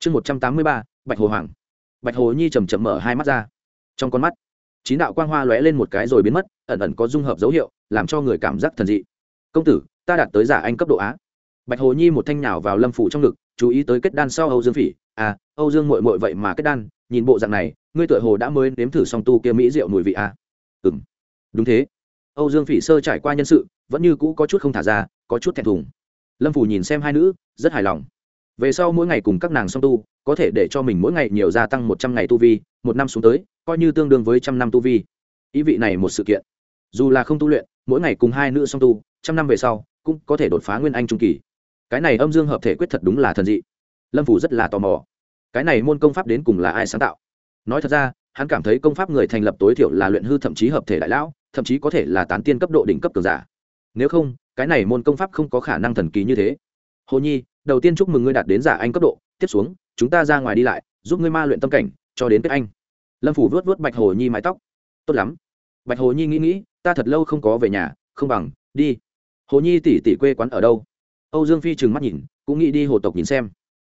chương một trăm tám mươi ba, bạch hồ hoàng. Bạch hồ nhi chầm chậm mở hai mắt ra. Trong con mắt, chín đạo quang hoa lóe lên một cái rồi biến mất, ẩn ẩn có dung hợp dấu hiệu, làm cho người cảm giác thần dị. Công tử, ta đạt tới giả anh cấp độ á bạch hồ nhi một thanh nhào vào lâm phủ trong ngực, chú ý tới kết đan sau âu dương phỉ. À âu dương mội mội vậy mà kết đan, nhìn bộ dạng này, ngươi tựa hồ đã mới nếm thử song tu kia mỹ rượu mùi vị à. ừ m đúng thế. Âu dương phỉ sơ trải qua nhân sự, vẫn như cũ có chút không thả ra, có chút thẹn thùng. Lâm phủ nhìn xem hai nữ, rất hài lòng về sau mỗi ngày cùng các nàng song tu, có thể để cho mình mỗi ngày nhiều gia tăng một trăm ngày tu vi, một năm xuống tới, coi như tương đương với trăm năm tu vi. Ý vị này một sự kiện. Dù là không tu luyện, mỗi ngày cùng hai nữ song tu, trăm năm về sau, cũng có thể đột phá nguyên anh trung kỳ. Cái này âm dương hợp thể quyết thật đúng là thần dị. Lâm phủ rất là tò mò. Cái này môn công pháp đến cùng là ai sáng tạo? Nói thật ra, hắn cảm thấy công pháp người thành lập tối thiểu là luyện hư thậm chí hợp thể đại lão, thậm chí có thể là tán tiên cấp độ đỉnh cấp cường giả. Nếu không, cái này môn công pháp không có khả năng thần kỳ như thế. Hồ nhi đầu tiên chúc mừng ngươi đạt đến giả anh cấp độ, tiếp xuống, chúng ta ra ngoài đi lại, giúp ngươi ma luyện tâm cảnh, cho đến kết anh. Lâm phủ vớt vớt bạch hồ nhi mái tóc. Tốt lắm. Bạch hồ nhi nghĩ nghĩ, ta thật lâu không có về nhà, không bằng, đi. Hồ nhi tỷ tỷ quê quán ở đâu? Âu dương phi trừng mắt nhìn, cũng nghĩ đi hồ tộc nhìn xem.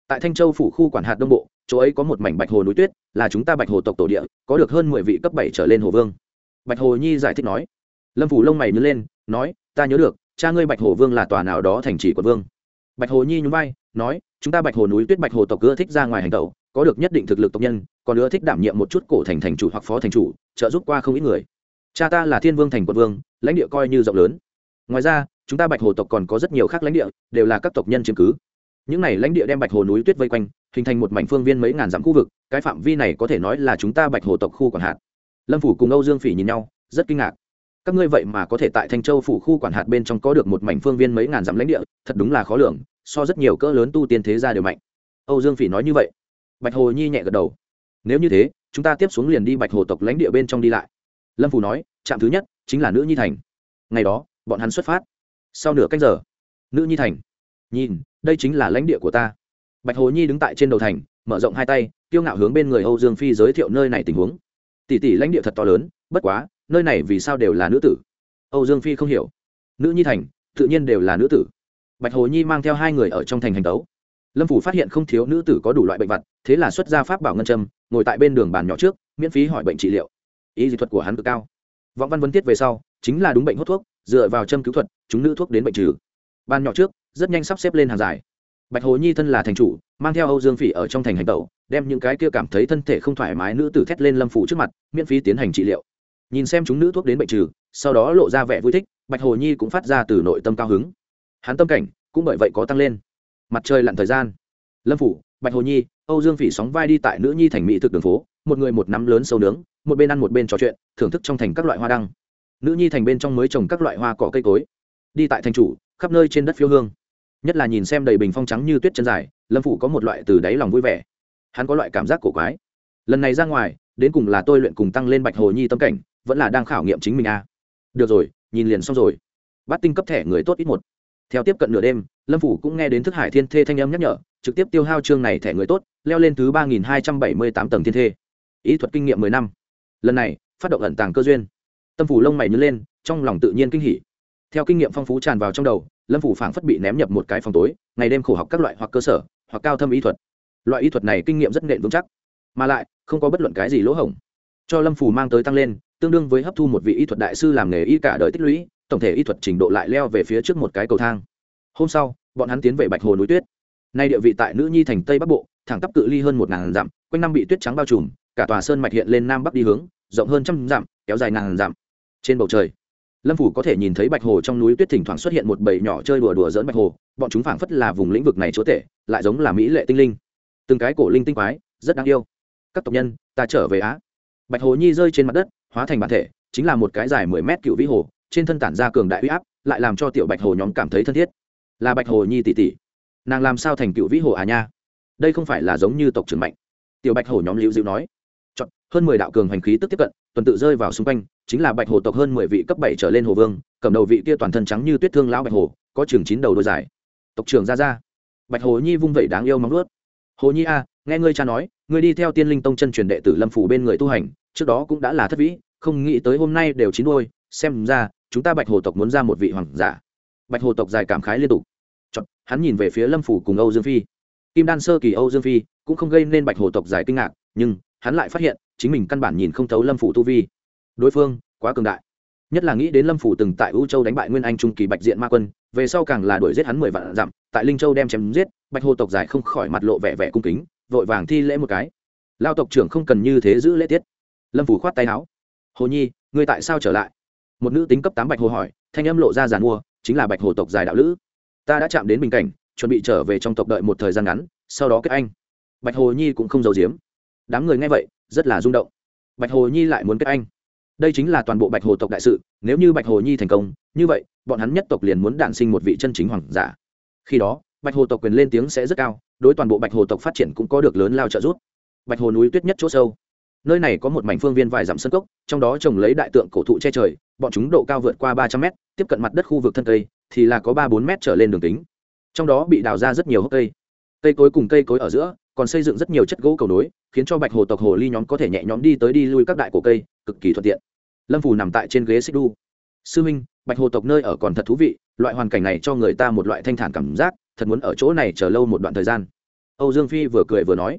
Tại thanh châu phủ khu quản hạt đông bộ, chỗ ấy có một mảnh bạch hồ núi tuyết, là chúng ta bạch hồ tộc tổ địa, có được hơn mười vị cấp bảy trở lên hồ vương. Bạch hồ nhi giải thích nói. Lâm phủ lông mày nhớ lên, nói, ta nhớ được, cha ngươi bạch hồ vương là tòa nào đó thành trì của vương bạch hồ nhi nhún vai, nói, chúng ta bạch hồ núi tuyết bạch hồ tộc ưa thích ra ngoài hành tẩu, có được nhất định thực lực tộc nhân, còn ưa thích đảm nhiệm một chút cổ thành thành chủ hoặc phó thành chủ, trợ giúp qua không ít người. Cha ta là thiên vương thành quận vương, lãnh địa coi như rộng lớn. Ngoài ra, chúng ta bạch hồ tộc còn có rất nhiều khác lãnh địa, đều là các tộc nhân chiếm cứ. Những này lãnh địa đem bạch hồ núi tuyết vây quanh, hình thành một mảnh phương viên mấy ngàn dặm khu vực, cái phạm vi này có thể nói là chúng ta bạch hồ tộc khu quản hạt. Lâm phủ cùng âu dương phỉ nhìn nhau, rất kinh ngạc các ngươi vậy mà có thể tại thanh châu phủ khu quản hạt bên trong có được một mảnh phương viên mấy ngàn dặm lãnh địa, thật đúng là khó lường, so rất nhiều cỡ lớn tu tiên thế gia đều mạnh. Âu dương phỉ nói như vậy. Bạch hồ nhi nhẹ gật đầu. Nếu như thế, chúng ta tiếp xuống liền đi bạch hồ tộc lãnh địa bên trong đi lại. Lâm phủ nói, trạm thứ nhất chính là nữ nhi thành. Ngày đó, bọn hắn xuất phát. Sau nửa canh giờ, nữ nhi thành. Nhìn, đây chính là lãnh địa của ta. Bạch hồ nhi đứng tại trên đầu thành, mở rộng hai tay, kiêu ngạo hướng bên người âu dương phi giới thiệu nơi này tình huống. Tỷ tỷ, lãnh địa thật to lớn, bất quá nơi này vì sao đều là nữ tử? Âu dương phi không hiểu. Nữ nhi thành, tự nhiên đều là nữ tử. Bạch hồ nhi mang theo hai người ở trong thành hành tấu. Lâm phủ phát hiện không thiếu nữ tử có đủ loại bệnh vật, thế là xuất ra pháp bảo ngân trâm ngồi tại bên đường bàn nhỏ trước, miễn phí hỏi bệnh trị liệu. Ý dị thuật của hắn cực cao. Vọng văn vân tiết về sau, chính là đúng bệnh hốt thuốc, dựa vào châm cứu thuật, chúng nữ thuốc đến bệnh trừ. Ban nhỏ trước, rất nhanh sắp xếp lên hàng dài. Bạch hồ nhi thân là thành chủ, mang theo âu dương phỉ ở trong thành hành tẩu, đem những cái kia cảm thấy thân thể không thoải mái nữ tử thét lên lâm phủ trước mặt, miễn phí tiến hành trị liệu nhìn xem chúng nữ thuốc đến bệnh trừ, sau đó lộ ra vẻ vui thích, bạch hồ nhi cũng phát ra từ nội tâm cao hứng. Hắn tâm cảnh cũng bởi vậy có tăng lên. Mặt trời lặn thời gian. Lâm phủ, bạch hồ nhi, âu dương phỉ sóng vai đi tại nữ nhi thành mỹ thực đường phố, một người một nắm lớn sâu nướng, một bên ăn một bên trò chuyện, thưởng thức trong thành các loại hoa đăng. Nữ nhi thành bên trong mới trồng các loại hoa cỏ cây cối. Đi tại thành chủ, khắp nơi trên đất phiêu hương. Nhất là nhìn xem đầy bình phong trắng như tuyết chân dài, lâm phủ có một loại từ đáy lòng vui vẻ. Hắn có loại cảm giác cổ quái. Lần này ra ngoài, đến cùng là tôi luyện cùng tăng lên bạch hồ nhi tâm cảnh vẫn là đang khảo nghiệm chính mình a à. được rồi, nhìn liền xong rồi. Bắt tinh cấp thẻ người tốt ít một. Theo tiếp cận nửa đêm, lâm phủ cũng nghe đến thức hải thiên thê thanh âm nhắc nhở, trực tiếp tiêu hao chương này thẻ người tốt, leo lên thứ ba nghìn hai trăm bảy mươi tám tầng thiên thê. Ý thuật kinh nghiệm mười năm. Lần này, phát động ẩn tàng cơ duyên. Tâm phủ lông mày nhớ lên, trong lòng tự nhiên kinh hỉ. Theo kinh nghiệm phong phú tràn vào trong đầu, lâm phủ phảng phất bị ném nhập một cái phòng tối, ngày đêm khổ học các loại hoặc cơ sở, hoặc cao thâm ý thuật. Loại ý thuật này kinh nghiệm rất nện vững chắc. Mà lại, không có bất luận cái gì lỗ hổng. Cho lâm phủ mang tới tăng lên tương đương với hấp thu một vị y thuật đại sư làm nghề y cả đời tích lũy, tổng thể y thuật trình độ lại leo về phía trước một cái cầu thang. Hôm sau, bọn hắn tiến về bạch hồ núi tuyết. Nay địa vị tại nữ nhi thành tây bắc bộ, thẳng tắp cự ly hơn một ngàn dặm, quanh năm bị tuyết trắng bao trùm, cả tòa sơn mạch hiện lên nam bắc đi hướng, rộng hơn trăm dặm, kéo dài ngàn dặm. Trên bầu trời, lâm phủ có thể nhìn thấy bạch hồ trong núi tuyết thỉnh thoảng xuất hiện một bầy nhỏ chơi đùa đùa dỡn bạch hồ, bọn chúng phảng phất là vùng lĩnh vực này chúa tể, lại giống là mỹ lệ tinh linh. Từng cái cổ linh tinh quái, rất đáng yêu. Các tộc nhân, ta trở về á. Bạch hồ nhi rơi trên mặt đất hóa thành bản thể chính là một cái dài mười mét cựu vĩ hồ trên thân tản ra cường đại huy áp lại làm cho tiểu bạch hồ nhóm cảm thấy thân thiết. Là bạch hồ nhi tỷ tỷ. Nàng làm sao thành cựu vĩ hồ à nha? Đây không phải là giống như tộc trưởng mạnh. Tiểu bạch hồ nhóm liễu dịu nói. Chọn, hơn mười đạo cường hành khí tức tiếp cận tuần tự rơi vào xung quanh chính là bạch hồ tộc hơn mười vị cấp bảy trở lên hồ vương cầm đầu vị kia toàn thân trắng như tuyết thương lão bạch hồ có chừng chín đầu đôi dài. Tộc trưởng ra ra. Bạch hồ nhi vung vẩy đáng yêu móng ướt hồ nhi a nghe ngươi cha nói ngươi đi theo tiên linh tông chân truyền đệ tử lâm phủ bên người tu hành trước đó cũng đã là thất vĩ không nghĩ tới hôm nay đều chín đôi xem ra chúng ta bạch hồ tộc muốn ra một vị hoàng giả. Bạch hồ tộc dài cảm khái liên tục. Chọn, hắn nhìn về phía lâm phủ cùng âu dương phi. Kim đan sơ kỳ âu dương phi cũng không gây nên bạch hồ tộc giải kinh ngạc nhưng hắn lại phát hiện chính mình căn bản nhìn không thấu lâm phủ tu vi. Đối phương quá cường đại. Nhất là nghĩ đến lâm phủ từng tại u châu đánh bại nguyên anh trung kỳ bạch diện ma quân về sau càng là đuổi giết hắn mười vạn dặm tại linh châu đem chém giết bạch hồ tộc giải không khỏi mặt lộ vẻ vẻ cung kính vội vàng thi lễ một cái. Lao tộc trưởng không cần như thế giữ lễ tiết. Lâm phủ khoát tay áo. Hồ nhi, ngươi tại sao trở lại? Một nữ tính cấp tám bạch hồ hỏi, thanh âm lộ ra giàn mua, chính là bạch hồ tộc dài đạo lữ. Ta đã chạm đến bình cảnh, chuẩn bị trở về trong tộc đợi một thời gian ngắn, sau đó kết anh. Bạch hồ nhi cũng không giấu giếm. Đám người nghe vậy, rất là rung động. Bạch hồ nhi lại muốn kết anh. Đây chính là toàn bộ bạch hồ tộc đại sự, nếu như bạch hồ nhi thành công, như vậy, bọn hắn nhất tộc liền muốn đản sinh một vị chân chính hoàng giả. Khi đó bạch hồ tộc quyền lên tiếng sẽ rất cao, đối toàn bộ bạch hồ tộc phát triển cũng có được lớn lao trợ giúp. Bạch hồ núi tuyết nhất chỗ sâu. Nơi này có một mảnh phương viên vài dặm sân cốc, trong đó trồng lấy đại tượng cổ thụ che trời, bọn chúng độ cao vượt qua ba trăm mét, tiếp cận mặt đất khu vực thân cây, thì là có ba bốn mét trở lên đường kính. Trong đó bị đào ra rất nhiều hốc cây. Cây cối cùng cây cối ở giữa, còn xây dựng rất nhiều chất gỗ cầu nối, khiến cho bạch hồ tộc hồ ly nhóm có thể nhẹ nhõm đi tới đi lui các đại cổ cây, cực kỳ thuận tiện. Lâm phù nằm tại trên ghế xích đu. Sư minh, bạch hồ tộc nơi ở còn thật thú vị, loại hoàn cảnh này cho người ta một loại thanh thản cảm giác thật muốn ở chỗ này chờ lâu một đoạn thời gian. Âu dương phi vừa cười vừa nói.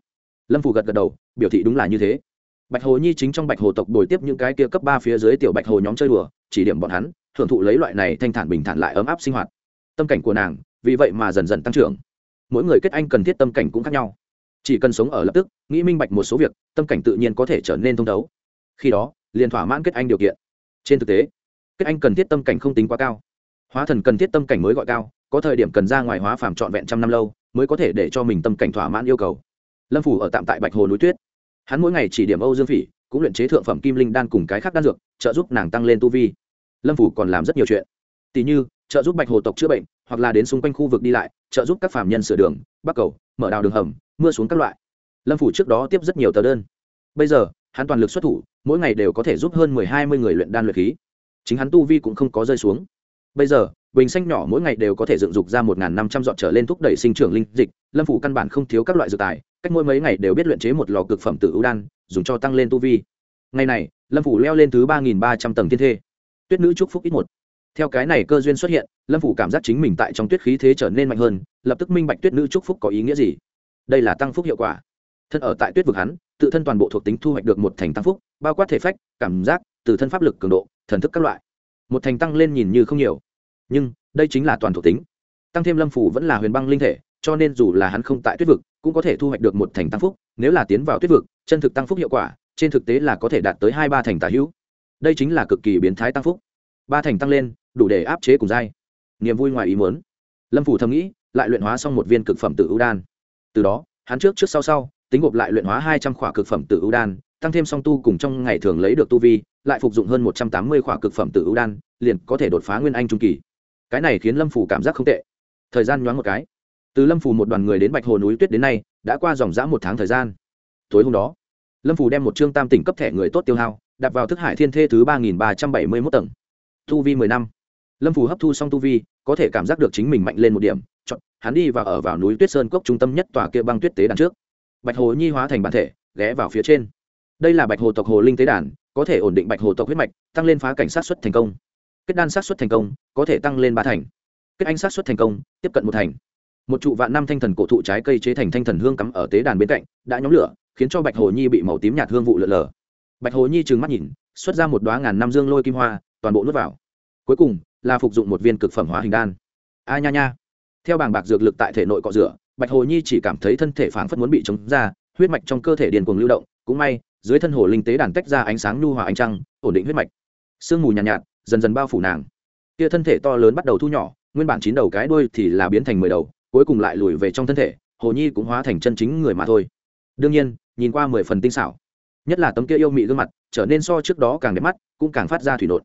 Lâm phù gật gật đầu, biểu thị đúng là như thế. Bạch hồ nhi chính trong bạch hồ tộc đổi tiếp những cái kia cấp ba phía dưới tiểu bạch hồ nhóm chơi đùa, chỉ điểm bọn hắn thưởng thụ lấy loại này thanh thản bình thản lại ấm áp sinh hoạt. Tâm cảnh của nàng, vì vậy mà dần dần tăng trưởng. Mỗi người kết anh cần thiết tâm cảnh cũng khác nhau. Chỉ cần sống ở lập tức, nghĩ minh bạch một số việc, tâm cảnh tự nhiên có thể trở nên thông thấu. Khi đó, liền thỏa mãn kết anh điều kiện. Trên thực tế, kết anh cần thiết tâm cảnh không tính quá cao. Hóa thần cần thiết tâm cảnh mới gọi cao có thời điểm cần ra ngoài hóa phàm trọn vẹn trăm năm lâu, mới có thể để cho mình tâm cảnh thỏa mãn yêu cầu. Lâm phủ ở tạm tại bạch hồ núi tuyết. Hắn mỗi ngày chỉ điểm âu dương phỉ, cũng luyện chế thượng phẩm kim linh đan cùng cái khác đan dược, trợ giúp nàng tăng lên tu vi. Lâm phủ còn làm rất nhiều chuyện. Tỷ như, trợ giúp bạch hồ tộc chữa bệnh, hoặc là đến xung quanh khu vực đi lại, trợ giúp các phạm nhân sửa đường, bắc cầu, mở đào đường hầm, mưa xuống các loại. Lâm phủ trước đó tiếp rất nhiều tờ đơn. Bây giờ, hắn toàn lực xuất thủ, mỗi ngày đều có thể giúp hơn mười hai mươi người luyện đan luyện khí. Chính hắn tu vi cũng không có rơi xuống. Bây giờ bình xanh nhỏ mỗi ngày đều có thể dựng dục ra một năm trăm dọn trở lên thúc đẩy sinh trưởng linh dịch, lâm phủ căn bản không thiếu các loại dược tài, cách mỗi mấy ngày đều biết luyện chế một lò cực phẩm tự ưu đan, dùng cho tăng lên tu vi. Ngày này, lâm phủ leo lên thứ ba nghìn ba trăm tầng thiên thê. Tuyết nữ trúc phúc ít một. Theo cái này cơ duyên xuất hiện, lâm phủ cảm giác chính mình tại trong tuyết khí thế trở nên mạnh hơn, lập tức minh bạch tuyết nữ trúc phúc có ý nghĩa gì. Đây là tăng phúc hiệu quả. Thân ở tại tuyết vực hắn, tự thân toàn bộ thuộc tính thu hoạch được một thành tăng phúc, bao quát thể phách, cảm giác, từ thân pháp lực cường độ, thần thức các loại. Một thành tăng lên nhìn như không nhiều nhưng đây chính là toàn thuộc tính. Tăng thêm lâm phủ vẫn là huyền băng linh thể, cho nên dù là hắn không tại tuyết vực, cũng có thể thu hoạch được một thành tăng phúc, nếu là tiến vào tuyết vực, chân thực tăng phúc hiệu quả, trên thực tế là có thể đạt tới hai ba thành tả hữu. Đây chính là cực kỳ biến thái tăng phúc. Ba thành tăng lên, đủ để áp chế cùng dai niềm vui ngoài ý muốn. Lâm phủ thầm nghĩ, lại luyện hóa xong một viên cực phẩm tự ưu đan. Từ đó, hắn trước trước sau sau, tính gộp lại luyện hóa hai trăm khỏa cực phẩm tự ưu đan, tăng thêm song tu cùng trong ngày thường lấy được tu vi, lại phục dụng hơn một trăm tám mươi khỏa cực phẩm tự ưu đan, liền có thể đột phá nguyên anh trung kỳ cái này khiến lâm phủ cảm giác không tệ. Thời gian nhoáng một cái. Từ lâm phủ một đoàn người đến bạch hồ núi tuyết đến nay, đã qua dòng dã một tháng thời gian. Tối hôm đó, lâm phủ đem một trương tam tỉnh cấp thẻ người tốt tiêu hao, đặt vào thức hải thiên thê thứ ba nghìn ba trăm bảy mươi mốt tầng. Tu vi mười năm. Lâm phủ hấp thu xong tu vi, có thể cảm giác được chính mình mạnh lên một điểm, chọn, hắn đi và ở vào núi tuyết sơn cốc trung tâm nhất tòa kia băng tuyết tế đàn trước. Bạch hồ nhi hóa thành bản thể, ghé vào phía trên. Đây là bạch hồ tộc hồ linh tế đàn, có thể ổn định bạch hồ tộc huyết mạch, tăng lên phá cảnh sát xuất thành công kết đan sát xuất thành công có thể tăng lên ba thành. Kết anh sát xuất thành công tiếp cận một thành. Một trụ vạn năm thanh thần cổ thụ trái cây chế thành thanh thần hương cắm ở tế đàn bên cạnh đã nhóm lửa khiến cho bạch hồ nhi bị màu tím nhạt hương vụ lợn lờ. Bạch hồ nhi trừng mắt nhìn xuất ra một đoá ngàn năm dương lôi kim hoa toàn bộ nuốt vào. Cuối cùng là phục dụng một viên cực phẩm hóa hình đan. A nha nha. Theo bảng bạc dược lực tại thể nội cọ rửa bạch hồ nhi chỉ cảm thấy thân thể phảng phất muốn bị chống ra huyết mạch trong cơ thể điền cuồng lưu động cũng may dưới thân hồ linh tế đàn tách ra ánh sáng nhu hòa ánh trăng ổn định huyết mạch. Sương mù nhàn nhạt, nhạt dần dần bao phủ nàng. Kia thân thể to lớn bắt đầu thu nhỏ, nguyên bản chín đầu cái đuôi thì là biến thành mười đầu, cuối cùng lại lùi về trong thân thể, hồ nhi cũng hóa thành chân chính người mà thôi. Đương nhiên, nhìn qua mười phần tinh xảo, nhất là tấm kia yêu mị gương mặt, trở nên so trước đó càng đẹp mắt, cũng càng phát ra thủy nột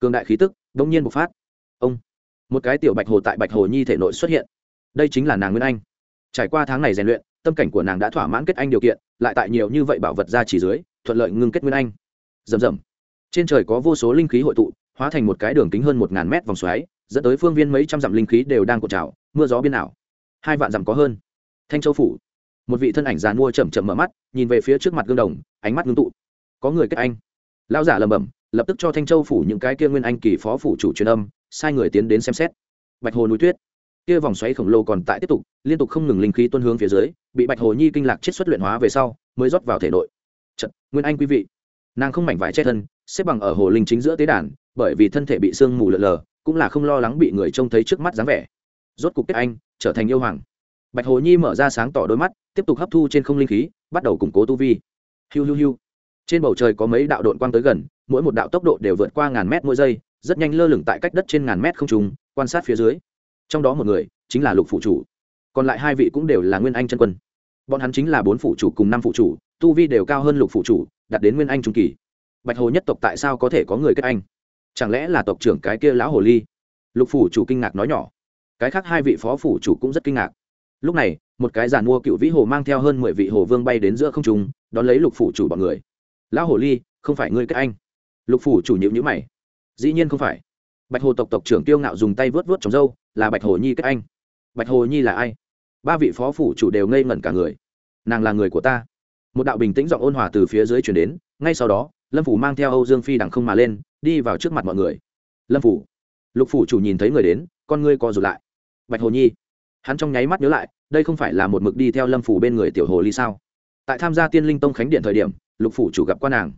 cường đại khí tức đông nhiên bộc phát. Ông, một cái tiểu bạch hồ tại bạch hồ nhi thể nội xuất hiện. Đây chính là nàng nguyên anh. Trải qua tháng này rèn luyện, tâm cảnh của nàng đã thỏa mãn kết anh điều kiện, lại tại nhiều như vậy bảo vật ra chỉ dưới, thuận lợi ngưng kết nguyên anh. Rầm rầm. Trên trời có vô số linh khí hội tụ hóa thành một cái đường kính hơn một ngàn mét vòng xoáy dẫn tới phương viên mấy trăm dặm linh khí đều đang cột trào mưa gió biên ảo. Hai vạn dặm có hơn. Thanh châu phủ. Một vị thân ảnh già mua chậm chậm mở mắt nhìn về phía trước mặt gương đồng ánh mắt ngưng tụ. Có người kết anh. Lao giả lầm bẩm, lập tức cho thanh châu phủ những cái kia nguyên anh kỳ phó phủ chủ truyền âm sai người tiến đến xem xét. Bạch hồ núi tuyết. Kia vòng xoáy khổng lồ còn tại tiếp tục liên tục không ngừng linh khí tuân hướng phía dưới bị bạch hồ nhi kinh lạc chết xuất luyện hóa về sau mới rót vào thể nội. Trận, nguyên anh quý vị. Nàng không mảnh vải che thân xếp bằng ở hồ linh chính giữa tế đàn bởi vì thân thể bị sương mù lợn lờ, cũng là không lo lắng bị người trông thấy trước mắt dáng vẻ. Rốt cục kết anh, trở thành yêu hoàng. Bạch hồ nhi mở ra sáng tỏ đôi mắt, tiếp tục hấp thu trên không linh khí, bắt đầu củng cố tu vi. Hiu hiu hiu. Trên bầu trời có mấy đạo đội quang tới gần, mỗi một đạo tốc độ đều vượt qua ngàn mét mỗi giây, rất nhanh lơ lửng tại cách đất trên ngàn mét không trùng quan sát phía dưới. Trong đó một người, chính là lục phụ chủ. Còn lại hai vị cũng đều là nguyên anh chân quân. Bọn hắn chính là bốn phụ chủ cùng năm phụ chủ, tu vi đều cao hơn lục phụ chủ, đạt đến nguyên anh trung kỳ. Bạch hồ nhất tộc tại sao có thể có người kết anh? Chẳng lẽ là tộc trưởng cái kia lão hồ ly? Lục phủ chủ kinh ngạc nói nhỏ. Cái khác hai vị phó phủ chủ cũng rất kinh ngạc. Lúc này, một cái giàn mua cựu vĩ hồ mang theo hơn mười vị hồ vương bay đến giữa không trung, đón lấy lục phủ chủ bọn người. Lão hồ ly, không phải ngươi các anh? Lục phủ chủ nhịu nhữ mày. Dĩ nhiên không phải. Bạch hồ tộc tộc trưởng tiêu ngạo dùng tay vớt vớt trong dâu là bạch hồ nhi các anh. Bạch hồ nhi là ai? Ba vị phó phủ chủ đều ngây ngẩn cả người. Nàng là người của ta. Một đạo bình tĩnh giọng ôn hòa từ phía dưới chuyển đến, ngay sau đó, lâm phủ mang theo âu dương phi đằng không mà lên đi vào trước mặt mọi người. Lâm phủ. Lục phủ chủ nhìn thấy người đến, con ngươi co rụt lại. Bạch hồ nhi. Hắn trong nháy mắt nhớ lại, đây không phải là một mực đi theo lâm phủ bên người tiểu hồ ly sao? Tại tham gia tiên linh tông khánh điện thời điểm, lục phủ chủ gặp quan nàng.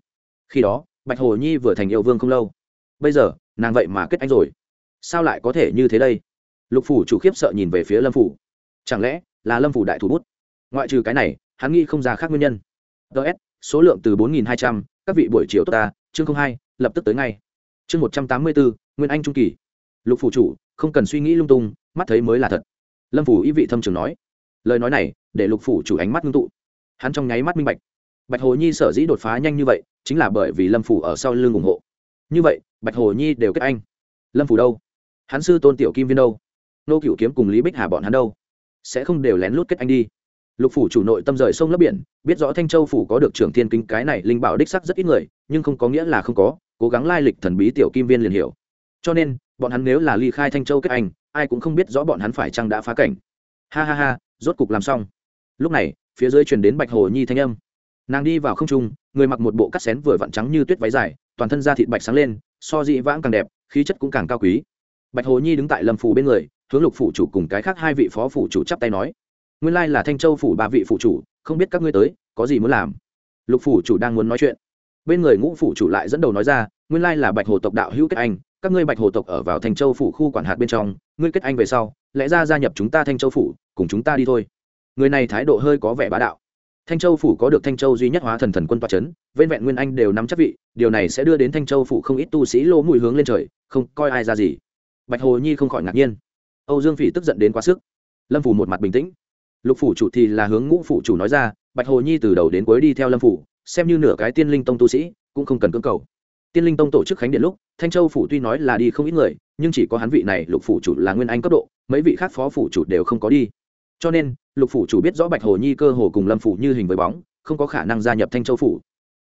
Khi đó, bạch hồ nhi vừa thành yêu vương không lâu. Bây giờ, nàng vậy mà kết anh rồi. Sao lại có thể như thế đây? Lục phủ chủ khiếp sợ nhìn về phía lâm phủ. Chẳng lẽ là lâm phủ đại thủ bút? Ngoại trừ cái này, hắn nghĩ không ra khác nguyên nhân. Ts số lượng từ bốn nghìn hai trăm, các vị buổi chiều tốt ta, chương hai lập tức tới ngay. Chương một trăm tám mươi bốn nguyên anh trung kỳ. Lục phủ chủ, không cần suy nghĩ lung tung, mắt thấy mới là thật. Lâm phủ ý vị thâm trường nói. Lời nói này, để lục phủ chủ ánh mắt ngưng tụ. Hắn trong nháy mắt minh bạch. Bạch hồ nhi sở dĩ đột phá nhanh như vậy, chính là bởi vì lâm phủ ở sau lưng ủng hộ. Như vậy, bạch hồ nhi đều kết anh. Lâm phủ đâu? Hắn sư tôn tiểu kim viên đâu? Nô cựu kiếm cùng lý bích hà bọn hắn đâu? Sẽ không đều lén lút kết anh đi. Lục phủ chủ nội tâm rời sông lấp biển, biết rõ thanh châu phủ có được trưởng thiên kính cái này linh bảo đích sắc rất ít người, nhưng không có nghĩa là không có cố gắng lai lịch thần bí tiểu kim viên liền hiểu. Cho nên, bọn hắn nếu là ly khai thanh châu kết anh, ai cũng không biết rõ bọn hắn phải chăng đã phá cảnh. Ha ha ha, rốt cục làm xong. Lúc này, phía dưới truyền đến bạch hồ nhi thanh âm. Nàng đi vào không trung, người mặc một bộ cắt xén vừa vặn trắng như tuyết váy dài, toàn thân da thịt bạch sáng lên, so dị vãng càng đẹp, khí chất cũng càng cao quý. Bạch hồ nhi đứng tại lâm phủ bên người, hướng lục phủ chủ cùng cái khác hai vị phó phủ chủ chắp tay nói. Nguyên lai là thanh châu phủ ba vị phủ chủ, không biết các ngươi tới, có gì muốn làm? Lục phủ chủ đang muốn nói chuyện bên người ngũ phủ chủ lại dẫn đầu nói ra, nguyên lai là bạch hồ tộc đạo hữu kết anh, các ngươi bạch hồ tộc ở vào thanh châu phủ khu quản hạt bên trong, ngươi kết anh về sau, lẽ ra gia nhập chúng ta thanh châu phủ, cùng chúng ta đi thôi. Người này thái độ hơi có vẻ bá đạo. Thanh châu phủ có được thanh châu duy nhất hóa thần thần quân toa c h ấ n vên vẹn nguyên anh đều nắm chắc vị, điều này sẽ đưa đến thanh châu phủ không ít tu sĩ lô mùi hướng lên trời, không coi ai ra gì. Bạch hồ nhi không khỏi ngạc nhiên. Âu dương phỉ tức giận đến quá sức. Lâm phủ một mặt bình tĩnh. Lục phủ chủ thì là hướng ngũ phủ chủ nói ra, bạch hồ nhi từ đầu đến cuối đi theo lâm phủ xem như nửa cái tiên linh tông tu sĩ, cũng không cần cưỡng cầu. Tiên linh tông tổ chức khánh điện lúc, thanh châu phủ tuy nói là đi không ít người, nhưng chỉ có hắn vị này lục phủ chủ là nguyên anh cấp độ, mấy vị khác phó phủ chủ đều không có đi. Cho nên, lục phủ chủ biết rõ bạch hồ nhi cơ hồ cùng lâm phủ như hình với bóng, không có khả năng gia nhập thanh châu phủ.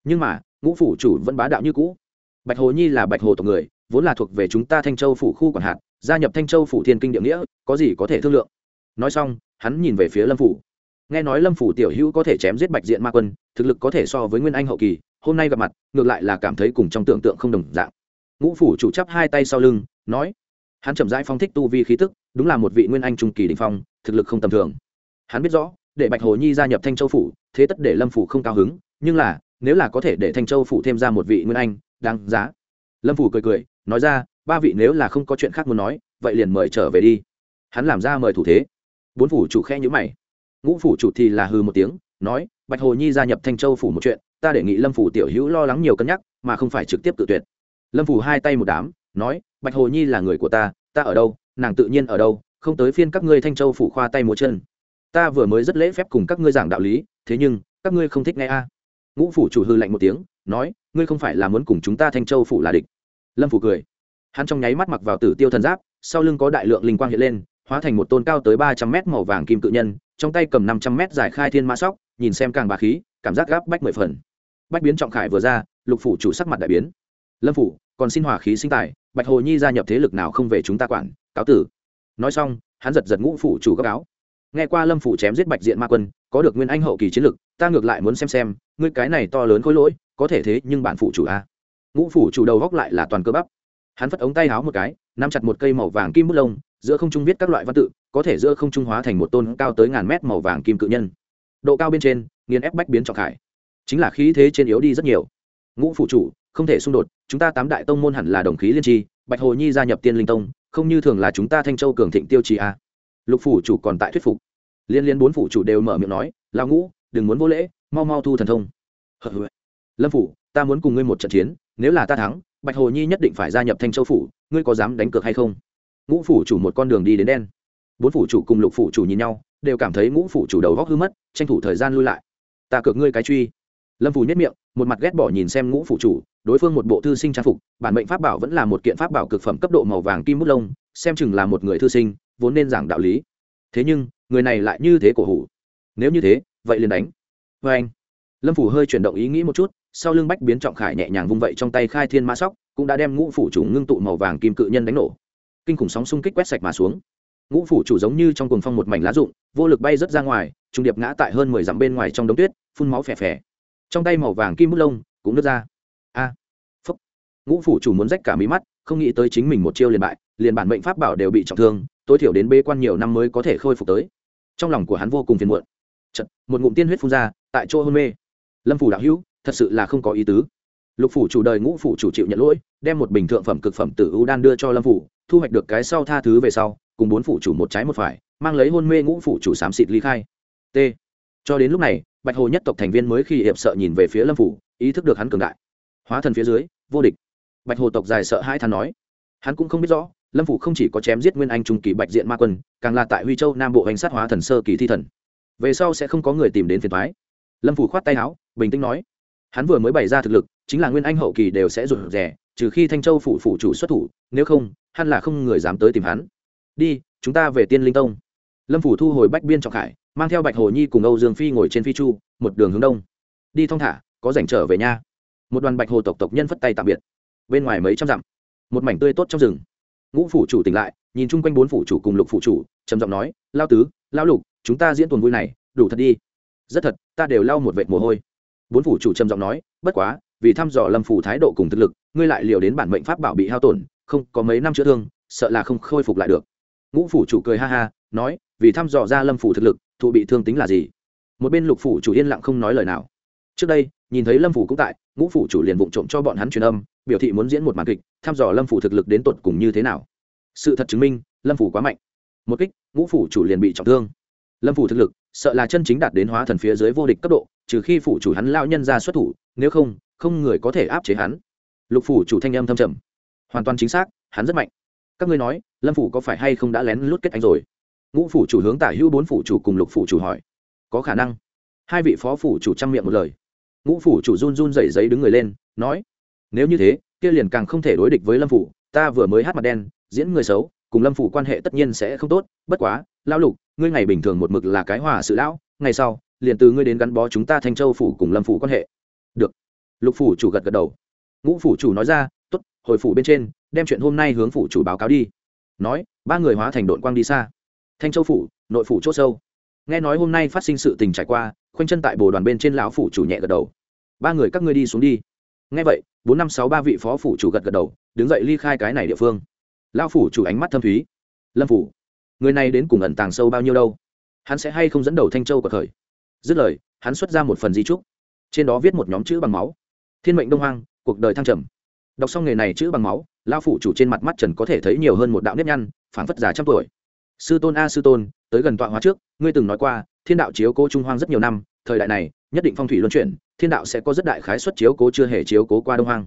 Nhưng mà, ngũ phủ chủ vẫn bá đạo như cũ. Bạch hồ nhi là bạch hồ tộc người, vốn là thuộc về chúng ta thanh châu phủ khu quản hạt, gia nhập thanh châu phủ thiên kinh địa nghĩa, có gì có thể thương lượng. Nói xong, hắn nhìn về phía lâm phủ nghe nói lâm phủ tiểu hữu có thể chém giết bạch diện ma quân, thực lực có thể so với nguyên anh hậu kỳ, hôm nay gặp mặt, ngược lại là cảm thấy cùng trong tưởng tượng không đồng dạng. Ngũ phủ chủ chắp hai tay sau lưng, nói, hắn chậm rãi phong thích tu vi khí tức, đúng là một vị nguyên anh trung kỳ đình phong, thực lực không tầm thường. Hắn biết rõ, để bạch hồ nhi gia nhập thanh châu phủ, thế tất để lâm phủ không cao hứng, nhưng là, nếu là có thể để thanh châu phủ thêm ra một vị nguyên anh, đáng giá. Lâm phủ cười cười, nói ra, ba vị nếu là không có chuyện khác muốn nói, vậy liền mời trở về đi. Hắn làm ra mời thủ thế. Bốn phủ chủ khe nhữ mày ngũ phủ chủ thì là hư một tiếng, nói, bạch hồ nhi gia nhập thanh châu phủ một chuyện, ta đề nghị lâm phủ tiểu hữu lo lắng nhiều cân nhắc, mà không phải trực tiếp tự tuyệt. Lâm phủ hai tay một đám, nói, bạch hồ nhi là người của ta ta ở đâu, nàng tự nhiên ở đâu, không tới phiên các ngươi thanh châu phủ khoa tay múa chân. Ta vừa mới rất lễ phép cùng các ngươi giảng đạo lý, thế nhưng, các ngươi không thích nghe a. À. ngũ phủ chủ hư lạnh một tiếng, nói, ngươi không phải là muốn cùng chúng ta thanh châu phủ là địch. Lâm phủ cười. Hắn trong nháy mắt mặc vào tử tiêu thần giáp, sau lưng có đại lượng linh quang hiện lên, hóa thành một tôn cao tới ba trăm mét màu vàng kim cự nhân trong tay cầm năm trăm mét dài khai thiên ma sóc, nhìn xem càng bà khí, cảm giác gáp bách mười phần. Bách biến trọng khải vừa ra, lục phủ chủ sắc mặt đại biến. Lâm phủ, còn xin hòa khí sinh tài, bạch hồ nhi gia nhập thế lực nào không về chúng ta quản, cáo tử. Nói xong, hắn giật giật ngũ phủ chủ gấp áo. Nghe qua lâm phủ chém giết bạch diện ma quân, có được nguyên anh hậu kỳ chiến lực, ta ngược lại muốn xem xem, ngươi cái này to lớn khối lỗi, có thể thế nhưng bản phụ chủ a ngũ phủ chủ đầu góc lại là toàn cơ bắp. Hắn phất ống tay háo một cái, nắm chặt một cây màu vàng kim bút lông, giữa không trung viết các loại văn tự có thể giữa không trung hóa thành một tôn cao tới ngàn mét màu vàng kim cự nhân. Độ cao bên trên, nghiền ép bách biến trọng khải. Chính là khí thế trên yếu đi rất nhiều. Ngũ phụ chủ, không thể xung đột, chúng ta tám đại tông môn hẳn là đồng khí liên tri, bạch hồ nhi gia nhập tiên linh tông, không như thường là chúng ta thanh châu cường thịnh tiêu trì a. Lục phủ chủ còn tại thuyết phục. Liên liên bốn phủ chủ đều mở miệng nói lao ngũ, đừng muốn vô lễ, mau mau thu thần thông. Lâm phủ, ta muốn cùng ngươi một trận chiến, nếu là ta thắng, bạch hồ nhi nhất định phải gia nhập thanh châu phủ, ngươi có dám đánh cược hay không? Ngũ phủ chủ một con đường đi đến đen bốn phủ chủ cùng lục phủ chủ nhìn nhau, đều cảm thấy ngũ phủ chủ đầu góc hư mất, tranh thủ thời gian lui lại. Ta cược ngươi cái truy. Lâm phủ nhất miệng, một mặt ghét bỏ nhìn xem ngũ phủ chủ, đối phương một bộ thư sinh trang phục, bản mệnh pháp bảo vẫn là một kiện pháp bảo cực phẩm cấp độ màu vàng kim bút lông, xem chừng là một người thư sinh, vốn nên giảng đạo lý. Thế nhưng, người này lại như thế cổ hủ. Nếu như thế, vậy liền đánh. Vê anh, lâm phủ hơi chuyển động ý nghĩ một chút, sau lưng bách biến trọng khải nhẹ nhàng vung vậy trong tay khai thiên mã sóc, cũng đã đem ngũ phủ chủ ngưng tụ màu vàng kim cự nhân đánh nổ. Kinh khủng sóng xung kích quét sạch mà xuống ngũ phủ chủ giống như trong cuồng phong một mảnh lá rụng vô lực bay rớt ra ngoài trung điệp ngã tại hơn mười dặm bên ngoài trong đống tuyết phun máu phè phè. Trong tay màu vàng kim bút lông cũng nứt ra. A phúc. Ngũ phủ chủ muốn rách cả mí mắt không nghĩ tới chính mình một chiêu liền bại liền bản mệnh pháp bảo đều bị trọng thương tối thiểu đến bê quan nhiều năm mới có thể khôi phục tới. Trong lòng của hắn vô cùng phiền muộn. Chật, một ngụm tiên huyết phun ra tại chỗ hôn mê. Lâm phủ đạo hữu thật sự là không có ý tứ. Lục phủ chủ đời ngũ phủ chủ chịu nhận lỗi đem một bình thượng phẩm cực phẩm tử u đan đưa cho lâm phủ thu hoạch được cái sau tha thứ về sau, cùng bốn phủ chủ một trái một phải, mang lấy hôn mê ngũ phủ chủ xám xịt ly khai. T. Cho đến lúc này, bạch hồ nhất tộc thành viên mới khi hiệp sợ nhìn về phía lâm phủ, ý thức được hắn cường đại. Hóa thần phía dưới, vô địch. Bạch hồ tộc dài sợ hai than nói. Hắn cũng không biết rõ, lâm phủ không chỉ có chém giết nguyên anh trung kỳ bạch diện ma quân, càng là tại huy châu nam bộ hành sát hóa thần sơ kỳ thi thần. Về sau sẽ không có người tìm đến phiền thoái lâm phủ khoát tay áo, bình tĩnh nói. Hắn vừa mới bày ra thực lực, chính là nguyên anh hậu kỳ đều sẽ rụt rè trừ khi thanh châu phủ phủ chủ xuất thủ, nếu không hắn là không người dám tới tìm hắn. Đi, chúng ta về tiên linh tông. Lâm phủ thu hồi bách biên trọng khải, mang theo bạch hồ nhi cùng âu dương phi ngồi trên phi chu, một đường hướng đông. Đi thong thả, có rảnh trở về nha. Một đoàn bạch hồ tộc tộc nhân phất tay tạm biệt. Bên ngoài mấy trăm dặm, một mảnh tươi tốt trong rừng. Ngũ phủ chủ tỉnh lại, nhìn chung quanh bốn phủ chủ cùng lục phủ chủ, trầm giọng nói, lao tứ, lao lục, chúng ta diễn tuần vui này, đủ thật đi. Rất thật, ta đều lau một vệt mồ hôi. Bốn phủ chủ trầm giọng nói, bất quá vì thăm dò lâm phủ thái độ cùng thực lực, ngươi lại liều đến bản mệnh pháp bảo bị hao tổn, không, có mấy năm chữa thương, sợ là không khôi phục lại được. Ngũ phủ chủ cười ha ha, nói, vì thăm dò ra lâm phủ thực lực, thụ bị thương tính là gì? Một bên lục phủ chủ yên lặng không nói lời nào. Trước đây, nhìn thấy lâm phủ cũng tại, ngũ phủ chủ liền vụng trộm cho bọn hắn truyền âm, biểu thị muốn diễn một màn kịch, thăm dò lâm phủ thực lực đến tột cùng như thế nào. Sự thật chứng minh, lâm phủ quá mạnh. Một kích, ngũ phủ chủ liền bị trọng thương. Lâm phủ thực lực, sợ là chân chính đạt đến hóa thần phía dưới vô địch cấp độ, trừ khi phủ chủ hắn lao nhân ra xuất thủ, nếu không không người có thể áp chế hắn. Lục phủ chủ thanh âm thâm trầm. Hoàn toàn chính xác, hắn rất mạnh. Các ngươi nói, lâm phủ có phải hay không đã lén lút kết anh rồi? Ngũ phủ chủ hướng tả hữu, bốn phủ chủ cùng lục phủ chủ hỏi. Có khả năng. Hai vị phó phủ chủ trang miệng một lời. Ngũ phủ chủ run run dậy giấy đứng người lên, nói, nếu như thế, kia liền càng không thể đối địch với lâm phủ. Ta vừa mới hát mặt đen, diễn người xấu, cùng lâm phủ quan hệ tất nhiên sẽ không tốt. Bất quá lao lục, ngươi ngày bình thường một mực là cái hòa sự lão, ngày sau, liền từ ngươi đến gắn bó chúng ta thanh châu phủ cùng lâm phủ quan hệ. Được lục phủ chủ gật gật đầu. Ngũ phủ chủ nói ra t ố t hồi phủ bên trên, đem chuyện hôm nay hướng phủ chủ báo cáo đi. Nói, ba người hóa thành đội quang đi xa. Thanh châu phủ, nội phủ c h ỗ sâu. Nghe nói hôm nay phát sinh sự tình trải qua, khoanh chân tại bồ đoàn bên trên lão phủ chủ nhẹ gật đầu. Ba người các ngươi đi xuống đi. Nghe vậy, bốn năm sáu ba vị phó phủ chủ gật gật đầu, đứng dậy ly khai cái này địa phương. Lão phủ chủ ánh mắt thâm thúy. Lâm phủ, người này đến cùng ẩn tàng sâu bao nhiêu đâu? Hắn sẽ hay không dẫn đầu thanh châu của thời? Dứt lời, hắn xuất ra một phần di trúc. Trên đó viết một nhóm chữ bằng máu thiên mệnh đông hoang, cuộc đời thăng trầm. Đọc xong nghề này chữ bằng máu lao phủ chủ trên mặt mắt trần có thể thấy nhiều hơn một đạo nếp nhăn, phảng phất già trăm tuổi. Sư tôn a sư tôn, tới gần tọa hóa trước, ngươi từng nói qua, thiên đạo chiếu cố trung hoang rất nhiều năm, thời đại này, nhất định phong thủy luân chuyển, thiên đạo sẽ có rất đại khái xuất chiếu cố chưa hề chiếu cố qua đông hoang.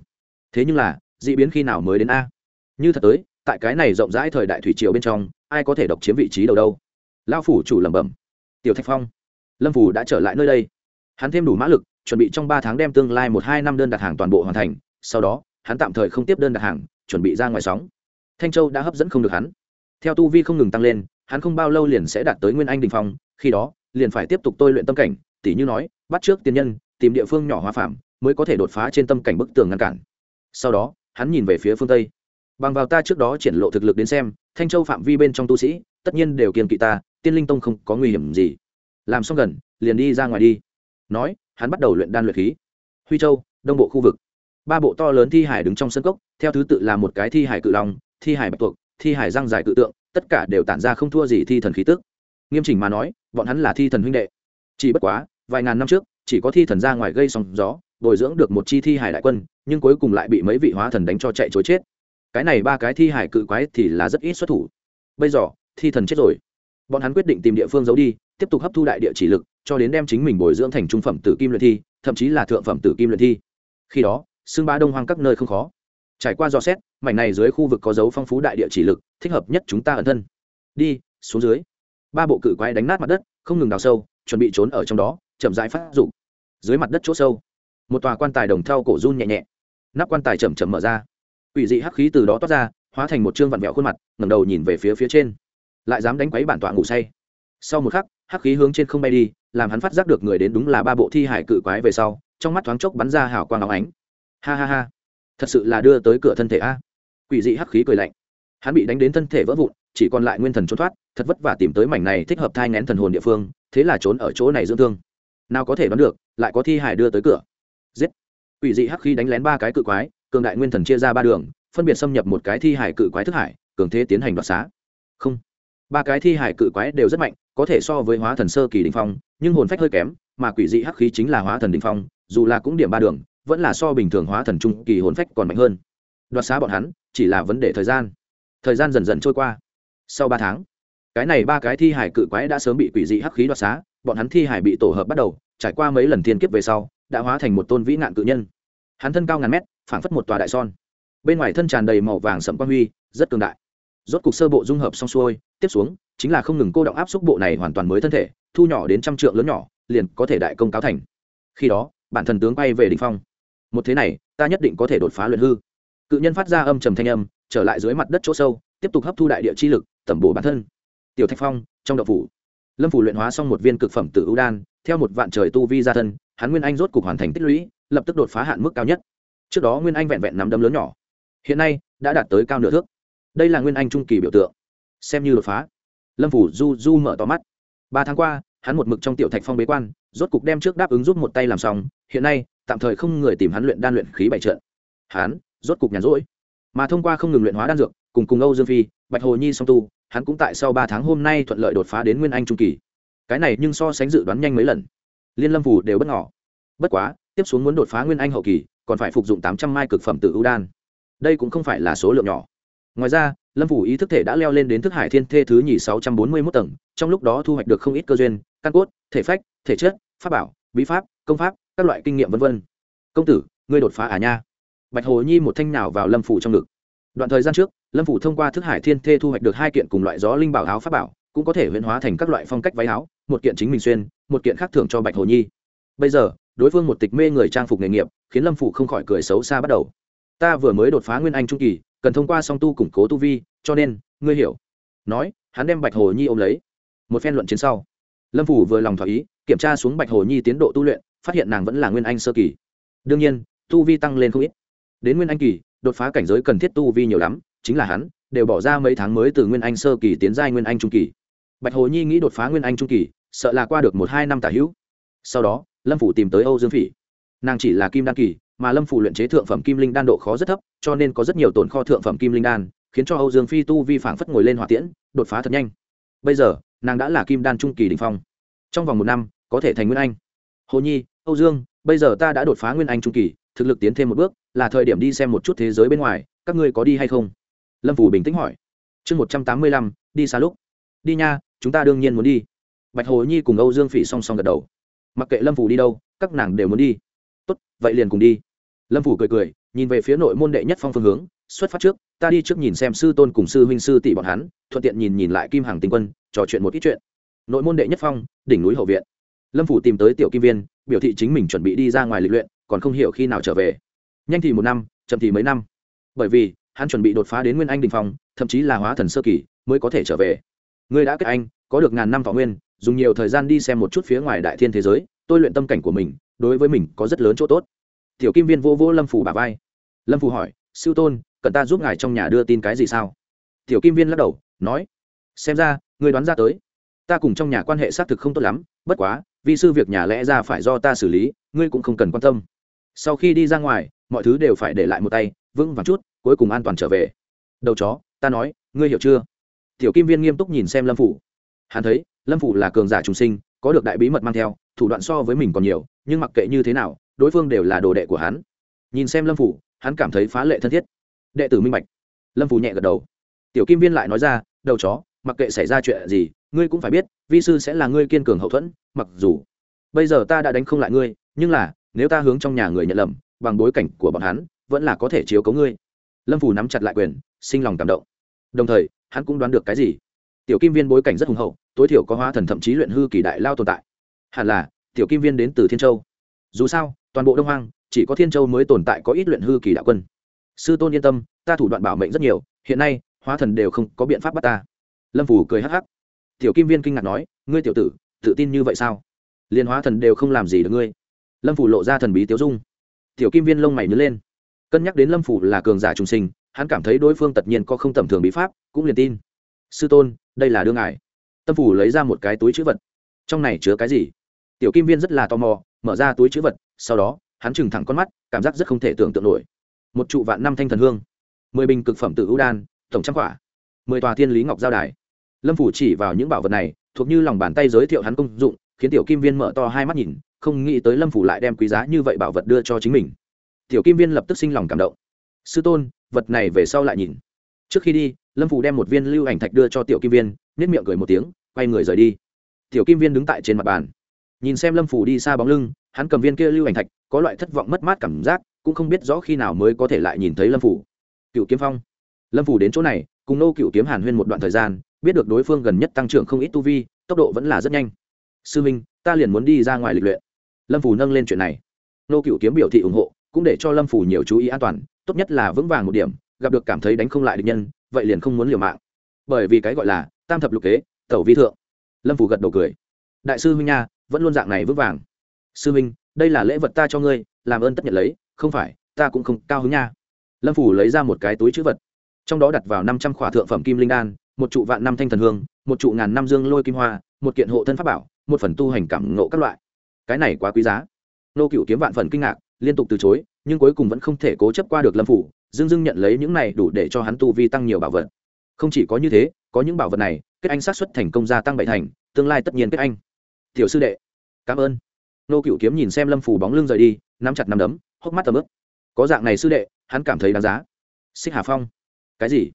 Thế nhưng là d ị biến khi nào mới đến a? Như thật tới, tại cái này rộng rãi thời đại thủy triều bên trong, ai có thể độc chiếm vị trí đầu đâu? Lao phủ chủ lẩm bẩm. Tiểu thạch phong, lâm phủ đã trở lại nơi đây. Hắn thêm đủ mã lực chuẩn bị trong ba tháng đem tương lai một hai năm đơn đặt hàng toàn bộ hoàn thành, sau đó, hắn tạm thời không tiếp đơn đặt hàng, chuẩn bị ra ngoài sóng. Thanh châu đã hấp dẫn không được hắn. Theo tu vi không ngừng tăng lên, hắn không bao lâu liền sẽ đạt tới nguyên anh đình phong, khi đó, liền phải tiếp tục tôi luyện tâm cảnh, tỉ như nói, bắt trước tiền nhân, tìm địa phương nhỏ hóa phạm mới có thể đột phá trên tâm cảnh bức tường ngăn cản. Sau đó, hắn nhìn về phía phương tây. Bằng vào ta trước đó triển lộ thực lực đến xem, thanh châu phạm vi bên trong tu sĩ, tất nhiên đều kiên kỵ ta, tiên linh tông không có nguy hiểm gì. Làm xong gần, liền đi ra ngoài đi. Nói hắn bắt đầu luyện đan luyện khí. Huy châu, đông bộ khu vực. Ba bộ to lớn thi hải đứng trong sân cốc, theo thứ tự là một cái thi hải cự long, thi hải bạch tuộc, thi hải răng dài cự tượng, tất cả đều tản ra không thua gì thi thần khí tức. Nghiêm chỉnh mà nói, bọn hắn là thi thần huynh đệ. Chỉ bất quá, vài ngàn năm trước, chỉ có thi thần ra ngoài gây sóng gió, bồi dưỡng được một chi thi hải đại quân, nhưng cuối cùng lại bị mấy vị hóa thần đánh cho chạy chối chết. Cái này ba cái thi hải cự quái thì là rất ít xuất thủ. Bây giờ, thi thần chết rồi. Bọn hắn quyết định tìm địa phương giấu đi, tiếp tục hấp thu đại địa chỉ lực cho đến đem chính mình bồi dưỡng thành trung phẩm tử kim luyện thi, thậm chí là thượng phẩm tử kim luyện thi. Khi đó, xương bá đông hoang các nơi không khó. Trải qua dò xét, mảnh này dưới khu vực có dấu phong phú đại địa chỉ lực, thích hợp nhất chúng ta ẩn thân. Đi, xuống dưới. Ba bộ cự quái đánh nát mặt đất, không ngừng đào sâu, chuẩn bị trốn ở trong đó, chậm rãi phát dụng dưới mặt đất chỗ sâu, một tòa quan tài đồng thau cổ run nhẹ nhẹ. Nắp quan tài chậm chậm mở ra. Ủy dị hắc khí từ đó toát ra, hóa thành một chương vặn vẹo khuôn mặt, ngẩng đầu nhìn về phía phía trên. Lại dám đánh quấy bản tọa ngủ say. Sau một khắc, hắc khí hướng trên không bay đi làm hắn phát giác được người đến đúng là ba bộ thi hải cự quái về sau, trong mắt thoáng chốc bắn ra hào quang óng ánh. Ha ha ha, thật sự là đưa tới cửa thân thể a. Quỷ dị hắc khí cười lạnh. Hắn bị đánh đến thân thể vỡ vụn, chỉ còn lại nguyên thần trốn thoát, thật vất vả tìm tới mảnh này thích hợp thai ngén thần hồn địa phương, thế là trốn ở chỗ này dưỡng thương. Nào có thể đoán được, lại có thi hải đưa tới cửa. Giết. Quỷ dị hắc khí đánh lén ba cái cự quái, cường đại nguyên thần chia ra ba đường, phân biệt xâm nhập một cái thi hải cự quái thức hải, cường thế tiến hành đoạt xá. Không ba cái thi hải cự quái đều rất mạnh, có thể so với hóa thần sơ kỳ đình phong, nhưng hồn phách hơi kém, mà quỷ dị hắc khí chính là hóa thần đình phong, dù là cũng điểm ba đường, vẫn là so bình thường hóa thần trung kỳ hồn phách còn mạnh hơn. Đoạt xá bọn hắn, chỉ là vấn đề thời gian. Thời gian dần dần trôi qua. Sau ba tháng, cái này ba cái thi hải cự quái đã sớm bị quỷ dị hắc khí đoạt xá, bọn hắn thi hải bị tổ hợp bắt đầu, trải qua mấy lần thiên kiếp về sau, đã hóa thành một tôn vĩ nạn cự nhân. Hắn thân cao ngàn mét, phảng phất một tòa đại son. Bên ngoài thân tràn đầy màu vàng sậm quang huy, rất cường đại. Rốt cục sơ bộ dung hợp xong xuôi tiếp xuống, chính là không ngừng cô động áp xúc bộ này hoàn toàn mới thân thể, thu nhỏ đến trăm trượng lớn nhỏ, liền có thể đại công cáo thành. Khi đó, bản thần tướng bay về đình phong. Một thế này, ta nhất định có thể đột phá luyện hư. Cự nhân phát ra âm trầm thanh âm, trở lại dưới mặt đất chỗ sâu, tiếp tục hấp thu đại địa chi lực, tẩm bổ bản thân. Tiểu thạch phong, trong đậu phủ. Lâm phủ luyện hóa xong một viên cực phẩm tự ưu đan, theo một vạn trời tu vi ra thân, hắn nguyên anh rốt cục hoàn thành tích lũy, lập tức đột phá hạn mức cao nhất. Trước đó nguyên anh vẹn vẹn nắm đấm lớn nhỏ. Hiện nay, đã đạt tới cao nửa thước. Đây là nguyên anh trung kỳ biểu tượng xem như đột phá. Lâm phủ du du mở tỏ mắt. Ba tháng qua, hắn một mực trong tiểu thạch phong bế quan, rốt cục đem trước đáp ứng giúp một tay làm xong, hiện nay, tạm thời không người tìm hắn luyện đan luyện khí bảy trận. Hắn, rốt cục nhàn rỗi. Mà thông qua không ngừng luyện hóa đan dược, cùng cùng âu dương phi, bạch hồ nhi song tu, hắn cũng tại sau ba tháng hôm nay thuận lợi đột phá đến nguyên anh trung kỳ. Cái này nhưng so sánh dự đoán nhanh mấy lần. Liên lâm phủ đều bất ngỏ bất quá, tiếp xuống muốn đột phá nguyên anh hậu kỳ, còn phải phục dụng tám trăm mai cực phẩm tự ưu đan. Đây cũng không phải là số lượng nhỏ. Ngoài ra lâm phủ ý thức thể đã leo lên đến thức hải thiên thê thứ nhì sáu trăm bốn mươi mốt tầng, trong lúc đó thu hoạch được không ít cơ duyên, căn cốt, thể phách, thể chất, pháp bảo, bí pháp, công pháp, các loại kinh nghiệm v v công tử, ngươi đột phá à nha. Bạch hồ nhi một thanh nào vào lâm phủ trong ngực. Đoạn thời gian trước, lâm phủ thông qua thức hải thiên thê thu hoạch được hai kiện cùng loại gió linh bảo áo pháp bảo, cũng có thể huyễn hóa thành các loại phong cách váy áo, một kiện chính mình xuyên, một kiện khác thưởng cho bạch hồ nhi. Bây giờ, đối phương một tịch mê người trang phục nghề nghiệp, khiến lâm phủ không khỏi cười xấu xa bắt đầu ta vừa mới đột phá nguyên anh trung kỳ, cần thông qua song tu củng cố tu vi, cho nên, ngươi hiểu. Nói, hắn đem bạch hồ nhi ôm lấy. Một phen luận chiến sau, lâm phủ vừa lòng thỏa ý, kiểm tra xuống bạch hồ nhi tiến độ tu luyện, phát hiện nàng vẫn là nguyên anh sơ kỳ. Đương nhiên, tu vi tăng lên không ít. Đến nguyên anh kỳ, đột phá cảnh giới cần thiết tu vi nhiều lắm, chính là hắn, đều bỏ ra mấy tháng mới từ nguyên anh sơ kỳ tiến giai nguyên anh trung kỳ. Bạch hồ nhi nghĩ đột phá nguyên anh trung kỳ, sợ là qua được một hai năm tả hữu. Sau đó, lâm phủ tìm tới âu dương phỉ. Nàng chỉ là kim đan kỳ mà lâm phủ luyện chế thượng phẩm kim linh đan độ khó rất thấp, cho nên có rất nhiều tồn kho thượng phẩm kim linh đan, khiến cho âu dương phi tu vi phảng phất ngồi lên hỏa tiễn, đột phá thật nhanh. Bây giờ, nàng đã là kim đan trung kỳ đình phong. Trong vòng một năm, có thể thành nguyên anh. Hồ nhi, âu dương, bây giờ ta đã đột phá nguyên anh trung kỳ, thực lực tiến thêm một bước, là thời điểm đi xem một chút thế giới bên ngoài, các ngươi có đi hay không? Lâm phủ bình tĩnh hỏi. Chương một trăm tám mươi lăm, đi xa lúc. Đi nha, chúng ta đương nhiên muốn đi. Bạch hồ nhi cùng âu dương phỉ song song gật đầu. Mặc kệ lâm phủ đi đâu, các nàng đều muốn đi tốt, vậy liền cùng đi. Lâm phủ cười cười, nhìn về phía nội môn đệ nhất phong phương hướng, xuất phát trước, ta đi trước nhìn xem sư tôn cùng sư huynh sư tỷ bọn hắn, thuận tiện nhìn nhìn lại kim Hằng tinh quân, trò chuyện một ít chuyện. Nội môn đệ nhất phong, đỉnh núi hậu viện. Lâm phủ tìm tới tiểu kim viên, biểu thị chính mình chuẩn bị đi ra ngoài lịch luyện, còn không hiểu khi nào trở về. Nhanh thì một năm, chậm thì mấy năm. Bởi vì, hắn chuẩn bị đột phá đến nguyên anh đình phong, thậm chí là hóa thần sơ kỳ, mới có thể trở về. Ngươi đã kết anh, có được ngàn năm thọ nguyên, dùng nhiều thời gian đi xem một chút phía ngoài đại thiên thế giới, tôi luyện tâm cảnh của mình đối với mình có rất lớn chỗ tốt. Tiểu kim viên vô vô lâm phủ bà vai. Lâm phủ hỏi sư tôn, cần ta giúp ngài trong nhà đưa tin cái gì sao? Tiểu kim viên lắc đầu, nói, xem ra người đoán ra tới. Ta cùng trong nhà quan hệ xác thực không tốt lắm, bất quá vì sư việc nhà lẽ ra phải do ta xử lý, ngươi cũng không cần quan tâm. Sau khi đi ra ngoài, mọi thứ đều phải để lại một tay, vững vàng chút, cuối cùng an toàn trở về. Đầu chó, ta nói, ngươi hiểu chưa? Tiểu kim viên nghiêm túc nhìn xem lâm phủ hắn thấy, lâm phủ là cường giả trùng sinh, có được đại bí mật mang theo thủ đoạn so với mình còn nhiều, nhưng mặc kệ như thế nào, đối phương đều là đồ đệ của hắn. Nhìn xem lâm phủ, hắn cảm thấy phá lệ thân thiết. Đệ tử minh bạch. Lâm phủ nhẹ gật đầu. Tiểu kim viên lại nói ra, đầu chó, mặc kệ xảy ra chuyện gì, ngươi cũng phải biết, vi sư sẽ là ngươi kiên cường hậu thuẫn, mặc dù bây giờ ta đã đánh không lại ngươi, nhưng là, nếu ta hướng trong nhà người nhận lầm, bằng bối cảnh của bọn hắn, vẫn là có thể chiếu cấu ngươi. Lâm phủ nắm chặt lại quyền, sinh lòng cảm động. Đồng thời, hắn cũng đoán được cái gì? Tiểu kim viên bối cảnh rất hùng hậu, tối thiểu có hóa thần thậm chí luyện hư kỳ đại lao tồn tại hẳn là, tiểu kim viên đến từ thiên châu. Dù sao, toàn bộ đông hoang, chỉ có thiên châu mới tồn tại có ít luyện hư kỳ đạo quân. Sư tôn yên tâm, ta thủ đoạn bảo mệnh rất nhiều, hiện nay, hóa thần đều không có biện pháp bắt ta. Lâm phủ cười hắc hắc. Tiểu kim viên kinh ngạc nói, ngươi tiểu tử, tự tin như vậy sao? Liên hóa thần đều không làm gì được ngươi. Lâm phủ lộ ra thần bí tiêu dung. Tiểu kim viên lông mày nhớ lên. Cân nhắc đến lâm phủ là cường giả trung sinh, hắn cảm thấy đối phương tất nhiên có không tầm thường bí pháp, cũng liền tin. Sư tôn, đây là đương ngài. Tâm phủ lấy ra một cái túi chữ vật trong này chứa cái gì? Tiểu kim viên rất là tò mò, mở ra túi chữ vật, sau đó, hắn trừng thẳng con mắt, cảm giác rất không thể tưởng tượng nổi. Một trụ vạn năm thanh thần hương, mười bình cực phẩm tự ưu đan, tổng trăm quả, mười tòa thiên lý ngọc giao đài. Lâm phủ chỉ vào những bảo vật này, thuộc như lòng bàn tay giới thiệu hắn công dụng, khiến tiểu kim viên mở to hai mắt nhìn, không nghĩ tới lâm phủ lại đem quý giá như vậy bảo vật đưa cho chính mình. Tiểu kim viên lập tức sinh lòng cảm động. Sư tôn, vật này về sau lại nhìn. Trước khi đi, lâm phủ đem một viên lưu ảnh thạch đưa cho tiểu kim viên nếp miệng cười một tiếng, quay người rời đi tiểu kim viên đứng tại trên mặt bàn. Nhìn xem lâm phủ đi xa bóng lưng, hắn cầm viên kia lưu ảnh thạch, có loại thất vọng mất mát cảm giác, cũng không biết rõ khi nào mới có thể lại nhìn thấy lâm phủ cựu kiếm phong. Lâm phủ đến chỗ này, cùng nô cựu kiếm hàn huyên một đoạn thời gian, biết được đối phương gần nhất tăng trưởng không ít tu vi, tốc độ vẫn là rất nhanh. Sư minh, ta liền muốn đi ra ngoài lịch luyện. Lâm phủ nâng lên chuyện này. Nô cựu kiếm biểu thị ủng hộ, cũng để cho lâm phủ nhiều chú ý an toàn, tốt nhất là vững vàng một điểm, gặp được cảm thấy đánh không lại địch nhân, vậy liền không muốn liều mạng. Bởi vì cái gọi là tam thập lục kế, tẩu vi thượng lâm phủ gật đầu cười. Đại sư huynh nha, vẫn luôn dạng này vững vàng. Sư huynh, đây là lễ vật ta cho ngươi, làm ơn tất nhận lấy, không phải, ta cũng không cao hứng nha. Lâm phủ lấy ra một cái túi chữ vật. Trong đó đặt vào năm trăm khỏa thượng phẩm kim linh đan, một trụ vạn năm thanh thần hương, một trụ ngàn năm dương lôi kim hoa, một kiện hộ thân pháp bảo, một phần tu hành cảm ngộ các loại. Cái này quá quý giá. Nô cựu kiếm vạn phần kinh ngạc, liên tục từ chối, nhưng cuối cùng vẫn không thể cố chấp qua được lâm phủ dương dưng nhận lấy những này đủ để cho hắn tu vi tăng nhiều bảo vật không chỉ có như thế, có những bảo vật này, kết anh sát xuất thành công gia tăng bảy thành, tương lai tất nhiên kết anh. Tiểu sư đệ, cảm ơn. Nô cựu kiếm nhìn xem lâm phủ bóng lưng rời đi, nắm chặt nắm đấm, hốc mắt tầm ướp có dạng này sư đệ, hắn cảm thấy đáng giá. Xích hà phong. Cái gì?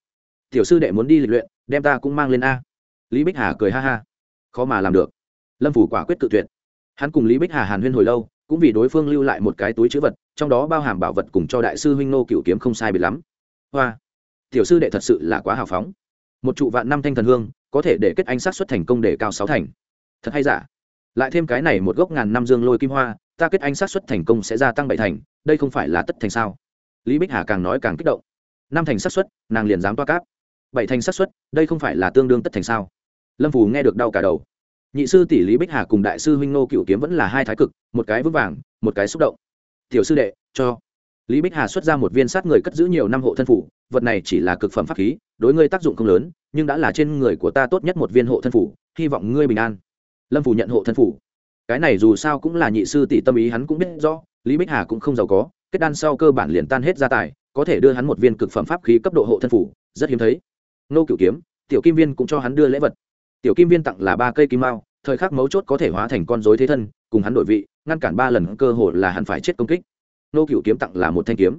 Tiểu sư đệ muốn đi lịch luyện, đem ta cũng mang lên a. Lý bích hà cười ha ha. Khó mà làm được. Lâm phủ quả quyết tự tuyệt. Hắn cùng lý bích hà hàn huyên hồi lâu, cũng vì đối phương lưu lại một cái túi chữ vật, trong đó bao hàm bảo vật cùng cho đại sư huynh nô cựu kiếm không sai biệt lắm. Hoa tiểu sư đệ thật sự là quá hào phóng. Một trụ vạn năm thanh thần hương, có thể để kết anh sát xuất thành công để cao sáu thành. Thật hay giả? Lại thêm cái này một gốc ngàn năm dương lôi kim hoa, ta kết anh sát xuất thành công sẽ gia tăng bảy thành, đây không phải là tất thành sao? Lý bích hà càng nói càng kích động. Năm thành sát xuất, nàng liền dám toa cáp. Bảy thành sát xuất, đây không phải là tương đương tất thành sao? Lâm phù nghe được đau cả đầu. Nhị sư tỷ lý bích hà cùng đại sư huynh nô cựu kiếm vẫn là hai thái cực, một cái vững vàng, một cái xúc động. Tiểu sư đệ, cho lý bích hà xuất ra một viên sát người cất giữ nhiều năm hộ thân phủ, vật này chỉ là cực phẩm pháp khí, đối ngươi tác dụng không lớn, nhưng đã là trên người của ta tốt nhất một viên hộ thân phủ, hy vọng ngươi bình an. Lâm phủ nhận hộ thân phủ. Cái này dù sao cũng là nhị sư tỷ tâm ý hắn cũng biết rõ, lý bích hà cũng không giàu có, kết đan sau cơ bản liền tan hết gia tài, có thể đưa hắn một viên cực phẩm pháp khí cấp độ hộ thân phủ, rất hiếm thấy. Nô cửu kiếm, tiểu kim viên cũng cho hắn đưa lễ vật. Tiểu kim viên tặng là ba cây kim mao, thời khắc mấu chốt có thể hóa thành con dối thế thân, cùng hắn đổi vị, ngăn cản ba lần cơ hội là hắn phải chết công kích nô cửu kiếm tặng là một thanh kiếm.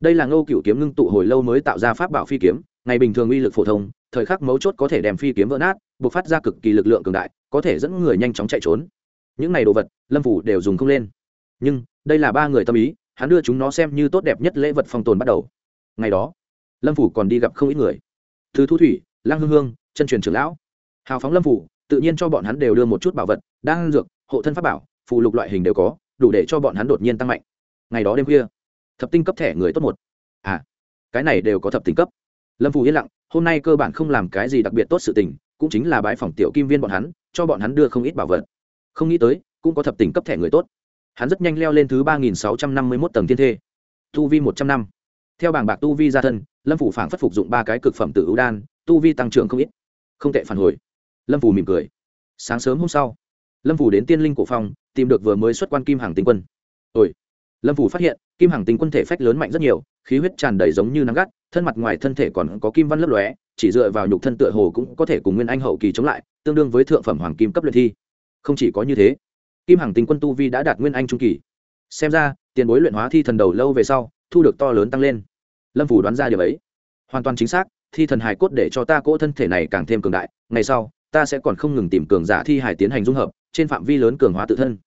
Đây là nô cửu kiếm ngưng tụ hồi lâu mới tạo ra pháp bảo phi kiếm, ngày bình thường uy lực phổ thông, thời khắc mấu chốt có thể đem phi kiếm vỡ nát buộc phát ra cực kỳ lực lượng cường đại, có thể dẫn người nhanh chóng chạy trốn. Những này đồ vật, lâm phủ đều dùng không lên. Nhưng, đây là ba người tâm ý, hắn đưa chúng nó xem như tốt đẹp nhất lễ vật phong tồn bắt đầu. Ngày đó, lâm phủ còn đi gặp không ít người. Thứ thu thủy lang hương hương, chân truyền trưởng lão. Hào phóng lâm phủ, tự nhiên cho bọn hắn đều đưa một chút bảo vật đang dược, hộ thân pháp bảo, phù lục loại hình đều có, đủ để cho bọn hắn đột nhiên tăng mạnh ngày đó đêm khuya. Thập tinh cấp thẻ người tốt một. À cái này đều có thập tinh cấp. Lâm phù yên lặng, hôm nay cơ bản không làm cái gì đặc biệt tốt sự tình, cũng chính là bãi phòng tiểu kim viên bọn hắn, cho bọn hắn đưa không ít bảo vật. Không nghĩ tới, cũng có thập tinh cấp thẻ người tốt. Hắn rất nhanh leo lên thứ ba nghìn sáu trăm năm mươi mốt tầng thiên thê. Tu vi một trăm năm. Theo bảng bạc tu vi gia thân, lâm phủ phảng phất phục dụng ba cái cực phẩm tự ưu đan, tu vi tăng trưởng không ít. Không tệ phản hồi. Lâm phủ mỉm cười. Sáng sớm hôm sau, lâm phủ đến tiên linh cổ phong tìm được vừa mới xuất quan kim hàng tinh quân. Ôi lâm phủ phát hiện, kim Hằng tinh quân thể phách lớn mạnh rất nhiều, khí huyết tràn đầy giống như nắng gắt, thân mặt ngoài thân thể còn có kim văn lấp lóe, chỉ dựa vào nhục thân tựa hồ cũng có thể cùng nguyên anh hậu kỳ chống lại, tương đương với thượng phẩm hoàng kim cấp luyện thi. Không chỉ có như thế, kim hằng Tinh quân tu vi đã đạt nguyên anh trung kỳ. Xem ra, tiền bối luyện hóa thi thần đầu lâu về sau, thu được to lớn tăng lên. Lâm phủ đoán ra điều ấy. Hoàn toàn chính xác, thi thần hài cốt để cho ta cỗ thân thể này càng thêm cường đại, ngày sau, ta sẽ còn không ngừng tìm cường giả thi hài tiến hành dung hợp, trên phạm vi lớn cường hóa tự thân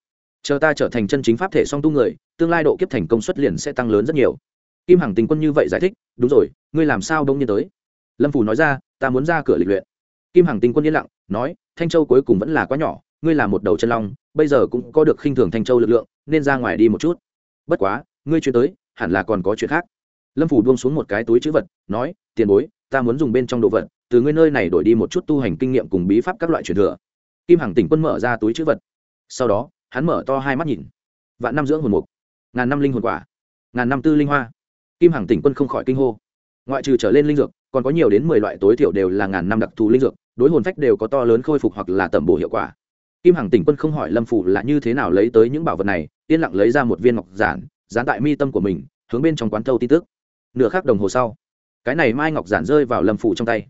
chờ ta trở thành chân chính pháp thể song tu người, tương lai độ kiếp thành công suất liền sẽ tăng lớn rất nhiều. Kim hằng tình quân như vậy giải thích, đúng rồi, ngươi làm sao đông nhiên tới? Lâm phủ nói ra, ta muốn ra cửa lịch luyện. Kim hằng tình quân yên lặng, nói, thanh châu cuối cùng vẫn là quá nhỏ, ngươi là một đầu chân long, bây giờ cũng có được khinh thường thanh châu lực lượng, nên ra ngoài đi một chút. Bất quá, ngươi chuyển tới, hẳn là còn có chuyện khác. Lâm phủ buông xuống một cái túi chữ vật, nói, tiền bối, ta muốn dùng bên trong đồ vật, từ ngươi nơi này đổi đi một chút tu hành kinh nghiệm cùng bí pháp các loại truyền thừa. Kim hằng tỉnh quân mở ra túi chữ vật. Sau đó hắn mở to hai mắt nhìn. Vạn năm dưỡng hồn mục, ngàn năm linh hồn quả, ngàn năm tư linh hoa. Kim hằng tỉnh quân không khỏi kinh hô. Ngoại trừ trở lên linh dược, còn có nhiều đến mười loại tối thiểu đều là ngàn năm đặc thù linh dược, đối hồn phách đều có to lớn khôi phục hoặc là tẩm bổ hiệu quả. Kim hằng tỉnh quân không hỏi lâm phủ là như thế nào lấy tới những bảo vật này, yên lặng lấy ra một viên ngọc giản, dán tại mi tâm của mình, hướng bên trong quán thâu tin tức. Nửa khắc đồng hồ sau, cái này mai ngọc giản rơi vào lâm phủ trong tay.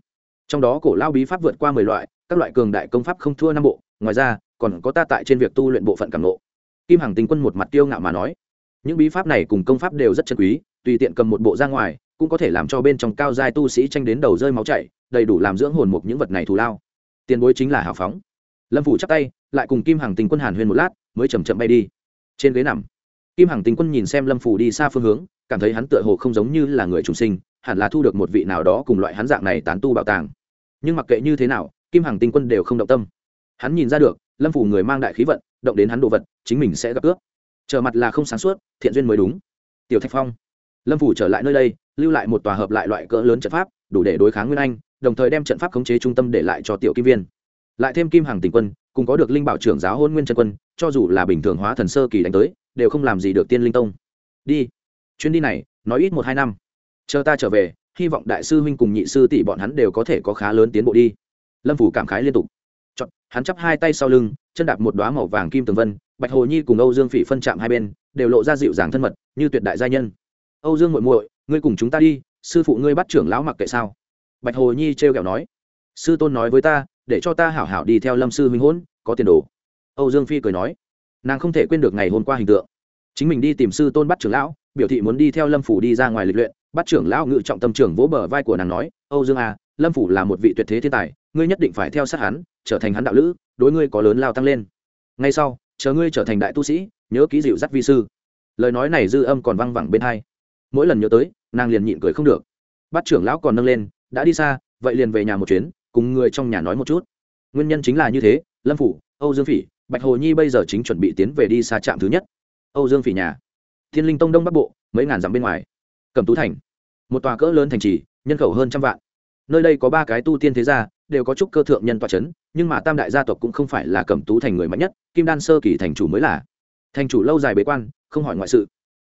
Trong đó cổ lao bí pháp vượt qua mười loại, các loại cường đại công pháp không thua năm bộ, ngoài ra còn có ta tại trên việc tu luyện bộ phận cảm nộ kim hằng Tinh quân một mặt tiêu ngạo mà nói, những bí pháp này cùng công pháp đều rất chân quý, tùy tiện cầm một bộ ra ngoài, cũng có thể làm cho bên trong cao giai tu sĩ tranh đến đầu rơi máu chảy, đầy đủ làm dưỡng hồn mục những vật này thù lao. Tiền bối chính là hào phóng. Lâm phủ chắp tay, lại cùng kim hằng Tinh quân hàn huyên một lát, mới chầm chậm bay đi. Trên ghế nằm, kim hằng Tinh quân nhìn xem lâm phủ đi xa phương hướng, cảm thấy hắn tựa hồ không giống như là người trùng sinh, hẳn là thu được một vị nào đó cùng loại hắn dạng này tán tu bảo tàng. Nhưng mặc kệ như thế nào, kim hằng tinh quân đều không động tâm. Hắn nhìn ra được lâm phủ người mang đại khí vận, động đến hắn đồ vật, chính mình sẽ gặp cướp trở mặt là không sáng suốt, thiện duyên mới đúng. Tiểu thạch phong, lâm phủ trở lại nơi đây, lưu lại một tòa hợp lại loại cỡ lớn trận pháp, đủ để đối kháng nguyên anh, đồng thời đem trận pháp khống chế trung tâm để lại cho tiểu kim viên. Lại thêm kim hàng tình quân, cùng có được linh bảo trưởng giáo hôn nguyên trần quân, cho dù là bình thường hóa thần sơ kỳ đánh tới, đều không làm gì được tiên linh tông. Đi, chuyến đi này, nói ít một hai năm. Chờ ta trở về, hy vọng đại sư huynh cùng nhị sư tỷ bọn hắn đều có thể có khá lớn tiến bộ đi. Lâm phủ cảm khái liên tục hắn chắp hai tay sau lưng, chân đạp một đoá màu vàng kim tường vân, bạch hồ nhi cùng âu dương phỉ phân chạm hai bên, đều lộ ra dịu dàng thân mật, như tuyệt đại gia nhân. Âu dương muội muội, ngươi cùng chúng ta đi, sư phụ ngươi bắt trưởng lão mặc kệ sao? Bạch hồ nhi trêu ghẹo nói. Sư tôn nói với ta, để cho ta hảo hảo đi theo lâm sư huynh hôn, có tiền đồ. Âu dương phi cười nói. Nàng không thể quên được ngày hôm qua hình tượng. Chính mình đi tìm sư tôn bắt trưởng lão, biểu thị muốn đi theo lâm phủ đi ra ngoài lịch luyện, bắt trưởng lão ngự trọng tâm trưởng vỗ bờ vai của nàng nói, âu dương à lâm phủ là một vị tuyệt thế thiên tài, ngươi nhất định phải theo sát hắn trở thành hắn đạo lữ, đối ngươi có lớn lao tăng lên. Ngay sau, chờ ngươi trở thành đại tu sĩ, nhớ ký dịu dắt vi sư. Lời nói này dư âm còn văng vẳng bên hai. Mỗi lần nhớ tới, nàng liền nhịn cười không được. Bắt trưởng lão còn nâng lên, đã đi xa, vậy liền về nhà một chuyến, cùng người trong nhà nói một chút. Nguyên nhân chính là như thế, lâm phủ, âu dương phỉ, bạch hồ nhi bây giờ chính chuẩn bị tiến về đi xa trạm thứ nhất. Âu dương phỉ nhà. Thiên linh tông đông bắc bộ, mấy ngàn dặm bên ngoài. Cầm tú thành. Một tòa cỡ lớn thành trì, nhân khẩu hơn trăm vạn. Nơi đây có ba cái tu tiên thế gia đều có chút cơ thượng nhân tọa chấn, nhưng mà tam đại gia tộc cũng không phải là cẩm tú thành người mạnh nhất, kim đan sơ kỳ thành chủ mới là. Thành chủ lâu dài bế quan, không hỏi ngoại sự.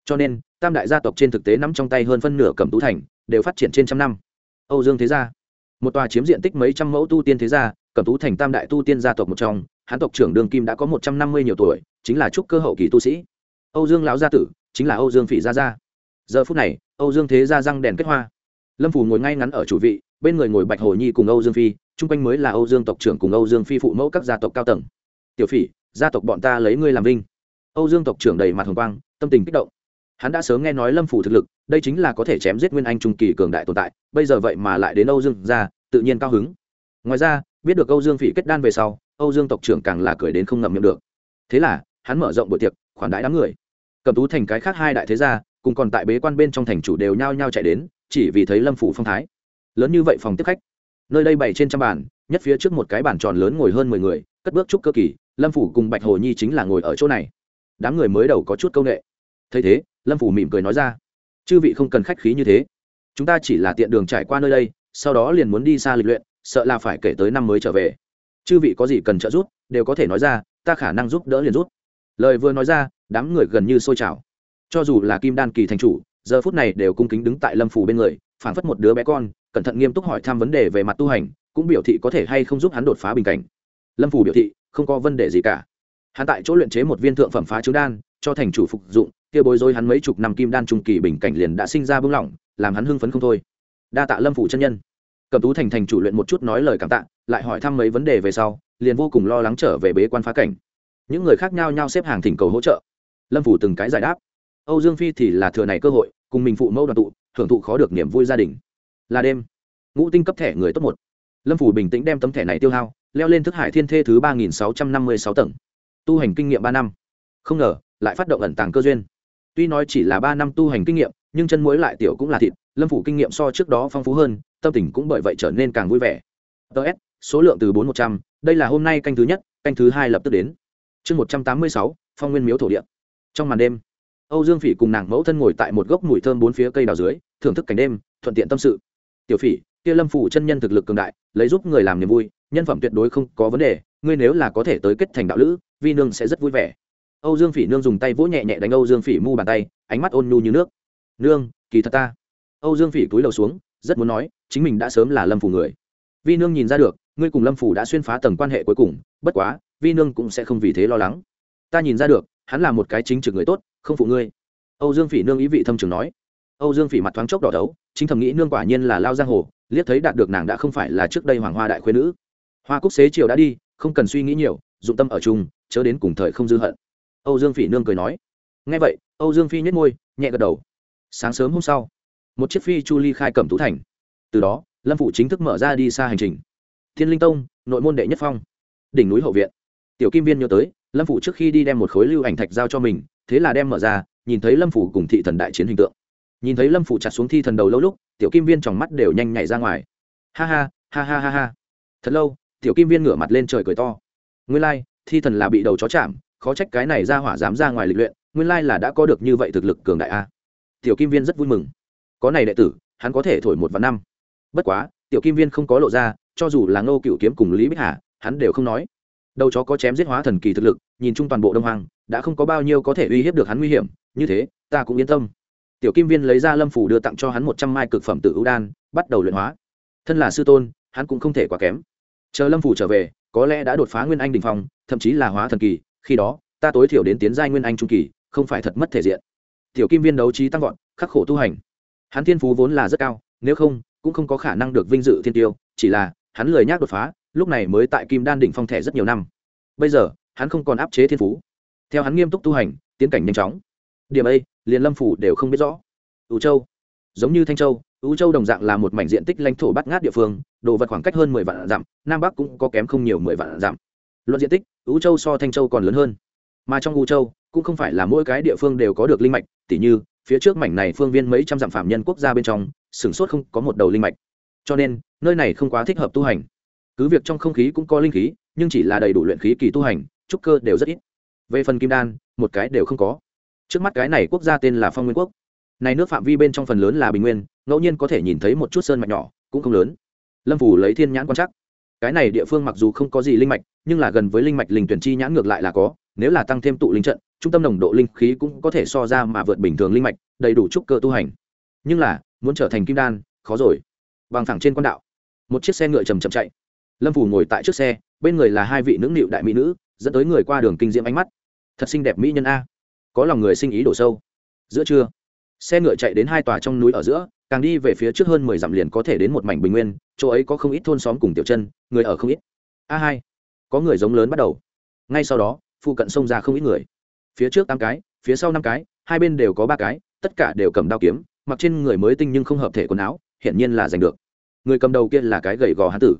Cho nên, tam đại gia tộc trên thực tế nắm trong tay hơn phân nửa cẩm tú thành, đều phát triển trên trăm năm. Âu dương thế gia. Một tòa chiếm diện tích mấy trăm mẫu tu tiên thế gia cẩm tú thành tam đại tu tiên gia tộc một trong, hán tộc trưởng đường kim đã có một trăm năm mươi nhiều tuổi, chính là trúc cơ hậu kỳ tu sĩ. Âu dương lão gia tử, chính là âu dương phỉ gia gia. Giờ phút này, âu dương thế gia răng đèn kết hoa. Lâm phủ ngồi ngay ngắn ở chủ vị, bên người ngồi bạch hồ nhi cùng âu dương phi chung quanh mới là âu dương tộc trưởng cùng âu dương phi phụ mẫu các gia tộc cao tầng. Tiểu phỉ, gia tộc bọn ta lấy ngươi làm vinh. Âu dương tộc trưởng đầy mặt hồng quang, tâm tình kích động. Hắn đã sớm nghe nói lâm phủ thực lực, đây chính là có thể chém giết nguyên anh trung kỳ cường đại tồn tại, bây giờ vậy mà lại đến âu dương gia tự nhiên cao hứng. Ngoài ra, biết được âu dương phỉ kết đan về sau, âu dương tộc trưởng càng là cười đến không ngậm miệng được. Thế là, hắn mở rộng buổi tiệc, khoản đãi đám người. Cầm tú thành cái khác hai đại thế gia, cùng còn tại bế quan bên trong thành chủ đều nhao nhao chạy đến, chỉ vì thấy lâm phủ phong thái. Lớn như vậy phòng tiếp khách nơi đây bày trên trăm bàn, nhất phía trước một cái bàn tròn lớn ngồi hơn mười người, cất bước chúc cơ kỳ, lâm phủ cùng bạch hồ nhi chính là ngồi ở chỗ này. Đám người mới đầu có chút c â u n ệ thấy thế, lâm phủ mỉm cười nói ra, chư vị không cần khách khí như thế. Chúng ta chỉ là tiện đường trải qua nơi đây, sau đó liền muốn đi xa lịch luyện, sợ là phải kể tới năm mới trở về. Chư vị có gì cần trợ giúp, đều có thể nói ra, ta khả năng giúp đỡ liền rút lời vừa nói ra, đám người gần như sôi trào. Cho dù là kim đan kỳ thành chủ, giờ phút này đều cung kính đứng tại lâm phủ bên người, phảng phất một đứa bé con cẩn thận nghiêm túc hỏi thăm vấn đề về mặt tu hành, cũng biểu thị có thể hay không giúp hắn đột phá bình cảnh. Lâm phủ biểu thị, không có vấn đề gì cả. Hắn tại chỗ luyện chế một viên thượng phẩm phá trứng đan, cho thành chủ phục dụng, kia bối rối hắn mấy chục năm kim đan trung kỳ bình cảnh liền đã sinh ra bưng lỏng, làm hắn hưng phấn không thôi. Đa tạ lâm phủ chân nhân. Cầm tú thành thành chủ luyện một chút nói lời cảm tạ, lại hỏi thăm mấy vấn đề về sau, liền vô cùng lo lắng trở về bế quan phá cảnh. Những người khác nhau nhau xếp hàng thỉnh cầu hỗ trợ. Lâm phủ từng cái giải đáp. Âu dương phi thì là thừa này cơ hội, cùng mình phụ mẫu đoàn tụ, thưởng thụ khó được niềm vui gia đình là đêm. Ngũ tinh cấp thẻ người tốt một. Lâm phủ bình tĩnh đem tấm thẻ này tiêu hao, leo lên thức hải thiên thê thứ ba nghìn sáu trăm năm mươi sáu tầng. Tu hành kinh nghiệm ba năm. Không ngờ, lại phát động ẩn tàng cơ duyên. Tuy nói chỉ là ba năm tu hành kinh nghiệm, nhưng chân mũi lại tiểu cũng là thịt, lâm phủ kinh nghiệm so trước đó phong phú hơn, tâm tình cũng bởi vậy trở nên càng vui vẻ. Ts số lượng từ bốn một trăm, đây là hôm nay canh thứ nhất, canh thứ hai lập tức đến. Chương một trăm tám mươi sáu, phong nguyên miếu thổ địa. Trong màn đêm, âu dương phỉ cùng nàng mẫu thân ngồi tại một gốc mùi thơm bốn phía cây đào dưới, thưởng thức cảnh đêm, thuận tiện tâm sự tiểu phỉ, kia lâm phủ chân nhân thực lực cường đại, lấy giúp người làm niềm vui, nhân phẩm tuyệt đối không có vấn đề, ngươi nếu là có thể tới kết thành đạo lữ, vi nương sẽ rất vui vẻ. Âu dương phỉ nương dùng tay vỗ nhẹ nhẹ đánh âu dương phỉ mu bàn tay, ánh mắt ôn nhu như nước. Nương, kỳ thật ta. Âu dương phỉ cúi đầu xuống, rất muốn nói, chính mình đã sớm là lâm phủ người. Vi nương nhìn ra được, ngươi cùng lâm phủ đã xuyên phá tầng quan hệ cuối cùng, bất quá, vi nương cũng sẽ không vì thế lo lắng. Ta nhìn ra được, hắn là một cái chính trực người tốt, không phụ ngươi. Âu dương phỉ nương ý vị thâm trường nói. Âu dương phỉ mặt thoáng chốc đỏ đấu chính thầm nghĩ nương quả nhiên là lao giang hồ, liếc thấy đạt được nàng đã không phải là trước đây hoàng hoa đại khuyên nữ. Hoa cúc xế chiều đã đi, không cần suy nghĩ nhiều, dụng tâm ở chung, chớ đến cùng thời không dư hận. Âu dương phỉ nương cười nói. Ngay vậy, âu dương phi nhếch môi, nhẹ gật đầu. Sáng sớm hôm sau, một chiếc phi chu ly khai cẩm tú thành. Từ đó, lâm phụ chính thức mở ra đi xa hành trình. Thiên linh tông, nội môn đệ nhất phong. Đỉnh núi hậu viện. Tiểu kim viên nhớ tới, lâm phụ trước khi đi đem một khối lưu ảnh thạch giao cho mình, thế là đem mở ra, nhìn thấy lâm phủ cùng thị thần đại chiến hình tượng nhìn thấy lâm phủ chặt xuống thi thần đầu lâu lúc tiểu kim viên tròng mắt đều nhanh nhảy ra ngoài. Ha ha ha ha ha ha. Thật lâu tiểu kim viên ngửa mặt lên trời cười to. Nguyên lai、like, thi thần là bị đầu chó chạm khó trách cái này ra hỏa dám ra ngoài lịch luyện nguyên lai là đã có được như vậy thực lực cường đại a. Tiểu kim viên rất vui mừng. Có này đệ tử hắn có thể thổi một vạn năm. Bất quá tiểu kim viên không có lộ ra cho dù là ngô cựu kiếm cùng lý bích hà hắn đều không nói. Đầu chó có chém giết hóa thần kỳ thực lực nhìn chung toàn bộ đông hoàng đã không có bao nhiêu có thể uy hiếp được hắn nguy hiểm như thế ta cũng yên tâm tiểu kim viên lấy ra lâm phủ đưa tặng cho hắn một trăm mai cực phẩm tự ưu đan, bắt đầu luyện hóa. Thân là sư tôn, hắn cũng không thể quá kém. Chờ lâm phủ trở về, có lẽ đã đột phá nguyên anh đình phong, thậm chí là hóa thần kỳ, khi đó, ta tối thiểu đến tiến giai nguyên anh trung kỳ, không phải thật mất thể diện. Tiểu kim viên đấu trí tăng vọt, khắc khổ tu hành. Hắn thiên phú vốn là rất cao, nếu không, cũng không có khả năng được vinh dự thiên tiêu, chỉ là, hắn lười nhác đột phá, lúc này mới tại kim đan đỉnh phong thẻ rất nhiều năm. Bây giờ, hắn không còn áp chế thiên phú. Theo hắn nghiêm túc tu hành, tiến cảnh nhanh chóng điểm ấy, liền lâm phủ đều không biết rõ. Ưu châu, giống như thanh châu ưu châu đồng dạng là một mảnh diện tích lãnh thổ bát ngát địa phương, đồ vật khoảng cách hơn mười vạn dặm, nam bắc cũng có kém không nhiều mười vạn dặm. Luận diện tích ưu châu so thanh châu còn lớn hơn. Mà trong ưu châu, cũng không phải là mỗi cái địa phương đều có được linh mạch, tỉ như, phía trước mảnh này phương viên mấy trăm dặm phạm nhân quốc gia bên trong, sửng sốt không có một đầu linh mạch. Cho nên, nơi này không quá thích hợp tu hành. Cứ việc trong không khí cũng có linh khí, nhưng chỉ là đầy đủ luyện khí kỳ tu hành, trúc cơ đều rất ít. Về phần kim đan, một cái đều không có trước mắt cái này quốc gia tên là phong nguyên quốc. Này nước phạm vi bên trong phần lớn là bình nguyên, ngẫu nhiên có thể nhìn thấy một chút sơn mạch nhỏ, cũng không lớn. Lâm phủ lấy thiên nhãn quan chắc cái này địa phương mặc dù không có gì linh mạch, nhưng là gần với linh mạch linh tuyển chi nhãn ngược lại là có, nếu là tăng thêm tụ linh trận, trung tâm nồng độ linh khí cũng có thể so ra mà vượt bình thường linh mạch, đầy đủ trúc cơ tu hành. Nhưng là, muốn trở thành kim đan, khó rồi. Bằng thẳng trên quan đạo, một chiếc xe ngựa chầm chậm chạy. Lâm phủ ngồi tại trước xe, bên người là hai vị nữ nịu đại mỹ nữ, dẫn tới người qua đường kinh diễm ánh mắt. Thật xinh đẹp mỹ nhân a có lòng người sinh ý đổ sâu. Giữa trưa, xe ngựa chạy đến hai tòa trong núi ở giữa, càng đi về phía trước hơn mười dặm liền có thể đến một mảnh bình nguyên, chỗ ấy có không ít thôn xóm cùng tiểu chân, người ở không ít. A hai, có người giống lớn bắt đầu. Ngay sau đó, phụ cận sông ra không ít người. Phía trước tám cái, phía sau năm cái, hai bên đều có ba cái, tất cả đều cầm đao kiếm, mặc trên người mới tinh nhưng không hợp thể quần áo, hiển nhiên là giành được. Người cầm đầu kia là cái gầy gò hán tử.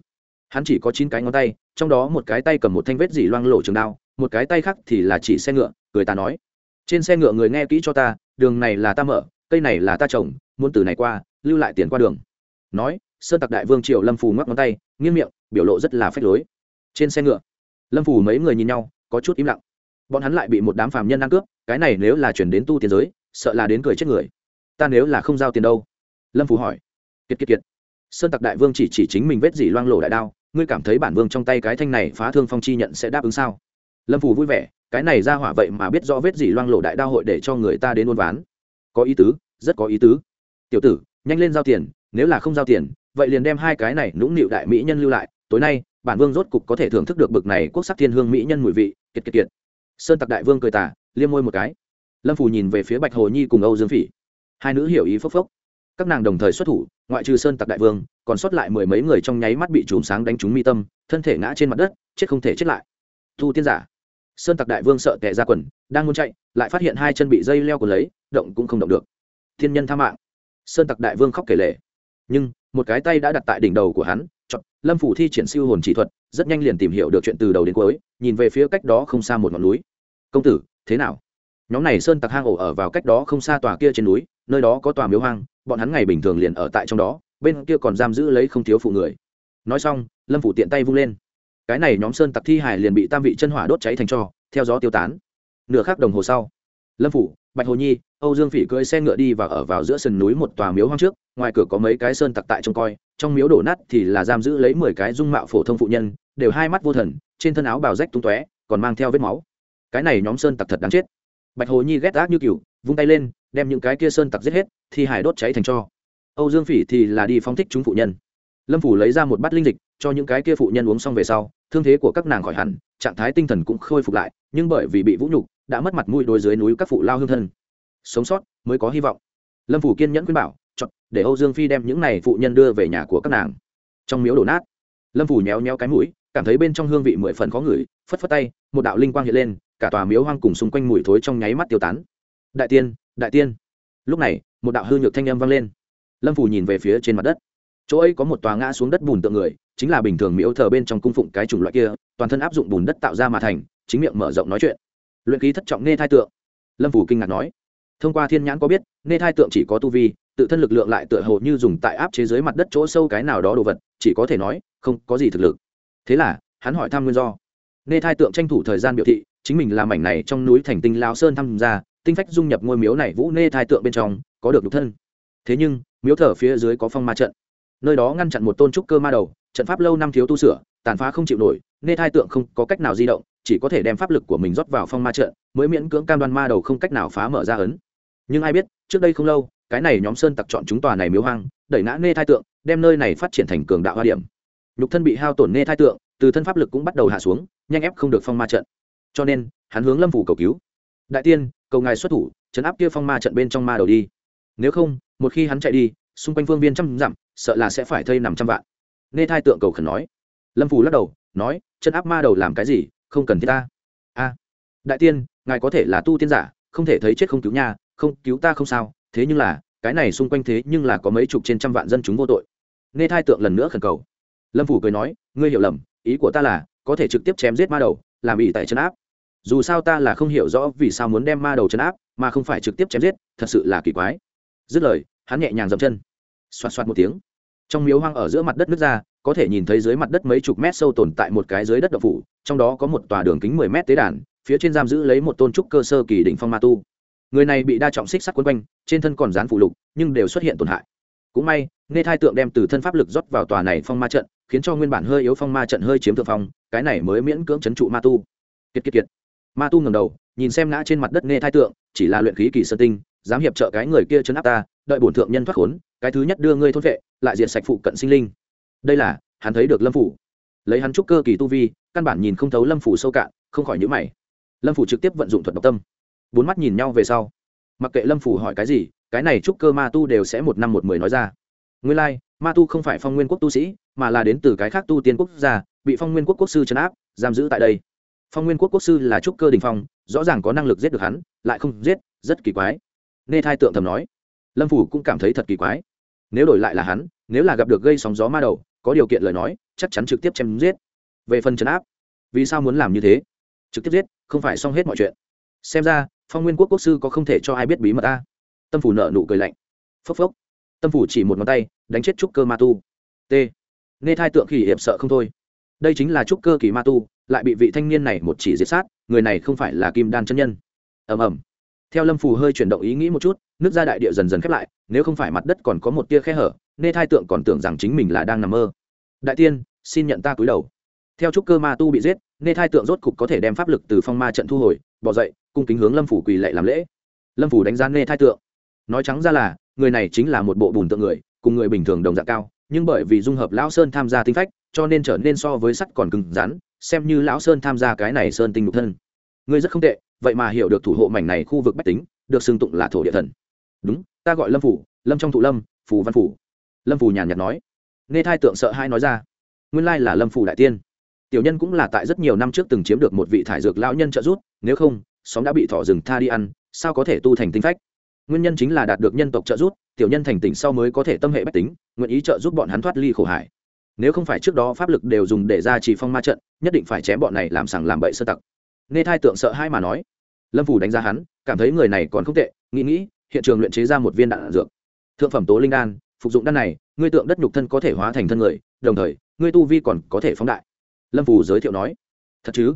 Hắn chỉ có chín cái ngón tay, trong đó một cái tay cầm một thanh vết dỉ loang lộ trường đao, một cái tay khác thì là chỉ xe ngựa người ta nói trên xe ngựa người nghe kỹ cho ta, đường này là ta mở, cây này là ta trồng, muốn từ này qua, lưu lại tiền qua đường. Nói, sơn tặc đại vương triều lâm phù ngoắc ngón tay, nghiêng miệng, biểu lộ rất là phách lối. Trên xe ngựa, lâm phù mấy người nhìn nhau, có chút im lặng. Bọn hắn lại bị một đám phàm nhân ăn cướp, cái này nếu là chuyển đến tu tiến giới, sợ là đến cười chết người. Ta nếu là không giao tiền đâu? Lâm phù hỏi. Kiệt kiệt kiệt. Sơn tặc đại vương chỉ chỉ chính mình vết dỉ loang lổ đại đao, ngươi cảm thấy bản vương trong tay cái thanh này phá thương phong chi nhận sẽ đáp ứng sao? Lâm phù vui vẻ cái này ra hỏa vậy mà biết rõ vết dỉ loang lộ đại đao hội để cho người ta đến ôn ván. Có ý tứ, rất có ý tứ. Tiểu tử, nhanh lên giao tiền, nếu là không giao tiền, vậy liền đem hai cái này nũng nịu đại mỹ nhân lưu lại. Tối nay, bản vương rốt cục có thể thưởng thức được bực này quốc sắc thiên hương mỹ nhân mùi vị. Kiệt kiệt kiệt. Sơn tặc đại vương cười tả liêm môi một cái. Lâm phù nhìn về phía bạch hồ nhi cùng âu dương phỉ. Hai nữ hiểu ý phốc phốc. Các nàng đồng thời xuất thủ, ngoại trừ sơn tặc đại vương, còn sót lại mười mấy người trong nháy mắt bị chùm sáng đánh trúng mi tâm, thân thể ngã trên mặt đất, chết không thể chết lại. Thu tiên giả sơn tặc đại vương sợ tệ ra quần, đang muốn chạy, lại phát hiện hai chân bị dây leo của lấy, động cũng không động được. Thiên nhân tha mạng. Sơn tặc đại vương khóc kể lể. Nhưng, một cái tay đã đặt tại đỉnh đầu của hắn chọn lâm phủ thi triển siêu hồn chỉ thuật, rất nhanh liền tìm hiểu được chuyện từ đầu đến cuối, nhìn về phía cách đó không xa một ngọn núi. Công tử, thế nào? Nhóm này sơn tặc hang ổ ở vào cách đó không xa tòa kia trên núi, nơi đó có tòa miếu hoang, bọn hắn ngày bình thường liền ở tại trong đó, bên kia còn giam giữ lấy không thiếu phụ người. Nói xong, lâm phủ tiện tay vung lên cái này nhóm sơn tặc thi hải liền bị tam vị chân hỏa đốt cháy thành cho, theo gió tiêu tán. Nửa khắc đồng hồ sau, lâm phủ, bạch hồ nhi, âu dương phỉ cưỡi xe ngựa đi và ở vào giữa sườn núi một tòa miếu hoang trước, ngoài cửa có mấy cái sơn tặc tại trông coi, trong miếu đổ nát thì là giam giữ lấy mười cái dung mạo phổ thông phụ nhân, đều hai mắt vô thần, trên thân áo bào rách tung tóe, còn mang theo vết máu. Cái này nhóm sơn tặc thật đáng chết. Bạch hồ nhi ghét ác như cừu vung tay lên, đem những cái kia sơn tặc giết hết, thi hải đốt cháy thành cho. Âu dương phỉ thì là đi phóng thích chúng phụ nhân lâm phủ lấy ra một bát linh dịch, cho những cái kia phụ nhân uống xong về sau, thương thế của các nàng khỏi hẳn, trạng thái tinh thần cũng khôi phục lại, nhưng bởi vì bị vũ nhục, đã mất mặt mũi đôi dưới núi các phụ lao hương thân. Sống sót mới có hy vọng. Lâm phủ kiên nhẫn khuyên bảo, chọn, để âu dương phi đem những này phụ nhân đưa về nhà của các nàng. Trong miếu đổ nát, lâm phủ nhéo nhéo cái mũi, cảm thấy bên trong hương vị mười phần khó ngửi, phất phất tay, một đạo linh quang hiện lên, cả tòa miếu hoang cùng xung quanh mùi thối trong nháy mắt tiêu tán. Đại tiên đại tiên. Lúc này, một đạo hư nhược thanh âm vang lên. Lâm phủ nhìn về phía trên mặt đất chỗ ấy có một tòa ngã xuống đất bùn tượng người, chính là bình thường miếu thờ bên trong cung phụng cái chủng loại kia, toàn thân áp dụng bùn đất tạo ra mà thành, chính miệng mở rộng nói chuyện. Luyện ký thất trọng nghe thai tượng. Lâm phủ kinh ngạc nói. Thông qua thiên nhãn có biết nghe thai tượng chỉ có tu vi, tự thân lực lượng lại tựa hồ như dùng tại áp chế dưới mặt đất chỗ sâu cái nào đó đồ vật, chỉ có thể nói, không có gì thực lực. Thế là, hắn hỏi thăm nguyên do. Nghe thai tượng tranh thủ thời gian biểu thị, chính mình làm mảnh này trong núi thành tinh lao sơn tham gia, tinh phách dung nhập ngôi miếu này vũ nê thai tượng bên trong, có được đục thân. Thế nhưng, miếu thờ phía dưới có phong ma trận nơi đó ngăn chặn một tôn trúc cơ ma đầu, trận pháp lâu năm thiếu tu sửa, tàn phá không chịu nổi nê thai tượng không có cách nào di động, chỉ có thể đem pháp lực của mình rót vào phong ma trận, mới miễn cưỡng cam đoan ma đầu không cách nào phá mở ra ấn. Nhưng ai biết, trước đây không lâu, cái này nhóm sơn tặc chọn chúng tòa này miếu hoang, đẩy ngã nê thai tượng, đem nơi này phát triển thành cường đạo hoa điểm. Nhục thân bị hao tổn nê thai tượng, từ thân pháp lực cũng bắt đầu hạ xuống, nhanh ép không được phong ma trận. Cho nên, hắn hướng lâm phủ cầu cứu. Đại tiên, cầu ngài xuất thủ, chấn áp kia phong ma trận bên trong ma đầu đi. Nếu không, một khi hắn chạy đi xung quanh phương viên trăm dặm, sợ là sẽ phải thây nằm trăm vạn. Nê thai tượng cầu khẩn nói, lâm phủ lắc đầu, nói, chân áp ma đầu làm cái gì, không cần thiết ta. A, đại tiên, ngài có thể là tu tiên giả, không thể thấy chết không cứu nha, không cứu ta không sao, thế nhưng là, cái này xung quanh thế nhưng là có mấy chục trên trăm vạn dân chúng vô tội. Nê thai tượng lần nữa khẩn cầu, lâm phủ cười nói, ngươi hiểu lầm, ý của ta là, có thể trực tiếp chém giết ma đầu, làm ỷ tại chân áp. Dù sao ta là không hiểu rõ vì sao muốn đem ma đầu chân áp, mà không phải trực tiếp chém giết, thật sự là kỳ quái. Dứt lời hắn nhẹ nhàng dậm chân. Xoạt xoạt một tiếng. Trong miếu hoang ở giữa mặt đất nước ra, có thể nhìn thấy dưới mặt đất mấy chục mét sâu tồn tại một cái dưới đất đậu phủ, trong đó có một tòa đường kính mười mét tế đàn, phía trên giam giữ lấy một tôn trúc cơ sơ kỳ đỉnh phong ma tu. Người này bị đa trọng xích sắt quấn quanh, trên thân còn dán phụ lục, nhưng đều xuất hiện tổn hại. Cũng may nghe thai tượng đem từ thân pháp lực rót vào tòa này phong ma trận, khiến cho nguyên bản hơi yếu phong ma trận hơi chiếm thượng phong, cái này mới miễn cưỡng chấn trụ ma tu. Kiệt kiệt kiệt. Ma tu ngầm đầu, nhìn xem ngã trên mặt đất nghe thai tượng, chỉ là luyện khí kỳ sơ tinh, dám hiệp trợ cái người kia chấn áp ta đợi bổn thượng nhân thoát khốn cái thứ nhất đưa ngươi thôn vệ lại diệt sạch phụ cận sinh linh. Đây là hắn thấy được lâm phủ. Lấy hắn trúc cơ kỳ tu vi căn bản nhìn không thấu lâm phủ sâu cạn không khỏi nhữ mày. Lâm phủ trực tiếp vận dụng thuật độc tâm. Bốn mắt nhìn nhau về sau. Mặc kệ lâm phủ hỏi cái gì cái này trúc cơ ma tu đều sẽ một năm một mười nói ra. Nguyên lai、like, ma tu không phải phong nguyên quốc tu sĩ mà là đến từ cái khác tu tiên quốc gia bị phong nguyên quốc quốc sư chấn áp giam giữ tại đây. Phong nguyên quốc quốc sư là trúc cơ đình phong rõ ràng có năng lực giết được hắn lại không giết rất kỳ quái. Nê thai tượng thầm nói lâm phủ cũng cảm thấy thật kỳ quái. Nếu đổi lại là hắn, nếu là gặp được gây sóng gió ma đầu, có điều kiện lời nói, chắc chắn trực tiếp chém giết. Về phần trấn áp, vì sao muốn làm như thế? Trực tiếp giết, không phải xong hết mọi chuyện. Xem ra, phong nguyên quốc quốc sư có không thể cho ai biết bí mật ta tâm phủ nợ nụ cười lạnh. Phốc phốc. Tâm phủ chỉ một ngón tay, đánh chết trúc cơ ma tu. T. Nê thai tượng khỉ hiệp sợ không thôi. Đây chính là trúc cơ kỳ ma tu, lại bị vị thanh niên này một chỉ diệt sát, người này không phải là kim đan chân nhân. Ầm ầm. Theo lâm phù hơi chuyển động ý nghĩ một chút nước ra đại địa dần dần khép lại, nếu không phải mặt đất còn có một tia khe hở nê thai tượng còn tưởng rằng chính mình là đang nằm mơ. Đại tiên, xin nhận ta cúi đầu. Theo trúc cơ ma tu bị giết nê thai tượng rốt cục có thể đem pháp lực từ phong ma trận thu hồi, bỏ dậy, cung kính hướng lâm phủ quỳ lạy làm lễ. Lâm phủ đánh giá nê thai tượng. Nói trắng ra là, người này chính là một bộ bùn tượng người, cùng người bình thường đồng dạng cao, nhưng bởi vì dung hợp lão sơn tham gia tinh phách, cho nên trở nên so với sắt còn cứng rắn, xem như lão sơn tham gia cái này sơn tinh nhục thân. Ngươi rất không tệ, vậy mà hiểu được thủ hộ mảnh này khu vực bách tính, được xưng tụng là thổ địa thần đúng, ta gọi lâm phủ, lâm trong thụ lâm phù văn phủ. Lâm phủ nhàn nhạt nói. Nghe thai tượng sợ hai nói ra. Nguyên lai là lâm phủ đại tiên. Tiểu nhân cũng là tại rất nhiều năm trước từng chiếm được một vị thải dược lão nhân trợ giúp, nếu không, xóm đã bị thỏ rừng tha đi ăn, sao có thể tu thành tinh phách? Nguyên nhân chính là đạt được nhân tộc trợ giúp, tiểu nhân thành tỉnh sau mới có thể tâm hệ bách tính, nguyện ý trợ giúp bọn hắn thoát ly khổ hải nếu không phải trước đó pháp lực đều dùng để ra trì phong ma trận, nhất định phải chém bọn này làm sằng làm bậy sơ tặc. Nghe thai tượng sợ hai mà nói. Lâm phủ đánh giá hắn, cảm thấy người này còn không tệ, nghĩ nghĩ hiện trường luyện chế ra một viên đạn dược. Thượng phẩm tố linh đan, phục dụng đan này, ngươi tượng đất nhục thân có thể hóa thành thân người, đồng thời, ngươi tu vi còn có thể phóng đại. Lâm phủ giới thiệu nói. Thật chứ?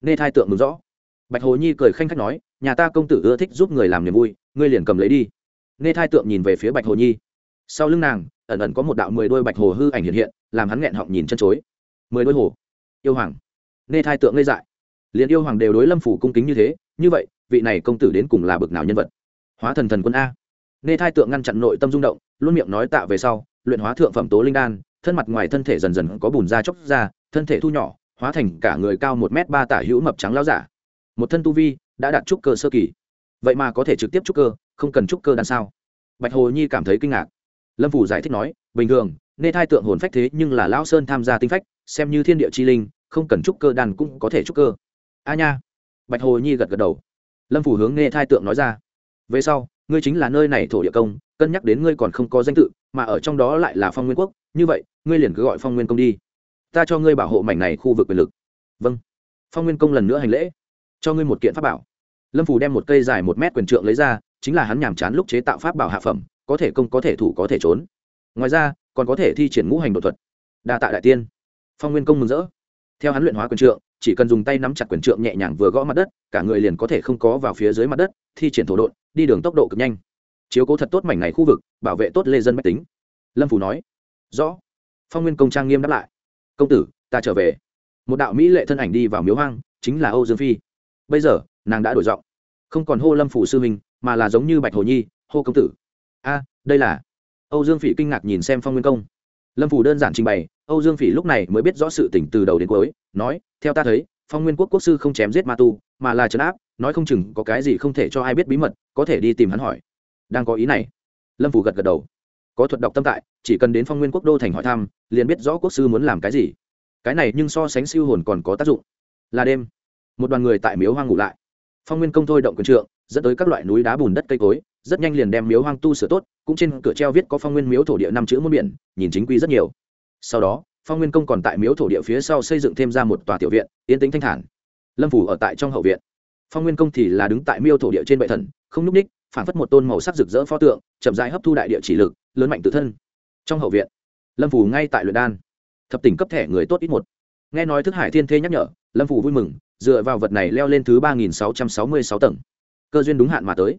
Nghe thai tượng mừng rõ. Bạch hồ nhi cười khanh khách nói, nhà ta công tử ưa thích giúp người làm niềm vui, ngươi liền cầm lấy đi. Nghe thai tượng nhìn về phía bạch hồ nhi. Sau lưng nàng, ẩn ẩn có một đạo mười đôi bạch hồ hư ảnh hiện hiện, làm hắn nghẹn họng nhìn chân chối. Mười đôi hồ. Yêu hoàng. Nghe thai tượng ngây dại. Liền yêu hoàng đều đối lâm phủ cung kính như thế, như vậy, vị này công tử đến cùng là bực nào nhân vật? Hóa thần thần quân a. Nê thai tượng ngăn chặn nội tâm rung động, luôn miệng nói tạ về sau, luyện hóa thượng phẩm tố linh đan, thân mặt ngoài thân thể dần dần có bùn da chóc ra, thân thể thu nhỏ, hóa thành cả người cao một m ba tả hữu mập trắng lao giả. Một thân tu vi đã đạt trúc cơ sơ kỳ. Vậy mà có thể trực tiếp trúc cơ, không cần trúc cơ đằng sao? Bạch hồ nhi cảm thấy kinh ngạc. Lâm phủ giải thích nói, bình thường, nê thai tượng hồn phách thế nhưng là lão sơn tham gia tinh phách, xem như thiên địa chi linh, không cần trúc cơ đàn cũng có thể trúc cơ. A nha. Bạch hồ nhi gật gật đầu. Lâm phủ hướng nê thai tượng nói ra về sau, ngươi chính là nơi này thổ địa công, cân nhắc đến ngươi còn không có danh tự, mà ở trong đó lại là phong nguyên quốc, như vậy, ngươi liền cứ gọi phong nguyên công đi. Ta cho ngươi bảo hộ mảnh này khu vực quyền lực. Vâng. Phong nguyên công lần nữa hành lễ. Cho ngươi một kiện pháp bảo. Lâm phủ đem một cây dài một mét quyền trượng lấy ra, chính là hắn nhàm chán lúc chế tạo pháp bảo hạ phẩm, có thể công, có thể thủ, có thể trốn. Ngoài ra, còn có thể thi triển ngũ hành đột thuật. Đa tạ đại tiên. Phong nguyên công mừng rỡ theo hắn luyện hóa quyền trượng, chỉ cần dùng tay nắm chặt quyền trượng nhẹ nhàng vừa gõ mặt đất, cả người liền có thể không có vào phía dưới mặt đất, thi triển thổ độn, đi đường tốc độ cực nhanh. Chiếu cố thật tốt mảnh này khu vực, bảo vệ tốt lê dân mách tính. Lâm phủ nói. Rõ. Phong nguyên công trang nghiêm đáp lại. Công tử, ta trở về. Một đạo mỹ lệ thân ảnh đi vào miếu hoang, chính là âu dương phi. Bây giờ, nàng đã đổi giọng. Không còn hô lâm phủ sư mình mà là giống như bạch hồ nhi, hô công tử. A, đây là. Âu dương phỉ kinh ngạc nhìn xem phong nguyên công. Lâm phủ đơn giản trình bày âu dương phỉ lúc này mới biết rõ sự tình từ đầu đến cuối, nói, theo ta thấy, phong nguyên quốc quốc sư không chém giết ma tu, mà là trấn áp, nói không chừng có cái gì không thể cho ai biết bí mật, có thể đi tìm hắn hỏi. Đang có ý này. Lâm Vũ gật gật đầu. Có thuật đọc tâm tại, chỉ cần đến phong nguyên quốc đô thành hỏi thăm, liền biết rõ quốc sư muốn làm cái gì. Cái này nhưng so sánh siêu hồn còn có tác dụng. Là đêm, một đoàn người tại miếu hoang ngủ lại. Phong nguyên công thôi động quyền trượng, dẫn tới các loại núi đá bùn đất cây cối, rất nhanh liền đem miếu hoang tu sửa tốt, cũng trên cửa treo viết có phong nguyên miếu thổ địa năm chữ muôn biển, nhìn chính quy rất nhiều sau đó, phong nguyên công còn tại miếu thổ địa phía sau xây dựng thêm ra một tòa tiểu viện, yên tĩnh thanh thản. Lâm phủ ở tại trong hậu viện. Phong nguyên công thì là đứng tại miêu thổ địa trên bệ thần, không n ú c ních phản phất một tôn màu sắc rực rỡ pho tượng, chậm rãi hấp thu đại địa chỉ lực, lớn mạnh tự thân. Trong hậu viện, lâm phủ ngay tại luyện đan. Thập tỉnh cấp thẻ người tốt ít một. Nghe nói thức hải thiên thê nhắc nhở, lâm phủ vui mừng, dựa vào vật này leo lên thứ ba nghìn sáu trăm sáu mươi sáu tầng. Cơ duyên đúng hạn mà tới.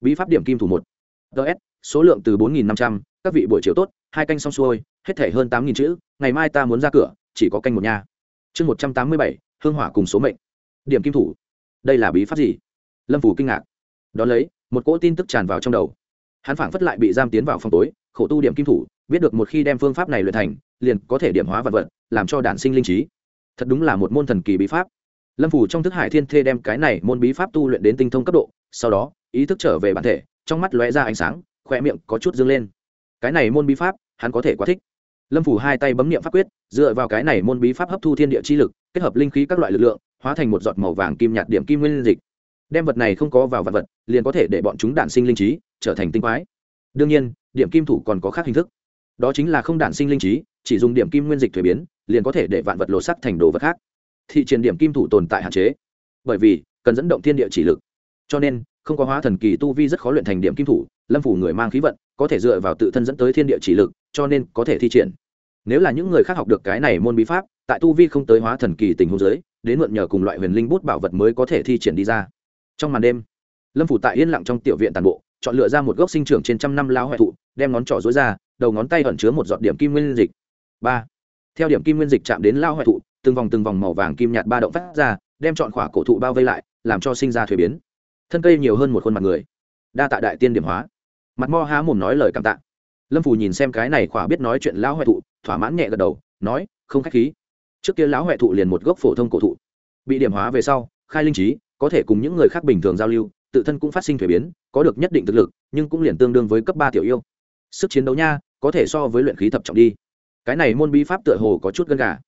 Bí pháp điểm kim thủ một. Ts số lượng từ bốn nghìn năm trăm, các vị buổi chiều tốt, hai canh xong xuôi hết thể hơn tám nghìn chữ, ngày mai ta muốn ra cửa, chỉ có canh một nhà chương một trăm tám mươi bảy, hương hỏa cùng số mệnh. Điểm kim thủ. Đây là bí pháp gì? Lâm phủ kinh ngạc. Đón lấy, một cỗ tin tức tràn vào trong đầu. Hắn phảng phất lại bị giam tiến vào phòng tối, khổ tu điểm kim thủ, biết được một khi đem phương pháp này luyện thành, liền có thể điểm hóa vật vật, làm cho đản sinh linh trí. Thật đúng là một môn thần kỳ bí pháp. Lâm phủ trong thức hải thiên thê đem cái này môn bí pháp tu luyện đến tinh thông cấp độ, sau đó, ý thức trở về bản thể, trong mắt lóe ra ánh sáng khoe miệng có chút dâng lên. Cái này môn bí pháp, hắn có thể quá thích lâm phủ hai tay bấm niệm pháp quyết, dựa vào cái này môn bí pháp hấp thu thiên địa chi lực, kết hợp linh khí các loại lực lượng, hóa thành một giọt màu vàng kim nhạt điểm kim nguyên dịch. Đem vật này không có vào vật vật, liền có thể để bọn chúng đản sinh linh trí, trở thành tinh quái. Đương nhiên, điểm kim thủ còn có khác hình thức. Đó chính là không đản sinh linh trí, chỉ dùng điểm kim nguyên dịch thuế biến, liền có thể để vạn vật lột sắc thành đồ vật khác. Thị triển điểm kim thủ tồn tại hạn chế, bởi vì cần dẫn động thiên địa chỉ lực. Cho nên, không có hóa thần kỳ tu vi rất khó luyện thành điểm kim thủ, lâm phủ người mang khí vận, có thể dựa vào tự thân dẫn tới thiên địa chỉ lực, cho nên có thể thi triển nếu là những người khác học được cái này môn bí pháp, tại tu vi không tới hóa thần kỳ tình hôn giới đến mượn nhờ cùng loại huyền linh bút bảo vật mới có thể thi triển đi ra. Trong màn đêm, lâm phủ tại yên lặng trong tiểu viện tàn bộ, chọn lựa ra một gốc sinh trưởng trên trăm năm lao hoại thụ, đem ngón trỏ dối ra, đầu ngón tay ẩn chứa một giọt điểm kim nguyên dịch. Ba. Theo điểm kim nguyên dịch chạm đến lao hoại thụ, từng vòng từng vòng màu vàng kim nhạt ba động phát ra, đem chọn khỏa cổ thụ bao vây lại, làm cho sinh ra thuế biến. Thân cây nhiều hơn một khuôn mặt người. Đa tạ đại tiên điểm hóa. Mặt mo há mồm nói lời cảm tạ lâm phù nhìn xem cái này khỏa biết nói chuyện lão huệ thụ, thỏa mãn nhẹ gật đầu, nói, không khách khí. Trước kia lão huệ thụ liền một gốc phổ thông cổ thụ. Bị điểm hóa về sau, khai linh trí, có thể cùng những người khác bình thường giao lưu, tự thân cũng phát sinh thuế biến, có được nhất định thực lực, nhưng cũng liền tương đương với cấp ba tiểu yêu. Sức chiến đấu nha, có thể so với luyện khí thập trọng đi. Cái này môn bí pháp tựa hồ có chút gân gà.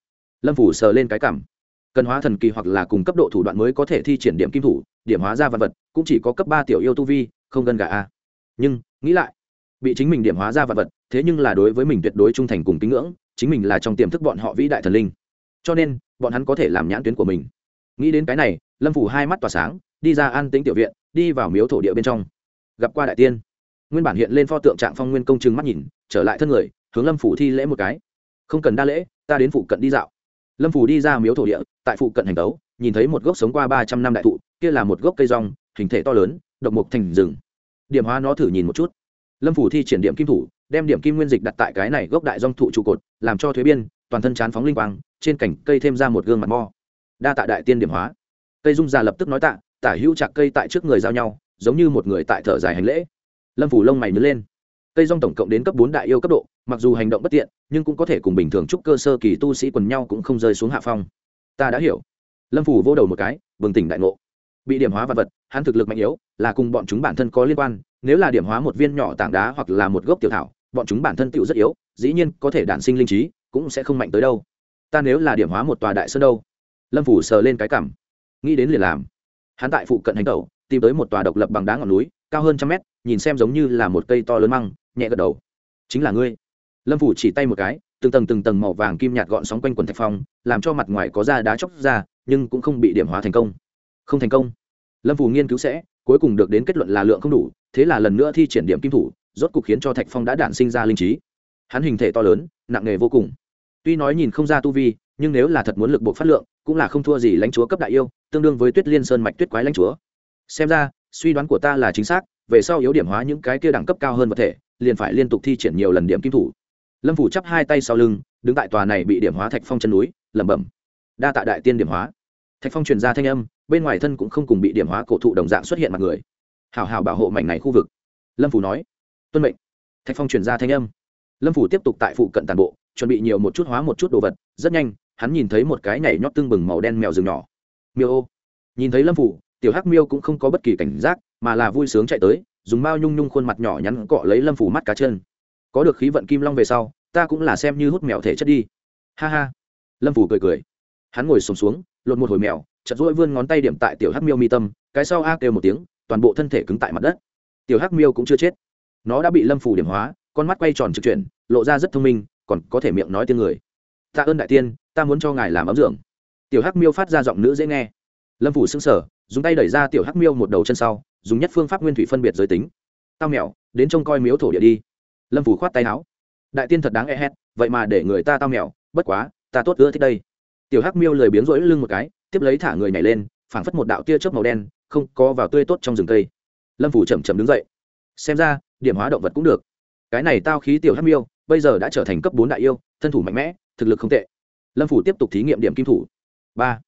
Lâm phủ sờ lên cái cảm. Cần hóa thần kỳ hoặc là cùng cấp độ thủ đoạn mới có thể thi triển điểm kim thủ, điểm hóa ra vật vật, cũng chỉ có cấp ba tiểu yêu tu vi, không gân gà a nhưng, nghĩ lại bị chính mình điểm hóa ra vật vật, thế nhưng là đối với mình tuyệt đối trung thành cùng tín ngưỡng, chính mình là trong tiềm thức bọn họ vĩ đại thần linh. Cho nên, bọn hắn có thể làm nhãn tuyến của mình. Nghĩ đến cái này, lâm phủ hai mắt tỏa sáng, đi ra an tĩnh tiểu viện, đi vào miếu thổ địa bên trong. Gặp qua đại tiên. Nguyên bản hiện lên pho tượng trạng phong nguyên công chứng mắt nhìn, trở lại thân người, hướng lâm phủ thi lễ một cái. Không cần đa lễ, ta đến phụ cận đi dạo. Lâm phủ đi ra miếu thổ địa, tại phụ cận hành tấu, nhìn thấy một gốc sống qua ba trăm năm đại thụ, kia là một gốc cây rong, hình thể to lớn, độc mục thành rừng. Điểm hóa nó thử nhìn một chút lâm phủ thi triển điểm kim thủ, đem điểm kim nguyên dịch đặt tại cái này gốc đại dong thụ trụ cột, làm cho thuế biên, toàn thân chán phóng linh quang, trên cảnh cây thêm ra một gương mặt mo. Đa tạ đại tiên điểm hóa. Cây dung già lập tức nói tạ, tả hữu chặt cây tại trước người giao nhau, giống như một người tại thở dài hành lễ. Lâm phủ lông mày nhớ lên. Cây rong tổng cộng đến cấp bốn đại yêu cấp độ, mặc dù hành động bất tiện, nhưng cũng có thể cùng bình thường chúc cơ sơ kỳ tu sĩ quần nhau cũng không rơi xuống hạ phong. Ta đã hiểu. Lâm phủ vô đầu một cái, bừng tỉnh đại ngộ. Bị điểm hóa vật vật, hắn thực lực mạnh yếu, là cùng bọn chúng bản thân có liên quan nếu là điểm hóa một viên nhỏ tảng đá hoặc là một gốc tiểu thảo, bọn chúng bản thân tựu rất yếu, dĩ nhiên có thể đản sinh linh trí, cũng sẽ không mạnh tới đâu. Ta nếu là điểm hóa một tòa đại sơn đâu? Lâm phủ sờ lên cái cảm nghĩ đến liền làm. Hắn tại phụ cận hành tẩu, tìm tới một tòa độc lập bằng đá ngọn núi, cao hơn trăm mét, nhìn xem giống như là một cây to lớn măng, nhẹ gật đầu. Chính là ngươi. Lâm phủ chỉ tay một cái, từng tầng từng tầng màu vàng kim nhạt gọn sóng quanh quần thạch phong, làm cho mặt ngoài có da đá chóc ra, nhưng cũng không bị điểm hóa thành công. Không thành công. Lâm phủ nghiên cứu sẽ, cuối cùng được đến kết luận là lượng không đủ thế là lần nữa thi triển điểm kim thủ, rốt cục khiến cho thạch phong đã đản sinh ra linh trí. Hắn hình thể to lớn, nặng nề vô cùng. Tuy nói nhìn không ra tu vi, nhưng nếu là thật muốn lực buộc phát lượng, cũng là không thua gì lãnh chúa cấp đại yêu, tương đương với tuyết liên sơn mạch tuyết quái lãnh chúa. Xem ra, suy đoán của ta là chính xác, về sau yếu điểm hóa những cái kia đẳng cấp cao hơn vật thể, liền phải liên tục thi triển nhiều lần điểm kim thủ. Lâm phủ chắp hai tay sau lưng, đứng tại tòa này bị điểm hóa thạch phong chân núi, lẩm bẩm. Đa tạ đại tiên điểm hóa. Thạch phong truyền ra thanh âm, bên ngoài thân cũng không cùng bị điểm hóa cổ thụ đồng dạng xuất hiện mặt người hảo hảo bảo hộ mảnh này khu vực. Lâm phủ nói tuân mệnh. Thạch phong truyền ra thanh âm. Lâm phủ tiếp tục tại phụ cận tàn bộ chuẩn bị nhiều một chút hóa một chút đồ vật. Rất nhanh hắn nhìn thấy một cái nhảy nhót tương bừng màu đen mèo rừng nhỏ. Miêu ô. Nhìn thấy lâm phủ tiểu hắc miêu cũng không có bất kỳ cảnh giác mà là vui sướng chạy tới dùng mao nhung nhung khuôn mặt nhỏ nhắn cọ lấy lâm phủ mắt cá chân. Có được khí vận kim long về sau ta cũng là xem như hút mèo thể chất đi. Ha ha. Lâm phủ cười cười. Hắn ngồi sùng xuống, xuống lột một hồi mèo chật rỗi vươn ngón tay điểm tại tiểu hắc miêu mi tâm cái sau a kêu một tiếng toàn bộ thân thể cứng tại mặt đất. Tiểu hắc miêu cũng chưa chết. Nó đã bị lâm phủ điểm hóa, con mắt quay tròn trực chuyển, lộ ra rất thông minh, còn có thể miệng nói tiếng người. Tạ ơn đại tiên, ta muốn cho ngài làm ấm dưỡng tiểu hắc miêu phát ra giọng nữ dễ nghe. Lâm phủ xưng sở dùng tay đẩy ra tiểu hắc miêu một đầu chân sau, dùng nhất phương pháp nguyên thủy phân biệt giới tính. Tao mèo, đến trông coi miếu thổ địa đi. Lâm phủ khoát tay áo. Đại tiên thật đáng e hét, vậy mà để người ta tao mèo, bất quá, ta tốt ưa thích đây. Tiểu hắc miêu lười biếng rỗi lưng một cái, tiếp lấy thả người nhảy lên, phảng phất một đạo tia chớp màu đen không có vào tươi tốt trong rừng cây. Lâm phủ chậm chậm đứng dậy. Xem ra, điểm hóa động vật cũng được. Cái này tao khí tiểu hắc miêu, bây giờ đã trở thành cấp bốn đại yêu, thân thủ mạnh mẽ, thực lực không tệ. Lâm phủ tiếp tục thí nghiệm điểm kim thủ. Ba.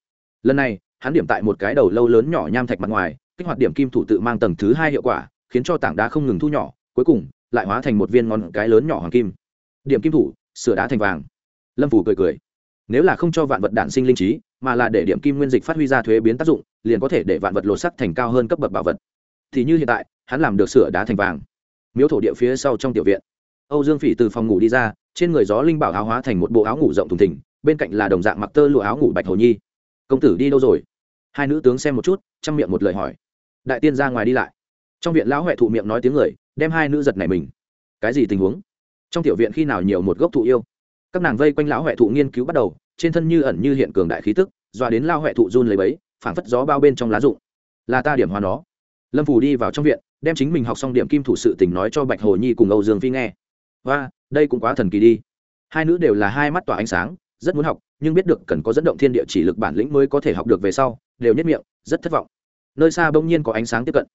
Lần này, hắn điểm tại một cái đầu lâu lớn nhỏ nham thạch mặt ngoài, kích hoạt điểm kim thủ tự mang tầng thứ hai hiệu quả, khiến cho tảng đá không ngừng thu nhỏ, cuối cùng, lại hóa thành một viên ngón cái lớn nhỏ hoàng kim. Điểm kim thủ, sửa đá thành vàng. Lâm phủ cười cười. Nếu là không cho vạn vật đản sinh linh trí mà là để điểm kim nguyên dịch phát huy ra thuế biến tác dụng, liền có thể để vạn vật lột sắc thành cao hơn cấp bậc bảo vật. Thì như hiện tại, hắn làm được sửa đá thành vàng. Miếu thổ địa phía sau trong tiểu viện. Âu dương phỉ từ phòng ngủ đi ra, trên người gió linh bảo áo hóa thành một bộ áo ngủ rộng thùng thình, bên cạnh là đồng dạng mặc tơ lụa áo ngủ bạch hồ nhi. Công tử đi đâu rồi? Hai nữ tướng xem một chút, chăm miệng một lời hỏi. Đại tiên ra ngoài đi lại. Trong viện lão huệ thụ miệng nói tiếng người, đem hai nữ giật này mình. Cái gì tình huống? Trong tiểu viện khi nào nhiều một gốc thụ yêu. Các nàng vây quanh lão huệ thụ nghiên cứu bắt đầu trên thân như ẩn như hiện cường đại khí tức dọa đến lao huệ thụ run lấy bấy, phảng phất gió bao bên trong lá rụng. Là ta điểm hóa nó. Lâm phù đi vào trong viện, đem chính mình học xong điểm kim thủ sự tình nói cho bạch hồ nhi cùng âu dương phi nghe. Và đây cũng quá thần kỳ đi. Hai nữ đều là hai mắt tỏa ánh sáng, rất muốn học, nhưng biết được cần có dẫn động thiên địa chỉ lực bản lĩnh mới có thể học được về sau, đều nhất miệng, rất thất vọng. Nơi xa bỗng nhiên có ánh sáng tiếp cận.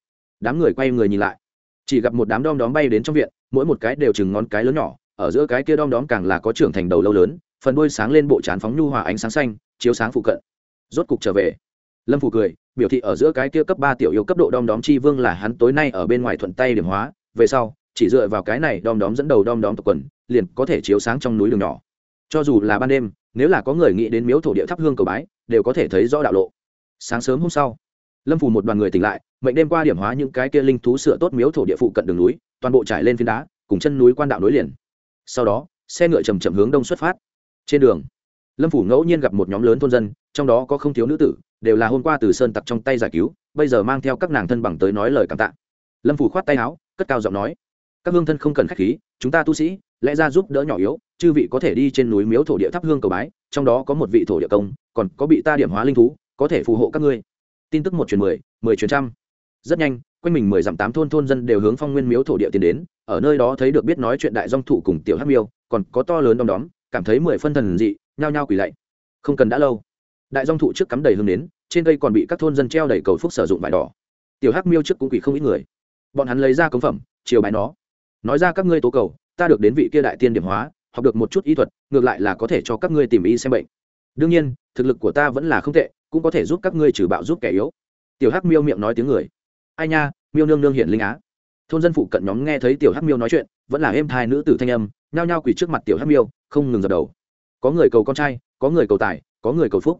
Đám người quay người nhìn lại. Chỉ gặp một đám đom đóm bay đến trong viện, mỗi một cái đều chừng ngón cái lớn nhỏ, ở giữa cái kia đom đóm càng là có trưởng thành đầu lâu lớn phần đuôi sáng lên bộ trán phóng nhu hòa ánh sáng xanh, chiếu sáng phụ cận. Rốt cục trở về. Lâm phủ cười, biểu thị ở giữa cái kia cấp ba tiểu yêu cấp độ đom đóm chi vương là hắn tối nay ở bên ngoài thuận tay điểm hóa. Về sau, chỉ dựa vào cái này đom đóm dẫn đầu đom đóm tập quần, liền có thể chiếu sáng trong núi đường nhỏ. Cho dù là ban đêm, nếu là có người nghĩ đến miếu thổ địa thắp hương cầu bái, đều có thể thấy rõ đạo lộ. Sáng sớm hôm sau, lâm phủ một đoàn người tỉnh lại, mệnh đêm qua điểm hóa những cái kia linh thú sửa tốt miếu thổ địa phụ cận đường núi, toàn bộ trải lên phiến đá, cùng chân núi quan đạo nối liền. Sau đó, xe ngựa chầm chậm hướng đông xuất phát trên đường, lâm phủ ngẫu nhiên gặp một nhóm lớn thôn dân, trong đó có không thiếu nữ tử, đều là hôm qua từ sơn tặc trong tay giải cứu, bây giờ mang theo các nàng thân bằng tới nói lời cảm tạ. Lâm phủ khoát tay áo, cất cao giọng nói, các hương thân không cần k h á c h khí, chúng ta tu sĩ, lẽ ra giúp đỡ nhỏ yếu, chư vị có thể đi trên núi miếu thổ địa thắp hương cầu bái, trong đó có một vị thổ địa công, còn có bị ta điểm hóa linh thú, có thể phù hộ các ngươi. Tin tức một truyền mười mười truyền trăm. Rất nhanh, quanh mình mười dặm tám thôn thôn dân đều hướng phong nguyên miếu thổ địa tiến đến, ở nơi đó thấy được biết nói chuyện đại dong thụ cùng tiểu hắc miêu, còn có to lớn đom đóm cảm thấy mười phân thần dị, nhao nhao quỳ lạy. Không cần đã lâu. Đại dong thụ trước cắm đầy hương đến trên cây còn bị các thôn dân treo đầy cầu phúc sử dụng vải đỏ. Tiểu hắc miêu trước cũng quỳ không ít người. Bọn hắn lấy ra cống phẩm, chiều bài nó. Nói ra các ngươi tố cầu, ta được đến vị kia đại tiên điểm hóa, học được một chút y thuật, ngược lại là có thể cho các ngươi tìm y xem bệnh. Đương nhiên, thực lực của ta vẫn là không tệ, cũng có thể giúp các ngươi trừ bạo giúp kẻ yếu. Tiểu hắc miêu miệng nói tiếng người. Ai nha, miêu nương nương hiển linh á. Thôn dân phụ cận nhóm nghe thấy tiểu hắc miêu nói chuyện, vẫn là êm thai nữ tử thanh âm, nhao nhao quỳ trước mặt tiểu hắc miêu không ngừng dập đầu. Có người cầu con trai, có người cầu tài, có người cầu phúc.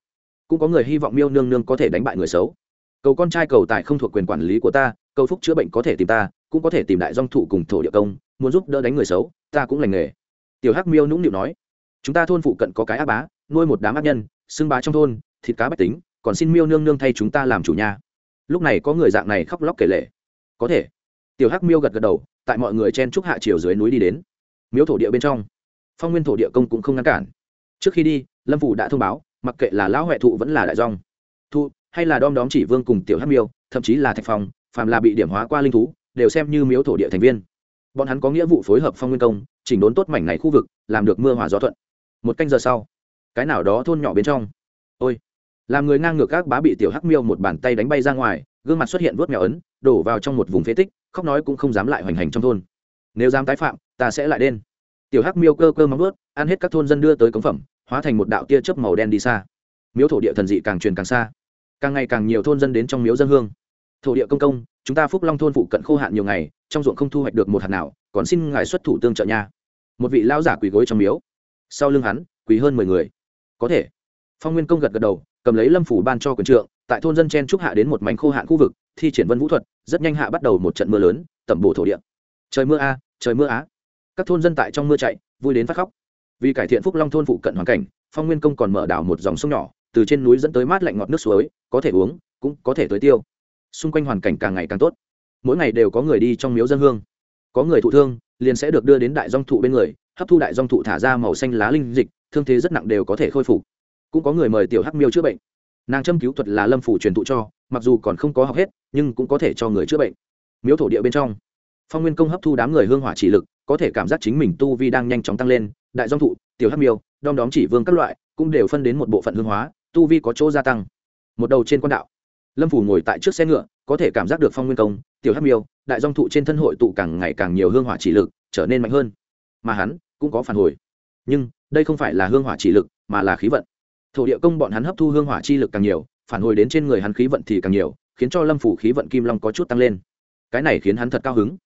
Cũng có người hy vọng miêu nương nương có thể đánh bại người xấu. Cầu con trai cầu tài không thuộc quyền quản lý của ta, cầu phúc chữa bệnh có thể tìm ta, cũng có thể tìm đại dong thụ cùng thổ địa công, muốn giúp đỡ đánh người xấu, ta cũng lành nghề. Tiểu hắc miêu nũng nịu nói, chúng ta thôn phụ cận có cái ác bá, nuôi một đám ác nhân, xưng bá trong thôn, thịt cá bách tính, còn xin miêu nương nương thay chúng ta làm chủ nhà. Lúc này có người dạng này khóc lóc kể lệ có thể. Tiểu hắc miêu gật gật đầu, tại mọi người chen trúc hạ chiều dưới núi đi đến. Miếu thổ địa bên trong phong nguyên thổ địa công cũng không ngăn cản. Trước khi đi, lâm phủ đã thông báo, mặc kệ là lão huệ thụ vẫn là đại dong thụ, hay là đom đóm chỉ vương cùng tiểu hắc miêu, thậm chí là thạch phong, phàm là bị điểm hóa qua linh thú, đều xem như miếu thổ địa thành viên. Bọn hắn có nghĩa vụ phối hợp phong nguyên công, chỉnh đốn tốt mảnh này khu vực, làm được mưa hòa gió thuận. Một canh giờ sau, cái nào đó thôn nhỏ bên trong. Ôi, làm người ngang ngược các bá bị tiểu hắc miêu một bàn tay đánh bay ra ngoài, gương mặt xuất hiện vớt mèo ấn, đổ vào trong một vùng phế tích, khóc nói cũng không dám lại hoành hành trong thôn. Nếu dám tái phạm, ta sẽ lại đen tiểu hắc miêu cơ cơ móng vớt ăn hết các thôn dân đưa tới cống phẩm, hóa thành một đạo tia chớp màu đen đi xa. Miếu thổ địa thần dị càng truyền càng xa. Càng ngày càng nhiều thôn dân đến trong miếu dân hương. Thổ địa công công, chúng ta phúc long thôn phụ cận khô hạn nhiều ngày, trong ruộng không thu hoạch được một hạt nào, còn xin ngài xuất thủ tương trợ nha. Một vị lão giả quỳ gối trong miếu. Sau lưng hắn, quỳ hơn mười người. Có thể. Phong nguyên công gật gật đầu, cầm lấy lâm phủ ban cho quyền trượng, tại thôn dân chen trúc hạ đến một mảnh khô hạn khu vực, thi triển vân vũ thuật, rất nhanh hạ bắt đầu một trận mưa lớn, tẩm bổ thổ địa. Trời mưa a, trời mưa á các thôn dân tại trong mưa chạy, vui đến phát khóc. Vì cải thiện phúc long thôn phụ cận hoàn cảnh, phong nguyên công còn mở đảo một dòng sông nhỏ, từ trên núi dẫn tới mát lạnh ngọt nước suối, có thể uống, cũng có thể tới tiêu. Xung quanh hoàn cảnh càng ngày càng tốt. Mỗi ngày đều có người đi trong miếu dân hương. Có người thụ thương, liền sẽ được đưa đến đại dong thụ bên người, hấp thu đại dong thụ thả ra màu xanh lá linh dịch, thương thế rất nặng đều có thể khôi phục. Cũng có người mời tiểu hắc miêu chữa bệnh. Nàng châm cứu thuật là lâm phủ truyền thụ cho, mặc dù còn không có học hết, nhưng cũng có thể cho người chữa bệnh. Miếu thổ địa bên trong, phong nguyên công hấp thu đám người hương hỏa chỉ lực có thể cảm giác chính mình tu vi đang nhanh chóng tăng lên, đại dong thụ, tiểu hắc miêu, đom đóm chỉ vương các loại, cũng đều phân đến một bộ phận hương hóa, tu vi có chỗ gia tăng. Một đầu trên quan đạo, lâm phủ ngồi tại trước xe ngựa, có thể cảm giác được phong nguyên công, tiểu hắc miêu, đại dong thụ trên thân hội tụ càng ngày càng nhiều hương hỏa chỉ lực, trở nên mạnh hơn. Mà hắn cũng có phản hồi. Nhưng, đây không phải là hương hỏa chỉ lực, mà là khí vận. Thổ địa công bọn hắn hấp thu hương hỏa chi lực càng nhiều, phản hồi đến trên người hắn khí vận thì càng nhiều, khiến cho lâm phủ khí vận kim long có chút tăng lên. Cái này khiến hắn thật cao hứng.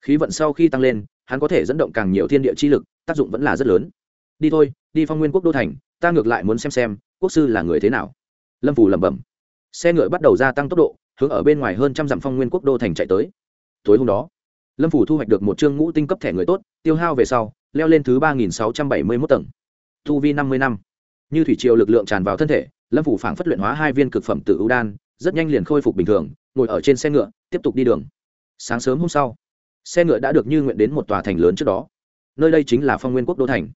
Khí vận sau khi tăng lên hắn có thể dẫn động càng nhiều thiên địa chi lực, tác dụng vẫn là rất lớn. Đi thôi, đi phong nguyên quốc đô thành, ta ngược lại muốn xem xem, quốc sư là người thế nào. Lâm phủ lẩm bẩm. Xe ngựa bắt đầu gia tăng tốc độ, hướng ở bên ngoài hơn trăm dặm phong nguyên quốc đô thành chạy tới. Tối hôm đó, lâm phủ thu hoạch được một chương ngũ tinh cấp thẻ người tốt, tiêu hao về sau, leo lên thứ ba nghìn sáu trăm bảy mươi mốt tầng. Thu vi năm mươi năm. Như thủy triều lực lượng tràn vào thân thể, lâm phủ phảng phất luyện hóa hai viên cực phẩm tự ưu đan, rất nhanh liền khôi phục bình thường, ngồi ở trên xe ngựa, tiếp tục đi đường. Sáng sớm hôm sau xe ngựa đã được như nguyện đến một tòa thành lớn trước đó. Nơi đây chính là phong nguyên quốc đô thành.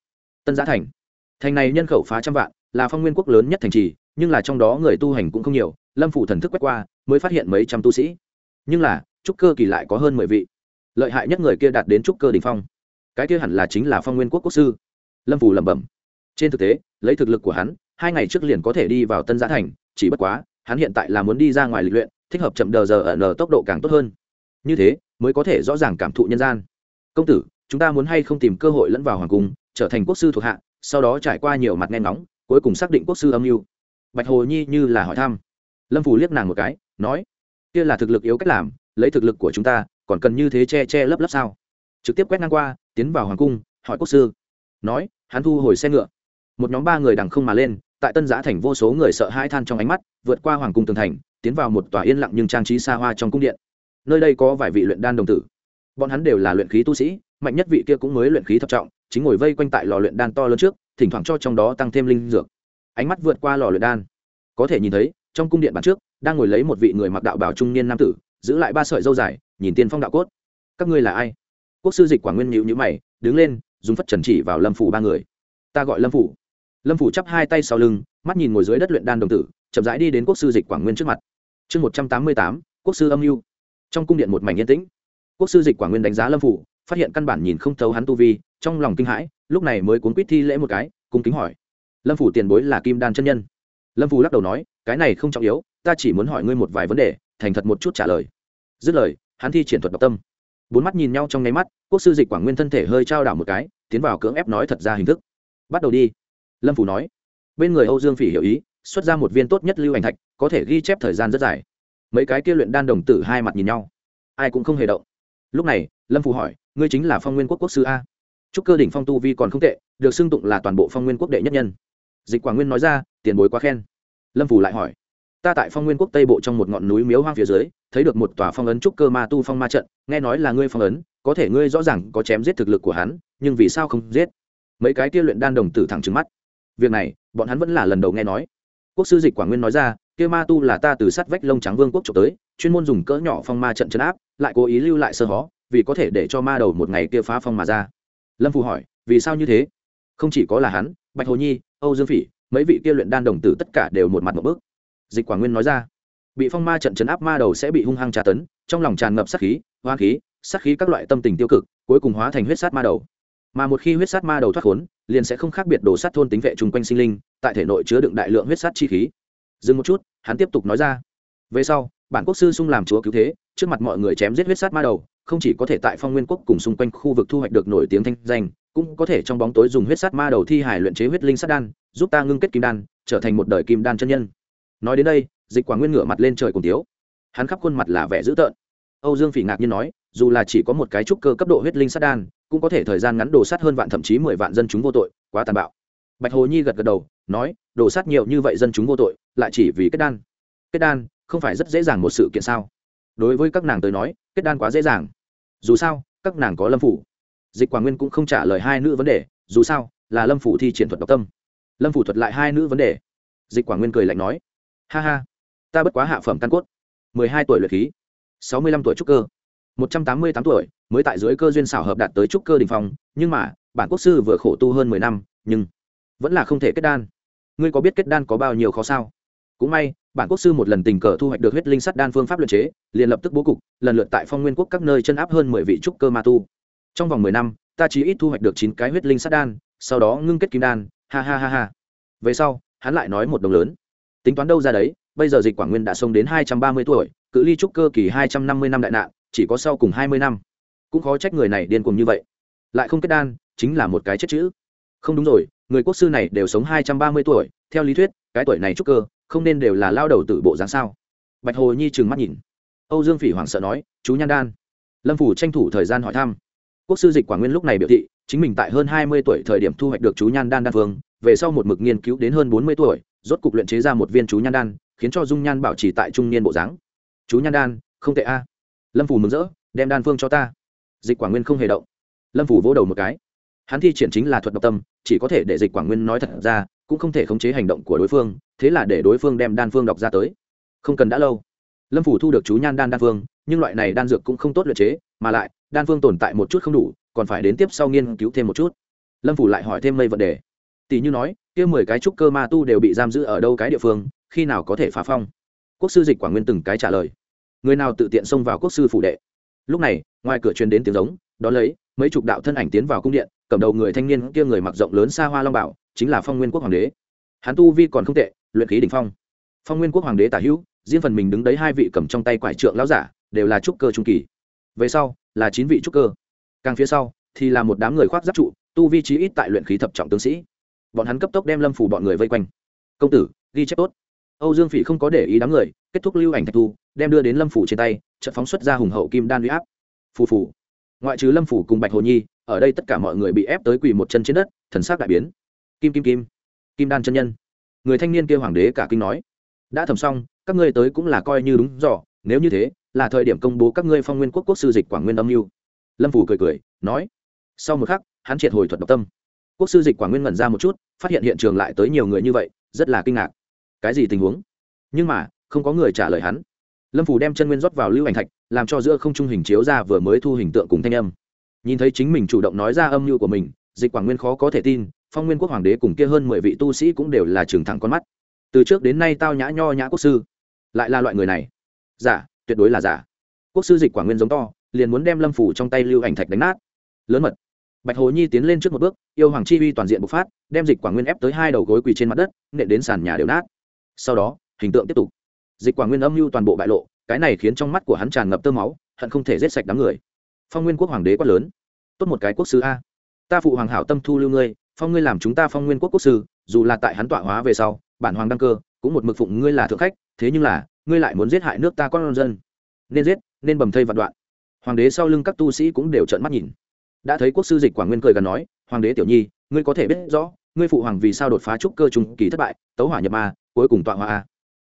Tân giã thành. Thành này nhân khẩu phá trăm vạn, là phong nguyên quốc lớn nhất thành trì, nhưng là trong đó người tu hành cũng không nhiều, lâm phủ thần thức quét qua, mới phát hiện mấy trăm tu sĩ. Nhưng là, trúc cơ kỳ lại có hơn mười vị. Lợi hại nhất người kia đạt đến trúc cơ đình phong. Cái kia hẳn là chính là phong nguyên quốc quốc sư. Lâm phủ lẩm bẩm. Trên thực tế, lấy thực lực của hắn, hai ngày trước liền có thể đi vào tân giã thành, chỉ bất quá, hắn hiện tại là muốn đi ra ngoài lịch luyện, thích hợp chậm đờ giờ ở nờ tốc độ càng tốt hơn. Như thế mới có thể rõ ràng cảm thụ nhân gian. Công tử, chúng ta muốn hay không tìm cơ hội lẫn vào hoàng cung, trở thành quốc sư thuộc hạ, sau đó trải qua nhiều mặt nghe ngóng, cuối cùng xác định quốc sư âm mưu. Bạch hồ nhi như là hỏi thăm. Lâm phủ liếc nàng một cái, nói, kia là thực lực yếu cách làm, lấy thực lực của chúng ta, còn cần như thế che che lấp lấp sao? Trực tiếp quét ngang qua, tiến vào hoàng cung, hỏi quốc sư. Nói, hắn thu hồi xe ngựa. Một nhóm ba người đằng không mà lên, tại tân giã thành vô số người sợ hãi than trong ánh mắt, vượt qua hoàng cung tường thành, tiến vào một tòa yên lặng nhưng trang trí xa hoa trong cung điện nơi đây có vài vị luyện đan đồng tử. Bọn hắn đều là luyện khí tu sĩ, mạnh nhất vị kia cũng mới luyện khí thập trọng, chính ngồi vây quanh tại lò luyện đan to lớn trước, thỉnh thoảng cho trong đó tăng thêm linh dược. Ánh mắt vượt qua lò luyện đan. Có thể nhìn thấy, trong cung điện bản trước, đang ngồi lấy một vị người mặc đạo bảo trung niên nam tử, giữ lại ba sợi dâu dài, nhìn tiên phong đạo cốt. Các ngươi là ai? Quốc sư dịch quảng nguyên nhịu nhữ mày, đứng lên, dùng phất trần chỉ vào lâm phủ ba người. Ta gọi lâm phủ. Lâm phủ chắp hai tay sau lưng, mắt nhìn ngồi dưới đất luyện đan đồng tử, chậm rãi đi đến quốc sư dịch quảng nguyên trước mặt. Chương một trăm tám mươi tám, quốc sư âm mưu trong cung điện một mảnh yên tĩnh. Quốc sư dịch quảng nguyên đánh giá lâm phủ, phát hiện căn bản nhìn không thấu hắn tu vi, trong lòng kinh hãi, lúc này mới cuốn quýt thi lễ một cái, cung kính hỏi. Lâm phủ tiền bối là kim đan chân nhân. Lâm phủ lắc đầu nói, cái này không trọng yếu, ta chỉ muốn hỏi ngươi một vài vấn đề, thành thật một chút trả lời. Dứt lời, hắn thi triển thuật độc tâm. Bốn mắt nhìn nhau trong nháy mắt, quốc sư dịch quảng nguyên thân thể hơi trao đảo một cái, tiến vào cưỡng ép nói thật ra hình thức. Bắt đầu đi. Lâm phủ nói. Bên người âu dương phỉ hiểu ý, xuất ra một viên tốt nhất lưu ảnh thạch, có thể ghi chép thời gian rất dài mấy cái kia luyện đan đồng tử hai mặt nhìn nhau. Ai cũng không hề động. Lúc này, lâm phù hỏi, ngươi chính là phong nguyên quốc quốc sư a? Chúc cơ đỉnh phong tu vi còn không tệ, được xưng tụng là toàn bộ phong nguyên quốc đệ nhất nhân. Dịch quảng nguyên nói ra, tiền bối quá khen. Lâm phù lại hỏi, ta tại phong nguyên quốc tây bộ trong một ngọn núi miếu hoang phía dưới, thấy được một tòa phong ấn trúc cơ ma tu phong ma trận, nghe nói là ngươi phong ấn, có thể ngươi rõ ràng có chém giết thực lực của hắn, nhưng vì sao không giết? Mấy cái kia luyện đan đồng tử thẳng trứng mắt. Việc này, bọn hắn vẫn là lần đầu nghe nói. Quốc sư dịch quảng nguyên nói ra kia ma tu là ta từ sắt vách lông trắng vương quốc trộm tới, chuyên môn dùng cỡ nhỏ phong ma trận chấn áp, lại cố ý lưu lại sơ hó, vì có thể để cho ma đầu một ngày kia phá phong mà ra. Lâm phù hỏi, vì sao như thế? Không chỉ có là hắn, bạch hồ nhi, âu dương phỉ, mấy vị kia luyện đan đồng tử tất cả đều một mặt một bước. Dịch quảng nguyên nói ra, bị phong ma trận chấn áp ma đầu sẽ bị hung hăng tra tấn, trong lòng tràn ngập sát khí hoa khí, sát khí các loại tâm tình tiêu cực, cuối cùng hóa thành huyết sát ma đầu. Mà một khi huyết sát ma đầu thoát khốn, liền sẽ không khác biệt đổ sát thôn tính vệ chung quanh sinh linh, tại thể nội chứa đựng đại lượng huyết sát chi khí dừng một chút, hắn tiếp tục nói ra. Về sau, bản quốc sư sung làm chúa cứu thế, trước mặt mọi người chém giết huyết sát ma đầu, không chỉ có thể tại phong nguyên quốc cùng xung quanh khu vực thu hoạch được nổi tiếng thanh danh, cũng có thể trong bóng tối dùng huyết sát ma đầu thi hải luyện chế huyết linh sát đan, giúp ta ngưng kết kim đan, trở thành một đời kim đan chân nhân. Nói đến đây, dịch quả nguyên ngửa mặt lên trời cùng tiếu. Hắn khắp khuôn mặt là vẻ dữ tợn. Âu dương phỉ ngạc nhiên nói, dù là chỉ có một cái trúc cơ cấp độ huyết linh sát đan, cũng có thể thời gian ngắn đồ sát hơn vạn thậm chí mười vạn dân chúng vô tội, quá tàn bạo. Bạch hồ nhi gật gật đầu nói đổ sát nhiều như vậy dân chúng vô tội, lại chỉ vì kết đan. Kết đan không phải rất dễ dàng một sự kiện sao? Đối với các nàng tới nói, kết đan quá dễ dàng. Dù sao, các nàng có lâm phủ. Dịch quảng nguyên cũng không trả lời hai nữ vấn đề, dù sao, là lâm phủ thi triển thuật độc tâm. Lâm phủ thuật lại hai nữ vấn đề. Dịch quảng nguyên cười lạnh nói, ha ha, ta bất quá hạ phẩm căn cốt. Mười hai tuổi luyện khí, sáu mươi lăm tuổi trúc cơ, một trăm tám mươi tám tuổi mới tại dưới cơ duyên xảo hợp đạt tới trúc cơ đình phong, nhưng mà, bản quốc sư vừa khổ tu hơn mười năm, nhưng vẫn là không thể kết đan ngươi có biết kết đan có bao nhiêu khó sao? Cũng may, bản quốc sư một lần tình cờ thu hoạch được huyết linh sắt đan phương pháp luyện chế, liền lập tức bố cục, lần lượt tại phong nguyên quốc các nơi chân áp hơn mười vị trúc cơ ma tu. Trong vòng mười năm, ta chỉ ít thu hoạch được chín cái huyết linh sắt đan, sau đó ngưng kết kim đan, ha ha ha ha. Về sau, hắn lại nói một đồng lớn. Tính toán đâu ra đấy, bây giờ dịch quảng nguyên đã sống đến hai trăm ba mươi tuổi, cự ly trúc cơ kỳ hai trăm năm mươi năm đại nạn, chỉ có sau cùng hai mươi năm. Cũng khó trách người này điên cuồng như vậy. Lại không kết đan, chính là một cái chết chữ. Không đúng rồi người quốc sư này đều sống hai trăm ba mươi tuổi, theo lý thuyết, cái tuổi này trúc cơ, không nên đều là lao đầu tử bộ dáng sao? Bạch hồ nhi trừng mắt nhìn. Âu dương phỉ hoảng sợ nói, chú nhan đan. Lâm phủ tranh thủ thời gian hỏi thăm. Quốc sư dịch Quả nguyên lúc này biểu thị, chính mình tại hơn hai mươi tuổi thời điểm thu hoạch được chú nhan đan đan phương, về sau một mực nghiên cứu đến hơn bốn mươi tuổi, rốt cục luyện chế ra một viên chú nhan đan, khiến cho dung nhan bảo trì tại trung niên bộ dáng. Chú nhan đan, không tệ a. Lâm phủ mừng rỡ, đem đan phương cho ta. Dịch Quả nguyên không hề động. Lâm phủ vỗ đầu một cái hắn thi triển chính là thuật độc tâm, chỉ có thể để dịch quảng nguyên nói thật ra, cũng không thể khống chế hành động của đối phương, thế là để đối phương đem đan phương đọc ra tới. Không cần đã lâu. Lâm phủ thu được chú nhan đan đan phương, nhưng loại này đan dược cũng không tốt luyện chế, mà lại, đan phương tồn tại một chút không đủ, còn phải đến tiếp sau nghiên cứu thêm một chút. Lâm phủ lại hỏi thêm mây vấn đề. Tỷ như nói, kia mười cái trúc cơ ma tu đều bị giam giữ ở đâu cái địa phương, khi nào có thể phá phong? Quốc sư dịch quảng nguyên từng cái trả lời. Người nào tự tiện xông vào quốc sư phủ đệ? Lúc này, ngoài cửa truyền đến tiếng giống, đón lấy, mấy chục đạo thân ảnh tiến vào cung điện cầm đầu người thanh niên kia người mặc rộng lớn xa hoa long bảo, chính là phong nguyên quốc hoàng đế. Hắn tu vi còn không tệ, luyện khí đỉnh phong. Phong nguyên quốc hoàng đế tả hữu, riêng phần mình đứng đấy hai vị cầm trong tay quải trượng lão giả, đều là trúc cơ trung kỳ. Về sau, là chín vị trúc cơ. Càng phía sau, thì là một đám người khoác giáp trụ, tu vi trí ít tại luyện khí thập trọng tướng sĩ. Bọn hắn cấp tốc đem lâm phủ bọn người vây quanh. Công tử, ghi chép tốt. Âu dương phỉ không có để ý đám người, kết thúc lưu ảnh thạch thu, đem đưa đến lâm phủ trên tay trận phóng xuất ra hùng hậu kim đan huy áp. Phù phù ngoại trừ lâm phủ cùng bạch hồ nhi, ở đây tất cả mọi người bị ép tới quỳ một chân trên đất, thần sắc đại biến. Kim kim kim. Kim đan chân nhân. Người thanh niên kia hoàng đế cả kinh nói. Đã thầm xong, các ngươi tới cũng là coi như đúng dò nếu như thế, là thời điểm công bố các ngươi phong nguyên quốc quốc sư dịch quảng nguyên âm mưu. Lâm phủ cười cười, nói. Sau một khắc, hắn triệt hồi thuật độc tâm. Quốc sư dịch quảng nguyên ngẩn ra một chút, phát hiện hiện trường lại tới nhiều người như vậy, rất là kinh ngạc. Cái gì tình huống? Nhưng mà, không có người trả lời hắn lâm phủ đem chân nguyên rót vào lưu ảnh thạch, làm cho giữa không trung hình chiếu ra vừa mới thu hình tượng cùng thanh âm. Nhìn thấy chính mình chủ động nói ra âm mưu của mình, dịch quảng nguyên khó có thể tin, phong nguyên quốc hoàng đế cùng kia hơn mười vị tu sĩ cũng đều là trường thẳng con mắt. Từ trước đến nay tao nhã nho nhã quốc sư, lại là loại người này. Giả, tuyệt đối là giả. Quốc sư dịch quảng nguyên giống to, liền muốn đem lâm phủ trong tay lưu ảnh thạch đánh nát. Lớn mật. Bạch hồ nhi tiến lên trước một bước, yêu hoàng chi uy toàn diện bộc phát, đem dịch quảng nguyên ép tới hai đầu gối quỳ trên mặt đất, nện đến sàn nhà đều nát. Sau đó, hình tượng tiếp tục dịch quảng nguyên âm mưu toàn bộ bại lộ, cái này khiến trong mắt của hắn tràn ngập tơ máu, hận không thể giết sạch đám người. Phong nguyên quốc hoàng đế quát lớn, tốt một cái quốc sư a. Ta phụ hoàng hảo tâm thu lưu ngươi, phong ngươi làm chúng ta phong nguyên quốc quốc sư, dù là tại hắn tọa hóa về sau, bản hoàng đăng cơ, cũng một mực phụng ngươi là thượng khách, thế nhưng là, ngươi lại muốn giết hại nước ta con dân. Nên giết, nên bầm thây vạn đoạn. Hoàng đế sau lưng các tu sĩ cũng đều trợn mắt nhìn. Đã thấy quốc sư dịch quảng nguyên cười gần nói, hoàng đế tiểu nhi, ngươi có thể biết rõ, ngươi phụ hoàng vì sao đột phá trúc cơ trùng kỳ thất bại, tấu hỏa nhập ma, cuối cùng tọa hoa a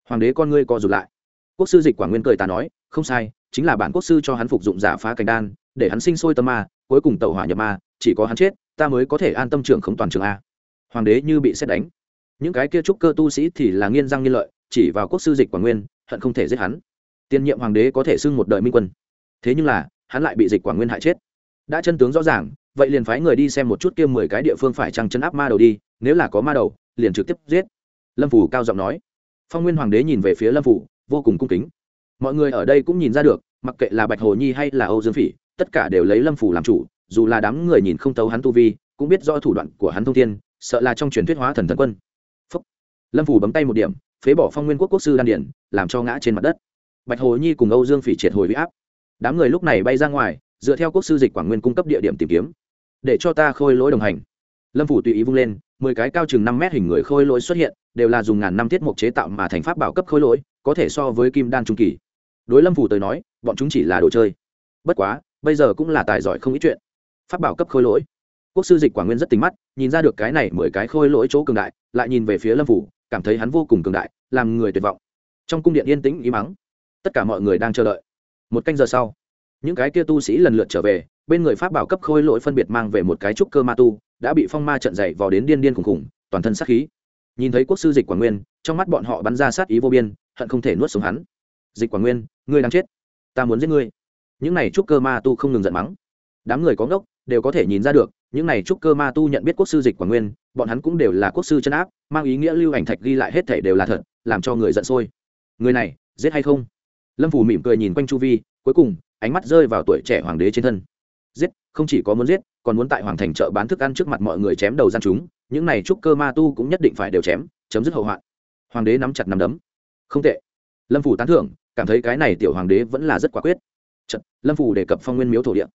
hoàng đế con ngươi co rụt lại. Quốc sư dịch quảng nguyên cười ta nói, không sai, chính là bản quốc sư cho hắn phục dụng giả phá cảnh đan, để hắn sinh sôi tâm ma, cuối cùng tẩu hỏa nhập ma, chỉ có hắn chết, ta mới có thể an tâm trưởng không toàn trường a. Hoàng đế như bị xét đánh. Những cái kia trúc cơ tu sĩ thì là nghiên răng nghiên lợi, chỉ vào quốc sư dịch quảng nguyên, hận không thể giết hắn. Tiên nhiệm hoàng đế có thể xưng một đời minh quân. Thế nhưng là, hắn lại bị dịch quảng nguyên hại chết. Đã chân tướng rõ ràng, vậy liền phái người đi xem một chút kia mười cái địa phương phải chăng chân áp ma đầu đi, nếu là có ma đầu, liền trực tiếp giết. Lâm phủ cao giọng nói phong nguyên hoàng đế nhìn về phía lâm phủ, vô cùng cung kính. Mọi người ở đây cũng nhìn ra được, mặc kệ là bạch hồ nhi hay là âu dương phỉ, tất cả đều lấy lâm phủ làm chủ, dù là đám người nhìn không tấu hắn tu vi, cũng biết rõ thủ đoạn của hắn thông thiên, sợ là trong truyền thuyết hóa thần thần quân. Phúc. lâm phủ bấm tay một điểm, phế bỏ phong nguyên quốc quốc sư đan điển, làm cho ngã trên mặt đất. Bạch hồ nhi cùng âu dương phỉ triệt hồi huy áp. Đám người lúc này bay ra ngoài, dựa theo quốc sư dịch quảng nguyên cung cấp địa điểm tìm kiếm. Để cho ta khôi lỗi đồng hành lâm phủ tùy ý vung lên, mười cái cao chừng năm mét hình người khôi lỗi xuất hiện, đều là dùng ngàn năm thiết mục chế tạo mà thành pháp bảo cấp khôi lỗi, có thể so với kim đan trung kỳ. Đối lâm phủ tới nói, bọn chúng chỉ là đồ chơi. Bất quá, bây giờ cũng là tài giỏi không ít chuyện. Pháp bảo cấp khôi lỗi. Quốc sư dịch quảng nguyên rất tính mắt, nhìn ra được cái này mười cái khôi lỗi chỗ cường đại, lại nhìn về phía lâm phủ, cảm thấy hắn vô cùng cường đại, làm người tuyệt vọng. Trong cung điện yên tĩnh ý mắng tất cả mọi người đang chờ đợi. Một canh giờ sau, những cái kia tu sĩ lần lượt trở về bên người pháp bảo cấp khôi lỗi phân biệt mang về một cái trúc cơ ma tu, đã bị phong ma trận dày vào đến điên điên khủng khủng, toàn thân sát khí. Nhìn thấy quốc sư dịch quảng nguyên, trong mắt bọn họ bắn ra sát ý vô biên, hận không thể nuốt sống hắn. Dịch quảng nguyên, ngươi đang chết. Ta muốn giết ngươi. Những này trúc cơ ma tu không ngừng giận mắng. Đám người có ngốc, đều có thể nhìn ra được, những này trúc cơ ma tu nhận biết quốc sư dịch quảng nguyên, bọn hắn cũng đều là quốc sư chân áp, mang ý nghĩa lưu ảnh thạch ghi lại hết thể đều là thật, làm cho người giận sôi. Người này, giết hay không? Lâm phủ mỉm cười nhìn quanh chu vi, cuối cùng, ánh mắt rơi vào tuổi trẻ hoàng đế trên thân giết không chỉ có muốn giết còn muốn tại hoàng thành chợ bán thức ăn trước mặt mọi người chém đầu gian chúng những này trúc cơ ma tu cũng nhất định phải đều chém chấm dứt hậu hoạn. Hoàng đế nắm chặt nắm đấm. Không tệ. Lâm phủ tán thưởng cảm thấy cái này tiểu hoàng đế vẫn là rất quả quyết. Chật, lâm phủ đề cập phong nguyên miếu thổ địa.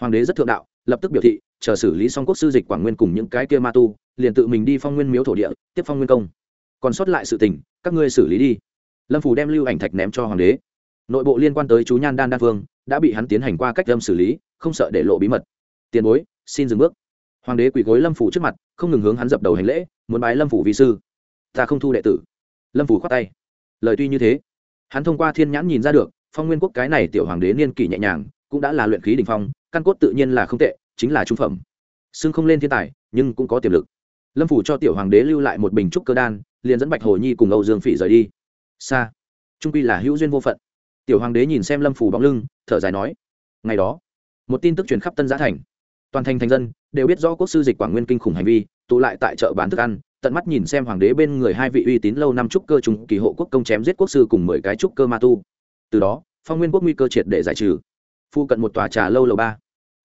Hoàng đế rất thượng đạo lập tức biểu thị chờ xử lý xong quốc sư dịch quảng nguyên cùng những cái kia ma tu liền tự mình đi phong nguyên miếu thổ địa tiếp phong nguyên công. Còn sót lại sự tình các ngươi xử lý đi. Lâm phủ đem lưu ảnh thạch ném cho hoàng đế. Nội bộ liên quan tới chú nhan đan đan phương đã bị hắn tiến hành qua cách lâm xử lý không sợ để lộ bí mật. Tiền bối, xin dừng bước. Hoàng đế quỳ gối lâm phủ trước mặt, không ngừng hướng hắn dập đầu hành lễ, muốn bái lâm phủ vi sư. Ta không thu đệ tử. Lâm phủ khoát tay. Lời tuy như thế, hắn thông qua thiên nhãn nhìn ra được, phong nguyên quốc cái này tiểu hoàng đế niên kỷ nhẹ nhàng, cũng đã là luyện khí đình phong, căn cốt tự nhiên là không tệ, chính là trung phẩm. Xưng không lên thiên tài, nhưng cũng có tiềm lực. Lâm phủ cho tiểu hoàng đế lưu lại một bình trúc cơ đan, liền dẫn bạch hồ nhi cùng âu dương phỉ rời đi. Xa trung quy là hữu duyên vô phận. Tiểu hoàng đế nhìn xem lâm phủ bóng lưng, thở dài nói, ngày đó một tin tức truyền khắp tân giã thành. Toàn thành thành dân đều biết rõ quốc sư dịch quảng nguyên kinh khủng hành vi, tụ lại tại chợ bán thức ăn, tận mắt nhìn xem hoàng đế bên người hai vị uy tín lâu năm trúc cơ trùng kỳ hộ quốc công chém giết quốc sư cùng mười cái trúc cơ ma tu. Từ đó, phong nguyên quốc nguy cơ triệt để giải trừ. Phu cận một tòa trà lâu lầu ba.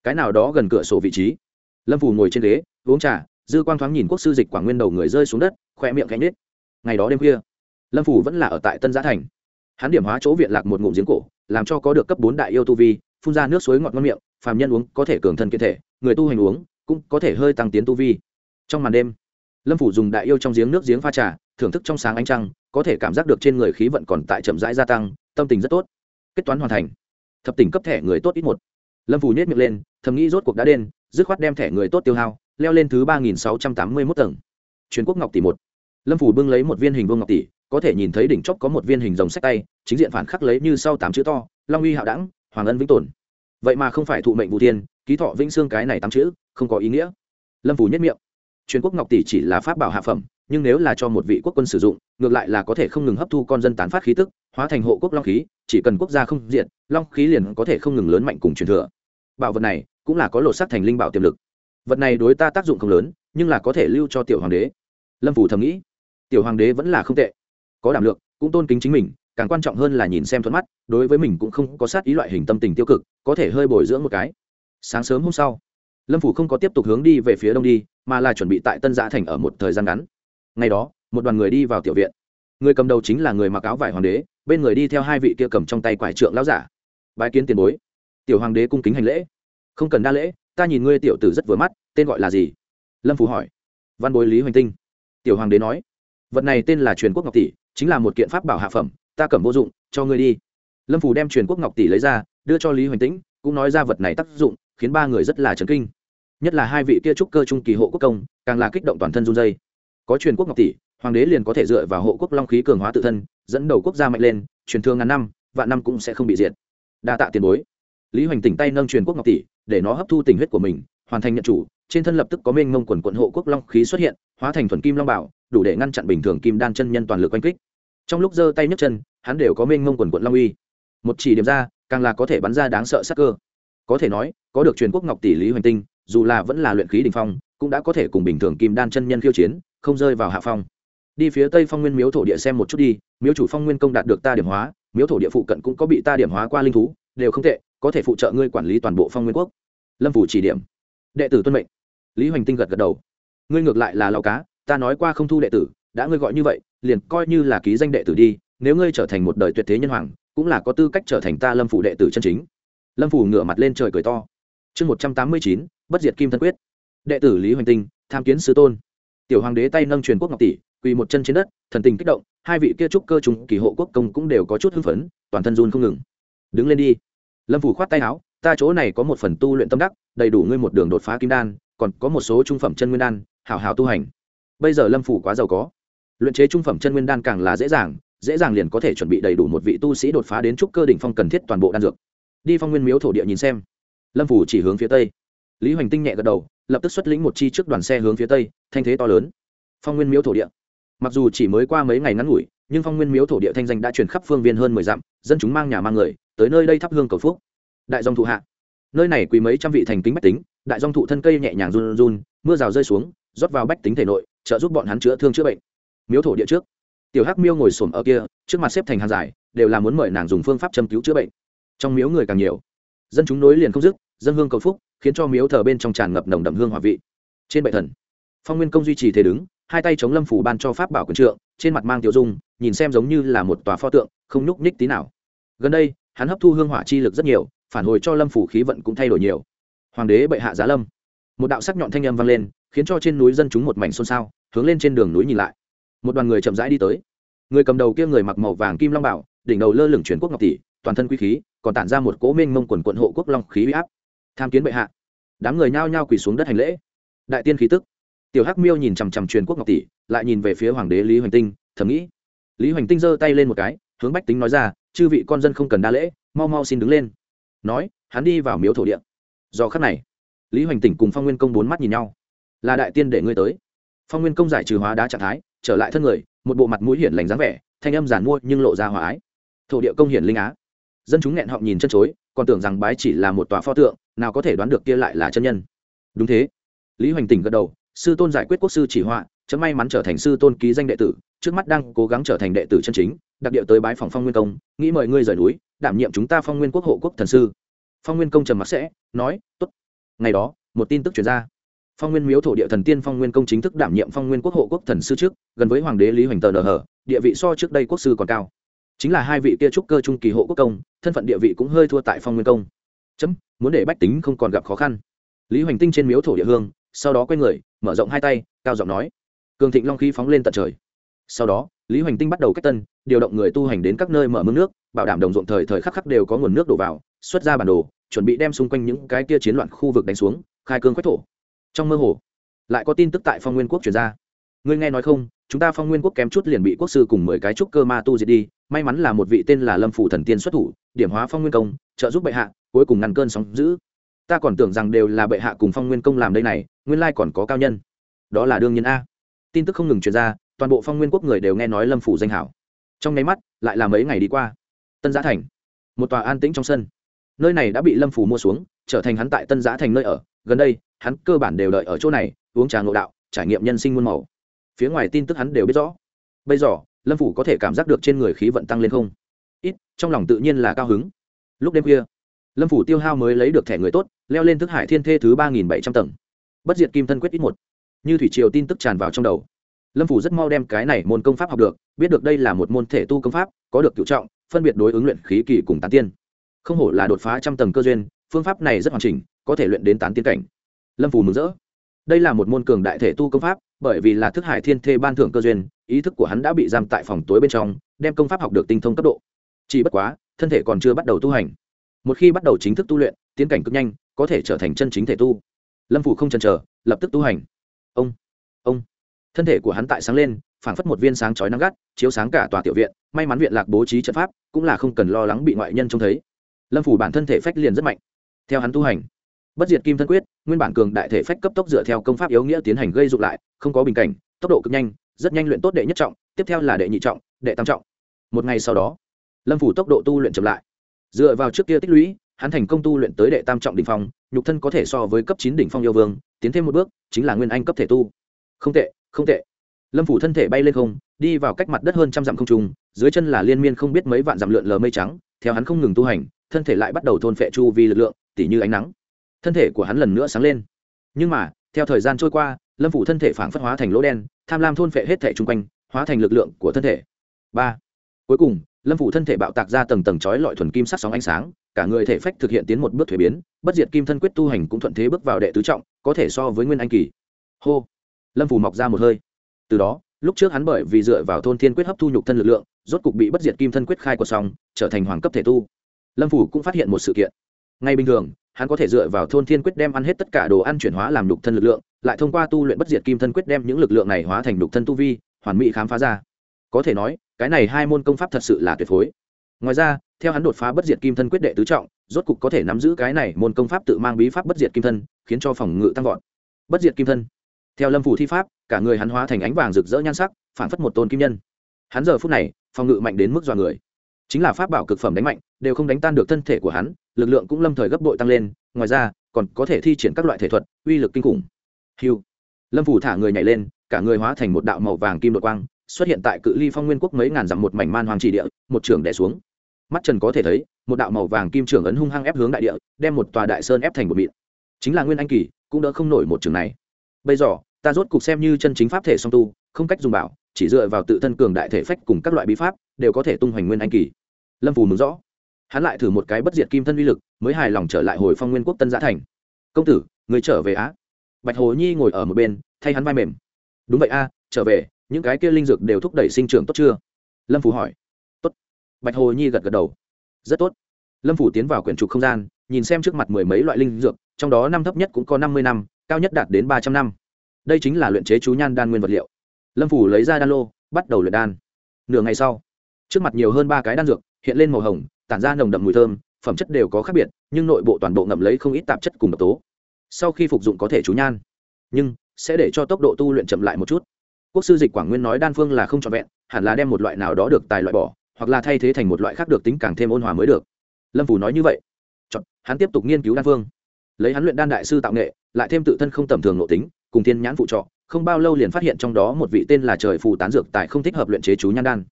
Cái nào đó gần cửa sổ vị trí. Lâm phù ngồi trên ghế, uống trà, dư quang thoáng nhìn quốc sư dịch quảng nguyên đầu người rơi xuống đất khoe miệng cánh nết ngày đó đêm khuya, lâm phủ vẫn là ở tại tân giã thành. Hắn điểm hóa chỗ viện lạc một ngụm giếng cổ, làm cho có được cấp bốn đại yêu tu vi, phun ra nước suối ngọt ngon miệng phàm nhân uống có thể cường thân kiện thể, người tu hành uống cũng có thể hơi tăng tiến tu vi. Trong màn đêm, lâm phủ dùng đại yêu trong giếng nước giếng pha trà, thưởng thức trong sáng ánh trăng, có thể cảm giác được trên người khí vận còn tại chậm rãi gia tăng, tâm tình rất tốt. Kết toán hoàn thành, thập tỉnh cấp thẻ người tốt ít một. Lâm phủ nhét miệng lên, thầm nghĩ rốt cuộc đã đen, dứt khoát đem thẻ người tốt tiêu hao, leo lên thứ ba nghìn sáu trăm tám mươi mốt tầng. Truyền quốc ngọc tỷ một. Lâm phủ bưng lấy một viên hình vương ngọc tỷ, có thể nhìn thấy đỉnh chóp có một viên hình rồng sách tay, chính diện phản khắc lấy như sau tám chữ to, long uy hạo đẳng, hoàng ân vĩnh tồn vậy mà không phải thụ mệnh vũ thiên, ký thọ vĩnh xương cái này tám chữ, không có ý nghĩa. Lâm phủ nhất miệng. Truyền quốc ngọc tỷ chỉ là pháp bảo hạ phẩm, nhưng nếu là cho một vị quốc quân sử dụng, ngược lại là có thể không ngừng hấp thu con dân tán phát khí tức, hóa thành hộ quốc long khí, chỉ cần quốc gia không diện long khí liền có thể không ngừng lớn mạnh cùng truyền thừa. Bảo vật này cũng là có lột sắc thành linh bảo tiềm lực. Vật này đối ta tác dụng không lớn, nhưng là có thể lưu cho tiểu hoàng đế. Lâm phủ thầm nghĩ. Tiểu hoàng đế vẫn là không tệ. Có đảm lượng, cũng tôn kính chính mình càng quan trọng hơn là nhìn xem thuận mắt, đối với mình cũng không có sát ý loại hình tâm tình tiêu cực, có thể hơi bồi dưỡng một cái. Sáng sớm hôm sau, lâm phủ không có tiếp tục hướng đi về phía đông đi, mà là chuẩn bị tại tân giã thành ở một thời gian ngắn. Ngày đó, một đoàn người đi vào tiểu viện. Người cầm đầu chính là người mặc áo vải hoàng đế, bên người đi theo hai vị kia cầm trong tay quải trượng lão giả. Bái kiến tiền bối. Tiểu hoàng đế cung kính hành lễ. Không cần đa lễ, ta nhìn ngươi tiểu tử rất vừa mắt, tên gọi là gì? Lâm phủ hỏi. Văn bối lý hoành tinh. Tiểu hoàng đế nói. Vật này tên là truyền quốc ngọc tỷ, chính là một kiện pháp bảo hạ phẩm ta cầm vô dụng, cho ngươi đi. Lâm phủ đem truyền quốc ngọc tỷ lấy ra, đưa cho lý hoành tĩnh, cũng nói ra vật này tác dụng, khiến ba người rất là chấn kinh. Nhất là hai vị kia trúc cơ trung kỳ hộ quốc công, càng là kích động toàn thân run dây có truyền quốc ngọc tỷ, hoàng đế liền có thể dựa vào hộ quốc long khí cường hóa tự thân, dẫn đầu quốc gia mạnh lên, truyền thương ngàn năm, vạn năm cũng sẽ không bị diệt. Đa tạ tiền bối. Lý hoành tỉnh tay nâng truyền quốc ngọc tỷ, để nó hấp thu tình huyết của mình, hoàn thành nhận chủ, trên thân lập tức có mênh mông quần quận hộ quốc long khí xuất hiện, hóa thành thuần kim long bảo, đủ để ngăn chặn bình thường kim đan chân nhân toàn lực oanh kích trong lúc giơ tay nhấc chân, hắn đều có mênh mông quần quận long uy. Một chỉ điểm ra, càng là có thể bắn ra đáng sợ sắc cơ. Có thể nói, có được truyền quốc ngọc tỷ lý hoành tinh, dù là vẫn là luyện khí đình phong, cũng đã có thể cùng bình thường kim đan chân nhân khiêu chiến, không rơi vào hạ phong. Đi phía tây phong nguyên miếu thổ địa xem một chút đi, miếu chủ phong nguyên công đạt được ta điểm hóa, miếu thổ địa phụ cận cũng có bị ta điểm hóa qua linh thú, đều không tệ, có thể phụ trợ ngươi quản lý toàn bộ phong nguyên quốc. Lâm phủ chỉ điểm. Đệ tử tuân mệnh. Lý hoành tinh gật gật đầu. Ngươi ngược lại là lao cá, ta nói qua không thu đệ tử đã ngươi gọi như vậy, liền coi như là ký danh đệ tử đi, nếu ngươi trở thành một đời tuyệt thế nhân hoàng, cũng là có tư cách trở thành ta lâm phủ đệ tử chân chính. Lâm phủ ngửa mặt lên trời cười to. Chương một trăm tám mươi chín, bất diệt kim thân quyết. Đệ tử lý hoành tinh, tham kiến sư tôn. Tiểu hoàng đế tay nâng truyền quốc ngọc tỷ, quỳ một chân trên đất, thần tình kích động, hai vị kia trúc cơ trùng kỳ hộ quốc công cũng đều có chút hưng phấn, toàn thân run không ngừng. Đứng lên đi. Lâm phủ khoát tay áo, ta chỗ này có một phần tu luyện tâm đắc, đầy đủ ngươi một đường đột phá kim đan, còn có một số trung phẩm chân nguyên đan, hảo hảo tu hành. Bây giờ lâm phủ quá giàu có luyện chế trung phẩm chân nguyên đan càng là dễ dàng dễ dàng liền có thể chuẩn bị đầy đủ một vị tu sĩ đột phá đến trúc cơ đỉnh phong cần thiết toàn bộ đan dược. Đi phong nguyên miếu thổ địa nhìn xem. Lâm phủ chỉ hướng phía tây. Lý hoành tinh nhẹ gật đầu, lập tức xuất lĩnh một chi trước đoàn xe hướng phía tây, thanh thế to lớn. Phong nguyên miếu thổ địa. Mặc dù chỉ mới qua mấy ngày ngắn ngủi, nhưng phong nguyên miếu thổ địa thanh danh đã truyền khắp phương viên hơn mười dặm, dân chúng mang nhà mang người, tới nơi đây thắp hương cầu phúc. Đại dòng thụ hạ. Nơi này quý mấy trăm vị thành kính bách tính, đại dòng thụ thân cây nhẹ nhàng run run, mưa rào rơi xuống, rót vào bách tính thể nội, trợ giúp bọn hắn chữa thương chữa bệnh miếu thổ địa trước. Tiểu hắc miêu ngồi xổm ở kia, trước mặt xếp thành hàng dài, đều là muốn mời nàng dùng phương pháp châm cứu chữa bệnh. Trong miếu người càng nhiều. Dân chúng nối liền không dứt, dân hương cầu phúc, khiến cho miếu thờ bên trong tràn ngập nồng đậm hương hòa vị. Trên bệ thần, phong nguyên công duy trì thế đứng, hai tay chống lâm phủ ban cho pháp bảo quần trượng, trên mặt mang tiểu dung, nhìn xem giống như là một tòa pho tượng, không nhúc nhích tí nào. Gần đây, hắn hấp thu hương hỏa chi lực rất nhiều, phản hồi cho lâm phủ khí vận cũng thay đổi nhiều. Hoàng đế bệ hạ giá lâm. Một đạo sắc nhọn thanh âm vang lên, khiến cho trên núi dân chúng một mảnh xôn xao, hướng lên trên đường núi nhìn lại một đoàn người chậm rãi đi tới. Người cầm đầu kia người mặc màu vàng kim long bảo, đỉnh đầu lơ lửng truyền quốc ngọc tỷ, toàn thân quý khí, còn tản ra một cỗ mênh mông quần quận hộ quốc long khí huy áp. Tham kiến bệ hạ. Đám người nhao nhao quỳ xuống đất hành lễ. Đại tiên khí tức. Tiểu hắc miêu nhìn chằm chằm truyền quốc ngọc tỷ, lại nhìn về phía hoàng đế lý hoành tinh, thầm nghĩ. Lý hoành tinh giơ tay lên một cái, hướng bách tính nói ra, chư vị con dân không cần đa lễ, mau mau xin đứng lên. Nói, hắn đi vào miếu thổ địa. Do khắc này, lý hoành tỉnh cùng phong nguyên công bốn mắt nhìn nhau. Là đại tiên để ngươi tới. Phong nguyên công giải trừ hóa đá trạng thái trở lại thân người, một bộ mặt mũi hiển lành dáng vẻ, thanh âm giản mua nhưng lộ ra hòa ái. Thổ địa công hiển linh á. Dân chúng nghẹn họng nhìn chân chối, còn tưởng rằng bái chỉ là một tòa pho tượng, nào có thể đoán được kia lại là chân nhân. Đúng thế. Lý hoành tỉnh gật đầu, sư tôn giải quyết quốc sư chỉ họa, chấm may mắn trở thành sư tôn ký danh đệ tử, trước mắt đang cố gắng trở thành đệ tử chân chính, đặc địa tới bái phòng phong nguyên công, nghĩ mời ngươi rời núi, đảm nhiệm chúng ta phong nguyên quốc hộ quốc thần sư. Phong nguyên công trầm mặc sẽ, nói, tốt. Ngày đó, một tin tức chuyển ra phong nguyên miếu thổ địa thần tiên phong nguyên công chính thức đảm nhiệm phong nguyên quốc hộ quốc thần sư trước, gần với hoàng đế lý hoành tờ nở hở, địa vị so trước đây quốc sư còn cao. Chính là hai vị kia trúc cơ trung kỳ hộ quốc công, thân phận địa vị cũng hơi thua tại phong nguyên công. Chấm, muốn để bách tính không còn gặp khó khăn. Lý hoành tinh trên miếu thổ địa hương, sau đó quay người, mở rộng hai tay, cao giọng nói. Cường thịnh long khí phóng lên tận trời. Sau đó, lý hoành tinh bắt đầu cách tân, điều động người tu hành đến các nơi mở mương nước, bảo đảm đồng ruộng thời thời khắc khắc đều có nguồn nước đổ vào, xuất ra bản đồ, chuẩn bị đem xung quanh những cái kia chiến loạn khu vực đánh xuống, khai cương quách thổ trong mơ hồ lại có tin tức tại phong nguyên quốc chuyển ra ngươi nghe nói không chúng ta phong nguyên quốc kém chút liền bị quốc sư cùng mười cái trúc cơ ma tu diệt đi may mắn là một vị tên là lâm phủ thần tiên xuất thủ điểm hóa phong nguyên công trợ giúp bệ hạ cuối cùng ngăn cơn sóng giữ ta còn tưởng rằng đều là bệ hạ cùng phong nguyên công làm đây này nguyên lai còn có cao nhân đó là đương nhiên a tin tức không ngừng truyền ra toàn bộ phong nguyên quốc người đều nghe nói lâm phủ danh hảo trong nháy mắt lại là mấy ngày đi qua tân giã thành một tòa an tĩnh trong sân nơi này đã bị lâm phủ mua xuống trở thành hắn tại tân giã thành nơi ở gần đây, hắn cơ bản đều đợi ở chỗ này, uống trà ngộ đạo, trải nghiệm nhân sinh muôn màu. Phía ngoài tin tức hắn đều biết rõ. Bây giờ, lâm phủ có thể cảm giác được trên người khí vận tăng lên không? Ít, trong lòng tự nhiên là cao hứng. Lúc đêm khuya, lâm phủ tiêu hao mới lấy được thẻ người tốt, leo lên thức hải thiên thê thứ ba nghìn bảy trăm tầng. Bất diệt kim thân quyết ít một. Như thủy triều tin tức tràn vào trong đầu, lâm phủ rất mau đem cái này môn công pháp học được, biết được đây là một môn thể tu công pháp, có được cựu trọng, phân biệt đối ứng luyện khí kỳ cùng tán tiên. Không hổ là đột phá trăm tầng cơ duyên phương pháp này rất hoàn chỉnh, có thể luyện đến tán tiên cảnh. Lâm phủ mừng rỡ. Đây là một môn cường đại thể tu công pháp, bởi vì là thức hải thiên thê ban thưởng cơ duyên, ý thức của hắn đã bị giam tại phòng tối bên trong, đem công pháp học được tinh thông cấp độ. Chỉ bất quá, thân thể còn chưa bắt đầu tu hành. Một khi bắt đầu chính thức tu luyện, tiến cảnh cực nhanh, có thể trở thành chân chính thể tu. Lâm phủ không chần chờ, lập tức tu hành. Ông ông. Thân thể của hắn tại sáng lên, phảng phất một viên sáng chói nắng gắt, chiếu sáng cả tòa tiểu viện, may mắn viện lạc bố trí trận pháp, cũng là không cần lo lắng bị ngoại nhân trông thấy. Lâm phủ bản thân thể phách liền rất mạnh theo hắn tu hành, bất diệt kim thân quyết, nguyên bản cường đại thể phách cấp tốc dựa theo công pháp yếu nghĩa tiến hành gây dụng lại, không có bình cảnh, tốc độ cực nhanh, rất nhanh luyện tốt đệ nhất trọng, tiếp theo là đệ nhị trọng, đệ tam trọng. Một ngày sau đó, lâm phủ tốc độ tu luyện chậm lại. Dựa vào trước kia tích lũy, hắn thành công tu luyện tới đệ tam trọng đỉnh phong, nhục thân có thể so với cấp chín đỉnh phong yêu vương, tiến thêm một bước, chính là nguyên anh cấp thể tu. Không tệ không tệ. Lâm phủ thân thể bay lên không, đi vào cách mặt đất hơn trăm dặm không trung, dưới chân là liên miên không biết mấy vạn dặm lượn lờ mây trắng, theo hắn không ngừng tu hành, thân thể lại bắt đầu thôn phệ chu vì lực lượng tỉ như ánh nắng. Thân thể của hắn lần nữa sáng lên. Nhưng mà, theo thời gian trôi qua, lâm phủ thân thể phản phất hóa thành lỗ đen, tham lam thôn phệ hết thể chung quanh, hóa thành lực lượng của thân thể. Ba. Cuối cùng, lâm phủ thân thể bạo tạc ra tầng tầng chói lọi thuần kim sắc sóng ánh sáng, cả người thể phách thực hiện tiến một bước thuế biến, bất diệt kim thân quyết tu hành cũng thuận thế bước vào đệ tứ trọng, có thể so với nguyên anh kỳ. Hô. Lâm phủ mọc ra một hơi. Từ đó, lúc trước hắn bởi vì dựa vào thôn thiên quyết hấp thu nhục thân lực lượng, rốt cục bị bất diệt kim thân quyết khai của xong, trở thành hoàng cấp thể tu. Lâm phủ cũng phát hiện một sự kiện ngay bình thường, hắn có thể dựa vào thôn thiên quyết đem ăn hết tất cả đồ ăn chuyển hóa làm đục thân lực lượng, lại thông qua tu luyện bất diệt kim thân quyết đem những lực lượng này hóa thành đục thân tu vi, hoàn mỹ khám phá ra. Có thể nói, cái này hai môn công pháp thật sự là tuyệt phối. Ngoài ra, theo hắn đột phá bất diệt kim thân quyết đệ tứ trọng, rốt cục có thể nắm giữ cái này môn công pháp tự mang bí pháp bất diệt kim thân, khiến cho phòng ngự tăng vọt. Bất diệt kim thân. Theo lâm phủ thi pháp, cả người hắn hóa thành ánh vàng rực rỡ nhan sắc phản phất một tôn kim nhân. Hắn giờ phút này, phòng ngự mạnh đến mức dọa người. Chính là pháp bảo cực phẩm đánh mạnh đều không đánh tan được thân thể của hắn, lực lượng cũng lâm thời gấp bội tăng lên, ngoài ra, còn có thể thi triển các loại thể thuật, uy lực kinh khủng. Hiu lâm phủ thả người nhảy lên, cả người hóa thành một đạo màu vàng kim đội quang, xuất hiện tại cự ly phong nguyên quốc mấy ngàn dặm một mảnh man hoàng chỉ địa, một trường đẻ xuống. Mắt trần có thể thấy, một đạo màu vàng kim trường ấn hung hăng ép hướng đại địa, đem một tòa đại sơn ép thành một mịn. Chính là nguyên anh kỳ, cũng đỡ không nổi một trường này. Bây giờ, ta rốt cục xem như chân chính pháp thể song tu, không cách dùng bảo, chỉ dựa vào tự thân cường đại thể phách cùng các loại bí pháp, đều có thể tung hoành nguyên anh kỳ. Lâm phù mừng rõ hắn lại thử một cái bất diệt kim thân uy lực, mới hài lòng trở lại hồi phong nguyên quốc tân giã thành. Công tử, người trở về á? Bạch hồ nhi ngồi ở một bên, thay hắn vai mềm. Đúng vậy a, trở về, những cái kia linh dược đều thúc đẩy sinh trưởng tốt chưa? Lâm phủ hỏi. Tốt. Bạch hồ nhi gật gật đầu. Rất tốt. Lâm phủ tiến vào quyển trục không gian, nhìn xem trước mặt mười mấy loại linh dược, trong đó năm thấp nhất cũng có năm mươi năm, cao nhất đạt đến ba trăm năm. Đây chính là luyện chế chú nhan đan nguyên vật liệu. Lâm phủ lấy ra đan lô, bắt đầu luyện đan. Nửa ngày sau, trước mặt nhiều hơn ba cái đan dược, hiện lên màu hồng tản ra nồng đậm mùi thơm phẩm chất đều có khác biệt nhưng nội bộ toàn bộ ngậm lấy không ít tạp chất cùng độc tố. Sau khi phục dụng có thể chú nhan nhưng sẽ để cho tốc độ tu luyện chậm lại một chút. Quốc sư dịch quảng nguyên nói đan phương là không trọn vẹn hẳn là đem một loại nào đó được tài loại bỏ hoặc là thay thế thành một loại khác được tính càng thêm ôn hòa mới được. Lâm phủ nói như vậy. Chọn, hắn tiếp tục nghiên cứu đan phương. Lấy hắn luyện đan đại sư tạo nghệ lại thêm tự thân không tầm thường nội tính cùng thiên nhãn phụ trọ không bao lâu liền phát hiện trong đó một vị tên là trời phù tán dược tại không thích hợp luyện chế chú nhan đan.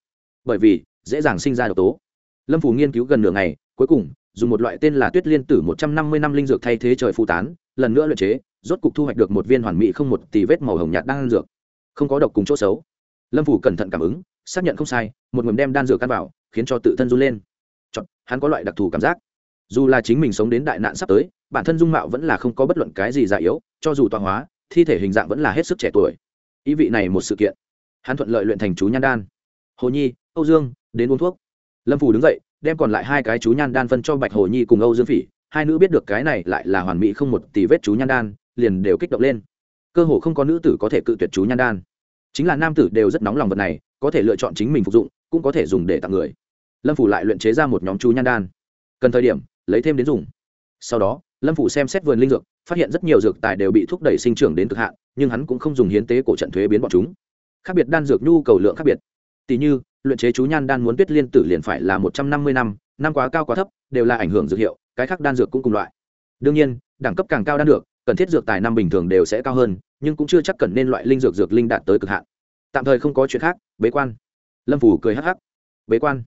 Bởi vì dễ dàng sinh ra độc tố lâm phù nghiên cứu gần nửa ngày cuối cùng dùng một loại tên là tuyết liên tử một trăm năm mươi năm linh dược thay thế trời phù tán lần nữa luyện chế rốt cục thu hoạch được một viên hoàn mỹ không một tỷ vết màu hồng nhạt đan dược. Không có độc cùng chỗ xấu. Lâm phủ cẩn thận cảm ứng xác nhận không sai một ngầm đem đan dược căn vào khiến cho tự thân run lên. Chọn, hắn có loại đặc thù cảm giác. Dù là chính mình sống đến đại nạn sắp tới bản thân dung mạo vẫn là không có bất luận cái gì già yếu cho dù tọa hóa thi thể hình dạng vẫn là hết sức trẻ tuổi. Ý vị này một sự kiện. Hắn thuận lợi luyện thành chú nhan đan. Hồ nhi âu dương đến uống thuốc lâm phù đứng dậy, đem còn lại hai cái chú nhan đan phân cho bạch hồ nhi cùng âu dương phỉ. Hai nữ biết được cái này lại là hoàn mỹ không một tỷ vết chú nhan đan, liền đều kích động lên. Cơ hồ không có nữ tử có thể cự tuyệt chú nhan đan. Chính là nam tử đều rất nóng lòng vật này, có thể lựa chọn chính mình phục dụng, cũng có thể dùng để tặng người. Lâm phủ lại luyện chế ra một nhóm chú nhan đan. Cần thời điểm, lấy thêm đến dùng. Sau đó, lâm phủ xem xét vườn linh dược, phát hiện rất nhiều dược tài đều bị thúc đẩy sinh trưởng đến cực hạn, nhưng hắn cũng không dùng hiến tế cổ trận thuế biến bọn chúng. Khác biệt đan dược nhu cầu lượng khác biệt tỷ như, luyện chế chú nhan đan muốn tuyết liên tử liền phải là một trăm năm mươi năm năm quá cao quá thấp, đều là ảnh hưởng dược hiệu, cái khác đan dược cũng cùng loại. Đương nhiên, đẳng cấp càng cao đan được cần thiết dược tài năm bình thường đều sẽ cao hơn, nhưng cũng chưa chắc cần nên loại linh dược dược linh đạt tới cực hạn. Tạm thời không có chuyện khác, bế quan. Lâm phủ cười hắc hắc. Bế quan.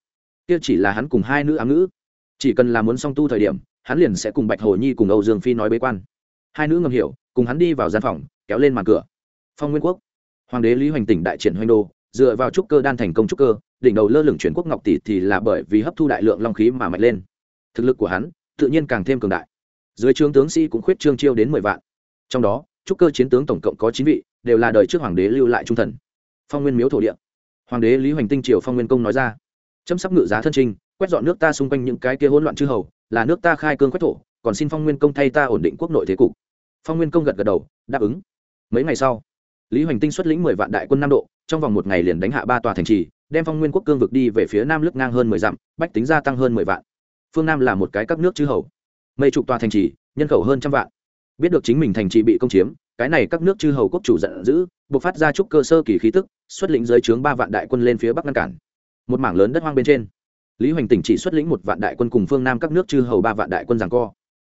Kia chỉ là hắn cùng hai nữ ám nữ chỉ cần là muốn song tu thời điểm, hắn liền sẽ cùng bạch hồ nhi cùng âu dương phi nói bế quan. Hai nữ ngầm hiểu, cùng hắn đi vào gian phòng, kéo lên màn cửa. Phong nguyên quốc. Hoàng đế lý hoành tỉnh đại triển hoành đô dựa vào trúc cơ đan thành công trúc cơ, đỉnh đầu lơ lửng chuyển quốc ngọc tỷ thì là bởi vì hấp thu đại lượng long khí mà mạnh lên. Thực lực của hắn tự nhiên càng thêm cường đại. Dưới trướng tướng sĩ cũng khuyết trương chiêu đến mười vạn. Trong đó, trúc cơ chiến tướng tổng cộng có chín vị, đều là đời trước hoàng đế lưu lại trung thần. Phong nguyên miếu thổ địa. Hoàng đế lý hoành tinh triều phong nguyên công nói ra. Chấm sắp ngự giá thân trinh quét dọn nước ta xung quanh những cái kia hỗn loạn chư hầu, là nước ta khai cương quét thổ, còn xin phong nguyên công thay ta ổn định quốc nội thế cục. Phong nguyên công gật gật đầu, đáp ứng. Mấy ngày sau, lý hoành tinh xuất lĩnh mười vạn đại quân nam độ trong vòng một ngày liền đánh hạ ba tòa thành trì, đem phong nguyên quốc cương vực đi về phía nam lướt ngang hơn mười dặm, bách tính gia tăng hơn mười vạn. Phương nam là một cái các nước chư hầu. Mây chục tòa thành trì, nhân khẩu hơn trăm vạn. Biết được chính mình thành trì bị công chiếm, cái này các nước chư hầu quốc chủ giận dữ, buộc phát ra trúc cơ sơ kỳ khí tức, xuất lĩnh dưới trướng ba vạn đại quân lên phía bắc ngăn cản. Một mảng lớn đất hoang bên trên, lý hoành tỉnh chỉ xuất lĩnh một vạn đại quân cùng phương nam các nước chư hầu ba vạn đại quân giằng co.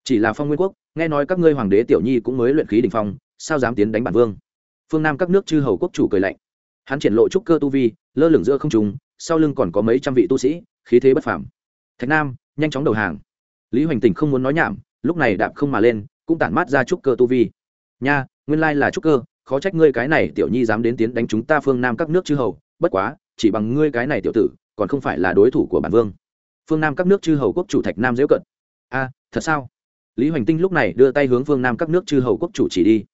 Chỉ là phong nguyên quốc, nghe nói các ngươi hoàng đế tiểu nhi cũng mới luyện khí đình phong, sao dám tiến đánh bản vương? Phương nam các nước chư hầu quốc chủ cười lạnh hắn triển lộ trúc cơ tu vi, lơ lửng giữa không trùng sau lưng còn có mấy trăm vị tu sĩ, khí thế bất phàm. Thạch nam, nhanh chóng đầu hàng. Lý hoành tỉnh không muốn nói nhảm, lúc này đạp không mà lên, cũng tản mát ra trúc cơ tu vi. Nha, nguyên lai là trúc cơ, khó trách ngươi cái này tiểu nhi dám đến tiến đánh chúng ta phương nam các nước chư hầu, bất quá, chỉ bằng ngươi cái này tiểu tử, còn không phải là đối thủ của bản vương. Phương nam các nước chư hầu quốc chủ thạch nam dễ cận. A, thật sao? Lý hoành tinh lúc này đưa tay hướng phương nam các nước chư hầu quốc chủ chỉ đi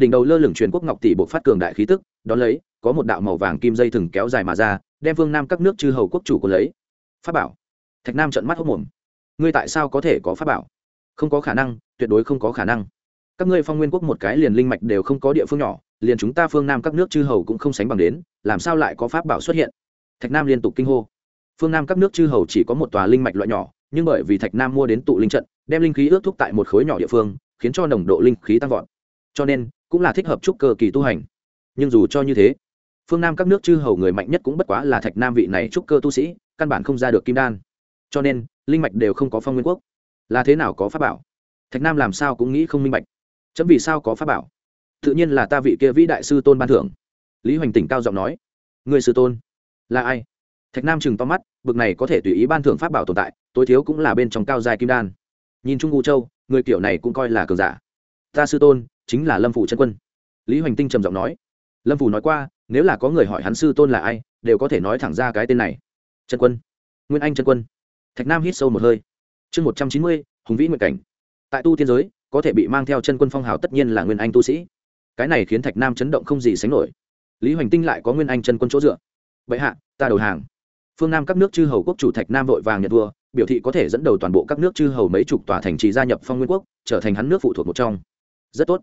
đỉnh đầu lơ lửng truyền quốc ngọc tỷ bộ phát cường đại khí tức, đón lấy, có một đạo màu vàng kim dây thừng kéo dài mà ra, đem phương nam các nước chư hầu quốc chủ của lấy. Pháp bảo. Thạch nam trận mắt hốc mồm. Ngươi tại sao có thể có pháp bảo? Không có khả năng, tuyệt đối không có khả năng. Các ngươi phong nguyên quốc một cái liền linh mạch đều không có địa phương nhỏ, liền chúng ta phương nam các nước chư hầu cũng không sánh bằng đến, làm sao lại có pháp bảo xuất hiện? Thạch nam liên tục kinh hô. Phương nam các nước chư hầu chỉ có một tòa linh mạch loại nhỏ, nhưng bởi vì thạch nam mua đến tụ linh trận, đem linh khí ước thúc tại một khối nhỏ địa phương, khiến cho nồng độ linh khí tăng vọt. Cho nên cũng là thích hợp trúc cơ kỳ tu hành. Nhưng dù cho như thế, phương nam các nước chư hầu người mạnh nhất cũng bất quá là thạch nam vị này trúc cơ tu sĩ, căn bản không ra được kim đan. Cho nên, linh mạch đều không có phong nguyên quốc. Là thế nào có pháp bảo? Thạch nam làm sao cũng nghĩ không minh bạch. Chấm vì sao có pháp bảo? Tự nhiên là ta vị kia vĩ đại sư tôn ban thưởng. Lý hoành tỉnh cao giọng nói người sư tôn là ai? Thạch nam chừng to mắt, bực này có thể tùy ý ban thưởng pháp bảo tồn tại, tối thiếu cũng là bên trong cao dài kim đan. Nhìn trung u châu, người kiểu này cũng coi là cường giả. Ta sư tôn chính là lâm phủ chân quân. Lý hoành tinh trầm giọng nói. Lâm phủ nói qua, nếu là có người hỏi hắn sư tôn là ai, đều có thể nói thẳng ra cái tên này. Chân quân. Nguyên anh chân quân. Thạch nam hít sâu một hơi. Chương một trăm chín mươi, hùng vĩ nguyện cảnh. Tại tu tiên giới, có thể bị mang theo chân quân phong hào tất nhiên là nguyên anh tu sĩ. Cái này khiến thạch nam chấn động không gì sánh nổi. Lý hoành tinh lại có nguyên anh chân quân chỗ dựa. Vậy hạ, ta đầu hàng. Phương nam các nước chư hầu quốc chủ thạch nam vội vàng nhận vua, biểu thị có thể dẫn đầu toàn bộ các nước chư hầu mấy chục tòa thành trì gia nhập phong nguyên quốc, trở thành hắn nước phụ thuộc một trong. Rất tốt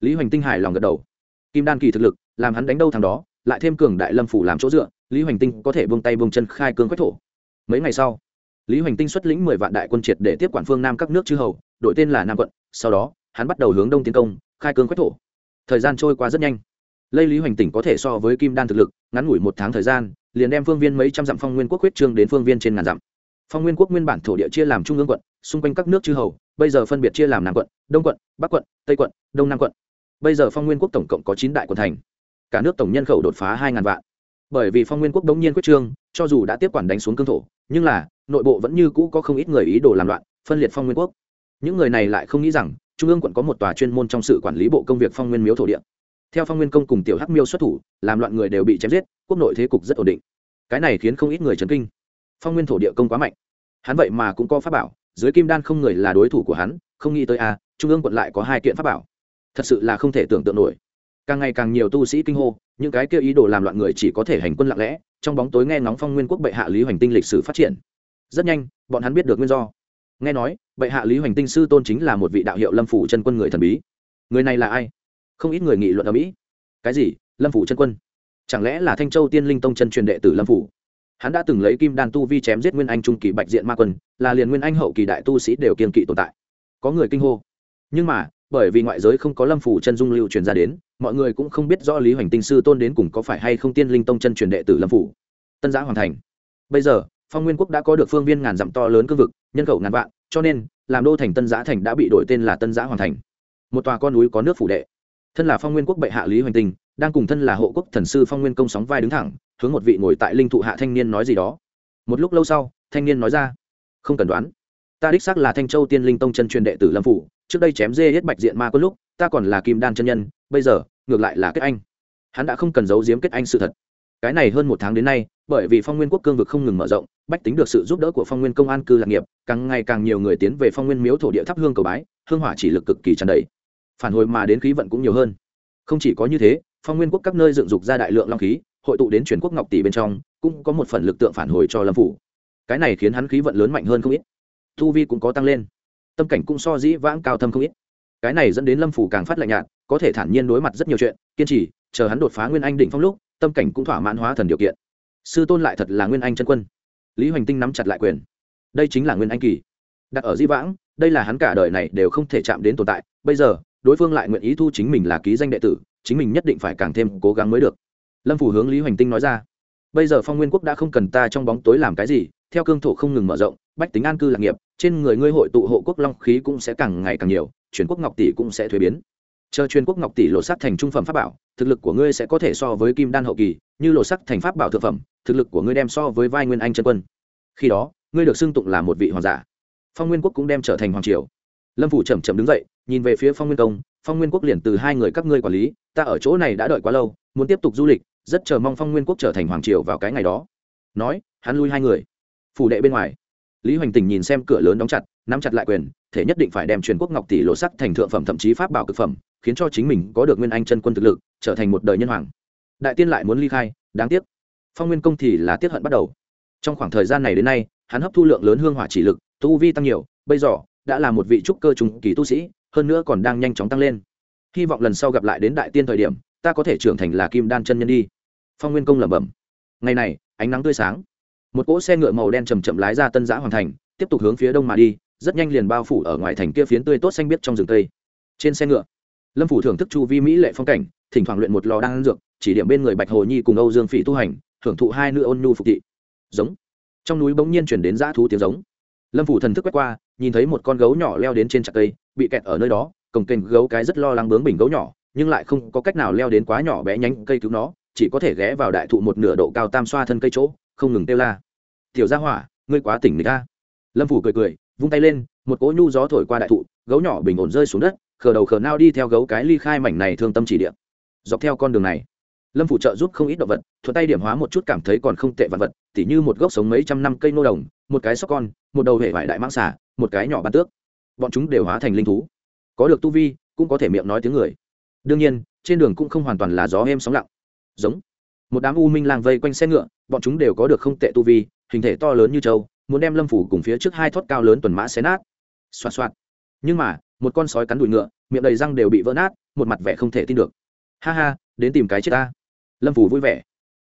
lý hoành tinh hài lòng gật đầu. Kim đan kỳ thực lực, làm hắn đánh đâu thằng đó, lại thêm cường đại lâm phủ làm chỗ dựa, lý hoành tinh có thể buông tay buông chân khai cương quách thổ. Mấy ngày sau, lý hoành tinh xuất lĩnh mười vạn đại quân triệt để tiếp quản phương nam các nước chư hầu đổi tên là nam quận, sau đó, hắn bắt đầu hướng đông tiến công, khai cương quách thổ. Thời gian trôi qua rất nhanh. Lây lý hoành tỉnh có thể so với kim đan thực lực, ngắn ngủi một tháng thời gian, liền đem phương viên mấy trăm dặm phong nguyên quốc huyết trương đến phương viên trên ngàn dặm. Phong nguyên quốc nguyên bản thổ địa chia làm trung ương quận, xung quanh các nước chư hầu, bây giờ phân biệt chia làm nam quận, đông quận, bắc quận, tây quận, đông nam quận bây giờ phong nguyên quốc tổng cộng có chín đại quận thành. Cả nước tổng nhân khẩu đột phá hai ngàn vạn. Bởi vì phong nguyên quốc đống nhiên quyết trương, cho dù đã tiếp quản đánh xuống cương thổ, nhưng là, nội bộ vẫn như cũ có không ít người ý đồ làm loạn, phân liệt phong nguyên quốc. Những người này lại không nghĩ rằng, trung ương quận có một tòa chuyên môn trong sự quản lý bộ công việc phong nguyên miếu thổ địa. Theo phong nguyên công cùng tiểu hắc miêu xuất thủ, làm loạn người đều bị chém giết, quốc nội thế cục rất ổn định. Cái này khiến không ít người chấn kinh. Phong nguyên thổ địa công quá mạnh. Hắn vậy mà cũng có pháp bảo, dưới kim đan không người là đối thủ của hắn, không nghĩ tới a trung ương quận lại có hai kiện pháp bảo thật sự là không thể tưởng tượng nổi. Càng ngày càng nhiều tu sĩ kinh hô, những cái kia ý đồ làm loạn người chỉ có thể hành quân lặng lẽ, trong bóng tối nghe ngóng phong nguyên quốc bệ hạ lý hoành tinh lịch sử phát triển. Rất nhanh, bọn hắn biết được nguyên do. Nghe nói, bệ hạ lý hoành tinh sư tôn chính là một vị đạo hiệu lâm phủ chân quân người thần bí. Người này là ai? Không ít người nghị luận ở mỹ. Cái gì? Lâm phủ chân quân? Chẳng lẽ là thanh châu tiên linh tông chân truyền đệ tử lâm phủ? Hắn đã từng lấy kim đan tu vi chém giết nguyên anh trung kỳ bạch diện ma quân, là liền nguyên anh hậu kỳ đại tu sĩ đều kiên kỵ tồn tại. Có người kinh hô. Nhưng mà bởi vì ngoại giới không có lâm phủ chân dung lưu truyền ra đến, mọi người cũng không biết rõ lý hoành tinh sư tôn đến cùng có phải hay không tiên linh tông chân truyền đệ tử lâm phủ. Tân giã hoàn thành. Bây giờ, phong nguyên quốc đã có được phương viên ngàn dặm to lớn cương vực, nhân khẩu ngàn vạn, cho nên, làm đô thành tân giã thành đã bị đổi tên là tân giã hoàn thành. Một tòa con núi có nước phủ đệ. Thân là phong nguyên quốc bệ hạ lý hoành tinh, đang cùng thân là hộ quốc thần sư phong nguyên công sóng vai đứng thẳng, hướng một vị ngồi tại linh thụ hạ thanh niên nói gì đó. Một lúc lâu sau, thanh niên nói ra, không cần đoán. Ta đích xác là thanh châu tiên linh tông chân truyền đệ tử lâm phủ trước đây chém dê hết bạch diện ma có lúc, ta còn là kim đan chân nhân, bây giờ, ngược lại là kết anh. Hắn đã không cần giấu giếm kết anh sự thật. Cái này hơn một tháng đến nay, bởi vì phong nguyên quốc cương vực không ngừng mở rộng, bách tính được sự giúp đỡ của phong nguyên công an cư lạc nghiệp, càng ngày càng nhiều người tiến về phong nguyên miếu thổ địa thắp hương cầu bái, hương hỏa chỉ lực cực kỳ tràn đầy. Phản hồi mà đến khí vận cũng nhiều hơn. Không chỉ có như thế, phong nguyên quốc các nơi dựng dục ra đại lượng long khí, hội tụ đến chuyển quốc ngọc tỷ bên trong, cũng có một phần lực tượng phản hồi cho lâm phủ. Cái này khiến hắn khí vận lớn mạnh hơn không ít. Thu vi cũng có tăng lên tâm cảnh cũng so dĩ vãng cao thâm không ít. Cái này dẫn đến lâm phủ càng phát lạnh nhạt, có thể thản nhiên đối mặt rất nhiều chuyện, kiên trì, chờ hắn đột phá nguyên anh định phong lúc, tâm cảnh cũng thỏa mãn hóa thần điều kiện. Sư tôn lại thật là nguyên anh chân quân. Lý hoành tinh nắm chặt lại quyền. Đây chính là nguyên anh kỳ. Đặt ở di vãng, đây là hắn cả đời này đều không thể chạm đến tồn tại. Bây giờ, đối phương lại nguyện ý thu chính mình là ký danh đệ tử, chính mình nhất định phải càng thêm cố gắng mới được. Lâm phủ hướng lý hoành tinh nói ra, bây giờ phong nguyên quốc đã không cần ta trong bóng tối làm cái gì, theo cương thổ không ngừng mở rộng, bách tính an cư lạc nghiệp trên người ngươi hội tụ hộ quốc long khí cũng sẽ càng ngày càng nhiều, truyền quốc ngọc tỷ cũng sẽ thuế biến. Chờ truyền quốc ngọc tỷ lộ sắc thành trung phẩm pháp bảo, thực lực của ngươi sẽ có thể so với kim đan hậu kỳ, như lộ sắc thành pháp bảo thực phẩm, thực lực của ngươi đem so với vai nguyên anh chân quân. Khi đó, ngươi được xưng tụng là một vị hoàng giả. Phong nguyên quốc cũng đem trở thành hoàng triều. Lâm phủ chậm chậm đứng dậy, nhìn về phía phong nguyên công, phong nguyên quốc liền từ hai người các ngươi quản lý, ta ở chỗ này đã đợi quá lâu, muốn tiếp tục du lịch, rất chờ mong phong nguyên quốc trở thành hoàng triều vào cái ngày đó. Nói, hắn lui hai người. Phủ đệ bên ngoài lý hoành tình nhìn xem cửa lớn đóng chặt, nắm chặt lại quyền, thể nhất định phải đem truyền quốc ngọc tỷ lộ sắc thành thượng phẩm, thậm chí pháp bảo cực phẩm, khiến cho chính mình có được nguyên anh chân quân thực lực, trở thành một đời nhân hoàng. Đại tiên lại muốn ly khai, đáng tiếc. Phong nguyên công thì là tiết hận bắt đầu. Trong khoảng thời gian này đến nay, hắn hấp thu lượng lớn hương hỏa chỉ lực, tu vi tăng nhiều, bây giờ, đã là một vị trúc cơ trùng kỳ tu sĩ, hơn nữa còn đang nhanh chóng tăng lên. Hy vọng lần sau gặp lại đến đại tiên thời điểm, ta có thể trưởng thành là kim đan chân nhân đi. Phong nguyên công lẩm bẩm. Ngày này, ánh nắng tươi sáng một cỗ xe ngựa màu đen chầm chậm lái ra tân giã Hoàng thành, tiếp tục hướng phía đông mà đi, rất nhanh liền bao phủ ở ngoài thành kia phiến tươi tốt xanh biếc trong rừng tây. Trên xe ngựa, lâm phủ thưởng thức chu vi mỹ lệ phong cảnh, thỉnh thoảng luyện một lò đan dược, chỉ điểm bên người bạch hồ nhi cùng âu dương phỉ tu hành, thưởng thụ hai nữ ôn nhu phục thị. Giống. Trong núi bỗng nhiên chuyển đến dã thú tiếng giống. Lâm phủ thần thức quét qua, nhìn thấy một con gấu nhỏ leo đến trên chặt cây, bị kẹt ở nơi đó cổng kênh gấu cái rất lo lắng bướng bình gấu nhỏ, nhưng lại không có cách nào leo đến quá nhỏ bé nhánh cây cứu nó, chỉ có thể ghé vào đại thụ một nửa độ cao tam xoa thân cây chỗ không ngừng kêu la. Tiểu gia hỏa, ngươi quá tỉnh người ta lâm phủ cười cười, vung tay lên, một cỗ nhu gió thổi qua đại thụ, gấu nhỏ bình ổn rơi xuống đất, khờ đầu khờ nao đi theo gấu cái ly khai mảnh này thương tâm chỉ điểm dọc theo con đường này, lâm phủ trợ giúp không ít động vật thuật tay điểm hóa một chút cảm thấy còn không tệ vật vật, tỉ như một gốc sống mấy trăm năm cây nô đồng, một cái sóc con, một đầu hệ vải đại mãng xả một cái nhỏ bàn tước. Bọn chúng đều hóa thành linh thú. Có được tu vi, cũng có thể miệng nói tiếng người. Đương nhiên, trên đường cũng không hoàn toàn là gió êm sóng lặng. Giống một đám u minh lang vây quanh xe ngựa, bọn chúng đều có được không tệ tu vi, hình thể to lớn như trâu muốn đem lâm phủ cùng phía trước hai thót cao lớn tuần mã xé nát. Xoạt xoạt. Nhưng mà, một con sói cắn đùi ngựa, miệng đầy răng đều bị vỡ nát, một mặt vẻ không thể tin được. Ha ha, đến tìm cái chết ta. Lâm phủ vui vẻ.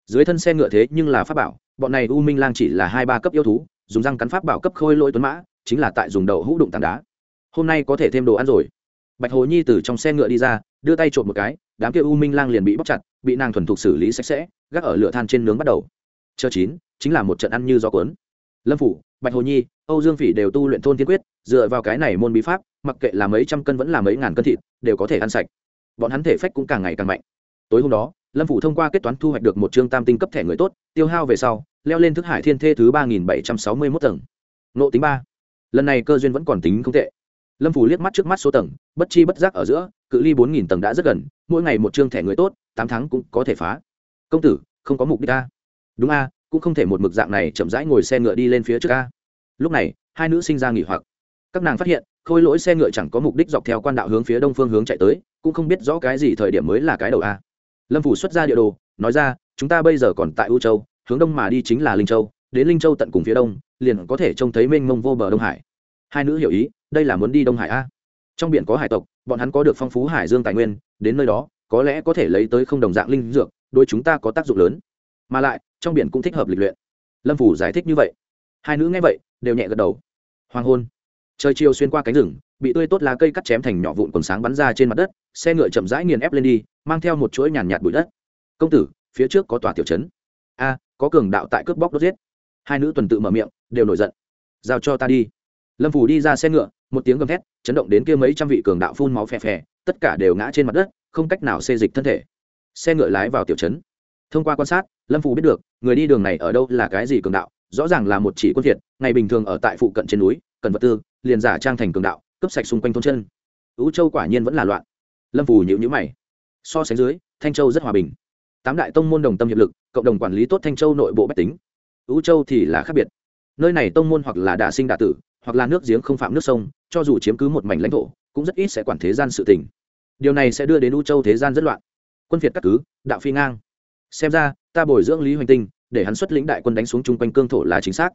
Dưới thân xe ngựa thế nhưng là pháp bảo, bọn này u minh lang chỉ là hai ba cấp yêu thú, dùng răng cắn pháp bảo cấp khôi lỗi tuấn mã, chính là tại dùng đầu hũ đụng tảng đá. Hôm nay có thể thêm đồ ăn rồi. Bạch hồ nhi từ trong xe ngựa đi ra, đưa tay trộm một cái, đám kia u minh lang liền bị bóc chặt bị nàng thuần thục xử lý sạch sẽ, gác ở lửa than trên nướng bắt đầu. Chờ chín, chính là một trận ăn như gió cuốn. Lâm phủ, bạch hồ nhi, âu dương phỉ đều tu luyện thôn tiên quyết, dựa vào cái này môn bí pháp, mặc kệ là mấy trăm cân vẫn là mấy ngàn cân thịt, đều có thể ăn sạch. Bọn hắn thể phách cũng càng ngày càng mạnh. Tối hôm đó, lâm phủ thông qua kết toán thu hoạch được một chương tam tinh cấp thẻ người tốt, tiêu hao về sau, leo lên thức hải thiên thê thứ ba nghìn bảy trăm sáu mươi mốt tầng. Nộ tính ba. Lần này cơ duyên vẫn còn tính không tệ. Lâm phủ liếc mắt trước mắt số tầng, bất chi bất giác ở giữa, cự ly bốn nghìn tầng đã rất gần mỗi ngày một chương thẻ người tốt, tám tháng cũng có thể phá. Công tử, không có mục đích a đúng a, cũng không thể một mực dạng này chậm rãi ngồi xe ngựa đi lên phía trước a. Lúc này, hai nữ sinh ra nghỉ hoặc. Các nàng phát hiện, khôi lỗi xe ngựa chẳng có mục đích dọc theo quan đạo hướng phía đông phương hướng chạy tới, cũng không biết rõ cái gì thời điểm mới là cái đầu a. Lâm phủ xuất ra địa đồ, nói ra, chúng ta bây giờ còn tại u châu, hướng đông mà đi chính là linh châu, đến linh châu tận cùng phía đông, liền có thể trông thấy mênh mông vô bờ đông hải. Hai nữ hiểu ý, đây là muốn đi đông hải a. Trong biển có hải tộc, bọn hắn có được phong phú hải dương tài nguyên đến nơi đó, có lẽ có thể lấy tới không đồng dạng linh dược đôi chúng ta có tác dụng lớn. Mà lại, trong biển cũng thích hợp lịch luyện. Lâm phủ giải thích như vậy. Hai nữ nghe vậy, đều nhẹ gật đầu. Hoàng hôn. Trời chiều xuyên qua cánh rừng, bị tươi tốt lá cây cắt chém thành nhỏ vụn còn sáng bắn ra trên mặt đất, xe ngựa chậm rãi nghiền ép lên đi, mang theo một chuỗi nhàn nhạt bụi đất. Công tử, phía trước có tòa tiểu trấn. A, có cường đạo tại cướp bóc đốt giết. Hai nữ tuần tự mở miệng, đều nổi giận. Giao cho ta đi. Lâm phủ đi ra xe ngựa, một tiếng gầm thét, chấn động đến kia mấy trăm vị cường đạo phun máu phè phè tất cả đều ngã trên mặt đất, không cách nào xê dịch thân thể. Xe ngựa lái vào tiểu trấn. Thông qua quan sát, lâm phù biết được, người đi đường này ở đâu là cái gì cường đạo, rõ ràng là một chỉ quân thiệt ngày bình thường ở tại phụ cận trên núi, cần vật tư, liền giả trang thành cường đạo, cướp sạch xung quanh thôn chân. Ứ châu quả nhiên vẫn là loạn. Lâm phù nhịu nhữ mày. So sánh dưới, thanh châu rất hòa bình. Tám đại tông môn đồng tâm hiệp lực, cộng đồng quản lý tốt thanh châu nội bộ bách tính. Ứ châu thì là khác biệt. Nơi này tông môn hoặc là đả sinh đả tử, hoặc là nước giếng không phạm nước sông, cho dù chiếm cứ một mảnh lãnh thổ cũng rất ít sẽ quản thế gian sự tình. Điều này sẽ đưa đến u châu thế gian rất loạn. Quân phiệt các cứ, đạo phi ngang. Xem ra, ta bồi dưỡng lý hoành tinh, để hắn xuất lĩnh đại quân đánh xuống chung quanh cương thổ là chính xác.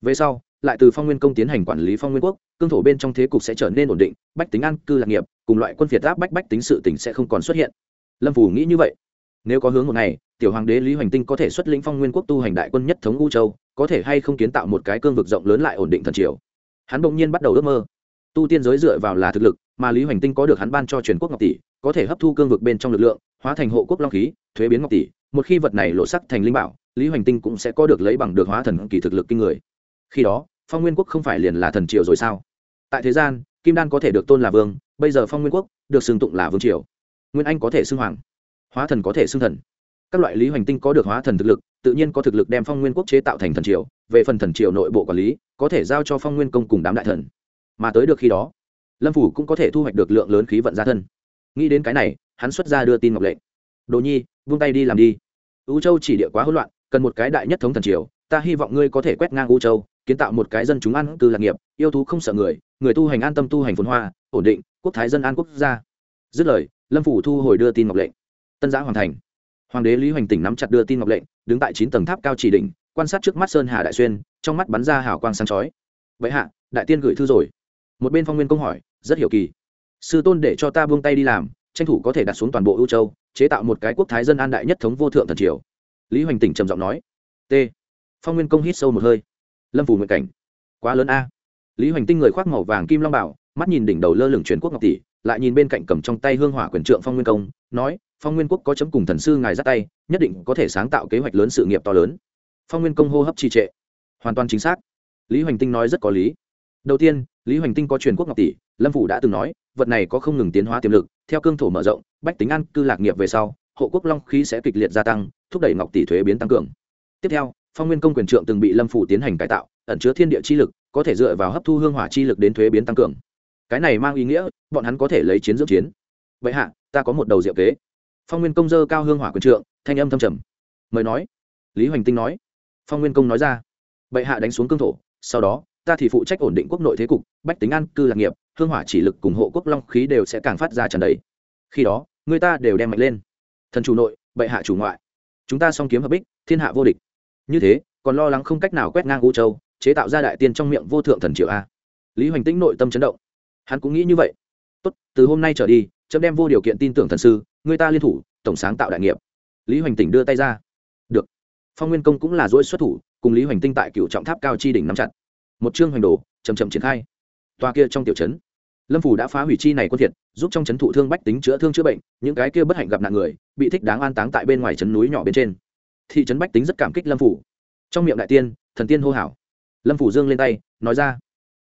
Về sau, lại từ phong nguyên công tiến hành quản lý phong nguyên quốc, cương thổ bên trong thế cục sẽ trở nên ổn định, bách tính an, cư lạc nghiệp, cùng loại quân phiệt áp bách bách tính sự tỉnh sẽ không còn xuất hiện. Lâm phủ nghĩ như vậy. Nếu có hướng một ngày, tiểu hoàng đế lý hoành tinh có thể xuất lĩnh phong nguyên quốc tu hành đại quân nhất thống u châu, có thể hay không kiến tạo một cái cương vực rộng lớn lại ổn định thần triều. Hắn bỗng nhiên bắt đầu ước mơ. Tu tiên giới dựa vào là thực lực mà lý hoành tinh có được hắn ban cho truyền quốc ngọc tỷ, có thể hấp thu cương vực bên trong lực lượng, hóa thành hộ quốc long khí, thuế biến ngọc tỷ. Một khi vật này lộ sắc thành linh bảo, lý hoành tinh cũng sẽ có được lấy bằng được hóa thần kỳ thực lực kinh người. Khi đó, phong nguyên quốc không phải liền là thần triều rồi sao? Tại thế gian, kim đan có thể được tôn là vương, bây giờ phong nguyên quốc được xưng tụng là vương triều. Nguyên anh có thể xưng hoàng, hóa thần có thể xưng thần. Các loại lý hoành tinh có được hóa thần thực lực, tự nhiên có thực lực đem phong nguyên quốc chế tạo thành thần triều, về phần thần triều nội bộ quản lý, có thể giao cho phong nguyên công cùng đám đại thần. Mà tới được khi đó lâm phủ cũng có thể thu hoạch được lượng lớn khí vận gia thân nghĩ đến cái này hắn xuất ra đưa tin ngọc lệnh đồ nhi vung tay đi làm đi ưu châu chỉ địa quá hỗn loạn cần một cái đại nhất thống thần triều ta hy vọng ngươi có thể quét ngang ưu châu kiến tạo một cái dân chúng ăn từ lạc nghiệp yêu thú không sợ người người tu hành an tâm tu hành phồn hoa ổn định quốc thái dân an quốc gia dứt lời lâm phủ thu hồi đưa tin ngọc lệnh tân giã hoàn thành hoàng đế lý hoành tỉnh nắm chặt đưa tin ngọc lệnh đứng tại chín tầng tháp cao chỉ đỉnh quan sát trước mắt sơn hà đại xuyên trong mắt bắn ra hào quang sáng chói vậy hạ đại tiên gửi thư rồi một bên phong nguyên công hỏi rất hiểu kỳ. Sư tôn để cho ta buông tay đi làm, tranh thủ có thể đặt xuống toàn bộ ưu châu, chế tạo một cái quốc thái dân an đại nhất thống vô thượng thần triều. Lý hoành tỉnh trầm giọng nói. T. Phong nguyên công hít sâu một hơi. Lâm phủ nguyện cảnh. Quá lớn a. Lý hoành tinh người khoác màu vàng kim long bảo, mắt nhìn đỉnh đầu lơ lửng truyền quốc ngọc tỷ, lại nhìn bên cạnh cầm trong tay hương hỏa quyền trượng phong nguyên công, nói, phong nguyên quốc có chấm cùng thần sư ngài dắt tay, nhất định có thể sáng tạo kế hoạch lớn sự nghiệp to lớn. Phong nguyên công hô hấp trì trệ. Hoàn toàn chính xác. Lý hoành tinh nói rất có lý đầu tiên, lý hoành tinh có truyền quốc ngọc tỷ, lâm phủ đã từng nói, vật này có không ngừng tiến hóa tiềm lực, theo cương thổ mở rộng, bách tính ăn cư lạc nghiệp về sau, hộ quốc long khí sẽ kịch liệt gia tăng, thúc đẩy ngọc tỷ thuế biến tăng cường. Tiếp theo, phong nguyên công quyền trượng từng bị lâm phủ tiến hành cải tạo, ẩn chứa thiên địa chi lực, có thể dựa vào hấp thu hương hỏa chi lực đến thuế biến tăng cường. Cái này mang ý nghĩa, bọn hắn có thể lấy chiến dưỡng chiến. Vậy hạ, ta có một đầu diệu kế. Phong nguyên công dơ cao hương hỏa quyền trượng, thanh âm thâm trầm. Mời nói. Lý hoành tinh nói. Phong nguyên công nói ra. Bệ hạ đánh xuống cương thổ, sau đó ta thì phụ trách ổn định quốc nội thế cục, bách tính an, cư lạc nghiệp, hương hỏa chỉ lực cùng hộ quốc long khí đều sẽ càng phát ra tràn đầy. Khi đó, người ta đều đem mạnh lên. Thần chủ nội, bệ hạ chủ ngoại. Chúng ta song kiếm hợp bích, thiên hạ vô địch. Như thế, còn lo lắng không cách nào quét ngang u châu, chế tạo ra đại tiên trong miệng vô thượng thần triệu a. Lý hoành tĩnh nội tâm chấn động. Hắn cũng nghĩ như vậy. Tốt, từ hôm nay trở đi, chấm đem vô điều kiện tin tưởng thần sư, người ta liên thủ, tổng sáng tạo đại nghiệp. Lý hoành tỉnh đưa tay ra. Được. Phong nguyên công cũng là dỗi xuất thủ, cùng lý hoành tinh tại cựu trọng tháp cao chi đỉnh nắm chặt một chương hoành đồ chầm chậm triển khai. Toa kia trong tiểu trấn, lâm phủ đã phá hủy chi này quân thiệt, giúp trong trấn thụ thương bách tính chữa thương chữa bệnh, những cái kia bất hạnh gặp nạn người, bị thích đáng an táng tại bên ngoài trấn núi nhỏ bên trên. Thị trấn bách tính rất cảm kích lâm phủ trong miệng đại tiên, thần tiên hô hào. Lâm phủ dương lên tay, nói ra,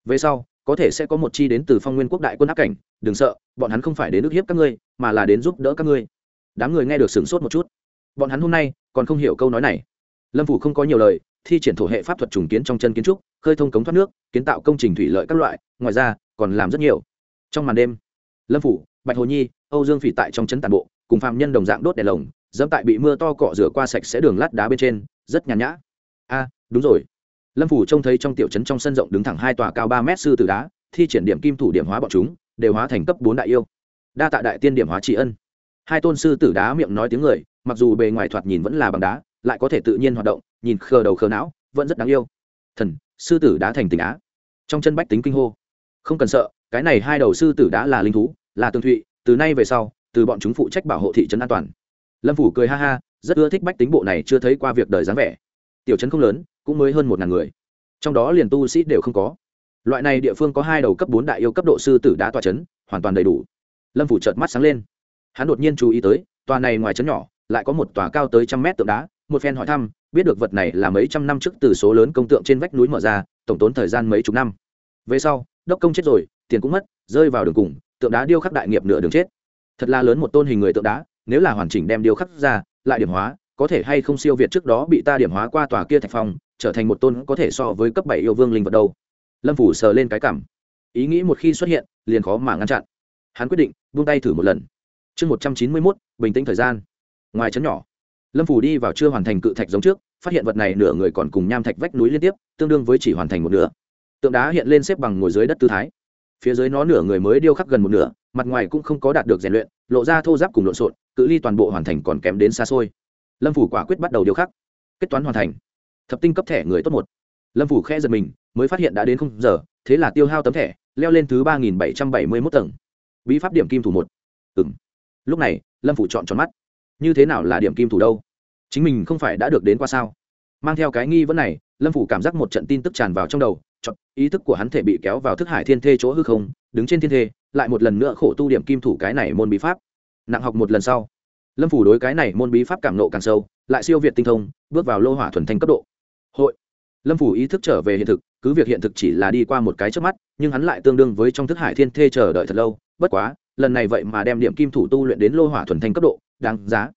về sau, có thể sẽ có một chi đến từ phong nguyên quốc đại quân áp cảnh, đừng sợ, bọn hắn không phải đến ức hiếp các ngươi, mà là đến giúp đỡ các ngươi. Đám người nghe được sửng sốt một chút. Bọn hắn hôm nay còn không hiểu câu nói này. Lâm phủ không có nhiều lời thi triển thổ hệ pháp thuật trùng kiến trong chân kiến trúc, khơi thông cống thoát nước, kiến tạo công trình thủy lợi các loại, ngoài ra, còn làm rất nhiều. Trong màn đêm, lâm phủ, bạch hồ nhi, âu dương phỉ tại trong trấn tàn bộ, cùng phạm nhân đồng dạng đốt đèn lồng, dẫm tại bị mưa to cọ rửa qua sạch sẽ đường lát đá bên trên, rất nhàn nhã. A, đúng rồi. Lâm phủ trông thấy trong tiểu trấn trong sân rộng đứng thẳng hai tòa cao ba mét sư từ đá, thi triển điểm kim thủ điểm hóa bọn chúng, đều hóa thành cấp bốn đại yêu. Đa tạ đại tiên điểm hóa trị ân. Hai tôn sư tử đá miệng nói tiếng người, mặc dù bề ngoài thoạt nhìn vẫn là bằng đá lại có thể tự nhiên hoạt động nhìn khờ đầu khờ não vẫn rất đáng yêu. Thần sư tử đá thành tình á. Trong chân bách tính kinh hô. Không cần sợ cái này hai đầu sư tử đã là linh thú là tương thụy từ nay về sau từ bọn chúng phụ trách bảo hộ thị trấn an toàn. Lâm phủ cười ha ha rất ưa thích bách tính bộ này chưa thấy qua việc đời dáng vẻ. Tiểu trấn không lớn cũng mới hơn một ngàn người. Trong đó liền tu sĩ đều không có. Loại này địa phương có hai đầu cấp bốn đại yêu cấp độ sư tử đá tòa trấn, hoàn toàn đầy đủ. Lâm phủ chợt mắt sáng lên. Hắn đột nhiên chú ý tới tòa này ngoài trấn nhỏ lại có một tòa cao tới trăm mét tượng đá một phen hỏi thăm, biết được vật này là mấy trăm năm trước từ số lớn công tượng trên vách núi mở ra, tổng tốn thời gian mấy chục năm. Về sau, đốc công chết rồi, tiền cũng mất, rơi vào đường cùng, tượng đá điêu khắc đại nghiệp nửa đường chết. Thật là lớn một tôn hình người tượng đá, nếu là hoàn chỉnh đem điêu khắc ra, lại điểm hóa, có thể hay không siêu việt trước đó bị ta điểm hóa qua tòa kia thạch phong, trở thành một tôn có thể so với cấp bảy yêu vương linh vật đâu. Lâm phủ sờ lên cái cảm. Ý nghĩ một khi xuất hiện, liền khó mà ngăn chặn. Hắn quyết định, buông tay thử một lần. Chương một trăm chín mươi mốt, bình tĩnh thời gian. Ngoài chấn nhỏ lâm phủ đi vào chưa hoàn thành cự thạch giống trước, phát hiện vật này nửa người còn cùng nham thạch vách núi liên tiếp, tương đương với chỉ hoàn thành một nửa. Tượng đá hiện lên xếp bằng ngồi dưới đất tư thái. Phía dưới nó nửa người mới điêu khắc gần một nửa, mặt ngoài cũng không có đạt được rèn luyện, lộ ra thô giáp cùng lộn xộn, cự ly toàn bộ hoàn thành còn kém đến xa xôi. Lâm phủ quả quyết bắt đầu điêu khắc. Kết toán hoàn thành. Thập tinh cấp thẻ người tốt một. Lâm phủ khẽ giật mình, mới phát hiện đã đến không giờ, thế là tiêu hao tấm thẻ, leo lên thứ ba nghìn bảy trăm bảy mươi mốt tầng. Bí pháp điểm kim thủ một. Ừ m lúc này, lâm phủ chọn tròn mắt như thế nào là điểm kim thủ đâu? Chính mình không phải đã được đến qua sao? Mang theo cái nghi vấn này, lâm phủ cảm giác một trận tin tức tràn vào trong đầu chọn ý thức của hắn thể bị kéo vào thức hải thiên thê chỗ hư không, đứng trên thiên thê, lại một lần nữa khổ tu điểm kim thủ cái này môn bí pháp. Nặng học một lần sau, lâm phủ đối cái này môn bí pháp cảm nộ càng sâu, lại siêu việt tinh thông, bước vào lô hỏa thuần thanh cấp độ. Hội, lâm phủ ý thức trở về hiện thực, cứ việc hiện thực chỉ là đi qua một cái trước mắt, nhưng hắn lại tương đương với trong thức hải thiên thê chờ đợi thật lâu. Bất quá, lần này vậy mà đem điểm kim thủ tu luyện đến lô hỏa thuần thanh cấp độ đáng giá.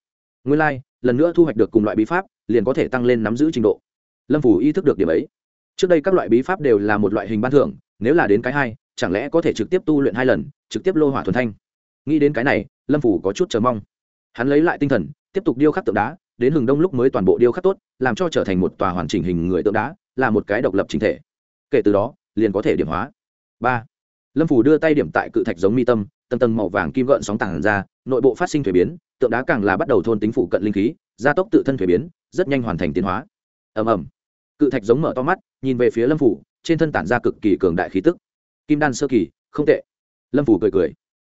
Nguyên lai、like, lần nữa thu hoạch được cùng loại bí pháp liền có thể tăng lên nắm giữ trình độ. Lâm phủ ý thức được điểm ấy. Trước đây các loại bí pháp đều là một loại hình ban thưởng nếu là đến cái hai chẳng lẽ có thể trực tiếp tu luyện hai lần trực tiếp lô hỏa thuần thanh? Nghĩ đến cái này lâm phủ có chút chờ mong. Hắn lấy lại tinh thần tiếp tục điêu khắc tượng đá đến hừng đông lúc mới toàn bộ điêu khắc tốt làm cho trở thành một tòa hoàn chỉnh hình người tượng đá là một cái độc lập chính thể. Kể từ đó liền có thể điểm hóa. Ba. Lâm phủ đưa tay điểm tại cự thạch giống mi tâm tầng tầng màu vàng kim gợn sóng tảng ra nội bộ phát sinh thuế biến tượng đá càng là bắt đầu thôn tính phụ cận linh khí, gia tốc tự thân thuế biến, rất nhanh hoàn thành tiến hóa. Ầm ầm. Cự thạch giống mở to mắt, nhìn về phía lâm phủ, trên thân tản ra cực kỳ cường đại khí tức. Kim đan sơ kỳ, không tệ. Lâm phủ cười cười.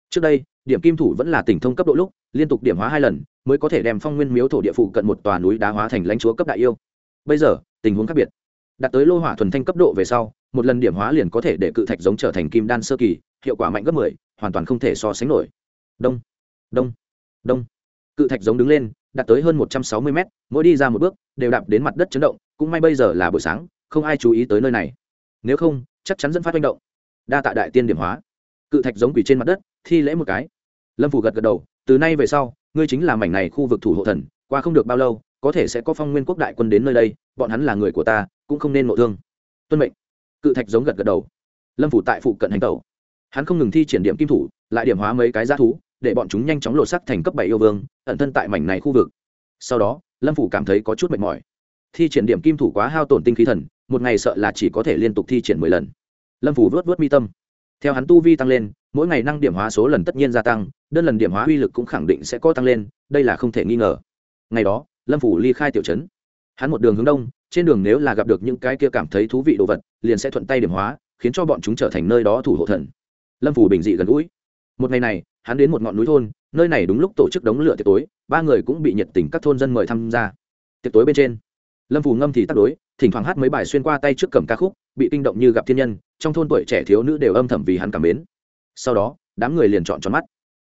Trước đây, điểm kim thủ vẫn là tỉnh thông cấp độ lúc, liên tục điểm hóa hai lần, mới có thể đem phong nguyên miếu thổ địa phụ cận một tòa núi đá hóa thành lãnh chúa cấp đại yêu. Bây giờ, tình huống khác biệt. Đạt tới lô hỏa thuần thanh cấp độ về sau, một lần điểm hóa liền có thể để cự thạch giống trở thành kim đan sơ kỳ, hiệu quả mạnh gấp mười, hoàn toàn không thể so sánh nổi. Đông. Đông. Đông cự thạch giống đứng lên, đạt tới hơn một trăm sáu mươi mét, mỗi đi ra một bước, đều đạp đến mặt đất chấn động, cũng may bây giờ là buổi sáng, không ai chú ý tới nơi này. Nếu không, chắc chắn dẫn phát manh động. Đa tạ đại tiên điểm hóa. Cự thạch giống quỷ trên mặt đất, thi lễ một cái. Lâm phủ gật gật đầu, từ nay về sau, ngươi chính là mảnh này khu vực thủ hộ thần, qua không được bao lâu, có thể sẽ có phong nguyên quốc đại quân đến nơi đây, bọn hắn là người của ta, cũng không nên nội thương. Tuân mệnh. Cự thạch giống gật gật đầu. Lâm phủ tại phụ cận hành tàu hắn không ngừng thi triển điểm kim thủ, lại điểm hóa mấy cái g thú để bọn chúng nhanh chóng lột sắc thành cấp bảy yêu vương, ẩn thân tại mảnh này khu vực. Sau đó, lâm phủ cảm thấy có chút mệt mỏi. Thi triển điểm kim thủ quá hao tổn tinh khí thần, một ngày sợ là chỉ có thể liên tục thi triển mười lần. Lâm phủ vớt vớt mi tâm. Theo hắn tu vi tăng lên, mỗi ngày năng điểm hóa số lần tất nhiên gia tăng, đơn lần điểm hóa uy lực cũng khẳng định sẽ có tăng lên, đây là không thể nghi ngờ. Ngày đó, lâm phủ ly khai tiểu trấn. Hắn một đường hướng đông, trên đường nếu là gặp được những cái kia cảm thấy thú vị đồ vật, liền sẽ thuận tay điểm hóa, khiến cho bọn chúng trở thành nơi đó thủ hộ thần. Lâm phủ bình dị gần gũi. Một ngày này hắn đến một ngọn núi thôn, nơi này đúng lúc tổ chức đống lửa tiệc tối, ba người cũng bị nhiệt tình các thôn dân mời tham gia. Tiệc tối bên trên, lâm Phù ngâm thì tắt đối, thỉnh thoảng hát mấy bài xuyên qua tay trước cầm ca khúc, bị kinh động như gặp thiên nhân, trong thôn tuổi trẻ thiếu nữ đều âm thầm vì hắn cảm mến. Sau đó, đám người liền chọn tròn mắt.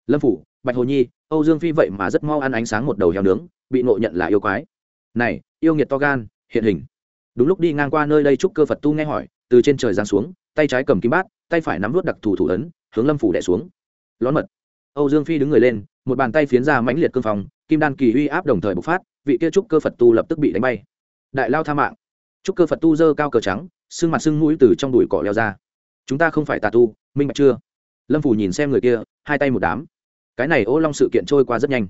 Lâm phủ bạch hồ nhi, âu dương phi vậy mà rất mau ăn ánh sáng một đầu heo nướng, bị nộ nhận là yêu quái. Này, yêu nghiệt to gan, hiện hình. Đúng lúc đi ngang qua nơi đây trúc cơ phật tu nghe hỏi, từ trên trời giáng xuống, tay trái cầm kim bát, tay phải nắm vút đặc thù thủ ấn, hướng lâm phủ đẻ xuống. Lón mật âu dương phi đứng người lên, một bàn tay phiến ra mãnh liệt cương phòng kim đan kỳ uy áp đồng thời bộc phát, vị kia trúc cơ phật tu lập tức bị đánh bay. Đại lao tha mạng. Trúc cơ phật tu giơ cao cờ trắng, xương mặt xương mũi từ trong đùi cỏ leo ra. Chúng ta không phải tà tu, minh bạch chưa? Lâm phủ nhìn xem người kia, hai tay một đám. Cái này ô long sự kiện trôi qua rất nhanh.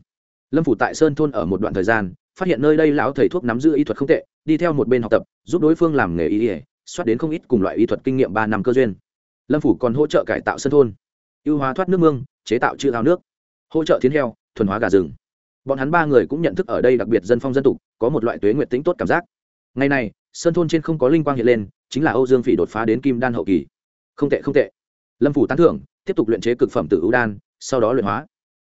Lâm phủ tại sơn thôn ở một đoạn thời gian, phát hiện nơi đây lão thầy thuốc nắm giữ y thuật không tệ, đi theo một bên học tập, giúp đối phương làm nghề y, soát đến không ít cùng loại y thuật kinh nghiệm ba năm cơ duyên. Lâm phủ còn hỗ trợ cải tạo sơn thôn. Ưu hóa thoát nước mương chế tạo chữ ao nước, hỗ trợ thiến heo, thuần hóa gà rừng. Bọn hắn ba người cũng nhận thức ở đây đặc biệt dân phong dân tục, có một loại tuế nguyện tính tốt cảm giác. Ngày này, sơn thôn trên không có linh quang hiện lên, chính là âu dương phỉ đột phá đến kim đan hậu kỳ. Không tệ không tệ. Lâm phủ tán thưởng, tiếp tục luyện chế cực phẩm tự ưu đan, sau đó luyện hóa.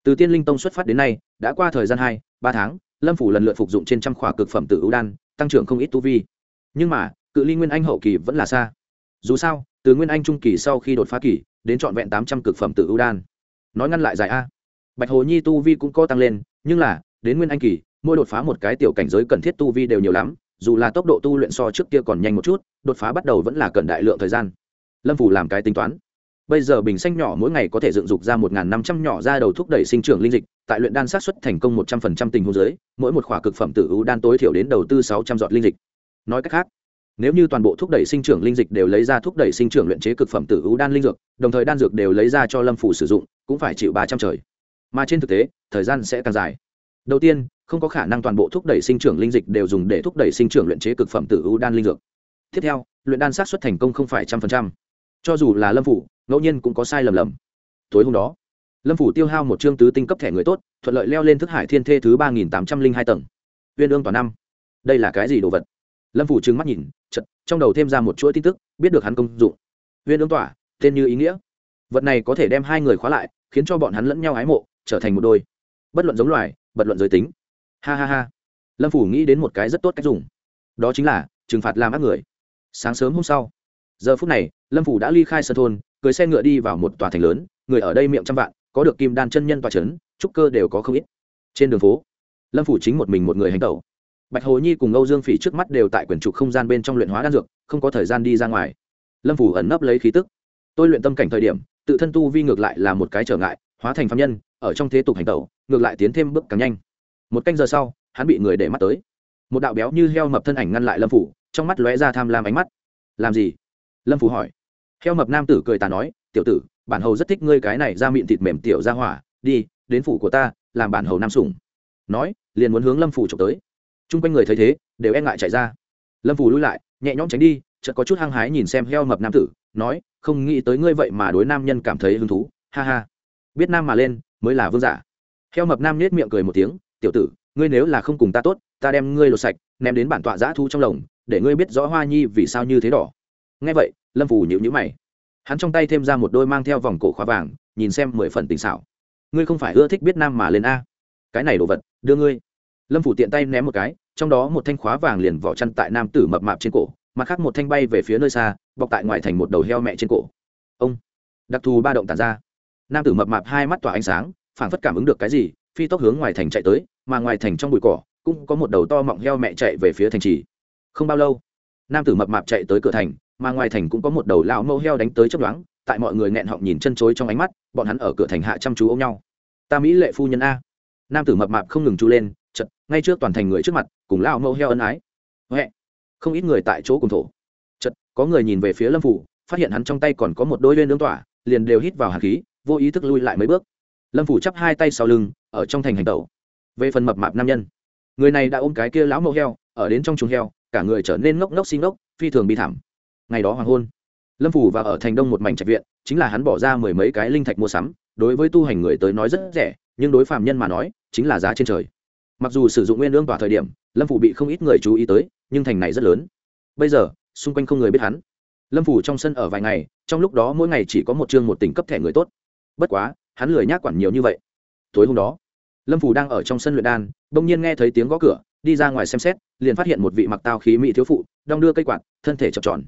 Từ tiên linh tông xuất phát đến nay, đã qua thời gian hai, ba tháng, lâm phủ lần lượt phục dụng trên trăm khỏa cực phẩm tự ưu đan, tăng trưởng không ít tu vi. Nhưng mà, cự ly nguyên anh hậu kỳ vẫn là xa. Dù sao, từ nguyên anh trung kỳ sau khi đột phá kỳ, đến trọn vẹn tám trăm cực phẩm tự ưu đan nói ngăn lại dài a. Bạch hồ nhi tu vi cũng có tăng lên, nhưng là, đến nguyên anh kỳ, mỗi đột phá một cái tiểu cảnh giới cần thiết tu vi đều nhiều lắm, dù là tốc độ tu luyện so trước kia còn nhanh một chút, đột phá bắt đầu vẫn là cần đại lượng thời gian. Lâm phủ làm cái tính toán. Bây giờ bình xanh nhỏ mỗi ngày có thể dựng dục ra một năm trăm nhỏ ra đầu thúc đẩy sinh trưởng linh dịch, tại luyện đan sát xuất thành công một trăm phần trăm tình huống giới mỗi một khỏa cực phẩm tử ưu đan tối thiểu đến đầu tư sáu trăm giọt linh dịch. Nói cách khác nếu như toàn bộ thúc đẩy sinh trưởng linh dịch đều lấy ra thúc đẩy sinh trưởng luyện chế cực phẩm tử ưu đan linh dược, đồng thời đan dược đều lấy ra cho lâm phủ sử dụng, cũng phải chịu ba trăm trời. Mà trên thực tế, thời gian sẽ càng dài. Đầu tiên, không có khả năng toàn bộ thúc đẩy sinh trưởng linh dịch đều dùng để thúc đẩy sinh trưởng luyện chế cực phẩm tử ưu đan linh dược. Tiếp theo, luyện đan sát xuất thành công không phải trăm phần trăm. Cho dù là lâm phủ ngẫu nhiên cũng có sai lầm lầm. Tối hôm đó, lâm phủ tiêu hao một chương tứ tinh cấp thẻ người tốt, thuận lợi leo lên thức hải thiên thê thứ ba nghìn tám trăm linh hai tầng. Uyên ương toàn năm. Đây là cái gì đồ vật? Lâm phủ trừng mắt nhìn chật trong đầu thêm ra một chuỗi tin tức, biết được hắn công dụng. Huyên ương tỏa, tên như ý nghĩa. Vật này có thể đem hai người khóa lại, khiến cho bọn hắn lẫn nhau ái mộ, trở thành một đôi. Bất luận giống loài, bất luận giới tính. Ha ha ha. Lâm phủ nghĩ đến một cái rất tốt cách dùng. Đó chính là, trừng phạt làm ác người. Sáng sớm hôm sau, giờ phút này, lâm phủ đã ly khai sân thôn cưới xe ngựa đi vào một tòa thành lớn, người ở đây miệng trăm vạn, có được kim đan chân nhân tòa c h ấ n trúc cơ đều có không ít. Trên đường phố, lâm phủ chính một mình một người hành tẩu bạch hồ nhi cùng âu dương phỉ trước mắt đều tại quyển trục không gian bên trong luyện hóa đan dược, không có thời gian đi ra ngoài. Lâm phủ ẩn nấp lấy khí tức. Tôi luyện tâm cảnh thời điểm, tự thân tu vi ngược lại là một cái trở ngại, hóa thành phạm nhân, ở trong thế tục hành tẩu, ngược lại tiến thêm bước càng nhanh. Một canh giờ sau, hắn bị người để mắt tới. Một đạo béo như heo mập thân ảnh ngăn lại lâm phủ trong mắt lóe ra tham lam ánh mắt. Làm gì? Lâm phủ hỏi. Heo mập nam tử cười tà nói, tiểu tử, bản hầu rất thích ngươi cái này ra miệng thịt mềm tiểu ra hỏa, đi, đến phủ của ta, làm bản hầu nam sủng. Nói, liền muốn hướng lâm phủ trộm tới chung quanh người thấy thế, đều e ngại chạy ra. Lâm phủ lui lại, nhẹ nhõm tránh đi, chợt có chút hăng hái nhìn xem heo mập nam tử, nói, không nghĩ tới ngươi vậy mà đối nam nhân cảm thấy hứng thú. Ha ha. Biết nam mà lên, mới là vương giả. Heo mập nam nết miệng cười một tiếng, tiểu tử, ngươi nếu là không cùng ta tốt, ta đem ngươi lột sạch, ném đến bản tọa giã thu trong lồng, để ngươi biết rõ hoa nhi vì sao như thế đỏ. Nghe vậy, lâm phủ nhịu nhữ mày. Hắn trong tay thêm ra một đôi mang theo vòng cổ khóa vàng, nhìn xem mười phần tình xảo. Ngươi không phải ưa thích biết nam mà lên a? Cái này đồ vật, đưa ngươi lâm phủ tiện tay ném một cái, trong đó một thanh khóa vàng liền vỏ chăn tại nam tử mập mạp trên cổ, mặt khác một thanh bay về phía nơi xa, bọc tại ngoài thành một đầu heo mẹ trên cổ. Ông, đặc thù ba động tàn ra. Nam tử mập mạp hai mắt tỏa ánh sáng, phảng phất cảm ứng được cái gì, phi tốc hướng ngoài thành chạy tới, mà ngoài thành trong bụi cỏ, cũng có một đầu to mọng heo mẹ chạy về phía thành trì. Không bao lâu, nam tử mập mạp chạy tới cửa thành, mà ngoài thành cũng có một đầu lão mâu heo đánh tới chấp đoán tại mọi người nghẹn họng nhìn chân chối trong ánh mắt, bọn hắn ở cửa thành hạ chăm chú ôm nhau. Ta mỹ lệ phu nhân a. Nam tử mập mạp không ngừng chú lên chật, ngay trước toàn thành người trước mặt, cùng lão mâu heo ân ái. Huệ, không ít người tại chỗ cùng thổ. Chật, có người nhìn về phía lâm phủ, phát hiện hắn trong tay còn có một đôi lên nương tỏa, liền đều hít vào hạt khí, vô ý thức lui lại mấy bước. Lâm phủ chắp hai tay sau lưng, ở trong thành hành tẩu. Về phần mập mạp nam nhân, người này đã ôm cái kia lão mâu heo, ở đến trong chuồng heo, cả người trở nên ngốc ngốc xi ngốc, phi thường bi thảm. Ngày đó hoàng hôn, lâm phủ và ở thành đông một mảnh trạch viện, chính là hắn bỏ ra mười mấy cái linh thạch mua sắm, đối với tu hành người tới nói rất rẻ, nhưng đối phạm nhân mà nói, chính là giá trên trời mặc dù sử dụng nguyên lương tỏa thời điểm, lâm phủ bị không ít người chú ý tới, nhưng thành này rất lớn. Bây giờ, xung quanh không người biết hắn. Lâm phủ trong sân ở vài ngày, trong lúc đó mỗi ngày chỉ có một chương một tỉnh cấp thẻ người tốt. Bất quá, hắn lười nhác quản nhiều như vậy. Tối hôm đó, lâm phủ đang ở trong sân luyện đan, bỗng nhiên nghe thấy tiếng gõ cửa, đi ra ngoài xem xét, liền phát hiện một vị mặc tao khí mỹ thiếu phụ, đong đưa cây quạt, thân thể chập tròn.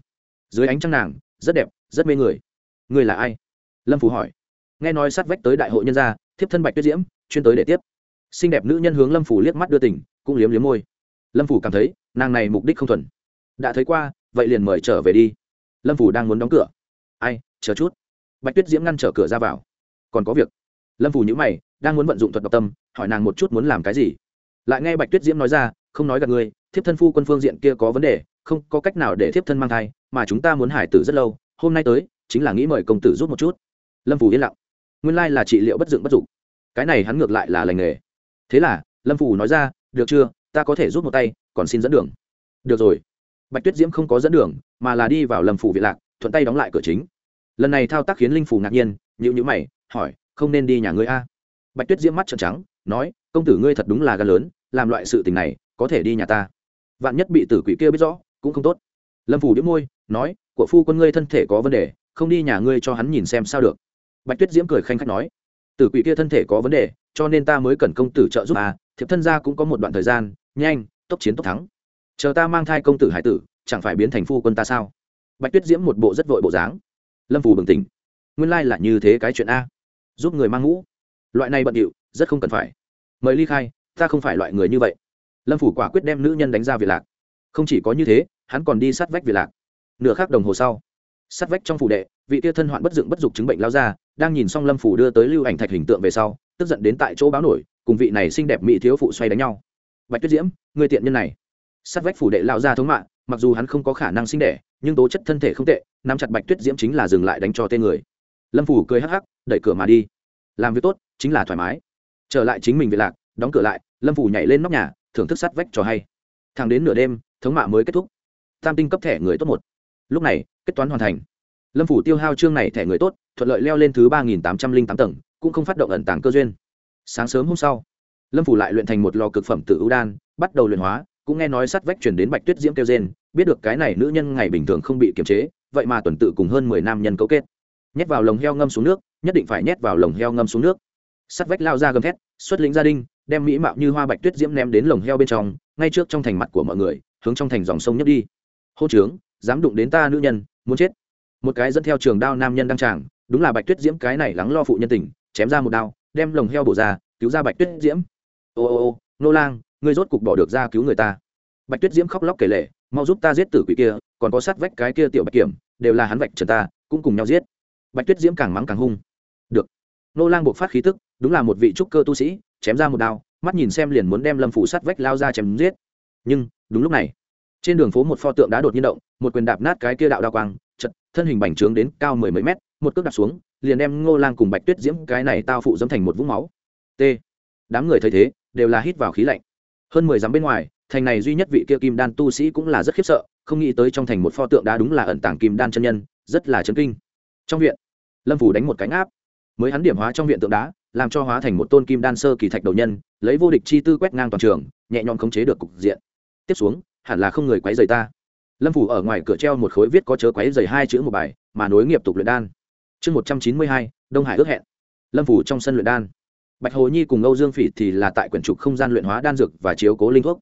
Dưới ánh trăng nàng, rất đẹp, rất mê người. Người là ai? Lâm Phủ hỏi. Nghe nói sát vách tới đại hội nhân gia, thiếp thân bạch tuyết diễm, chuyên tới để tiếp xinh đẹp nữ nhân hướng lâm phủ liếc mắt đưa tỉnh cũng liếm liếm môi. Lâm phủ cảm thấy, nàng này mục đích không thuần. Đã thấy qua, vậy liền mời trở về đi. Lâm phủ đang muốn đóng cửa. Ai, chờ chút. Bạch tuyết diễm ngăn trở cửa ra vào. Còn có việc. Lâm phủ nhữ mày, đang muốn vận dụng thuật độc tâm, hỏi nàng một chút muốn làm cái gì. Lại nghe bạch tuyết diễm nói ra, không nói gặp ngươi, thiếp thân phu quân phương diện kia có vấn đề, không có cách nào để thiếp thân mang thai, mà chúng ta muốn hải tử rất lâu, hôm nay tới, chính là nghĩ mời công tử giúp một chút. Lâm Phủ yên lặng. Nguyên lai là trị liệu bất dựng bất dụng. Cái này hắn ngược lại là lành nghề thế là, lâm phù nói ra, được chưa? Ta có thể giúp một tay, còn xin dẫn đường. Được rồi. Bạch tuyết diễm không có dẫn đường, mà là đi vào lâm phủ viện lạc, thuận tay đóng lại cửa chính. Lần này thao tác khiến linh phủ ngạc nhiên nhữ nhữ mày, hỏi, không nên đi nhà ngươi a? Bạch tuyết diễm mắt trợn trắng, nói, công tử ngươi thật đúng là gan lớn, làm loại sự tình này, có thể đi nhà ta. Vạn nhất bị tử quỷ kia biết rõ, cũng không tốt. Lâm phủ đĩu môi, nói, của phu quân ngươi thân thể có vấn đề, không đi nhà ngươi cho hắn nhìn xem sao được. Bạch tuyết diễm cười khanh khách nói, tử quỷ kia thân thể có vấn đề cho nên ta mới cần công tử trợ giúp à thiệp thân gia cũng có một đoạn thời gian, nhanh, tốc chiến tốc thắng. Chờ ta mang thai công tử hải tử, chẳng phải biến thành phu quân ta sao? Bạch tuyết diễm một bộ rất vội bộ dáng. Lâm phủ bừng tỉnh. Nguyên lai là như thế cái chuyện a. Giúp người mang ngũ. Loại này bận điệu, rất không cần phải. Mời ly khai, ta không phải loại người như vậy. Lâm phủ quả quyết đem nữ nhân đánh ra việt lạc. Không chỉ có như thế, hắn còn đi sát vách việt lạc. Nửa khắc đồng hồ sau, sát vách trong phủ đệ, vị kia thân hoạn bất dựng bất dục chứng bệnh lao ra đang nhìn xong lâm phủ đưa tới lưu ảnh thạch hình tượng về sau, tức giận đến tại chỗ báo nổi, cùng vị này xinh đẹp mỹ thiếu phụ xoay đánh nhau. Bạch tuyết diễm, người tiện nhân này. Sát vách phủ đệ lao ra thống mạng, mặc dù hắn không có khả năng sinh đẻ, nhưng tố chất thân thể không tệ, nắm chặt bạch tuyết diễm chính là dừng lại đánh cho tên người. Lâm phủ cười hắc hắc, đẩy cửa mà đi. Làm việc tốt, chính là thoải mái. Trở lại chính mình về lạc, đóng cửa lại, lâm phủ nhảy lên nóc nhà, thưởng thức sát vách trò hay. Thẳng đến nửa đêm, thống mạ mới kết thúc. Tam tinh cấp thẻ người tốt một. Lúc này, kết toán hoàn thành lâm phủ tiêu hao chương này thẻ người tốt, thuận lợi leo lên thứ ba nghìn tám trăm linh tám tầng, cũng không phát động ẩn tàng cơ duyên. Sáng sớm hôm sau, lâm phủ lại luyện thành một lò cực phẩm tự ưu đan, bắt đầu luyện hóa, cũng nghe nói sát vách chuyển đến bạch tuyết diễm kêu gen biết được cái này nữ nhân ngày bình thường không bị kiềm chế, vậy mà tuần tự cùng hơn mười nam nhân cấu kết. Nhét vào lồng heo ngâm xuống nước, nhất định phải nhét vào lồng heo ngâm xuống nước. Sắt vách lao ra gầm thét, xuất lĩnh gia đình đem mỹ mạo như hoa bạch tuyết diễm ném đến lồng heo bên trong, ngay trước trong thành mặt của mọi người, hướng trong thành dòng sông nhấp đi. Hô trướng dám đụng đến ta nữ nhân, muốn chết một cái dẫn theo trường đao nam nhân đăng tràng, đúng là bạch tuyết diễm cái này lắng lo phụ nhân tình, chém ra một đao, đem lồng heo bổ ra, cứu ra bạch tuyết diễm. Ô ô ô, nô lang, ngươi rốt cục bỏ được ra cứu người ta. Bạch tuyết diễm khóc lóc kể lệ mau giúp ta giết tử quỷ kia, còn có sát vách cái kia tiểu bạch kiểm, đều là hắn vạch trần ta, cũng cùng nhau giết. Bạch tuyết diễm càng mắng càng hung. Được. Nô lang buộc phát khí tức, đúng là một vị trúc cơ tu sĩ, chém ra một đao, mắt nhìn xem liền muốn đem lâm phủ sát vách lao ra chém giết. Nhưng, đúng lúc này, trên đường phố một pho tượng đá đột nhiên động, một quyền đạp nát cái kia đạo đao quang thân hình bành trướng đến cao mười mấy mét, một cước đặt xuống, liền đem ngô lang cùng bạch tuyết diễm cái này tao phụ dâm thành một vũng máu. T. Đám người thấy thế, đều là hít vào khí lạnh. Hơn mười dặm bên ngoài, thành này duy nhất vị kia kim đan tu sĩ cũng là rất khiếp sợ, không nghĩ tới trong thành một pho tượng đá đúng là ẩn tàng kim đan chân nhân, rất là chấn kinh. Trong viện, lâm phủ đánh một cánh áp. Mới hắn điểm hóa trong viện tượng đá, làm cho hóa thành một tôn kim đan sơ kỳ thạch đầu nhân, lấy vô địch chi tư quét ngang toàn trường, nhẹ nhõm khống chế được cục diện. Tiếp xuống, hẳn là không người quấy rầy ta lâm phủ ở ngoài cửa treo một khối viết có chớ quấy rầy hai chữ một bài, mà nối nghiệp tục luyện đan. Chương một trăm chín mươi hai, đông hải ước hẹn. Lâm phủ trong sân luyện đan. Bạch hồ nhi cùng âu dương phỉ thì là tại quyển trục không gian luyện hóa đan dược và chiếu cố linh thuốc.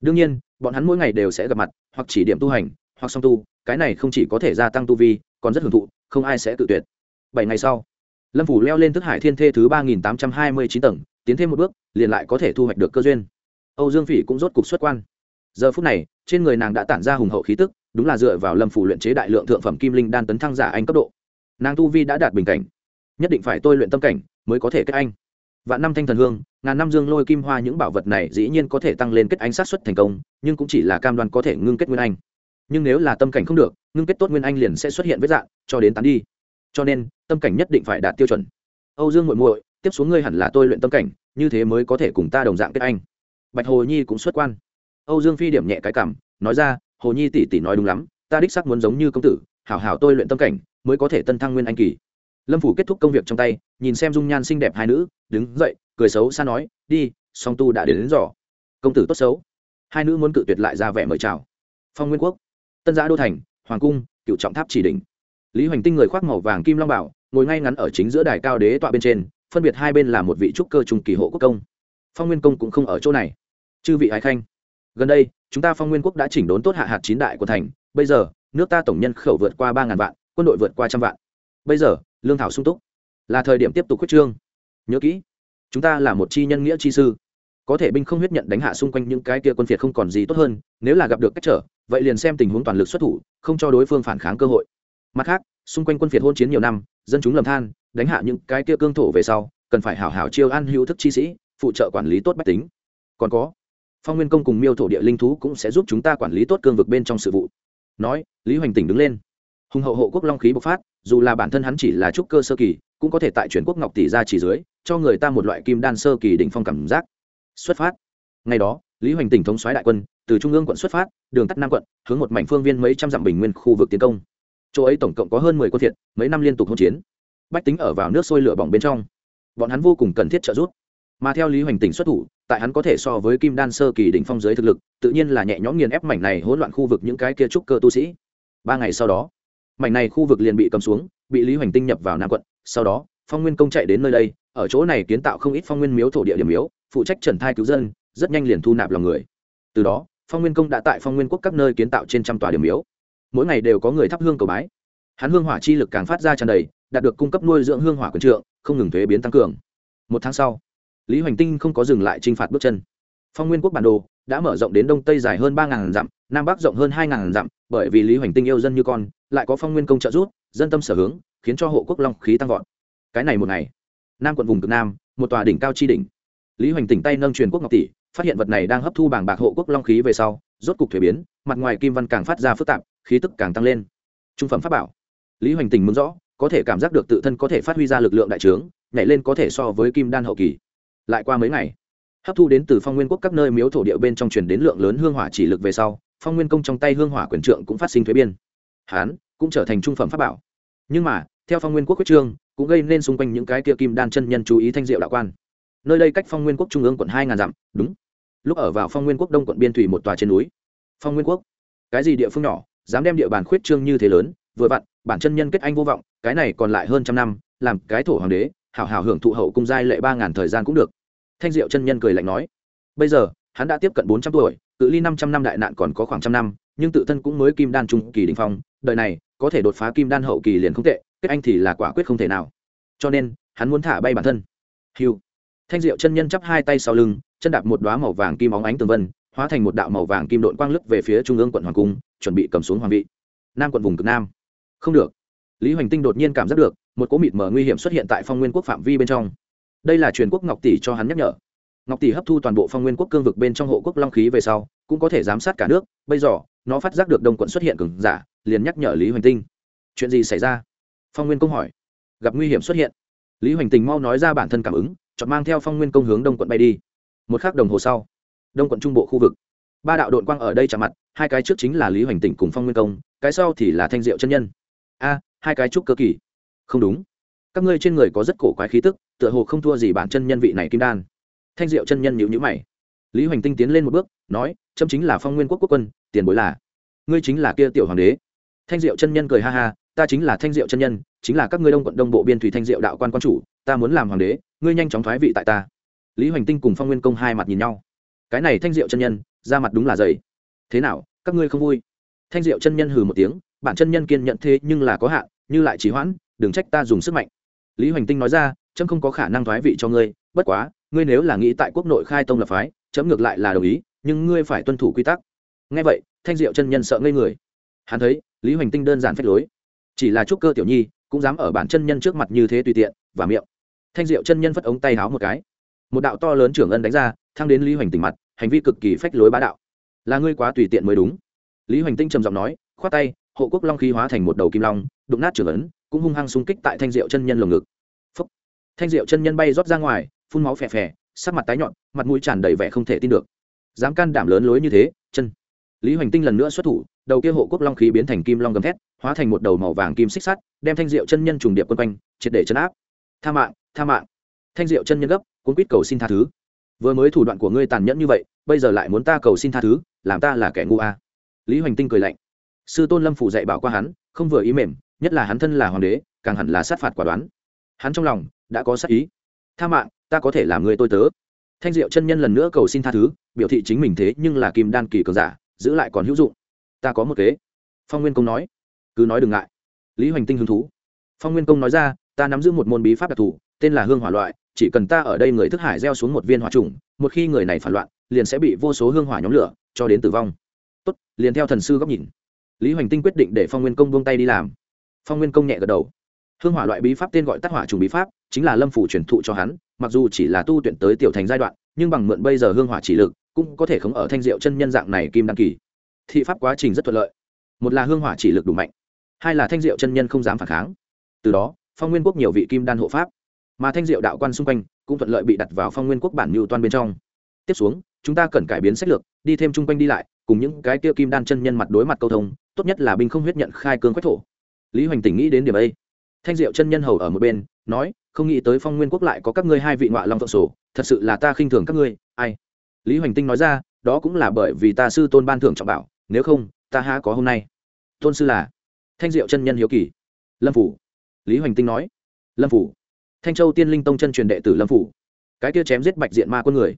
Đương nhiên, bọn hắn mỗi ngày đều sẽ gặp mặt, hoặc chỉ điểm tu hành, hoặc song tu, cái này không chỉ có thể gia tăng tu vi, còn rất hưởng thụ, không ai sẽ tự tuyệt. Bảy ngày sau, lâm phủ leo lên thức hải thiên thê thứ ba nghìn tám trăm hai mươi chín tầng, tiến thêm một bước, liền lại có thể thu hoạch được cơ duyên. Âu dương phỉ cũng rốt cục xuất quan giờ phút này, trên người nàng đã tản ra hùng hậu khí tức, đúng là dựa vào lâm phủ luyện chế đại lượng thượng phẩm kim linh đan tấn thăng giả anh cấp độ. Nàng tu vi đã đạt bình cảnh. Nhất định phải tôi luyện tâm cảnh mới có thể kết anh. Vạn năm thanh thần hương, ngàn năm dương lôi kim hoa những bảo vật này dĩ nhiên có thể tăng lên kết anh sát xuất thành công, nhưng cũng chỉ là cam đoan có thể ngưng kết nguyên anh. Nhưng nếu là tâm cảnh không được, ngưng kết tốt nguyên anh liền sẽ xuất hiện vết dạng, cho đến tán đi. Cho nên, tâm cảnh nhất định phải đạt tiêu chuẩn. Âu dương muội muội, tiếp xuống ngươi hẳn là tôi luyện tâm cảnh, như thế mới có thể cùng ta đồng dạng kết anh. Bạch hồ nhi cũng xuất quan âu dương phi điểm nhẹ cái cảm nói ra hồ nhi tỷ tỷ nói đúng lắm ta đích xác muốn giống như công tử hảo hảo tôi luyện tâm cảnh mới có thể tân thăng nguyên anh kỳ. Lâm phủ kết thúc công việc trong tay nhìn xem dung nhan xinh đẹp hai nữ đứng dậy cười xấu xa nói đi song tu đã đến, đến giỏ công tử tốt xấu. Hai nữ muốn cự tuyệt lại ra vẻ mời chào. Phong nguyên quốc tân giã đô thành hoàng cung cựu trọng tháp chỉ đỉnh. Lý hoành tinh người khoác màu vàng kim long bảo ngồi ngay ngắn ở chính giữa đài cao đế tọa bên trên phân biệt hai bên là một vị trúc cơ trung kỳ hộ quốc công. Phong nguyên công cũng không ở chỗ này. Chư vị ái khanh gần đây, chúng ta phong nguyên quốc đã chỉnh đốn tốt hạ hạt chín đại của thành. Bây giờ, nước ta tổng nhân khẩu vượt qua ba ngàn vạn, quân đội vượt qua trăm vạn. Bây giờ, lương thảo sung túc. Là thời điểm tiếp tục quyết trương. Nhớ kỹ, chúng ta là một chi nhân nghĩa chi sư. Có thể binh không huyết nhận đánh hạ xung quanh những cái kia quân phiệt không còn gì tốt hơn, nếu là gặp được cách trở, vậy liền xem tình huống toàn lực xuất thủ, không cho đối phương phản kháng cơ hội. Mặt khác, xung quanh quân phiệt hôn chiến nhiều năm, dân chúng lầm than, đánh hạ những cái kia cương thổ về sau, cần phải hảo hảo chiêu an hữu thức chi sĩ, phụ trợ quản lý tốt bách tính. Còn có phong nguyên công cùng miêu thổ địa linh thú cũng sẽ giúp chúng ta quản lý tốt cương vực bên trong sự vụ. Nói, lý hoành tỉnh đứng lên. Hùng hậu hộ quốc long khí bộc phát, dù là bản thân hắn chỉ là trúc cơ sơ kỳ, cũng có thể tại chuyển quốc ngọc tỷ ra chỉ dưới, cho người ta một loại kim đan sơ kỳ đỉnh phong cảm giác. Xuất phát. Ngày đó, lý hoành tỉnh thống soái đại quân, từ trung ương quận xuất phát, đường tắt nam quận, hướng một mảnh phương viên mấy trăm dặm bình nguyên khu vực tiến công. Chỗ ấy tổng cộng có hơn mười quân thiệt mấy năm liên tục hỗn chiến. Bách tính ở vào nước sôi lửa bỏng bên trong. Bọn hắn vô cùng cần thiết trợ giúp. Mà theo lý hoành tỉnh xuất thủ tại hắn có thể so với kim đan sơ kỳ đỉnh phong giới thực lực, tự nhiên là nhẹ nhõm nghiền ép mảnh này hỗn loạn khu vực những cái kia trúc cơ tu sĩ. Ba ngày sau đó, mảnh này khu vực liền bị cầm xuống, bị lý hoành tinh nhập vào nam quận. Sau đó, phong nguyên công chạy đến nơi đây, ở chỗ này kiến tạo không ít phong nguyên miếu thổ địa điểm miếu phụ trách trần thai cứu dân, rất nhanh liền thu nạp lòng người. Từ đó, phong nguyên công đã tại phong nguyên quốc các nơi kiến tạo trên trăm tòa điểm miếu mỗi ngày đều có người thắp hương cầu bái. Hắn hương hỏa chi lực càng phát ra tràn đầy, đạt được cung cấp nuôi dưỡng hương hỏa quyền trượng, không ngừng thuế biến tăng cường. Một tháng sau lý hoành tinh không có dừng lại t r i n h phạt bước chân. Phong nguyên quốc bản đồ đã mở rộng đến đông tây dài hơn ba ngàn dặm, nam bắc rộng hơn hai ngàn dặm, bởi vì lý hoành tinh yêu dân như con, lại có phong nguyên công trợ giúp, dân tâm sở hướng, khiến cho hộ quốc long khí tăng vọt. Cái này một ngày, nam quận vùng cực nam, một tòa đỉnh cao chi đỉnh. Lý hoành tỉnh tay nâng truyền quốc ngọc tỷ, phát hiện vật này đang hấp thu bảng bạc hộ quốc long khí về sau, rốt cục thuế biến, mặt ngoài kim văn càng phát ra phức tạp, khí tức càng tăng lên. Trung phẩm pháp bảo. Lý hoành tình muốn rõ, có thể cảm giác được tự thân có thể phát huy ra lực lượng đại trướng, nhảy lên có thể so với kim đan hậu kỳ lại qua mấy ngày, hấp thu đến từ phong nguyên quốc các nơi miếu thổ địa bên trong truyền đến lượng lớn hương hỏa chỉ lực về sau, phong nguyên công trong tay hương hỏa quyền trượng cũng phát sinh thuế biên. Hán cũng trở thành trung phẩm pháp bảo. Nhưng mà, theo phong nguyên quốc quyết trương, cũng gây nên xung quanh những cái kia kim đan chân nhân chú ý thanh diệu đạo quan. Nơi đây cách phong nguyên quốc trung ương quận hai ngàn dặm, đúng. Lúc ở vào phong nguyên quốc đông quận biên thủy một tòa trên núi. Phong nguyên quốc, cái gì địa phương nhỏ, dám đem địa bàn khuyết trương như thế lớn, vừa vặn, bản chân nhân kết anh vô vọng, cái này còn lại hơn trăm năm, làm cái thổ hoàng đế hảo hảo hưởng thụ hậu cung giai lệ ba ngàn thời gian cũng được. Thanh diệu chân nhân cười lạnh nói, bây giờ, hắn đã tiếp cận bốn trăm tuổi tự ly năm trăm năm đại nạn còn có khoảng trăm năm, nhưng tự thân cũng mới kim đan trung kỳ đình phong, đời này, có thể đột phá kim đan hậu kỳ liền không tệ, kết anh thì là quả quyết không thể nào. Cho nên, hắn muốn thả bay bản thân. Hiu thanh diệu chân nhân chắp hai tay sau lưng, chân đạp một đoá màu vàng kim óng ánh tường vân, hóa thành một đạo màu vàng kim đội quang lức về phía trung ương quận hoàng cung, chuẩn bị cầm xuống hoàng vị. Nam quận vùng cực nam. Không được lý hoành tinh đột nhiên cảm giác được, một cỗ mịt mờ nguy hiểm xuất hiện tại phong nguyên quốc phạm vi bên trong. Đây là truyền quốc ngọc tỷ cho hắn nhắc nhở. Ngọc tỷ hấp thu toàn bộ phong nguyên quốc cương vực bên trong hộ quốc long khí về sau, cũng có thể giám sát cả nước, bây giờ, nó phát giác được đông quận xuất hiện cường giả, liền nhắc nhở lý hoành tinh. Chuyện gì xảy ra? Phong nguyên công hỏi. Gặp nguy hiểm xuất hiện. Lý hoành tình mau nói ra bản thân cảm ứng chọn mang theo phong nguyên công hướng đông quận bay đi. Một k h ắ c đồng hồ sau, đông quận trung bộ khu vực. Ba đạo đội quang ở đây chạm mặt, hai cái trước chính là lý hoành tỉnh cùng phong nguyên công, cái sau thì là thanh diệu chân nhân. A hai cái trúc cơ kỳ. Không đúng. Các ngươi trên người có rất cổ quái khí tức, tựa hồ không thua gì bản chân nhân vị này kim đan. Thanh diệu chân nhân nhữ nhữ mày. Lý hoành tinh tiến lên một bước, nói trâm chính là phong nguyên quốc quốc quân, tiền bối là. Ngươi chính là kia tiểu hoàng đế. Thanh diệu chân nhân cười ha ha, ta chính là thanh diệu chân nhân, chính là các ngươi đông quận đông bộ biên thủy thanh diệu đạo quan quan chủ, ta muốn làm hoàng đế, ngươi nhanh chóng thoái vị tại ta. Lý hoành tinh cùng phong nguyên công hai mặt nhìn nhau. Cái này thanh diệu chân nhân, ra mặt đúng là dày. Thế nào, các ngươi không vui? Thanh diệu chân nhân hừ một tiếng, bản chân nhân kiên nhận thế nhưng là có hạn như lại trì hoãn, đừng trách ta dùng sức mạnh. Lý hoành tinh nói ra trâm không có khả năng thoái vị cho ngươi, bất quá, ngươi nếu là nghĩ tại quốc nội khai tông lập phái, chấm ngược lại là đồng ý, nhưng ngươi phải tuân thủ quy tắc. Ngay vậy, thanh diệu chân nhân sợ ngây người. Hắn thấy, lý hoành tinh đơn giản phách lối. Chỉ là trúc cơ tiểu nhi, cũng dám ở bản chân nhân trước mặt như thế tùy tiện, và miệng. Thanh diệu chân nhân phất ống tay háo một cái. Một đạo to lớn trưởng ân đánh ra, thăng đến lý hoành tỉnh mặt, hành vi cực kỳ phách lối bá đạo. Là ngươi quá tùy tiện mới đúng. Lý hoành tinh trầm giọng nói, khoát tay hộ quốc long khí hóa thành một đầu kim long, đụng nát trưởng ấn, cũng hung hăng xung kích tại thanh diệu chân nhân lồng ngực. Phúc. thanh diệu chân nhân bay rót ra ngoài, phun máu phè phè, sắc mặt tái nhọn mặt mũi tràn đầy vẻ không thể tin được. Dám can đảm lớn lối như thế, chân. Lý hoành tinh lần nữa xuất thủ, đầu kia hộ quốc long khí biến thành kim long gầm thét, hóa thành một đầu màu vàng kim xích sắt, đem thanh diệu chân nhân trùng điệp quân quanh, triệt để chấn áp. Tha mạng tha mạng. Thanh diệu chân nhân gấp, cuốn quýt cầu xin tha thứ. Vừa mới thủ đoạn của ngươi tàn nhẫn như vậy, bây giờ lại muốn ta cầu xin tha thứ, làm ta là kẻ ngu a. À. lý hoành tinh cười lạnh sư tôn lâm phủ dạy bảo qua hắn, không vừa ý mềm, nhất là hắn thân là hoàng đế, càng hẳn là sát phạt quả đoán. Hắn trong lòng đã có sát ý. Tha mạng, ta có thể làm người tôi tớ. Thanh diệu chân nhân lần nữa cầu xin tha thứ, biểu thị chính mình thế nhưng là kim đan kỳ cường giả, giữ lại còn hữu dụng. Ta có một kế. Phong nguyên công nói. Cứ nói đừng ngại. Lý hoành tinh hứng thú. Phong nguyên công nói ra, ta nắm giữ một môn bí pháp đặc thù, tên là hương hỏa loại, chỉ cần ta ở đây người thức hải gieo xuống một viên hỏa trùng, một khi người này phản loạn, liền sẽ bị vô số hương hỏa nhóm lửa cho đến tử vong. Tốt, liền theo thần sư góc nhìn lý hoành tinh quyết định để phong nguyên công buông tay đi làm. Phong nguyên công nhẹ gật đầu. Hương hỏa loại bí pháp tên gọi tác hỏa trùng bí pháp, chính là lâm phủ truyền thụ cho hắn, mặc dù chỉ là tu tuyển tới tiểu thành giai đoạn, nhưng bằng mượn bây giờ hương hỏa chỉ lực, cũng có thể khống ở thanh diệu chân nhân dạng này kim đăng kỳ. Thị pháp quá trình rất thuận lợi. Một là hương hỏa chỉ lực đủ mạnh, hai là thanh diệu chân nhân không dám phản kháng. Từ đó, phong nguyên quốc nhiều vị kim đan hộ pháp, mà thanh diệu đạo quan xung quanh, cũng thuận lợi bị đặt vào phong nguyên quốc bản mưu toan bên trong. Tiếp xuống, chúng ta cần cải biến sách lược, đi thêm chung quanh đi lại, cùng những cái kia kim đan chân nhân mặt đối mặt câu thông tốt nhất là binh không huyết nhận khai cương quách thổ. Lý hoành tỉnh nghĩ đến điểm ấy. Thanh diệu chân nhân hầu ở một bên, nói, không nghĩ tới phong nguyên quốc lại có các ngươi hai vị ngoại long phượng sổ, thật sự là ta khinh thường các ngươi, ai? Lý hoành tinh nói ra, đó cũng là bởi vì ta sư tôn ban thưởng trọng bảo, nếu không, ta há có hôm nay. Tôn sư là thanh diệu chân nhân hiếu kỳ. Lâm phủ. Lý hoành tinh nói, lâm phủ. Thanh châu tiên linh tông chân truyền đệ tử lâm phủ. Cái kia chém giết bạch diện ma quân người.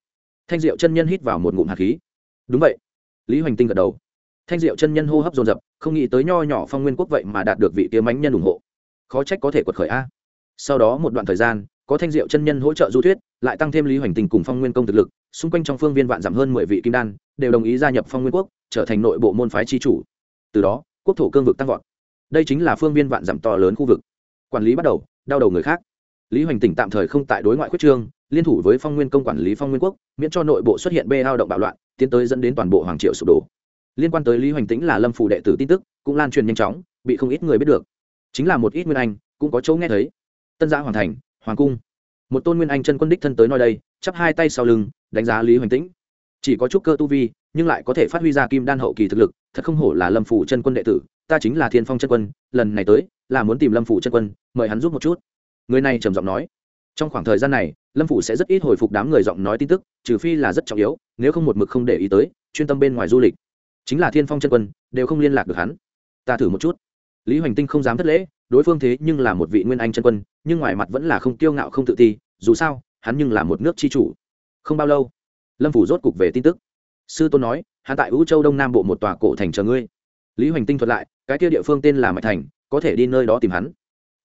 Thanh diệu chân nhân hít vào một ngụm hạt khí. Đúng vậy. Lý hoành tinh gật đầu thanh diệu chân nhân hô hấp dồn dập, không nghĩ tới nho nhỏ phong nguyên quốc vậy mà đạt được vị kiếm ánh nhân ủng hộ. Khó trách có thể quật khởi a. Sau đó một đoạn thời gian, có thanh diệu chân nhân hỗ trợ du thuyết, lại tăng thêm lý hoành tình cùng phong nguyên công thực lực, xung quanh trong phương viên vạn giảm hơn mười vị kim đan, đều đồng ý gia nhập phong nguyên quốc, trở thành nội bộ môn phái tri chủ. Từ đó, quốc thổ cương vực tăng vọt. Đây chính là phương viên vạn giảm to lớn khu vực. Quản lý bắt đầu, đau đầu người khác. Lý hoành tỉnh tạm thời không tại đối ngoại quyết trương, liên thủ với phong nguyên công quản lý phong nguyên quốc, miễn cho nội bộ xuất hiện bê hao động bạo loạn, tiến tới dẫn đến toàn bộ hoàng triệu sụp đổ liên quan tới lý hoành tĩnh là lâm phủ đệ tử tin tức, cũng lan truyền nhanh chóng, bị không ít người biết được. Chính là một ít nguyên anh, cũng có chỗ nghe thấy. Tân giã hoàng thành, hoàng cung. Một tôn nguyên anh chân quân đích thân tới nơi đây, chắp hai tay sau lưng, đánh giá lý hoành tĩnh. Chỉ có chút cơ tu vi, nhưng lại có thể phát huy ra kim đan hậu kỳ thực lực, thật không hổ là lâm phủ chân quân đệ tử. Ta chính là thiên phong chân quân, lần này tới, là muốn tìm lâm phủ chân quân, mời hắn giúp một chút. Người này trầm giọng nói. Trong khoảng thời gian này, lâm phủ sẽ rất ít hồi phục đám người giọng nói tin tức, trừ phi là rất trọng yếu, nếu không một mực không để ý tới, chuyên tâm bên ngoài du lịch chính là thiên phong chân quân, đều không liên lạc được hắn. Ta thử một chút. Lý hoành tinh không dám thất lễ, đối phương thế nhưng là một vị nguyên anh chân quân, nhưng ngoài mặt vẫn là không kiêu ngạo không tự ti, dù sao, hắn nhưng là một nước tri chủ. Không bao lâu, lâm phủ rốt cục về tin tức. Sư tôn nói, hắn tại vũ châu đông nam bộ một tòa cổ thành chờ ngươi. Lý hoành tinh thuật lại, cái kia địa phương tên là mạch thành, có thể đi nơi đó tìm hắn.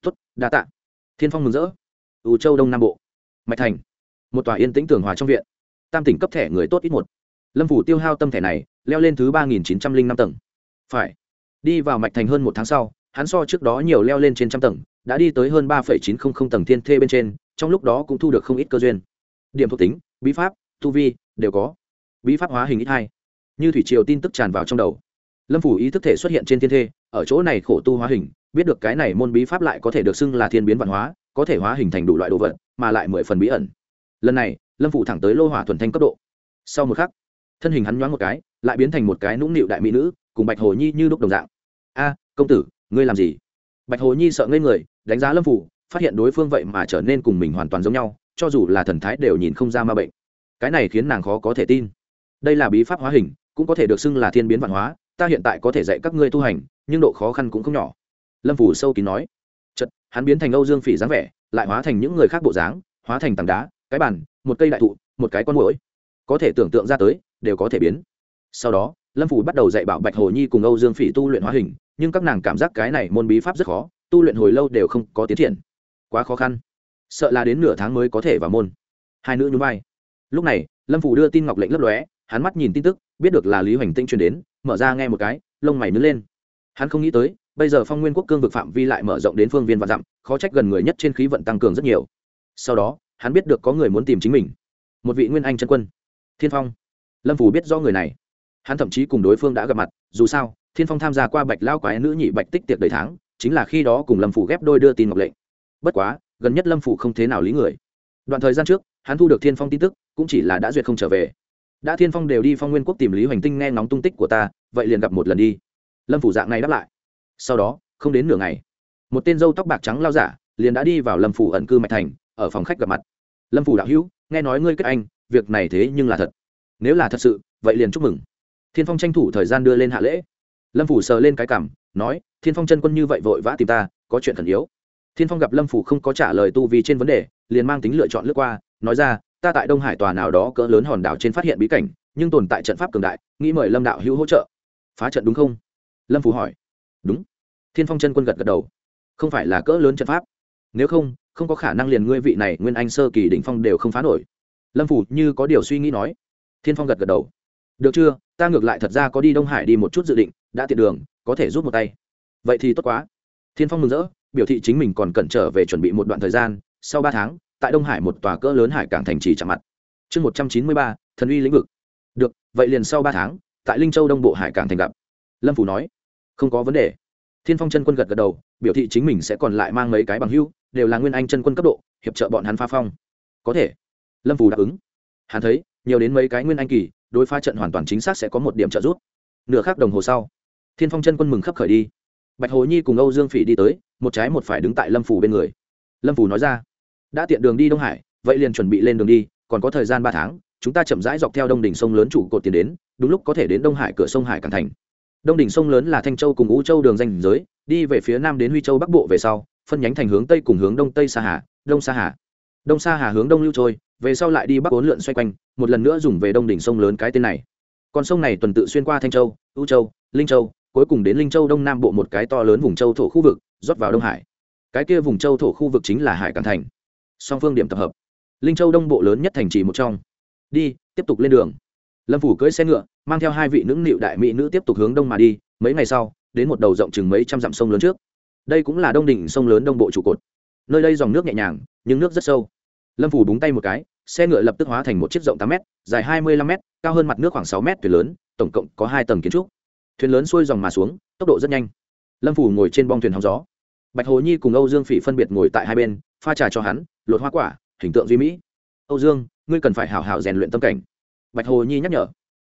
Tuất đa tạ. Thiên phong mừng rỡ. Ủ châu đông nam bộ. Mạch thành, một tòa yên tĩnh tường hòa trong viện. Tam tỉnh cấp thẻ người tốt ít một lâm phủ tiêu hao tâm thẻ này, leo lên thứ ba nghìn chín trăm linh năm tầng. Phải. Đi vào mạch thành hơn một tháng sau, hắn so trước đó nhiều leo lên trên trăm tầng, đã đi tới hơn ba chín trăm linh tầng thiên thê bên trên, trong lúc đó cũng thu được không ít cơ duyên. Điểm thuộc tính, bí pháp, tu vi, đều có. Bí pháp hóa hình ít hai. Như thủy triều tin tức tràn vào trong đầu. Lâm phủ ý thức thể xuất hiện trên thiên thê, ở chỗ này khổ tu hóa hình, biết được cái này môn bí pháp lại có thể được xưng là thiên biến văn hóa, có thể hóa hình thành đủ loại đồ vật, mà lại mười phần bí ẩn. Lần này, lâm phủ thẳng tới lô hỏa thuần thanh cấp độ. Sau một khắc thân hình hắn nhoáng một cái, lại biến thành một cái nũng nịu đại mỹ nữ, cùng bạch hồ nhi như lúc đồng dạng. A, công tử, ngươi làm gì? Bạch hồ nhi sợ ngây người, đánh giá lâm phủ, phát hiện đối phương vậy mà trở nên cùng mình hoàn toàn giống nhau, cho dù là thần thái đều nhìn không ra ma bệnh. Cái này khiến nàng khó có thể tin. Đây là bí pháp hóa hình, cũng có thể được xưng là thiên biến văn hóa, ta hiện tại có thể dạy các ngươi tu hành, nhưng độ khó khăn cũng không nhỏ. Lâm phủ sâu kín nói. Chật hắn biến thành âu dương phỉ dáng vẻ, lại hóa thành những người khác bộ dáng, hóa thành tảng đá, cái bàn, một cây đại thụ, một cái con mũi có thể tưởng tượng ra tới đều có thể biến. Sau đó, lâm phủ bắt đầu dạy bảo bạch hồ nhi cùng âu dương phỉ tu luyện hóa hình, nhưng các nàng cảm giác cái này môn bí pháp rất khó, tu luyện hồi lâu đều không có tiến triển. Quá khó khăn. Sợ là đến nửa tháng mới có thể vào môn. Hai nữ nhún vai. Lúc này, lâm phủ đưa tin ngọc lệnh lấp lóe, hắn mắt nhìn tin tức, biết được là lý hoành tinh truyền đến, mở ra nghe một cái, lông mày nứt lên. Hắn không nghĩ tới, bây giờ phong nguyên quốc cương vực phạm vi lại mở rộng đến phương viên và dặm, khó trách gần người nhất trên khí vận tăng cường rất nhiều. Sau đó, hắn biết được có người muốn tìm chính mình. Một vị nguyên anh chân quân. Thiên phong lâm phủ biết do người này hắn thậm chí cùng đối phương đã gặp mặt dù sao thiên phong tham gia qua bạch lao quái nữ nhị bạch tích tiệc đầy tháng chính là khi đó cùng lâm phủ ghép đôi đưa tin ngọc lệnh bất quá gần nhất lâm phủ không thế nào lý người đoạn thời gian trước hắn thu được thiên phong tin tức cũng chỉ là đã duyệt không trở về đã thiên phong đều đi phong nguyên quốc tìm lý hoành tinh nghe ngóng tung tích của ta vậy liền gặp một lần đi lâm phủ dạng này đáp lại sau đó không đến nửa ngày một tên dâu tóc bạc trắng lao giả liền đã đi vào lâm phủ ẩn cư mạch thành ở phòng khách gặp mặt lâm phủ đạo hữu nghe nói ngươi kết anh việc này thế nhưng là thật nếu là thật sự, vậy liền chúc mừng. Thiên phong tranh thủ thời gian đưa lên hạ lễ. Lâm phủ sờ lên cái cảm, nói, thiên phong chân quân như vậy vội vã tìm ta, có chuyện thần yếu. Thiên phong gặp lâm phủ không có trả lời tu vì trên vấn đề, liền mang tính lựa chọn lướt qua, nói ra, ta tại đông hải tòa nào đó cỡ lớn hòn đảo trên phát hiện bí cảnh, nhưng tồn tại trận pháp cường đại, nghĩ mời lâm đạo hữu hỗ trợ. Phá trận đúng không? Lâm phủ hỏi. Đúng. Thiên phong chân quân gật gật đầu. Không phải là cỡ lớn trận pháp. Nếu không không có khả năng liền ngươi vị này nguyên anh sơ kỳ đỉnh phong đều không phá nổi. Lâm phủ như có điều suy nghĩ nói thiên phong gật gật đầu. Được chưa? Ta ngược lại thật ra có đi đông hải đi một chút dự định, đã tiện đường, có thể rút một tay. Vậy thì tốt quá. Thiên phong mừng rỡ, biểu thị chính mình còn cần trở về chuẩn bị một đoạn thời gian. Sau ba tháng, tại đông hải một tòa cỡ lớn hải cảng thành trì chạm mặt. Chương một trăm chín mươi ba, thần uy lĩnh vực. Được, vậy liền sau ba tháng, tại linh châu đông bộ hải cảng thành gặp. Lâm phủ nói, không có vấn đề. Thiên phong chân quân gật gật đầu, biểu thị chính mình sẽ còn lại mang mấy cái bằng hưu, đều là nguyên anh chân quân cấp độ, hiệp trợ bọn hắn pha phong. Có thể. Lâm phủ đáp ứng. Hắn thấy nhiều đến mấy cái nguyên anh kỳ, đối phá trận hoàn toàn chính xác sẽ có một điểm trợ giúp. Nửa khắc đồng hồ sau, thiên phong chân quân mừng khấp khởi đi. Bạch hồ nhi cùng âu dương phỉ đi tới, một trái một phải đứng tại lâm phủ bên người. Lâm phủ nói ra, đã tiện đường đi đông hải, vậy liền chuẩn bị lên đường đi, còn có thời gian ba tháng, chúng ta chậm rãi dọc theo đông đỉnh sông lớn chủ cột tiền đến, đúng lúc có thể đến đông hải cửa sông hải càng thành. Đông đỉnh sông lớn là thanh châu cùng ngũ châu đường danh giới, đi về phía nam đến huy châu bắc bộ về sau, phân nhánh thành hướng tây cùng hướng đông tây sa hà, đông sa hà. Đông sa hà hướng đông lưu trôi về sau lại đi bắc bốn lượn xoay quanh, một lần nữa dùng về đông đỉnh sông lớn cái tên này. Con sông này tuần tự xuyên qua thanh châu ưu châu, linh châu, cuối cùng đến linh châu đông nam bộ một cái to lớn vùng châu thổ khu vực, rót vào đông hải. Cái kia vùng châu thổ khu vực chính là hải cảng thành. Song phương điểm tập hợp. Linh châu đông bộ lớn nhất thành trì một trong. Đi, tiếp tục lên đường. Lâm phủ cưỡi xe ngựa, mang theo hai vị nữ nịu đại mỹ nữ tiếp tục hướng đông mà đi, mấy ngày sau, đến một đầu rộng chừng mấy trăm dặm sông lớn trước. Đây cũng là đông đỉnh sông lớn đông bộ trụ cột. Nơi đây dòng nước nhẹ nhàng, nhưng nước rất sâu lâm phủ búng tay một cái, xe ngựa lập tức hóa thành một chiếc rộng tám m dài hai mươi lăm m cao hơn mặt nước khoảng sáu m thuyền lớn, tổng cộng có hai tầng kiến trúc. Thuyền lớn xuôi dòng mà xuống, tốc độ rất nhanh. Lâm phủ ngồi trên bong thuyền hóng gió. Bạch hồ nhi cùng âu dương phỉ phân biệt ngồi tại hai bên, pha trà cho hắn, lột hoa quả, hình tượng duy mỹ. Âu dương, ngươi cần phải hào hào rèn luyện tâm cảnh. Bạch hồ nhi nhắc nhở.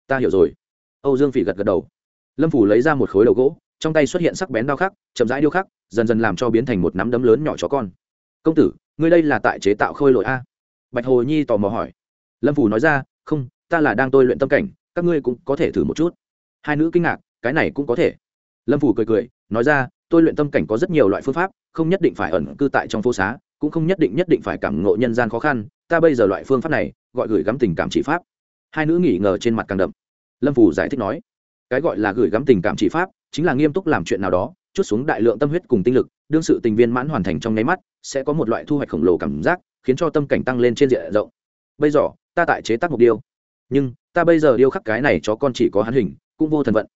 Ta hiểu rồi. Âu dương phỉ gật gật đầu. Lâm phủ lấy ra một khối đầu gỗ, trong tay xuất hiện sắc bén đao khắc, chậm rãi điêu khắc, dần dần làm cho biến thành một nắm đấm lớn nhỏ chó con công tử, ngươi đây là tại chế tạo khôi lội a? Bạch hồ nhi tò mò hỏi. Lâm phủ nói ra, không, ta là đang tôi luyện tâm cảnh, các ngươi cũng có thể thử một chút. Hai nữ kinh ngạc, cái này cũng có thể. Lâm phủ cười cười, nói ra, tôi luyện tâm cảnh có rất nhiều loại phương pháp, không nhất định phải ẩn cư tại trong phố xá, cũng không nhất định nhất định phải cảm ngộ nhân gian khó khăn, ta bây giờ loại phương pháp này, gọi gửi gắm tình cảm chỉ pháp. Hai nữ nghỉ ngờ trên mặt càng đậm. Lâm phủ giải thích nói, cái gọi là gửi gắm tình cảm chỉ pháp, chính là nghiêm túc làm chuyện nào đó, chút xuống đại lượng tâm huyết cùng tinh lực đương sự tình viên mãn hoàn thành trong nháy mắt, sẽ có một loại thu hoạch khổng lồ cảm giác, khiến cho tâm cảnh tăng lên trên diện rộng. Bây giờ, ta tại chế tác mục điêu nhưng, ta bây giờ điêu khắc cái này chó con chỉ có hắn hình, cũng vô thần vận.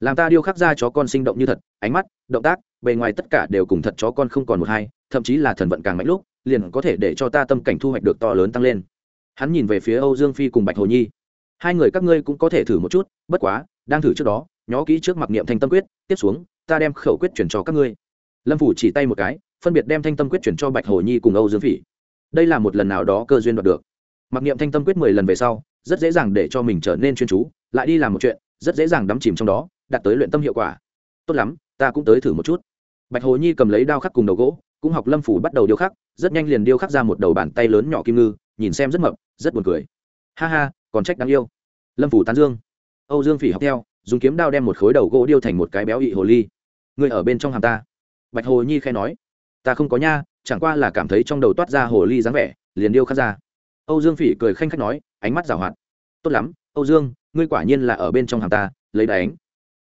Làm ta điêu khắc ra chó con sinh động như thật, ánh mắt, động tác, bề ngoài tất cả đều cùng thật chó con không còn một hai, thậm chí là thần vận càng mạnh lúc, liền có thể để cho ta tâm cảnh thu hoạch được to lớn tăng lên. Hắn nhìn về phía âu dương phi cùng bạch hồ nhi. Hai người các ngươi cũng có thể thử một chút, bất quá, đang thử trước đó, nhó kỹ trước mặc niệm thành tâm quyết, tiếp xuống, ta đem khẩu quyết chuyển cho các ngươi lâm phủ chỉ tay một cái, phân biệt đem thanh tâm quyết chuyển cho bạch hồ nhi cùng âu dương phỉ. Đây là một lần nào đó cơ duyên đoạt được. Mặc niệm thanh tâm quyết mười lần về sau, rất dễ dàng để cho mình trở nên chuyên chú, lại đi làm một chuyện, rất dễ dàng đắm chìm trong đó, đạt tới luyện tâm hiệu quả. Tốt lắm, ta cũng tới thử một chút. Bạch hồ nhi cầm lấy đao khắc cùng đầu gỗ, cũng học lâm phủ bắt đầu điêu khắc, rất nhanh liền điêu khắc ra một đầu bàn tay lớn nhỏ kim ngư, nhìn xem rất mập, rất buồn cười. Ha ha, còn trách đáng yêu. Lâm phủ tán dương. Âu dương phỉ học theo, dùng kiếm đao đem một khối đầu gỗ điêu thành một cái béo ị hồ ly. Người ở bên trong hàm ta bạch hồ nhi khai nói, ta không có nha, chẳng qua là cảm thấy trong đầu toát ra hồ ly dáng vẻ, liền điêu khắc ra. Âu dương phỉ cười khanh khách nói, ánh mắt rào hoạt, tốt lắm, âu dương, ngươi quả nhiên là ở bên trong hàng ta, lấy đánh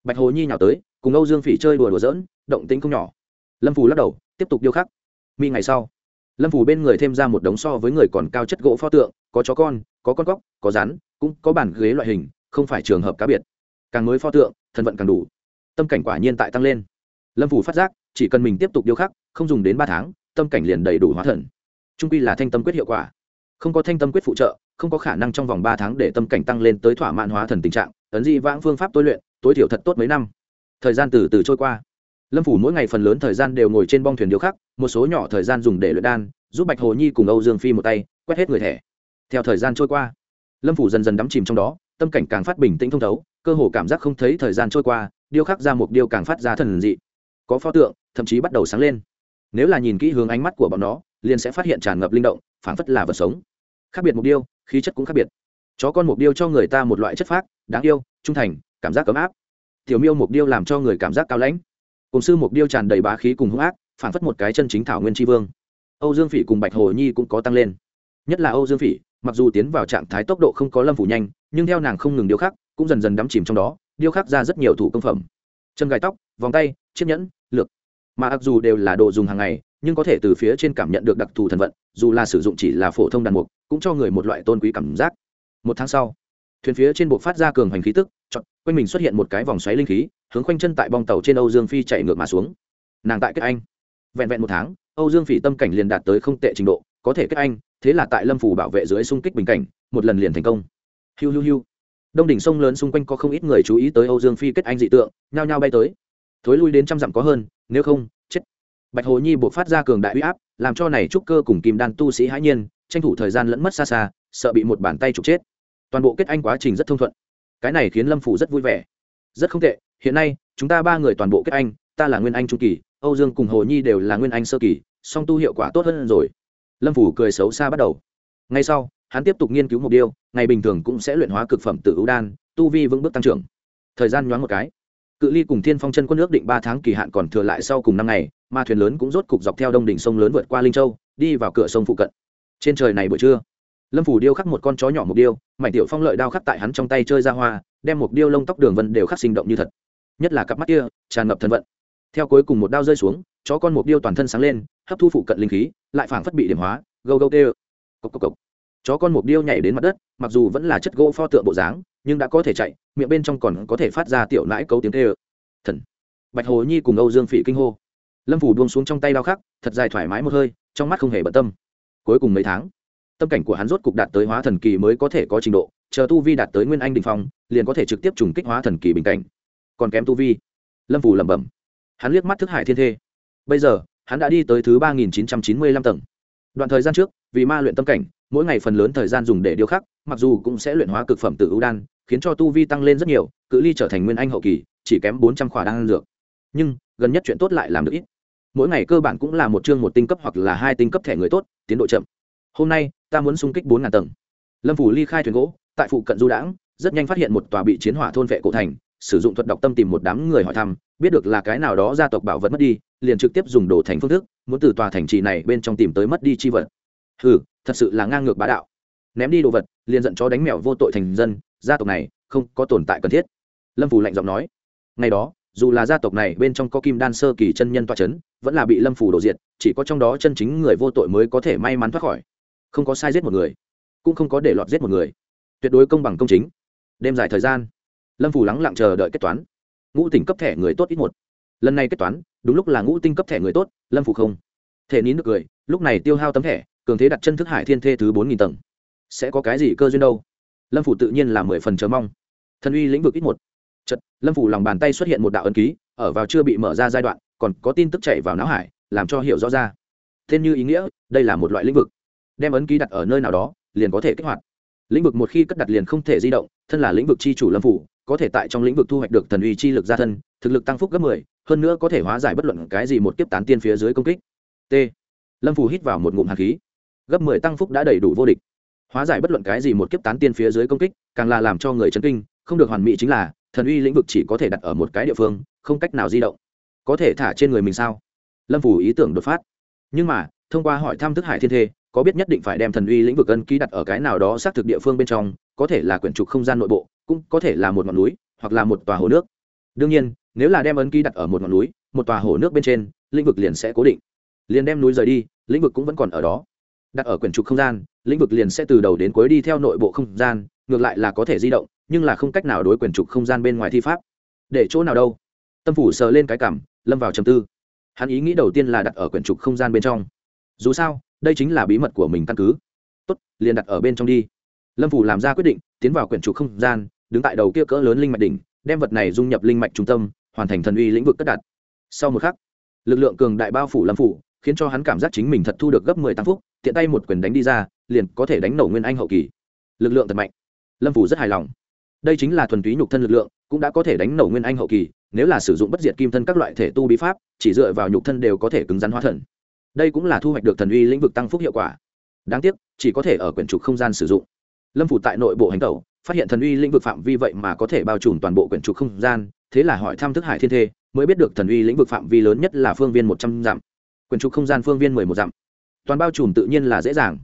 bạch hồ nhi nhào tới, cùng âu dương phỉ chơi đùa đùa giỡn, động tính không nhỏ. Lâm phù lắc đầu, tiếp tục điêu khắc. Mi ngày sau. Lâm phù bên người thêm ra một đống so với người còn cao chất gỗ pho tượng, có chó con, có con cóc, có rắn, cũng có bàn ghế loại hình, không phải trường hợp cá biệt. Càng mới pho tượng, thân vận càng đủ. Tâm cảnh quả nhiên tại tăng lên. Lâm phủ phát giác chỉ cần mình tiếp tục điêu khắc, không dùng đến ba tháng, tâm cảnh liền đầy đủ hóa thần. Trung quy là thanh tâm quyết hiệu quả. Không có thanh tâm quyết phụ trợ, không có khả năng trong vòng ba tháng để tâm cảnh tăng lên tới thỏa mãn hóa thần tình trạng, ấn di vãng phương pháp tôi luyện, tối thiểu thật tốt mấy năm. Thời gian từ từ trôi qua. Lâm phủ mỗi ngày phần lớn thời gian đều ngồi trên bong thuyền điêu khắc, một số nhỏ thời gian dùng để luyện đan, giúp bạch hồ nhi cùng âu dương phi một tay, quét hết người thẻ. Theo thời gian trôi qua, lâm phủ dần dần đắm chìm trong đó, tâm cảnh càng phát bình tĩnh thông thấu, cơ hồ cảm giác không thấy thời gian trôi qua, điêu khắc ra một điêu càng phát ra thần dị có pho tượng, thậm chí bắt đầu sáng lên. Nếu là nhìn kỹ hướng ánh mắt của bọn nó, liền sẽ phát hiện tràn ngập linh động, phảng phất là vật sống. Khác biệt mục điêu khí chất cũng khác biệt. Chó con mục điêu cho người ta một loại chất phác, đáng yêu, trung thành, cảm giác ấm áp. Tiểu miêu mục điêu làm cho người cảm giác cao lãnh. Cùng sư mục điêu tràn đầy bá khí cùng hung ác, phảng phất một cái chân chính thảo nguyên tri vương. Âu dương phỉ cùng bạch hồ nhi cũng có tăng lên. Nhất là âu dương phỉ, mặc dù tiến vào trạng thái tốc độ không có lâm phủ nhanh, nhưng theo nàng không ngừng điêu khắc, cũng dần dần đắm chìm trong đó, điêu khắc ra rất nhiều thủ công phẩm. Chân gai tóc, vòng tay, chiếc nhẫn lược. Mà ặc dù đều là đồ dùng hàng ngày, nhưng có thể từ phía trên cảm nhận được đặc thù thần vận, dù là sử dụng chỉ là phổ thông đàn mục, cũng cho người một loại tôn quý cảm giác. Một tháng sau, thuyền phía trên buộc phát ra cường hành khí tức chọn quanh mình xuất hiện một cái vòng xoáy linh khí, hướng quanh chân tại bong tàu trên âu dương phi chạy ngược mà xuống. Nàng tại kết anh. Vẹn vẹn một tháng, âu dương phi tâm cảnh liền đạt tới không tệ trình độ, có thể kết anh, thế là tại lâm phủ bảo vệ dưới xung kích bình cảnh, một lần liền thành công. Hiu hiu hiu. Đông đỉnh sông lớn xung quanh có không ít người chú ý tới âu dương phi kết anh dị tượng, nhao nhao bay tới thối lui đến trăm dặm có hơn, nếu không, chết. Bạch hồ nhi buộc phát ra cường đại huy áp, làm cho này trúc cơ cùng kim đan tu sĩ hãi nhiên, tranh thủ thời gian lẫn mất xa xa, sợ bị một bàn tay trục chết. Toàn bộ kết anh quá trình rất thông thuận. Cái này khiến lâm phủ rất vui vẻ. Rất không tệ, hiện nay, chúng ta ba người toàn bộ kết anh, ta là nguyên anh trung kỳ, âu dương cùng hồ nhi đều là nguyên anh sơ kỳ, song tu hiệu quả tốt hơn rồi. Lâm phủ cười xấu xa bắt đầu. Ngay sau, hắn tiếp tục nghiên cứu mục tiêu ngày bình thường cũng sẽ luyện hóa cực phẩm tự ưu đan, tu vi vững bước tăng trưởng. Thời gian nhoáng một cái cự ly cùng thiên phong chân quân ước định ba tháng kỳ hạn còn thừa lại sau cùng năm ngày, mà thuyền lớn cũng rốt cục dọc theo đông đỉnh sông lớn vượt qua linh châu, đi vào cửa sông phụ cận. Trên trời này buổi trưa, lâm phủ điêu khắc một con chó nhỏ mục điêu, mảnh tiểu phong lợi đao khắc tại hắn trong tay chơi ra hoa, đem mục điêu lông tóc đường vân đều khắc sinh động như thật. Nhất là cặp mắt kia, tràn ngập thân vận. Theo cuối cùng một đao rơi xuống, chó con mục điêu toàn thân sáng lên, hấp thu phụ cận linh khí, lại phảng phất bị điểm hóa, gâu gâu tê cốc cốc cốc. chó con mục điêu nhảy đến mặt đất, mặc dù vẫn là chất gỗ pho tượng bộ dáng nhưng đã có thể chạy, miệng bên trong còn có thể phát ra tiểu nãi cấu tiếng tê thần. Bạch hồ nhi cùng âu dương phỉ kinh hô. Lâm phủ buông xuống trong tay đau khắc, thật dài thoải mái một hơi, trong mắt không hề bận tâm. Cuối cùng mấy tháng, tâm cảnh của hắn rốt cục đạt tới hóa thần kỳ mới có thể có trình độ, chờ tu vi đạt tới nguyên anh đình phong, liền có thể trực tiếp trùng kích hóa thần kỳ bình cảnh. Còn kém tu vi. Lâm phủ lẩm bẩm. Hắn liếc mắt thức hải thiên thê. Bây giờ, hắn đã đi tới thứ ba nghìn chín trăm chín mươi lăm tầng đoạn thời gian trước, vì ma luyện tâm cảnh, mỗi ngày phần lớn thời gian dùng để điêu khắc, mặc dù cũng sẽ luyện hóa cực phẩm tự ưu đan, khiến cho tu vi tăng lên rất nhiều, cự ly trở thành nguyên anh hậu kỳ, chỉ kém bốn trăm khỏa đan dược. Nhưng, gần nhất chuyện tốt lại làm được ít. Mỗi ngày cơ bản cũng là một chương một tinh cấp hoặc là hai tinh cấp thẻ người tốt, tiến độ chậm. Hôm nay, ta muốn xung kích bốn ngàn tầng. Lâm phủ ly khai thuyền gỗ, tại phụ cận du đãng, rất nhanh phát hiện một tòa bị chiến hỏa thôn vệ cổ thành sử dụng thuật đọc tâm tìm một đám người hỏi thăm, biết được là cái nào đó gia tộc bảo vật mất đi, liền trực tiếp dùng đồ thành phương thức, muốn từ tòa thành trì này bên trong tìm tới mất đi chi vật. Hừ, thật sự là ngang ngược bá đạo. Ném đi đồ vật, liền giận chó đánh mèo vô tội thành dân, gia tộc này không có tồn tại cần thiết. Lâm phủ lạnh giọng nói. Ngày đó, dù là gia tộc này bên trong có kim đan sơ kỳ chân nhân toa c h ấ n vẫn là bị lâm phủ đổ diệt, chỉ có trong đó chân chính người vô tội mới có thể may mắn thoát khỏi. Không có sai giết một người, cũng không có để lọt giết một người. Tuyệt đối công bằng công chính. Đêm dài thời gian lâm phủ lắng lặng chờ đợi kết toán. Ngũ tỉnh cấp thẻ người tốt ít một. Lần này kết toán, đúng lúc là ngũ tinh cấp thẻ người tốt, lâm phủ không. Thể nín được cười, lúc này tiêu hao tấm thẻ, cường thế đặt chân thức hải thiên thê thứ bốn nghìn tầng. Sẽ có cái gì cơ duyên đâu? Lâm phủ tự nhiên là mười phần chờ mong. Thần uy lĩnh vực ít một. Chật lâm phủ lòng bàn tay xuất hiện một đạo ấn ký, ở vào chưa bị mở ra giai đoạn, còn có tin tức chạy vào não hải, làm cho hiểu rõ ra. Thêm như ý nghĩa, đây là một loại lĩnh vực. Đem ấn ký đặt ở nơi nào đó, liền có thể kích hoạt. Lĩnh vực một khi cất đặt liền không thể di động, thân là lĩnh vực c h i chủ lâm phủ có thể tại trong lĩnh vực thu hoạch được thần uy chi lực gia thân, thực lực tăng phúc gấp mười, hơn nữa có thể hóa giải bất luận cái gì một kiếp tán tiên phía dưới công kích. T. Lâm Phù hít vào một ngụm hạt khí. Gấp mười tăng phúc đã đầy đủ vô địch. Hóa giải bất luận cái gì một kiếp tán tiên phía dưới công kích, càng là làm cho người chấn kinh, không được hoàn mỹ chính là, thần uy lĩnh vực chỉ có thể đặt ở một cái địa phương, không cách nào di động. Có thể thả trên người mình sao? Lâm phủ ý tưởng đột phát. Nhưng mà, thông qua hỏi thăm thức hải thiên thê, có biết nhất định phải đem thần uy lĩnh vực ân ký đặt ở cái nào đó xác thực địa phương bên trong, có thể là quyển trục không gian nội bộ cũng có thể là một ngọn núi, hoặc là một tòa hồ nước. Đương nhiên, nếu là đem ấn ký đặt ở một ngọn núi, một tòa hồ nước bên trên, lĩnh vực liền sẽ cố định. Liền đem núi rời đi, lĩnh vực cũng vẫn còn ở đó. Đặt ở quyển trục không gian, lĩnh vực liền sẽ từ đầu đến cuối đi theo nội bộ không gian, ngược lại là có thể di động, nhưng là không cách nào đối quyển trục không gian bên ngoài thi pháp. Để chỗ nào đâu? Tâm phủ sờ lên cái cảm, lâm vào trầm tư. Hắn ý nghĩ đầu tiên là đặt ở quyển trục không gian bên trong. Dù sao, đây chính là bí mật của mình căn cứ. Tốt, liền đặt ở bên trong đi. Lâm phủ làm ra quyết định, tiến vào quyển trục không gian đứng tại đầu kia cỡ lớn linh mạch đỉnh, đem vật này dung nhập linh mạch trung tâm, hoàn thành thần uy lĩnh vực cất đặt. Sau một khắc, lực lượng cường đại bao phủ lâm phủ, khiến cho hắn cảm giác chính mình thật thu được gấp mười tăng phúc, tiện tay một quyền đánh đi ra, liền có thể đánh nổ nguyên anh hậu kỳ. Lực lượng thật mạnh. Lâm phủ rất hài lòng. Đây chính là thuần túy nhục thân lực lượng, cũng đã có thể đánh nổ nguyên anh hậu kỳ, nếu là sử dụng bất diệt kim thân các loại thể tu bí pháp, chỉ dựa vào nhục thân đều có thể cứng rắn hóa thần. Đây cũng là thu hoạch được thần uy lĩnh vực tăng phúc hiệu quả. Đáng tiếc, chỉ có thể ở quyển trục không gian sử dụng. Lâm phủ tại nội bộ hành tẩu phát hiện thần uy lĩnh vực phạm vi vậy mà có thể bao trùm toàn bộ quyển trục không gian, thế là hỏi thăm thức hải thiên thê, mới biết được thần uy lĩnh vực phạm vi lớn nhất là phương viên một trăm dặm. Quyển trục không gian phương viên mười một dặm. Toàn bao trùm tự nhiên là dễ dàng.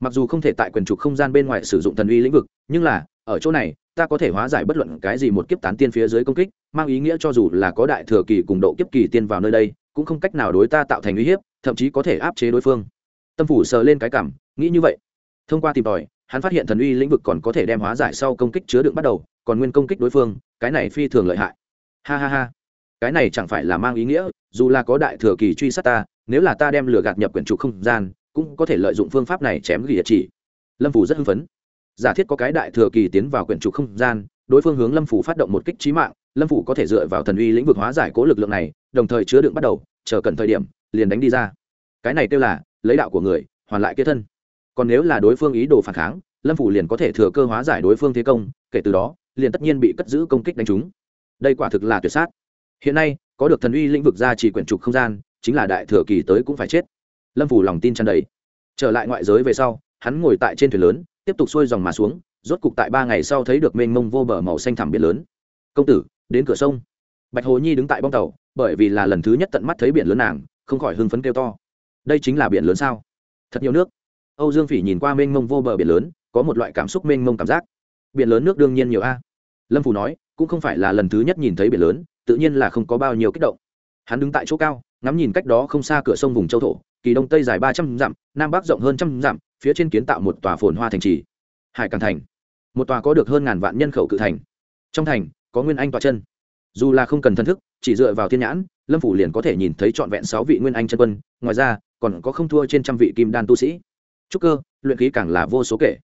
Mặc dù không thể tại quyển trục không gian bên ngoài sử dụng thần uy lĩnh vực, nhưng là, ở chỗ này, ta có thể hóa giải bất luận cái gì một kiếp tán tiên phía dưới công kích, mang ý nghĩa cho dù là có đại thừa kỳ cùng độ kiếp kỳ tiên vào nơi đây, cũng không cách nào đối ta tạo thành uy hiếp, thậm chí có thể áp chế đối phương. Tâm phủ sờ lên cái cảm, nghĩ như vậy. Thông qua tìm tòi hắn phát hiện thần uy lĩnh vực còn có thể đem hóa giải sau công kích chứa đựng bắt đầu, còn nguyên công kích đối phương, cái này phi thường lợi hại. Ha ha ha. Cái này chẳng phải là mang ý nghĩa, dù là có đại thừa kỳ truy sát ta, nếu là ta đem lửa gạt nhập quyển trục không gian, cũng có thể lợi dụng phương pháp này chém ghi chỉ. Lâm phủ rất hưng phấn. Giả thiết có cái đại thừa kỳ tiến vào quyển trục không gian, đối phương hướng lâm phủ phát động một kích trí mạng, lâm phủ có thể dựa vào thần uy lĩnh vực hóa giải cố lực lượng này, đồng thời chứa đựng bắt đầu, chờ cần thời điểm, liền đánh đi ra. Cái này kêu là, lấy đạo của người, hoàn lại kế thân còn nếu là đối phương ý đồ phản kháng, lâm phủ liền có thể thừa cơ hóa giải đối phương thế công, kể từ đó, liền tất nhiên bị cất giữ công kích đánh trúng. Đây quả thực là tuyệt sát. Hiện nay, có được thần uy lĩnh vực ra chỉ quyển trục không gian, chính là đại thừa kỳ tới cũng phải chết. Lâm phủ lòng tin chăn đầy. Trở lại ngoại giới về sau, hắn ngồi tại trên thuyền lớn, tiếp tục xuôi dòng mà xuống, rốt cục tại ba ngày sau thấy được mênh mông vô bờ màu xanh thẳm biển lớn. Công tử, đến cửa sông. Bạch hồ nhi đứng tại bong tàu, bởi vì là lần thứ nhất tận mắt thấy biển lớn nàng, không khỏi hưng phấn kêu to. Đây chính là biển lớn sao? Thật nhiều nước âu dương phỉ nhìn qua mênh mông vô bờ biển lớn, có một loại cảm xúc mênh mông cảm giác. Biển lớn nước đương nhiên nhiều a. Lâm phủ nói, cũng không phải là lần thứ nhất nhìn thấy biển lớn, tự nhiên là không có bao nhiêu kích động. Hắn đứng tại chỗ cao, ngắm nhìn cách đó không xa cửa sông vùng châu thổ, kỳ đông tây dài ba trăm dặm, nam bắc rộng hơn trăm dặm, phía trên kiến tạo một tòa phồn hoa thành trì. Hải càng thành, một tòa có được hơn ngàn vạn nhân khẩu cự thành. Trong thành, có nguyên anh tòa chân. Dù là không cần thân thức, chỉ dựa vào thiên nhãn, lâm phủ liền có thể nhìn thấy trọn vẹn sáu vị nguyên anh chân quân, ngoài ra, còn có không thua trên trăm vị kim đan tu sĩ trúc cơ, luyện khí càng là vô số kể.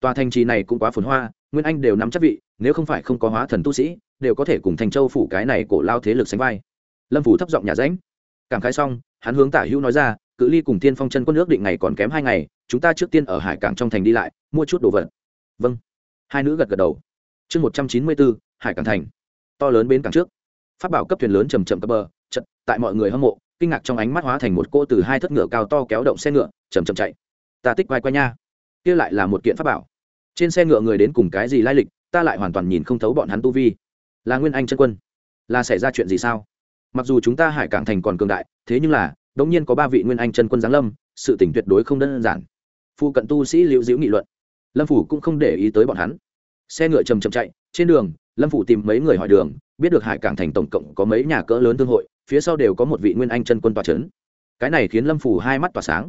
Tòa thành trì này cũng quá phồn hoa, nguyên anh đều nắm chắc vị, nếu không phải không có hóa thần tu sĩ, đều có thể cùng thành châu phủ cái này cổ lao thế lực sánh vai. Lâm phủ thấp giọng nhà ránh cảm khái xong, hắn hướng tả hữu nói ra, cự ly cùng tiên phong chân quân nước định ngày còn kém hai ngày, chúng ta trước tiên ở hải cảng trong thành đi lại, mua chút đồ vật. Vâng. Hai nữ gật gật đầu. Chương một trăm chín mươi bốn, hải cảng thành. To lớn bến cảng trước. Phát bảo cấp thuyền lớn chầm chậm cập bờ, chật, tại mọi người hâm mộ, kinh ngạc trong ánh mắt hóa thành một cô từ hai thất ngựa cao to kéo động xe ngựa chầm chậm chạy ta tích vai quay nha. Kia lại là một kiện pháp bảo. Trên xe ngựa người đến cùng cái gì lai lịch, ta lại hoàn toàn nhìn không thấu bọn hắn tu vi. Là nguyên anh chân quân. Là xảy ra chuyện gì sao? Mặc dù chúng ta hải cảng thành còn cường đại, thế nhưng là, đống nhiên có ba vị nguyên anh chân quân giáng lâm, sự tỉnh tuyệt đối không đơn giản. Phụ cận tu sĩ liễu diễu nghị luận. Lâm phủ cũng không để ý tới bọn hắn. Xe ngựa chầm chậm chạy, trên đường, lâm phủ tìm mấy người hỏi đường, biết được hải cảng thành tổng cộng có mấy nhà cỡ lớn thương hội, phía sau đều có một vị nguyên anh chân quân tòa c h ấ n cái này khiến lâm phủ hai mắt tỏa sáng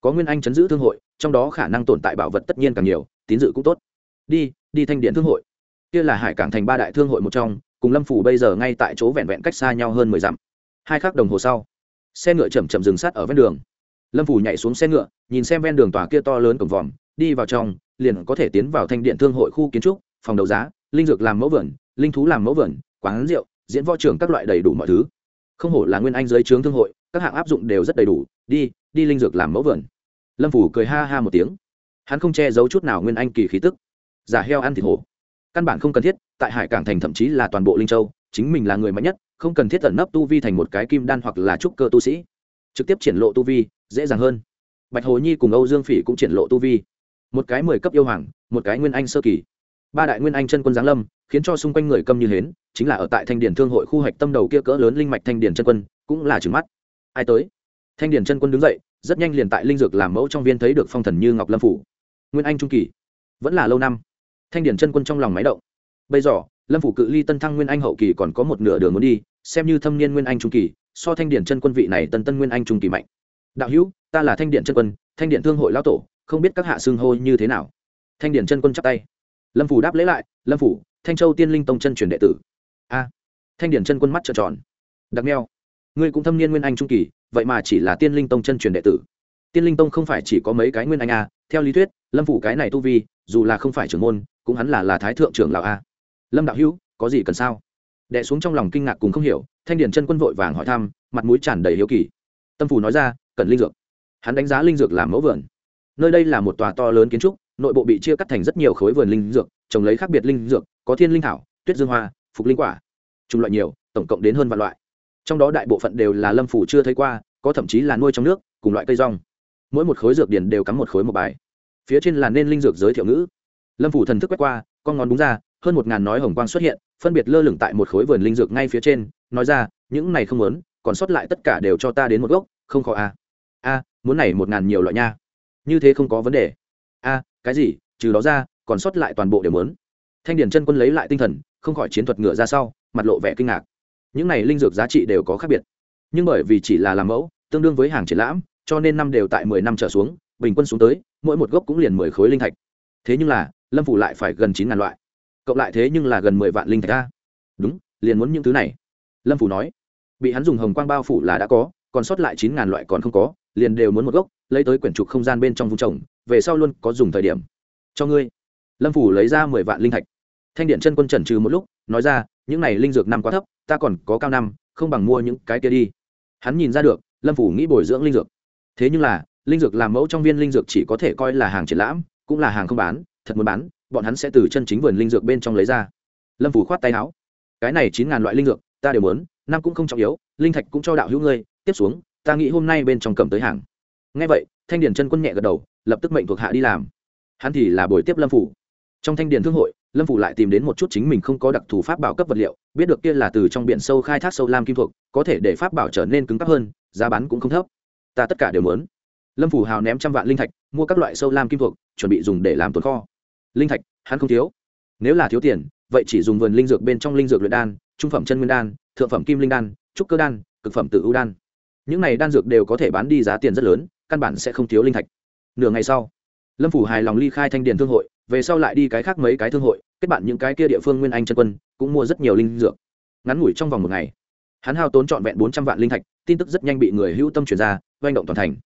có nguyên anh chấn giữ thương hội, trong đó khả năng tồn tại bảo vật tất nhiên càng nhiều, tín dự cũng tốt. Đi đi thanh điện thương hội. Kia là hải cảng thành ba đại thương hội một trong, cùng lâm phủ bây giờ ngay tại chỗ vẹn vẹn cách xa nhau hơn mười dặm. Hai khắc đồng hồ sau, xe ngựa chầm chậm dừng sát ở ven đường. Lâm phủ nhảy xuống xe ngựa, nhìn xem ven đường tòa kia to lớn cổng vòm, đi vào trong, liền có thể tiến vào thanh điện thương hội khu kiến trúc, phòng đấu giá, linh dược làm mẫu vườn, linh thú làm mẫu vườn, quán rượu, diễn võ trưởng các loại đầy đủ mọi thứ. Không hổ là nguyên anh dưới trướng thương hội, các hạng áp dụng đều rất đầy đủ, đi đi linh dược làm mẫu vườn. Lâm phủ cười ha ha một tiếng. Hắn không che giấu chút nào nguyên anh kỳ khí tức. Giả heo ăn thịt hổ. Căn bản không cần thiết, tại hải cảng thành thậm chí là toàn bộ linh châu, chính mình là người mạnh nhất, không cần thiết tẩn nấp tu vi thành một cái kim đan hoặc là trúc cơ tu sĩ. Trực tiếp triển lộ tu vi, dễ dàng hơn. Bạch hồ nhi cùng âu dương phỉ cũng triển lộ tu vi. Một cái mười cấp yêu hoàng, một cái nguyên anh sơ kỳ. Ba đại nguyên anh chân quân giáng lâm, khiến cho xung quanh người câm như hến, chính là ở tại thanh điển thương hội khu hoạch tâm đầu kia cỡ lớn linh mạch thanh điển chân quân, cũng là trừng mắt. Ai tới? Thanh Điền chân quân đứng dậy, rất nhanh liền tại linh dược làm mẫu trong viên thấy được phong thần như ngọc lâm phủ. Nguyên anh trung kỳ. Vẫn là lâu năm. Thanh Điền chân quân trong lòng máy động. Bây giờ, lâm phủ cự ly tân thăng nguyên anh hậu kỳ còn có một nửa đường muốn đi, xem như thâm niên nguyên anh trung kỳ, so thanh Điền chân quân vị này tân tân nguyên anh trung kỳ mạnh. Đạo hữu, ta là thanh Điền chân quân, thanh Điền thương hội lão tổ, không biết các hạ xương hô như thế nào. Thanh Điền chân quân chắp tay. Lâm phủ đáp lễ lại, lâm phủ, thanh châu tiên linh tông chân truyền đệ tử. A. Thanh Điền chân quân mắt trợn tròn. Đặc neo, ngươi cũng thâm niên nguyên anh trung kỳ vậy mà chỉ là tiên linh tông chân truyền đệ tử. Tiên linh tông không phải chỉ có mấy cái nguyên anh a, theo lý thuyết, lâm phủ cái này tu vi, dù là không phải trưởng môn, cũng hắn là là thái thượng trưởng lão a. Lâm đạo hữu, có gì cần sao? Đệ xuống trong lòng kinh ngạc cùng không hiểu, thanh điển chân quân vội vàng hỏi thăm, mặt mũi tràn đầy hiếu kỳ. Tâm phủ nói ra, cần linh dược. Hắn đánh giá linh dược làm mẫu vườn. Nơi đây là một tòa to lớn kiến trúc, nội bộ bị chia cắt thành rất nhiều khối vườn linh dược, trồng lấy khác biệt linh dược, có thiên linh thảo, tuyết dương hoa, phục linh quả. Chủng loại nhiều, tổng cộng đến hơn vạn loại trong đó đại bộ phận đều là lâm phủ chưa thấy qua, có thậm chí là nuôi trong nước, cùng loại cây rong. Mỗi một khối dược điển đều cắm một khối một bài. Phía trên là nên linh dược giới thiệu ngữ. Lâm phủ thần thức quét qua, con ngón đúng ra, hơn một ngàn nói hồng quang xuất hiện, phân biệt lơ lửng tại một khối vườn linh dược ngay phía trên, nói ra, những này không muốn, còn sót lại tất cả đều cho ta đến một gốc, không khó a à. a, muốn này một ngàn nhiều loại nha. Như thế không có vấn đề. A, cái gì? Trừ đó ra, còn sót lại toàn bộ đều muốn. Thanh điển chân quân lấy lại tinh thần, không khỏi chiến thuật ngựa ra sau, mặt lộ vẻ kinh ngạc những này linh dược giá trị đều có khác biệt. Nhưng bởi vì chỉ là làm mẫu, tương đương với hàng triển lãm, cho nên năm đều tại mười năm trở xuống, bình quân xuống tới, mỗi một gốc cũng liền mười khối linh thạch. Thế nhưng là, lâm phủ lại phải gần chín ngàn loại. Cộng lại thế nhưng là gần mười vạn linh thạch ra đúng, liền muốn những thứ này. Lâm phủ nói, bị hắn dùng hồng quang bao phủ là đã có, còn sót lại chín ngàn loại còn không có, liền đều muốn một gốc, lấy tới quyển trục không gian bên trong vùng trồng, về sau luôn có dùng thời điểm. Cho ngươi. Lâm phủ lấy ra mười vạn linh thạch. Thanh điện chân quân trần trừ một lúc, nói ra, những này linh dược năm quá thấp ta còn có cao năm, không bằng mua những cái kia đi. Hắn nhìn ra được, lâm phủ nghĩ bồi dưỡng linh dược. Thế nhưng là, linh dược làm mẫu trong viên linh dược chỉ có thể coi là hàng triển lãm, cũng là hàng không bán, thật muốn bán, bọn hắn sẽ từ chân chính vườn linh dược bên trong lấy ra. Lâm phủ khoát tay áo. Cái này chín ngàn loại linh dược, ta đều muốn, năm cũng không trọng yếu, linh thạch cũng cho đạo hữu ngươi, tiếp xuống, ta nghĩ hôm nay bên trong cầm tới hàng. Ngay vậy, thanh điển chân quân nhẹ gật đầu, lập tức mệnh thuộc hạ đi làm. Hắn thì là buổi tiếp lâm phủ trong thanh điển thương hội, lâm phủ lại tìm đến một chút chính mình không có đặc thù pháp bảo cấp vật liệu, biết được kia là từ trong biển sâu khai thác sâu lam kim thuộc, có thể để pháp bảo trở nên cứng cấp hơn, giá bán cũng không thấp. Ta tất cả đều muốn. Lâm phủ hào ném trăm vạn linh thạch, mua các loại sâu lam kim thuộc, chuẩn bị dùng để làm tồn kho. Linh thạch, hắn không thiếu. Nếu là thiếu tiền, vậy chỉ dùng vườn linh dược bên trong linh dược luyện đan, trung phẩm chân nguyên đan, thượng phẩm kim linh đan, trúc cơ đan, cực phẩm tự ưu đan. Những này đan dược đều có thể bán đi giá tiền rất lớn, căn bản sẽ không thiếu linh thạch. Nửa ngày sau, lâm phủ hài lòng ly khai thanh điền thương hội về sau lại đi cái khác mấy cái thương hội, kết bạn những cái kia địa phương nguyên anh chân quân, cũng mua rất nhiều linh dược. Ngắn ngủi trong vòng một ngày, hắn hao tốn trọn vẹn bốn trăm vạn linh thạch, tin tức rất nhanh bị người hữu tâm chuyển ra doanh động toàn thành.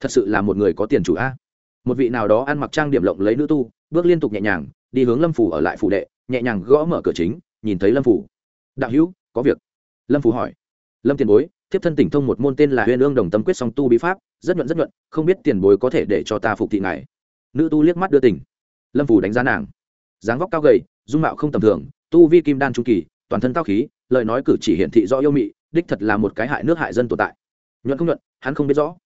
Thật sự là một người có tiền chủ a. Một vị nào đó ăn mặc trang điểm lộng lấy nữ tu, bước liên tục nhẹ nhàng, đi hướng lâm phủ ở lại phủ đệ, nhẹ nhàng gõ mở cửa chính, nhìn thấy lâm phủ. Đạo hữu, có việc. Lâm phủ hỏi. Lâm tiền bối, thiếp thân tỉnh thông một môn tên là huyền ương đồng tâm quyết song tu bí pháp, rất nhuận rất nhuận, không biết tiền bối có thể để cho ta phục thị ngài. Nữ tu liếc mắt đưa tỉnh lâm phủ đánh giá nàng. Dáng vóc cao gầy, dung mạo không tầm thường, tu vi kim đan trung kỳ, toàn thân cao khí, lời nói cử chỉ hiển thị rõ yêu mị, đích thật là một cái hại nước hại dân tồn tại. Nhuận không nhuận, hắn không biết rõ.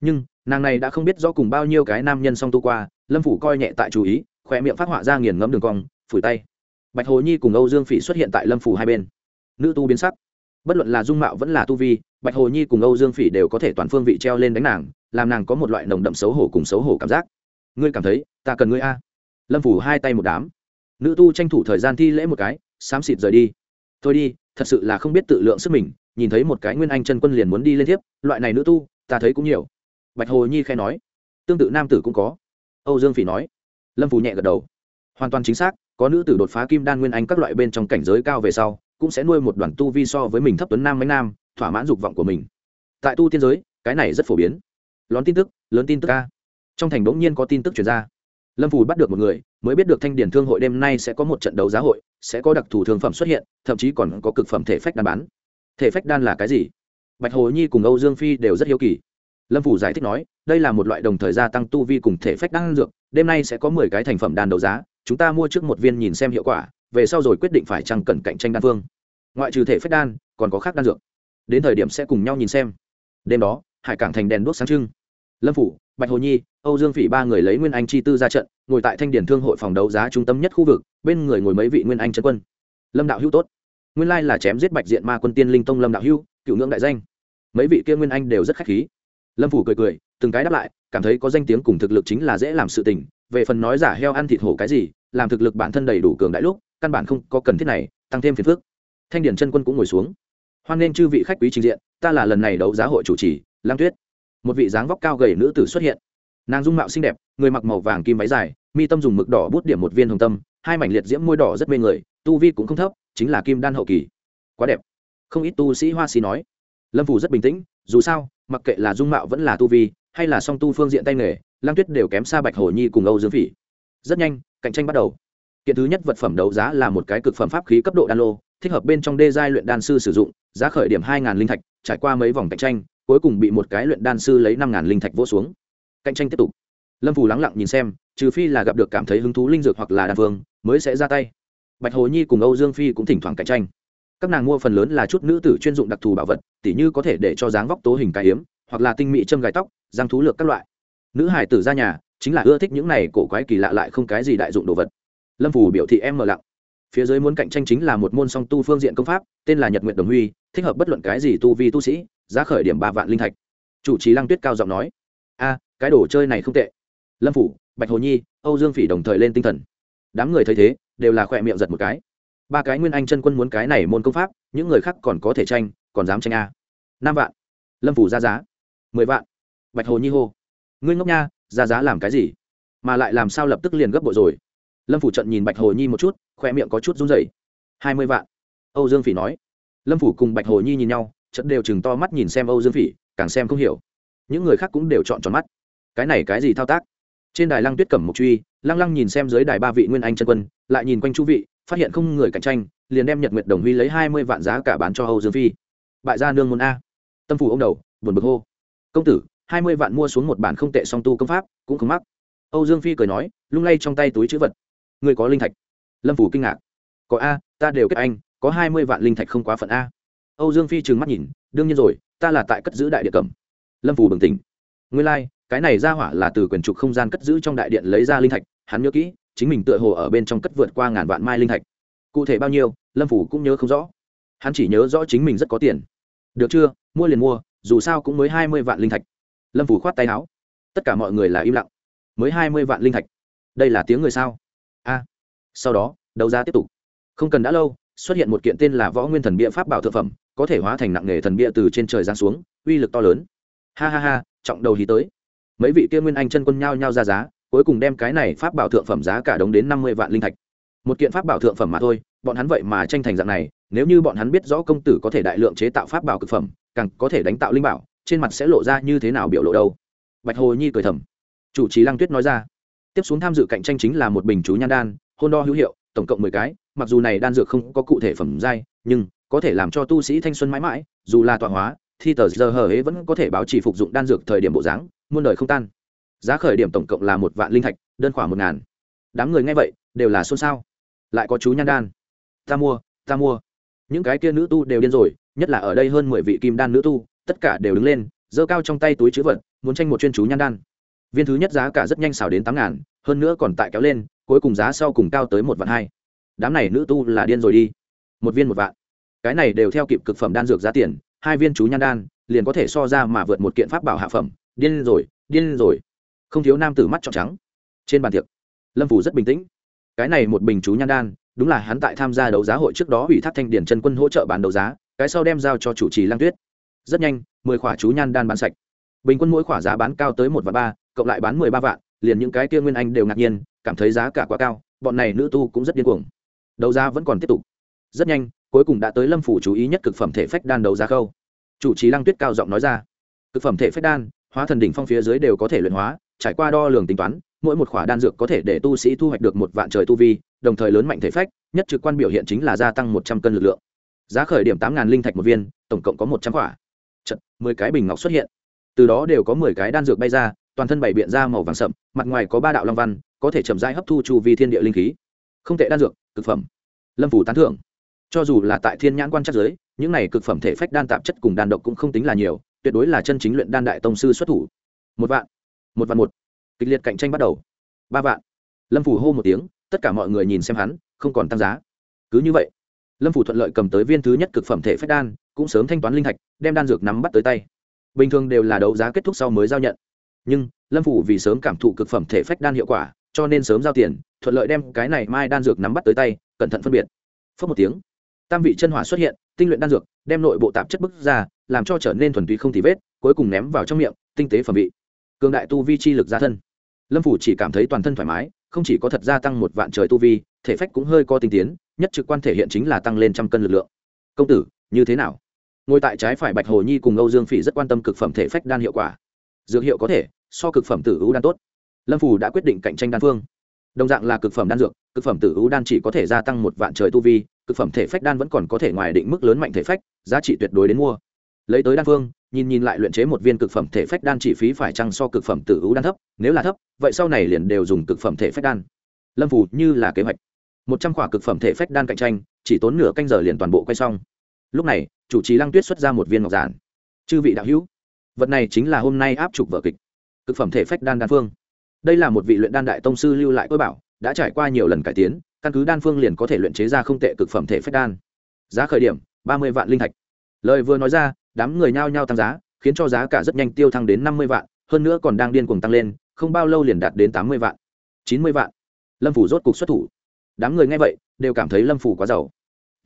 Nhưng, nàng này đã không biết rõ cùng bao nhiêu cái nam nhân song tu qua, lâm phủ coi nhẹ tại chú ý khỏe miệng phát họa ra nghiền ngẫm đường cong, phủi tay. Bạch hồ nhi cùng âu dương phỉ xuất hiện tại lâm phủ hai bên. Nữ tu biến sắc. Bất luận là dung mạo vẫn là tu vi, bạch hồ nhi cùng âu dương phỉ đều có thể toàn phương vị treo lên đánh nàng, làm nàng có một loại nồng đậm xấu hổ cùng xấu hổ cảm giác. Ngươi cảm thấy, ta cần ngươi a? Lâm phủ hai tay một đám. Nữ tu tranh thủ thời gian thi lễ một cái, xám xịt rời đi. Thôi đi, thật sự là không biết tự lượng sức mình, nhìn thấy một cái nguyên anh chân quân liền muốn đi lên tiếp loại này nữ tu, ta thấy cũng nhiều. Bạch hồ nhi khai nói. Tương tự nam tử cũng có. Âu dương phỉ nói. Lâm phù nhẹ gật đầu. Hoàn toàn chính xác, có nữ tử đột phá kim đan nguyên anh các loại bên trong cảnh giới cao về sau, cũng sẽ nuôi một đoàn tu vi so với mình thấp tuấn nam mấy nam, thỏa mãn dục vọng của mình. Tại tu tiên giới, cái này rất phổ biến. Lón tin tức, lớn tin tức ca. Trong thành bỗng nhiên có tin tức chuyển ra lâm phù bắt được một người, mới biết được thanh điển thương hội đêm nay sẽ có một trận đấu giá hội, sẽ có đặc thù thương phẩm xuất hiện, thậm chí còn có cực phẩm thể phách đan bán. Thể phách đan là cái gì? Bạch hồ nhi cùng âu dương phi đều rất hiếu kỳ. Lâm phủ giải thích nói, đây là một loại đồng thời gia tăng tu vi cùng thể phách đan dược, đêm nay sẽ có mười cái thành phẩm đan đấu giá, chúng ta mua trước một viên nhìn xem hiệu quả, về sau rồi quyết định phải chăng cần cạnh tranh đan phương. Ngoại trừ thể phách đan, còn có khác đan dược. Đến thời điểm sẽ cùng nhau nhìn xem. Đêm đó, hải cảng thành đèn đuốc sáng trưng. Lâm phủ bạch hồ nhi âu dương phỉ ba người lấy nguyên anh chi tư ra trận, ngồi tại thanh điển thương hội phòng đấu giá trung tâm nhất khu vực, bên người ngồi mấy vị nguyên anh chân quân. Lâm đạo hữu tốt. Nguyên lai là chém giết bạch diện ma quân tiên linh tông lâm đạo hữu, cựu ngưỡng đại danh. Mấy vị kia nguyên anh đều rất khách khí. Lâm phủ cười cười, từng cái đáp lại, cảm thấy có danh tiếng cùng thực lực chính là dễ làm sự tình, về phần nói giả heo ăn thịt hổ cái gì, làm thực lực bản thân đầy đủ cường đại lúc, căn bản không có cần thiết này, tăng thêm phiền phức. Thanh điển chân quân cũng ngồi xuống. Hoan nghênh chư vị khách quý trình diện, ta là lần này đấu giá hội chủ trì lang tuyết. Một vị dáng vóc cao gầy nữ tử xuất hiện nàng dung mạo xinh đẹp, người mặc màu vàng kim váy dài, mi tâm dùng mực đỏ bút điểm một viên hồng tâm, hai mảnh liệt diễm môi đỏ rất mê người, tu vi cũng không thấp, chính là kim đan hậu kỳ. Quá đẹp. Không ít tu sĩ hoa sĩ nói. Lâm phủ rất bình tĩnh, dù sao, mặc kệ là dung mạo vẫn là tu vi, hay là song tu phương diện tay nghề lang tuyết đều kém xa bạch hồ nhi cùng âu dương phỉ. Rất nhanh, cạnh tranh bắt đầu. Kiện thứ nhất vật phẩm đấu giá là một cái cực phẩm pháp khí cấp độ đan lô, thích hợp bên trong đê giai luyện đan sư sử dụng, giá khởi điểm hai linh thạch, trải qua mấy vòng cạnh tranh, cuối cùng bị một cái luyện đan sư lấy năm linh thạch vỗ xuống cạnh tranh tiếp tục. Lâm phù lắng lặng nhìn xem, trừ phi là gặp được cảm thấy hứng thú linh dược hoặc là đan phương, mới sẽ ra tay. Bạch hồ nhi cùng âu dương phi cũng thỉnh thoảng cạnh tranh. Các nàng mua phần lớn là chút nữ tử chuyên dụng đặc thù bảo vật, tỉ như có thể để cho dáng vóc tố hình cái hiếm hoặc là tinh mỹ châm gai tóc, răng thú lược các loại. Nữ hải tử ra nhà, chính là ưa thích những này cổ quái kỳ lạ lại không cái gì đại dụng đồ vật. Lâm phủ biểu thị em mờ lặng. Phía dưới muốn cạnh tranh chính là một môn song tu phương diện công pháp, tên là nhật nguyện đồng huy, thích hợp bất luận cái gì tu vi tu sĩ, giá khởi điểm ba vạn linh thạch. Chủ trì lăng tuyết cao giọng nói. A cái đồ chơi này không tệ. Lâm phủ, bạch hồ nhi, âu dương phỉ đồng thời lên tinh thần. Đám người thấy thế, đều là khỏe miệng giật một cái. Ba cái nguyên anh chân quân muốn cái này môn công pháp, những người khác còn có thể tranh, còn dám tranh a. Năm vạn. Lâm phủ ra giá. Mười vạn. Bạch hồ nhi hô. Ngươi ngốc nha, ra giá làm cái gì? Mà lại làm sao lập tức liền gấp bội rồi? Lâm phủ trận nhìn bạch hồ nhi một chút khoe miệng có chút run rẩy. Hai mươi vạn. Âu dương phỉ nói. Lâm phủ cùng bạch hồ nhi nhìn nhau trận đều chừng to mắt nhìn xem âu dương phỉ, càng xem không hiểu. Những người khác cũng đều chọn tròn mắt cái này cái gì thao tác? Trên đài lăng tuyết cẩm mục truy lăng lăng nhìn xem dưới đài ba vị nguyên anh chân quân lại nhìn quanh chu vị phát hiện không người cạnh tranh liền đem nhật nguyệt đồng huy lấy hai mươi vạn giá cả bán cho âu dương phi. Bại gia nương môn a. Tâm phủ ông đầu buồn bực hô. Công tử hai mươi vạn mua xuống một bản không tệ song tu công pháp cũng không mắc. Âu dương phi cười nói lung lay trong tay túi chữ vật. Người có linh thạch? Lâm phủ kinh ngạc. Có a ta đều kết anh có hai mươi vạn linh thạch không quá phận a. Âu dương phi trừng mắt nhìn đương nhiên rồi ta là tại cất giữ đại địa cẩm lâm phủ bừng tỉnh. Nguyên lai、like, cái này ra hỏa là từ quyền trục không gian cất giữ trong đại điện lấy ra linh thạch, hắn nhớ kỹ, chính mình tựa hồ ở bên trong cất vượt qua ngàn vạn mai linh thạch. Cụ thể bao nhiêu, lâm phủ cũng nhớ không rõ. Hắn chỉ nhớ rõ chính mình rất có tiền. Được chưa, mua liền mua, dù sao cũng mới hai mươi vạn linh thạch. Lâm phủ khoát tay áo. Tất cả mọi người là im lặng. Mới hai mươi vạn linh thạch. Đây là tiếng người sao? A. À. Sau đó, đấu giá tiếp tục. Không cần đã lâu, xuất hiện một kiện tên là võ nguyên thần bia pháp bảo thượng phẩm, có thể hóa thành nặng nghề thần bia từ trên trời giáng xuống, uy lực to lớn. Ha ha ha, trọng đầu hí tới mấy vị kia nguyên anh chân quân nhao nhao ra giá, cuối cùng đem cái này pháp bảo thượng phẩm giá cả đống đến năm mươi vạn linh thạch. Một kiện pháp bảo thượng phẩm mà thôi, bọn hắn vậy mà tranh thành dạng này, nếu như bọn hắn biết rõ công tử có thể đại lượng chế tạo pháp bảo cực phẩm, càng có thể đánh tạo linh bảo, trên mặt sẽ lộ ra như thế nào biểu lộ đâu? Bạch hồ nhi cười thầm. Chủ trì lăng tuyết nói ra. Tiếp xuống tham dự cạnh tranh chính là một bình chú nhan đan, hôn đo hữu hiệu, tổng cộng mười cái, mặc dù này đan dược không có cụ thể phẩm giai, nhưng có thể làm cho tu sĩ thanh xuân mãi mãi, dù là tọa hóa thì tờ giờ hờ ấy vẫn có thể báo chỉ phục dụng đan dược thời điểm bộ dáng, muôn đời không tan. Giá khởi điểm tổng cộng là một vạn linh thạch, đơn khoảng một ngàn. Đám người nghe vậy, đều là xôn xao. Lại có chú nhan đan. Ta mua ta mua. Những cái kia nữ tu đều điên rồi, nhất là ở đây hơn mười vị kim đan nữ tu, tất cả đều đứng lên, giơ cao trong tay túi chữ vật, muốn tranh một chuyên chú nhan đan. Viên thứ nhất giá cả rất nhanh xào đến tám ngàn, hơn nữa còn tại kéo lên, cuối cùng giá sau cùng cao tới một vạn hai. Đám này nữ tu là điên rồi đi. Một viên một vạn. Cái này đều theo kịp cực phẩm đan dược giá tiền hai viên chú nhan đan, liền có thể so ra mà vượt một kiện pháp bảo hạ phẩm. Điên rồi điên rồi. Không thiếu nam tử mắt trọn trắng. Trên bàn tiệc, lâm phủ rất bình tĩnh. Cái này một bình chú nhan đan, đúng là hắn tại tham gia đấu giá hội trước đó ủy thác thanh điển chân quân hỗ trợ bán đấu giá, cái sau đem giao cho chủ trì lang tuyết. Rất nhanh, mười khỏa chú nhan đan bán sạch. Bình quân mỗi khỏa giá bán cao tới một và ba, cộng lại bán mười ba vạn, liền những cái kia nguyên anh đều ngạc nhiên, cảm thấy giá cả quá cao, bọn này nữ tu cũng rất điên cuồng. Đấu giá vẫn còn tiếp tục. Rất nhanh cuối cùng đã tới lâm phủ chú ý nhất cực phẩm thể phách đan đấu giá khâu. Chủ trì lăng tuyết cao giọng nói ra. Cực phẩm thể phách đan hóa thần đỉnh phong phía dưới đều có thể luyện hóa trải qua đo lường tính toán mỗi một khỏa đan dược có thể để tu sĩ thu hoạch được một vạn trời tu vi đồng thời lớn mạnh thể phách nhất trực quan biểu hiện chính là gia tăng một trăm cân lực lượng. Giá khởi điểm tám linh thạch một viên tổng cộng có một trăm khỏa. Chật, mười cái bình ngọc xuất hiện. Từ đó đều có mười cái đan dược bay ra toàn thân bảy biện ra màu vàng sậm mặt ngoài có ba đạo long văn có thể chậm rãi hấp thu chu vi thiên địa linh khí. Không tệ đan dược cực phẩm. Lâm phủ tán thưởng cho dù là tại thiên nhãn quan chắc giới, những này cực phẩm thể phách đan tạp chất cùng đan độc cũng không tính là nhiều, tuyệt đối là chân chính luyện đan đại tông sư xuất thủ. Một vạn một vạn một. Kịch liệt cạnh tranh bắt đầu. Ba vạn. Lâm phủ hô một tiếng, tất cả mọi người nhìn xem hắn, không còn tăng giá. Cứ như vậy, lâm phủ thuận lợi cầm tới viên thứ nhất cực phẩm thể phách đan, cũng sớm thanh toán linh thạch, đem đan dược nắm bắt tới tay. Bình thường đều là đấu giá kết thúc sau mới giao nhận. Nhưng, lâm phủ vì sớm cảm thụ cực phẩm thể phách đan hiệu quả, cho nên sớm giao tiền, thuận lợi đem cái này mai đan dược nắm bắt tới tay, cẩn thận phân biệt. Phớt một tiếng tam vị chân hỏa xuất hiện, tinh luyện đan dược, đem nội bộ tạp chất bức ra, làm cho trở nên thuần túy không thì vết, cuối cùng ném vào trong miệng, tinh tế phẩm vị. Cường đại tu vi chi lực ra thân. Lâm phủ chỉ cảm thấy toàn thân thoải mái, không chỉ có thật gia tăng một vạn trời tu vi, thể phách cũng hơi có tinh tiến, nhất trực quan thể hiện chính là tăng lên trăm cân lực lượng. Công tử, như thế nào? Ngồi tại trái phải bạch hồ nhi cùng âu dương phỉ rất quan tâm cực phẩm thể phách đan hiệu quả. Dược hiệu có thể, so cực phẩm tử ưu đan tốt. Lâm phủ đã quyết định cạnh tranh đan phương đồng dạng là cực phẩm đan dược, cực phẩm tử u đan chỉ có thể gia tăng một vạn trời tu vi, cực phẩm thể phách đan vẫn còn có thể ngoài định mức lớn mạnh thể phách, giá trị tuyệt đối đến mua. Lấy tới đan phương, nhìn nhìn lại luyện chế một viên cực phẩm thể phách đan chỉ phí phải chăng so cực phẩm tử u đan thấp, nếu là thấp, vậy sau này liền đều dùng cực phẩm thể phách đan. Lâm phù như là kế hoạch. Một trăm khỏa cực phẩm thể phách đan cạnh tranh, chỉ tốn nửa canh giờ liền toàn bộ quay xong. Lúc này, chủ trì lăng tuyết xuất ra một viên ngọc giản. Chư vị đạo hữu, vật này chính là hôm nay áp trục vở kịch. Cực phẩm thể phách đan đan phương đây là một vị luyện đan đại tông sư lưu lại cơ bảo, đã trải qua nhiều lần cải tiến, căn cứ đan phương liền có thể luyện chế ra không tệ cực phẩm thể phách đan. Giá khởi điểm, ba mươi vạn linh thạch. Lời vừa nói ra, đám người nhao nhao tăng giá, khiến cho giá cả rất nhanh tiêu thăng đến năm mươi vạn, hơn nữa còn đang điên cuồng tăng lên, không bao lâu liền đạt đến tám mươi vạn. Chín mươi vạn. Lâm phủ rốt cục xuất thủ. Đám người nghe vậy, đều cảm thấy lâm phủ quá giàu.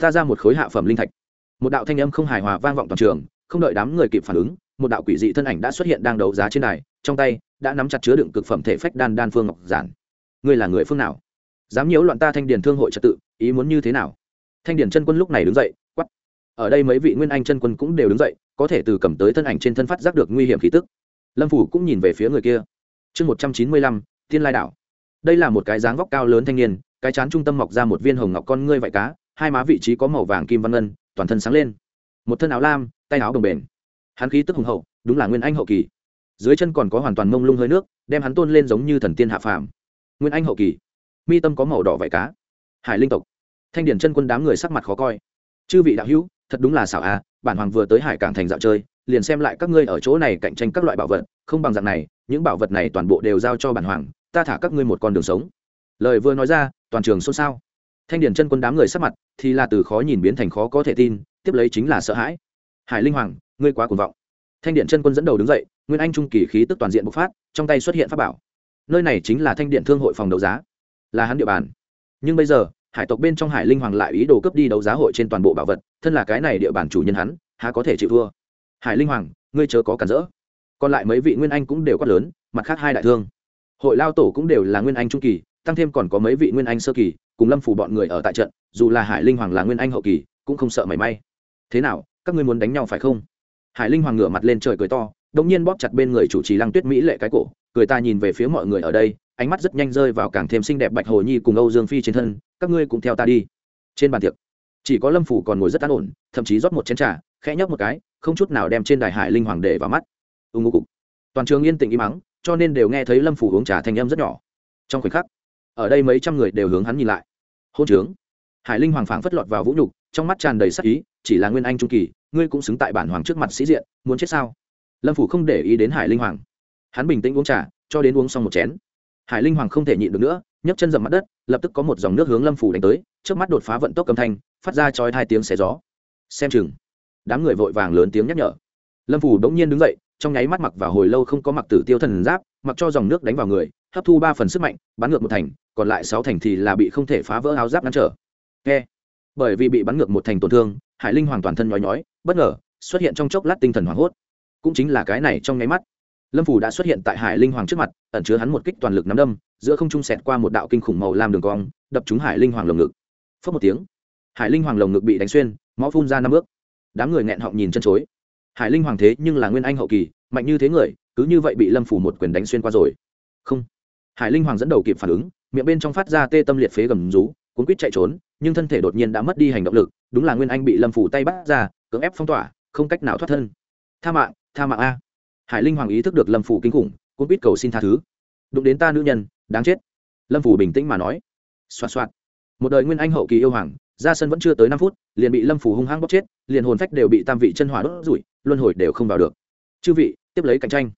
Ta ra một khối hạ phẩm linh thạch. Một đạo thanh âm không hài hòa vang vọng toàn trường, không đợi đám người kịp phản ứng, một đạo quỷ dị thân ảnh đã xuất hiện đang đấu giá trên đài trong tay, đã nắm chặt chứa đựng cực phẩm thể phách đan đan phương ngọc giản. Ngươi là người phương nào? Dám nhiễu loạn ta thanh điền thương hội trật tự, ý muốn như thế nào? Thanh điền chân quân lúc này đứng dậy quắp ở đây mấy vị nguyên anh chân quân cũng đều đứng dậy, có thể từ cầm tới thân ảnh trên thân phát giác được nguy hiểm khí tức. Lâm phủ cũng nhìn về phía người kia. Chương một trăm chín mươi lăm thiên lai đảo. Đây là một cái dáng vóc cao lớn thanh niên, cái chán trung tâm mọc ra một viên hồng ngọc con ngươi vải cá, hai má vị trí có màu vàng kim văn ngân, toàn thân sáng lên. Một thân áo lam, tay áo đồng bền hắn khí tức hùng hậu, đúng là nguyên anh hậu kỳ dưới chân còn có hoàn toàn mông lung hơi nước, đem hắn tôn lên giống như thần tiên hạ phàm. Nguyên anh hậu kỳ, mi tâm có màu đỏ vải cá. Hải linh tộc, thanh điển chân quân đám người sắc mặt khó coi. Chư vị đạo hữu, thật đúng là xảo à bản hoàng vừa tới hải cảng thành dạo chơi, liền xem lại các ngươi ở chỗ này cạnh tranh các loại bảo vật, không bằng dạng này, những bảo vật này toàn bộ đều giao cho bản hoàng, ta thả các ngươi một con đường sống. Lời vừa nói ra, toàn trường xôn xao. Thanh điển chân quân đám người sắc mặt thì là từ khó nhìn biến thành khó có thể tin, tiếp lấy chính là sợ hãi. Hải linh hoàng, ngươi quá cuồng vọng thanh điện chân quân dẫn đầu đứng dậy, nguyên anh trung kỳ khí tức toàn diện bộc phát, trong tay xuất hiện pháp bảo. Nơi này chính là thanh điện thương hội phòng đấu giá. Là hắn địa bàn. Nhưng bây giờ, hải tộc bên trong hải linh hoàng lại ý đồ cướp đi đấu giá hội trên toàn bộ bảo vật, thân là cái này địa bàn chủ nhân hắn, há có thể chịu thua. Hải linh hoàng, ngươi chớ có cản rỡ. Còn lại mấy vị nguyên anh cũng đều quát lớn, mặt khác hai đại thương. Hội lao tổ cũng đều là nguyên anh trung kỳ, tăng thêm còn có mấy vị nguyên anh sơ kỳ, cùng lâm phủ bọn người ở tại trận, dù là hải linh hoàng là nguyên anh hậu kỳ, cũng không sợ mảy may. Thế nào, các ngươi muốn đánh nhau phải không? Hải linh hoàng ngửa mặt lên trời cười to đ nhiên bóp chặt bên người chủ trì lăng tuyết mỹ lệ cái cổ, cười ta nhìn về phía mọi người ở đây, ánh mắt rất nhanh rơi vào càng thêm xinh đẹp bạch hồ nhi cùng âu dương phi trên thân, các ngươi cũng theo ta đi. Trên bàn tiệc, chỉ có lâm phủ còn ngồi rất an ổn, thậm chí rót một chén t r à khẽ nhấp một cái, không chút nào đem trên đài hải linh hoàng để vào mắt. Ưng ngô cục. Toàn trường yên tĩnh im mắng, cho nên đều nghe thấy lâm phủ uống trà thành âm rất nhỏ. Trong khoảnh khắc, ở đây mấy trăm người đều hướng hắn nhìn lại. Hôn trướng. Hải linh hoàng phảng phất lọt vào vũ nhục trong mắt tràn đầy sắc ý, chỉ là nguyên anh trung kỳ, ngươi cũng xứng tại bản hoàng trước mặt sĩ diện, muốn chết sao? Lâm phủ không để ý đến hải linh hoàng. Hắn bình tĩnh uống trà, cho đến uống xong một chén. Hải linh hoàng không thể nhịn được nữa, nhấc chân dầm mặt đất, lập tức có một dòng nước hướng lâm phủ đánh tới, trước mắt đột phá vận tốc cầm thanh, phát ra chói hai tiếng xé gió. Xem chừng, đám người vội vàng lớn tiếng nhắc nhở. Lâm phủ đống nhiên đứng dậy, trong nháy mắt mặc vào hồi lâu không có mặc tử tiêu thần giáp, mặc cho dòng nước đánh vào người, hấp thu ba phần sức mạnh, bắn ngược một thành, còn lại sáu thành thì là bị không thể phá vỡ áo giáp ngăn trở. Nghe bởi vì bị bắn ngược một thành tổn thương, hải linh hoàng toàn thân nhói nhói, bất ngờ, xuất hiện trong chốc lát tinh thần hoảng hốt. Cũng chính là cái này trong nháy mắt. Lâm phủ đã xuất hiện tại hải linh hoàng trước mặt, ẩn chứa hắn một kích toàn lực nắm đâm, giữa không trung sẹt qua một đạo kinh khủng màu làm đường cong, đập trúng hải linh hoàng lồng ngực. Phớt một tiếng, hải linh hoàng lồng ngực bị đánh xuyên, máu phun ra năm bước. Đám người nghẹn họng nhìn chân chối. Hải linh hoàng thế nhưng là nguyên anh hậu kỳ, mạnh như thế người, cứ như vậy bị lâm phủ một quyền đánh xuyên qua rồi. Không. Hải linh hoàng dẫn đầu kịp phản ứng, miệng bên trong phát ra tê tâm liệt phế gầm rú, cuốn quýt chạy trốn nhưng thân thể đột nhiên đã mất đi hành động lực, đúng là nguyên anh bị lâm phủ tay bắt ra, cưỡng ép phong tỏa, không cách nào thoát thân. Tha mạng tha mạng a. Hải linh hoàng ý thức được lâm phủ kinh khủng cũng biết cầu xin tha thứ. Đụng đến ta nữ nhân, đáng chết. Lâm phủ bình tĩnh mà nói. Xoạt xoạt. Một đời nguyên anh hậu kỳ yêu hoàng, ra sân vẫn chưa tới năm phút, liền bị lâm phủ hung hăng bóc chết, liền hồn phách đều bị tam vị chân hỏa đốt rủi, luân hồi đều không vào được. Chư vị, tiếp lấy cạnh tranh.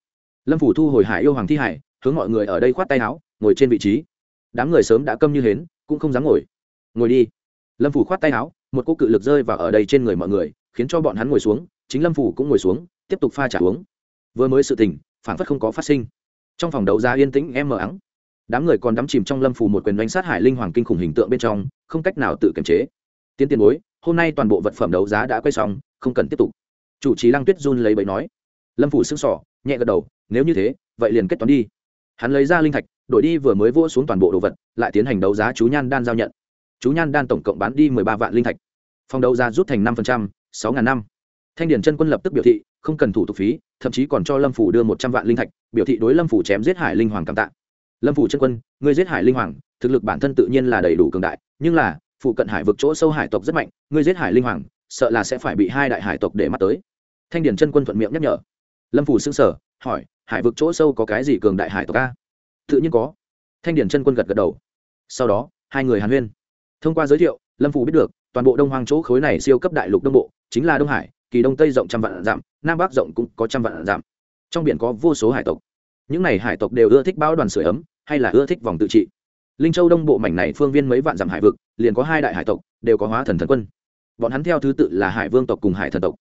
Lâm phủ thu hồi hải yêu hoàng thi hải, hướng mọi người ở đây khoát tay áo, ngồi trên vị trí. Đám người sớm đã câm như hến, cũng không dám ngồi ngồi đi. Lâm phủ khoát tay áo, một cô cự lực rơi vào ở đây trên người mọi người, khiến cho bọn hắn ngồi xuống, chính lâm phủ cũng ngồi xuống, tiếp tục pha trả uống. Vừa mới sự tình phản phất không có phát sinh. Trong phòng đấu giá yên tĩnh, em mờ ắng. Đám người còn đắm chìm trong lâm phủ một quyền đánh sát hải linh hoàng kinh khủng hình tượng bên trong, không cách nào tự kiềm chế. Tiến tiền bối, hôm nay toàn bộ vật phẩm đấu giá đã quay xong, không cần tiếp tục. Chủ trì lăng tuyết run lấy bẫy nói. Lâm phủ sững sỏ nhẹ gật đầu, nếu như thế, vậy liền kết toán đi. Hắn lấy ra linh thạch, đổi đi vừa mới vỗ xuống toàn bộ đồ vật, lại tiến hành đấu giá chú nhan đan giao nhận chú nhan đan tổng cộng bán đi mười ba vạn linh thạch. Phòng đấu giá rút thành năm phần trăm, sáu ngàn năm. Thanh điển chân quân lập tức biểu thị, không cần thủ tục phí, thậm chí còn cho lâm phủ đưa một trăm vạn linh thạch, biểu thị đối lâm phủ chém giết hải linh hoàng cảm tạ. Lâm phủ chân quân người giết hải linh hoàng, thực lực bản thân tự nhiên là đầy đủ cường đại, nhưng là, phụ cận hải vực chỗ sâu hải tộc rất mạnh người giết hải linh hoàng, sợ là sẽ phải bị hai đại hải tộc để mắt tới. Thanh điển chân quân thuận miệng nhắc nhở. Lâm phủ xưng sở hỏi, hải vực chỗ sâu có cái gì cường đại hải tộc a? Tự nhiên có. Thanh điển chân quân gật gật đầu. Sau đó, hai người hàn huyên thông qua giới thiệu, lâm phủ biết được, toàn bộ đông hoang chỗ khối này siêu cấp đại lục đông bộ, chính là đông hải, kỳ đông tây rộng trăm vạn dặm, nam bắc rộng cũng có trăm vạn dặm. Trong biển có vô số hải tộc. Những này hải tộc đều ưa thích bão đoàn sửa ấm, hay là ưa thích vòng tự trị. Linh châu đông bộ mảnh này phương viên mấy vạn dặm hải vực, liền có hai đại hải tộc, đều có hóa thần thần quân. Bọn hắn theo thứ tự là hải vương tộc cùng hải thần tộc.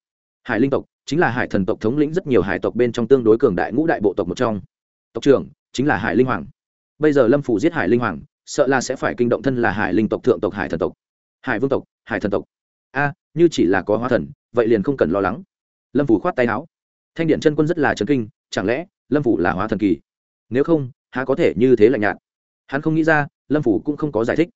Hải linh tộc chính là hải thần tộc thống lĩnh rất nhiều hải tộc bên trong tương đối cường đại ngũ đại bộ tộc một trong. Tộc trưởng chính là hải linh hoàng. Bây giờ lâm phủ giết hải linh hoàng sợ là sẽ phải kinh động thân là hải linh tộc, thượng tộc, hải thần tộc. Hải vương tộc, hải thần tộc. A, như chỉ là có hóa thần, vậy liền không cần lo lắng. Lâm phủ khoát tay áo. Thanh điện chân quân rất là chấn kinh, chẳng lẽ lâm phủ là hóa thần kỳ? Nếu không, há có thể như thế lạnh nhạt? Hắn không nghĩ ra, lâm phủ cũng không có giải thích.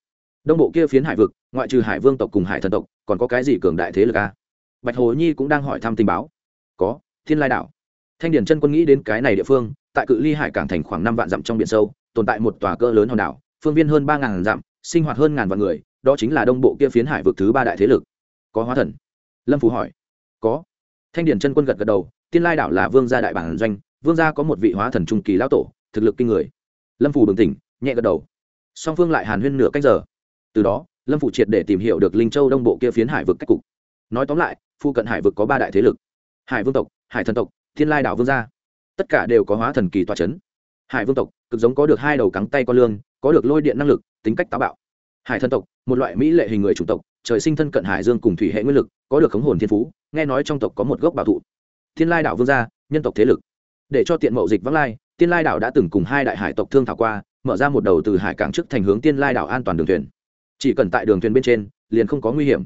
Đông bộ kia phiến hải vực, ngoại trừ hải vương tộc cùng hải thần tộc, còn có cái gì cường đại thế lực a? Bạch hồ nhi cũng đang hỏi thăm tình báo. Có, thiên lai đảo. Thanh điển chân quân nghĩ đến cái này địa phương, tại cự ly hải cảng thành khoảng năm vạn dặm trong biển sâu, tồn tại một tòa cỡ lớn hòn đảo phương viên hơn ba ngàn dặm, sinh hoạt hơn ngàn vạn người, đó chính là đông bộ kia phiến hải vực thứ ba đại thế lực. Có hóa thần? Lâm phú hỏi. Có. Thanh điển chân quân gật gật đầu, tiên lai đảo là vương gia đại bản doanh, vương gia có một vị hóa thần trung kỳ lão tổ, thực lực kinh người. Lâm phủ bừng tỉnh, nhẹ gật đầu. Song phương lại hàn huyên nửa cách giờ. Từ đó, lâm phủ triệt để tìm hiểu được linh châu đông bộ kia phiến hải vực cách cục. Nói tóm lại, phu cận hải vực có ba đại thế lực. Hải vương tộc, hải thần tộc thiên lai đảo vương gia. Tất cả đều có hóa thần kỳ toa c h ấ n hải vương tộc, cực giống có được hai đầu cắng tay con lương có được lôi điện năng lực, tính cách táo bạo. Hải thần tộc, một loại mỹ lệ hình người chủng tộc, trời sinh thân cận hải dương cùng thủy hệ nguyên lực, có được khống hồn thiên phú, nghe nói trong tộc có một gốc bảo thụ. Thiên lai đảo vương gia, nhân tộc thế lực. Để cho tiện mậu dịch vắng lai tiên lai đảo đã từng cùng hai đại hải tộc thương thảo qua, mở ra một đầu từ hải cảng trước thành hướng tiên lai đảo an toàn đường thuyền. Chỉ cần tại đường thuyền bên trên, liền không có nguy hiểm.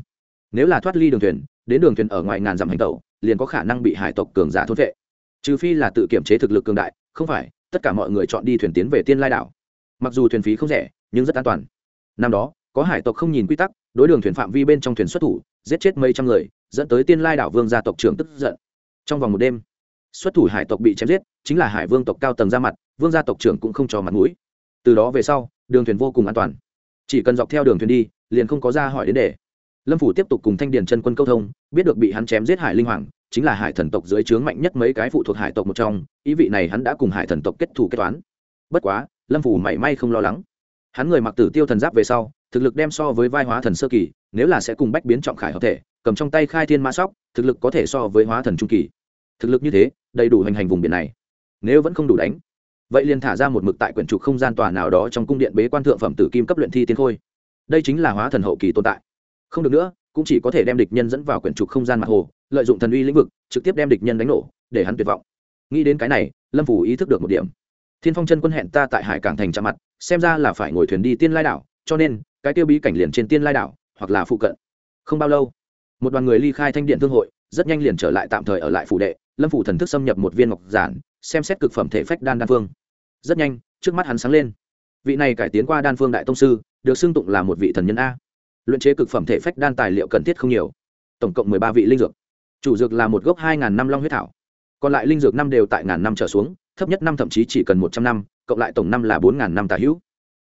Nếu là thoát ly đường thuyền, đến đường thuyền ở ngoài ngàn dặm hành tẩu, liền có khả năng bị hải tộc cường giả thốt vệ. Trừ phi là tự kiểm chế thực lực cường đại, không phải, tất cả mọi người chọn đi thuyền tiến về tiên lai đảo mặc dù thuyền phí không rẻ, nhưng rất an toàn. Năm đó, có hải tộc không nhìn quy tắc, đối đường thuyền phạm vi bên trong thuyền xuất thủ, giết chết mấy trăm người, dẫn tới tiên lai đảo vương gia tộc trưởng tức giận. Trong vòng một đêm, xuất thủ hải tộc bị chém giết, chính là hải vương tộc cao tầng ra mặt, vương gia tộc trưởng cũng không cho mặt mũi. Từ đó về sau, đường thuyền vô cùng an toàn. Chỉ cần dọc theo đường thuyền đi, liền không có ra hỏi đến để lâm phủ tiếp tục cùng thanh điền chân quân câu thông, biết được bị hắn chém giết hải linh hoàng, chính là hải thần tộc dưới trướng mạnh nhất mấy cái phụ thuộc hải tộc một trong, ý vị này hắn đã cùng hải thần tộc kết thù kết toán. Bất quá lâm phủ mảy may không lo lắng. Hắn người mặc tử tiêu thần giáp về sau, thực lực đem so với vai hóa thần sơ kỳ, nếu là sẽ cùng bách biến trọng khải hợp thể, cầm trong tay khai thiên mã sóc, thực lực có thể so với hóa thần trung kỳ. Thực lực như thế, đầy đủ hành hành vùng biển này. Nếu vẫn không đủ đánh, vậy liền thả ra một mực tại quyển trục không gian tòa nào đó trong cung điện bế quan thượng phẩm tử kim cấp luyện thi tiến khôi. Đây chính là hóa thần hậu kỳ tồn tại. Không được nữa, cũng chỉ có thể đem địch nhân dẫn vào quyển trục không gian mặt hồ, lợi dụng thần uy lĩnh vực, trực tiếp đem địch nhân đánh nổ, để hắn tuyệt vọng. Nghĩ đến cái này, lâm phủ ý thức được một điểm thiên phong chân quân hẹn ta tại hải cảng thành chạm mặt, xem ra là phải ngồi thuyền đi tiên lai đảo, cho nên, cái tiêu bí cảnh liền trên tiên lai đảo, hoặc là phụ cận. Không bao lâu, một đoàn người ly khai thanh điện thương hội, rất nhanh liền trở lại tạm thời ở lại phủ đệ, lâm phủ thần thức xâm nhập một viên ngọc giản, xem xét cực phẩm thể phách đan đan phương. Rất nhanh, trước mắt hắn sáng lên. Vị này cải tiến qua đan phương đại tông sư, được xưng tụng là một vị thần nhân a. Luyện chế cực phẩm thể phách đan tài liệu cần thiết không nhiều, tổng cộng mười ba vị linh dược. Chủ dược là một gốc hai ngàn năm long huyết thảo, còn lại linh dược năm đều tại ngàn năm trở xuống thấp nhất năm thậm chí chỉ cần một trăm năm, cộng lại tổng năm là bốn ngàn năm tà hữu.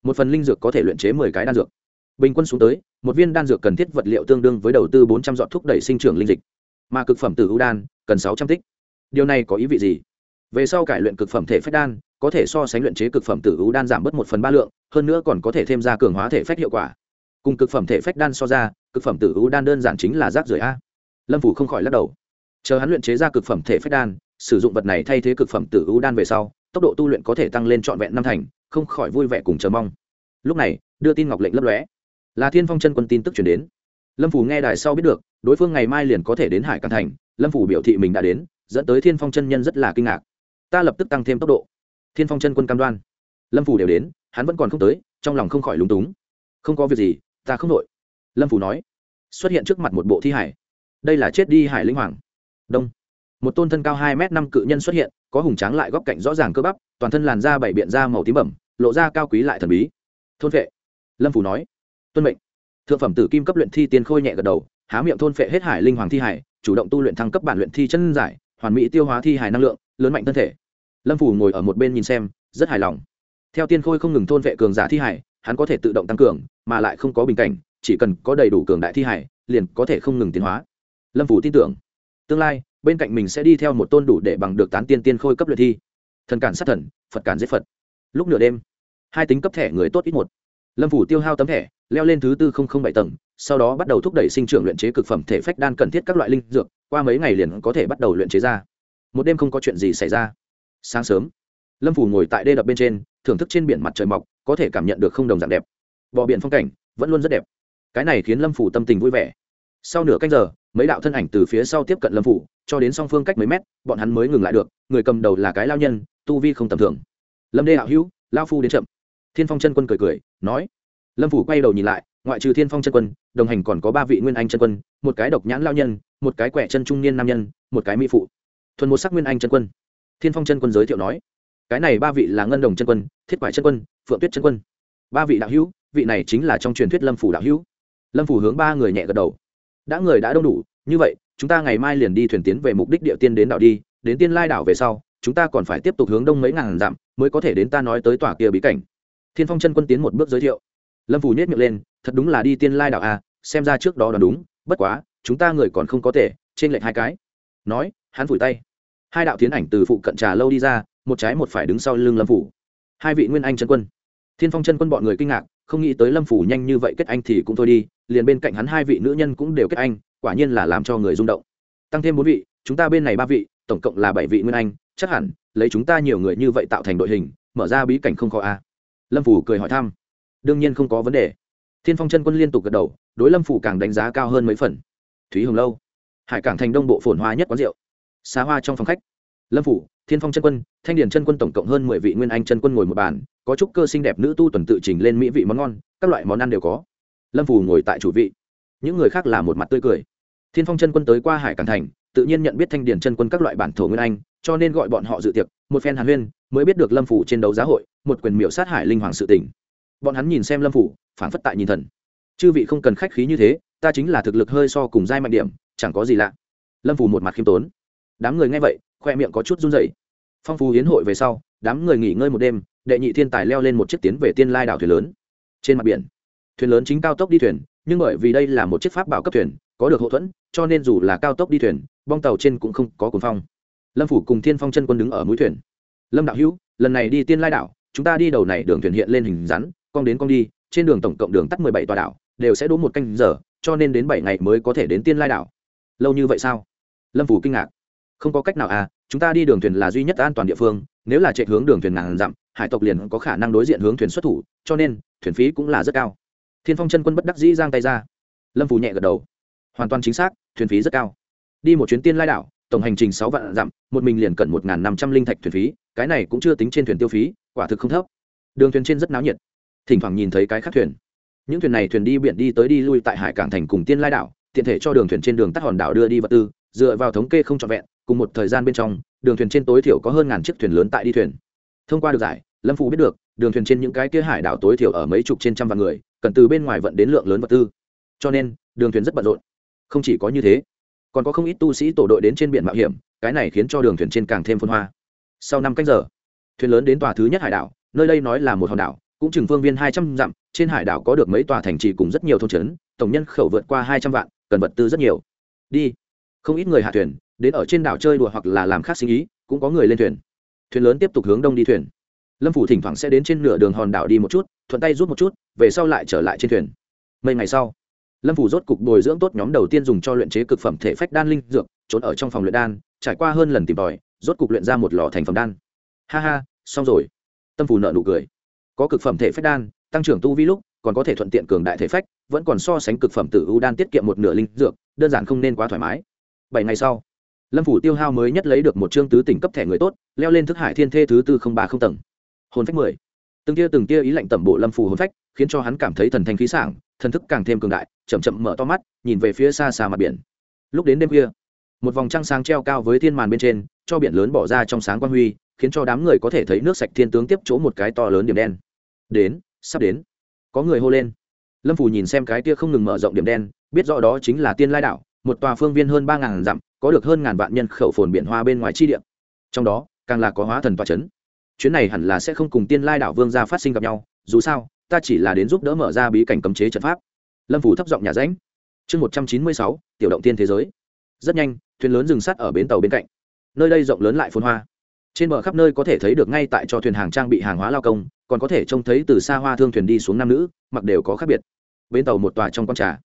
Một phần linh dược có thể luyện chế mười cái đan dược. Bình quân xuống tới, một viên đan dược cần thiết vật liệu tương đương với đầu tư bốn trăm dọn thúc đẩy sinh trưởng linh dịch. Mà cực phẩm từ ưu đan cần sáu trăm tích. Điều này có ý vị gì? Về sau cải luyện cực phẩm thể phách đan, có thể so sánh luyện chế cực phẩm tử ưu đan giảm bớt một phần ba lượng, hơn nữa còn có thể thêm ra cường hóa thể phách hiệu quả. Cùng cực phẩm thể phách đan so ra, cực phẩm tử ưu đan đơn giản chính là rác rưởi a. Lâm phủ không khỏi lắc đầu. Chờ hắn luyện chế ra cực phẩm thể phách đan sử dụng vật này thay thế cực phẩm tử u đan về sau, tốc độ tu luyện có thể tăng lên trọn vẹn năm thành, không khỏi vui vẻ cùng chờ mong. Lúc này, đưa tin ngọc lệnh lấp lóe. Là thiên phong chân quân tin tức chuyển đến. Lâm phủ nghe đài sau biết được, đối phương ngày mai liền có thể đến hải càn thành, lâm phủ biểu thị mình đã đến, dẫn tới thiên phong chân nhân rất là kinh ngạc. Ta lập tức tăng thêm tốc độ. Thiên phong chân quân cam đoan. Lâm phủ đều đến, hắn vẫn còn không tới, trong lòng không khỏi lúng túng. Không có việc gì, ta không nội lâm phủ nói. Xuất hiện trước mặt một bộ thi hải. Đây là chết đi hải linh hoàng. Đông một tôn thân cao hai m năm cự nhân xuất hiện, có hùng tráng lại góc cạnh rõ ràng cơ bắp, toàn thân làn da bảy biện da màu tím bẩm, lộ ra cao quý lại thần bí. Thôn vệ lâm phủ nói. Tuân mệnh. Thượng phẩm tử kim cấp luyện thi tiên khôi nhẹ gật đầu, há miệng thôn phệ hết hải linh hoàng thi hải, chủ động tu luyện thăng cấp bản luyện thi chân giải, hoàn mỹ tiêu hóa thi hải năng lượng, lớn mạnh thân thể. Lâm phủ ngồi ở một bên nhìn xem, rất hài lòng. Theo tiên khôi không ngừng thôn vệ cường giả thi hải, hắn có thể tự động tăng cường, mà lại không có bình cảnh, chỉ cần có đầy đủ cường đại thi hải, liền có thể không ngừng tiến hóa. Lâm phủ tin tưởng. Tương lai bên cạnh mình sẽ đi theo một tôn đủ để bằng được tán tiên tiên khôi cấp luyện thi. Thần cản sát thần, phật cản giết phật. Lúc nửa đêm, hai tính cấp thẻ người tốt ít một. Lâm phủ tiêu hao tấm thẻ, leo lên thứ tư không không bảy tầng, sau đó bắt đầu thúc đẩy sinh trưởng luyện chế cực phẩm thể phách đan cần thiết các loại linh dược, qua mấy ngày liền có thể bắt đầu luyện chế ra. Một đêm không có chuyện gì xảy ra. Sáng sớm, lâm phủ ngồi tại đê đập bên trên, thưởng thức trên biển mặt trời mọc, có thể cảm nhận được không đồng dạng đẹp. Bọ biển phong cảnh vẫn luôn rất đẹp. Cái này khiến lâm phủ tâm tình vui vẻ sau nửa canh giờ, mấy đạo thân ảnh từ phía sau tiếp cận lâm phủ, cho đến song phương cách mấy mét, bọn hắn mới ngừng lại được, người cầm đầu là cái lao nhân, tu vi không tầm thường. Lâm đê hạo hữu, lao phu đến chậm. Thiên phong chân quân cười cười, nói. Lâm phủ quay đầu nhìn lại, ngoại trừ thiên phong chân quân, đồng hành còn có ba vị nguyên anh chân quân, một cái độc nhãn lao nhân, một cái quẻ chân trung niên nam nhân, một cái mỹ phụ. Thuần một sắc nguyên anh chân quân. Thiên phong chân quân giới thiệu nói. Cái này ba vị là ngân đồng chân quân, thiết quải chân quân, phượng tuyết chân quân. Ba vị đạo hữu, vị này chính là trong truyền thuyết lâm phủ đạo hữu. Lâm phủ hướng ba người nhẹ gật đầu đã người đã đông đủ, như vậy, chúng ta ngày mai liền đi thuyền tiến về mục đích địa tiên đến đảo đi, đến tiên lai đảo về sau, chúng ta còn phải tiếp tục hướng đông mấy ngàn dặm mới có thể đến ta nói tới tòa kia bí cảnh. Thiên phong chân quân tiến một bước giới thiệu. Lâm phù nhét miệng lên, thật đúng là đi tiên lai đảo à xem ra trước đó đoán đúng, bất quá, chúng ta người còn không có thể trên lệch hai cái. Nói, hắn phủi tay. Hai đạo tiến ảnh từ phụ cận trà lâu đi ra, một trái một phải đứng sau lưng lâm phủ hai vị nguyên anh chân quân. Thiên phong chân quân bọn người kinh ngạc không nghĩ tới lâm phủ nhanh như vậy kết anh thì cũng thôi đi, liền bên cạnh hắn hai vị nữ nhân cũng đều kết anh, quả nhiên là làm cho người rung động. Tăng thêm bốn vị, chúng ta bên này ba vị, tổng cộng là bảy vị nguyên anh, chắc hẳn lấy chúng ta nhiều người như vậy tạo thành đội hình, mở ra bí cảnh không khó a lâm phủ cười hỏi thăm. Đương nhiên không có vấn đề. Thiên phong chân quân liên tục gật đầu, đối lâm phủ càng đánh giá cao hơn mấy phần. Thúy hồng lâu, hải cảng thành đông bộ phồn hoa nhất quán rượu. Xa hoa trong phòng khách. Lâm phủ thiên phong chân quân, thanh điển chân quân tổng cộng hơn mười vị nguyên anh chân quân ngồi một bàn, có trúc cơ xinh đẹp nữ tu tuần tự trình lên mỹ vị món ngon, các loại món ăn đều có. Lâm phù ngồi tại chủ vị. Những người khác là một mặt tươi cười. Thiên phong chân quân tới qua hải cảng thành, tự nhiên nhận biết thanh điển chân quân các loại bản thổ nguyên anh, cho nên gọi bọn họ dự tiệc, một phen hàn huyên, mới biết được lâm phủ trên đấu giá hội, một quyền miệu sát hải linh hoàng sự tỉnh bọn hắn nhìn xem lâm phủ phản phất tại nhìn thần. Chư vị không cần khách khí như thế, ta chính là thực lực hơi so cùng giai mạnh điểm, chẳng có gì lạ. Lâm phủ một mặt khiêm tốn. Đám người nghe vậy khoe miệng có chút run rẩy. Phong phú hiến hội về sau, đám người nghỉ ngơi một đêm, đệ nhị thiên tài leo lên một chiếc tiến về tiên lai đảo thuyền lớn. Trên mặt biển, thuyền lớn chính cao tốc đi thuyền, nhưng bởi vì đây là một chiếc pháp bảo cấp thuyền, có được hậu thuẫn, cho nên dù là cao tốc đi thuyền, bong tàu trên cũng không có cuốn phong. Lâm phủ cùng thiên phong chân quân đứng ở mũi thuyền. Lâm đạo hữu, lần này đi tiên lai đảo, chúng ta đi đầu này đường thuyền hiện lên hình rắn, cong đến cong đi, trên đường tổng cộng đường tắt mười bảy tòa đảo, đều sẽ đỗ một canh giờ, cho nên đến bảy ngày mới có thể đến tiên lai đảo. Lâu như vậy sao? Lâm phủ kinh ngạc không có cách nào à chúng ta đi đường thuyền là duy nhất an toàn địa phương, nếu là chạy hướng đường thuyền ngàn dặm, hải tộc liền có khả năng đối diện hướng thuyền xuất thủ, cho nên, thuyền phí cũng là rất cao. Thiên phong chân quân bất đắc dĩ giang tay ra. Lâm phù nhẹ gật đầu. Hoàn toàn chính xác, thuyền phí rất cao. Đi một chuyến tiên lai đảo, tổng hành trình sáu vạn dặm, một mình liền cần một năm trăm linh thạch thuyền phí, cái này cũng chưa tính trên thuyền tiêu phí, quả thực không thấp. Đường thuyền trên rất náo nhiệt. Thỉnh thoảng nhìn thấy cái khác thuyền. Những thuyền này thuyền đi biển đi tới đi lui tại hải cảng thành cùng tiên lai đảo, tiện thể cho đường thuyền trên đường tắt hòn đảo đưa đi vật tư, dựa vào thống kê không trọn vẹn cùng một thời gian bên trong, đường thuyền trên tối thiểu có hơn ngàn chiếc thuyền lớn tại đi thuyền. Thông qua được giải, lâm phụ biết được, đường thuyền trên những cái kia hải đảo tối thiểu ở mấy chục trên trăm vạn người, cần từ bên ngoài vận đến lượng lớn vật tư. Cho nên, đường thuyền rất bận rộn. Không chỉ có như thế, còn có không ít tu sĩ tổ đội đến trên biển mạo hiểm, cái này khiến cho đường thuyền trên càng thêm phân hoa. Sau năm canh giờ, thuyền lớn đến tòa thứ nhất hải đảo, nơi đây nói là một hòn đảo, cũng chừng phương viên hai trăm dặm, trên hải đảo có được mấy tòa thành trì cùng rất nhiều thôn trấn, tổng nhân khẩu vượt qua hai trăm vạn, cần vật tư rất nhiều. Đi không ít người hạ thuyền, đến ở trên đảo chơi đùa hoặc là làm khác sinh ý, cũng có người lên thuyền. Thuyền lớn tiếp tục hướng đông đi thuyền. Lâm phủ thỉnh thoảng sẽ đến trên nửa đường hòn đảo đi một chút, thuận tay rút một chút, về sau lại trở lại trên thuyền. Mấy ngày sau, lâm phủ rốt cục bồi dưỡng tốt nhóm đầu tiên dùng cho luyện chế cực phẩm thể phách đan linh dược, trốn ở trong phòng luyện đan, trải qua hơn lần tìm tòi, rốt cục luyện ra một lò thành phẩm đan. Ha ha, xong rồi. Tâm phủ nợ nụ cười. Có cực phẩm thể phách đan, tăng trưởng tu vi lúc, còn có thể thuận tiện cường đại thể phách, vẫn còn so sánh cực phẩm tử u đan tiết kiệm một nửa linh dược, đơn giản không nên quá thoải mái bảy ngày sau, lâm phủ tiêu hao mới nhất lấy được một chương tứ tỉnh cấp thẻ người tốt, leo lên thức hải thiên thê thứ tư không ba không tầng. Hồn phách mười. Từng tia từng tia ý lạnh tẩm bộ lâm phủ hồn phách, khiến cho hắn cảm thấy thần thanh khí sảng, thần thức càng thêm cường đại, chậm chậm mở to mắt, nhìn về phía xa xa mặt biển. Lúc đến đêm khuya, một vòng trăng sáng treo cao với thiên màn bên trên, cho biển lớn bỏ ra trong sáng quang huy, khiến cho đám người có thể thấy nước sạch thiên tướng tiếp chỗ một cái to lớn điểm đen. Đến, sắp đến. Có người hô lên. Lâm phủ nhìn xem cái tia không ngừng mở rộng điểm đen, biết rõ đó chính là tiên lai đảo một tòa phương viên hơn ba ngàn dặm, có được hơn ngàn vạn nhân khẩu phồn biển hoa bên ngoài chi địa. Trong đó, càng là có hóa thần tòa c h ấ n chuyến này hẳn là sẽ không cùng tiên lai đảo vương gia phát sinh gặp nhau, dù sao, ta chỉ là đến giúp đỡ mở ra bí cảnh cấm chế trận pháp. Lâm phủ thấp giọng nhà ránh chương một trăm chín mươi sáu, tiểu động tiên thế giới. Rất nhanh, thuyền lớn dừng sắt ở bến tàu bên cạnh. Nơi đây rộng lớn lại phồn hoa. Trên bờ khắp nơi có thể thấy được ngay tại cho thuyền hàng trang bị hàng hóa lao công, còn có thể trông thấy từ xa hoa thương thuyền đi xuống nam nữ, mặc đều có khác biệt. Bến tàu một tòa trong con trà.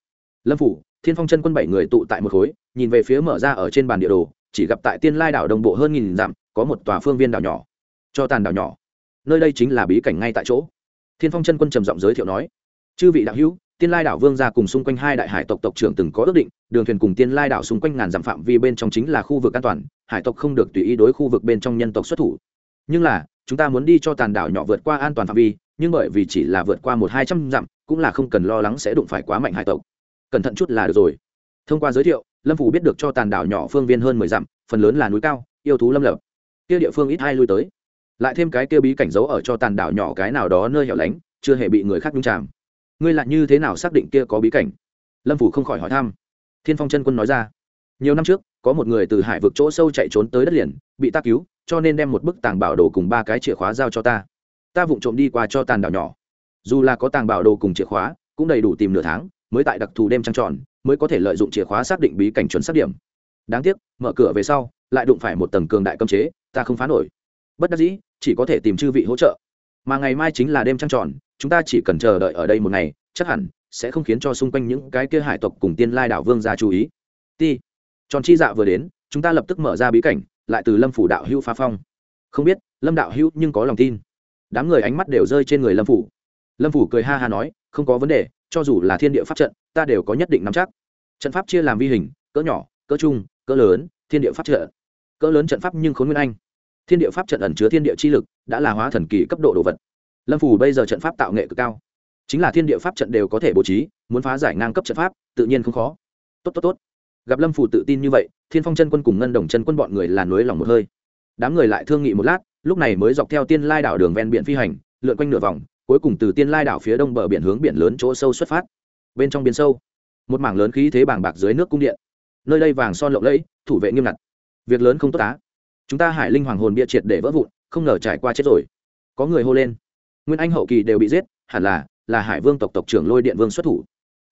Lâm phủ thiên phong chân quân bảy người tụ tại một khối, nhìn về phía mở ra ở trên bàn địa đồ, chỉ gặp tại tiên lai đảo đồng bộ hơn nghìn dặm, có một tòa phương viên đảo nhỏ. Cho tàn đảo nhỏ. Nơi đây chính là bí cảnh ngay tại chỗ. Thiên phong chân quân trầm giọng giới thiệu nói, chư vị đạo hữu, tiên lai đảo vương ra cùng xung quanh hai đại hải tộc tộc trưởng từng có ước định, đường thuyền cùng tiên lai đảo xung quanh ngàn dặm phạm vi bên trong chính là khu vực an toàn, hải tộc không được tùy ý đối khu vực bên trong nhân tộc xuất thủ. Nhưng là, chúng ta muốn đi cho tàn đảo nhỏ vượt qua an toàn phạm vi, nhưng bởi vì chỉ là vượt qua một hai trăm dặm, cũng là không cần lo lắng sẽ đụng phải quá mạnh hải tộc cẩn thận chút là được rồi. Thông qua giới thiệu, lâm phủ biết được cho tàn đảo nhỏ phương viên hơn mười dặm, phần lớn là núi cao, yêu thú lâm lập. Kia địa phương ít ai lui tới. Lại thêm cái kia bí cảnh giấu ở cho tàn đảo nhỏ cái nào đó nơi hẻo lánh, chưa hề bị người khác nhung chạm ngươi lại như thế nào xác định kia có bí cảnh? Lâm phủ không khỏi hỏi thăm. Thiên phong chân quân nói ra. Nhiều năm trước, có một người từ hải vực chỗ sâu chạy trốn tới đất liền, bị ta cứu, cho nên đem một bức tàng bảo đồ cùng ba cái chìa khóa giao cho ta. Ta vụng trộm đi qua cho tàn đảo nhỏ. Dù là có tàng bảo đồ cùng chìa khóa, cũng đầy đủ tìm nửa tháng mới tại đặc thù đêm trăng tròn, mới có thể lợi dụng chìa khóa xác định bí cảnh chuẩn xác điểm. Đáng tiếc, mở cửa về sau, lại đụng phải một tầng cường đại cấm chế, ta không phá nổi. Bất đắc dĩ, chỉ có thể tìm chư vị hỗ trợ. Mà ngày mai chính là đêm trăng tròn, chúng ta chỉ cần chờ đợi ở đây một ngày, chắc hẳn sẽ không khiến cho xung quanh những cái kia hải tộc cùng tiên lai đảo vương ra chú ý. Ti, tròn chi dạ vừa đến, chúng ta lập tức mở ra bí cảnh, lại từ lâm phủ đạo hữu phá phong. Không biết, lâm đạo hữu nhưng có lòng tin. Đám người ánh mắt đều rơi trên người lâm phủ. Lâm phủ cười ha ha nói, không có vấn đề cho dù là thiên địa pháp trận, ta đều có nhất định nắm chắc. Trận pháp chia làm vi hình, cỡ nhỏ, cỡ trung, cỡ lớn, thiên địa pháp trận. Cỡ lớn trận pháp nhưng khốn nguyên anh. Thiên địa pháp trận ẩn chứa thiên địa chi lực, đã là hóa thần kỳ cấp độ đồ vật. Lâm phủ bây giờ trận pháp tạo nghệ cực cao. Chính là thiên địa pháp trận đều có thể bố trí, muốn phá giải ngang cấp trận pháp, tự nhiên không khó. Tốt tốt tốt. Gặp lâm phủ tự tin như vậy, thiên phong chân quân cùng ngân đồng chân quân bọn người là nối lòng một hơi. Đám người lại thương nghị một lát, lúc này mới dọc theo tiên lai đảo đường ven biển phi hành, lượn quanh nửa vòng cuối cùng từ tiên lai đảo phía đông bờ biển hướng biển lớn chỗ sâu xuất phát. Bên trong biển sâu, một mảng lớn khí thế bàng bạc dưới nước cung điện. Nơi đây vàng son lộng lẫy, thủ vệ nghiêm ngặt. Việc lớn không tốt á. Chúng ta hải linh hoàng hồn bia triệt để vỡ vụn, không ngờ trải qua chết rồi. Có người hô lên. Nguyên anh hậu kỳ đều bị giết, hẳn là là hải vương tộc tộc trưởng lôi điện vương xuất thủ.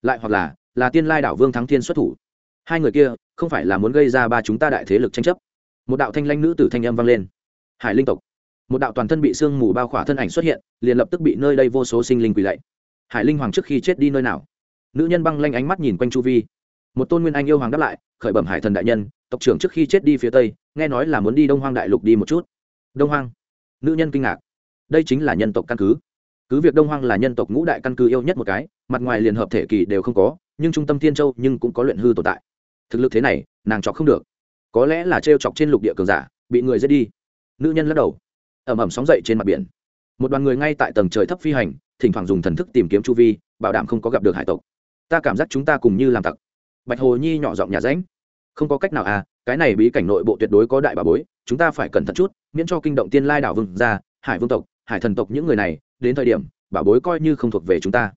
Lại hoặc là là tiên lai đảo vương thắng thiên xuất thủ. Hai người kia, không phải là muốn gây ra ba chúng ta đại thế lực tranh chấp. Một đạo thanh lanh nữ tử thanh âm vang lên. Hải linh tộc một đạo toàn thân bị sương mù bao khỏa thân ảnh xuất hiện, liền lập tức bị nơi đây vô số sinh linh quỳ lạy. Hải linh hoàng trước khi chết đi nơi nào? Nữ nhân băng lanh ánh mắt nhìn quanh chu vi. Một tôn nguyên anh yêu hoàng đáp lại, khởi bẩm hải thần đại nhân, tộc trưởng trước khi chết đi phía tây, nghe nói là muốn đi đông hoang đại lục đi một chút. Đông hoang? Nữ nhân kinh ngạc. Đây chính là nhân tộc căn cứ. Cứ việc đông hoang là nhân tộc ngũ đại căn cứ yêu nhất một cái, mặt ngoài liền hợp thể kỳ đều không có, nhưng trung tâm thiên châu nhưng cũng có luyện hư tồn tại. Thực lực thế này, nàng chọc không được. Có lẽ là t chọc trên lục địa cường giả, bị người giết đi. Nữ nhân lắc đầu ẩm ẩm sóng dậy trên mặt biển. Một đoàn người ngay tại tầng trời thấp phi hành, thỉnh thoảng dùng thần thức tìm kiếm chu vi, bảo đảm không có gặp được hải tộc. Ta cảm giác chúng ta cùng như làm tặc. Bạch hồ nhi nhỏ giọng nhà ránh không có cách nào à cái này bí cảnh nội bộ tuyệt đối có đại bà bối, chúng ta phải cẩn thận chút, miễn cho kinh động tiên lai đảo vương gia, hải vương tộc, hải thần tộc những người này, đến thời điểm, bà bối coi như không thuộc về chúng ta.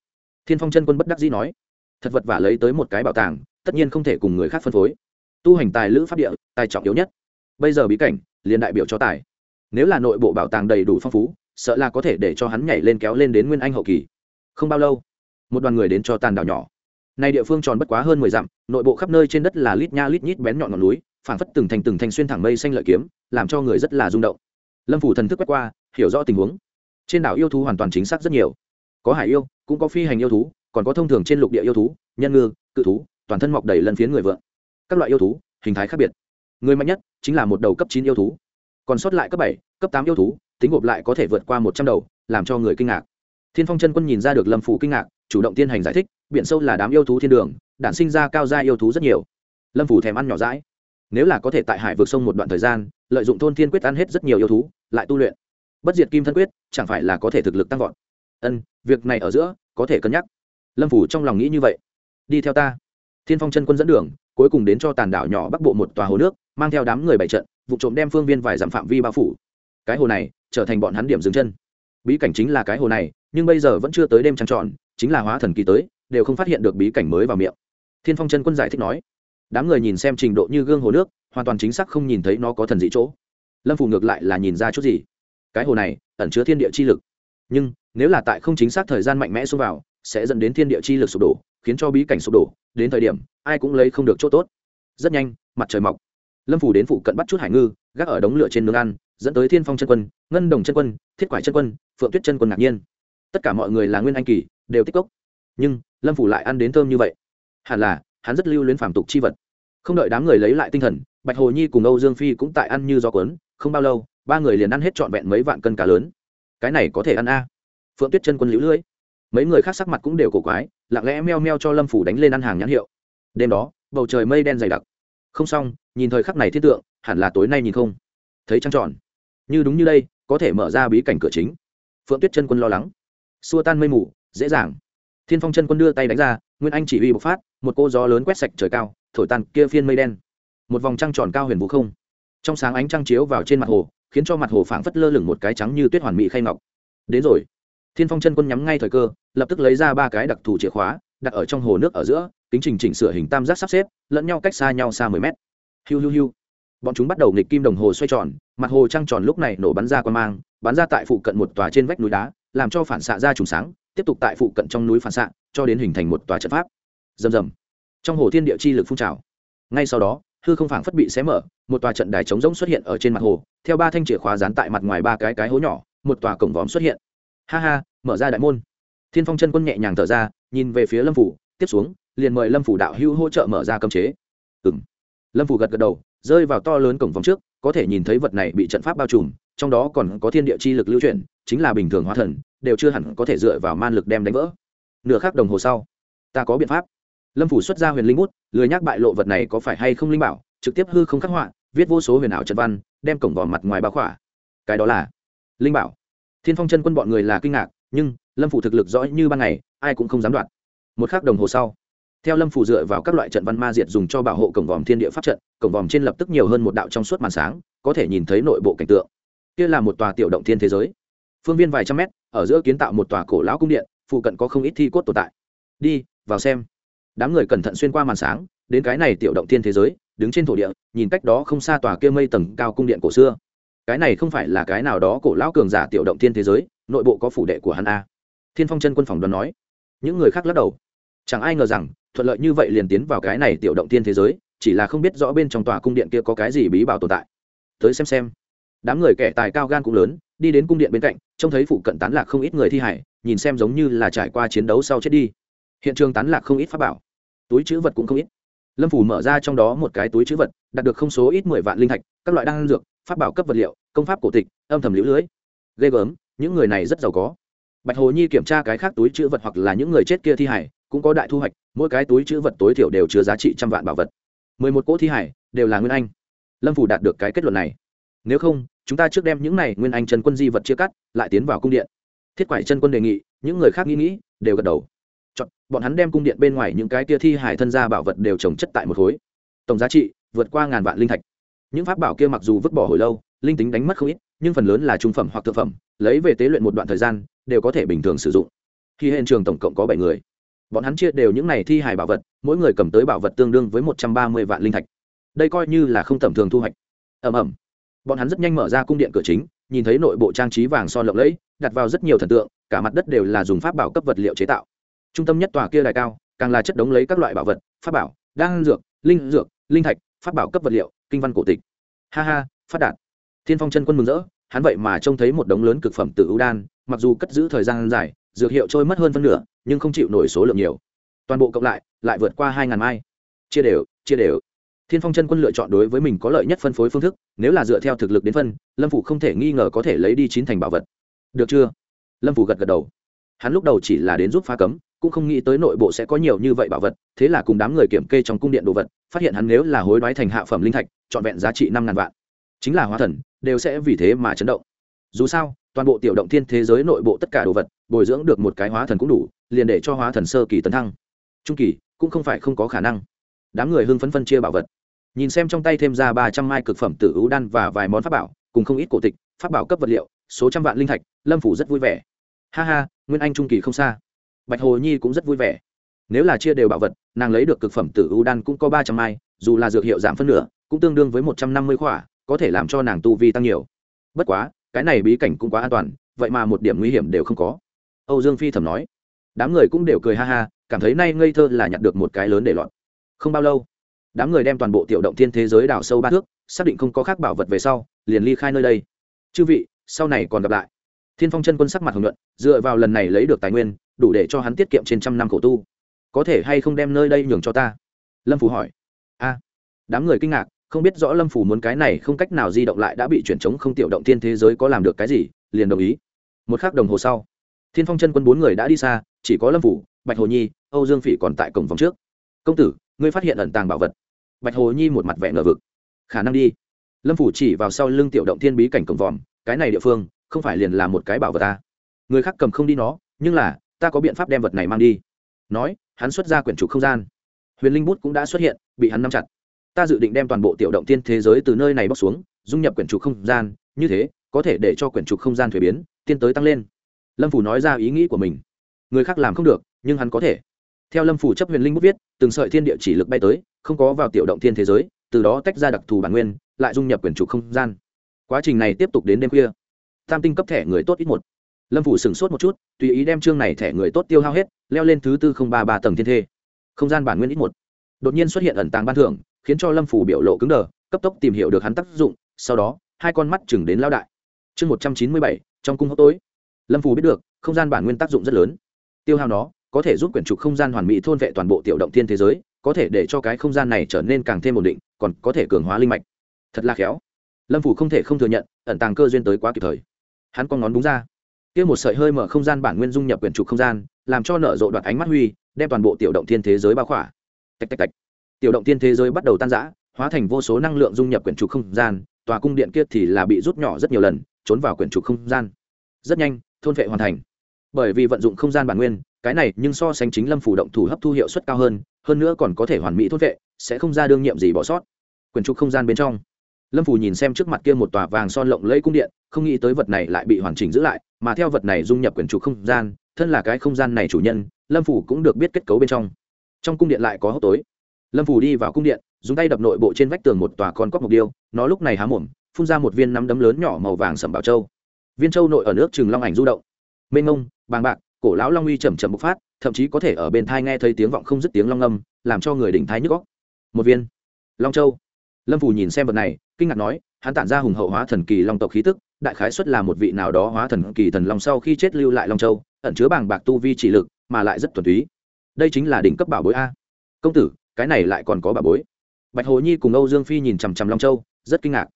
Thiên phong chân quân bất đắc dĩ nói. Thật vật vả lấy tới một cái bảo tàng, tất nhiên không thể cùng người khác phân phối. Tu hành tài lữ pháp địa, tài trọng yếu nhất. Bây giờ bí cảnh, liền đại biểu cho tài nếu là nội bộ bảo tàng đầy đủ phong phú, sợ là có thể để cho hắn nhảy lên kéo lên đến nguyên anh hậu kỳ. Không bao lâu, một đoàn người đến cho tàn đảo nhỏ. Này địa phương tròn bất quá hơn mười dặm, nội bộ khắp nơi trên đất là lít nha lít nhít bén nhọn ngọn núi, phảng phất từng thành từng thành xuyên thẳng mây xanh lợi kiếm, làm cho người rất là rung động. Lâm phủ thần thức quét qua, hiểu rõ tình huống. Trên đảo yêu thú hoàn toàn chính xác rất nhiều. Có hải yêu, cũng có phi hành yêu thú, còn có thông thường trên lục địa yêu thú, nhân ngư, cự thú, toàn thân mọc đầy lần phiến người vợ các loại yêu thú, hình thái khác biệt. Người mạnh nhất chính là một đầu cấp chín yêu thú còn sót lại cấp bảy, cấp tám yêu thú, tính gộp lại có thể vượt qua một trăm đầu, làm cho người kinh ngạc. Thiên phong chân quân nhìn ra được lâm phủ kinh ngạc, chủ động tiến hành giải thích, biển sâu là đám yêu thú thiên đường, đản sinh ra cao gia yêu thú rất nhiều. Lâm phủ thèm ăn nhỏ rãi nếu là có thể tại hải vượt sông một đoạn thời gian, lợi dụng thôn thiên quyết ăn hết rất nhiều yêu thú, lại tu luyện. Bất diệt kim thân quyết, chẳng phải là có thể thực lực tăng vọt? Ân, việc này ở giữa, có thể cân nhắc. Lâm phủ trong lòng nghĩ như vậy. Đi theo ta. Thiên phong chân quân dẫn đường cuối cùng đến cho tàn đảo nhỏ bắc bộ một tòa hồ nước, mang theo đám người bảy trận, vụ trộm đem phương viên vài dặm phạm vi bao phủ. Cái hồ này trở thành bọn hắn điểm dừng chân. Bí cảnh chính là cái hồ này, nhưng bây giờ vẫn chưa tới đêm trăng tròn, chính là hóa thần kỳ tới, đều không phát hiện được bí cảnh mới vào miệng. Thiên phong chân quân giải thích nói, đám người nhìn xem trình độ như gương hồ nước, hoàn toàn chính xác không nhìn thấy nó có thần dị chỗ. Lâm phù ngược lại là nhìn ra chút gì. Cái hồ này ẩn chứa thiên địa chi lực, nhưng nếu là tại không chính xác thời gian mạnh mẽ xông vào, sẽ dẫn đến thiên địa chi lực sụp đổ khiến cho bí cảnh sụp đổ, đến thời điểm, ai cũng lấy không được chỗ tốt. Rất nhanh, mặt trời mọc. Lâm phủ đến phụ cận bắt chút hải ngư, gác ở đống lửa trên nướng ăn, dẫn tới thiên phong chân quân, ngân đồng chân quân, thiết quải chân quân, phượng tuyết chân quân ngạc nhiên. Tất cả mọi người là nguyên anh kỳ, đều tích cốc. Nhưng, lâm phủ lại ăn đến thơm như vậy. Hẳn là, hắn rất lưu luyến phản tục chi vật. Không đợi đám người lấy lại tinh thần, bạch hồ nhi cùng âu dương phi cũng tại ăn như gió cuốn, không bao lâu, ba người liền ăn hết trọn vẹn mấy vạn cân cá lớn. Cái này có thể ăn a? Phượng tuyết chân quân lũ lưỡi. Mấy người khác sắc mặt cũng đều cổ quái lặng lẽ meo meo cho lâm phủ đánh lên ăn hàng nhãn hiệu. Đêm đó, bầu trời mây đen dày đặc. Không xong, nhìn thời khắc này thiết tượng, hẳn là tối nay nhìn không. Thấy trăng tròn. Như đúng như đây, có thể mở ra bí cảnh cửa chính. Phượng tuyết chân quân lo lắng. Xua tan mây mù, dễ dàng. Thiên phong chân quân đưa tay đánh ra, nguyên anh chỉ huy bộc phát, một cô gió lớn quét sạch trời cao, thổi tan kia phiên mây đen. Một vòng trăng tròn cao huyền vũ không. Trong sáng ánh trăng chiếu vào trên mặt hồ, khiến cho mặt hồ phảng phất lơ lửng một cái trắng như tuyết hoàn mỹ khay ngọc. Đến rồi thiên phong chân quân nhắm ngay thời cơ, lập tức lấy ra ba cái đặc thù chìa khóa, đặt ở trong hồ nước ở giữa, kính trình chỉnh sửa hình tam giác sắp xếp, lẫn nhau cách xa nhau xa mười mét. Hiu hiu hiu. Bọn chúng bắt đầu nghịch kim đồng hồ xoay tròn, mặt hồ trăng tròn lúc này nổ bắn ra quan mang, bắn ra tại phụ cận một tòa trên vách núi đá, làm cho phản xạ ra trùng sáng, tiếp tục tại phụ cận trong núi phản xạ, cho đến hình thành một tòa trận pháp. Rầm rầm. Trong hồ thiên địa chi lực phun trào. Ngay sau đó, hư không phảng phất bị xé mở, một tòa trận đài trống rỗng xuất hiện ở trên mặt hồ, theo ba thanh chìa khóa dán tại mặt ngoài ba cái cái hố nhỏ, một tòa cổng vòm xuất hiện ha ha, mở ra đại môn. Thiên phong chân quân nhẹ nhàng thở ra, nhìn về phía lâm phủ, tiếp xuống, liền mời lâm phủ đạo hữu hỗ trợ mở ra cấm chế. Ừ m lâm phủ gật gật đầu, rơi vào to lớn cổng vòng trước, có thể nhìn thấy vật này bị trận pháp bao trùm, trong đó còn có thiên địa chi lực lưu chuyển, chính là bình thường hóa thần, đều chưa hẳn có thể dựa vào man lực đem đánh vỡ. Nửa khắc đồng hồ sau, ta có biện pháp. Lâm phủ xuất ra huyền linh bút, lười nhắc bại lộ vật này có phải hay không linh bảo, trực tiếp hư không khắc họa, viết vô số huyền ảo trận văn, đem cổng vòm mặt ngoài bao khỏa. Cái đó là linh bảo thiên phong chân quân bọn người là kinh ngạc, nhưng lâm phủ thực lực rõ như ban ngày, ai cũng không dám đoạt. Một k h ắ c đồng hồ sau, theo lâm phủ dựa vào các loại trận văn ma diệt dùng cho bảo hộ cổng vòm thiên địa pháp trận, cổng vòm trên lập tức nhiều hơn một đạo trong suốt màn sáng, có thể nhìn thấy nội bộ cảnh tượng. Kia là một tòa tiểu động thiên thế giới. Phương viên vài trăm mét, ở giữa kiến tạo một tòa cổ lão cung điện, phụ cận có không ít thi cốt tồn tại. Đi, vào xem. Đám người cẩn thận xuyên qua màn sáng, đến cái này tiểu động thiên thế giới, đứng trên thổ địa, nhìn cách đó không xa tòa kia mây tầng cao cung điện cổ xưa cái này không phải là cái nào đó cổ lão cường giả tiểu động thiên thế giới, nội bộ có phủ đệ của hắn a. Thiên phong chân quân phòng đoán nói. Những người khác lắc đầu. Chẳng ai ngờ rằng, thuận lợi như vậy liền tiến vào cái này tiểu động thiên thế giới, chỉ là không biết rõ bên trong tòa cung điện kia có cái gì bí bảo tồn tại. Tới xem xem. Đám người kẻ tài cao gan cũng lớn, đi đến cung điện bên cạnh, trông thấy phụ cận tán lạc không ít người thi hải, nhìn xem giống như là trải qua chiến đấu sau chết đi. Hiện trường tán lạc không ít pháp bảo. Túi chữ vật cũng không ít. Lâm phủ mở ra trong đó một cái túi chữ vật, đạt được không số ít mười vạn linh thạch, các loại đan dược pháp bảo cấp vật liệu công pháp cổ tịch âm thầm lũ lưới. Ghê gớm những người này rất giàu có. Bạch hồ nhi kiểm tra cái khác túi chữ vật hoặc là những người chết kia thi hải cũng có đại thu hoạch mỗi cái túi chữ vật tối thiểu đều chứa giá trị trăm vạn bảo vật. Mười một cỗ thi hải đều là nguyên anh. Lâm phủ đạt được cái kết luận này. Nếu không chúng ta trước đem những này nguyên anh chân quân di vật chia cắt lại tiến vào cung điện. Thiết quải chân quân đề nghị những người khác nghĩ nghĩ đều gật đầu. Chọn, bọn hắn đem cung điện bên ngoài những cái kia thi hải thân gia bảo vật đều trồng chất tại một khối. Tổng giá trị vượt qua ngàn vạn linh thạch những pháp bảo kia mặc dù vứt bỏ hồi lâu, linh tính đánh mất không ít, nhưng phần lớn là trung phẩm hoặc thực phẩm, lấy về tế luyện một đoạn thời gian, đều có thể bình thường sử dụng. Khi hiện trường tổng cộng có bảy người, bọn hắn chia đều những này thi hài bảo vật, mỗi người cầm tới bảo vật tương đương với một trăm ba mươi vạn linh thạch. Đây coi như là không tầm thường thu hoạch. Ẩm ẩm bọn hắn rất nhanh mở ra cung điện cửa chính, nhìn thấy nội bộ trang trí vàng son lộng lẫy, đặt vào rất nhiều thần tượng, cả mặt đất đều là dùng pháp bảo cấp vật liệu chế tạo. Trung tâm nhất tòa kia đài cao, càng là chất đống lấy các loại bảo vật, pháp bảo, đan dược, linh dược, linh thạch, pháp bảo cấp vật liệu kinh văn cổ tịch. Ha ha, phát đạt. Thiên phong chân quân mừng rỡ, hắn vậy mà trông thấy một đống lớn cực phẩm tự ưu đan, mặc dù cất giữ thời gian dài, dược hiệu trôi mất hơn phân nửa, nhưng không chịu nổi số lượng nhiều. Toàn bộ cộng lại lại vượt qua hai ngàn mai. Chia đều chia đều. Thiên phong chân quân lựa chọn đối với mình có lợi nhất phân phối phương thức, nếu là dựa theo thực lực đến phân, lâm phủ không thể nghi ngờ có thể lấy đi chín thành bảo vật. Được chưa? Lâm phủ gật gật đầu. Hắn lúc đầu chỉ là đến giúp phá cấm cũng không nghĩ tới nội bộ sẽ có nhiều như vậy bảo vật, thế là cùng đám người kiểm kê trong cung điện đồ vật, phát hiện hắn nếu là hối đoái thành hạ phẩm linh thạch, trọn vẹn giá trị năm ngàn vạn. Chính là hóa thần, đều sẽ vì thế mà chấn động. Dù sao, toàn bộ tiểu động thiên thế giới nội bộ tất cả đồ vật, bồi dưỡng được một cái hóa thần cũng đủ, liền để cho hóa thần sơ kỳ tấn thăng. Trung kỳ, cũng không phải không có khả năng. Đám người hưng phấn phân chia bảo vật. Nhìn xem trong tay thêm ra ba trăm mai cực phẩm tử ưu đan và vài món pháp bảo, cùng không ít cổ tịch, pháp bảo cấp vật liệu, số trăm vạn linh thạch, lâm phủ rất vui vẻ. Ha ha, nguyên anh trung kỳ không xa bạch hồ nhi cũng rất vui vẻ. Nếu là chia đều bảo vật, nàng lấy được cực phẩm tử U đan cũng có ba trăm mai, dù là dược hiệu giảm phân nửa, cũng tương đương với một trăm năm mươi khỏa, có thể làm cho nàng tu vi tăng nhiều. Bất quá, cái này bí cảnh cũng quá an toàn, vậy mà một điểm nguy hiểm đều không có. Âu dương phi thầm nói. Đám người cũng đều cười ha ha, cảm thấy nay ngây thơ là nhặt được một cái lớn để lọt. Không bao lâu, đám người đem toàn bộ tiểu động thiên thế giới đào sâu ba thước, xác định không có khác bảo vật về sau, liền ly khai nơi đây. Chư vị, sau này còn gặp lại. Thiên phong chân quân sắc mặt hồng nhuận, dựa vào lần này lấy được tài nguyên đủ để cho hắn tiết kiệm trên trăm năm khổ tu. Có thể hay không đem nơi đây nhường cho ta? Lâm phủ hỏi. A, đám người kinh ngạc, không biết rõ lâm phủ muốn cái này không cách nào di động lại đã bị chuyển chống không tiểu động thiên thế giới có làm được cái gì, liền đồng ý. Một k h ắ c đồng hồ sau, thiên phong chân quân bốn người đã đi xa, chỉ có lâm phủ bạch hồ nhi, âu dương phỉ còn tại cổng vòng trước. Công tử, ngươi phát hiện ẩn tàng bảo vật. Bạch hồ nhi một mặt vẻ ngờ vực. Khả năng đi. Lâm phủ chỉ vào sau lưng tiểu động thiên bí cảnh cổng vòm, cái này địa phương không phải liền là một cái bảo vật ta. Người khác cầm không đi nó, nhưng là ta có biện pháp đem vật này mang đi. Nói, hắn xuất ra quyển trục không gian. Huyền linh bút cũng đã xuất hiện, bị hắn nắm chặt. Ta dự định đem toàn bộ tiểu động tiên thế giới từ nơi này bóc xuống, dung nhập quyển trục không gian, như thế, có thể để cho quyển trục không gian thuế biến, tiên tới tăng lên. Lâm phủ nói ra ý nghĩ của mình. Người khác làm không được, nhưng hắn có thể. Theo lâm phủ chấp huyền linh bút viết, từng sợi thiên địa chỉ lực bay tới, không có vào tiểu động thiên thế giới, từ đó tách ra đặc thù bản nguyên, lại dung nhập quyển trục không gian. Quá trình này tiếp tục đến đêm khuya. Tam tinh cấp thẻ người tốt ít một lâm phủ sửng sốt một chút, tùy ý đem chương này thẻ người tốt tiêu hao hết, leo lên thứ tư không ba ba tầng thiên thê. Không gian bản nguyên ít một. Đột nhiên xuất hiện ẩn tàng ban thưởng, khiến cho lâm phủ biểu lộ cứng đờ, cấp tốc tìm hiểu được hắn tác dụng, sau đó, hai con mắt chừng đến lao đại. Chương một trăm chín mươi bảy, trong cung hốc tối. Lâm phủ biết được, không gian bản nguyên tác dụng rất lớn. Tiêu hao nó, có thể giúp quyển trục không gian hoàn mỹ thôn vệ toàn bộ tiểu động thiên thế giới, có thể để cho cái không gian này trở nên càng thêm ổn định, còn có thể cường hóa linh mạch. Thật là khéo. Lâm phủ không thể không thừa nhận, ẩn tàng cơ duyên tới quá kịp thời. Hắn con ngón đúng ra kia một sợi hơi mở không gian bản nguyên dung nhập quyển trục không gian, làm cho nở rộ đoạt ánh mắt huy, đem toàn bộ tiểu động thiên thế giới bao khỏa. Tạch tạch tạch. Tiểu động thiên thế giới bắt đầu tan rã, hóa thành vô số năng lượng dung nhập quyển trục không gian, tòa cung điện kia thì là bị rút nhỏ rất nhiều lần, trốn vào quyển trục không gian. Rất nhanh, thôn vệ hoàn thành. Bởi vì vận dụng không gian bản nguyên, cái này nhưng so sánh chính lâm phủ động thủ hấp thu hiệu suất cao hơn hơn nữa còn có thể hoàn mỹ thôn vệ, sẽ không ra đương nhiệm gì bỏ sót. Quyển trục không gian bên trong lâm phủ nhìn xem trước mặt kia một tòa vàng son lộng lẫy cung điện, không nghĩ tới vật này lại bị hoàn chỉnh giữ lại, mà theo vật này dung nhập quyền trục không gian, thân là cái không gian này chủ nhân, lâm phủ cũng được biết kết cấu bên trong. Trong cung điện lại có hốc tối. Lâm phủ đi vào cung điện, dùng tay đập nội bộ trên vách tường một tòa con cóc mục điêu, nó lúc này há mồm, phun ra một viên nắm đấm lớn nhỏ màu vàng sầm bảo châu. Viên châu nội ở nước chừng long ảnh du động. Mênh ngông bàng bạc, cổ lão long uy chầm chầm bộc phát, thậm chí có thể ở bên thai nghe thấy tiếng vọng không dứt tiếng long âm, làm cho người đỉnh thái nhức góc một viên. Long châu lâm phù nhìn xem vật này, kinh ngạc nói, hắn tản ra hùng hậu hóa thần kỳ long tộc khí tức, đại khái xuất là một vị nào đó hóa thần kỳ thần long sau khi chết lưu lại long châu, ẩn chứa bàng bạc tu vi chỉ lực, mà lại rất thuần túy. Đây chính là đỉnh cấp bảo bối a. Công tử, cái này lại còn có bảo bối. Bạch hồ nhi cùng âu dương phi nhìn chằm chằm long châu, rất kinh ngạc.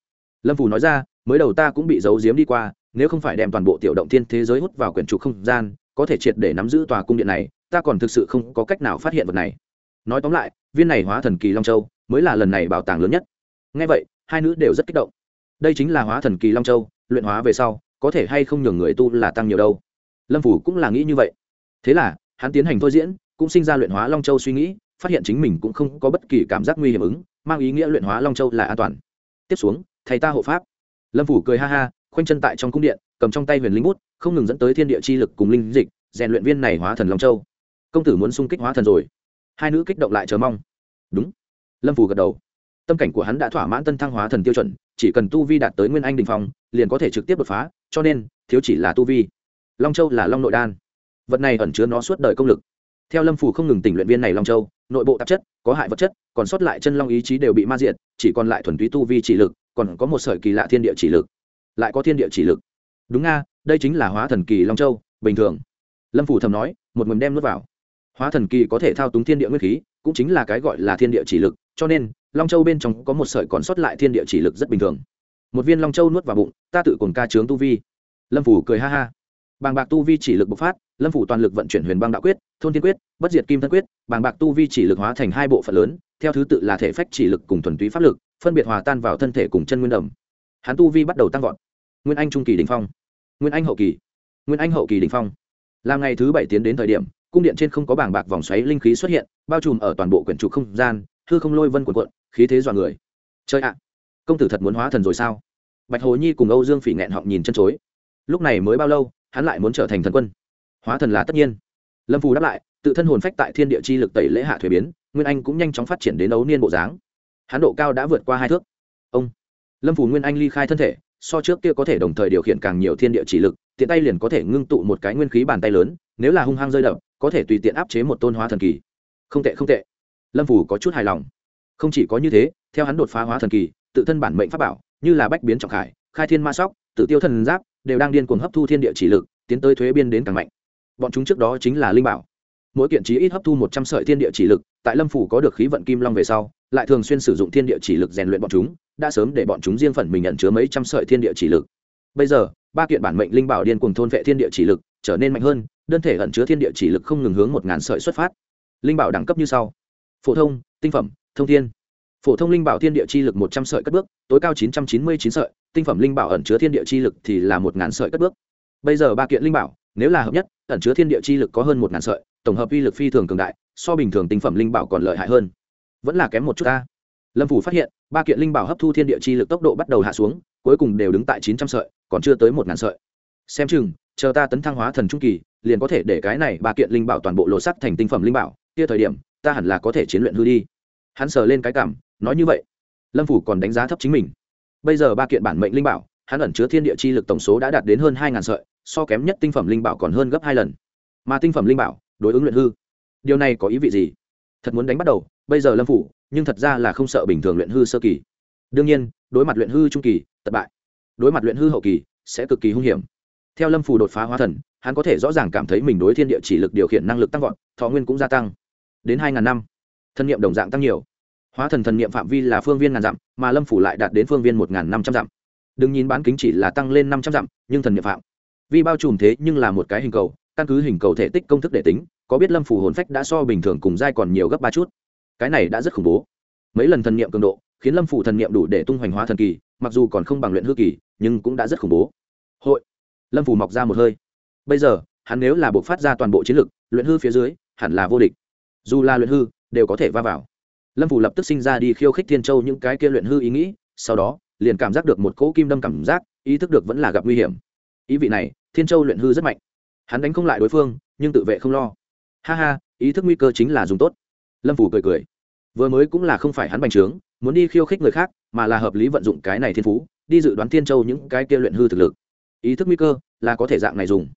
Lâm phù nói ra, mới đầu ta cũng bị giấu giếm đi qua, nếu không phải đem toàn bộ tiểu động thiên thế giới hút vào quyển trục không gian, có thể triệt để nắm giữ tòa cung điện này, ta còn thực sự không có cách nào phát hiện vật này. Nói tóm lại, viên này hóa thần kỳ long châu mới là lần này bảo tàng lớn nhất ngay vậy, hai nữ đều rất kích động. Đây chính là hóa thần kỳ long châu, luyện hóa về sau, có thể hay không nhường người tu là tăng nhiều đâu. Lâm phủ cũng là nghĩ như vậy. Thế là, hắn tiến hành thôi diễn, cũng sinh ra luyện hóa long châu suy nghĩ, phát hiện chính mình cũng không có bất kỳ cảm giác nguy hiểm ứng, mang ý nghĩa luyện hóa long châu là an toàn. Tiếp xuống, thầy ta hộ pháp. Lâm phủ cười ha ha, khoanh chân tại trong cung điện, cầm trong tay huyền linh bút, không ngừng dẫn tới thiên địa chi lực cùng linh dịch, rèn luyện viên này hóa thần long châu. Công tử muốn xung kích hóa thần rồi. Hai nữ kích động lại chờ mong. Đúng. Lâm phủ gật đầu tâm cảnh của hắn đã thỏa mãn tân thăng hóa thần tiêu chuẩn, chỉ cần tu vi đạt tới nguyên anh đình phong, liền có thể trực tiếp đột phá, cho nên, thiếu chỉ là tu vi. Long châu là long nội đan. Vật này ẩn chứa nó suốt đời công lực. Theo lâm phủ không ngừng tỉnh luyện viên này long châu, nội bộ tạp chất, có hại vật chất, còn sót lại chân long ý chí đều bị ma diệt, chỉ còn lại thuần túy tu vi chỉ lực, còn có một sợi kỳ lạ thiên địa chỉ lực. Lại có thiên địa chỉ lực. Đúng nga, đây chính là hóa thần kỳ long châu, bình thường. Lâm phủ thầm nói, một mầm đem nuốt vào. Hóa thần kỳ có thể thao túng thiên địa nguyên khí, cũng chính là cái gọi là thiên địa chỉ lực, cho nên long châu bên trong có một sợi còn sót lại thiên địa chỉ lực rất bình thường. Một viên long châu nuốt vào bụng, ta tự cùng ca trướng tu vi. Lâm phủ cười ha ha. Bàng bạc tu vi chỉ lực bộc phát, lâm phủ toàn lực vận chuyển huyền băng đạo quyết, thôn thiên quyết, bất diệt kim thân quyết, bàng bạc tu vi chỉ lực hóa thành hai bộ phận lớn, theo thứ tự là thể phách chỉ lực cùng thuần túy pháp lực, phân biệt hòa tan vào thân thể cùng chân nguyên đồng hắn tu vi bắt đầu tăng vọt. Nguyên anh trung kỳ đình phong. Nguyên anh hậu kỳ. Nguyên anh hậu kỳ đình phong. Là ngày thứ bảy tiến đến thời điểm, cung điện trên không có bảng bạc vòng xoáy linh khí xuất hiện, bao trùm ở toàn bộ quyển trục không gian hư không lôi vân quần quận khí thế dọa người. Chơi ạ, công tử thật muốn hóa thần rồi sao? Bạch hồ nhi cùng âu dương phỉ nghẹn họng nhìn chân chối. Lúc này mới bao lâu, hắn lại muốn trở thành thần quân? Hóa thần là tất nhiên. Lâm phù đáp lại, tự thân hồn phách tại thiên địa chi lực tẩy lễ hạ thuế biến, nguyên anh cũng nhanh chóng phát triển đến ấu niên bộ dáng. Hắn độ cao đã vượt qua hai thước. Ông. Lâm phù nguyên anh ly khai thân thể, so trước kia có thể đồng thời điều khiển càng nhiều thiên địa chỉ lực, tiện tay liền có thể ngưng tụ một cái nguyên khí bàn tay lớn, nếu là hung hăng rơi đập, có thể tùy tiện áp chế một tôn hóa thần kỳ. Không tệ không tệ lâm phủ có chút hài lòng. Không chỉ có như thế, theo hắn đột phá hóa thần kỳ, tự thân bản mệnh pháp bảo, như là bách biến trọng khải, khai thiên ma sóc, tự tiêu thần giáp, đều đang điên cuồng hấp thu thiên địa chỉ lực, tiến tới thuế biên đến càng mạnh. Bọn chúng trước đó chính là linh bảo. Mỗi kiện trí ít hấp thu một trăm sợi thiên địa chỉ lực, tại lâm phủ có được khí vận kim long về sau, lại thường xuyên sử dụng thiên địa chỉ lực rèn luyện bọn chúng, đã sớm để bọn chúng riêng phần mình nhận chứa mấy trăm sợi thiên địa chỉ lực. Bây giờ, ba kiện bản mệnh linh bảo điên cùng thôn vệ thiên địa chỉ lực, trở nên mạnh hơn, đơn thể ẩn chứa thiên địa chỉ lực không ngừng hướng một ngàn sợi xuất phát. Linh bảo đẳng cấp như sau phổ thông, tinh phẩm, thông thiên. Phổ thông linh bảo thiên địa chi lực một trăm sợi cất bước, tối cao chín trăm chín mươi chín sợi, tinh phẩm linh bảo ẩn chứa thiên địa chi lực thì là một ngàn sợi cất bước. Bây giờ ba kiện linh bảo, nếu là hợp nhất, ẩn chứa thiên địa chi lực có hơn một ngàn sợi, tổng hợp uy lực phi thường cường đại, so bình thường tinh phẩm linh bảo còn lợi hại hơn. Vẫn là kém một chút ta. Lâm phủ phát hiện, ba kiện linh bảo hấp thu thiên địa chi lực tốc độ bắt đầu hạ xuống, cuối cùng đều đứng tại chín trăm sợi, còn chưa tới một ngàn sợi. Xem chừng, chờ ta tấn thăng hóa thần trung kỳ, liền có thể để cái này ba kiện linh bảo toàn bộ lộ sắc thành tinh phẩm linh bảo. Kia thời điểm ta hẳn là có thể chiến luyện hư đi. Hắn sờ lên cái cảm, nói như vậy. Lâm phủ còn đánh giá thấp chính mình. Bây giờ ba kiện bản mệnh linh bảo, hắn ẩn chứa thiên địa chi lực tổng số đã đạt đến hơn hai ngàn sợi, so kém nhất tinh phẩm linh bảo còn hơn gấp hai lần. Mà tinh phẩm linh bảo, đối ứng luyện hư. Điều này có ý vị gì? Thật muốn đánh bắt đầu, bây giờ lâm phủ, nhưng thật ra là không sợ bình thường luyện hư sơ kỳ. Đương nhiên, đối mặt luyện hư trung kỳ, thất bại. Đối mặt luyện hư hậu kỳ, sẽ cực kỳ hung hiểm. Theo lâm phủ đột phá hóa thần, hắn có thể rõ ràng cảm thấy mình đối thiên địa chỉ lực điều khiển năng lực tăng vọt, thọ nguyên cũng gia tăng đến hai ngàn năm. Thân nhiệm đồng dạng tăng nhiều. Hóa thần thần niệm phạm vi là phương viên ngàn dặm, mà lâm phủ lại đạt đến phương viên một ngàn năm trăm dặm. Đừng nhìn bán kính chỉ là tăng lên năm trăm dặm, nhưng thần niệm phạm vi bao trùm thế nhưng là một cái hình cầu, căn cứ hình cầu thể tích công thức để tính, có biết lâm phủ hồn phách đã so bình thường cùng giai còn nhiều gấp ba chút. Cái này đã rất khủng bố. Mấy lần thần niệm cường độ, khiến lâm phủ thần niệm đủ để tung hoành hóa thần kỳ, mặc dù còn không bằng luyện hư kỳ, nhưng cũng đã rất khủng bố. Hội. Lâm phủ mọc ra một hơi. Bây giờ, hắn nếu là buộc phát ra toàn bộ chiến lực, luyện hư phía dưới, hẳn là vô địch dù là luyện hư, đều có thể va vào. Lâm phủ lập tức sinh ra đi khiêu khích thiên châu những cái kia luyện hư ý nghĩ, sau đó, liền cảm giác được một cỗ kim đâm cảm giác, ý thức được vẫn là gặp nguy hiểm. Ý vị này, thiên châu luyện hư rất mạnh. Hắn đánh không lại đối phương, nhưng tự vệ không lo. Ha ha, ý thức nguy cơ chính là dùng tốt. Lâm phủ cười cười. Vừa mới cũng là không phải hắn bành trướng, muốn đi khiêu khích người khác, mà là hợp lý vận dụng cái này thiên phú, đi dự đoán thiên châu những cái kia luyện hư thực lực. Ý thức nguy cơ là có thể dạng này dùng.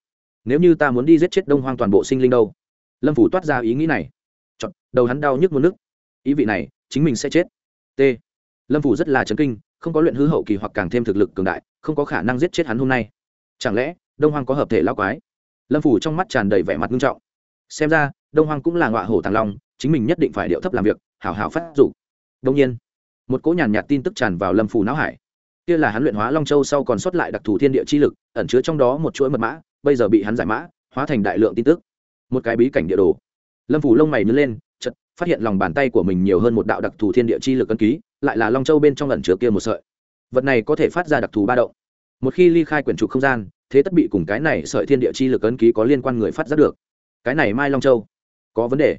Nếu như ta muốn đi giết chết đông hoang toàn bộ sinh linh đâu? Lâm phủ toát ra ý nghĩ này đầu hắn đau nhức muốn nước. Ý vị này, chính mình sẽ chết. T. Lâm phủ rất là chấn kinh, không có luyện hư hậu kỳ hoặc càng thêm thực lực cường đại, không có khả năng giết chết hắn hôm nay. Chẳng lẽ, đông hoang có hợp thể lao quái? Lâm phủ trong mắt tràn đầy vẻ mặt nghiêm trọng. Xem ra, đông hoang cũng là ngọa hổ tàng long, chính mình nhất định phải điệu thấp làm việc, hảo hảo phát dục. Đông nhiên, một cỗ nhàn nhạt tin tức tràn vào lâm phủ não hải. Kia là hắn luyện hóa long châu sau còn sót lại đặc thù thiên địa chi lực, ẩn chứa trong đó một chuỗi mật mã, bây giờ bị hắn giải mã, hóa thành đại lượng tin tức. Một cái bí cảnh địa đồ. Lâm phủ lông mày nứt lên phát hiện lòng bàn tay của mình nhiều hơn một đạo đặc thù thiên địa chi lực ân ký, lại là long châu bên trong ẩn chứa kia một sợi. Vật này có thể phát ra đặc thù ba động. Một khi ly khai quyển trục không gian, thế tất bị cùng cái này sợi thiên địa chi lực ấn ký có liên quan người phát giác được. Cái này mai long châu. Có vấn đề.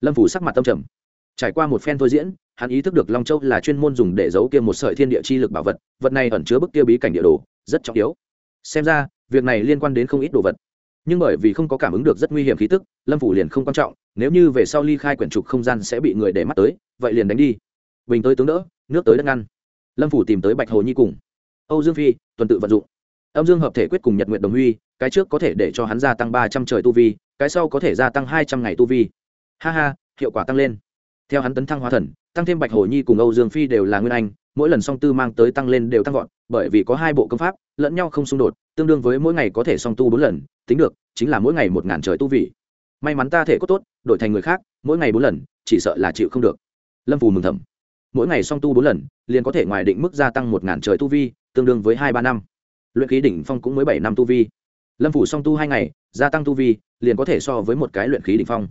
Lâm phủ sắc mặt tâm trầm. Trải qua một phen thôi diễn, hắn ý thức được long châu là chuyên môn dùng để giấu kia một sợi thiên địa chi lực bảo vật. Vật này ẩn chứa bức kia bí cảnh địa đồ, rất trọng yếu. Xem ra, việc này liên quan đến không ít đồ vật nhưng bởi vì không có cảm ứng được rất nguy hiểm khí tức, lâm phủ liền không quan trọng, nếu như về sau ly khai quyển trục không gian sẽ bị người để mắt tới, vậy liền đánh đi. Bình tới tướng đỡ, nước tới đất ngăn. Lâm phủ tìm tới bạch hồ nhi cùng. Âu dương phi, tuần tự vận dụng. Âm dương hợp thể quyết cùng nhật nguyện đồng huy, cái trước có thể để cho hắn gia tăng ba trăm trời tu vi, cái sau có thể gia tăng hai trăm ngày tu vi. Ha ha, hiệu quả tăng lên. Theo hắn tấn thăng hóa thần, tăng thêm bạch hồ nhi cùng âu dương phi đều là nguyên anh mỗi lần song tư mang tới tăng lên đều tăng vọt, bởi vì có hai bộ công pháp, lẫn nhau không xung đột, tương đương với mỗi ngày có thể song tu bốn lần, tính được, chính là mỗi ngày một ngàn trời tu vị. May mắn ta thể có tốt, đổi thành người khác, mỗi ngày bốn lần, chỉ sợ là chịu không được. Lâm phù mừng thầm. Mỗi ngày song tu bốn lần, liền có thể ngoài định mức gia tăng một ngàn trời tu vi, tương đương với hai ba năm. Luyện khí đỉnh phong cũng mới bảy năm tu vi. Lâm phủ song tu hai ngày, gia tăng tu vi, liền có thể so với một cái luyện khí đỉnh phong.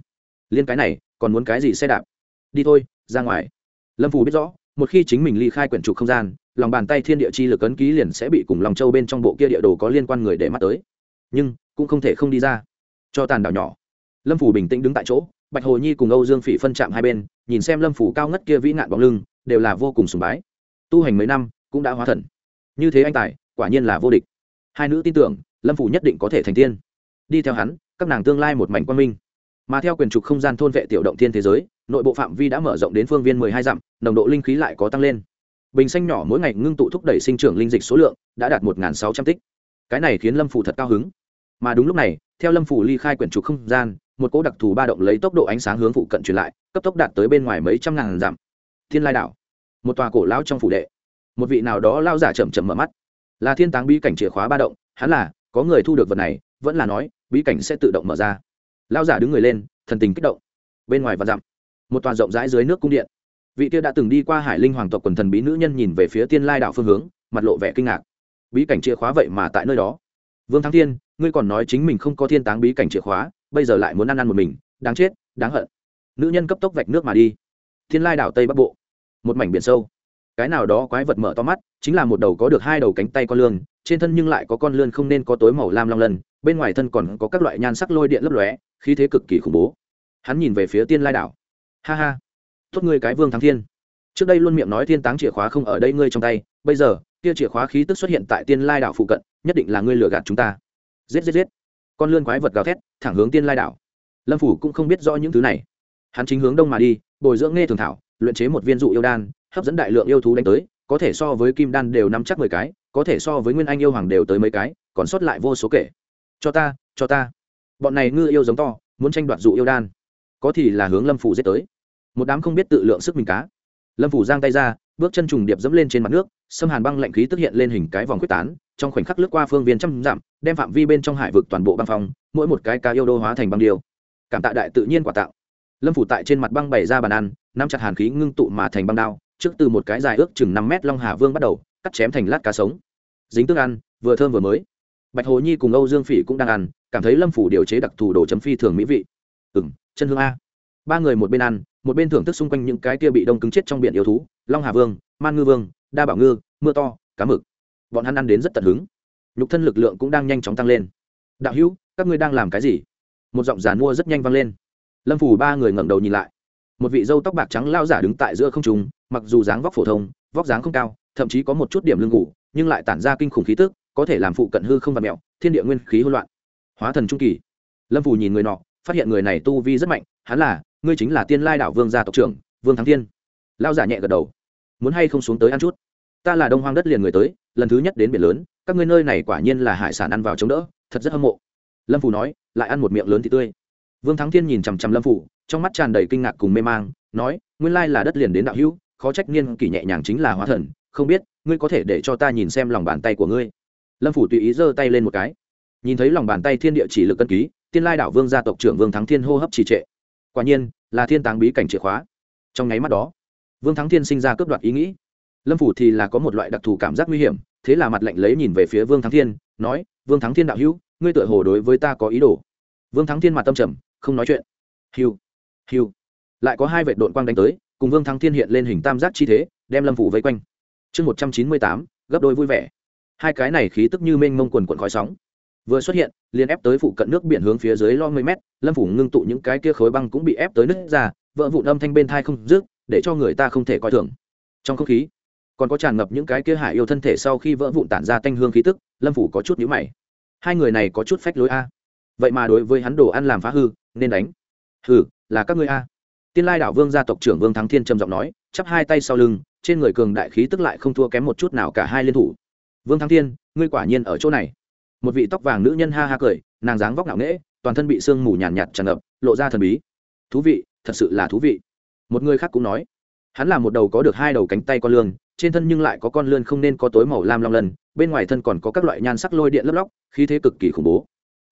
Liên cái này, còn muốn cái gì xe đạp? Đi thôi, ra ngoài. Lâm phủ biết rõ một khi chính mình ly khai quyển trục không gian, lòng bàn tay thiên địa chi lực ấn ký liền sẽ bị cùng lòng châu bên trong bộ kia địa đồ có liên quan người để mắt tới. Nhưng, cũng không thể không đi ra. Cho tàn đảo nhỏ. Lâm phủ bình tĩnh đứng tại chỗ, bạch hồ nhi cùng âu dương phỉ phân chạm hai bên, nhìn xem lâm phủ cao ngất kia vĩ nạn bóng lưng, đều là vô cùng sùng bái. Tu hành mấy năm, cũng đã hóa thần. Như thế anh tài, quả nhiên là vô địch. Hai nữ tin tưởng, lâm phủ nhất định có thể thành tiên. Đi theo hắn, các nàng tương lai một mảnh quan minh. Mà theo quyền trục không gian thôn vệ tiểu động thiên thế giới nội bộ phạm vi đã mở rộng đến phương viên mười hai dặm, nồng độ linh khí lại có tăng lên. Bình xanh nhỏ mỗi ngày ngưng tụ thúc đẩy sinh trưởng linh dịch số lượng đã đạt một sáu trăm tích. Cái này khiến lâm phủ thật cao hứng. Mà đúng lúc này, theo lâm phủ ly khai quyển trục không gian, một cỗ đặc thù ba động lấy tốc độ ánh sáng hướng phụ cận truyền lại, cấp tốc đạt tới bên ngoài mấy trăm ngàn dặm. Thiên lai đảo. Một tòa cổ lão trong phủ đệ. Một vị nào đó lao giả chậm chậm mở mắt. Là thiên táng bí cảnh chìa khóa ba động, hắn là, có người thu được vật này, vẫn là nói, bí cảnh sẽ tự động mở ra. Lao giả đứng người lên, thần tình kích động. Bên ngoài và dặm một toàn rộng rãi dưới nước cung điện. Vị kia đã từng đi qua hải linh hoàng tộc quần thần bí nữ nhân nhìn về phía tiên lai đảo phương hướng, mặt lộ vẻ kinh ngạc. Bí cảnh chìa khóa vậy mà tại nơi đó. Vương thắng thiên, ngươi còn nói chính mình không có thiên táng bí cảnh chìa khóa, bây giờ lại muốn ăn ăn một mình, đáng chết, đáng hận. Nữ nhân cấp tốc vạch nước mà đi. Thiên lai đảo tây bắc bộ. Một mảnh biển sâu. Cái nào đó quái vật mở to mắt, chính là một đầu có được hai đầu cánh tay con lươn, trên thân nhưng lại có con lươn không nên có tối màu lam long lần bên ngoài thân còn có các loại nhan sắc lôi điện lấp lóe, khí thế cực kỳ khủng bố. Hắn nhìn về phía tiên lai đảo ha ha. Tốt ngươi cái vương thắng thiên. Trước đây luôn miệng nói thiên táng chìa khóa không ở đây ngươi trong tay, bây giờ, kia chìa khóa khí tức xuất hiện tại tiên lai đảo phụ cận, nhất định là ngươi lừa gạt chúng ta. Giết giết giết. Con lươn quái vật gào thét, thẳng hướng tiên lai đảo. Lâm phủ cũng không biết rõ những thứ này. Hắn chính hướng đông mà đi, bồi dưỡng nghe thường thảo, luyện chế một viên dụ yêu đan, hấp dẫn đại lượng yêu thú đánh tới, có thể so với kim đan đều nắm chắc mười cái, có thể so với nguyên anh yêu hoàng đều tới mấy cái, còn sót lại vô số kể. Cho ta cho ta. Bọn này ngư yêu giống to, muốn tranh đoạt dụ yêu đan. Có thì là hướng lâm phủ giết tới một đám không biết tự lượng sức mình cá. Lâm phủ giang tay ra, bước chân trùng điệp dẫm lên trên mặt nước xâm hàn băng lạnh khí tức hiện lên hình cái vòng quyết tán, trong khoảnh khắc lướt qua phương viên trăm dặm, đem phạm vi bên trong hải vực toàn bộ băng phong, mỗi một cái cá yêu đô hóa thành băng điêu. Cảm tạ đại tự nhiên quả tạo. Lâm phủ tại trên mặt băng bày ra bàn ăn, nắm chặt hàn khí ngưng tụ mà thành băng đao, trước từ một cái dài ước chừng năm mét long hà vương bắt đầu, cắt chém thành lát cá sống. Dính tương ăn, vừa thơm vừa mới. Bạch hồ nhi cùng âu dương phỉ cũng đang ăn, cảm thấy lâm phủ điều chế đặc thù đồ chấm phi thường mỹ vị. Ừ m chân hương a. Ba người một bên ăn một bên thưởng thức xung quanh những cái kia bị đông cứng chết trong biển yêu thú, long hà vương, man ngư vương, đa bảo ngư, mưa to, cá mực. Bọn hắn ăn đến rất tận hứng. Nhục thân lực lượng cũng đang nhanh chóng tăng lên. Đạo hữu, các ngươi đang làm cái gì? Một giọng giàn mua rất nhanh vang lên. Lâm phủ ba người ngẩng đầu nhìn lại. Một vị dâu tóc bạc trắng lao giả đứng tại giữa không trung, mặc dù dáng vóc phổ thông, vóc dáng không cao, thậm chí có một chút điểm lưng ngủ nhưng lại tản ra kinh khủng khí tức, có thể làm phụ cận hư không và mẹo thiên địa nguyên khí hỗn loạn. Hóa thần trung kỳ. Lâm phủ nhìn người nọ, phát hiện người này tu vi rất mạnh, hắn là ngươi chính là tiên lai đảo vương gia tộc trưởng, vương thắng thiên. Lao giả nhẹ gật đầu. Muốn hay không xuống tới ăn chút? Ta là đông hoang đất liền người tới, lần thứ nhất đến biển lớn, các ngươi nơi này quả nhiên là hải sản ăn vào chống đỡ, thật rất hâm mộ. Lâm phủ nói, lại ăn một miệng lớn thì tươi. Vương thắng thiên nhìn chằm chằm lâm phủ trong mắt tràn đầy kinh ngạc cùng mê mang, nói, nguyên lai là đất liền đến đạo hữu, khó trách niên kỷ nhẹ nhàng chính là hóa thần, không biết, ngươi có thể để cho ta nhìn xem lòng bàn tay của ngươi. Lâm phủ tùy ý giơ tay lên một cái. Nhìn thấy lòng bàn tay thiên địa chỉ lực cân ký, tiên lai đảo vương gia tộc trưởng vương thắng thiên hô hấp trì trệ. Quả nhiên là thiên táng bí cảnh chìa khóa. Trong nháy mắt đó, vương thắng thiên sinh ra cướp đoạt ý nghĩ. Lâm phủ thì là có một loại đặc thù cảm giác nguy hiểm, thế là mặt lạnh lấy nhìn về phía vương thắng thiên, nói, vương thắng thiên đạo hữu, ngươi tựa hồ đối với ta có ý đồ. Vương thắng thiên mặt tâm trầm, không nói chuyện. Hiu hiu lại có hai vệ đội quang đánh tới, cùng vương thắng thiên hiện lên hình tam giác chi thế, đem lâm phủ vây quanh. Chương một trăm chín mươi tám, gấp đôi vui vẻ. Hai cái này khí tức như mênh mông quần quần khói sóng vừa xuất hiện, liền ép tới phụ cận nước biển hướng phía dưới lo mấy mét, lâm phủ ngưng tụ những cái kia khối băng cũng bị ép tới nứt ra, vỡ vụn âm thanh bên thai không rước để cho người ta không thể coi thường. Trong không khí, còn có tràn ngập những cái kia hải yêu thân thể sau khi vỡ vụn tản ra tanh hương khí tức, lâm phủ có chút nhữ mày. Hai người này có chút phách lối a. Vậy mà đối với hắn đồ ăn làm phá hư, nên đánh. Hừ, là các ngươi a. Tiên lai đảo vương gia tộc trưởng vương thắng thiên trầm giọng nói, chắp hai tay sau lưng, trên người cường đại khí tức lại không thua kém một chút nào cả hai liên thủ. Vương thắng thiên, ngươi quả nhiên ở chỗ này một vị tóc vàng nữ nhân ha ha cười nàng dáng vóc ngạo nghễ toàn thân bị sương mù nhàn nhạt, nhạt tràn ngập lộ ra thần bí. Thú vị thật sự là thú vị. Một người khác cũng nói. Hắn là một đầu có được hai đầu cánh tay con lươn trên thân nhưng lại có con lươn không nên có tối màu lam long lân bên ngoài thân còn có các loại nhan sắc lôi điện lấp lóc khí thế cực kỳ khủng bố.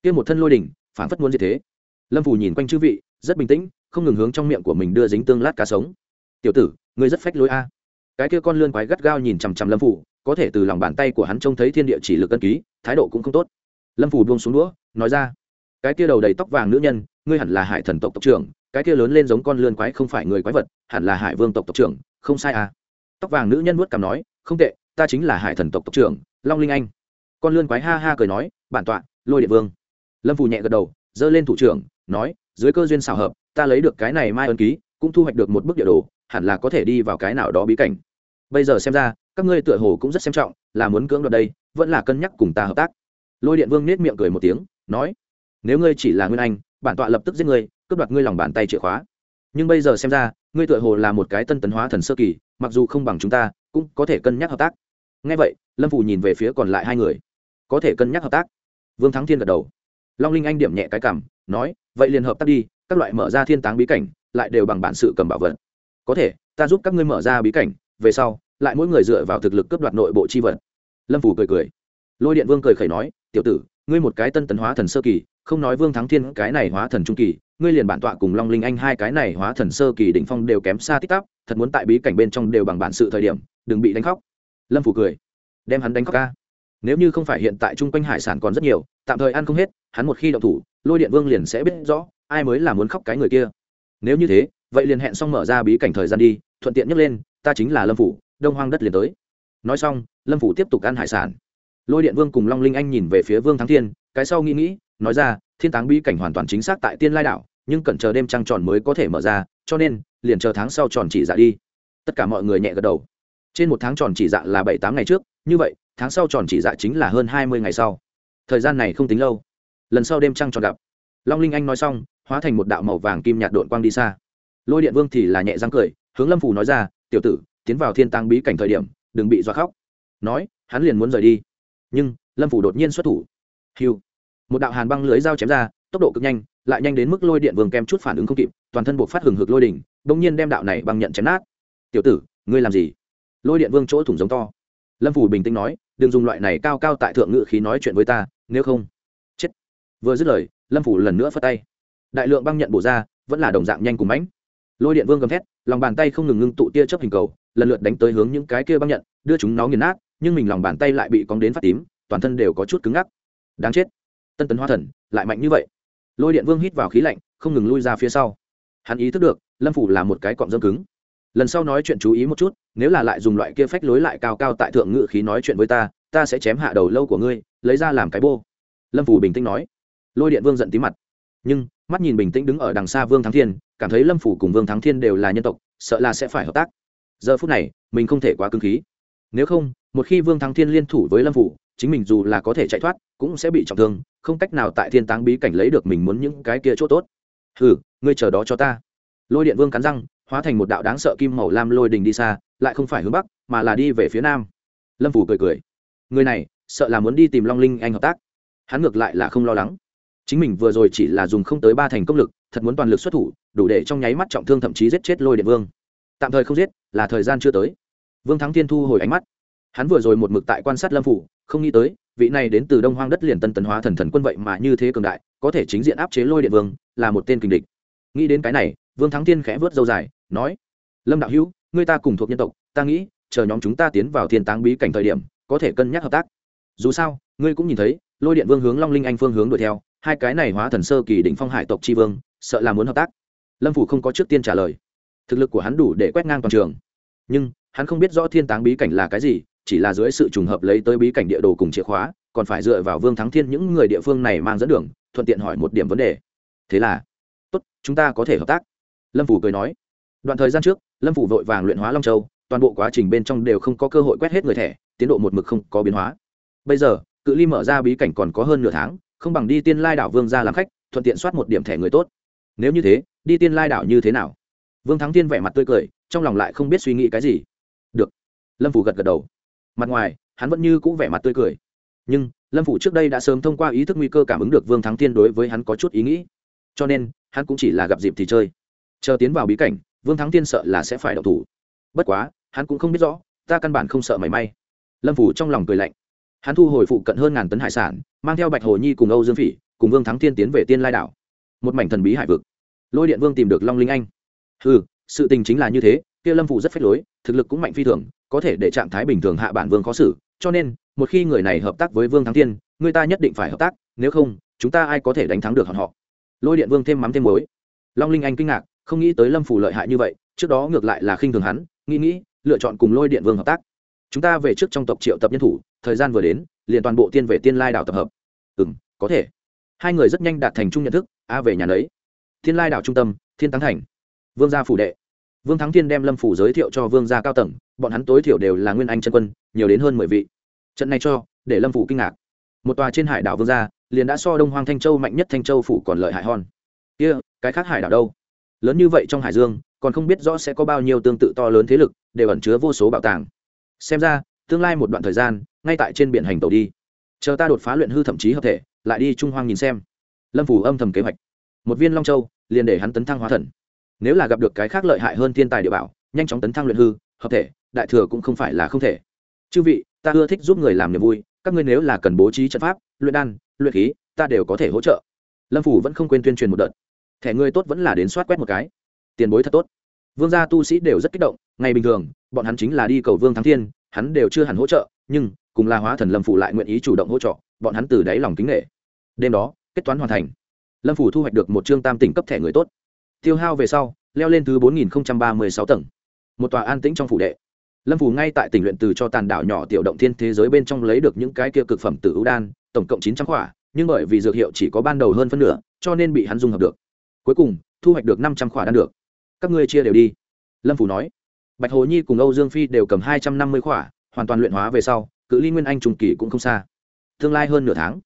Kia một thân lôi đỉnh phản phất muốn gì thế. Lâm phủ nhìn quanh chư vị rất bình tĩnh không ngừng hướng trong miệng của mình đưa dính tương lát cá sống. Tiểu tử ngươi rất phách lối a. Cái kia con lươn quái gắt gao nhìn chằm chằm lâm phủ có thể từ lòng bàn tay của hắn trông thấy thiên địa chỉ lực cân ký, thái độ cũng không tốt. Lâm phủ buông xuống đũa, nói ra, cái kia đầu đầy tóc vàng nữ nhân, ngươi hẳn là hải thần tộc tộc trưởng, cái kia lớn lên giống con lươn quái không phải người quái vật, hẳn là hải vương tộc tộc trưởng, không sai à? Tóc vàng nữ nhân nuốt cằm nói, không tệ, ta chính là hải thần tộc tộc trưởng, long linh anh. Con lươn quái ha ha cười nói, bản tọa, lôi địa vương. Lâm phù nhẹ gật đầu, giơ lên thủ trưởng, nói, dưới cơ duyên xảo hợp, ta lấy được cái này mai ân ký, cũng thu hoạch được một bức địa đồ, hẳn là có thể đi vào cái nào đó bí cảnh bây giờ xem ra, các ngươi tựa hồ cũng rất xem trọng, là muốn cưỡng đoạt đây, vẫn là cân nhắc cùng ta hợp tác. Lôi điện vương nết miệng cười một tiếng, nói, nếu ngươi chỉ là nguyên anh, bản tọa lập tức giết ngươi, cướp đoạt ngươi lòng bàn tay chìa khóa. Nhưng bây giờ xem ra, ngươi tựa hồ là một cái tân tấn hóa thần sơ kỳ, mặc dù không bằng chúng ta, cũng có thể cân nhắc hợp tác. Ngay vậy, lâm phủ nhìn về phía còn lại hai người. Có thể cân nhắc hợp tác. Vương thắng thiên gật đầu. Long linh anh điểm nhẹ cái cảm, nói, vậy liền hợp tác đi, các loại mở ra thiên táng bí cảnh, lại đều bằng bản sự cầm bảo vật. Có thể, ta giúp các ngươi mở ra bí cảnh về sau, lại mỗi người dựa vào thực lực cướp đoạt nội bộ chi vật. Lâm phủ cười cười. Lôi điện vương cười khẩy nói, tiểu tử, ngươi một cái tân tấn hóa thần sơ kỳ, không nói vương thắng thiên cái này hóa thần trung kỳ, ngươi liền bản tọa cùng long linh anh hai cái này hóa thần sơ kỳ đỉnh phong đều kém xa tích tắp, thật muốn tại bí cảnh bên trong đều bằng bản sự thời điểm, đừng bị đánh khóc. Lâm phủ cười. Đem hắn đánh khóc ca. Nếu như không phải hiện tại chung quanh hải sản còn rất nhiều, tạm thời ăn không hết, hắn một khi đậu thủ, lôi điện vương liền sẽ biết rõ, ai mới là muốn khóc cái người kia. Nếu như thế, vậy liền hẹn xong mở ra bí cảnh thời gian đi, thuận tiện nhấc lên ta chính là lâm phủ, đông hoang đất liền tới. Nói xong, lâm phủ tiếp tục ăn hải sản. Lôi điện vương cùng long linh anh nhìn về phía vương thắng thiên, cái sau nghĩ nghĩ, nói ra, thiên táng bí cảnh hoàn toàn chính xác tại tiên lai đảo, nhưng cần chờ đêm trăng tròn mới có thể mở ra, cho nên, liền chờ tháng sau tròn chỉ dạ đi. Tất cả mọi người nhẹ gật đầu. Trên một tháng tròn chỉ dạ là bảy tám ngày trước, như vậy, tháng sau tròn chỉ dạ chính là hơn hai mươi ngày sau. Thời gian này không tính lâu. Lần sau đêm trăng tròn gặp. Long linh anh nói xong, hóa thành một đạo màu vàng kim nhạt đội quang đi xa. Lôi điện vương thì là nhẹ răng cười, hướng lâm phủ nói ra tiểu tử, tiến vào thiên tăng bí cảnh thời điểm, đừng bị dọa khóc. Nói, hắn liền muốn rời đi. Nhưng, lâm phủ đột nhiên xuất thủ. Hiu một đạo hàn băng lưới dao chém ra, tốc độ cực nhanh, lại nhanh đến mức lôi điện vương kem chút phản ứng không kịp, toàn thân buộc phát hừng hực lôi đỉnh bỗng nhiên đem đạo này băng nhận chém nát. Tiểu tử, ngươi làm gì? Lôi điện vương chỗ thủng giống to. Lâm phủ bình tĩnh nói, đừng dùng loại này cao cao tại thượng ngự khí nói chuyện với ta, nếu không. Chết. Vừa dứt lời, lâm phủ lần nữa phất tay. Đại lượng băng nhận bổ ra, vẫn là đồng dạng nhanh cùng mãnh lôi điện vương gầm thét, lòng bàn tay không ngừng ngưng tụ tia chớp hình cầu, lần lượt đánh tới hướng những cái kia băng nhận, đưa chúng nó nghiền nát, nhưng mình lòng bàn tay lại bị cóng đến phát tím, toàn thân đều có chút cứng ngắc. Đáng chết. Tân tấn hoa thần, lại mạnh như vậy. Lôi điện vương hít vào khí lạnh, không ngừng lui ra phía sau. Hắn ý thức được, lâm phủ là một cái cọng dâm cứng. Lần sau nói chuyện chú ý một chút, nếu là lại dùng loại kia phách lối lại cao cao tại thượng ngự khí nói chuyện với ta ta sẽ chém hạ đầu lâu của ngươi, lấy ra làm cái bô. Lâm phủ bình tĩnh nói. Lôi điện vương giận tí mặt. Nhưng, mắt nhìn bình tĩnh đứng ở đằng xa vương thắng thiên cảm thấy lâm phủ cùng vương thắng thiên đều là nhân tộc, sợ là sẽ phải hợp tác. Giờ phút này, mình không thể quá cứng khí. Nếu không, một khi vương thắng thiên liên thủ với lâm phủ, chính mình dù là có thể chạy thoát, cũng sẽ bị trọng thương, không cách nào tại thiên táng bí cảnh lấy được mình muốn những cái kia chỗ tốt. Hừ, ngươi chờ đó cho ta. Lôi điện vương cắn răng, hóa thành một đạo đáng sợ kim màu lam lôi đình đi xa, lại không phải hướng bắc, mà là đi về phía nam. Lâm phủ cười cười. Người này, sợ là muốn đi tìm long linh anh hợp tác. Hắn ngược lại là không lo lắng. Chính mình vừa rồi chỉ là dùng không tới ba thành công lực, thật muốn toàn lực xuất thủ đủ để trong nháy mắt trọng thương thậm chí giết chết lôi điện vương. Tạm thời không giết, là thời gian chưa tới. Vương thắng thiên thu hồi ánh mắt. Hắn vừa rồi một mực tại quan sát lâm phủ, không nghĩ tới, vị này đến từ đông hoang đất liền tân tấn hóa thần thần quân vậy mà như thế cường đại, có thể chính diện áp chế lôi điện vương, là một tên kình địch. Nghĩ đến cái này, vương thắng thiên khẽ vớt dâu dài, nói, lâm đạo hữu người ta cùng thuộc nhân tộc, ta nghĩ, chờ nhóm chúng ta tiến vào thiên táng bí cảnh thời điểm, có thể cân nhắc hợp tác. Dù sao, ngươi cũng nhìn thấy, lôi điện vương hướng long linh anh phương hướng đuổi theo, hai cái này hóa thần sơ kỳ đỉnh phong hải tộc tri vương, sợ là muốn hợp tác lâm phủ không có trước tiên trả lời thực lực của hắn đủ để quét ngang toàn trường nhưng hắn không biết rõ thiên táng bí cảnh là cái gì chỉ là dưới sự trùng hợp lấy tới bí cảnh địa đồ cùng chìa khóa còn phải dựa vào vương thắng thiên những người địa phương này mang dẫn đường thuận tiện hỏi một điểm vấn đề thế là tốt chúng ta có thể hợp tác lâm phủ cười nói đoạn thời gian trước lâm phủ vội vàng luyện hóa long châu toàn bộ quá trình bên trong đều không có cơ hội quét hết người thẻ tiến độ một mực không có biến hóa bây giờ cự ly mở ra bí cảnh còn có hơn nửa tháng không bằng đi tiên lai đảo vương ra làm khách thuận tiện soát một điểm thẻ người tốt nếu như thế, đi tiên lai đảo như thế nào? Vương thắng Thiên vẻ mặt tươi cười, trong lòng lại không biết suy nghĩ cái gì. Được. Lâm phủ gật gật đầu. Mặt ngoài, hắn vẫn như cũ vẻ mặt tươi cười. Nhưng, lâm phủ trước đây đã sớm thông qua ý thức nguy cơ cảm ứng được vương thắng Thiên đối với hắn có chút ý nghĩ. Cho nên, hắn cũng chỉ là gặp dịp thì chơi. Chờ tiến vào bí cảnh, vương thắng Thiên sợ là sẽ phải đậu thủ. Bất quá, hắn cũng không biết rõ, ta căn bản không sợ mảy may. Lâm phủ trong lòng cười lạnh. Hắn thu hồi phụ cận hơn ngàn tấn hải sản, mang theo bạch hồ nhi cùng âu dương phỉ, cùng vương thắng thiên tiến về tiên lai đảo một mảnh thần bí hải vực. Lôi điện vương tìm được long linh anh. Ừ sự tình chính là như thế, kia lâm phụ rất phách lối, thực lực cũng mạnh phi thường, có thể để trạng thái bình thường hạ bản vương khó xử, cho nên, một khi người này hợp tác với vương thắng thiên, người ta nhất định phải hợp tác, nếu không, chúng ta ai có thể đánh thắng được họ họ? Lôi điện vương thêm mắm thêm muối. Long linh anh kinh ngạc, không nghĩ tới lâm phủ lợi hại như vậy, trước đó ngược lại là khinh thường hắn, nghĩ nghĩ, lựa chọn cùng lôi điện vương hợp tác. Chúng ta về trước trong tộc triệu tập nhân thủ, thời gian vừa đến, liền toàn bộ tiên về tiên lai đảo tập hợp. Ừ m có thể. Hai người rất nhanh đạt thành chung nhận thức a về nhà lấy thiên lai đảo trung tâm thiên thắng thành. Vương gia phủ đệ. Vương thắng thiên đem lâm phủ giới thiệu cho vương gia cao tầng bọn hắn tối thiểu đều là nguyên anh chân quân nhiều đến hơn mười vị. Trận này cho để lâm phủ kinh ngạc. Một tòa trên hải đảo vương gia liền đã so đông hoang thanh châu mạnh nhất thanh châu phủ còn lợi hại hòn kia、yeah, cái khác hải đảo đâu? Lớn như vậy trong hải dương còn không biết rõ sẽ có bao nhiêu tương tự to lớn thế lực đều ẩn chứa vô số bảo tàng. Xem ra tương lai một đoạn thời gian ngay tại trên biển hành tàu đi. Chờ ta đột phá luyện hư thậm chí hợp thể lại đi trung hoang nhìn xem lâm phủ âm thầm kế hoạch một viên long châu liền để hắn tấn thăng hóa thần nếu là gặp được cái khác lợi hại hơn thiên tài địa bảo nhanh chóng tấn thăng luyện hư hợp thể đại thừa cũng không phải là không thể chư vị ta ưa thích giúp người làm niềm vui các ngươi nếu là cần bố trí trận pháp luyện đan luyện khí ta đều có thể hỗ trợ lâm phủ vẫn không quên tuyên truyền một đợt thẻ ngươi tốt vẫn là đến soát quét một cái tiền bối thật tốt vương gia tu sĩ đều rất kích động ngày bình thường bọn hắn chính là đi cầu vương thắng thiên hắn đều chưa hẳn hỗ trợ nhưng cùng là hóa thần lâm phủ lại nguyện ý chủ động hỗ trợ bọn hắn từ đáy lòng kính nghệ đêm đó kết toán hoàn thành. Lâm phủ thu hoạch được một chương tam tỉnh cấp thẻ người tốt. Tiêu hao về sau, leo lên thứ bốn nghìn ba mươi sáu tầng. Một tòa an tĩnh trong phủ đệ. Lâm phủ ngay tại tỉnh luyện từ cho tàn đảo nhỏ tiểu động thiên thế giới bên trong lấy được những cái kia cực phẩm từ ưu đan, tổng cộng chín trăm khỏa, nhưng bởi vì dược hiệu chỉ có ban đầu hơn phân nửa, cho nên bị hắn dung hợp được. Cuối cùng, thu hoạch được năm trăm khỏa đan được. Các ngươi chia đều đi. Lâm phủ nói. Bạch hồ nhi cùng âu dương phi đều cầm hai trăm năm mươi khỏa, hoàn toàn luyện hóa về sau, cự ly nguyên anh trùng kỳ cũng không xa. Tương lai hơn nửa tháng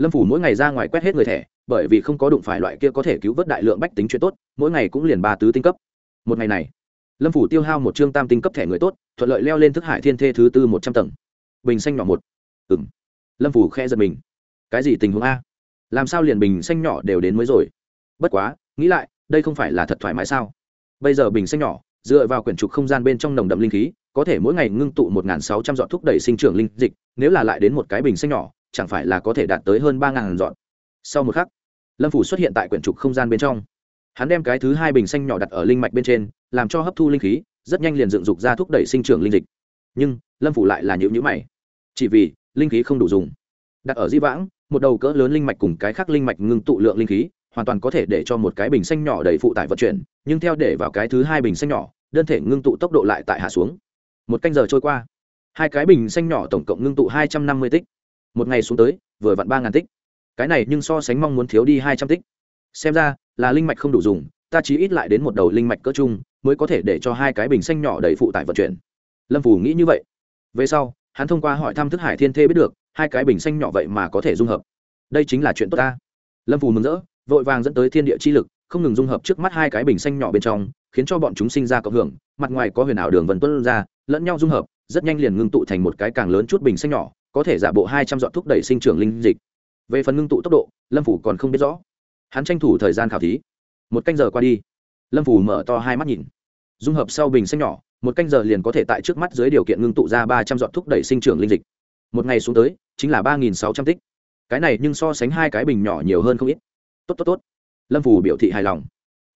lâm phủ mỗi ngày ra ngoài quét hết người thẻ, bởi vì không có đụng phải loại kia có thể cứu vớt đại lượng bách tính chuyện tốt, mỗi ngày cũng liền ba tứ tinh cấp. Một ngày này, lâm phủ tiêu hao một chương tam tinh cấp thẻ người tốt, thuận lợi leo lên thức hải thiên thê thứ tư một trăm tầng. Bình xanh nhỏ một. Ừng lâm phủ khe giật mình. Cái gì tình huống a? Làm sao liền bình xanh nhỏ đều đến mới rồi? Bất quá, nghĩ lại, đây không phải là thật thoải mái sao? Bây giờ bình xanh nhỏ, dựa vào quyển trục không gian bên trong nồng đậm linh khí, có thể mỗi ngày ngưng tụ một sáu trăm dọn thúc đẩy sinh trưởng linh dịch, nếu là lại đến một cái bình xanh nhỏ chẳng phải là có thể đạt tới hơn ba ngàn dọn. Sau một khắc, lâm phủ xuất hiện tại quyển trục không gian bên trong. Hắn đem cái thứ hai bình xanh nhỏ đặt ở linh mạch bên trên, làm cho hấp thu linh khí, rất nhanh liền dựng dục ra thúc đẩy sinh trưởng linh dịch. Nhưng, lâm phủ lại là nhữ nhữ mày. Chỉ vì, linh khí không đủ dùng. Đặt ở di vãng, một đầu cỡ lớn linh mạch cùng cái khác linh mạch ngưng tụ lượng linh khí, hoàn toàn có thể để cho một cái bình xanh nhỏ đầy phụ tải vận chuyển, nhưng theo để vào cái thứ hai bình xanh nhỏ, đơn thể ngưng tụ tốc độ lại tại hạ xuống. Một canh giờ trôi qua, hai cái bình xanh nhỏ tổng cộng ngưng tụ hai trăm năm mươi tích một ngày xuống tới, vừa vặn ba ngàn tích. Cái này nhưng so sánh mong muốn thiếu đi hai trăm tích. Xem ra, là linh mạch không đủ dùng, ta chỉ ít lại đến một đầu linh mạch cỡ chung, mới có thể để cho hai cái bình xanh nhỏ đầy phụ tải vận chuyển. Lâm phủ nghĩ như vậy. Về sau, hắn thông qua hỏi thăm thức hải thiên thê biết được, hai cái bình xanh nhỏ vậy mà có thể dung hợp. Đây chính là chuyện tốt ta. Lâm phủ mừng rỡ, vội vàng dẫn tới thiên địa chi lực, không ngừng dung hợp trước mắt hai cái bình xanh nhỏ bên trong, khiến cho bọn chúng sinh ra cộng hưởng, mặt ngoài có huyền ảo đường vân tuân ra, lẫn nhau dung hợp, rất nhanh liền ngưng tụ thành một cái càng lớn chút bình xanh nhỏ có thể giả bộ hai trăm dọn thúc đẩy sinh trưởng linh dịch. Về phần ngưng tụ tốc độ, lâm phủ còn không biết rõ. Hắn tranh thủ thời gian khảo thí. Một canh giờ qua đi, lâm phủ mở to hai mắt nhìn. Dung hợp sau bình xanh nhỏ, một canh giờ liền có thể tại trước mắt dưới điều kiện ngưng tụ ra ba trăm dọn thúc đẩy sinh trưởng linh dịch. Một ngày xuống tới, chính là ba nghìn sáu trăm tích. Cái này nhưng so sánh hai cái bình nhỏ nhiều hơn không ít. Tốt tốt tốt. Lâm phủ biểu thị hài lòng.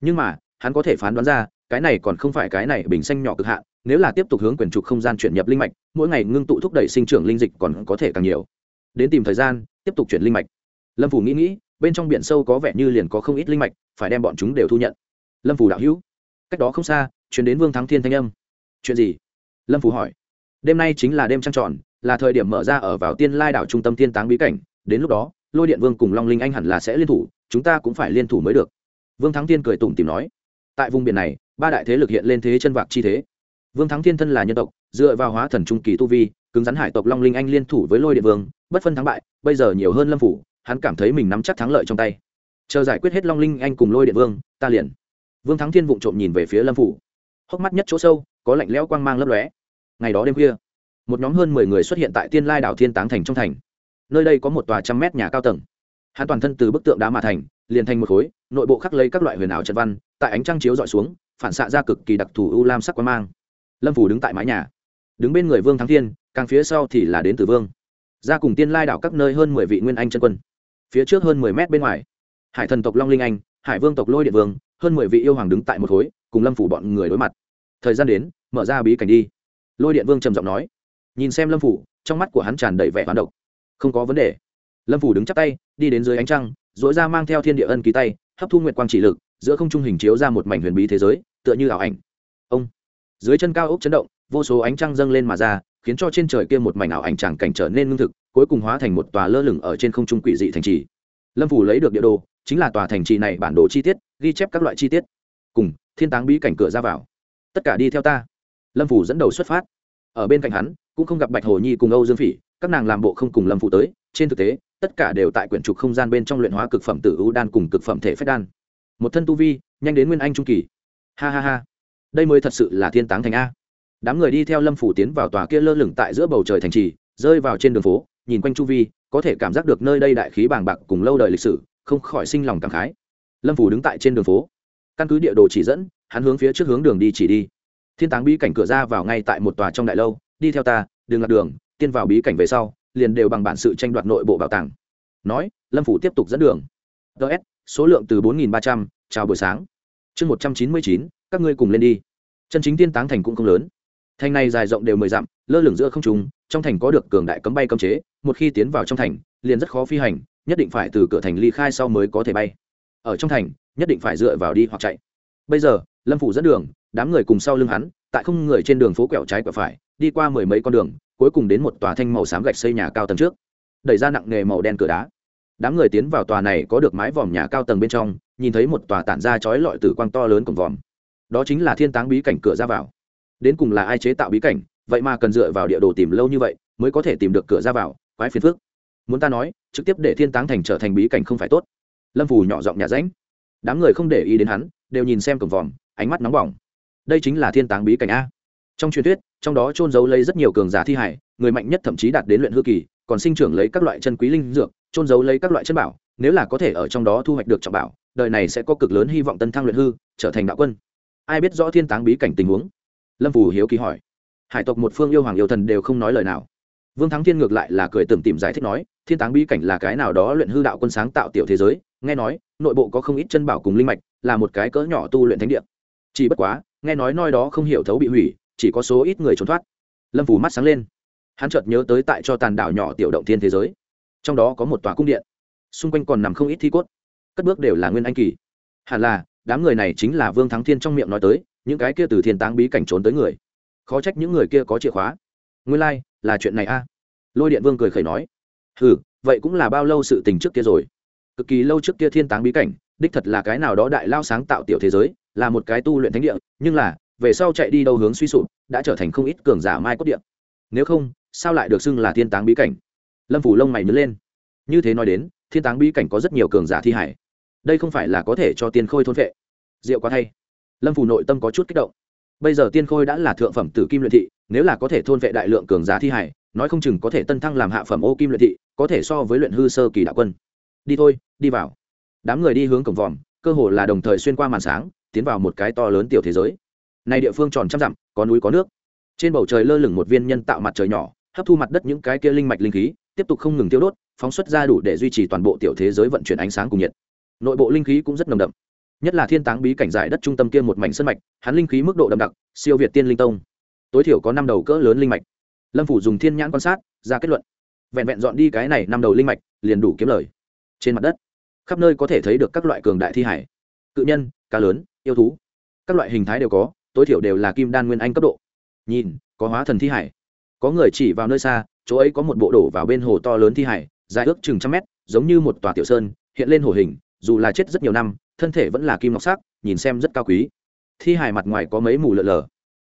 Nhưng mà, hắn có thể phán đoán ra, cái này còn không phải cái này bình xanh nhỏ cực hạn nếu là tiếp tục hướng quyền trục không gian chuyển nhập linh mạch, mỗi ngày ngưng tụ thúc đẩy sinh trưởng linh dịch còn có thể càng nhiều. Đến tìm thời gian, tiếp tục chuyển linh mạch. Lâm phủ nghĩ nghĩ, bên trong biển sâu có vẻ như liền có không ít linh mạch, phải đem bọn chúng đều thu nhận. Lâm phủ đạo hữu, cách đó không xa, chuyển đến vương thắng thiên thanh âm. Chuyện gì? Lâm phủ hỏi. Đêm nay chính là đêm trăng tròn, là thời điểm mở ra ở vào tiên lai đảo trung tâm tiên táng bí cảnh. Đến lúc đó, lôi điện vương cùng long linh anh hẳn là sẽ liên thủ, chúng ta cũng phải liên thủ mới được. Vương thắng tiên cười tủm tìm nói. Tại vùng biển này, ba đại thế lực hiện lên thế chân vạc chi thế vương thắng thiên thân là nhân tộc, dựa vào hóa thần trung kỳ tu vi, cứng rắn hải tộc long linh anh liên thủ với lôi điện vương, bất phân thắng bại, bây giờ nhiều hơn lâm phủ, hắn cảm thấy mình nắm chắc thắng lợi trong tay. Chờ giải quyết hết long linh anh cùng lôi điện vương, ta liền. Vương thắng thiên vụng trộm nhìn về phía lâm phủ. Hốc mắt nhất chỗ sâu, có lạnh lẽo quang mang lấp lóe. Ngày đó đêm khuya, một nhóm hơn mười người xuất hiện tại tiên lai đảo thiên táng thành trong thành. Nơi đây có một tòa trăm mét nhà cao tầng. Hắn toàn thân từ bức tượng đá mà thành, liền thành một khối, nội bộ khắc lấy các loại huyền ảo trận văn, tại ánh trăng chiếu dọi xuống, phản xạ ra cực kỳ đặc thù u lam sắc quang mang lâm phủ đứng tại mái nhà đứng bên người vương thắng thiên càng phía sau thì là đến từ vương ra cùng tiên lai đảo các nơi hơn mười vị nguyên anh chân quân phía trước hơn mười mét bên ngoài hải thần tộc long linh anh hải vương tộc lôi điện vương hơn mười vị yêu hoàng đứng tại một khối cùng lâm phủ bọn người đối mặt thời gian đến mở ra bí cảnh đi lôi điện vương trầm giọng nói nhìn xem lâm phủ trong mắt của hắn tràn đầy vẻ hoán độc không có vấn đề lâm phủ đứng chắp tay đi đến dưới ánh trăng dối ra mang theo thiên địa ân ký tay hấp thu nguyệt quang chỉ lực giữa không trung hình chiếu ra một mảnh huyền bí thế giới tựa như ảo ảnh ông dưới chân cao ốc chấn động, vô số ánh trăng dâng lên mà ra, khiến cho trên trời kia một mảnh ảo ảnh tràng cảnh trở nên ngưng thực, cuối cùng hóa thành một tòa lơ lửng ở trên không trung quỷ dị thành trì. Lâm phủ lấy được địa đồ, chính là tòa thành trì này bản đồ chi tiết, ghi chép các loại chi tiết. Cùng, thiên táng bí cảnh cửa ra vào. Tất cả đi theo ta. Lâm phủ dẫn đầu xuất phát. Ở bên cạnh hắn, cũng không gặp bạch hồ nhi cùng âu dương phỉ, các nàng làm bộ không cùng lâm phủ tới, trên thực tế, tất cả đều tại quyển trục không gian bên trong luyện hóa cực phẩm tử ưu đan cùng cực phẩm thể phách đan. Một thân tu vi, nhanh đến nguyên anh trung kỳ. Ha ha ha đây mới thật sự là thiên táng thành a. Đám người đi theo lâm phủ tiến vào tòa kia lơ lửng tại giữa bầu trời thành trì, rơi vào trên đường phố, nhìn quanh chu vi, có thể cảm giác được nơi đây đại khí bàng bạc cùng lâu đời lịch sử, không khỏi sinh lòng cảm khái. Lâm phủ đứng tại trên đường phố. Căn cứ địa đồ chỉ dẫn, hắn hướng phía trước hướng đường đi chỉ đi. Thiên táng bí cảnh cửa ra vào ngay tại một tòa trong đại lâu, đi theo ta đường lạc đường, tiên vào bí cảnh về sau, liền đều bằng bản sự tranh đoạt nội bộ bảo tàng. Nói, lâm phủ tiếp tục dẫn đường. Ts số lượng từ bốn nghìn ba trăm, chào buổi sáng. Chương một trăm chín mươi chín các ngươi cùng lên đi. Chân chính tiên táng thành cũng không lớn. Thành này dài rộng đều mười dặm, lơ lửng giữa không trùng trong thành có được cường đại cấm bay cấm chế, một khi tiến vào trong thành, liền rất khó phi hành, nhất định phải từ cửa thành ly khai sau mới có thể bay. Ở trong thành, nhất định phải dựa vào đi hoặc chạy. Bây giờ, lâm phủ dẫn đường, đám người cùng sau lưng hắn, tại không người trên đường phố quẹo trái quẹo phải, đi qua mười mấy con đường, cuối cùng đến một tòa thanh màu xám gạch xây nhà cao tầng trước. Đẩy ra nặng nghề màu đen cửa đá. Đám người tiến vào tòa này có được mái vòm nhà cao tầng bên trong, nhìn thấy một tòa tản ra chói lọi tử quang to lớn cùng vòm đó chính là thiên táng bí cảnh cửa ra vào. Đến cùng là ai chế tạo bí cảnh, vậy mà cần dựa vào địa đồ tìm lâu như vậy mới có thể tìm được cửa ra vào, quái phiền phước muốn ta nói, trực tiếp để thiên táng thành trở thành bí cảnh không phải tốt. Lâm phù nhỏ giọng nhà ránh đám người không để ý đến hắn, đều nhìn xem cổng vòm, ánh mắt nóng bỏng. Đây chính là thiên táng bí cảnh a. Trong truyền thuyết, trong đó trôn giấu lấy rất nhiều cường giả thi hải, người mạnh nhất thậm chí đạt đến luyện hư kỳ, còn sinh trưởng lấy các loại chân quý linh dược trôn giấu lấy các loại chân bảo, nếu là có thể ở trong đó thu hoạch được trọng bảo, đời này sẽ có cực lớn hy vọng tân thăng luyện hư, trở thành đạo quân ai biết rõ thiên táng bí cảnh tình huống? Lâm phù hiếu kỳ hỏi. Hải tộc một phương yêu hoàng yêu thần đều không nói lời nào. Vương thắng thiên ngược lại là cười tưởng tìm giải thích nói, thiên táng bí cảnh là cái nào đó luyện hư đạo quân sáng tạo tiểu thế giới, nghe nói, nội bộ có không ít chân bảo cùng linh mạch, là một cái cỡ nhỏ tu luyện thánh địa. Chỉ bất quá, nghe nói nơi đó không hiểu thấu bị hủy, chỉ có số ít người trốn thoát. Lâm phù mắt sáng lên. Hắn chợt nhớ tới tại cho tàn đảo nhỏ tiểu động thiên thế giới. Trong đó có một tòa cung điện. Xung quanh còn nằm không ít thi cốt. Cất bước đều là nguyên anh kỳ. Hẳn là đám người này chính là vương thắng thiên trong miệng nói tới những cái kia từ thiên táng bí cảnh trốn tới người. Khó trách những người kia có chìa khóa. Nguyên lai、like, là chuyện này a. Lôi điện vương cười khẩy nói. Ừ vậy cũng là bao lâu sự tình trước kia rồi? Cực kỳ lâu trước kia thiên táng bí cảnh đích thật là cái nào đó đại lao sáng tạo tiểu thế giới là một cái tu luyện thánh địa nhưng là về sau chạy đi đâu hướng suy sụp đã trở thành không ít cường giả mai cốt địa. Nếu không sao lại được xưng là thiên táng bí cảnh? Lâm phủ lông mày nhớ lên. Như thế nói đến thiên táng bí cảnh có rất nhiều cường giả thi hải đây không phải là có thể cho tiên khôi thôn vệ. Rượu quá thay. Lâm phủ nội tâm có chút kích động. Bây giờ tiên khôi đã là thượng phẩm tử kim luyện thị, nếu là có thể thôn vệ đại lượng cường giá thi hải, nói không chừng có thể tân thăng làm hạ phẩm ô kim luyện thị, có thể so với luyện hư sơ kỳ đạo quân. Đi thôi, đi vào. Đám người đi hướng cổng vòm, cơ hồ là đồng thời xuyên qua màn sáng, tiến vào một cái to lớn tiểu thế giới. Này địa phương tròn trăm dặm, có núi có nước. Trên bầu trời lơ lửng một viên nhân tạo mặt trời nhỏ, hấp thu mặt đất những cái kia linh mạch linh khí, tiếp tục không ngừng tiêu đốt, phóng xuất ra đủ để duy trì toàn bộ tiểu thế giới vận chuyển ánh sáng cùng nhiệt nội bộ linh khí cũng rất nồng đậm. Nhất là thiên táng bí cảnh giải đất trung tâm kia một mảnh sân mạch, hắn linh khí mức độ đậm đặc, siêu việt tiên linh tông. Tối thiểu có năm đầu cỡ lớn linh mạch. Lâm phủ dùng thiên nhãn quan sát, ra kết luận. Vẹn vẹn dọn đi cái này năm đầu linh mạch, liền đủ kiếm lời. Trên mặt đất, khắp nơi có thể thấy được các loại cường đại thi hải. Cự nhân, cá lớn, yêu thú. Các loại hình thái đều có, tối thiểu đều là kim đan nguyên anh cấp độ. Nhìn, có hóa thần thi hải. Có người chỉ vào nơi xa, chỗ ấy có một bộ đổ vào bên hồ to lớn thi hải, dài ước chừng trăm mét, giống như một tòa tiểu sơn, hiện lên hồ hình dù là chết rất nhiều năm, thân thể vẫn là kim ngọc sắc, nhìn xem rất cao quý. Thi hải mặt ngoài có mấy mù lợn lờ.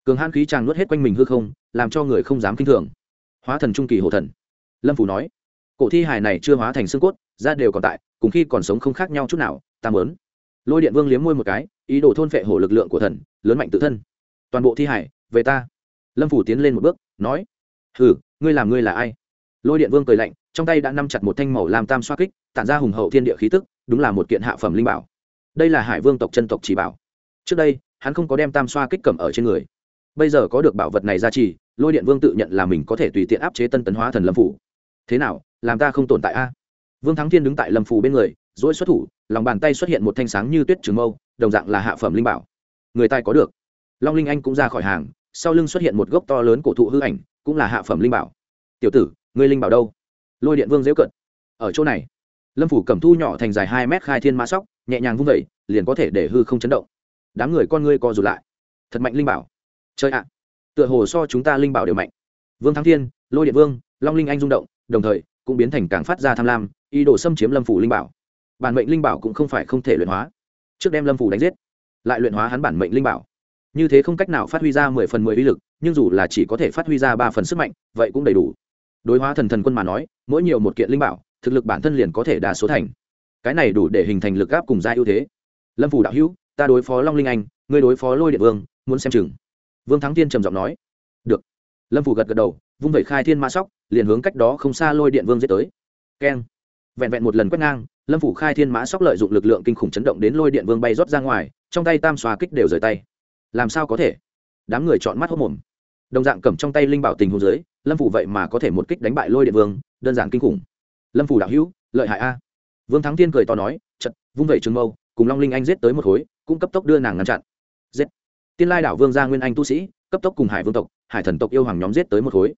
Cường hãn khí tràng nuốt hết quanh mình hư không, làm cho người không dám kinh thường. Hóa thần trung kỳ hổ thần. Lâm phủ nói, cổ thi hải này chưa hóa thành xương cốt, da đều còn tại, cùng khi còn sống không khác nhau chút nào, ta mớn lôi điện vương liếm môi một cái, ý đồ thôn phệ hổ lực lượng của thần, lớn mạnh tự thân. Toàn bộ thi hải về ta. Lâm phủ tiến lên một bước, nói, hừ, ngươi làm ngươi là ai? Lôi điện vương cười lạnh, trong tay đã nắm chặt một thanh màu làm tam xoa kích, tản ra hùng hậu thiên địa khí tức đúng là một kiện hạ phẩm linh bảo. Đây là hải vương tộc chân tộc chỉ bảo. Trước đây, hắn không có đem tam xoa kích cầm ở trên người. Bây giờ có được bảo vật này ra trì lôi điện vương tự nhận là mình có thể tùy tiện áp chế tân tấn hóa thần lâm phủ. Thế nào, làm ta không tồn tại a? Vương thắng thiên đứng tại lâm phủ bên người dỗi xuất thủ, lòng bàn tay xuất hiện một thanh sáng như tuyết trường mâu, đồng dạng là hạ phẩm linh bảo. Người tài có được. Long linh anh cũng ra khỏi hàng, sau lưng xuất hiện một gốc to lớn cổ thụ hư ảnh, cũng là hạ phẩm linh bảo. Tiểu tử, ngươi linh bảo đâu? Lôi điện vương dễu cận ở chỗ này lâm phủ cầm thu nhỏ thành dài hai mét khai thiên mã sóc, nhẹ nhàng vung vẩy liền có thể để hư không chấn động. Đám người con ngươi co rụt lại. Thật mạnh linh bảo. Chơi ạ. Tựa hồ so chúng ta linh bảo đều mạnh. Vương thắng thiên, lôi điện vương, long linh anh rung động, đồng thời, cũng biến thành càng phát ra tham lam, ý đồ xâm chiếm lâm phủ linh bảo. Bản mệnh linh bảo cũng không phải không thể luyện hóa. Trước đem lâm phủ đánh giết, lại luyện hóa hắn bản mệnh linh bảo. Như thế không cách nào phát huy ra mười phần mười uy lực, nhưng dù là chỉ có thể phát huy ra ba phần sức mạnh, vậy cũng đầy đủ. Đối hóa thần thần quân mà nói, mỗi nhiều một kiện linh bảo thực lực bản thân liền có thể đa số thành. Cái này đủ để hình thành lực gáp cùng gia ưu thế. Lâm phủ đạo hữu, ta đối phó long linh anh, ngươi đối phó lôi điện vương, muốn xem chừng. Vương thắng tiên trầm giọng nói. Được. Lâm phủ gật gật đầu, vung vẩy khai thiên mã sóc, liền hướng cách đó không xa lôi điện vương dết tới. Keng. Vẹn vẹn một lần quét ngang, lâm phủ khai thiên mã sóc lợi dụng lực lượng kinh khủng chấn động đến lôi điện vương bay rót ra ngoài, trong tay tam xòa kích đều rời tay. Làm sao có thể? Đám người chọn mắt hốc mồm. Đồng dạng cầm trong tay linh bảo tình hồ dưới, lâm phủ vậy mà có thể một kích đánh bại lôi điện vương, đơn giản kinh khủng lâm phủ đạo hữu, lợi hại a. Vương thắng tiên cười to nói, chật, vung vẩy trường mâu, cùng long linh anh giết tới một khối, cũng cấp tốc đưa nàng ngăn chặn. Giết. Tiên lai đảo vương gia nguyên anh tu sĩ, cấp tốc cùng hải vương tộc, hải thần tộc yêu hoàng nhóm giết tới một khối.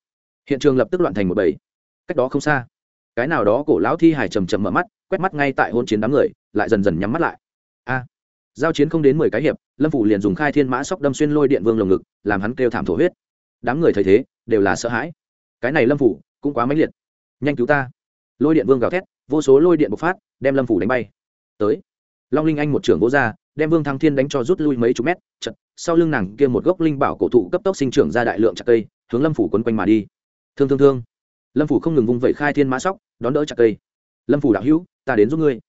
Hiện trường lập tức loạn thành một bầy. Cách đó không xa, cái nào đó cổ lão thi hải trầm trầm mở mắt, quét mắt ngay tại hôn chiến đám người, lại dần dần nhắm mắt lại. A. Giao chiến không đến mười cái hiệp, lâm phủ liền dùng khai thiên mã sóc đâm xuyên lôi điện vương lồng ngực, làm hắn kêu thảm thổ huyết. Đám người thấy thế, đều là sợ hãi. Cái này lâm phủ cũng quá mãnh liệt. Nhanh cứu ta lôi điện vương gào thét, vô số lôi điện bộc phát, đem lâm phủ đánh bay. Tới, long linh anh một trưởng vỗ ra, đem vương thăng thiên đánh cho rút lui mấy chục mét, chật, sau lưng nàng kia một gốc linh bảo cổ thụ cấp tốc sinh trưởng ra đại lượng chặt cây, hướng lâm phủ quấn quanh mà đi. Thương thương thương. Lâm phủ không ngừng vung vẩy khai thiên mã sóc, đón đỡ chặt cây. Lâm phủ đạo hữu, ta đến giúp ngươi.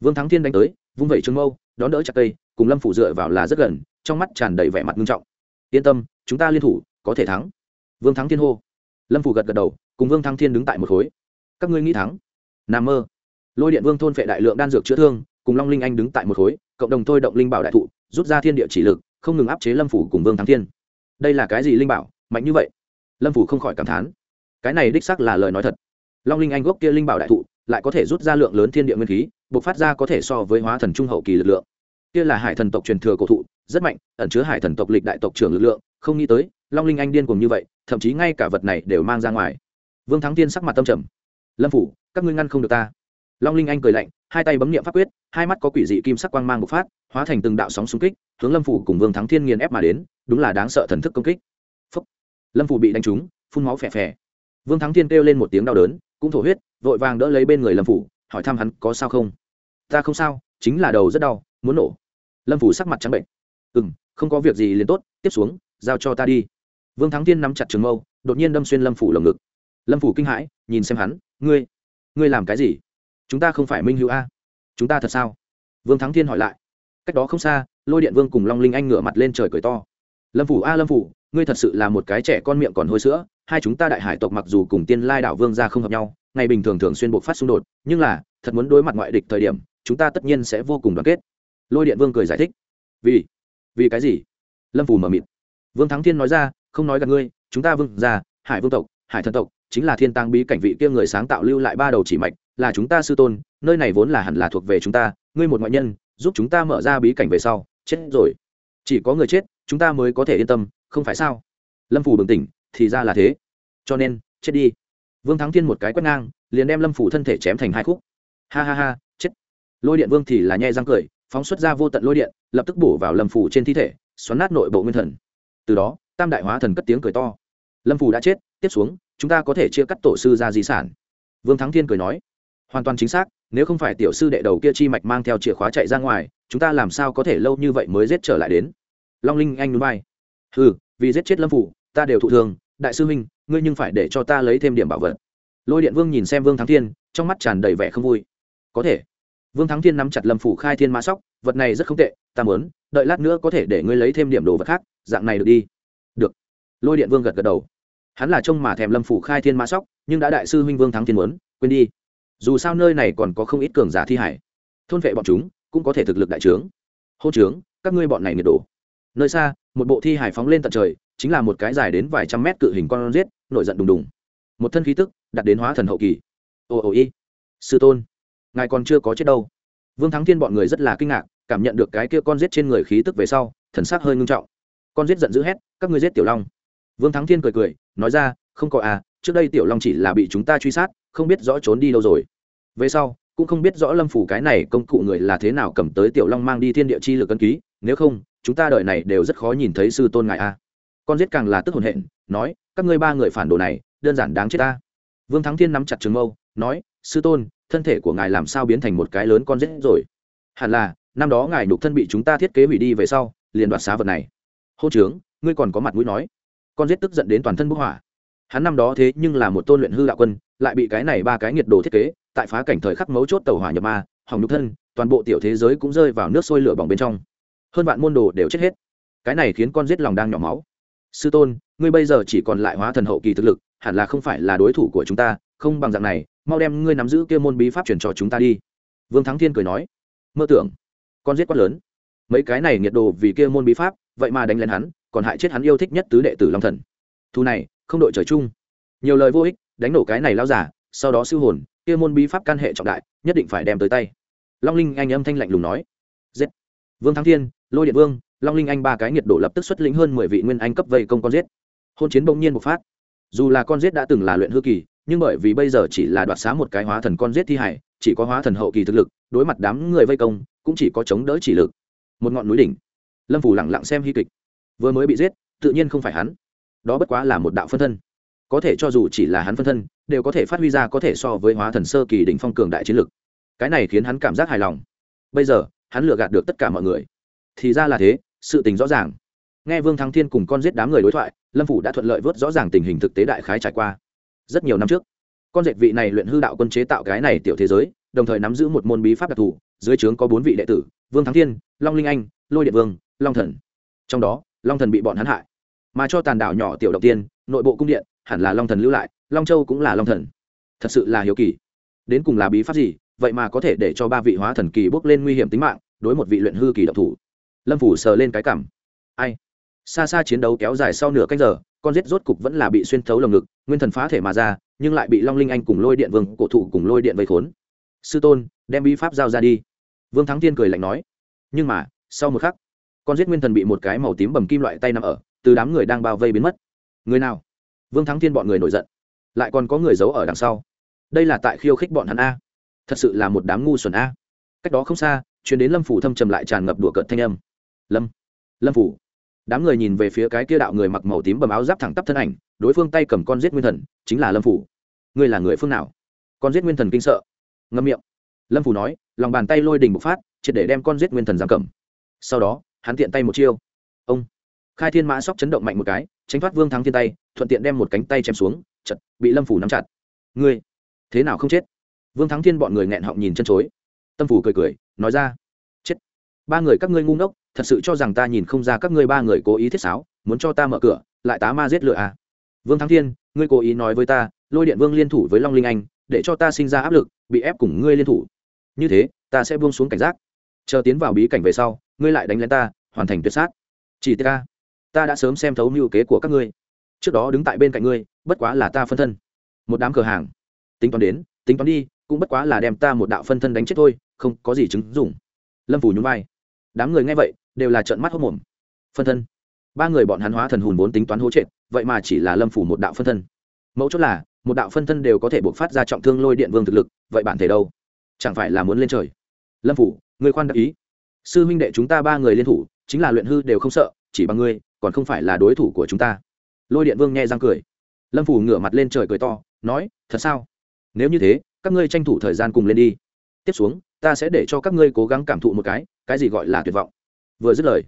Vương thắng thiên đánh tới, vung vẩy trương mâu, đón đỡ chặt cây, cùng lâm phủ dựa vào là rất gần, trong mắt tràn đầy vẻ mặt nghiêm trọng. Yên tâm, chúng ta liên thủ, có thể thắng. Vương thắng thiên hô. Lâm phủ gật gật đầu, cùng vương thắng thiên đứng tại một khối các ngươi nghĩ thắng. N mơ. Lôi điện vương thôn vệ đại lượng đan dược chữa thương, cùng long linh anh đứng tại một khối, cộng đồng thôi động linh bảo đại thụ, rút ra thiên địa chỉ lực, không ngừng áp chế lâm phủ cùng vương thắng thiên. Đây là cái gì linh bảo, mạnh như vậy? Lâm phủ không khỏi cảm thán. Cái này đích sắc là lời nói thật. Long linh anh gốc kia linh bảo đại thụ, lại có thể rút ra lượng lớn thiên địa nguyên khí buộc phát ra có thể so với hóa thần trung hậu kỳ lực lượng. Kia là hải thần tộc truyền thừa cổ thụ, rất mạnh, ẩn chứa hải thần tộc lịch đại tộc trưởng lực lượng, không nghĩ tới, long linh anh điên cùng như vậy, thậm chí ngay cả vật này đều mang ra ngoài. Vương thắng tiên sắc mặt tâm trầm lâm phủ các ngươi ngăn không được ta long linh anh cười lạnh hai tay bấm niệm pháp quyết hai mắt có quỷ dị kim sắc quang mang bộc phát hóa thành từng đạo sóng xung kích hướng lâm phủ cùng vương thắng thiên nghiền ép mà đến đúng là đáng sợ thần thức công kích Phúc. lâm phủ bị đánh trúng phun máu phè phè vương thắng thiên kêu lên một tiếng đau đớn cũng thổ huyết vội vàng đỡ lấy bên người lâm phủ hỏi thăm hắn có sao không ta không sao chính là đầu rất đau muốn nổ lâm phủ sắc mặt trắng bệnh ừ m không có việc gì liền tốt, tiếp xuống, giao cho ta đi. Vương thắng Thiên nắm chặt trường mâu, đột nhiên đâm xuyên lâm phủ lồng ngực. Lâm phủ kinh hãi, nhìn xem hắn ngươi ngươi làm cái gì? Chúng ta không phải minh hữu a. Chúng ta thật sao? Vương thắng thiên hỏi lại. Cách đó không xa, lôi điện vương cùng long linh anh ngửa mặt lên trời cười to. Lâm phủ a, lâm phủ, ngươi thật sự là một cái trẻ con miệng còn hôi sữa. Hai chúng ta đại hải tộc mặc dù cùng tiên lai đảo vương ra không hợp nhau, ngày bình thường thường xuyên buộc phát xung đột, nhưng là, thật muốn đối mặt ngoại địch thời điểm, chúng ta tất nhiên sẽ vô cùng đoàn kết. Lôi điện vương cười giải thích. Vì vì cái gì? Lâm phủ mở mịt vương thắng thiên nói ra, không nói gặp ngươi, chúng ta vương ra hải vương tộc, hải thần tộc chính là thiên tăng bí cảnh vị kia người sáng tạo lưu lại ba đầu chỉ mạch, là chúng ta sư tôn, nơi này vốn là hẳn là thuộc về chúng ta, ngươi một ngoại nhân, giúp chúng ta mở ra bí cảnh về sau, chết rồi. Chỉ có người chết, chúng ta mới có thể yên tâm, không phải sao? Lâm phủ bừng tỉnh, thì ra là thế. Cho nên, chết đi. Vương thắng thiên một cái quét ngang, liền đem lâm phủ thân thể chém thành hai khúc. Ha ha ha, chết. Lôi điện vương thì là nhai răng cười, phóng xuất ra vô tận lôi điện, lập tức bổ vào lâm phủ trên thi thể, xoắn nát nội bộ nguyên thần. Từ đó, tam đại hóa thần cất tiếng cười to. Lâm phủ đã chết, tiếp xuống chúng ta có thể chia cắt tổ sư ra di sản. Vương thắng thiên cười nói, hoàn toàn chính xác, nếu không phải tiểu sư đệ đầu kia chi mạch mang theo chìa khóa chạy ra ngoài, chúng ta làm sao có thể lâu như vậy mới giết trở lại đến? Long linh anh núi bay ừ vì giết chết lâm phủ, ta đều thụ thường, đại sư huynh, ngươi nhưng phải để cho ta lấy thêm điểm bảo vật. Lôi điện vương nhìn xem vương thắng thiên, trong mắt tràn đầy vẻ không vui. Có thể. Vương thắng thiên nắm chặt lâm phủ khai thiên mã sóc, vật này rất không tệ, ta muốn, đợi lát nữa có thể để ngươi lấy thêm điểm đồ vật khác, dạng này được đi. Được. Lôi điện vương gật gật đầu hắn là trông mà thèm lâm phủ khai thiên mã sóc, nhưng đã đại sư huynh vương thắng thiên muốn, quên đi. Dù sao nơi này còn có không ít cường giả thi hải. Thôn vệ bọn chúng, cũng có thể thực lực đại trướng. Hô trướng, các ngươi bọn này nhiệt đổ nơi xa, một bộ thi hải phóng lên tận trời, chính là một cái dài đến vài trăm mét cự hình con giết, nổi giận đùng đùng. Một thân khí tức, đặt đến hóa thần hậu kỳ. Ồ ồ y. Sư tôn, ngài còn chưa có chết đâu. Vương thắng thiên bọn người rất là kinh ngạc, cảm nhận được cái kia con giết trên người khí tức về sau, thần sắc hơi ngưng trọng. Con giết giận dữ hét, các ngươi giết tiểu long vương thắng thiên cười cười, nói ra, không có à trước đây tiểu long chỉ là bị chúng ta truy sát, không biết rõ trốn đi đâu rồi. Về sau, cũng không biết rõ lâm phủ cái này công cụ người là thế nào cầm tới tiểu long mang đi thiên địa chi lực cân ký, nếu không, chúng ta đợi này đều rất khó nhìn thấy sư tôn ngài a con giết càng là tức hồn hện, nói, các ngươi ba người phản đồ này, đơn giản đáng chết ta. Vương thắng thiên nắm chặt trường mâu, nói, sư tôn, thân thể của ngài làm sao biến thành một cái lớn con giết rồi? Hẳn là, năm đó ngài nhục thân bị chúng ta thiết kế hủy đi về sau, liền đoạt xá vật này. Hô trướng ngươi còn có mặt mũi nói con giết tức giận đến toàn thân bức hỏa. Hắn năm đó thế nhưng là một tôn luyện hư đạo quân, lại bị cái này ba cái nhiệt đồ thiết kế, tại phá cảnh thời khắc mấu chốt tàu hỏa nhập ma, hỏng nhục thân, toàn bộ tiểu thế giới cũng rơi vào nước sôi lửa bỏng bên trong. Hơn vạn môn đồ đều chết hết. Cái này khiến con giết lòng đang nhỏ máu. Sư tôn, ngươi bây giờ chỉ còn lại hóa thần hậu kỳ thực lực, hẳn là không phải là đối thủ của chúng ta, không bằng dạng này, mau đem ngươi nắm giữ kia môn bí pháp chuyển cho chúng ta đi. Vương thắng thiên cười nói. Mơ tưởng. Con giết quát lớn. Mấy cái này nhiệt đồ vì kia môn bí pháp, vậy mà đánh lên hắn còn hại chết hắn yêu thích nhất tứ đệ tử long thần. Thu này, không đội trời chung. Nhiều lời vô ích, đánh nổ cái này lao giả sau đó siêu hồn, kia môn bí pháp can hệ trọng đại, nhất định phải đem tới tay. Long linh anh âm thanh lạnh lùng nói. Giết. Vương thắng thiên, lôi điện vương, long linh anh ba cái nhiệt độ lập tức xuất lĩnh hơn mười vị nguyên anh cấp vây công con giết. Hôn chiến bỗng nhiên bộc phát. Dù là con giết đã từng là luyện hư kỳ, nhưng bởi vì bây giờ chỉ là đoạt xá một cái hóa thần con giết thi hải, chỉ có hóa thần hậu kỳ thực lực, đối mặt đám người vây công, cũng chỉ có chống đỡ chỉ lực. Một ngọn núi đỉnh. Lâm phủ lẳng lặng xem hy kịch vừa mới bị giết, tự nhiên không phải hắn. Đó bất quá là một đạo phân thân. Có thể cho dù chỉ là hắn phân thân, đều có thể phát huy ra có thể so với hóa thần sơ kỳ đỉnh phong cường đại chiến lực. Cái này khiến hắn cảm giác hài lòng. Bây giờ, hắn lừa gạt được tất cả mọi người. Thì ra là thế, sự tình rõ ràng. Nghe vương thắng thiên cùng con giết đám người đối thoại, lâm phủ đã thuận lợi vớt rõ ràng tình hình thực tế đại khái trải qua. Rất nhiều năm trước, con dệt vị này luyện hư đạo quân chế tạo cái này tiểu thế giới, đồng thời nắm giữ một môn bí pháp đặc thù, dưới trướng có bốn vị đệ tử, vương thắng thiên, long linh anh, lôi điện vương, long thần. Trong đó long thần bị bọn hắn hại. Mà cho tàn đảo nhỏ tiểu đầu tiên, nội bộ cung điện, hẳn là long thần lưu lại, long châu cũng là long thần. Thật sự là hiếu kỳ. Đến cùng là bí pháp gì, vậy mà có thể để cho ba vị hóa thần kỳ bốc lên nguy hiểm tính mạng, đối một vị luyện hư kỳ độc thủ. Lâm phủ sờ lên cái cảm. Ai? Xa xa chiến đấu kéo dài sau nửa canh giờ, con rết rốt cục vẫn là bị xuyên thấu lồng ngực, nguyên thần phá thể mà ra, nhưng lại bị long linh anh cùng lôi điện vương, cổ thụ cùng lôi điện vây khốn. Sư tôn, đem bí pháp giao ra đi. Vương thắng tiên cười lạnh nói. Nhưng mà, sau một khắc con giết nguyên thần bị một cái màu tím bầm kim loại tay nằm ở, từ đám người đang bao vây biến mất. Người nào? Vương thắng thiên bọn người nổi giận. Lại còn có người giấu ở đằng sau. Đây là tại khiêu khích bọn hắn a. Thật sự là một đám ngu xuẩn a. Cách đó không xa chuyến đến lâm phủ thâm trầm lại tràn ngập đùa cợt thanh âm. Lâm lâm phủ. Đám người nhìn về phía cái kia đạo người mặc màu tím bầm áo giáp thẳng tắp thân ảnh, đối phương tay cầm con giết nguyên thần, chính là lâm phủ. Ngươi là người phương nào? Con giết nguyên thần kinh sợ. Ngâm miệng. Lâm phủ nói, lòng bàn tay lôi đình bộc phát, triệt để đem con giết nguyên thần giam cầm. Sau đó hắn tiện tay một chiêu. Ông. Khai thiên mã sóc chấn động mạnh một cái, tránh thoát vương thắng thiên tay, thuận tiện đem một cánh tay chém xuống, chật, bị lâm phủ nắm chặt. Ngươi, thế nào không chết? Vương thắng thiên bọn người nghẹn họng nhìn chân chối. Tâm phủ cười cười, nói ra, chết. Ba người các ngươi ngu ngốc, thật sự cho rằng ta nhìn không ra các ngươi ba người cố ý thiết sáo, muốn cho ta mở cửa, lại tá ma giết lựa à? Vương thắng thiên, ngươi cố ý nói với ta, lôi điện vương liên thủ với long linh anh, để cho ta sinh ra áp lực, bị ép cùng ngươi liên thủ. Như thế, ta sẽ buông xuống cảnh giác. Chờ tiến vào bí cảnh về sau ngươi lại đánh lên ta, hoàn thành tuyệt sát. Chỉ ta ta đã sớm xem thấu mưu kế của các ngươi. Trước đó đứng tại bên cạnh ngươi, bất quá là ta phân thân. Một đám cửa hàng. Tính toán đến, tính toán đi, cũng bất quá là đem ta một đạo phân thân đánh chết thôi, không có gì chứng dụng. Lâm phủ nhún vai. Đám người nghe vậy, đều là trợn mắt hốc mồm phân thân. Ba người bọn hắn hóa thần hùn vốn tính toán hỗ trệ vậy mà chỉ là lâm phủ một đạo phân thân. Mẫu chốt là, một đạo phân thân đều có thể buộc phát ra trọng thương lôi điện vương thực lực, vậy bản thể đâu? Chẳng phải là muốn lên trời? Lâm phủ người khoan đắc ý sư huynh đệ chúng ta ba người liên thủ, chính là luyện hư đều không sợ, chỉ bằng ngươi, còn không phải là đối thủ của chúng ta. Lôi điện vương nghe răng cười. Lâm phủ ngửa mặt lên trời cười to, nói, thật sao? Nếu như thế, các ngươi tranh thủ thời gian cùng lên đi. Tiếp xuống, ta sẽ để cho các ngươi cố gắng cảm thụ một cái cái gì gọi là tuyệt vọng. Vừa dứt lời,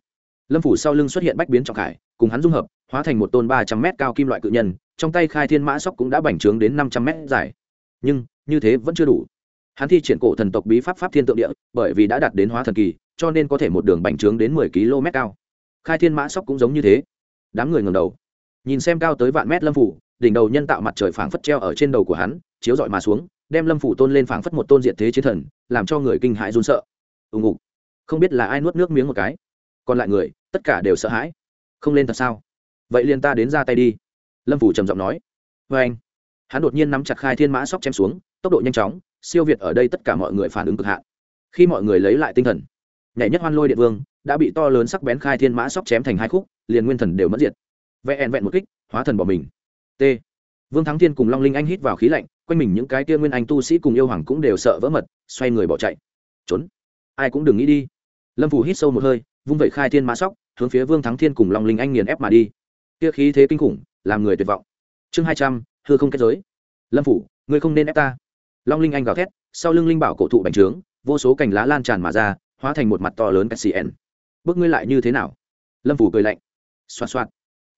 lâm phủ sau lưng xuất hiện bách biến trọng khải, cùng hắn dung hợp, hóa thành một tôn ba trăm mét cao kim loại cự nhân, trong tay khai thiên mã sóc cũng đã bành trướng đến năm trăm mét dài. Nhưng, như thế vẫn chưa đủ. Hắn thi triển cổ thần tộc bí pháp pháp thiên tượng địa, bởi vì đã đạt đến hóa thần kỳ cho nên có thể một đường bành trướng đến mười km cao. Khai thiên mã sóc cũng giống như thế. Đám người ngầm đầu, nhìn xem cao tới vạn mét lâm phủ, đỉnh đầu nhân tạo mặt trời phảng phất treo ở trên đầu của hắn, chiếu dọi mà xuống, đem lâm phủ tôn lên phảng phất một tôn diện thế chiến thần, làm cho người kinh hãi run sợ. Ùng ục không biết là ai nuốt nước miếng một cái. Còn lại người, tất cả đều sợ hãi. Không lên thật sao? Vậy liền ta đến ra tay đi. Lâm phủ trầm giọng nói. Vê anh, hắn đột nhiên nắm chặt khai thiên mã sóc chém xuống, tốc độ nhanh chóng, siêu việt ở đây tất cả mọi người phản ứng cực hạn. Khi mọi người lấy lại tinh thần nhảy nhất hoan lôi điện vương, đã bị to lớn sắc bén khai thiên mã sóc chém thành hai khúc, liền nguyên thần đều mất diệt. Vẹn vẹn một kích, hóa thần bỏ mình. T. Vương thắng thiên cùng long linh anh hít vào khí lạnh, quanh mình những cái kia nguyên anh tu sĩ cùng yêu hoàng cũng đều sợ vỡ mật, xoay người bỏ chạy. Trốn. Ai cũng đừng nghĩ đi. Lâm phủ hít sâu một hơi, vung vẩy khai thiên mã sóc, hướng phía vương thắng thiên cùng long linh anh nghiền ép mà đi. Kia khí thế kinh khủng, làm người tuyệt vọng. Chương hai trăm, hư không kết giới. Lâm phủ ngươi không nên ép ta. Long linh anh gào thét, sau lưng linh bảo cổ thụ bành trướng, vô số cành lá lan tràn mà ra hóa thành một mặt to lớn cách xiển bước ngươi lại như thế nào? Lâm phủ cười lạnh. Xoa xoa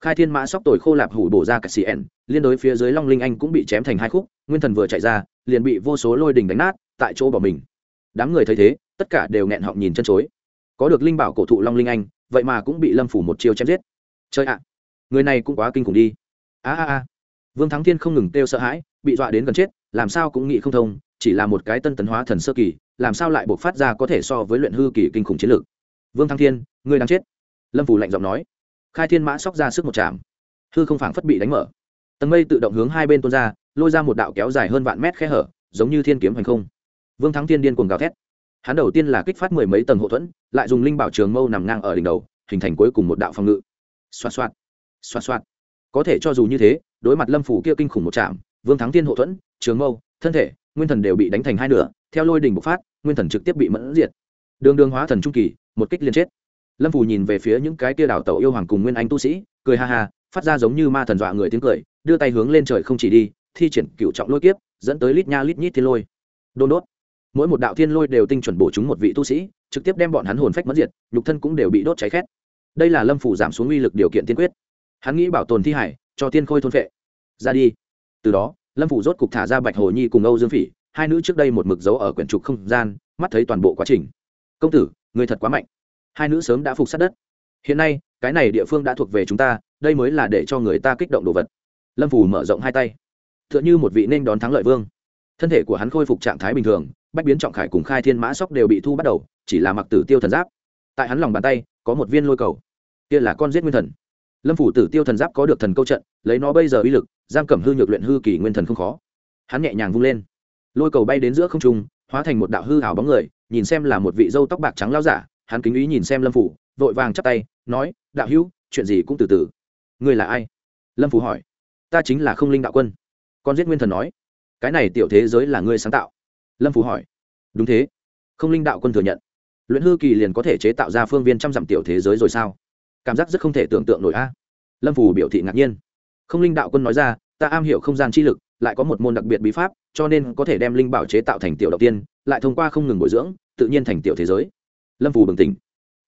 khai thiên mã sóc tồi khô lạp hủ bổ ra cách xiển liên đối phía dưới long linh anh cũng bị chém thành hai khúc, nguyên thần vừa chạy ra, liền bị vô số lôi đình đánh nát, tại chỗ bỏ mình. Đám người thấy thế, tất cả đều nghẹn họng nhìn chân chối. Có được linh bảo cổ thụ long linh anh, vậy mà cũng bị lâm phủ một chiêu chém giết. Chơi ạ, người này cũng quá kinh khủng đi. A a a. Vương thắng thiên không ngừng kêu sợ hãi, bị dọa đến gần chết, làm sao cũng nghĩ không thông, chỉ là một cái tân tấn hóa thần sơ kỳ làm sao lại buộc phát ra có thể so với luyện hư kỳ kinh khủng chiến lược? Vương Thăng thiên, ngươi đang chết. Lâm phủ lạnh giọng nói. Khai thiên mã sóc ra sức một chạm hư không phảng phất bị đánh mở. Tầng mây tự động hướng hai bên tuôn ra, lôi ra một đạo kéo dài hơn vạn mét khe hở, giống như thiên kiếm hành không. Vương thắng thiên điên cuồng gào thét. Hắn đầu tiên là kích phát mười mấy tầng hậu thuẫn, lại dùng linh bảo trường mâu nằm ngang ở đỉnh đầu, hình thành cuối cùng một đạo phòng ngự. Xoa xoa xoa xoa có thể cho dù như thế, đối mặt lâm phủ kia kinh khủng một chạm vương thắng thiên hậu thuẫn, trường mâu, thân thể, nguyên thần đều bị đánh thành hai nửa, theo lôi đỉnh bộc phát nguyên thần trực tiếp bị mẫn diệt. Đường đường hóa thần trung kỳ, một kích liên chết. Lâm phủ nhìn về phía những cái kia đảo tàu yêu hoàng cùng nguyên anh tu sĩ, cười ha ha, phát ra giống như ma thần dọa người tiếng cười, đưa tay hướng lên trời không chỉ đi, thi triển cựu trọng lôi kiếp, dẫn tới lít nha lít nhít thiên lôi. Đôn đốt. Mỗi một đạo thiên lôi đều tinh chuẩn bổ chúng một vị tu sĩ, trực tiếp đem bọn hắn hồn phách mất diệt, nhục thân cũng đều bị đốt cháy khét. Đây là lâm phủ giảm xuống uy lực điều kiện tiên quyết. Hắn nghĩ bảo tồn thi hải, cho tiên khôi thôn vệ ra đi. Từ đó, lâm phủ rốt cục thả ra bạch hồ nhi cùng âu dương phỉ hai nữ trước đây một mực dấu ở quyển trục không gian, mắt thấy toàn bộ quá trình. Công tử, người thật quá mạnh. Hai nữ sớm đã phục sát đất. Hiện nay, cái này địa phương đã thuộc về chúng ta, đây mới là để cho người ta kích động đồ vật. Lâm phủ mở rộng hai tay. T h ư ợ n h ư một vị nên đón thắng lợi vương. Thân thể của hắn khôi phục trạng thái bình thường, bách biến trọng khải cùng khai thiên mã sóc đều bị thu bắt đầu, chỉ là mặc tử tiêu thần giáp. Tại hắn lòng bàn tay, có một viên lôi cầu. Kia là con giết nguyên thần. Lâm phủ tử tiêu thần giáp có được thần câu trận, lấy nó bây giờ uy lực, giam cẩm hư nhược luyện hư kỳ nguyên thần không khó. Hắn nhẹ nhàng vung lên lôi cầu bay đến giữa không trung, hóa thành một đạo hư hảo bóng người, nhìn xem là một vị dâu tóc bạc trắng lao giả, hắn kính ý nhìn xem lâm phủ, vội vàng chắp tay, nói, đạo hữu, chuyện gì cũng từ từ. Ngươi là ai? Lâm phủ hỏi. Ta chính là không linh đạo quân. Con giết nguyên thần nói. Cái này tiểu thế giới là ngươi sáng tạo. Lâm Phủ hỏi. Đúng thế. Không linh đạo quân thừa nhận. Luyện hư kỳ liền có thể chế tạo ra phương viên trăm dặm tiểu thế giới rồi sao? Cảm giác rất không thể tưởng tượng nổi a. Lâm Phủ biểu thị ngạc nhiên. Không linh đạo quân nói ra, ta am hiểu không gian chi lực lại có một môn đặc biệt bí pháp, cho nên có thể đem linh bảo chế tạo thành tiểu đầu tiên, lại thông qua không ngừng bồi dưỡng, tự nhiên thành tiểu thế giới. Lâm phù bừng tỉnh.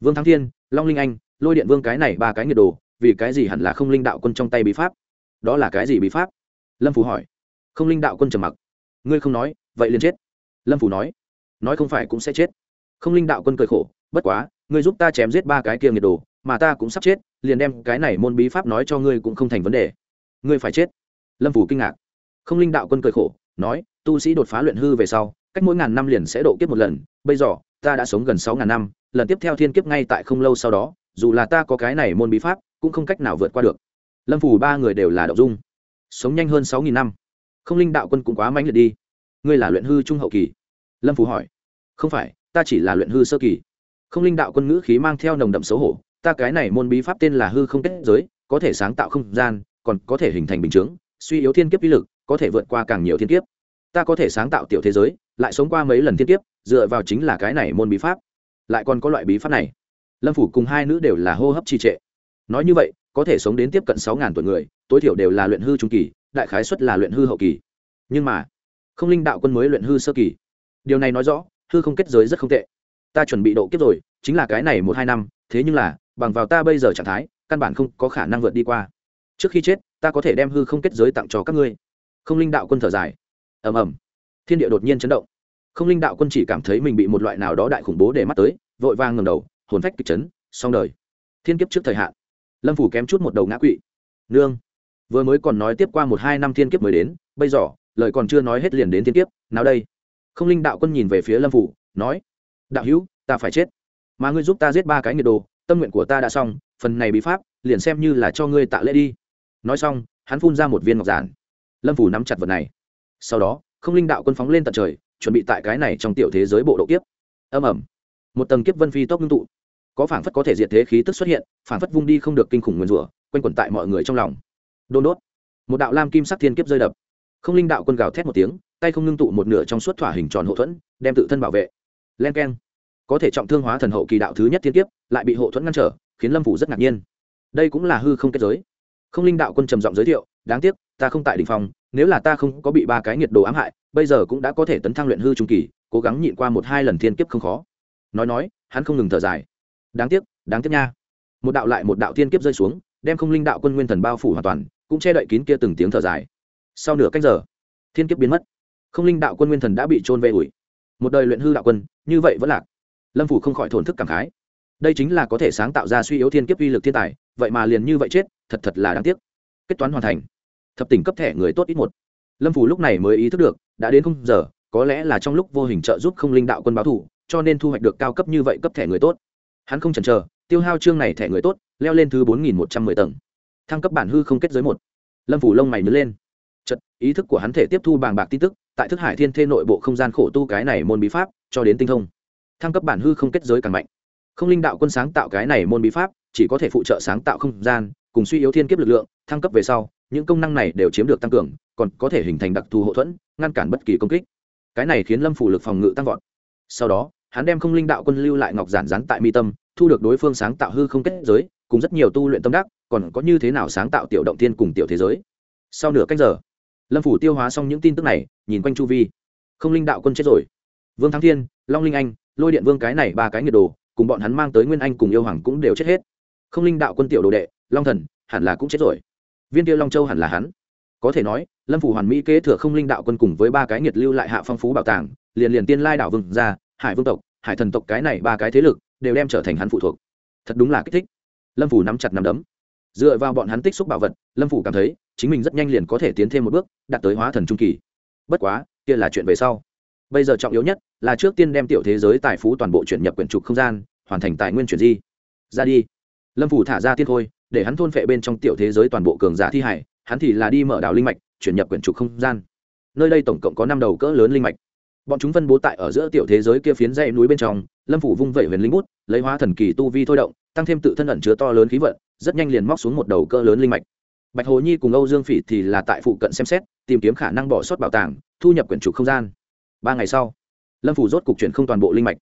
Vương thắng thiên, long linh anh, lôi điện vương cái này ba cái nhiệt đồ, vì cái gì hẳn là không linh đạo quân trong tay bí pháp? Đó là cái gì bí pháp? Lâm phù hỏi. Không linh đạo quân trầm mặc. Ngươi không nói, vậy liền chết. Lâm phù nói. Nói không phải cũng sẽ chết. Không linh đạo quân cười khổ, bất quá, ngươi giúp ta chém giết ba cái kia nhiệt đồ, mà ta cũng sắp chết, liền đem cái này môn bí pháp nói cho ngươi cũng không thành vấn đề. Ngươi phải chết. Lâm Phù kinh ngạc không linh đạo quân cười khổ, nói, tu sĩ đột phá luyện hư về sau, cách mỗi ngàn năm liền sẽ độ kiếp một lần, bây giờ, ta đã sống gần sáu ngàn năm, lần tiếp theo thiên kiếp ngay tại không lâu sau đó, dù là ta có cái này môn bí pháp, cũng không cách nào vượt qua được. Lâm phủ ba người đều là đậu dung. Sống nhanh hơn sáu nghìn năm. Không linh đạo quân cũng quá mãnh liệt đi. Ngươi là luyện hư trung hậu kỳ. Lâm phủ hỏi. Không phải, ta chỉ là luyện hư sơ kỳ. Không linh đạo quân ngữ khí mang theo nồng đậm xấu hổ. Ta cái này môn bí pháp tên là hư không kết giới, có thể sáng tạo không gian, còn có thể hình thành bình chướng, suy yếu thiên kiếp uy lực có thể vượt qua càng nhiều thiên kiếp. Ta có thể sáng tạo tiểu thế giới, lại sống qua mấy lần thiên kiếp, dựa vào chính là cái này môn bí pháp. Lại còn có loại bí pháp này. Lâm phủ cùng hai nữ đều là hô hấp trì trệ. Nói như vậy, có thể sống đến tiếp cận sáu ngàn tuổi người, tối thiểu đều là luyện hư trung kỳ, đại khái xuất là luyện hư hậu kỳ. Nhưng mà, không linh đạo quân mới luyện hư sơ kỳ. Điều này nói rõ, hư không kết giới rất không tệ. Ta chuẩn bị độ kiếp rồi, chính là cái này một hai năm, thế nhưng là, bằng vào ta bây giờ trạng thái, căn bản không có khả năng vượt đi qua. Trước khi chết, ta có thể đem hư không kết giới tặng cho các ngươi không linh đạo quân thở dài. Ầm ầm. Thiên địa đột nhiên chấn động. Không linh đạo quân chỉ cảm thấy mình bị một loại nào đó đại khủng bố để mắt tới, vội vàng ngầm đầu, hồn phách kịch chấn, xong đời. Thiên kiếp trước thời hạn. Lâm phủ kém chút một đầu ngã quỵ. Nương. Vừa mới còn nói tiếp qua một hai năm thiên kiếp mới đến, bây giờ, lời còn chưa nói hết liền đến thiên kiếp, nào đây? Không linh đạo quân nhìn về phía lâm phủ, nói, đạo hữu, ta phải chết. Mà ngươi giúp ta giết ba cái nhiệt đồ, tâm nguyện của ta đã xong, phần này bí pháp, liền xem như là cho ngươi tạ lễ đi. Nói xong, hắn phun ra một viên ngọc giản lâm phủ nắm chặt vật này sau đó không linh đạo quân phóng lên tận trời chuẩn bị tại cái này trong tiểu thế giới bộ độ kiếp âm ẩm một tầng kiếp vân phi tốc ngưng tụ có phảng phất có thể diệt thế khí tức xuất hiện phảng phất vung đi không được kinh khủng nguyên rủa quanh quẩn tại mọi người trong lòng đôn đốt một đạo lam kim sắc thiên kiếp rơi đập không linh đạo quân gào thét một tiếng tay không ngưng tụ một nửa trong suốt thỏa hình tròn hậu thuẫn đem tự thân bảo vệ len k e n có thể trọng thương hóa thần hậu kỳ đạo thứ nhất thiên kiếp lại bị hộ thuẫn ngăn trở khiến lâm phủ rất ngạc nhiên đây cũng là hư không kết giới không linh đạo quân trầm giọng giới thiệu đáng tiếc ta không tại đ ỉ n h nếu là ta không có bị ba cái nhiệt đồ ám hại, bây giờ cũng đã có thể tấn thăng luyện hư trung kỳ, cố gắng nhịn qua một hai lần thiên kiếp không khó. Nói nói, hắn không ngừng thở dài. Đáng tiếc đáng tiếc nha. Một đạo lại một đạo thiên kiếp rơi xuống, đem không linh đạo quân nguyên thần bao phủ hoàn toàn, cũng che đậy kín kia từng tiếng thở dài. Sau nửa cách giờ, thiên kiếp biến mất. Không linh đạo quân nguyên thần đã bị trôn về ủi. Một đời luyện hư đạo quân, như vậy vẫn lạc. Lâm phủ không khỏi thổn thức cảm khái. Đây chính là có thể sáng tạo ra suy yếu thiên kiếp uy lực thiên tài, vậy mà liền như vậy chết, thật thật là đáng tiếc. Kết toán hoàn thành thập tỉnh cấp thẻ người tốt ít một. Lâm phủ lúc này mới ý thức được, đã đến không giờ, có lẽ là trong lúc vô hình trợ giúp không linh đạo quân báo thủ, cho nên thu hoạch được cao cấp như vậy cấp thẻ người tốt. Hắn không chần chờ, tiêu hao chương này thẻ người tốt, leo lên thứ bốn nghìn một trăm mười tầng. Thăng cấp bản hư không kết giới một. Lâm phủ lông mày nứt lên. Chật ý thức của hắn thể tiếp thu bàng bạc tin tức, tại thức hải thiên thê nội bộ không gian khổ tu cái này môn bí pháp, cho đến tinh thông. Thăng cấp bản hư không kết giới càng mạnh. Không linh đạo quân sáng tạo cái này môn bí pháp, chỉ có thể phụ trợ sáng tạo không gian, cùng suy yếu thiên kiếp lực lượng, thăng cấp về sau những công năng này đều chiếm được tăng cường, còn có thể hình thành đặc thù hậu thuẫn, ngăn cản bất kỳ công kích. Cái này khiến lâm phủ lực phòng ngự tăng vọt. Sau đó, hắn đem không linh đạo quân lưu lại ngọc giản rắn tại mi tâm, thu được đối phương sáng tạo hư không kết giới, cùng rất nhiều tu luyện tâm đắc, còn có như thế nào sáng tạo tiểu động tiên cùng tiểu thế giới. Sau nửa cách giờ, lâm phủ tiêu hóa xong những tin tức này, nhìn quanh chu vi. Không linh đạo quân chết rồi. Vương thắng thiên, long linh anh, lôi điện vương cái này ba cái nhiệt đồ, cùng bọn hắn mang tới nguyên anh cùng yêu hoàng cũng đều chết hết. Không linh đạo quân tiểu đồ đệ, long thần, hẳn là cũng chết rồi viên tiêu long châu hẳn là hắn. Có thể nói, lâm phủ hoàn mỹ kế thừa không linh đạo quân cùng với ba cái nghiệt lưu lại hạ phong phú bảo tàng, liền liền tiên lai đảo vương ra hải vương tộc, hải thần tộc cái này ba cái thế lực, đều đem trở thành hắn phụ thuộc. Thật đúng là kích thích. Lâm phủ nắm chặt nắm đấm. Dựa vào bọn hắn tích xúc bảo vật, lâm phủ cảm thấy, chính mình rất nhanh liền có thể tiến thêm một bước, đạt tới hóa thần trung kỳ. Bất quá, kia là chuyện về sau. Bây giờ trọng yếu nhất là trước tiên đem tiểu thế giới tài phú toàn bộ chuyển nhập quyển trục không gian, hoàn thành tài nguyên chuyển di. Ra đi. Lâm phủ thả ra tiên khôi để hắn thôn phệ bên trong tiểu thế giới toàn bộ cường giả thi hải, hắn thì là đi mở đảo linh mạch, chuyển nhập quyển trục không gian. Nơi đây tổng cộng có năm đầu cỡ lớn linh mạch. Bọn chúng phân bố tại ở giữa tiểu thế giới kia phiến dãy núi bên trong, lâm phủ vung vẩy huyền linh bút, lấy hóa thần kỳ tu vi thôi động, tăng thêm tự thân ẩn chứa to lớn khí vận, rất nhanh liền móc xuống một đầu cỡ lớn linh mạch. Bạch hồ nhi cùng âu dương phỉ thì là tại phụ cận xem xét, tìm kiếm khả năng bỏ sót bảo tàng, thu nhập quyển trục không gian. Ba ngày sau, lâm phủ rốt cục chuyển không toàn bộ linh mạch.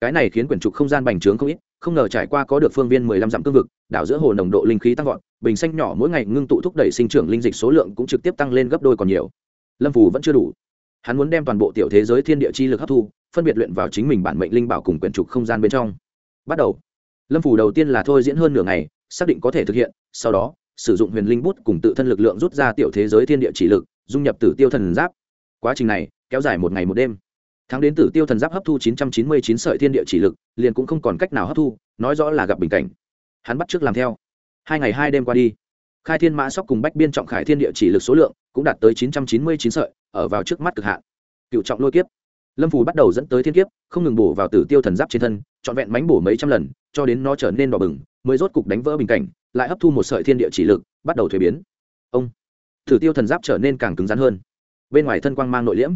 Cái này khiến quyển trục không gian bành trướng không ít không ngờ trải qua có được phương viên mười lăm dặm cương vực, đảo giữa hồ nồng độ linh khí tăng vọt, bình xanh nhỏ mỗi ngày ngưng tụ thúc đẩy sinh trưởng linh dịch số lượng cũng trực tiếp tăng lên gấp đôi còn nhiều. Lâm phù vẫn chưa đủ. Hắn muốn đem toàn bộ tiểu thế giới thiên địa chi lực hấp thu, phân biệt luyện vào chính mình bản mệnh linh bảo cùng quyển trục không gian bên trong. Bắt đầu. Lâm phù đầu tiên là thôi diễn hơn nửa ngày, xác định có thể thực hiện, sau đó, sử dụng huyền linh bút cùng tự thân lực lượng rút ra tiểu thế giới thiên địa chỉ lực, dung nhập tử tiêu thần giáp. Quá trình này kéo dài một ngày một đêm tháng đến tử tiêu thần giáp hấp thu 999 sợi thiên địa chỉ lực, liền cũng không còn cách nào hấp thu, nói rõ là gặp bình cảnh. Hắn bắt trước làm theo. Hai ngày hai đêm qua đi, khai thiên mã sóc cùng bách biên trọng khải thiên địa chỉ lực số lượng cũng đạt tới 999 sợi, ở vào trước mắt cực hạn. Cựu trọng lôi kiếp. Lâm phù bắt đầu dẫn tới thiên kiếp, không ngừng bổ vào tử tiêu thần giáp trên thân, trọn vẹn mánh bổ mấy trăm lần, cho đến nó trở nên đỏ bừng, mới rốt cục đánh vỡ bình cảnh, lại hấp thu một sợi thiên địa chỉ lực, bắt đầu thuế biến. Ông, tử tiêu thần giáp trở nên càng cứng rắn hơn. Bên ngoài thân quang mang nội liễm.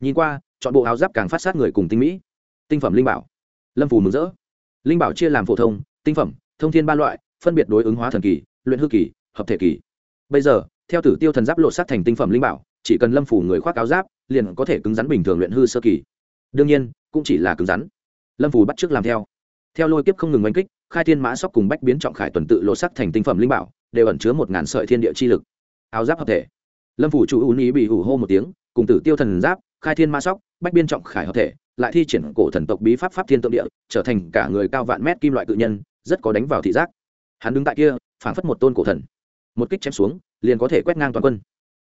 Nhìn qua chọn bộ áo giáp càng phát sát người cùng tinh mỹ. Tinh phẩm linh bảo. Lâm phù mừng rỡ. Linh bảo chia làm phổ thông, tinh phẩm, thông thiên ba loại, phân biệt đối ứng hóa thần kỳ, luyện hư kỳ, hợp thể kỳ. Bây giờ, theo tử tiêu thần giáp lộ sát thành tinh phẩm linh bảo, chỉ cần lâm phủ người khoác áo giáp, liền có thể cứng rắn bình thường luyện hư sơ kỳ. Đương nhiên, cũng chỉ là cứng rắn. Lâm phủ bắt t r ư ớ c làm theo. Theo lôi kiếp không ngừng oanh kích, khai thiên mã sóc cùng bách biến trọng khải tuần tự lộ sắc thành tinh phẩm linh bảo, đều ẩn chứa một ngàn sợi thiên địa chi lực. Áo giáp hợp thể. Lâm phủ chủ ưu ý bị hủ hô một tiếng, cùng tử tiêu thần giáp khai thiên ma sóc, bách biên trọng khải hợp thể, lại thi triển cổ thần tộc bí pháp pháp thiên tượng địa, trở thành cả người cao vạn mét kim loại tự nhân, rất có đánh vào thị giác. Hắn đứng tại kia, phảng phất một tôn cổ thần. Một kích chém xuống, liền có thể quét ngang toàn quân.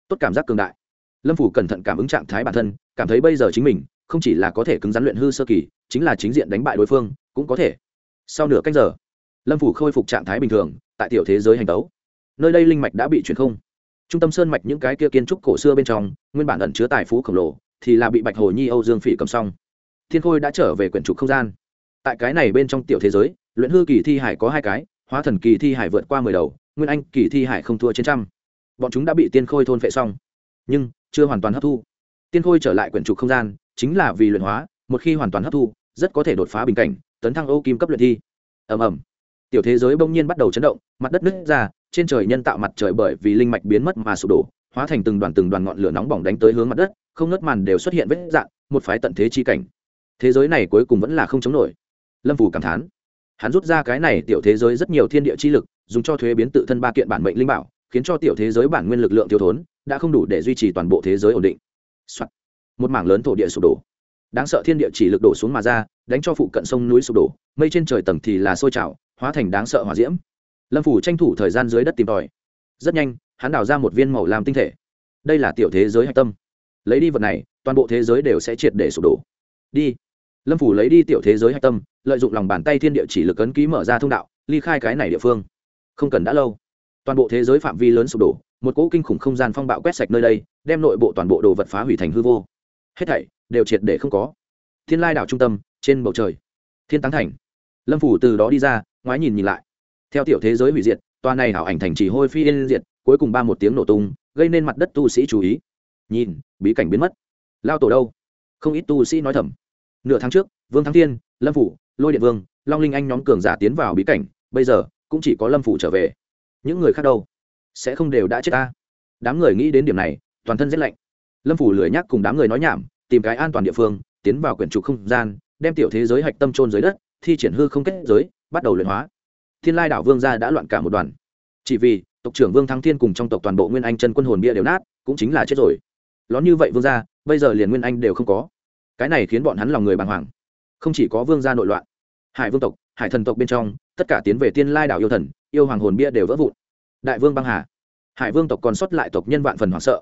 Tốt cảm giác cường đại. Lâm phủ cẩn thận cảm ứng trạng thái bản thân, cảm thấy bây giờ chính mình, không chỉ là có thể cứng rắn luyện hư sơ kỳ, chính là chính diện đánh bại đối phương, cũng có thể. Sau nửa cách giờ, lâm phủ khôi phục trạng thái bình thường, tại tiểu thế giới hành tấu. Nơi đây linh mạch đã bị chuyển không? Trung tâm sơn mạch những cái kia kiến trúc cổ xưa bên trong, nguyên bản ẩn chứa tài phú khổng lồ thì là bị bạch hồ nhi âu dương phỉ cầm xong. Thiên khôi đã trở về quyển trục không gian. Tại cái này bên trong tiểu thế giới, luyện hư kỳ thi hải có hai cái, hóa thần kỳ thi hải vượt qua mười đầu, nguyên anh kỳ thi hải không thua trên trăm. Bọn chúng đã bị tiên khôi thôn phệ xong, nhưng chưa hoàn toàn hấp thu. Tiên khôi trở lại quyển trục không gian, chính là vì luyện hóa, một khi hoàn toàn hấp thu, rất có thể đột phá bình cảnh, tấn thăng ô kim cấp luyện thi. Ầm ầm. Tiểu thế giới bỗng nhiên bắt đầu chấn động, mặt đất nứt ra, trên trời nhân tạo mặt trời bởi vì linh mạch biến mất mà sụp đổ hóa thành từng đoàn từng đoàn ngọn lửa nóng bỏng đánh tới hướng mặt đất, không nớt màn đều xuất hiện vết dạng, một phái tận thế chi cảnh. Thế giới này cuối cùng vẫn là không chống nổi. Lâm phủ cảm thán. Hắn rút ra cái này tiểu thế giới rất nhiều thiên địa chi lực, dùng cho thuế biến tự thân ba kiện bản mệnh linh bảo, khiến cho tiểu thế giới bản nguyên lực lượng thiếu thốn, đã không đủ để duy trì toàn bộ thế giới ổn định、Soạn. một mảng lớn thổ địa sụp đổ. Đáng sợ thiên địa chỉ lực đổ xuống mà ra, đánh cho phụ cận sông núi sụp đổ, mây trên trời tầng thì là sôi trào, hóa thành đáng sợ hỏa diễm. Lâm phủ tranh thủ thời gian dưới đất tìm tòi. Rất nhanh hắn đào ra một viên màu làm tinh thể. Đây là tiểu thế giới hạch tâm. Lấy đi vật này, toàn bộ thế giới đều sẽ triệt để sụp đổ. Đi. Lâm phủ lấy đi tiểu thế giới hạch tâm, lợi dụng lòng bàn tay thiên địa chỉ lực ấn ký mở ra thông đạo, ly khai cái này địa phương. Không cần đã lâu. Toàn bộ thế giới phạm vi lớn sụp đổ, một cỗ kinh khủng không gian phong bạo quét sạch nơi đây, đem nội bộ toàn bộ đồ vật phá hủy thành hư vô. Hết thảy đều triệt để không có. Thiên lai đảo trung tâm, trên bầu trời. Thiên táng thành. Lâm phủ từ đó đi ra, ngoái nhìn nhìn lại. Theo tiểu thế giới hủy diệt, tòa này hảo ảnh thành chỉ hôi phi yên diệt cuối cùng ba một tiếng nổ tung, gây nên mặt đất tu sĩ chú ý. Nhìn, bí cảnh biến mất. Lao tổ đâu? Không ít tu sĩ nói thầm. Nửa tháng trước, vương thắng thiên, lâm phủ, lôi điện vương, long linh anh nhóm cường giả tiến vào bí cảnh, bây giờ cũng chỉ có lâm phủ trở về. Những người khác đâu? Sẽ không đều đã chết ta. Đám người nghĩ đến điểm này, toàn thân rét lạnh. Lâm phủ lười nhắc cùng đám người nói nhảm, tìm cái an toàn địa phương, tiến vào quyển trục không gian, đem tiểu thế giới hạch tâm trôn dưới đất, thi triển hư không kết giới, bắt đầu luyện hóa. Thiên lai đảo vương gia đã loạn cả một đoàn. Chỉ vì tộc trưởng vương thắng thiên cùng trong tộc toàn bộ nguyên anh chân quân hồn bia đều nát, cũng chính là chết rồi. Lón như vậy vương gia, bây giờ liền nguyên anh đều không có. Cái này khiến bọn hắn lòng người bàng hoàng. Không chỉ có vương gia nội loạn, hải vương tộc, hải thần tộc bên trong, tất cả tiến về tiên lai đảo yêu thần, yêu hoàng hồn bia đều vỡ vụn. Đại vương băng hà, hải vương tộc còn sót lại tộc nhân vạn phần hoảng sợ.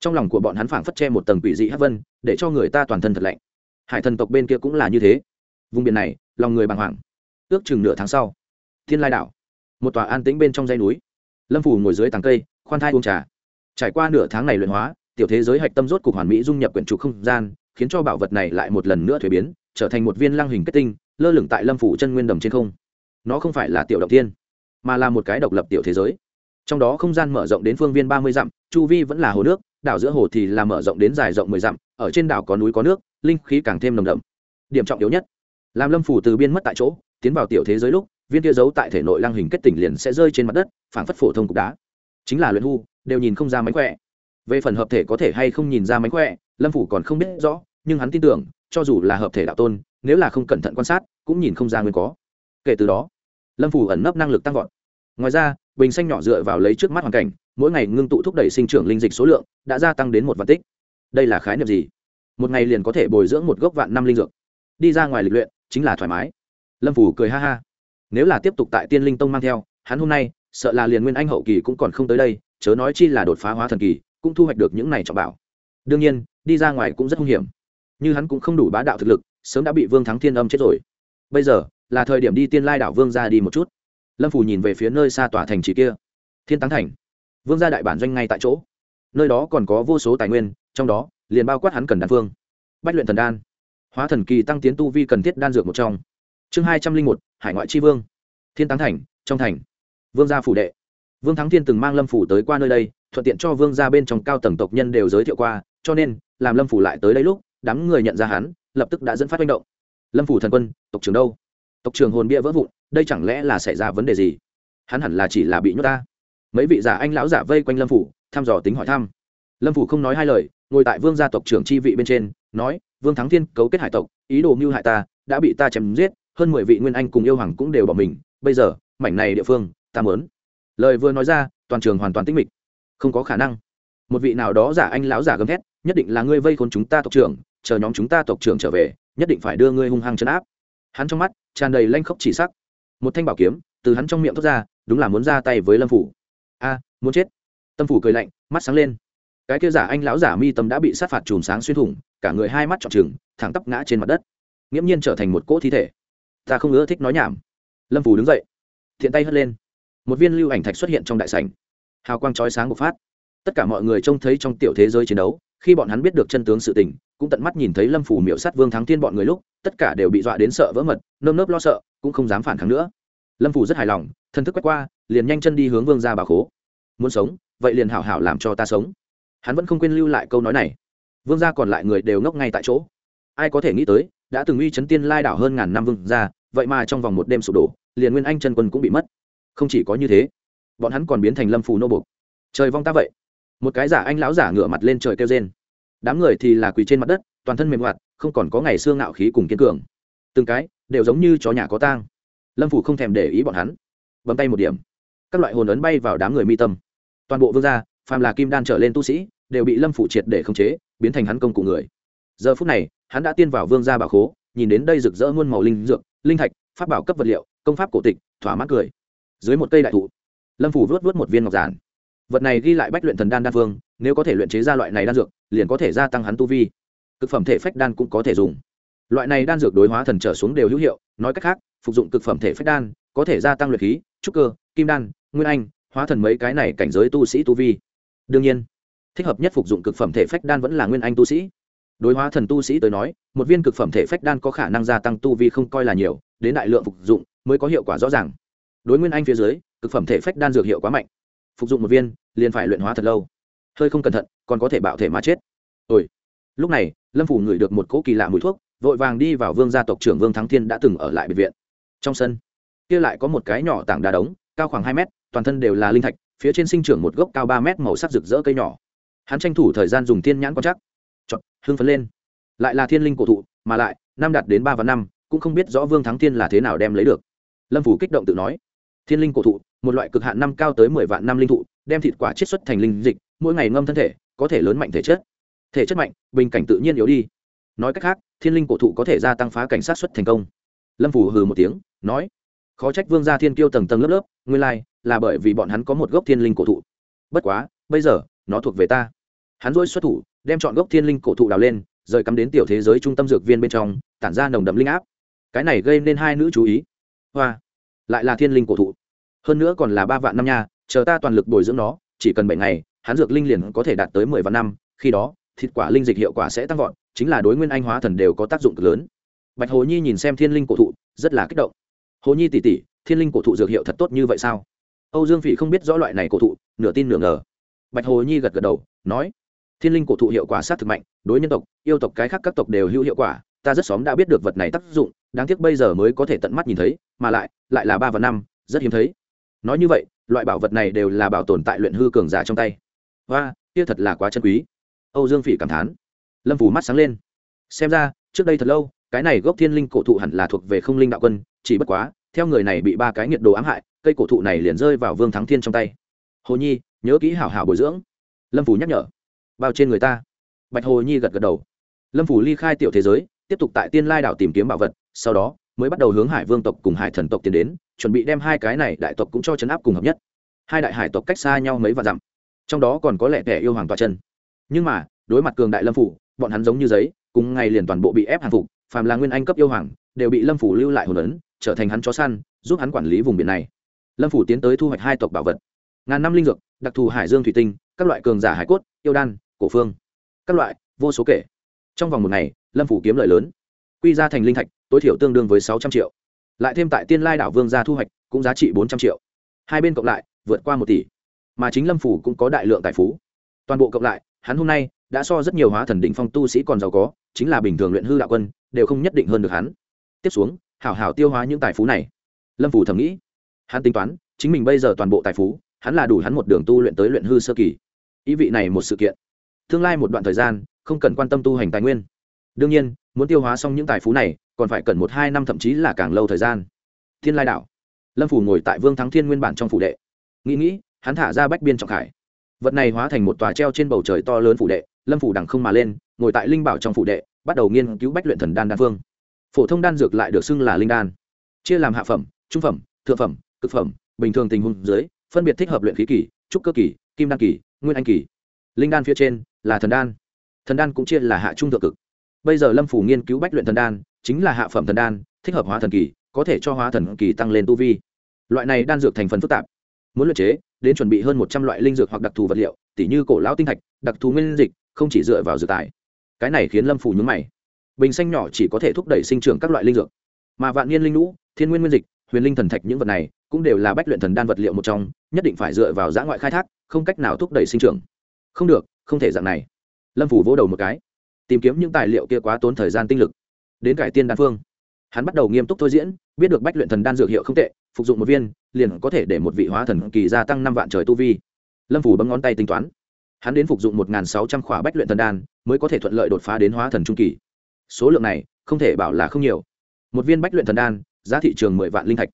Trong lòng của bọn hắn phảng phất che một tầng quỷ dị hát vân, để cho người ta toàn thân thật lạnh. Hải thần tộc bên kia cũng là như thế. Vùng biển này, lòng người bàng hoàng. Ước chừng nửa tháng sau thiên lai đảo, một tòa an tĩnh bên trong dây núi lâm phủ ngồi dưới tàng cây, khoan thai uống trà. Trải qua nửa tháng này luyện hóa, tiểu thế giới hạch tâm rốt cục hoàn mỹ dung nhập quyển trục không gian, khiến cho bảo vật này lại một lần nữa thuế biến, trở thành một viên lăng hình kết tinh, lơ lửng tại lâm phủ chân nguyên đầm trên không. Nó không phải là tiểu động tiên mà là một cái độc lập tiểu thế giới. Trong đó không gian mở rộng đến phương viên ba mươi dặm, chu vi vẫn là hồ nước, đảo giữa hồ thì là mở rộng đến dài rộng mười dặm, ở trên đảo có núi có nước, linh khí càng thêm nồng đậm. Điểm trọng yếu nhất, làm lâm phủ từ biên mất tại chỗ, tiến vào tiểu thế giới lúc viên kia giấu tại thể nội lăng hình kết tỉnh liền sẽ rơi trên mặt đất phảng phất phổ thông cục đá. Chính là luyện hư, đều nhìn không ra mánh khỏe. Về phần hợp thể có thể hay không nhìn ra mánh khỏe lâm phủ còn không biết rõ nhưng hắn tin tưởng cho dù là hợp thể đạo tôn nếu là không cẩn thận quan sát cũng nhìn không ra nguyên có. Kể từ đó lâm phủ ẩn nấp năng lực tăng vọt. Ngoài ra bình xanh nhỏ dựa vào lấy trước mắt hoàn cảnh mỗi ngày ngưng tụ thúc đẩy sinh trưởng linh dịch số lượng đã gia tăng đến một vạn tích. Đây là khái niệm gì? Một ngày liền có thể bồi dưỡng một gốc vạn năm linh dược. Đi ra ngoài lịch luyện chính là thoải mái. Lâm phủ cười ha ha nếu là tiếp tục tại tiên linh tông mang theo, hắn hôm nay, sợ là liền nguyên anh hậu kỳ cũng còn không tới đây, chớ nói chi là đột phá hóa thần kỳ, cũng thu hoạch được những này trọng bảo. Đương nhiên, đi ra ngoài cũng rất hung hiểm. Như hắn cũng không đủ bá đạo thực lực, sớm đã bị vương thắng thiên âm chết rồi. Bây giờ, là thời điểm đi tiên lai đảo vương ra đi một chút. Lâm phủ nhìn về phía nơi xa tòa thành trì kia. Thiên táng thành. Vương gia đại bản doanh ngay tại chỗ. Nơi đó còn có vô số tài nguyên, trong đó, liền bao quát hắn cần đan phương. Bách luyện thần đan. Hóa thần kỳ tăng tiến tu vi cần thiết đan dược một trong chương hai trăm linh một, hải ngoại tri vương. Thiên táng thành, trong thành. Vương gia phủ đệ. Vương thắng thiên từng mang lâm phủ tới qua nơi đây, thuận tiện cho vương gia bên trong cao tầng tộc nhân đều giới thiệu qua, cho nên, làm lâm phủ lại tới đây lúc, đám người nhận ra hắn, lập tức đã dẫn phát manh động. Lâm phủ thần quân, tộc trưởng đâu? Tộc trưởng hồn bia vỡ vụn, đây chẳng lẽ là xảy ra vấn đề gì? Hắn hẳn là chỉ là bị nhốt ta. Mấy vị giả anh lão giả vây quanh lâm phủ, thăm dò tính hỏi thăm. Lâm phủ không nói hai lời, ngồi tại vương gia tộc trưởng chi vị bên trên, nói, vương thắng thiên cấu kết hải tộc, ý đồ mưu hại ta, đã bị ta chém giết hơn mười vị nguyên anh cùng yêu hoàng cũng đều bỏ mình. Bây giờ, mảnh này địa phương, ta mớn lời vừa nói ra, toàn trường hoàn toàn tĩnh mịch. Không có khả năng. Một vị nào đó giả anh lão giả gầm thét, nhất định là ngươi vây khốn chúng ta tộc trưởng, chờ nhóm chúng ta tộc trưởng trở về, nhất định phải đưa ngươi hung hăng chấn áp. Hắn trong mắt, tràn đầy lanh khốc chỉ sắc. Một thanh bảo kiếm, từ hắn trong miệng thoát ra, đúng là muốn ra tay với lâm phủ. A, muốn chết. Tâm phủ cười lạnh, mắt sáng lên. Cái kia giả anh lão giả mi tâm đã bị sát phạt chùm sáng xuyên thủng, cả người hai mắt trọn trừng, thẳng tắp ngã trên mặt đất. Nghiễm nhiên trở thành một cỗ thi thể ta không ưa thích nói nhảm. Lâm phủ đứng dậy, thiện tay hất lên. Một viên lưu ảnh thạch xuất hiện trong đại sảnh. Hào quang chói sáng bộc phát. Tất cả mọi người trông thấy trong tiểu thế giới chiến đấu, khi bọn hắn biết được chân tướng sự tình, cũng tận mắt nhìn thấy lâm phủ miệu sát vương thắng thiên bọn người lúc, tất cả đều bị dọa đến sợ vỡ mật, nơm nớp lo sợ, cũng không dám phản kháng nữa. Lâm phủ rất hài lòng, thân thức quét qua, liền nhanh chân đi hướng vương ra bà khố. Muốn sống, vậy liền hảo hảo làm cho ta sống. Hắn vẫn không quên lưu lại câu nói này. Vương gia còn lại người đều ngốc ngay tại chỗ ai có thể nghĩ tới, đã từng uy chấn tiên lai đảo hơn ngàn năm vương gia, vậy mà trong vòng một đêm sụp đổ, liền nguyên anh chân quân cũng bị mất. Không chỉ có như thế, bọn hắn còn biến thành lâm phù nô bục trời vong ta vậy. Một cái giả anh lão giả ngửa mặt lên trời kêu rên. Đám người thì là quỳ trên mặt đất, toàn thân mềm hoạt, không còn có ngày xương ngạo khí cùng kiên cường. Từng cái đều giống như chó nhà có tang. Lâm phủ không thèm để ý bọn hắn. Bấm tay một điểm. Các loại hồn ấn bay vào đám người mi tâm. Toàn bộ vương gia, phàm là kim đan trở lên tu sĩ, đều bị lâm phủ triệt để khống chế, biến thành hắn công cụ người. Giờ phút này hắn đã tiên vào vương gia bảo khố, nhìn đến đây rực rỡ muôn màu linh dược, linh thạch, pháp bảo cấp vật liệu, công pháp cổ tịch, thỏa mãn cười. Dưới một cây đại thụ, lâm phủ vớt vớt một viên ngọc giản. Vật này ghi lại bách luyện thần đan đan phương nếu có thể luyện chế ra loại này đan dược, liền có thể gia tăng hắn tu vi. Cực phẩm thể phách đan cũng có thể dùng. Loại này đan dược đối hóa thần trở xuống đều hữu hiệu, nói cách khác, phục dụng cực phẩm thể phách đan, có thể gia tăng luyện khí, trúc cơ, kim đan, nguyên anh, hóa thần mấy cái này cảnh giới tu sĩ tu vi. Đương nhiên, thích hợp nhất phục dụng cực phẩm thể phách đan vẫn là nguyên anh tu sĩ đối hóa thần tu sĩ tới nói, một viên cực phẩm thể phách đan có khả năng gia tăng tu vi không coi là nhiều, đến đại lượng phục dụng mới có hiệu quả rõ ràng. Đối nguyên anh phía dưới, cực phẩm thể phách đan dược hiệu quá mạnh. Phục dụng một viên, liền phải luyện hóa thật lâu. Hơi không cẩn thận, còn có thể bạo thể mà chết. Ôi. Lúc này, lâm phủ ngửi được một cỗ kỳ lạ mùi thuốc, vội vàng đi vào vương gia tộc trưởng vương thắng thiên đã từng ở lại bệnh viện. Trong sân, kia lại có một cái nhỏ tảng đá đống, cao khoảng hai mét, toàn thân đều là linh thạch, phía trên sinh trưởng một gốc cao ba mét màu sắc rực rỡ cây nhỏ. Hắn tranh thủ thời gian dùng thiên nhãn quan chắc chọn, hưng phấn lên. Lại là thiên linh cổ thụ, mà lại, năm đạt đến ba và năm, cũng không biết rõ vương thắng thiên là thế nào đem lấy được. Lâm phủ kích động tự nói, thiên linh cổ thụ, một loại cực hạn năm cao tới mười vạn năm linh thụ, đem thịt quả chiết xuất thành linh dịch, mỗi ngày ngâm thân thể, có thể lớn mạnh thể chất. Thể chất mạnh, bình cảnh tự nhiên yếu đi. Nói cách khác, thiên linh cổ thụ có thể gia tăng phá cảnh sát xuất thành công. Lâm phủ hừ một tiếng, nói, khó trách vương gia thiên kiêu tầng tầng lớp lớp, nguyên lai, là bởi vì bọn hắn có một gốc thiên linh cổ thụ. Bất quá, bây giờ, nó thuộc về ta hắn dỗi xuất thủ, đem chọn gốc thiên linh cổ thụ đào lên, rời cắm đến tiểu thế giới trung tâm dược viên bên trong, tản ra nồng đậm linh áp. Cái này gây nên hai nữ chú ý. Hoa, lại là thiên linh cổ thụ. Hơn nữa còn là ba vạn năm nha, chờ ta toàn lực bồi dưỡng nó, chỉ cần bảy ngày, hắn dược linh liền có thể đạt tới mười vạn năm, khi đó, thịt quả linh dịch hiệu quả sẽ tăng vọt, chính là đối nguyên anh hóa thần đều có tác dụng cực lớn. Bạch hồ nhi nhìn xem thiên linh cổ thụ, rất là kích động. Hồ nhi tỉ tỉ thiên linh cổ thụ dược hiệu thật tốt như vậy sao? Âu dương phỉ không biết rõ loại này cổ thụ, nửa tin nửa ngờ. Bạch hồ nhi gật gật đầu, nói thiên linh cổ thụ hiệu quả sát thực mạnh, đối nhân tộc, yêu tộc cái khác các tộc đều hữu hiệu quả, ta rất xóm đã biết được vật này tác dụng, đáng tiếc bây giờ mới có thể tận mắt nhìn thấy, mà lại lại là ba và năm, rất hiếm thấy. Nói như vậy, loại bảo vật này đều là bảo tồn tại luyện hư cường giả trong tay. Và kia thật là quá chân quý. Âu dương phỉ cảm thán. Lâm phủ mắt sáng lên. Xem ra, trước đây thật lâu, cái này gốc thiên linh cổ thụ hẳn là thuộc về không linh đạo quân, chỉ bất quá, theo người này bị ba cái nhiệt đồ ám hại, cây cổ thụ này liền rơi vào vương thắng thiên trong tay. Hồ nhi, nhớ kỹ hảo hảo bồi dưỡng. Lâm phủ nhắc nhở bao trên người ta. Bạch hồ nhi gật gật đầu. Lâm phủ ly khai tiểu thế giới, tiếp tục tại tiên lai đảo tìm kiếm bảo vật, sau đó mới bắt đầu hướng hải vương tộc cùng hải thần tộc tiến đến, chuẩn bị đem hai cái này đại tộc cũng cho chấn áp cùng hợp nhất. Hai đại hải tộc cách xa nhau mấy vạn dặm, trong đó còn có lẽ kẻ yêu hoàng tọa chân. Nhưng mà, đối mặt cường đại lâm phủ, bọn hắn giống như giấy, cùng ngày liền toàn bộ bị ép hàng phục, phàm là nguyên anh cấp yêu hoàng, đều bị lâm phủ lưu lại hồn ấn, trở thành hắn chó săn, giúp hắn quản lý vùng biển này. Lâm phủ tiến tới thu hoạch hai tộc bảo vật. Ngàn năm linh dược, đặc thù hải dương thủy tinh, các loại cường giả hải cốt, yêu đan cổ phương, các loại, vô số kể. Trong vòng một ngày, lâm phủ kiếm lợi lớn, quy ra thành linh thạch, tối thiểu tương đương với sáu trăm triệu. Lại thêm tại tiên lai đảo vương gia thu hoạch, cũng giá trị bốn trăm triệu. Hai bên cộng lại, vượt qua một tỷ. Mà chính lâm phủ cũng có đại lượng tài phú. Toàn bộ cộng lại, hắn hôm nay đã so rất nhiều hóa thần đỉnh phong tu sĩ còn giàu có, chính là bình thường luyện hư đạo quân, đều không nhất định hơn được hắn. Tiếp xuống, hảo hảo tiêu hóa những tài phú này. Lâm phủ thầm nghĩ. Hắn tính toán, chính mình bây giờ toàn bộ tài phú, hắn là đủ hắn một đường tu luyện tới luyện hư sơ kỳ. Ý vị này một sự kiện tương lai một đoạn thời gian, không cần quan tâm tu hành tài nguyên. Đương nhiên, muốn tiêu hóa xong những tài phú này, còn phải cần một hai năm thậm chí là càng lâu thời gian. Thiên lai đảo lâm phủ ngồi tại vương thắng thiên nguyên bản trong phủ đệ. Nghĩ nghĩ, hắn thả ra bách biên trọng khải. Vật này hóa thành một tòa treo trên bầu trời to lớn phủ đệ, lâm phủ đằng không mà lên, ngồi tại linh bảo trong phủ đệ, bắt đầu nghiên cứu bách luyện thần đan đan phương phổ thông đan dược lại được xưng là linh đan. Chia làm hạ phẩm, trung phẩm, thượng phẩm, cực phẩm, bình thường tình huống dưới, phân biệt thích hợp luyện khí kỳ, trúc cơ kỳ, kim đan kỳ, nguyên anh kỳ. Linh đan phía trên là thần đan. Thần đan cũng chia là hạ trung thượng cực. Bây giờ lâm phủ nghiên cứu bách luyện thần đan, chính là hạ phẩm thần đan, thích hợp hóa thần kỳ, có thể cho hóa thần kỳ tăng lên tu vi. Loại này đan dược thành phần phức tạp. Muốn luyện chế, đến chuẩn bị hơn một trăm loại linh dược hoặc đặc thù vật liệu, tỉ như cổ lão tinh thạch, đặc thù nguyên dịch, không chỉ dựa vào dược tài. Cái này khiến lâm phủ nhúng mày. Bình xanh nhỏ chỉ có thể thúc đẩy sinh trưởng các loại linh dược. Mà vạn niên linh lũ, thiên nguyên nguyên dịch, huyền linh thần thạch những vật này cũng đều là bách luyện thần đan vật liệu một trong, nhất định phải dựa vào giã ngoại khai thác, không cách nào thúc đẩy sinh trưởng không được, không thể dạng này. Lâm phủ vỗ đầu một cái. Tìm kiếm những tài liệu kia quá tốn thời gian tinh lực. Đến cải tiên đan phương. Hắn bắt đầu nghiêm túc thôi diễn, biết được bách luyện thần đan dược hiệu không tệ, phục dụng một viên, liền có thể để một vị hóa thần kỳ gia tăng năm vạn trời tu vi. Lâm phủ bấm ngón tay tính toán. Hắn đến phục dụng một sáu trăm khỏa bách luyện thần đan, mới có thể thuận lợi đột phá đến hóa thần trung kỳ. Số lượng này, không thể bảo là không nhiều. Một viên bách luyện thần đan, giá thị trường mười vạn linh thạch.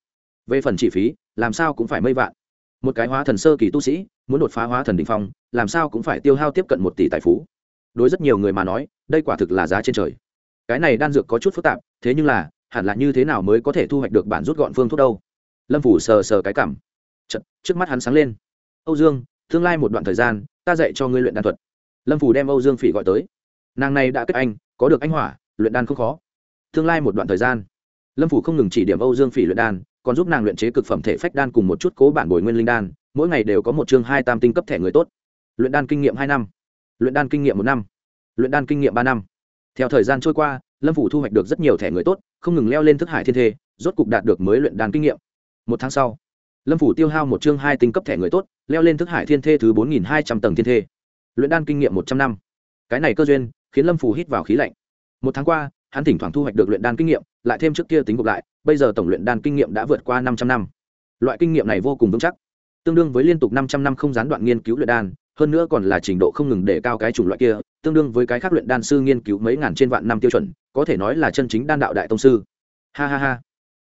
Về phần chi phí, làm sao cũng phải mây vạn một cái hóa thần sơ kỳ tu sĩ muốn đột phá hóa thần đ ỉ n h phong làm sao cũng phải tiêu hao tiếp cận một tỷ tài phú. Đối rất nhiều người mà nói đây quả thực là giá trên trời. Cái này đan dược có chút phức tạp thế nhưng là hẳn là như thế nào mới có thể thu hoạch được bản rút gọn phương thuốc đâu? Lâm phủ sờ sờ cái cảm. Chật, trước mắt hắn sáng lên. Âu dương tương lai một đoạn thời gian ta dạy cho ngươi luyện đan thuật. Lâm phủ đem âu dương phỉ gọi tới. Nàng này đã kết anh có được anh hỏa luyện đan không khó. Tương lai một đoạn thời gian. Lâm phủ không ngừng chỉ điểm âu dương phỉ luyện đan còn giúp nàng luyện chế cực phẩm thể phách đan cùng một chút cố bản bồi nguyên linh đan, mỗi ngày đều có một chương hai tam tinh cấp thẻ người tốt. Luyện đan kinh nghiệm hai năm. Luyện đan kinh nghiệm một năm. Luyện đan kinh nghiệm ba năm. Theo thời gian trôi qua, lâm phủ thu hoạch được rất nhiều thẻ người tốt, không ngừng leo lên thức hải thiên thê, rốt cục đạt được mới luyện đan kinh nghiệm. Một tháng sau, lâm phủ tiêu hao một chương hai tinh cấp thẻ người tốt, leo lên thức hải thiên thê thứ bốn nghìn hai trăm tầng thiên thê. Luyện đan kinh nghiệm một trăm năm. Cái này cơ duyên, khiến lâm phủ hít vào khí lạnh. Một tháng qua, hắn thỉnh thoảng thu hoạch được luyện đan kinh nghiệm lại thêm trước kia tính gộp lại, bây giờ tổng luyện đan kinh nghiệm đã vượt qua năm trăm năm. Loại kinh nghiệm này vô cùng vững chắc, tương đương với liên tục năm trăm năm không gián đoạn nghiên cứu luyện đan, hơn nữa còn là trình độ không ngừng để cao cái chủng loại kia, tương đương với cái khác luyện đan sư nghiên cứu mấy ngàn trên vạn năm tiêu chuẩn, có thể nói là chân chính đan đạo đại tông sư. Ha ha ha.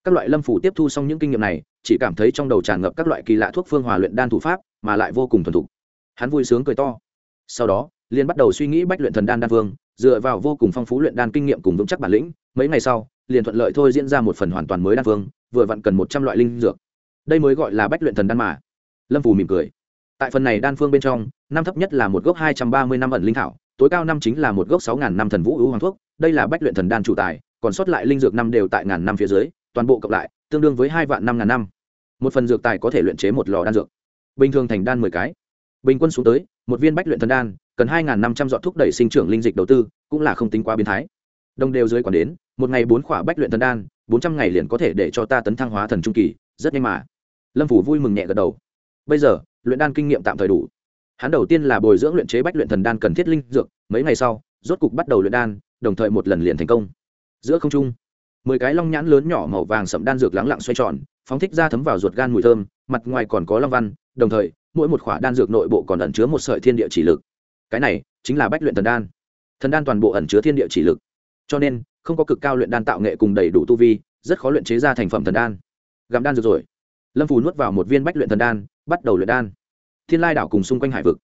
Các loại lâm phủ tiếp thu xong những kinh nghiệm này, chỉ cảm thấy trong đầu tràn ngập các loại kỳ lạ thuốc phương hòa luyện đan thủ pháp, mà lại vô cùng thuần thục. Hắn vui sướng cười to. Sau đó, liền bắt đầu suy nghĩ bách luyện thần đan đan vương, dựa vào vô cùng phong phú luyện đan kinh nghiệm cùng vững chắc bản lĩnh, mấy ngày sau liền thuận lợi thôi diễn ra một phần hoàn toàn mới đan phương, vừa vặn cần một trăm loại linh dược. Đây mới gọi là bách luyện thần đan mà. Lâm phù mỉm cười. Tại phần này đan phương bên trong, năm thấp nhất là một gốc hai trăm ba mươi năm ẩn linh thảo, tối cao năm chính là một gốc sáu ngàn năm thần vũ hữu hoàng thuốc, đây là bách luyện thần đan chủ tài, còn sót lại linh dược năm đều tại ngàn năm phía dưới, toàn bộ cộng lại, tương đương với hai vạn năm ngàn năm. Một phần dược tài có thể luyện chế một lò đan dược. Bình thường thành đan mười cái. Bình quân xuống tới, một viên bách luyện thần đan, cần hai năm trăm dọn thúc đẩy sinh trưởng linh dịch đầu tư, cũng là không tính quá biến thái đồng đều dưới quản đến, một ngày bốn khỏa bách luyện thần đan, bốn trăm ngày liền có thể để cho ta tấn thăng hóa thần trung kỳ, rất nhanh mà. Lâm phủ vui mừng nhẹ gật đầu. Bây giờ, luyện đan kinh nghiệm tạm thời đủ. Hắn đầu tiên là bồi dưỡng luyện chế bách luyện thần đan cần thiết linh dược, mấy ngày sau, rốt cục bắt đầu luyện đan, đồng thời một lần liền thành công. Giữa không trung, mười cái long nhãn lớn nhỏ màu vàng sậm đan dược lắng lặng xoay tròn, phóng thích ra thấm vào ruột gan mùi thơm, mặt ngoài còn có long văn, đồng thời, mỗi một khỏa đan dược nội bộ còn ẩn chứa một sợi thiên địa chỉ lực. Cái này chính là bách luyện thần đan. Thần đan toàn bộ ẩn chứa thiên địa chỉ lực cho nên, không có cực cao luyện đan tạo nghệ cùng đầy đủ tu vi, rất khó luyện chế ra thành phẩm thần đan. Gặm đan dược rồi. Lâm phù nuốt vào một viên bách luyện thần đan, bắt đầu luyện đan. Thiên lai đảo cùng xung quanh hải vực.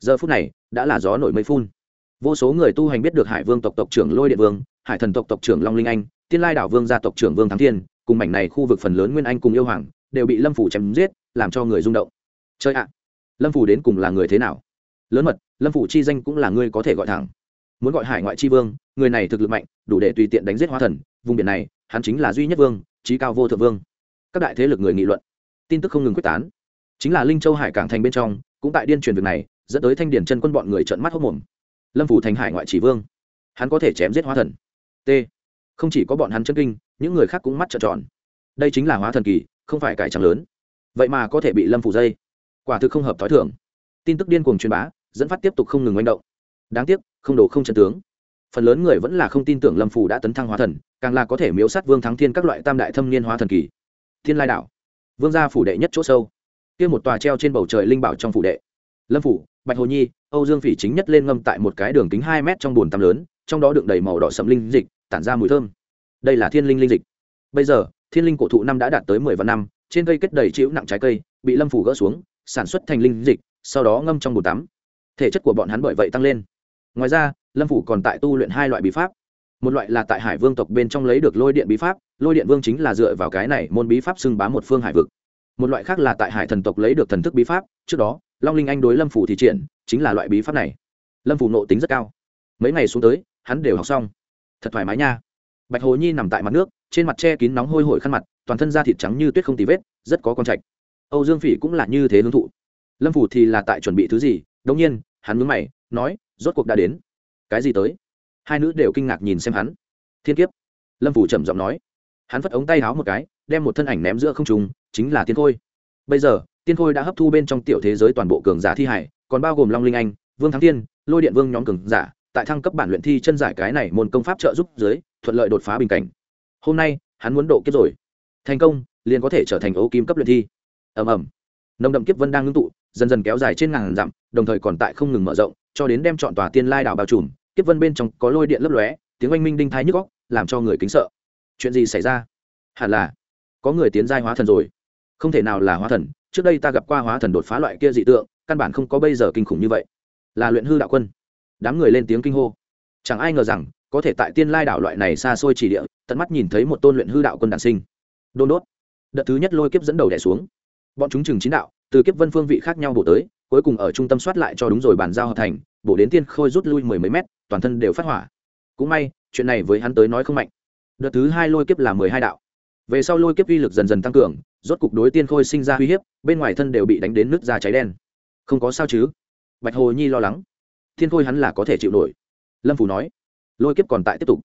Giờ phút này, đã là gió nổi mây phun. Vô số người tu hành biết được hải vương tộc tộc trưởng lôi điện vương, hải thần tộc tộc trưởng long linh anh, Thiên lai đảo vương gia tộc trưởng vương thắng thiên, cùng mảnh này khu vực phần lớn nguyên anh cùng yêu hoàng, đều bị lâm phủ chém giết, làm cho người rung động. Chơi ạ! Lâm phủ đến cùng là người thế nào? Lớn mật, lâm phủ chi danh cũng là người có thể gọi thẳng muốn gọi hải ngoại chi vương, người này thực lực mạnh, đủ để tùy tiện đánh giết hóa thần, vùng biển này, hắn chính là duy nhất vương trí cao vô thượng vương. Các đại thế lực người nghị luận, tin tức không ngừng quyết tán. Chính là linh châu hải cảng thành bên trong, cũng tại điên truyền việc này, dẫn tới thanh điển chân quân bọn người trợn mắt hốc mồm lâm phủ thành hải ngoại chỉ vương, hắn có thể chém giết hóa thần. T. Không chỉ có bọn hắn chân kinh, những người khác cũng mắt trợn tròn. Đây chính là hóa thần kỳ, không phải cải trắng lớn. Vậy mà có thể bị lâm phủ dây. Quả thực không hợp t h ó i thưởng tin tức điên cuồng truyền bá, dẫn phát tiếp tục không ngừng manh động đáng tiếc, không đồ không chân tướng. Phần lớn người vẫn là không tin tưởng lâm phủ đã tấn thăng hóa thần, càng là có thể miếu sát vương thắng thiên các loại tam đại thâm niên hóa thần kỳ. Thiên lai đảo. Vương gia phủ đệ nhất chỗ sâu. Kia một tòa treo trên bầu trời linh bảo trong phủ đệ. Lâm phủ bạch hồ nhi, âu dương phỉ chính nhất lên ngâm tại một cái đường kính hai mét trong bồn tắm lớn, trong đó đựng đầy màu đỏ sậm linh dịch, tản ra mùi thơm. Đây là thiên linh linh dịch. Bây giờ, thiên linh cổ thụ năm đã đạt tới mười vạn năm, trên cây kết đầy chịu nặng trái cây, bị lâm phủ gỡ xuống, sản xuất thành linh dịch, sau đó ngâm trong bồn tắm. Thể chất của bọn hắn bởi vậy tăng lên ngoài ra, lâm phủ còn tại tu luyện hai loại bí pháp. Một loại là tại hải vương tộc bên trong lấy được lôi điện bí pháp, lôi điện vương chính là dựa vào cái này môn bí pháp xưng bá một phương hải vực. Một loại khác là tại hải thần tộc lấy được thần thức bí pháp, trước đó, long linh anh đối lâm phủ thì triển, chính là loại bí pháp này. Lâm phủ nộ tính rất cao. Mấy ngày xuống tới, hắn đều học xong. Thật thoải mái nha. Bạch hồ nhi nằm tại mặt nước, trên mặt che kín nóng hôi hổi khăn mặt, toàn thân da thịt trắng như tuyết không tì vết, rất có con trạch. Âu dương phỉ cũng là như thế hương thụ. Lâm phủ thì là tại chuẩn bị thứ gì đông nhiên, hắn mướn mày, nói rốt cuộc đã đến. Cái gì tới? Hai nữ đều kinh ngạc nhìn xem hắn. Thiên kiếp. Lâm phủ trầm giọng nói. Hắn phất ống tay háo một cái, đem một thân ảnh ném giữa không trùng chính là tiên khôi. Bây giờ tiên khôi đã hấp thu bên trong tiểu thế giới toàn bộ cường giả thi hải, còn bao gồm long linh anh, vương thắng tiên lôi điện vương nhóm cường giả, tại thăng cấp bản luyện thi chân giải cái này môn công pháp trợ giúp dưới, thuận lợi đột phá bình cảnh. Hôm nay, hắn muốn độ kiếp rồi. Thành công, liền có thể trở thành ấu kim cấp luyện thi. Ầm ầm. Nồng đậm kiếp vân đang ngưng tụ, dần dần kéo dài trên ngàn dặm đồng thời còn tại không ngừng mở rộng, cho đến đem chọn tòa tiên lai đảo bao trùm, kiếp vân bên trong có lôi điện lấp lóe, tiếng oanh minh đinh thái nhức góc làm cho người kính sợ. Chuyện gì xảy ra? Hẳn là có người tiến giai hóa thần rồi. Không thể nào là hóa thần, trước đây ta gặp qua hóa thần đột phá loại kia dị tượng, căn bản không có bây giờ kinh khủng như vậy. Là luyện hư đạo quân. Đám người lên tiếng kinh hô. Chẳng ai ngờ rằng, có thể tại tiên lai đảo loại này xa xôi chỉ địa, tận mắt nhìn thấy một tôn luyện hư đạo quân đản sinh. Đôn đốt. Đợt thứ nhất lôi kiếp dẫn đầu đẻ xuống. Bọn chúng chừng chín đạo, từ kiếp vân phương vị khác nhau bổ tới cuối cùng ở trung tâm soát lại cho đúng rồi bàn giao hợp thành, bổ đến tiên khôi rút lui mười mấy mét, toàn thân đều phát hỏa. Cũng may, chuyện này với hắn tới nói không mạnh. Đợt thứ hai lôi kiếp là mười hai đạo. Về sau lôi kiếp uy lực dần dần tăng cường, rốt cục đối tiên khôi sinh ra uy hiếp, bên ngoài thân đều bị đánh đến nước da cháy đen. Không có sao chứ? Bạch hồ nhi lo lắng. Thiên khôi hắn là có thể chịu nổi. Lâm phủ nói. Lôi kiếp còn tại tiếp tục.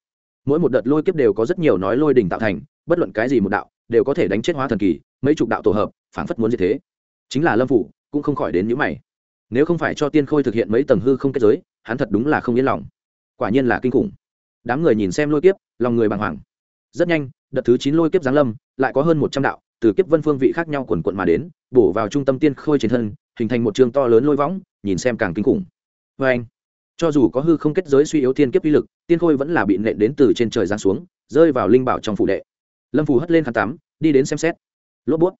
Mỗi một đợt lôi kiếp đều có rất nhiều nói lôi đỉnh tạo thành, bất luận cái gì một đạo, đều có thể đánh chết hóa thần kỳ, mấy chục đạo tổ hợp, phảng phất muốn gì thế. Chính là lâm phủ cũng không khỏi đến nhíu mày. Nếu không phải cho tiên khôi thực hiện mấy tầng hư không kết giới, hắn thật đúng là không yên lòng. Quả nhiên là kinh khủng. Đám người nhìn xem lôi kiếp, lòng người bàng hoàng. Rất nhanh, đợt thứ chín lôi kiếp giáng lâm, lại có hơn một trăm đạo từ kiếp vân phương vị khác nhau quần quần mà đến, bổ vào trung tâm tiên khôi trên thân, hình thành một trường to lớn lôi võng, nhìn xem càng kinh khủng. Vê anh, cho dù có hư không kết giới suy yếu thiên kiếp uy lực, tiên khôi vẫn là bị nện đến từ trên trời giáng xuống, rơi vào linh bảo trong phủ đệ. Lâm phù hất lên khăn tắm, đi đến xem xét. Lốp buốt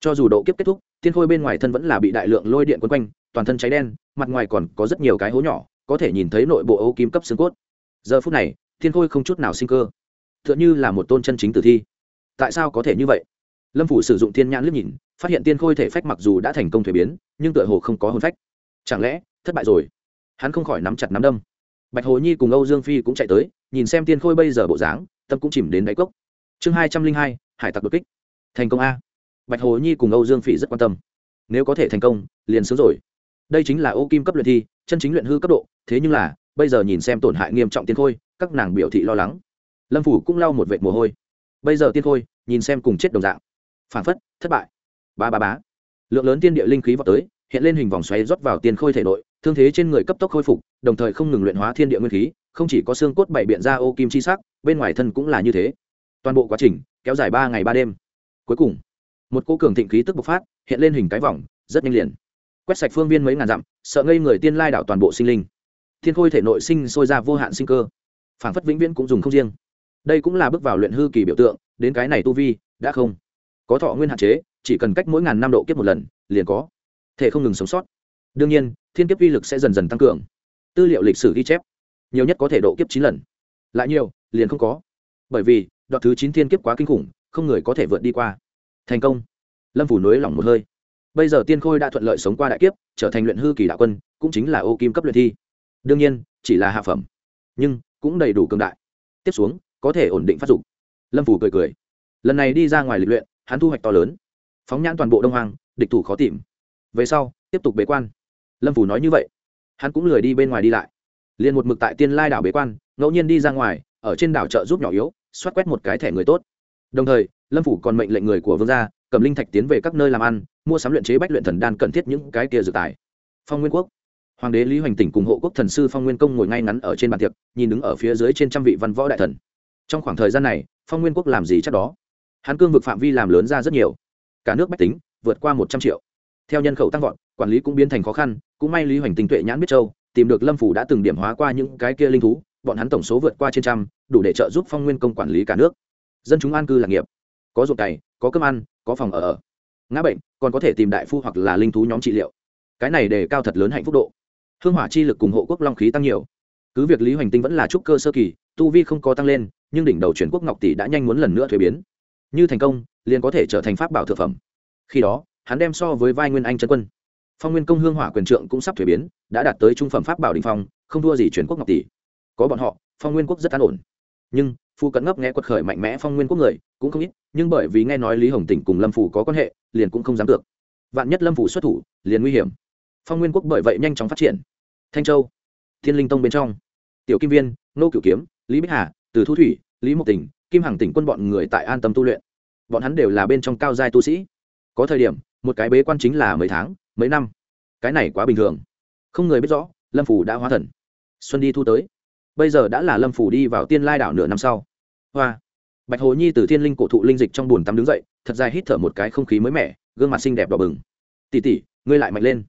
cho dù độ kiếp kết thúc Thiên khôi bên ngoài thân vẫn là bị đại lượng lôi điện quấn quanh, toàn thân cháy đen, mặt ngoài còn có rất nhiều cái hố nhỏ, có thể nhìn thấy nội bộ ấu kim cấp xương cốt. Giờ phút này thiên khôi không chút nào sinh cơ. T h ư ợ n h ư là một tôn chân chính tử thi. Tại sao có thể như vậy? Lâm phủ sử dụng thiên nhãn liếc nhìn, phát hiện tiên khôi thể phách mặc dù đã thành công thuế biến, nhưng tựa hồ không có hôn phách. Chẳng lẽ, thất bại rồi? Hắn không khỏi nắm chặt nắm đâm. Bạch hồ nhi cùng âu dương phi cũng chạy tới, nhìn xem tiên khôi bây giờ bộ dáng, tâm cũng chìm đến đáy cốc. Chương hai trăm linh hai, hải tặc đột kích. Thành công a bạch hồ nhi cùng âu dương phỉ rất quan tâm. Nếu có thể thành công, liền sướng rồi. Đây chính là ô kim cấp luyện thi, chân chính luyện hư cấp độ, thế nhưng là, bây giờ nhìn xem tổn hại nghiêm trọng tiên khôi, các nàng biểu thị lo lắng. Lâm phủ cũng lau một vệt mồ hôi. Bây giờ tiên khôi, nhìn xem cùng chết đồng dạng. Phản phất, thất bại. Ba ba bá lượng lớn tiên địa linh khí vào tới, hiện lên hình vòng xoáy rót vào tiên khôi thể nội, thương thế trên người cấp tốc khôi phục, đồng thời không ngừng luyện hóa thiên địa nguyên khí, không chỉ có xương cốt bảy biện ra ô kim chi sắc, bên ngoài thân cũng là như thế. Toàn bộ quá trình kéo dài ba ngày ba đêm. Cuối cùng một cô cường thịnh khí tức bộc phát, hiện lên hình cái vòng, rất nhanh liền. Quét sạch phương viên mấy ngàn dặm, sợ ngây người tiên lai đảo toàn bộ sinh linh. Thiên khôi thể nội sinh sôi ra vô hạn sinh cơ. Phản phất vĩnh viễn cũng dùng không riêng. Đây cũng là bước vào luyện hư kỳ biểu tượng, đến cái này tu vi, đã không có thọ nguyên hạn chế, chỉ cần cách mỗi ngàn năm độ kiếp một lần, liền có thể không ngừng sống sót. Đương nhiên, thiên kiếp vi lực sẽ dần dần tăng cường. Tư liệu lịch sử ghi chép, nhiều nhất có thể độ kiếp chín lần. Lại nhiều, liền không có. Bởi vì, đoạn thứ chín thiên kiếp quá kinh khủng, không người có thể vượt đi qua thành công. Lâm phủ nối lỏng một hơi. Bây giờ tiên khôi đã thuận lợi sống qua đại kiếp, trở thành luyện hư kỳ đạo quân, cũng chính là ô kim cấp luyện thi. Đương nhiên, chỉ là hạ phẩm, nhưng cũng đầy đủ cường đại. Tiếp xuống, có thể ổn định phát dục. Lâm phủ cười cười. Lần này đi ra ngoài lịch luyện, hắn thu hoạch to lớn. Phóng nhãn toàn bộ đông hoàng địch thủ khó tìm. Về sau, tiếp tục bế quan. Lâm phủ nói như vậy. Hắn cũng lười đi bên ngoài đi lại. Liền một mực tại tiên lai đảo bế quan, ngẫu nhiên đi ra ngoài, ở trên đảo chợ giúp nhỏ yếu, xoát quét một cái thẻ người tốt. Đồng thời lâm phủ còn mệnh lệnh người của vương gia, cầm linh thạch tiến về các nơi làm ăn, mua sắm luyện chế bách luyện thần đan cần thiết những cái kia dự tài. Phong nguyên quốc. Hoàng đế lý hoành tỉnh cùng hộ quốc thần sư phong nguyên công ngồi ngay ngắn ở trên bàn tiệc, nhìn đứng ở phía dưới trên trăm vị văn võ đại thần. Trong khoảng thời gian này, phong nguyên quốc làm gì chắc đó? Hắn cương vực phạm vi làm lớn ra rất nhiều. Cả nước bách tính, vượt qua một trăm triệu. Theo nhân khẩu tăng vọt, quản lý cũng biến thành khó khăn, cũng may lý hoành tình tuệ nhãn biết châu, tìm được lâm phủ đã từng điểm hóa qua những cái kia linh thú, bọn hắn tổng số vượt qua trên trăm, đủ để trợ giúp phong nguyên công quản lý cả nước. Dân chúng an cư lạc nghiệp có ruộng cày, có cơm ăn, có phòng ở ở. Ngã bệnh, còn có thể tìm đại phu hoặc là linh thú nhóm trị liệu. Cái này đề cao thật lớn hạnh phúc độ. Hương hỏa chi lực cùng hộ quốc long khí tăng nhiều. Cứ việc lý hoành tinh vẫn là trúc cơ sơ kỳ, tu vi không có tăng lên, nhưng đỉnh đầu chuyển quốc ngọc tỷ đã nhanh muốn lần nữa thuế biến. Như thành công, liền có thể trở thành pháp bảo thực phẩm. Khi đó, hắn đem so với vai nguyên anh chân quân. Phong nguyên công hương hỏa quyền trượng cũng sắp thuế biến, đã đạt tới trung phẩm pháp bảo đình phong, không thua gì chuyển quốc ngọc tỷ. Có bọn họ, phong nguyên quốc rất an ổn. Nhưng phu cận ngấp nghe quật khởi mạnh mẽ phong nguyên quốc người, cũng không ít, nhưng bởi vì nghe nói lý hồng tỉnh cùng lâm phủ có quan hệ, liền cũng không dám được. Vạn nhất lâm phủ xuất thủ, liền nguy hiểm. Phong nguyên quốc bởi vậy nhanh chóng phát triển. Thanh châu, thiên linh tông bên trong. Tiểu kim viên nô cửu kiếm, lý bích hà, từ thu thủy, lý mộc tỉnh, kim hằng tỉnh quân bọn người tại an tâm tu luyện. Bọn hắn đều là bên trong cao giai tu sĩ. Có thời điểm, một cái bế quan chính là mấy tháng, mấy năm. Cái này quá bình thường. Không người biết rõ, lâm phủ đã hóa thần. Xuân đi thu tới bây giờ đã là lâm phủ đi vào tiên lai đảo nửa năm sau. Hoa. Bạch hồ nhi từ thiên linh cổ thụ linh dịch trong buồn tắm đứng dậy, thật dài hít thở một cái không khí mới mẻ, gương mặt xinh đẹp đỏ bừng. Tỉ tỉ ngươi lại mạnh lên.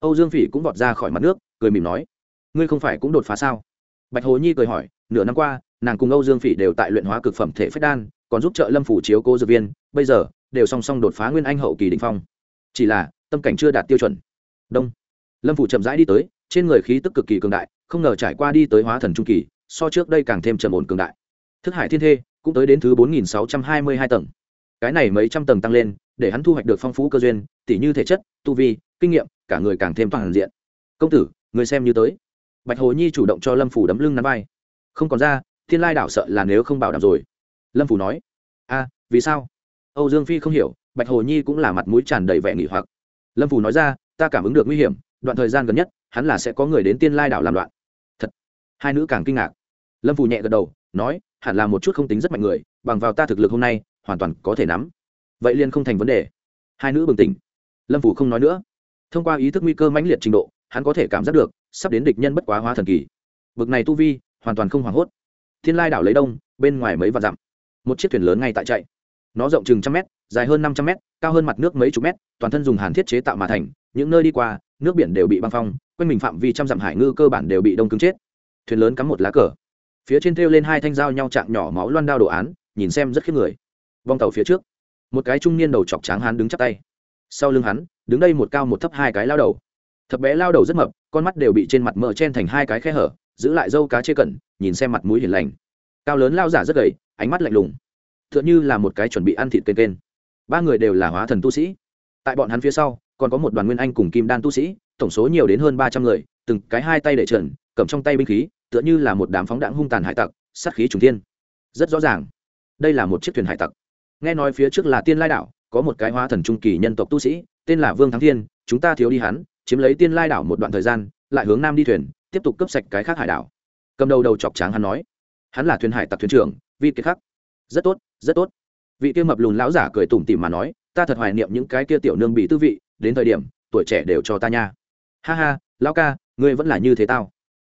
Âu dương phỉ cũng vọt ra khỏi mặt nước, cười mỉm nói, ngươi không phải cũng đột phá sao? Bạch hồ nhi cười hỏi, nửa năm qua, nàng cùng âu dương phỉ đều tại luyện hóa cực phẩm thể phách đan, còn giúp trợ lâm phủ chiếu cố dược viên, bây giờ, đều song song đột phá nguyên anh hậu kỳ định phong. Chỉ là, tâm cảnh chưa đạt tiêu chuẩn. Đông. Lâm phủ chậm rãi đi tới, trên người khí tức cực kỳ cường đại không ngờ trải qua đi tới hóa thần trung kỳ, so trước đây càng thêm trầm ổn cường đại. Thức hải thiên thê, cũng tới đến thứ bốn nghìn sáu trăm hai mươi hai tầng. Cái này mấy trăm tầng tăng lên, để hắn thu hoạch được phong phú cơ duyên, tỉ như thể chất, tu vi, kinh nghiệm, cả người càng thêm toàn diện. Công tử, người xem như tới. Bạch hồ nhi chủ động cho lâm phủ đấm lưng nắm vai. Không còn ra, thiên lai đảo sợ là nếu không bảo đảm rồi. Lâm phủ nói, a, vì sao? Âu dương phi không hiểu, bạch hồ nhi cũng là mặt mũi tràn đầy vẻ nghỉ hoặc. Lâm phủ nói ra, ta cảm ứng được nguy hiểm, đoạn thời gian gần nhất, hắn là sẽ có người đến tiên lai đảo làm loạn hai nữ càng kinh ngạc. Lâm phù nhẹ gật đầu, nói, hẳn là một chút không tính rất mạnh người, bằng vào ta thực lực hôm nay, hoàn toàn có thể nắm. Vậy liền không thành vấn đề. Hai nữ bừng tỉnh. Lâm phủ không nói nữa. Thông qua ý thức nguy cơ mãnh liệt trình độ, hắn có thể cảm giác được, sắp đến địch nhân bất quá hóa thần kỳ. Bực này tu vi, hoàn toàn không hoảng hốt. Thiên lai đảo lấy đông, bên ngoài mấy vạn dặm. Một chiếc thuyền lớn ngay tại chạy. Nó rộng chừng trăm mét, dài hơn năm trăm mét, cao hơn mặt nước mấy chục mét, toàn thân dùng hàn thiết chế tạo mà thành, những nơi đi qua, nước biển đều bị băng phong, quanh mình phạm vi trăm dặm hải ngư cơ bản đều bị đông cứng chết thuyền lớn cắm một lá cờ. Phía trên thêu lên hai thanh dao nhau chạm nhỏ máu loan đao đồ án, nhìn xem rất khiếp người. Vòng tàu phía trước, một cái trung niên đầu chọc tráng hắn đứng chắp tay. Sau lưng hắn, đứng đây một cao một thấp hai cái lao đầu. Thập bé lao đầu rất mập, con mắt đều bị trên mặt mỡ chen thành hai cái khe hở, giữ lại dâu cá chê cẩn, nhìn xem mặt mũi hiền lành. Cao lớn lao giả rất gầy, ánh mắt lạnh lùng. T h ư ợ n h ư là một cái chuẩn bị ăn thịt kênh kênh ba người đều là hóa thần tu sĩ. Tại bọn hắn phía sau, còn có một đoàn nguyên anh cùng kim đan tu sĩ, tổng số nhiều đến hơn ba trăm người, từng cái hai tay để trần cầm trong tay binh khí, tựa như là một đám phóng đạn hung tàn hải tặc, sát khí trùng thiên. Rất rõ ràng, đây là một chiếc thuyền hải tặc. Nghe nói phía trước là tiên lai đảo, có một cái hóa thần trung kỳ nhân tộc tu sĩ, tên là vương thắng thiên, chúng ta thiếu đi hắn, chiếm lấy tiên lai đảo một đoạn thời gian, lại hướng nam đi thuyền, tiếp tục cấp sạch cái khác hải đảo. Cầm đầu đầu chọc tráng hắn nói, hắn là thuyền hải tặc thuyền trưởng vi kiệt khắc. Rất tốt rất tốt. Vị kia mập lùn lão giả cười tủm tỉm mà nói, ta thật hoài niệm những cái kia tiểu nương bị tư vị, đến thời điểm, tuổi trẻ đều cho ta nha. Ha ha, lão ca, ngươi vẫn là như thế tao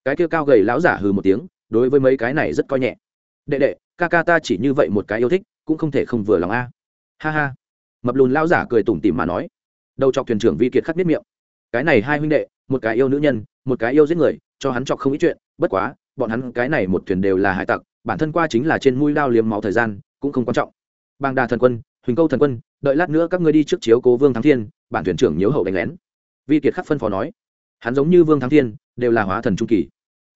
cái kia cao gầy lão giả hừ một tiếng, đối với mấy cái này rất coi nhẹ. Đệ đệ, ca ca ta chỉ như vậy một cái yêu thích, cũng không thể không vừa lòng a. Ha ha. Mập lùn lão giả cười tủm tỉm mà nói. Đầu chọc thuyền trưởng vi kiệt khắc biết miệng. Cái này hai huynh đệ, một cái yêu nữ nhân, một cái yêu giết người, cho hắn chọc không ít chuyện, bất quá, bọn hắn cái này một thuyền đều là hải tặc, bản thân qua chính là trên mũi đao liếm máu thời gian, cũng không quan trọng. Bang đà thần quân, huỳnh câu thần quân, đợi lát nữa các ngươi đi trước chiếu cố vương thắng thiên, bản thuyền trưởng nhớ hậu đánh lén. Vi kiệt khắc phân phó nói. Hắn giống như vương thắng thiên, đều là hóa thần trung kỳ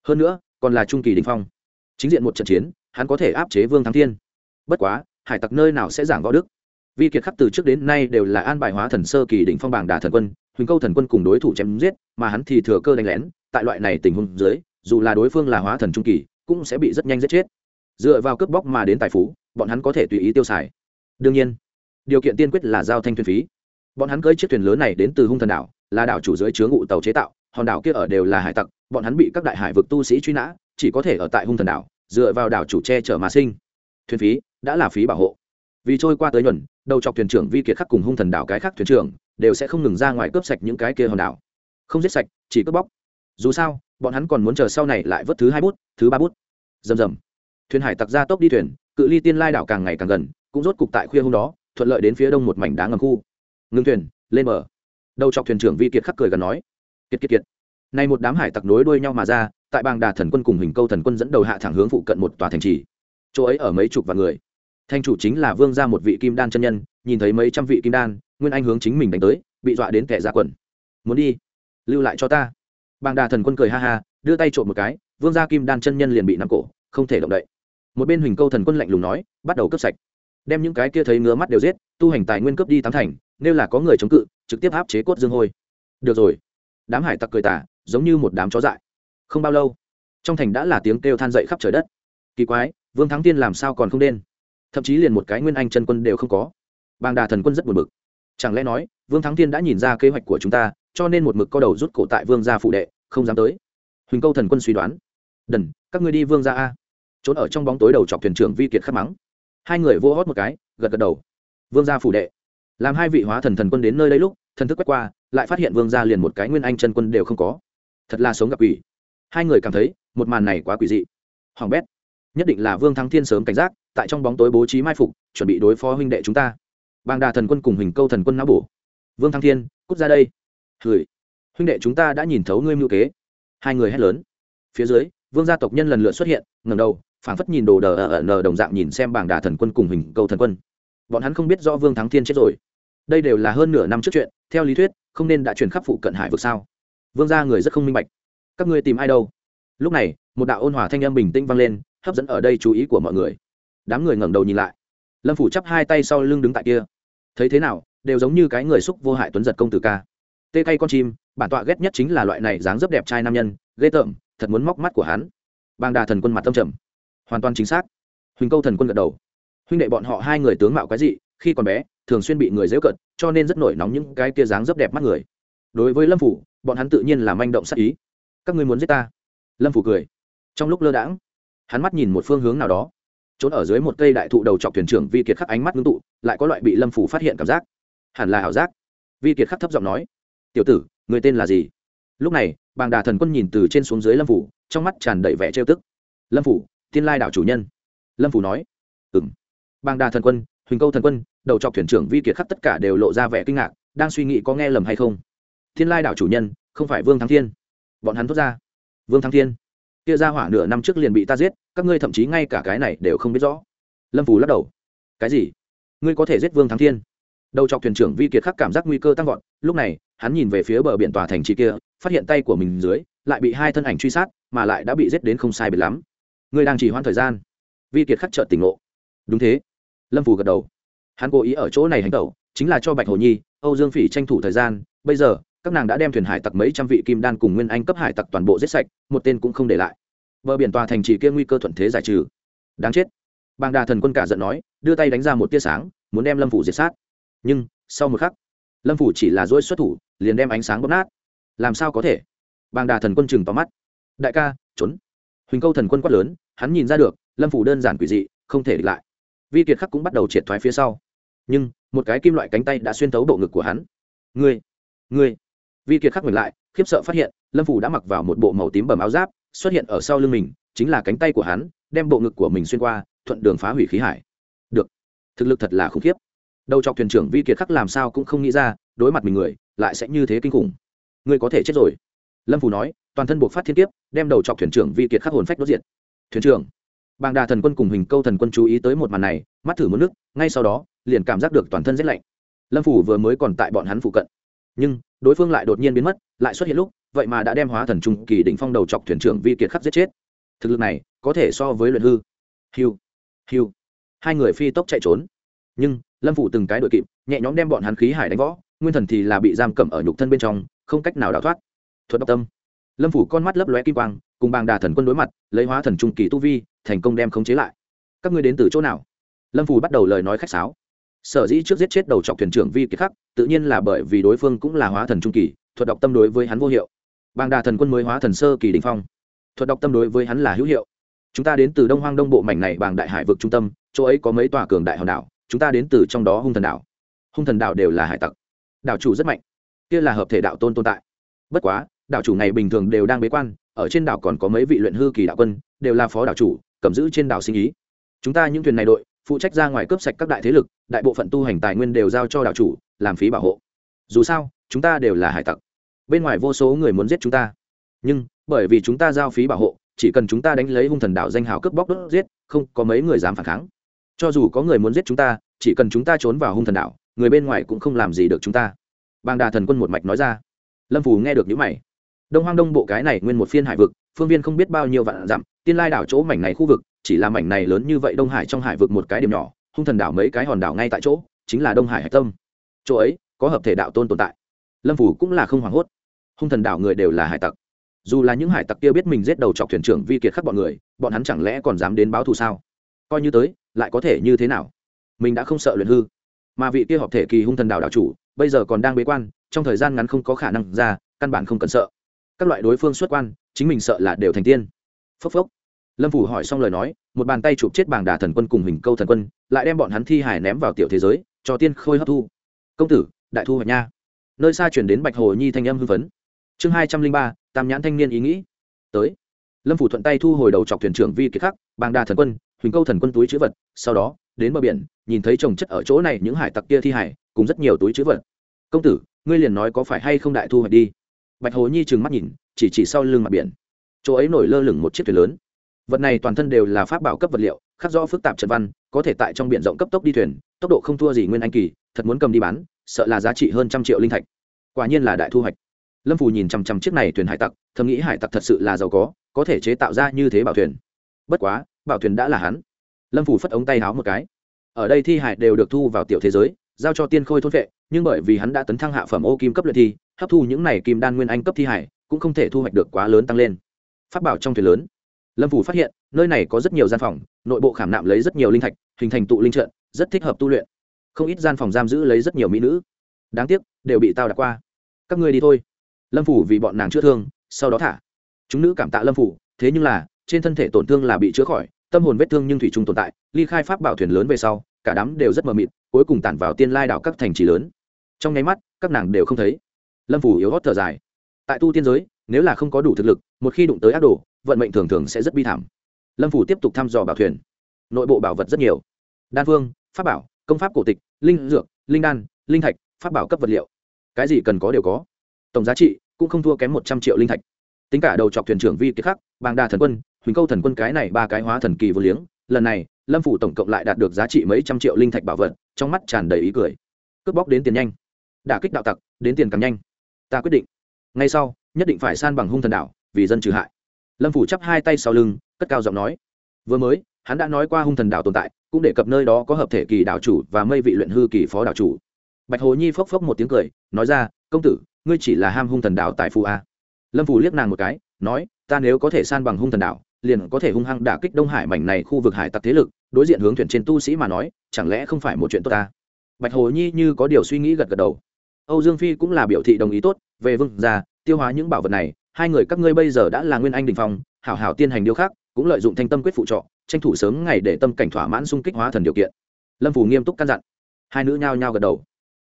hơn nữa, còn là trung kỳ đình phong. Chính diện một trận chiến, hắn có thể áp chế vương thắng thiên. Bất quá, hải tặc nơi nào sẽ giảng võ đức? Vi kiệt khắc từ trước đến nay đều là an bài hóa thần sơ kỳ đỉnh phong bảng đà thần quân, huỳnh câu thần quân cùng đối thủ chém giết, mà hắn thì thừa cơ đánh lén. Tại loại này tình huống dưới, dù là đối phương là hóa thần trung kỳ, cũng sẽ bị rất nhanh giết chết. Dựa vào cướp bóc mà đến tài phú, bọn hắn có thể tùy ý tiêu xài. Đương nhiên, điều kiện tiên quyết là giao thanh thuyền phí. Bọn hắn cưỡi chiếc thuyền lớn này đến từ hung thần đảo, là đảo chủ dưới chứa ngụ tàu chế tạo, hòn đảo kia ở đều là hải tặc bọn hắn bị các đại hải vực tu sĩ truy nã, chỉ có thể ở tại hung thần đảo, dựa vào đảo chủ che chở mà sinh. Thuyền phí, đã là phí bảo hộ. Vì trôi qua tới nhuần, đầu chọc thuyền trưởng vi kiệt khắc cùng hung thần đảo cái khác thuyền trưởng, đều sẽ không ngừng ra ngoài cướp sạch những cái kia hòn đảo. Không giết sạch, chỉ cướp bóc. Dù sao, bọn hắn còn muốn chờ sau này lại vớt thứ hai bút, thứ ba bút. Rầm rầm. Thuyền hải tặc ra tốc đi thuyền, cự ly tiên lai đảo càng ngày càng gần, cũng rốt cục tại khuya hôm đó, thuận lợi đến phía đông một mảnh đá ngầm khu. Ngưng thuyền, lên bờ. Đầu chọc thuyền trưởng vi kiệt khắc cười gần nói. Kiệt kiệt kiệt nay một đám hải tặc nối đuôi nhau mà ra, tại bang đà thần quân cùng hình câu thần quân dẫn đầu hạ thẳng hướng phụ cận một tòa thành trì. Chỗ ấy ở mấy chục vạn người. Thanh chủ chính là vương gia một vị kim đan chân nhân, nhìn thấy mấy trăm vị kim đan, nguyên anh hướng chính mình đánh tới, bị dọa đến kẻ ra quần. Muốn đi, lưu lại cho ta. Bang đà thần quân cười ha ha, đưa tay trộm một cái, vương gia kim đan chân nhân liền bị nắm cổ, không thể động đậy. Một bên huỳnh câu thần quân lạnh lùng nói, bắt đầu cướp sạch. Đem những cái kia thấy ngứa mắt đều giết, tu hành tài nguyên cướp đi tám thành, nếu là có người chống cự, trực tiếp áp chế cốt dương hôi. Được rồi. Đám hải tặc cười tả giống như một đám chó dại. Không bao lâu, trong thành đã là tiếng kêu than dậy khắp trời đất. Kỳ quái, vương thắng tiên làm sao còn không đen? Thậm chí liền một cái nguyên anh chân quân đều không có. Bàng đà thần quân rất buồn bực. Chẳng lẽ nói, vương thắng tiên đã nhìn ra kế hoạch của chúng ta, cho nên một mực co đầu rút cổ tại vương gia phụ đệ, không dám tới. Huỳnh câu thần quân suy đoán. Đần, các ngươi đi vương gia a. Trốn ở trong bóng tối đầu chọc thuyền trưởng vi kiệt khắc mắng. Hai người vô hót một cái, gật gật đầu. Vương gia phủ đệ. Làm hai vị hóa thần thần quân đến nơi đây lúc, thần thức quét qua, lại phát hiện vương gia liền một cái nguyên anh chân quân đều không có thật là sống gặp quỷ. Hai người cảm thấy, một màn này quá quỷ dị. Hoàng bét, nhất định là vương thắng thiên sớm cảnh giác, tại trong bóng tối bố trí mai phục, chuẩn bị đối phó huynh đệ chúng ta. Bàng đà thần quân cùng hình câu thần quân não bổ. Vương Thăng thiên, cút ra đây. Hười huynh đệ chúng ta đã nhìn thấu ngươi mưu kế. Hai người hét lớn. Phía dưới, vương gia tộc nhân lần lượt xuất hiện ngầm đầu, phảng phất nhìn đồ đờ ở nờ đồng dạng nhìn xem bảng đà thần quân cùng hình câu thần quân. Bọn hắn không biết rõ vương thắng thiên chết rồi. Đây đều là hơn nửa năm trước chuyện, theo lý thuyết, không nên đã chuyển khắp phụ cận hải vực sao? Vương gia người rất không minh bạch. Các ngươi tìm ai đâu? Lúc này, một đạo ôn hòa thanh âm bình tĩnh vang lên, hấp dẫn ở đây chú ý của mọi người. Đám người ngẩng đầu nhìn lại. Lâm phủ chắp hai tay sau lưng đứng tại kia. Thấy thế nào, đều giống như cái người xúc vô hại tuấn giật công tử ca. Tê cay con chim, bản tọa ghét nhất chính là loại này dáng dấp đẹp trai nam nhân, ghê tởm, thật muốn móc mắt của hắn. Bang đà thần quân mặt tâm trầm. Hoàn toàn chính xác. Huỳnh câu thần quân gật đầu. Huynh đệ bọn họ hai người tướng mạo cái gì khi còn bé, thường xuyên bị người dễu cận cho nên rất nổi nóng những cái tia dáng dấp đẹp mắt người đối với lâm phủ, bọn hắn tự nhiên là manh động sắc ý. Các ngươi muốn giết ta? Lâm phủ cười. Trong lúc lơ đãng, hắn mắt nhìn một phương hướng nào đó. Trốn ở dưới một cây đại thụ đầu chọc thuyền trưởng vi kiệt khắc ánh mắt ngưng tụ, lại có loại bị lâm phủ phát hiện cảm giác. Hẳn là ảo giác. Vi kiệt khắc thấp giọng nói. Tiểu tử, người tên là gì? Lúc này, bàng đà thần quân nhìn từ trên xuống dưới lâm phủ, trong mắt tràn đầy vẻ trêu tức. Lâm phủ tiên lai đảo chủ nhân. Lâm phủ nói. Ừng bàng đà thần quân, huỳnh câu thần quân, đầu chọc thuyền trưởng vi kiệt khắc tất cả đều lộ ra vẻ kinh ngạc, đang suy nghĩ có nghe lầm hay không thiên lai đảo chủ nhân, không phải vương thắng thiên. Bọn hắn thốt ra. Vương thắng thiên. Kia ra hỏa nửa năm trước liền bị ta giết, các ngươi thậm chí ngay cả cái này đều không biết rõ. Lâm phù lắc đầu. Cái gì? Ngươi có thể giết vương thắng thiên? Đầu chọc thuyền trưởng vi kiệt khắc cảm giác nguy cơ tăng vọt, lúc này, hắn nhìn về phía bờ biển tòa thành trì kia, phát hiện tay của mình dưới, lại bị hai thân ảnh truy sát, mà lại đã bị giết đến không sai biệt lắm. Ngươi đang chỉ hoãn thời gian. Vi kiệt khắc trợn tỉnh ngộ. Đúng thế. Lâm phù gật đầu. Hắn cố ý ở chỗ này hành tẩu, chính là cho bạch hồ nhi, âu dương phỉ tranh thủ thời gian, bây giờ các nàng đã đem thuyền hải tặc mấy trăm vị kim đan cùng nguyên anh cấp hải tặc toàn bộ giết sạch, một tên cũng không để lại. Bờ biển tòa thành trì kia nguy cơ thuận thế giải trừ. Đáng chết. Bàng đà thần quân cả giận nói, đưa tay đánh ra một tia sáng, muốn đem lâm phủ diệt sát. Nhưng, sau một khắc, lâm phủ chỉ là dỗi xuất thủ, liền đem ánh sáng bóp nát. Làm sao có thể? Bàng đà thần quân chừng tóm mắt. Đại ca, trốn. Huỳnh câu thần quân quát lớn, hắn nhìn ra được, lâm phủ đơn giản quỷ dị, không thể địch lại. Vi kiệt khắc cũng bắt đầu triệt thoái phía sau. Nhưng, một cái kim loại cánh tay đã xuyên thấu bộ ngực của hắn. Ngươi ngươi vi kiệt khắc mình lại, khiếp sợ phát hiện, lâm phủ đã mặc vào một bộ màu tím bầm áo giáp, xuất hiện ở sau lưng mình, chính là cánh tay của hắn, đem bộ ngực của mình xuyên qua, thuận đường phá hủy khí hải. Được. Thực lực thật là khủng khiếp. Đầu chọc thuyền trưởng vi kiệt khắc làm sao cũng không nghĩ ra, đối mặt mình người, lại sẽ như thế kinh khủng. Ngươi có thể chết rồi. Lâm phủ nói, toàn thân buộc phát thiên kiếp, đem đầu chọc thuyền trưởng vi kiệt khắc hồn phách đốt diệt. Thuyền trưởng, bàng đà thần quân cùng hình câu thần quân chú ý tới một màn này, mắt thử mất nước, ngay sau đó, liền cảm giác được toàn thân rét lạnh. Lâm phủ vừa mới còn tại bọn hắn phụ cận. Nhưng đối phương lại đột nhiên biến mất, lại xuất hiện lúc, vậy mà đã đem hóa thần trung kỳ đỉnh phong đầu chọc thuyền trưởng vi kiệt khắc giết chết. Thực lực này có thể so với luyện hư. Hiu hiu. Hai người phi tốc chạy trốn. Nhưng, lâm phủ từng cái đội kịp, nhẹ nhõm đem bọn hắn khí hải đánh võ, nguyên thần thì là bị giam cầm ở nhục thân bên trong, không cách nào đào thoát. Thuật độc tâm. Lâm phủ con mắt lấp lóe kim quang, cùng bàng đà thần quân đối mặt, lấy hóa thần trung kỳ tu vi, thành công đem khống chế lại. Các ngươi đến từ chỗ nào? Lâm phủ bắt đầu lời nói khách sáo sở dĩ trước giết chết đầu trọc thuyền trưởng vi kiệt khắc, tự nhiên là bởi vì đối phương cũng là hóa thần trung kỳ, thuật độc tâm đối với hắn vô hiệu. Bàng đà thần quân mới hóa thần sơ kỳ đình phong. Thuật độc tâm đối với hắn là hữu hiệu. Chúng ta đến từ đông hoang đông bộ mảnh này bằng đại hải vực trung tâm, chỗ ấy có mấy tòa cường đại hòn đảo, chúng ta đến từ trong đó hung thần đảo. Hung thần đảo đều là hải tặc. Đảo chủ rất mạnh. Kia là hợp thể đạo tôn tồn tại. Bất quá, đảo chủ này bình thường đều đang bế quan, ở trên đảo còn có mấy vị luyện hư kỳ đạo quân, đều là phó đảo chủ, cầm giữ trên đảo sinh ý. Chúng ta những thuyền này đội phụ trách ra ngoài cướp sạch các đại thế lực, đại bộ phận tu hành tài nguyên đều giao cho đảo chủ, làm phí bảo hộ. Dù sao, chúng ta đều là hải tặc. Bên ngoài vô số người muốn giết chúng ta. Nhưng, bởi vì chúng ta giao phí bảo hộ, chỉ cần chúng ta đánh lấy hung thần đảo danh hào cướp bóc đốt giết, không có mấy người dám phản kháng. Cho dù có người muốn giết chúng ta, chỉ cần chúng ta trốn vào hung thần đảo người bên ngoài cũng không làm gì được chúng ta. Bàng đà thần quân một mạch nói ra. Lâm phù nghe được những mày. Đông hoang đông bộ cái này nguyên một phiên hải vực, phương viên không biết bao nhiêu vạn dặm, tiên lai đảo chỗ mảnh này khu vực chỉ là mảnh này lớn như vậy đông hải trong hải vực một cái điểm nhỏ, hung thần đảo mấy cái hòn đảo ngay tại chỗ, chính là đông hải hải tâm. Chỗ ấy, có hợp thể đạo tôn tồn tại. Lâm phủ cũng là không hoảng hốt. Hung thần đảo người đều là hải tặc. Dù là những hải tặc kia biết mình giết đầu chọc thuyền trưởng vi kiệt khắc bọn người, bọn hắn chẳng lẽ còn dám đến báo thù sao? Coi như tới, lại có thể như thế nào? Mình đã không sợ luyện hư. Mà vị kia họp thể kỳ hung thần đảo đảo chủ, bây giờ còn đang bế quan, trong thời gian ngắn không có khả năng ra, căn bản không cần sợ. Các loại đối phương xuất quan, chính mình sợ là đều thành tiên. Phốc phốc lâm phủ hỏi xong lời nói, một bàn tay chụp chết bảng đà thần quân cùng hình câu thần quân, lại đem bọn hắn thi hải ném vào tiểu thế giới, cho tiên khôi hấp thu. Công tử, đại thu hoạch nha. Nơi xa chuyển đến bạch hồ nhi thanh âm hưng phấn. Chương hai trăm linh ba, tam nhãn thanh niên ý nghĩ. Tới. Lâm phủ thuận tay thu hồi đầu chọc thuyền trưởng vi kiệt khắc bàng đà thần quân huỳnh câu thần quân túi chữ vật, sau đó, đến bờ biển, nhìn thấy trồng chất ở chỗ này những hải tặc kia thi hải cùng rất nhiều túi chữ vật. Công tử, ngươi liền nói có phải hay không đại thu hoạch đi? Bạch hồ nhi trừng mắt nhìn, chỉ chỉ sau lưng mặt biển. Chỗ ấy nổi lơ lửng một chiếc thuyền lớn vật này toàn thân đều là pháp bảo cấp vật liệu, khắc rõ phức tạp trận văn, có thể tại trong biển rộng cấp tốc đi thuyền, tốc độ không thua gì nguyên anh kỳ, thật muốn cầm đi bán, sợ là giá trị hơn trăm triệu linh thạch. Quả nhiên là đại thu hoạch. Lâm phù nhìn chằm chằm chiếc này thuyền hải tặc, thầm nghĩ hải tặc thật sự là giàu có có thể chế tạo ra như thế bảo thuyền. Bất quá, bảo thuyền đã là hắn. Lâm phù phất ống tay háo một cái. Ở đây thi hải đều được thu vào tiểu thế giới, giao cho tiên khôi thôn vệ, nhưng bởi vì hắn đã tấn thăng hạ phẩm ô kim cấp luyện thi, hấp thu những này kim đan nguyên anh cấp thi hải, cũng không thể thu hoạch được quá lớn tăng lên. Phát bảo trong thuyền lớn lâm phủ phát hiện, nơi này có rất nhiều gian phòng, nội bộ khảm nạm lấy rất nhiều linh thạch, hình thành tụ linh trận, rất thích hợp tu luyện. Không ít gian phòng giam giữ lấy rất nhiều mỹ nữ. Đáng tiếc, đều bị tao đặt qua. Các ngươi đi thôi. Lâm phủ vì bọn nàng chữa thương, sau đó thả. Chúng nữ cảm tạ lâm phủ thế nhưng là, trên thân thể tổn thương là bị chữa khỏi, tâm hồn vết thương nhưng thủy chung tồn tại, ly khai pháp bảo thuyền lớn về sau, cả đám đều rất mờ mịt, cuối cùng tản vào tiên lai đảo các thành trì lớn. Trong nháy mắt, các nàng đều không thấy. Lâm phủ yếu hót thở dài. Tại tu tiên giới, nếu là không có đủ thực lực, một khi đụng tới ác đồ vận mệnh thường thường sẽ rất bi thảm. Lâm phủ tiếp tục thăm dò bảo thuyền. Nội bộ bảo vật rất nhiều. Đan phương, pháp bảo, công pháp cổ tịch, linh dược, linh đan, linh thạch, pháp bảo cấp vật liệu. Cái gì cần có đều có. Tổng giá trị cũng không thua kém một trăm triệu linh thạch. Tính cả đầu chọc thuyền trưởng vi kiệt khắc, bàng đa thần quân, huỳnh câu thần quân cái này ba cái hóa thần kỳ vô liếng, lần này, lâm phủ tổng cộng lại đạt được giá trị mấy trăm triệu linh thạch bảo vật, trong mắt tràn đầy ý cười. Cướp bóc đến tiền nhanh. Đả kích đạo tặc, đến tiền càng nhanh. Ta quyết định. Ngay sau, nhất định phải san bằng hung thần đảo, vì dân trừ hại lâm phủ chắp hai tay sau lưng, cất cao giọng nói. Vừa mới, hắn đã nói qua hung thần đảo tồn tại, cũng đề cập nơi đó có hợp thể kỳ đảo chủ và mây vị luyện hư kỳ phó đảo chủ. Bạch hồ nhi phốc phốc một tiếng cười, nói ra, công tử, ngươi chỉ là ham hung thần đảo tại phù a. Lâm phủ liếc nàng một cái, nói, ta nếu có thể san bằng hung thần đảo, liền có thể hung hăng đả kích đông hải mảnh này khu vực hải tặc thế lực, đối diện hướng thuyền trên tu sĩ mà nói, chẳng lẽ không phải một chuyện tốt ta? Bạch hồ nhi như có điều suy nghĩ gật gật đầu. Âu dương phi cũng là biểu thị đồng ý tốt, về vương ra tiêu hóa những bảo vật này hai người các ngươi bây giờ đã là nguyên anh đình phong, hảo hảo tiên hành điêu khác, cũng lợi dụng thanh tâm quyết phụ trọ, tranh thủ sớm ngày để tâm cảnh thỏa mãn xung kích hóa thần điều kiện. Lâm phủ nghiêm túc căn dặn. Hai nữ nhao nhao gật đầu.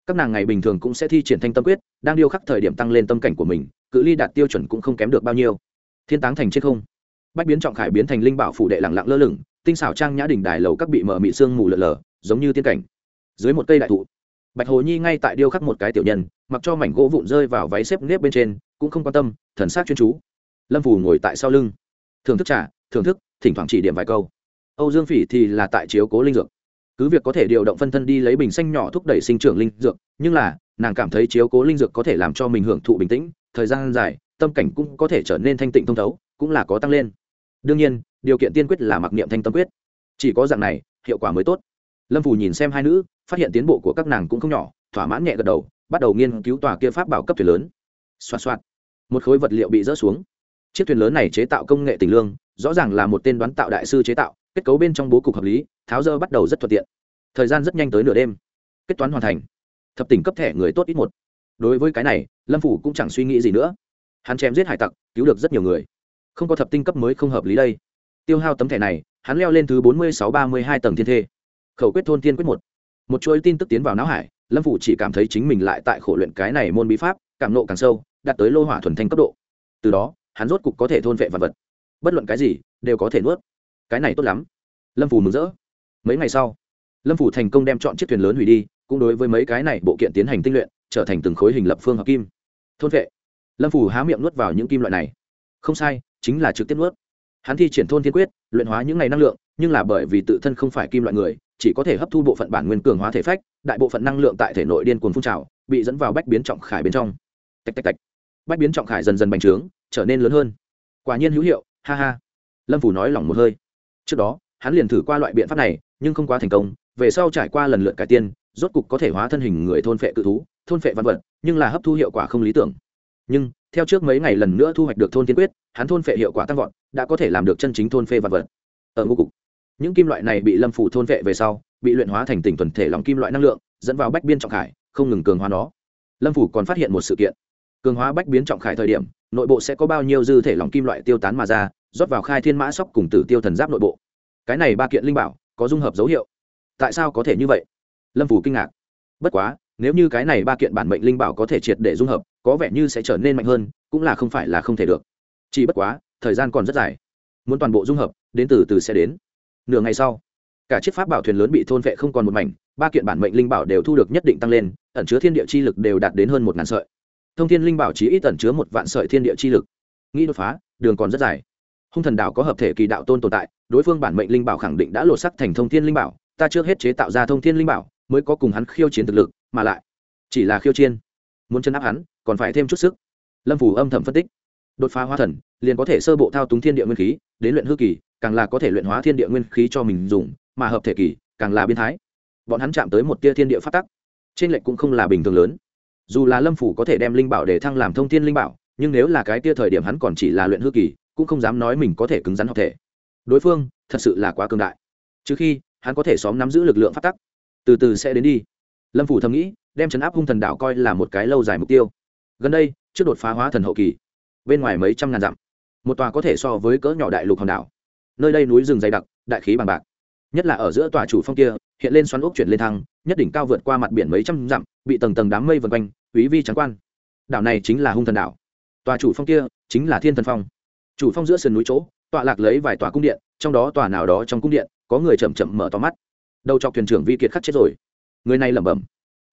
Các nàng ngày bình thường cũng sẽ thi triển thanh tâm quyết, đang điêu khắc thời điểm tăng lên tâm cảnh của mình, cự ly đạt tiêu chuẩn cũng không kém được bao nhiêu. Thiên táng thành trên không. Bách biến trọng khải biến thành linh bảo phủ đệ lẳng lặng lơ lửng, tinh xảo trang nhã đỉnh đài lầu các bị mở mị sương mù lờ lờ giống như tiên cảnh. Dưới một cây đại thụ, bạch hồ nhi ngay tại điêu khắc một cái tiểu nhân, mặc cho mảnh gỗ vụn rơi vào váy xếp nếp bên trên cũng không quan tâm, thần sát chuyên chú. Lâm phù ngồi tại sau lưng. Thưởng thức trả thưởng thức, thỉnh thoảng chỉ điểm vài câu. Âu dương phỉ thì là tại chiếu cố linh dược. Cứ việc có thể điều động phân thân đi lấy bình xanh nhỏ thúc đẩy sinh trưởng linh dược, nhưng là, nàng cảm thấy chiếu cố linh dược có thể làm cho mình hưởng thụ bình tĩnh, thời gian dài, tâm cảnh cũng có thể trở nên thanh tịnh thông thấu, cũng là có tăng lên. Đương nhiên, điều kiện tiên quyết là mặc niệm thanh tâm quyết. Chỉ có dạng này, hiệu quả mới tốt. Lâm phù nhìn xem hai nữ, phát hiện tiến bộ của các nàng cũng không nhỏ, thỏa mãn nhẹ gật đầu, bắt đầu nghiên cứu tòa kia pháp bảo cấp thuyền lớn xoa xoa một khối vật liệu bị rỡ xuống. Chiếc thuyền lớn này chế tạo công nghệ tình lương, rõ ràng là một tên đoán tạo đại sư chế tạo, kết cấu bên trong bố cục hợp lý, tháo rỡ bắt đầu rất thuận tiện. Thời gian rất nhanh tới nửa đêm. Kết toán hoàn thành. Thập tỉnh cấp thẻ người tốt ít một. Đối với cái này, lâm phủ cũng chẳng suy nghĩ gì nữa. Hắn chém giết hải tặc, cứu được rất nhiều người. Không có thập tinh cấp mới không hợp lý đây. Tiêu hao tấm thẻ này, hắn leo lên thứ bốn mươi sáu ba mươi hai tầng thiên thê. Khẩu quyết thôn thiên quyết một. Một chuỗi tin tức tiến vào não hải, lâm phủ chỉ cảm thấy chính mình lại tại khổ luyện cái này môn bí pháp cảm nộ càng sâu, đạt tới lô hỏa thuần thanh cấp độ. Từ đó, hắn rốt cục có thể thôn vệ vật vật. Bất luận cái gì, đều có thể nuốt. Cái này tốt lắm. Lâm phủ mừng rỡ. Mấy ngày sau, lâm phủ thành công đem chọn chiếc thuyền lớn hủy đi, cũng đối với mấy cái này bộ kiện tiến hành tinh luyện, trở thành từng khối hình lập phương hợp kim. Thôn vệ. Lâm phủ há miệng nuốt vào những kim loại này. Không sai, chính là trực tiếp nuốt. Hắn thi triển thôn thiên quyết, luyện hóa những ngày năng lượng, nhưng là bởi vì tự thân không phải kim loại người, chỉ có thể hấp thu bộ phận bản nguyên cường hóa thể phách, đại bộ phận năng lượng tại thể nội điên cuồng phun trào, bị dẫn vào bách biến trọng khải bên trong tạch tạch tạch. Bách biến trọng khải dần dần bành trướng, trở nên lớn hơn. Quả nhiên hữu hiệu, ha ha. Lâm phủ nói lỏng một hơi. Trước đó, hắn liền thử qua loại biện pháp này, nhưng không quá thành công. Về sau trải qua lần lượt cải tiên rốt cục có thể hóa thân hình người thôn phệ cự thú, thôn phệ văn vật, nhưng là hấp thu hiệu quả không lý tưởng. Nhưng, theo trước mấy ngày lần nữa thu hoạch được thôn tiên quyết, hắn thôn phệ hiệu quả tăng vọt, đã có thể làm được chân chính thôn phệ văn vật. Ở ngô cục, những kim loại này bị lâm phủ thôn phệ về sau, bị luyện hóa thành tỉnh thuần thể lòng kim loại năng lượng, dẫn vào bách biên trọng khải, không ngừng cường hóa nó. Lâm phủ còn phát hiện một sự kiện cường hóa bách biến trọng khải thời điểm, nội bộ sẽ có bao nhiêu dư thể lòng kim loại tiêu tán mà ra, rót vào khai thiên mã sóc cùng tử tiêu thần giáp nội bộ. Cái này ba kiện linh bảo, có dung hợp dấu hiệu. Tại sao có thể như vậy? Lâm phủ kinh ngạc. Bất quá, nếu như cái này ba kiện bản mệnh linh bảo có thể triệt để dung hợp, có vẻ như sẽ trở nên mạnh hơn, cũng là không phải là không thể được. Chỉ bất quá, thời gian còn rất dài. Muốn toàn bộ dung hợp, đến từ từ sẽ đến. Nửa ngày sau, cả chiếc pháp bảo thuyền lớn bị thôn vệ không còn một mảnh, ba kiện bản mệnh linh bảo đều thu được nhất định tăng lên, ẩn chứa thiên địa chi lực đều đạt đến hơn một ngàn sợi thông thiên linh bảo chí ít ẩn chứa một vạn sợi thiên địa chi lực. Nghĩ đột phá, đường còn rất dài. Hung thần đạo có hợp thể kỳ đạo tôn tồn tại, đối phương bản mệnh linh bảo khẳng định đã lột sắc thành thông thiên linh bảo, ta trước hết chế tạo ra thông thiên linh bảo, mới có cùng hắn khiêu chiến thực lực, mà lại, chỉ là khiêu chiến. Muốn chân áp hắn, còn phải thêm chút sức. Lâm phủ âm thầm phân tích. Đột phá hóa thần, liền có thể sơ bộ thao túng thiên địa nguyên khí, đến luyện hư kỳ, càng là có thể luyện hóa thiên địa nguyên khí cho mình dùng, mà hợp thể kỳ, càng là biến thái. Bọn hắn chạm tới một tia thiên địa phát tắc. Trên lệnh cũng không là bình thường lớn dù là lâm phủ có thể đem linh bảo để thăng làm thông thiên linh bảo, nhưng nếu là cái tia thời điểm hắn còn chỉ là luyện hư kỳ, cũng không dám nói mình có thể cứng rắn học thể. Đối phương, thật sự là quá cường đại. Trừ khi, hắn có thể xóm nắm giữ lực lượng phát tắc. Từ từ sẽ đến đi. Lâm phủ thầm nghĩ, đem chấn áp hung thần đảo coi là một cái lâu dài mục tiêu. Gần đây, trước đột phá hóa thần hậu kỳ, bên ngoài mấy trăm ngàn dặm, một tòa có thể so với cỡ nhỏ đại lục hòn đảo. Nơi đây núi rừng dày đặc, đại khí bằng bạc. Nhất là ở giữa tòa chủ phong kia, hiện lên xoắn ốc chuyển lên thăng nhất đỉnh cao vượt qua mặt biển mấy trăm dặm, bị tầng tầng đám mây vần quanh, quý vi trắng quan. Đảo này chính là hung thần đảo. Tòa chủ phong kia chính là thiên thần phong. Chủ phong giữa sườn núi chỗ, tọa lạc lấy vài tòa cung điện, trong đó tòa nào đó trong cung điện, có người chậm chậm mở to mắt. Đầu chọc thuyền trưởng vi kiệt khắc chết rồi. Người này lẩm bẩm.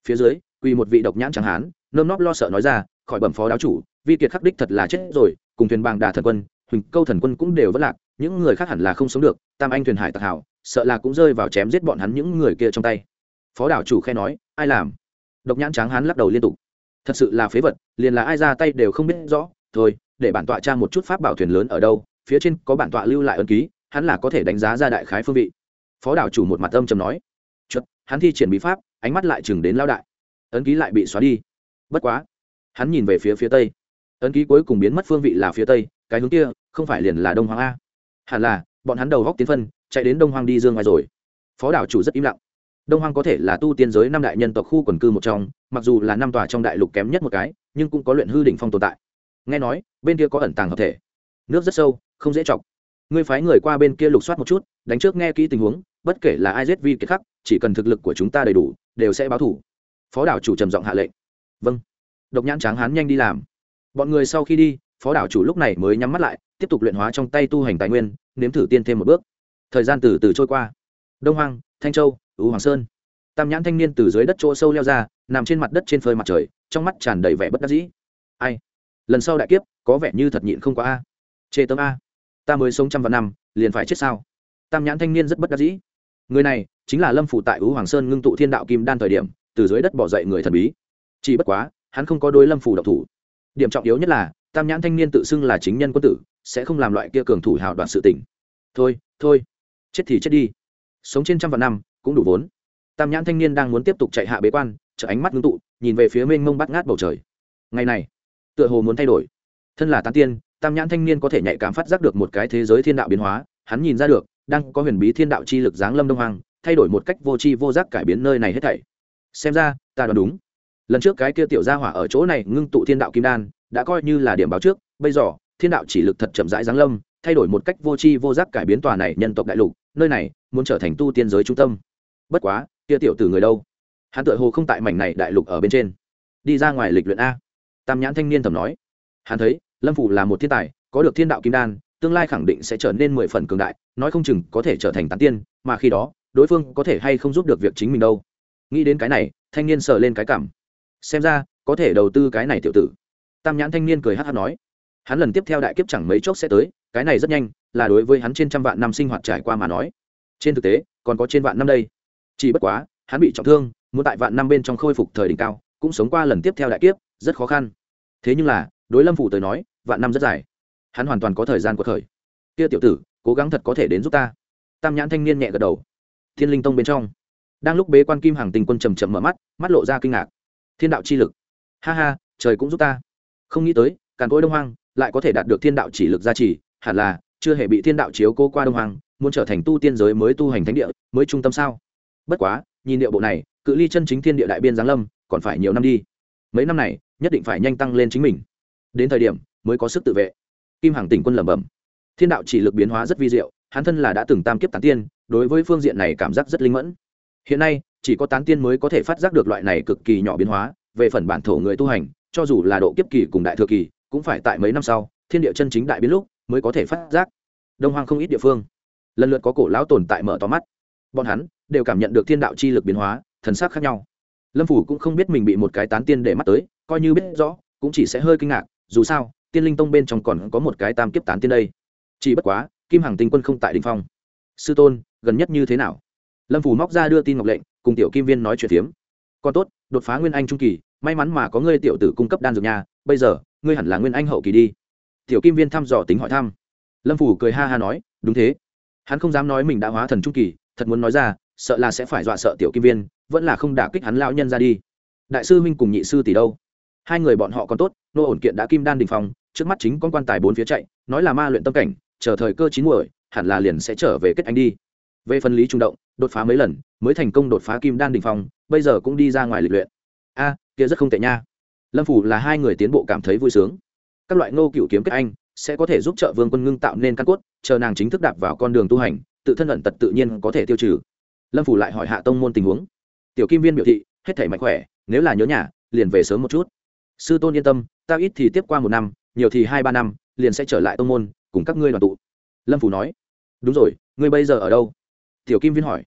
Phía dưới, quỳ một vị độc nhãn chẳng hán, nơm nóp lo sợ nói ra, khỏi bẩm phó đáo chủ, vi kiệt khắc đích thật là chết rồi, cùng thuyền bàng đà thần quân, huỳnh câu thần quân cũng đều vất lạc, những người khác hẳn là không sống được, tam anh thuyền hải tặc hảo sợ là cũng rơi vào chém giết bọn hắn những người kia trong tay phó đảo chủ khe nói, ai làm? Độc nhãn tráng hán lắc đầu liên tục. Thật sự là phế vật, liền là ai ra tay đều không biết rõ. Thôi, để bản tọa tra một chút pháp bảo thuyền lớn ở đâu, phía trên có bản tọa lưu lại ân ký, hắn là có thể đánh giá ra đại khái phương vị. Phó đảo chủ một mặt âm trầm nói. Chuất hắn thi triển bí pháp, ánh mắt lại chừng đến lao đại. Ấn ký lại bị xóa đi. Bất quá, hắn nhìn về phía phía tây. Ấn ký cuối cùng biến mất phương vị là phía tây, cái hướng kia, không phải liền là đông hoàng a. Hẳn là, bọn hắn đầu góc tiến phân, chạy đến đông hoàng đi dương ngoài rồi. Phó đảo chủ rất im lặng đông Hoang có thể là tu tiên giới năm đại nhân tộc khu quần cư một trong, mặc dù là năm tòa trong đại lục kém nhất một cái, nhưng cũng có luyện hư đỉnh phong tồn tại. Nghe nói, bên kia có ẩn tàng hợp thể. Nước rất sâu, không dễ chọc. Ngươi phái người qua bên kia lục soát một chút, đánh trước nghe kỹ tình huống, bất kể là ai giết vi kiệt khắc, chỉ cần thực lực của chúng ta đầy đủ, đều sẽ báo thủ. Phó đảo chủ trầm giọng hạ lệnh. Vâng. Độc nhãn tráng hán nhanh đi làm. Bọn người sau khi đi, phó đảo chủ lúc này mới nhắm mắt lại, tiếp tục luyện hóa trong tay tu hành tài nguyên, nếm thử tiên thêm một bước. Thời gian từ từ trôi qua đông Hoang, thanh châu ưu hoàng sơn. Tam nhãn thanh niên từ dưới đất chỗ sâu leo ra nằm trên mặt đất trên phơi mặt trời trong mắt tràn đầy vẻ bất đắc dĩ. Ai? Lần sau đại kiếp có vẻ như thật nhịn không quá a. Chê tấm a. Ta mới sống trăm vạn năm liền phải chết sao? Tam nhãn thanh niên rất bất đắc dĩ. Người này chính là lâm phụ tại ưu hoàng sơn ngưng tụ thiên đạo kim đan thời điểm từ dưới đất bỏ dậy người thần bí. Chỉ bất quá hắn không có đối lâm phủ độc thủ. Điểm trọng yếu nhất là tam nhãn thanh niên tự xưng là chính nhân quân tử sẽ không làm loại kia cường thủ hào đoạt sự tỉnh thôi thôi chết thì chết đi sống trên trăm vạn năm, cũng đủ vốn. Tam nhãn thanh niên đang muốn tiếp tục chạy hạ bế quan chợ ánh mắt ngưng tụ, nhìn về phía mênh mông bắt ngát bầu trời. Ngày này, tựa hồ muốn thay đổi. Thân là tán tiên, tam nhãn thanh niên có thể nhạy cảm phát giác được một cái thế giới thiên đạo biến hóa, hắn nhìn ra được, đang có huyền bí thiên đạo chi lực giáng lâm đông hoàng thay đổi một cách vô tri vô giác cải biến nơi này hết thảy. Xem ra, ta đoán đúng. Lần trước cái kia tiểu gia hỏa ở chỗ này ngưng tụ thiên đạo kim đan, đã coi như là điểm báo trước, bây giờ, thiên đạo chỉ lực thật chậm rãi giáng lâm thay đổi một cách vô tri vô giác cải biến tòa này nhân tộc đại lục, nơi này muốn trở thành tu tiên giới trung tâm. Bất quá, kia tiểu tử người đâu? Hắn tựa hồ không tại mảnh này đại lục ở bên trên. Đi ra ngoài lịch luyện a. Tam nhãn thanh niên thầm nói. Hắn thấy, lâm phủ là một thiên tài, có được thiên đạo kim đan, tương lai khẳng định sẽ trở nên mười phần cường đại, nói không chừng có thể trở thành tán tiên, mà khi đó, đối phương có thể hay không giúp được việc chính mình đâu. Nghĩ đến cái này, thanh niên sờ lên cái cảm. Xem ra, có thể đầu tư cái này tiểu tử. Tam nhãn thanh niên cười hát hát nói hắn lần tiếp theo đại kiếp chẳng mấy chốc sẽ tới, cái này rất nhanh, là đối với hắn trên trăm vạn năm sinh hoạt trải qua mà nói. Trên thực tế, còn có trên vạn năm đây. Chỉ bất quá, hắn bị trọng thương, muốn tại vạn năm bên trong khôi phục thời đỉnh cao, cũng sống qua lần tiếp theo đại kiếp, rất khó khăn. Thế nhưng là, đối lâm phủ tới nói, vạn năm rất dài. Hắn hoàn toàn có thời gian của thời. Kia tiểu tử, cố gắng thật có thể đến giúp ta. Tam nhãn thanh niên nhẹ gật đầu. Thiên linh tông bên trong. Đang lúc bế quan kim hàng tình quân trầm trầm mở mắt mắt lộ ra kinh ngạc. Thiên đạo chi lực. Ha ha, trời cũng giúp ta. Không nghĩ tới, càn cối đông hoang lại có thể đạt được thiên đạo chỉ lực gia trì hẳn là chưa hề bị thiên đạo chiếu cô qua đông hoàng, muốn trở thành tu tiên giới mới tu hành thánh địa mới trung tâm sao? Bất quá nhìn điệu bộ này cự ly chân chính thiên địa đại biên giáng lâm còn phải nhiều năm đi. Mấy năm này nhất định phải nhanh tăng lên chính mình. Đến thời điểm mới có sức tự vệ. Kim hằng tỉnh quân lẩm bẩm. Thiên đạo chỉ lực biến hóa rất vi diệu hắn thân là đã từng tam kiếp tán tiên đối với phương diện này cảm giác rất linh mẫn. Hiện nay chỉ có tán tiên mới có thể phát giác được loại này cực kỳ nhỏ biến hóa về phần bản thổ người tu hành cho dù là độ kiếp kỳ cùng đại thừa kỳ cũng phải tại mấy năm sau, thiên địa chân chính đại biến lúc mới có thể phát giác. Đông hoang không ít địa phương, lần lượt có cổ lão tồn tại mở to mắt. Bọn hắn đều cảm nhận được thiên đạo chi lực biến hóa, thần sắc khác nhau. Lâm phủ cũng không biết mình bị một cái tán tiên để mắt tới, coi như biết rõ, cũng chỉ sẽ hơi kinh ngạc, dù sao, tiên linh tông bên trong còn có một cái tam kiếp tán tiên đây. Chỉ bất quá, kim hằng tinh quân không tại đình phong. Sư tôn, gần nhất như thế nào? Lâm phủ móc ra đưa tin ngọc lệnh, cùng tiểu kim viên nói chuyện phiếm. Còn tốt, đột phá nguyên anh trung kỳ, may mắn mà có ngươi tiểu tử cung cấp đan dược nhà, bây giờ ngươi hẳn là nguyên anh hậu kỳ đi. Tiểu kim viên thăm dò tính hỏi thăm. Lâm phủ cười ha ha nói đúng thế. Hắn không dám nói mình đã hóa thần trung kỳ thật muốn nói ra sợ là sẽ phải dọa sợ tiểu kim viên vẫn là không đả kích hắn lão nhân ra đi. Đại sư minh cùng nhị sư tỷ đâu? Hai người bọn họ còn tốt nô ổn kiện đã kim đan đình phòng trước mắt chính con quan tài bốn phía chạy nói là ma luyện tâm cảnh chờ thời cơ chín muội, hẳn là liền sẽ trở về kết anh đi. Về phần lý trung động đột phá mấy lần mới thành công đột phá kim đan đình phòng, bây giờ cũng đi ra ngoài lịch luyện. A kia rất không tệ nha lâm phủ là hai người tiến bộ cảm thấy vui sướng các loại ngô cựu kiếm kết anh sẽ có thể giúp trợ vương quân ngưng tạo nên căn cốt chờ nàng chính thức đạp vào con đường tu hành tự thân ẩn tật tự nhiên có thể tiêu trừ lâm phủ lại hỏi hạ tông môn tình huống tiểu kim viên biểu thị hết thể mạnh khỏe nếu là nhớ nhà liền về sớm một chút sư tôn yên tâm ta ít thì tiếp qua một năm nhiều thì hai ba năm liền sẽ trở lại tông môn cùng các ngươi đoàn tụ lâm phủ nói đúng rồi ngươi bây giờ ở đâu tiểu kim viên hỏi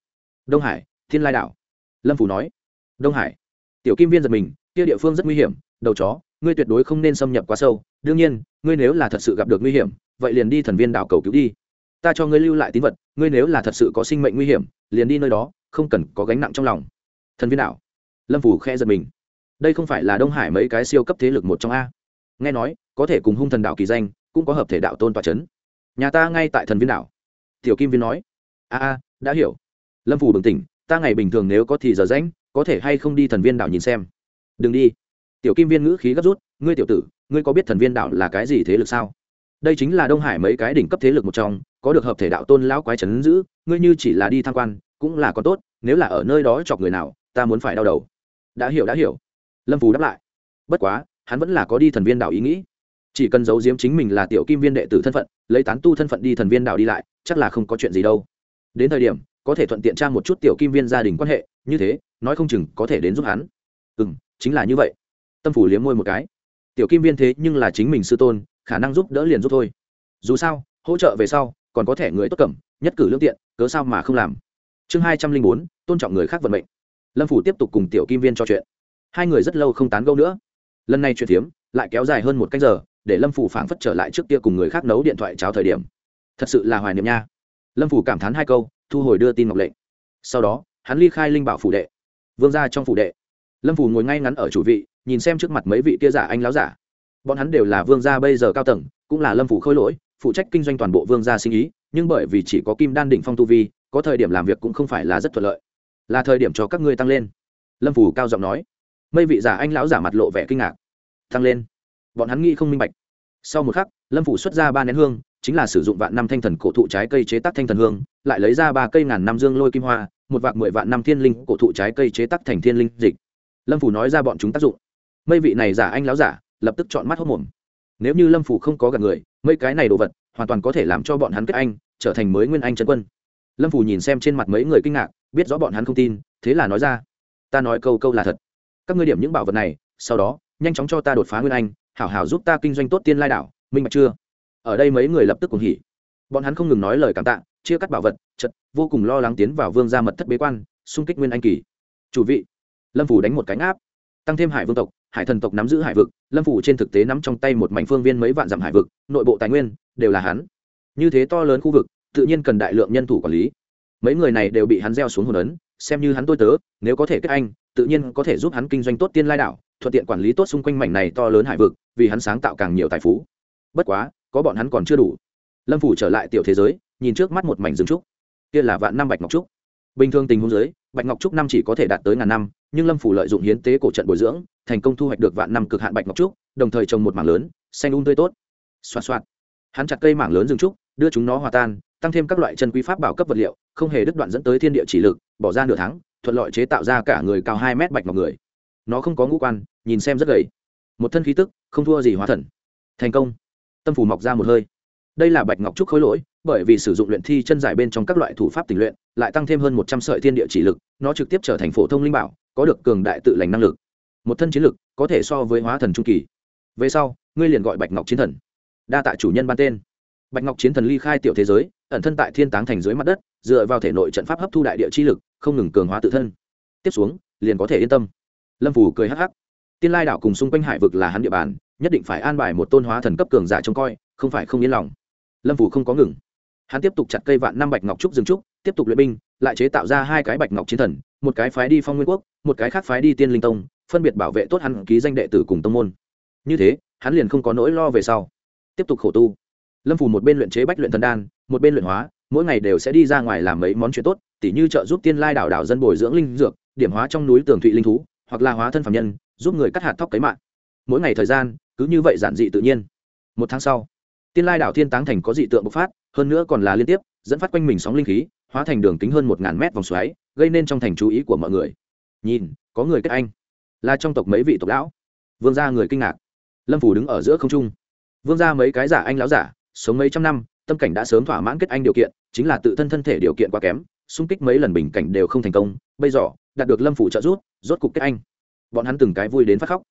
đông hải thiên lai đảo lâm phủ nói đông hải tiểu kim viên giật mình kia địa phương rất nguy hiểm đầu chó, ngươi tuyệt đối không nên xâm nhập quá sâu. Đương nhiên, ngươi nếu là thật sự gặp được nguy hiểm, vậy liền đi thần viên đảo cầu cứu đi. Ta cho ngươi lưu lại tín vật, ngươi nếu là thật sự có sinh mệnh nguy hiểm, liền đi nơi đó, không cần có gánh nặng trong lòng. Thần viên đảo. Lâm phủ khe giật mình. Đây không phải là đông hải mấy cái siêu cấp thế lực một trong a. Nghe nói, có thể cùng hung thần đạo kỳ danh, cũng có hợp thể đạo tôn tòa c h ấ n nhà ta ngay tại thần viên đảo. Tiểu kim viên nói. A a, đã hiểu. Lâm phủ bừng tỉnh. Ta ngày bình thường nếu có thì giờ rãnh có thể hay không đi thần viên đảo nhìn xem. Đừng đi tiểu kim viên ngữ khí gấp rút, ngươi tiểu tử, ngươi có biết thần viên Đạo là cái gì thế lực sao? Đây chính là đông hải mấy cái đỉnh cấp thế lực một trong, có được hợp thể đạo tôn lão quái trấn giữ, ngươi như chỉ là đi tham quan, cũng là còn tốt, nếu là ở nơi đó chọc người nào, ta muốn phải đau đầu. Đã hiểu đã hiểu. Lâm phù đáp lại. Bất quá, hắn vẫn là có đi thần viên Đạo ý nghĩ. Chỉ cần giấu giếm chính mình là tiểu kim viên đệ tử thân phận, lấy tán tu thân phận đi thần viên Đạo đi lại, chắc là không có chuyện gì đâu. Đến thời điểm, có thể thuận tiện trang một chút tiểu kim viên gia đình quan hệ, như thế, nói không chừng có thể đến giúp hắn. Ừ m chính là như vậy tâm phủ liếm môi một cái. Tiểu kim viên thế nhưng là chính mình sư tôn, khả năng giúp đỡ liền giúp thôi. Dù sao, hỗ trợ về sau, còn có thể người tốt cẩm nhất cử lương tiện, cớ sao mà không làm. Chương hai trăm linh bốn, tôn trọng người khác vận mệnh. Lâm phủ tiếp tục cùng tiểu kim viên trò chuyện. Hai người rất lâu không tán gâu nữa. Lần này chuyện phiếm lại kéo dài hơn một canh giờ, để lâm phủ phảng phất trở lại trước kia cùng người khác nấu điện thoại cháo thời điểm. Thật sự là hoài niệm nha. Lâm phủ cảm thán hai câu, thu hồi đưa tin ngọc lệnh. Sau đó, hắn ly khai linh bảo phủ đệ. Vương ra trong phủ đệ. Lâm phủ ngồi ngay ngắn ở chủ vị nhìn xem trước mặt mấy vị kia giả anh láo giả. Bọn hắn đều là vương gia bây giờ cao tầng, cũng là lâm phủ khôi lỗi, phụ trách kinh doanh toàn bộ vương gia sinh ý, nhưng bởi vì chỉ có kim đan đỉnh phong tu vi, có thời điểm làm việc cũng không phải là rất thuận lợi. Là thời điểm cho các ngươi tăng lên. Lâm phủ cao giọng nói. Mây vị giả anh lão giả mặt lộ vẻ kinh ngạc. Tăng lên. Bọn hắn nghĩ không minh bạch. Sau một khắc, lâm phủ xuất ra ba nén hương, chính là sử dụng vạn năm thanh thần cổ thụ trái cây chế tác thanh thần hương, lại lấy ra ba cây ngàn năm dương lôi kim hoa, một vạn mười vạn năm thiên linh cổ thụ trái cây chế tác thành thiên linh dịch. Lâm phủ nói ra bọn chúng tác dụng mây vị này giả anh láo giả, lập tức chọn mắt hốc mồm. Nếu như lâm phủ không có gặp người, mấy cái này đồ vật hoàn toàn có thể làm cho bọn hắn kết anh, trở thành mới nguyên anh trấn quân. Lâm phủ nhìn xem trên mặt mấy người kinh ngạc, biết rõ bọn hắn không tin, thế là nói ra, ta nói câu câu là thật. Các ngươi điểm những bảo vật này, sau đó, nhanh chóng cho ta đột phá nguyên anh, hảo hảo giúp ta kinh doanh tốt tiên lai đảo, minh bạch chưa? Ở đây mấy người lập tức cùng hỉ. Bọn hắn không ngừng nói lời cảm tạ, chia cắt bảo vật, chật, vô cùng lo lắng tiến vào vương gia mật thất bế quan, xung kích nguyên anh kỳ. Chủ vị. Lâm phủ đánh một cánh áp tăng thêm hải vương tộc hải thần tộc nắm giữ hải vực, lâm phủ trên thực tế nắm trong tay một mảnh phương viên mấy vạn dặm hải vực, nội bộ tài nguyên đều là hắn. Như thế to lớn khu vực, tự nhiên cần đại lượng nhân thủ quản lý. Mấy người này đều bị hắn gieo xuống hồn ấn, xem như hắn tôi tớ, nếu có thể kết anh, tự nhiên có thể giúp hắn kinh doanh tốt tiên lai đảo, thuận tiện quản lý tốt xung quanh mảnh này to lớn hải vực, vì hắn sáng tạo càng nhiều tài phú. Bất quá, có bọn hắn còn chưa đủ. Lâm phủ trở lại tiểu thế giới, nhìn trước mắt một mảnh rừng trúc. Kia là vạn năm bạch ngọc trúc. Bình thường tình huống giới bạch ngọc trúc năm chỉ có thể đạt tới ngàn năm nhưng lâm phủ lợi dụng hiến tế cổ trận bồi dưỡng, thành công thu hoạch được vạn năm cực hạn bạch ngọc trúc, đồng thời trồng một mảng lớn, xanh un tươi tốt. Xoa xoa hắn chặt cây mảng lớn rừng trúc, đưa chúng nó hòa tan, tăng thêm các loại chân quý pháp bảo cấp vật liệu, không hề đứt đoạn dẫn tới thiên địa chỉ lực, bỏ ra nửa tháng, thuận lợi chế tạo ra cả người cao hai mét bạch ngọc người. Nó không có ngũ quan, nhìn xem rất gầy. Một thân khí tức, không thua gì hóa thần. Thành công. Tâm phủ mọc ra một hơi. Đây là bạch ngọc trúc khối lỗi, bởi vì sử dụng luyện thi chân giải bên trong các loại thủ pháp tình luyện, lại tăng thêm hơn một trăm sợi thiên địa chỉ lực, nó trực tiếp trở thành phổ thông linh bảo có được cường đại tự lành năng lực. Một thân chiến lực có thể so với hóa thần trung kỳ. Về sau, ngươi liền gọi bạch ngọc chiến thần. Đa tạ chủ nhân ban tên. Bạch ngọc chiến thần ly khai tiểu thế giới, ẩn thân tại thiên táng thành dưới mặt đất, dựa vào thể nội trận pháp hấp thu đại địa chi lực, không ngừng cường hóa tự thân. Tiếp xuống, liền có thể yên tâm. Lâm phù cười hắc hắc. Tiên lai đảo cùng xung quanh hải vực là hắn địa bàn, nhất định phải an bài một tôn hóa thần cấp cường giả trông coi, không phải không yên lòng. Lâm phù không có ngừng. Hắn tiếp tục chặt cây vạn năm bạch ngọc trúc rừng trúc, tiếp tục luyện binh, lại chế tạo ra hai cái bạch ngọc chiến thần một cái phái đi phong nguyên quốc, một cái khác phái đi tiên linh tông, phân biệt bảo vệ tốt hắn ký danh đệ tử cùng tông môn. Như thế, hắn liền không có nỗi lo về sau. Tiếp tục khổ tu. Lâm phủ một bên luyện chế bách luyện thần đan, một bên luyện hóa, mỗi ngày đều sẽ đi ra ngoài làm mấy món chuyện tốt, tỉ như trợ giúp tiên lai đảo đảo dân bồi dưỡng linh dược, điểm hóa trong núi tường thụy linh thú, hoặc là hóa thân phạm nhân, giúp người cắt hạt thóc cấy mạng. Mỗi ngày thời gian, cứ như vậy giản dị tự nhiên. Một tháng sau, tiên lai đảo thiên táng thành có dị tượng bộc phát, hơn nữa còn là liên tiếp, dẫn phát quanh mình sóng linh khí, hóa thành đường kính hơn một ngàn mét vòng xoáy gây nên trong thành chú ý của mọi người. Nhìn, có người kết anh. Là trong tộc mấy vị tộc lão. Vương gia người kinh ngạc. Lâm phủ đứng ở giữa không trung. Vương gia mấy cái giả anh lão giả, sống mấy trăm năm, tâm cảnh đã sớm thỏa mãn kết anh điều kiện, chính là tự thân thân thể điều kiện quá kém, xung kích mấy lần bình cảnh đều không thành công, bây giờ, đạt được lâm phủ trợ giúp, rốt cục kết anh. Bọn hắn từng cái vui đến phát khóc.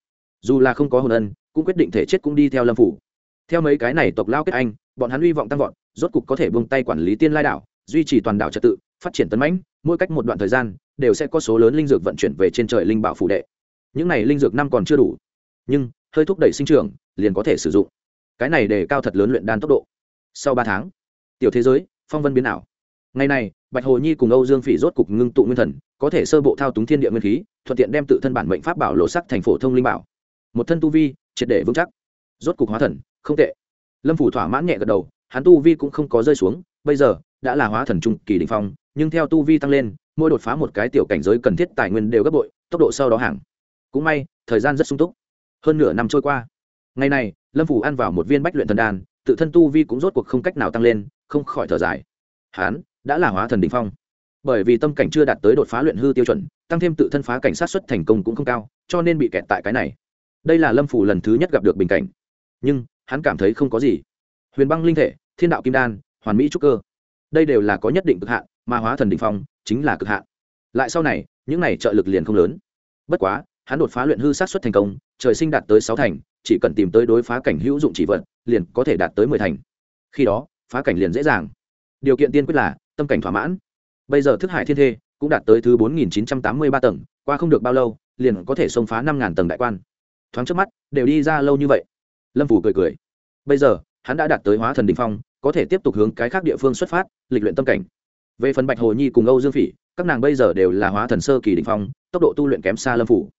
Dù là không có hồn ân, cũng quyết định thể chết cũng đi theo lâm phủ theo mấy cái này tộc lao kết anh, bọn hắn hy vọng tăng vọt, rốt cục có thể buông tay quản lý tiên lai đảo, duy trì toàn đảo trật tự, phát triển tấn mãnh mỗi cách một đoạn thời gian, đều sẽ có số lớn linh dược vận chuyển về trên trời linh bảo phủ đệ. Những này linh dược năm còn chưa đủ, nhưng hơi thúc đẩy sinh trưởng liền có thể sử dụng. Cái này để cao thật lớn luyện đan tốc độ. Sau ba tháng, tiểu thế giới, phong vân biến ảo. Ngày này, bạch hồ nhi cùng âu dương phỉ rốt cục ngưng tụ nguyên thần, có thể sơ bộ thao túng thiên địa nguyên khí, thuận tiện đem tự thân bản mệnh pháp bảo lộ sắc thành phổ thông linh bảo. Một thân tu vi, triệt để vững chắc. Rốt cục hóa thần, không tệ. Lâm phủ thỏa mãn nhẹ gật đầu, hắn tu vi cũng không có rơi xuống, bây giờ đã là hóa thần trung kỳ đình phong nhưng theo tu vi tăng lên, mỗi đột phá một cái tiểu cảnh giới cần thiết tài nguyên đều gấp bội, tốc độ sau đó hàng. Cũng may, thời gian rất sung túc. Hơn nửa năm trôi qua. Ngày này, lâm phủ ăn vào một viên bách luyện thần đan, tự thân tu vi cũng rốt cuộc không cách nào tăng lên, không khỏi thở dài. Hán, đã là hóa thần đình phong. Bởi vì tâm cảnh chưa đạt tới đột phá luyện hư tiêu chuẩn, tăng thêm tự thân phá cảnh sát xuất thành công cũng không cao, cho nên bị kẹt tại cái này. Đây là lâm phủ lần thứ nhất gặp được bình cảnh. Nhưng, hắn cảm thấy không có gì. Huyền băng linh thể, thiên đạo kim đan, hoàn mỹ trúc cơ. Đây đều là có nhất định cực hạn mà hóa thần đ ỉ n h phong chính là cực hạn. Lại sau này, những này trợ lực liền không lớn. Bất quá, hắn đột phá luyện hư sát xuất thành công, trời sinh đạt tới sáu thành, chỉ cần tìm tới đối phá cảnh hữu dụng chỉ vật, liền có thể đạt tới mười thành. Khi đó, phá cảnh liền dễ dàng. Điều kiện tiên quyết là, tâm cảnh thỏa mãn. Bây giờ thức hải thiên thê cũng đạt tới thứ bốn nghìn chín trăm tám mươi ba tầng, qua không được bao lâu, liền có thể xông phá năm ngàn tầng đại quan. Thoáng trước mắt, đều đi ra lâu như vậy. Lâm phủ cười cười. Bây giờ, hắn đã đạt tới hóa thần đình phong, có thể tiếp tục hướng cái khác địa phương xuất phát, lịch luyện tâm cảnh về phần bạch hồ nhi cùng âu dương phỉ, các nàng bây giờ đều là hóa thần sơ kỳ đình phong, tốc độ tu luyện kém xa lâm phủ.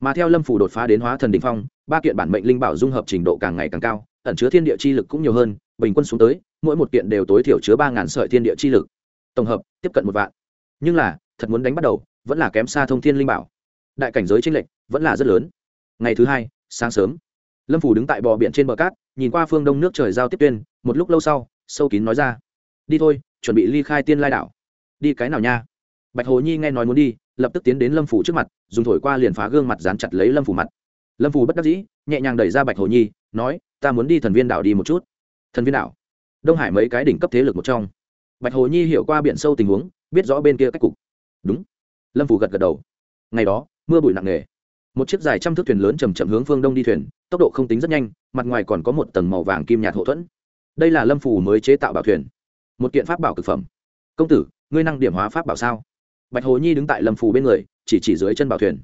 Mà theo lâm phủ đột phá đến hóa thần đình phong, ba kiện bản mệnh linh bảo dung hợp trình độ càng ngày càng cao, ẩn chứa thiên địa chi lực cũng nhiều hơn, bình quân xuống tới, mỗi một kiện đều tối thiểu chứa ba ngàn sợi thiên địa chi lực. Tổng hợp, tiếp cận một vạn. Nhưng là, thật muốn đánh bắt đầu, vẫn là kém xa thông thiên linh bảo. Đại cảnh giới tranh lệch vẫn là rất lớn. Ngày thứ hai, sáng sớm, lâm phủ đứng tại bò biển trên bờ cát, nhìn qua phương đông nước trời giao tiếp tuyên, một lúc lâu sau, sâu kín nói ra. Đi thôi chuẩn bị ly khai tiên lai đảo. Đi cái nào nha? Bạch hồ nhi nghe nói muốn đi, lập tức tiến đến lâm phủ trước mặt, dùng thổi qua liền phá gương mặt dán chặt lấy lâm phủ mặt. Lâm phủ bất đắc dĩ, nhẹ nhàng đẩy ra bạch hồ nhi, nói, ta muốn đi thần viên đảo đi một chút. Thần viên đảo? Đông hải mấy cái đỉnh cấp thế lực một trong. Bạch hồ nhi hiểu qua biển sâu tình huống, biết rõ bên kia cách cục. Đúng. Lâm phủ gật gật đầu. Ngày đó, mưa bụi nặng nề. Một chiếc dài trăm thước thuyền lớn chầm chậm hướng phương đông đi thuyền, tốc độ không tính rất nhanh, mặt ngoài còn có một tầng màu vàng kim nhạt hậu thuẫn. Đây là lâm phủ mới chế tạo bảo thuyền một kiện pháp bảo cực phẩm. Công tử, ngươi năng điểm hóa pháp bảo sao? Bạch hồ nhi đứng tại lâm Phù bên người, chỉ chỉ dưới chân bảo thuyền.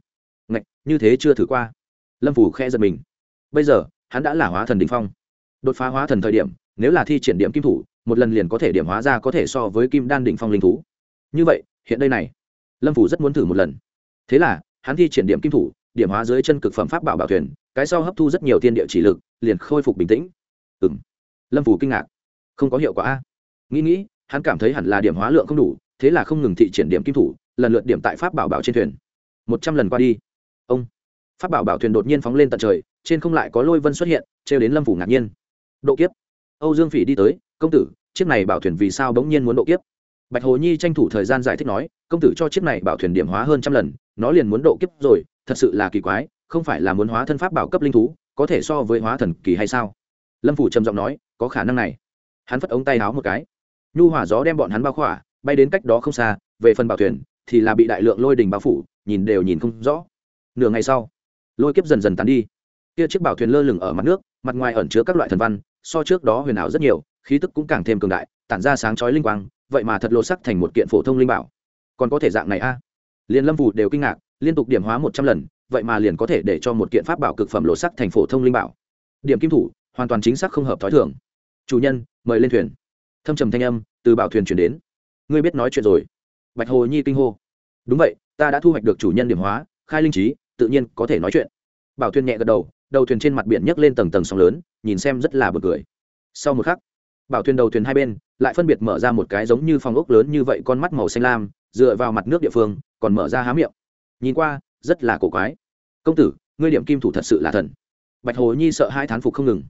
Ngạch, như thế chưa thử qua. Lâm Phù khe giật mình. Bây giờ, hắn đã là hóa thần đình phong. Đột phá hóa thần thời điểm, nếu là thi triển điểm kim thủ, một lần liền có thể điểm hóa ra có thể so với kim đan đỉnh phong linh thú. Như vậy, hiện đây này. Lâm phủ rất muốn thử một lần. Thế là, hắn thi triển điểm kim thủ, điểm hóa dưới chân cực phẩm pháp bảo bảo thuyền, cái sau hấp thu rất nhiều thiên địa chỉ lực, liền khôi phục bình tĩnh. Ừ m lâm phủ kinh ngạc. Không có hiệu quả a nghĩ nghĩ, hắn cảm thấy hẳn là điểm hóa lượng không đủ, thế là không ngừng thị triển điểm kim thủ, lần lượt điểm tại pháp bảo bảo trên thuyền. Một trăm lần qua đi. Ông. Pháp bảo bảo thuyền đột nhiên phóng lên tận trời, trên không lại có lôi vân xuất hiện, trêu đến lâm phủ ngạc nhiên. Độ kiếp. Âu dương phỉ đi tới, công tử, chiếc này bảo thuyền vì sao bỗng nhiên muốn độ kiếp? Bạch hồ nhi tranh thủ thời gian giải thích nói, công tử cho chiếc này bảo thuyền điểm hóa hơn trăm lần, nó liền muốn độ kiếp rồi, thật sự là kỳ quái, không phải là muốn hóa thân pháp bảo cấp linh thú, có thể so với hóa thần kỳ hay sao? Lâm phủ trầm giọng nói, có khả năng này. Hắn phất ống tay háo một cái nhu hỏa gió đem bọn hắn bao khỏa, bay đến cách đó không xa, về phần bảo thuyền, thì là bị đại lượng lôi đình bao phủ, nhìn đều nhìn không rõ. Nửa ngày sau, lôi kiếp dần dần tán đi. Kia chiếc bảo thuyền lơ lửng ở mặt nước, mặt ngoài ẩn chứa các loại thần văn, so trước đó huyền ảo rất nhiều, khí tức cũng càng thêm cường đại, tản ra sáng chói linh quang, vậy mà thật lột sắc thành một kiện phổ thông linh bảo. Còn có thể dạng này a? À? liền lâm vụ đều kinh ngạc, liên tục điểm hóa một trăm lần, vậy mà liền có thể để cho một kiện pháp bảo cực phẩm lộ sắc thành phổ thông linh bảo. Điểm kim thủ, hoàn toàn chính xác không hợp t h ó i thường. Chủ nhân, mời lên thuyền thâm trầm thanh âm từ bảo thuyền chuyển đến. Ngươi biết nói chuyện rồi. Bạch hồ nhi kinh hô. Đúng vậy, ta đã thu hoạch được chủ nhân điểm hóa, khai linh trí, tự nhiên có thể nói chuyện. Bảo thuyền nhẹ gật đầu đầu thuyền trên mặt biển nhấc lên tầng tầng sóng lớn, nhìn xem rất là bực cười. Sau một khắc, bảo thuyền đầu thuyền hai bên lại phân biệt mở ra một cái giống như phòng ốc lớn như vậy con mắt màu xanh lam, dựa vào mặt nước địa phương, còn mở ra há miệng. Nhìn qua, rất là cổ quái. Công tử, ngươi điểm kim thủ thật sự là thần. Bạch hồ nhi sợ hai thán phục không ngừng.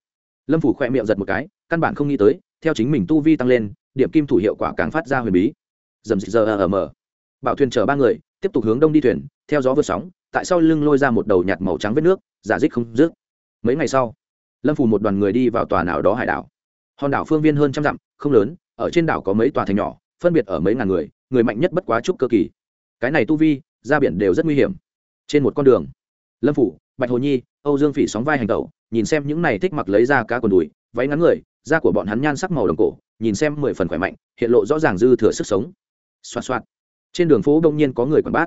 Lâm phủ khoe miệng giật một cái, căn bản không nghĩ tới theo chính mình tu vi tăng lên, điểm kim thủ hiệu quả càng phát ra huyền bí. Dầm dịch giờ ở mờ bảo thuyền chở ba người, tiếp tục hướng đông đi thuyền, theo gió vượt sóng, tại sau lưng lôi ra một đầu nhạt màu trắng vết nước, giả dích không dứt. Mấy ngày sau, lâm phủ một đoàn người đi vào tòa nào đó hải đảo. Hòn đảo phương viên hơn trăm dặm, không lớn, ở trên đảo có mấy tòa thành nhỏ, phân biệt ở mấy ngàn người người mạnh nhất bất quá chút cơ kỳ. Cái này tu vi, ra biển đều rất nguy hiểm. Trên một con đường, lâm phủ bạch hồ nhi, âu dương phỉ sóng vai hành tẩu, nhìn xem những này thích mặc lấy ra cá quần đùi, váy ngắn người da của bọn hắn nhan sắc màu đồng cổ, nhìn xem mười phần khỏe mạnh, hiện lộ rõ ràng dư thừa sức sống. Xoạt xoạt. Trên đường phố đông nhiên có người quảng bát.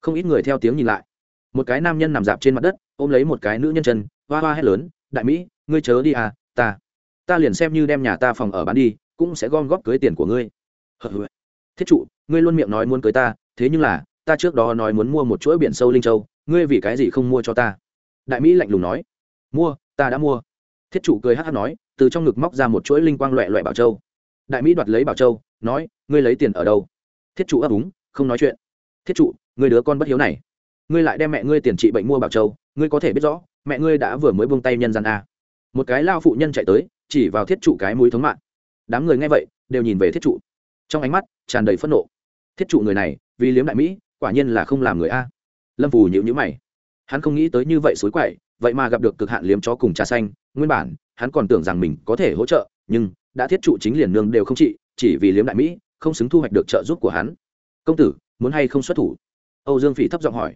Không ít người theo tiếng nhìn lại. Một cái nam nhân nằm dạp trên mặt đất, ôm lấy một cái nữ nhân chân, hoa hoa hét lớn, đại mỹ, ngươi chớ đi à ta ta liền xem như đem nhà ta phòng ở bán đi, cũng sẽ gom góp cưới tiền của ngươi. Thiết trụ, ngươi luôn miệng nói muốn cưới ta, thế nhưng là, ta trước đó nói muốn mua một chuỗi biển sâu linh châu, ngươi vì cái gì không mua cho ta? Đại mỹ lạnh lùng nói. Mua, ta đã mua. Thiết trụ cười hát hát nói từ trong ngực móc ra một chuỗi linh quang loẹ loẹ bảo châu. Đại mỹ đoạt lấy bảo châu, nói, ngươi lấy tiền ở đâu? Thiết chủ ấp úng, không nói chuyện. Thiết chủ người đứa con bất hiếu này, ngươi lại đem mẹ ngươi tiền trị bệnh mua bảo châu, ngươi có thể biết rõ, mẹ ngươi đã vừa mới buông tay nhân gian a. Một cái lao phụ nhân chạy tới, chỉ vào thiết trụ cái mũi thống mạng. Đám người nghe vậy, đều nhìn về thiết trụ. Trong ánh mắt, tràn đầy phẫn nộ. Thiết trụ người này, vì liếm đại mỹ, quả nhiên là không làm người a. Lâm phù nhịu nhữ mày. Hắn không nghĩ tới như vậy xối quậy vậy mà gặp được cực hạn liếm chó cùng trà xanh, nguyên bản, hắn còn tưởng rằng mình có thể hỗ trợ, nhưng, đã thiết trụ chính liền nương đều không trị, chỉ vì liếm đại mỹ, không xứng thu hoạch được trợ giúp của hắn. Công tử, muốn hay không xuất thủ? Âu dương phỉ thấp giọng hỏi.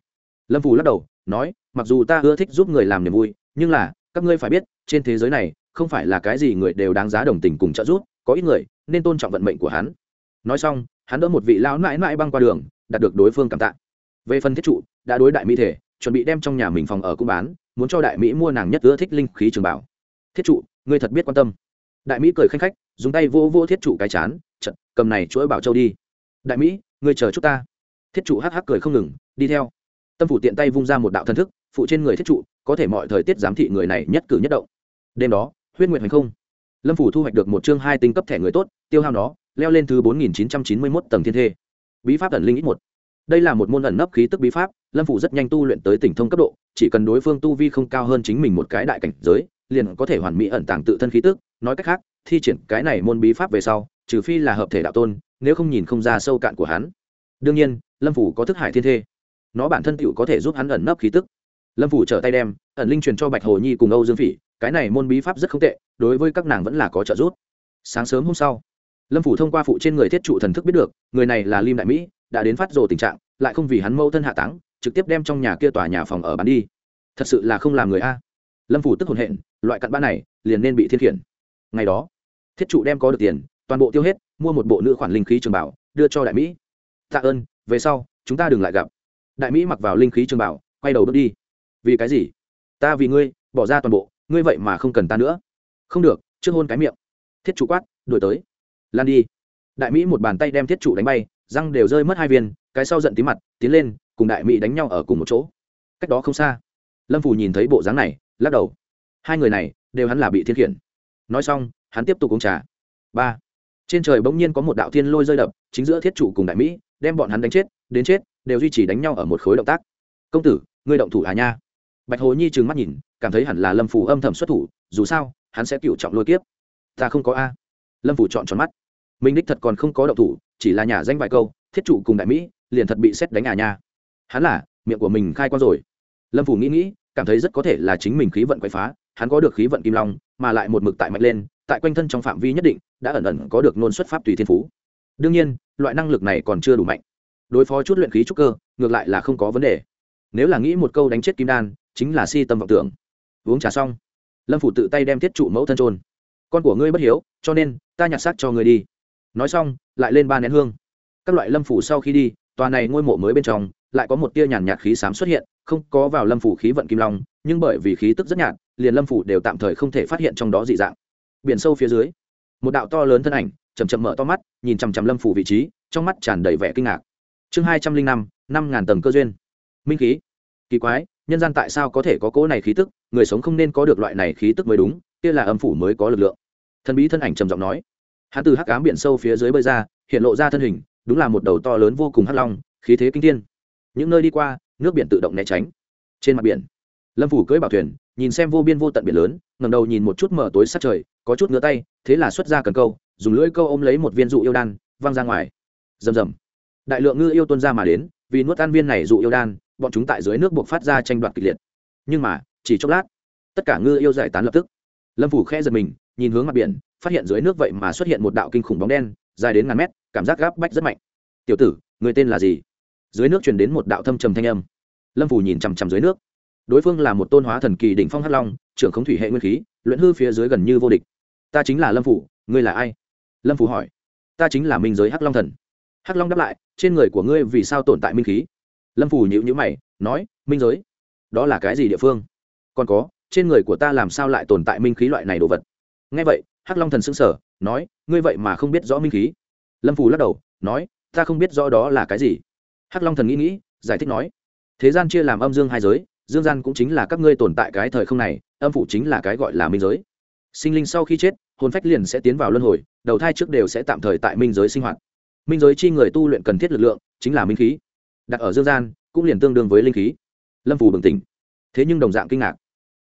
Lâm phù lắc đầu, nói, mặc dù ta ưa thích giúp người làm niềm vui, nhưng là, các ngươi phải biết, trên thế giới này, không phải là cái gì người đều đáng giá đồng tình cùng trợ giúp, có ít người, nên tôn trọng vận mệnh của hắn. Nói xong, hắn đỡ một vị lão mãi mãi băng qua đường, đạt được đối phương cảm tạ. Về phần thiết trụ, đã đối đại mỹ thể chuẩn bị đem trong nhà mình phòng ở cũng bán, muốn cho đại mỹ mua nàng nhất ưa thích linh khí trường bảo. Thiết trụ, ngươi thật biết quan tâm. Đại mỹ cười khanh khách, dùng tay vô vô thiết trụ cái chán chật cầm này chuỗi bảo châu đi. Đại mỹ, ngươi chờ chút ta. Thiết trụ hắc hắc cười không ngừng, đi theo. Tâm phủ tiện tay vung ra một đạo thần thức, phụ trên người thiết trụ, có thể mọi thời tiết giám thị người này nhất cử nhất động. Đêm đó, huyết nguyện hành không. Lâm phủ thu hoạch được một chương hai tinh cấp thẻ người tốt, tiêu hao nó, leo lên thứ bốn nghìn chín trăm chín mươi mốt tầng thiên thê. Bí pháp tần linh ít một đây là một môn ẩn nấp khí tức bí pháp, lâm phủ rất nhanh tu luyện tới tỉnh thông cấp độ, chỉ cần đối phương tu vi không cao hơn chính mình một cái đại cảnh giới, liền có thể hoàn mỹ ẩn tàng tự thân khí tức. Nói cách khác, thi triển cái này môn bí pháp về sau, trừ phi là hợp thể đạo tôn, nếu không nhìn không ra sâu cạn của hắn. Đương nhiên, lâm phủ có thức hải thiên thê. Nó bản thân tựu có thể giúp hắn ẩn nấp khí tức. Lâm phủ trở tay đem, ẩn linh truyền cho bạch hồ nhi cùng âu dương phỉ, cái này môn bí pháp rất không tệ, đối với các nàng vẫn là có trợ giúp. Sáng sớm hôm sau, lâm phủ thông qua phụ trên người thiết trụ thần thức biết được, người này là lim đại mỹ đã đến phát rồ tình trạng, lại không vì hắn mâu thân hạ táng, trực tiếp đem trong nhà kia tòa nhà phòng ở bán đi. Thật sự là không làm người a. Lâm phủ tức hồn hện, loại cặn bã này liền nên bị thiên khiển. Ngày đó, thiết trụ đem có được tiền, toàn bộ tiêu hết, mua một bộ nữ khoản linh khí trường bảo, đưa cho đại mỹ. Tạ ơn, về sau, chúng ta đừng lại gặp. Đại mỹ mặc vào linh khí trường bảo, quay đầu bước đi. Vì cái gì? Ta vì ngươi, bỏ ra toàn bộ, ngươi vậy mà không cần ta nữa. Không được, trước hôn cái miệng. Thiết trụ quát, đuổi tới. Lan đi. Đại mỹ một bàn tay đem thiết trụ đánh bay răng đều rơi mất hai viên, cái sau giận tí mặt, tiến lên, cùng đại mỹ đánh nhau ở cùng một chỗ. Cách đó không xa, lâm phù nhìn thấy bộ dáng này, lắc đầu. Hai người này, đều hắn là bị thiên khiển. Nói xong, hắn tiếp tục uống trà. Ba. Trên trời bỗng nhiên có một đạo thiên lôi rơi đập, chính giữa thiết trụ cùng đại mỹ, đem bọn hắn đánh chết, đến chết, đều duy trì đánh nhau ở một khối động tác. Công tử, ngươi động thủ à nha. Bạch hồ nhi trừng mắt nhìn, cảm thấy hẳn là lâm phù âm thầm xuất thủ, dù sao, hắn sẽ cựu trọng lôi kiếp. Ta không có a. Lâm phù chọn tròn mắt minh đích thật còn không có động thủ, chỉ là nhà danh vài câu, thiết trụ cùng đại mỹ liền thật bị xét đánh à nha. Hắn là, miệng của mình khai quan rồi. Lâm phủ nghĩ nghĩ, cảm thấy rất có thể là chính mình khí vận quậy phá, hắn có được khí vận kim long, mà lại một mực tại mạnh lên, tại quanh thân trong phạm vi nhất định, đã ẩn ẩn có được nôn xuất pháp tùy thiên phú. Đương nhiên, loại năng lực này còn chưa đủ mạnh. Đối phó chút luyện khí trúc cơ, ngược lại là không có vấn đề. Nếu là nghĩ một câu đánh chết kim đan, chính là si tâm vọng tưởng. Uống trà xong, lâm phủ tự tay đem thiết trụ mẫu thân trôn con của ngươi bất hiếu, cho nên, ta nhặt xác cho ngươi đi nói xong, lại lên ba nén hương. Các loại lâm phủ sau khi đi, tòa này ngôi mộ mới bên trong, lại có một tia nhàn nhạt khí xám xuất hiện, không có vào lâm phủ khí vận kim long, nhưng bởi vì khí tức rất nhạt, liền lâm phủ đều tạm thời không thể phát hiện trong đó dị dạng. Biển sâu phía dưới, một đạo to lớn thân ảnh chầm chậm mở to mắt, nhìn chằm chằm lâm phủ vị trí, trong mắt tràn đầy vẻ kinh ngạc. Chương hai trăm linh năm năm ngàn tầng cơ duyên. Minh khí. Kỳ quái, nhân gian tại sao có thể có cỗ này khí tức? Người sống không nên có được loại này khí tức mới đúng, kia là âm phủ mới có lực lượng. Thần bí thân ảnh trầm giọng nói hắn từ hắc ám biển sâu phía dưới bơi ra, hiện lộ ra thân hình, đúng là một đầu to lớn vô cùng hắc long, khí thế kinh thiên. Những nơi đi qua, nước biển tự động né tránh. Trên mặt biển, lâm phủ cưỡi bảo thuyền, nhìn xem vô biên vô tận biển lớn ngầm đầu nhìn một chút mở tối sát trời, có chút ngứa tay, thế là xuất ra cần câu, dùng lưỡi câu ôm lấy một viên dụ yêu đan, văng ra ngoài. Rầm rầm. Đại lượng ngư yêu tuân ra mà đến, vì nuốt ăn viên này dụ yêu đan, bọn chúng tại dưới nước buộc phát ra tranh đoạt kịch liệt. Nhưng mà, chỉ chốc lát, tất cả ngư yêu giải tán lập tức. Lâm phủ khe giật mình, nhìn hướng mặt biển phát hiện dưới nước vậy mà xuất hiện một đạo kinh khủng bóng đen, dài đến ngàn mét, cảm giác gáp bách rất mạnh. Tiểu tử, người tên là gì? Dưới nước truyền đến một đạo thâm trầm thanh âm. Lâm phủ nhìn chằm chằm dưới nước. Đối phương là một tôn hóa thần kỳ đỉnh phong hắc long, trưởng khống thủy hệ nguyên khí, luyện hư phía dưới gần như vô địch. Ta chính là lâm phủ ngươi là ai? Lâm phủ hỏi. Ta chính là minh giới hắc long thần. Hắc long đáp lại, trên người của ngươi vì sao tồn tại minh khí? Lâm phủ nhịu nhữ mày, nói, minh giới? Đó là cái gì địa phương? Còn có, trên người của ta làm sao lại tồn tại minh khí loại này đồ vật? Ngay vậy hắc long thần s ư n g sở nói, ngươi vậy mà không biết rõ minh khí. Lâm phù lắc đầu, nói, ta không biết rõ đó là cái gì. Hắc long thần nghĩ nghĩ, giải thích nói, thế gian chia làm âm dương hai giới, dương gian cũng chính là các ngươi tồn tại cái thời không này, âm phủ chính là cái gọi là minh giới. Sinh linh sau khi chết, hồn phách liền sẽ tiến vào luân hồi, đầu thai trước đều sẽ tạm thời tại minh giới sinh hoạt. Minh giới chi người tu luyện cần thiết lực lượng, chính là minh khí. Đặt ở dương gian, cũng liền tương đương với linh khí. Lâm phù bừng tỉnh. Thế nhưng đồng dạng kinh ngạc.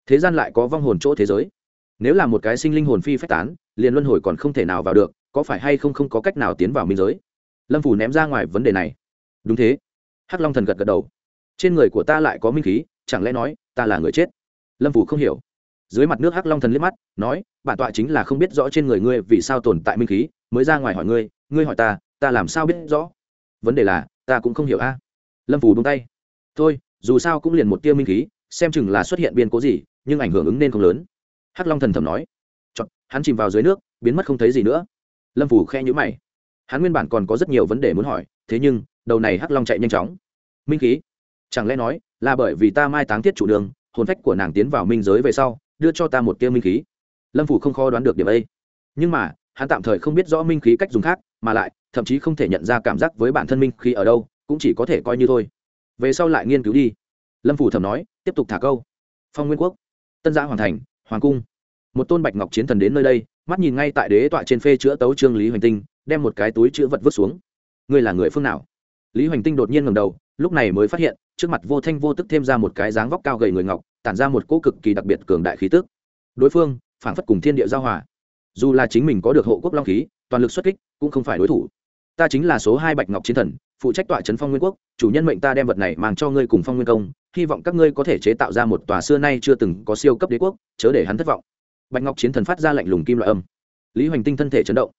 Thế gian lại có vong hồn chỗ thế giới nếu là một cái sinh linh hồn phi phách tán, liền luân hồi còn không thể nào vào được, có phải hay không không có cách nào tiến vào minh giới? Lâm phủ ném ra ngoài vấn đề này. Đúng thế. Hắc long thần gật gật đầu. Trên người của ta lại có minh khí, chẳng lẽ nói, ta là người chết? Lâm phủ không hiểu. Dưới mặt nước hắc long thần liếc mắt, nói, bản tọa chính là không biết rõ trên người ngươi vì sao tồn tại minh khí, mới ra ngoài hỏi ngươi ngươi hỏi ta ta làm sao biết rõ? Vấn đề là, ta cũng không hiểu a. Lâm phủ buông tay. Thôi, dù sao cũng liền một tia minh khí, xem chừng là xuất hiện biên cố gì, nhưng ảnh hưởng ứng nên không lớn hắc long thần thầm nói. Chọt, hắn chìm vào dưới nước biến mất không thấy gì nữa. Lâm phủ khe nhữ mày. Hắn nguyên bản còn có rất nhiều vấn đề muốn hỏi thế nhưng đầu này hắc long chạy nhanh chóng. Minh khí. Chẳng lẽ nói là bởi vì ta mai táng thiết chủ đường hồn phách của nàng tiến vào minh giới về sau đưa cho ta một tia minh khí. Lâm phủ không khó đoán được điểm ấy. Nhưng mà hắn tạm thời không biết rõ minh khí cách dùng khác mà lại thậm chí không thể nhận ra cảm giác với bản thân minh khí ở đâu cũng chỉ có thể coi như thôi. Về sau lại nghiên cứu đi. Lâm phủ thầm nói tiếp tục thả câu. Phong nguyên quốc. Tân giã hoàn thành hoàng cung một tôn bạch ngọc chiến thần đến nơi đây, mắt nhìn ngay tại đế tọa trên phê chữa tấu trương lý hoành tinh, đem một cái túi chữ vật vứt xuống. Ngươi là người phương nào? Lý hoành tinh đột nhiên ngầm đầu, lúc này mới phát hiện, trước mặt vô thanh vô tức thêm ra một cái dáng vóc cao gầy người ngọc, tản ra một cỗ cực kỳ đặc biệt cường đại khí tức. Đối phương phản phất cùng thiên địa giao hòa. Dù là chính mình có được hộ quốc long khí, toàn lực xuất kích, cũng không phải đối thủ. Ta chính là số hai bạch ngọc chiến thần, phụ trách tọa trấn phong nguyên quốc, chủ nhân mệnh ta đem vật này mang cho ngươi cùng phong nguyên công, hy vọng các ngươi có thể chế tạo ra một tòa xưa nay chưa từng có siêu cấp đế quốc, chớ để hắn thất vọng bạch ngọc chiến thần phát ra lạnh lùng kim loại âm. Lý hoành tinh thân thể chấn động.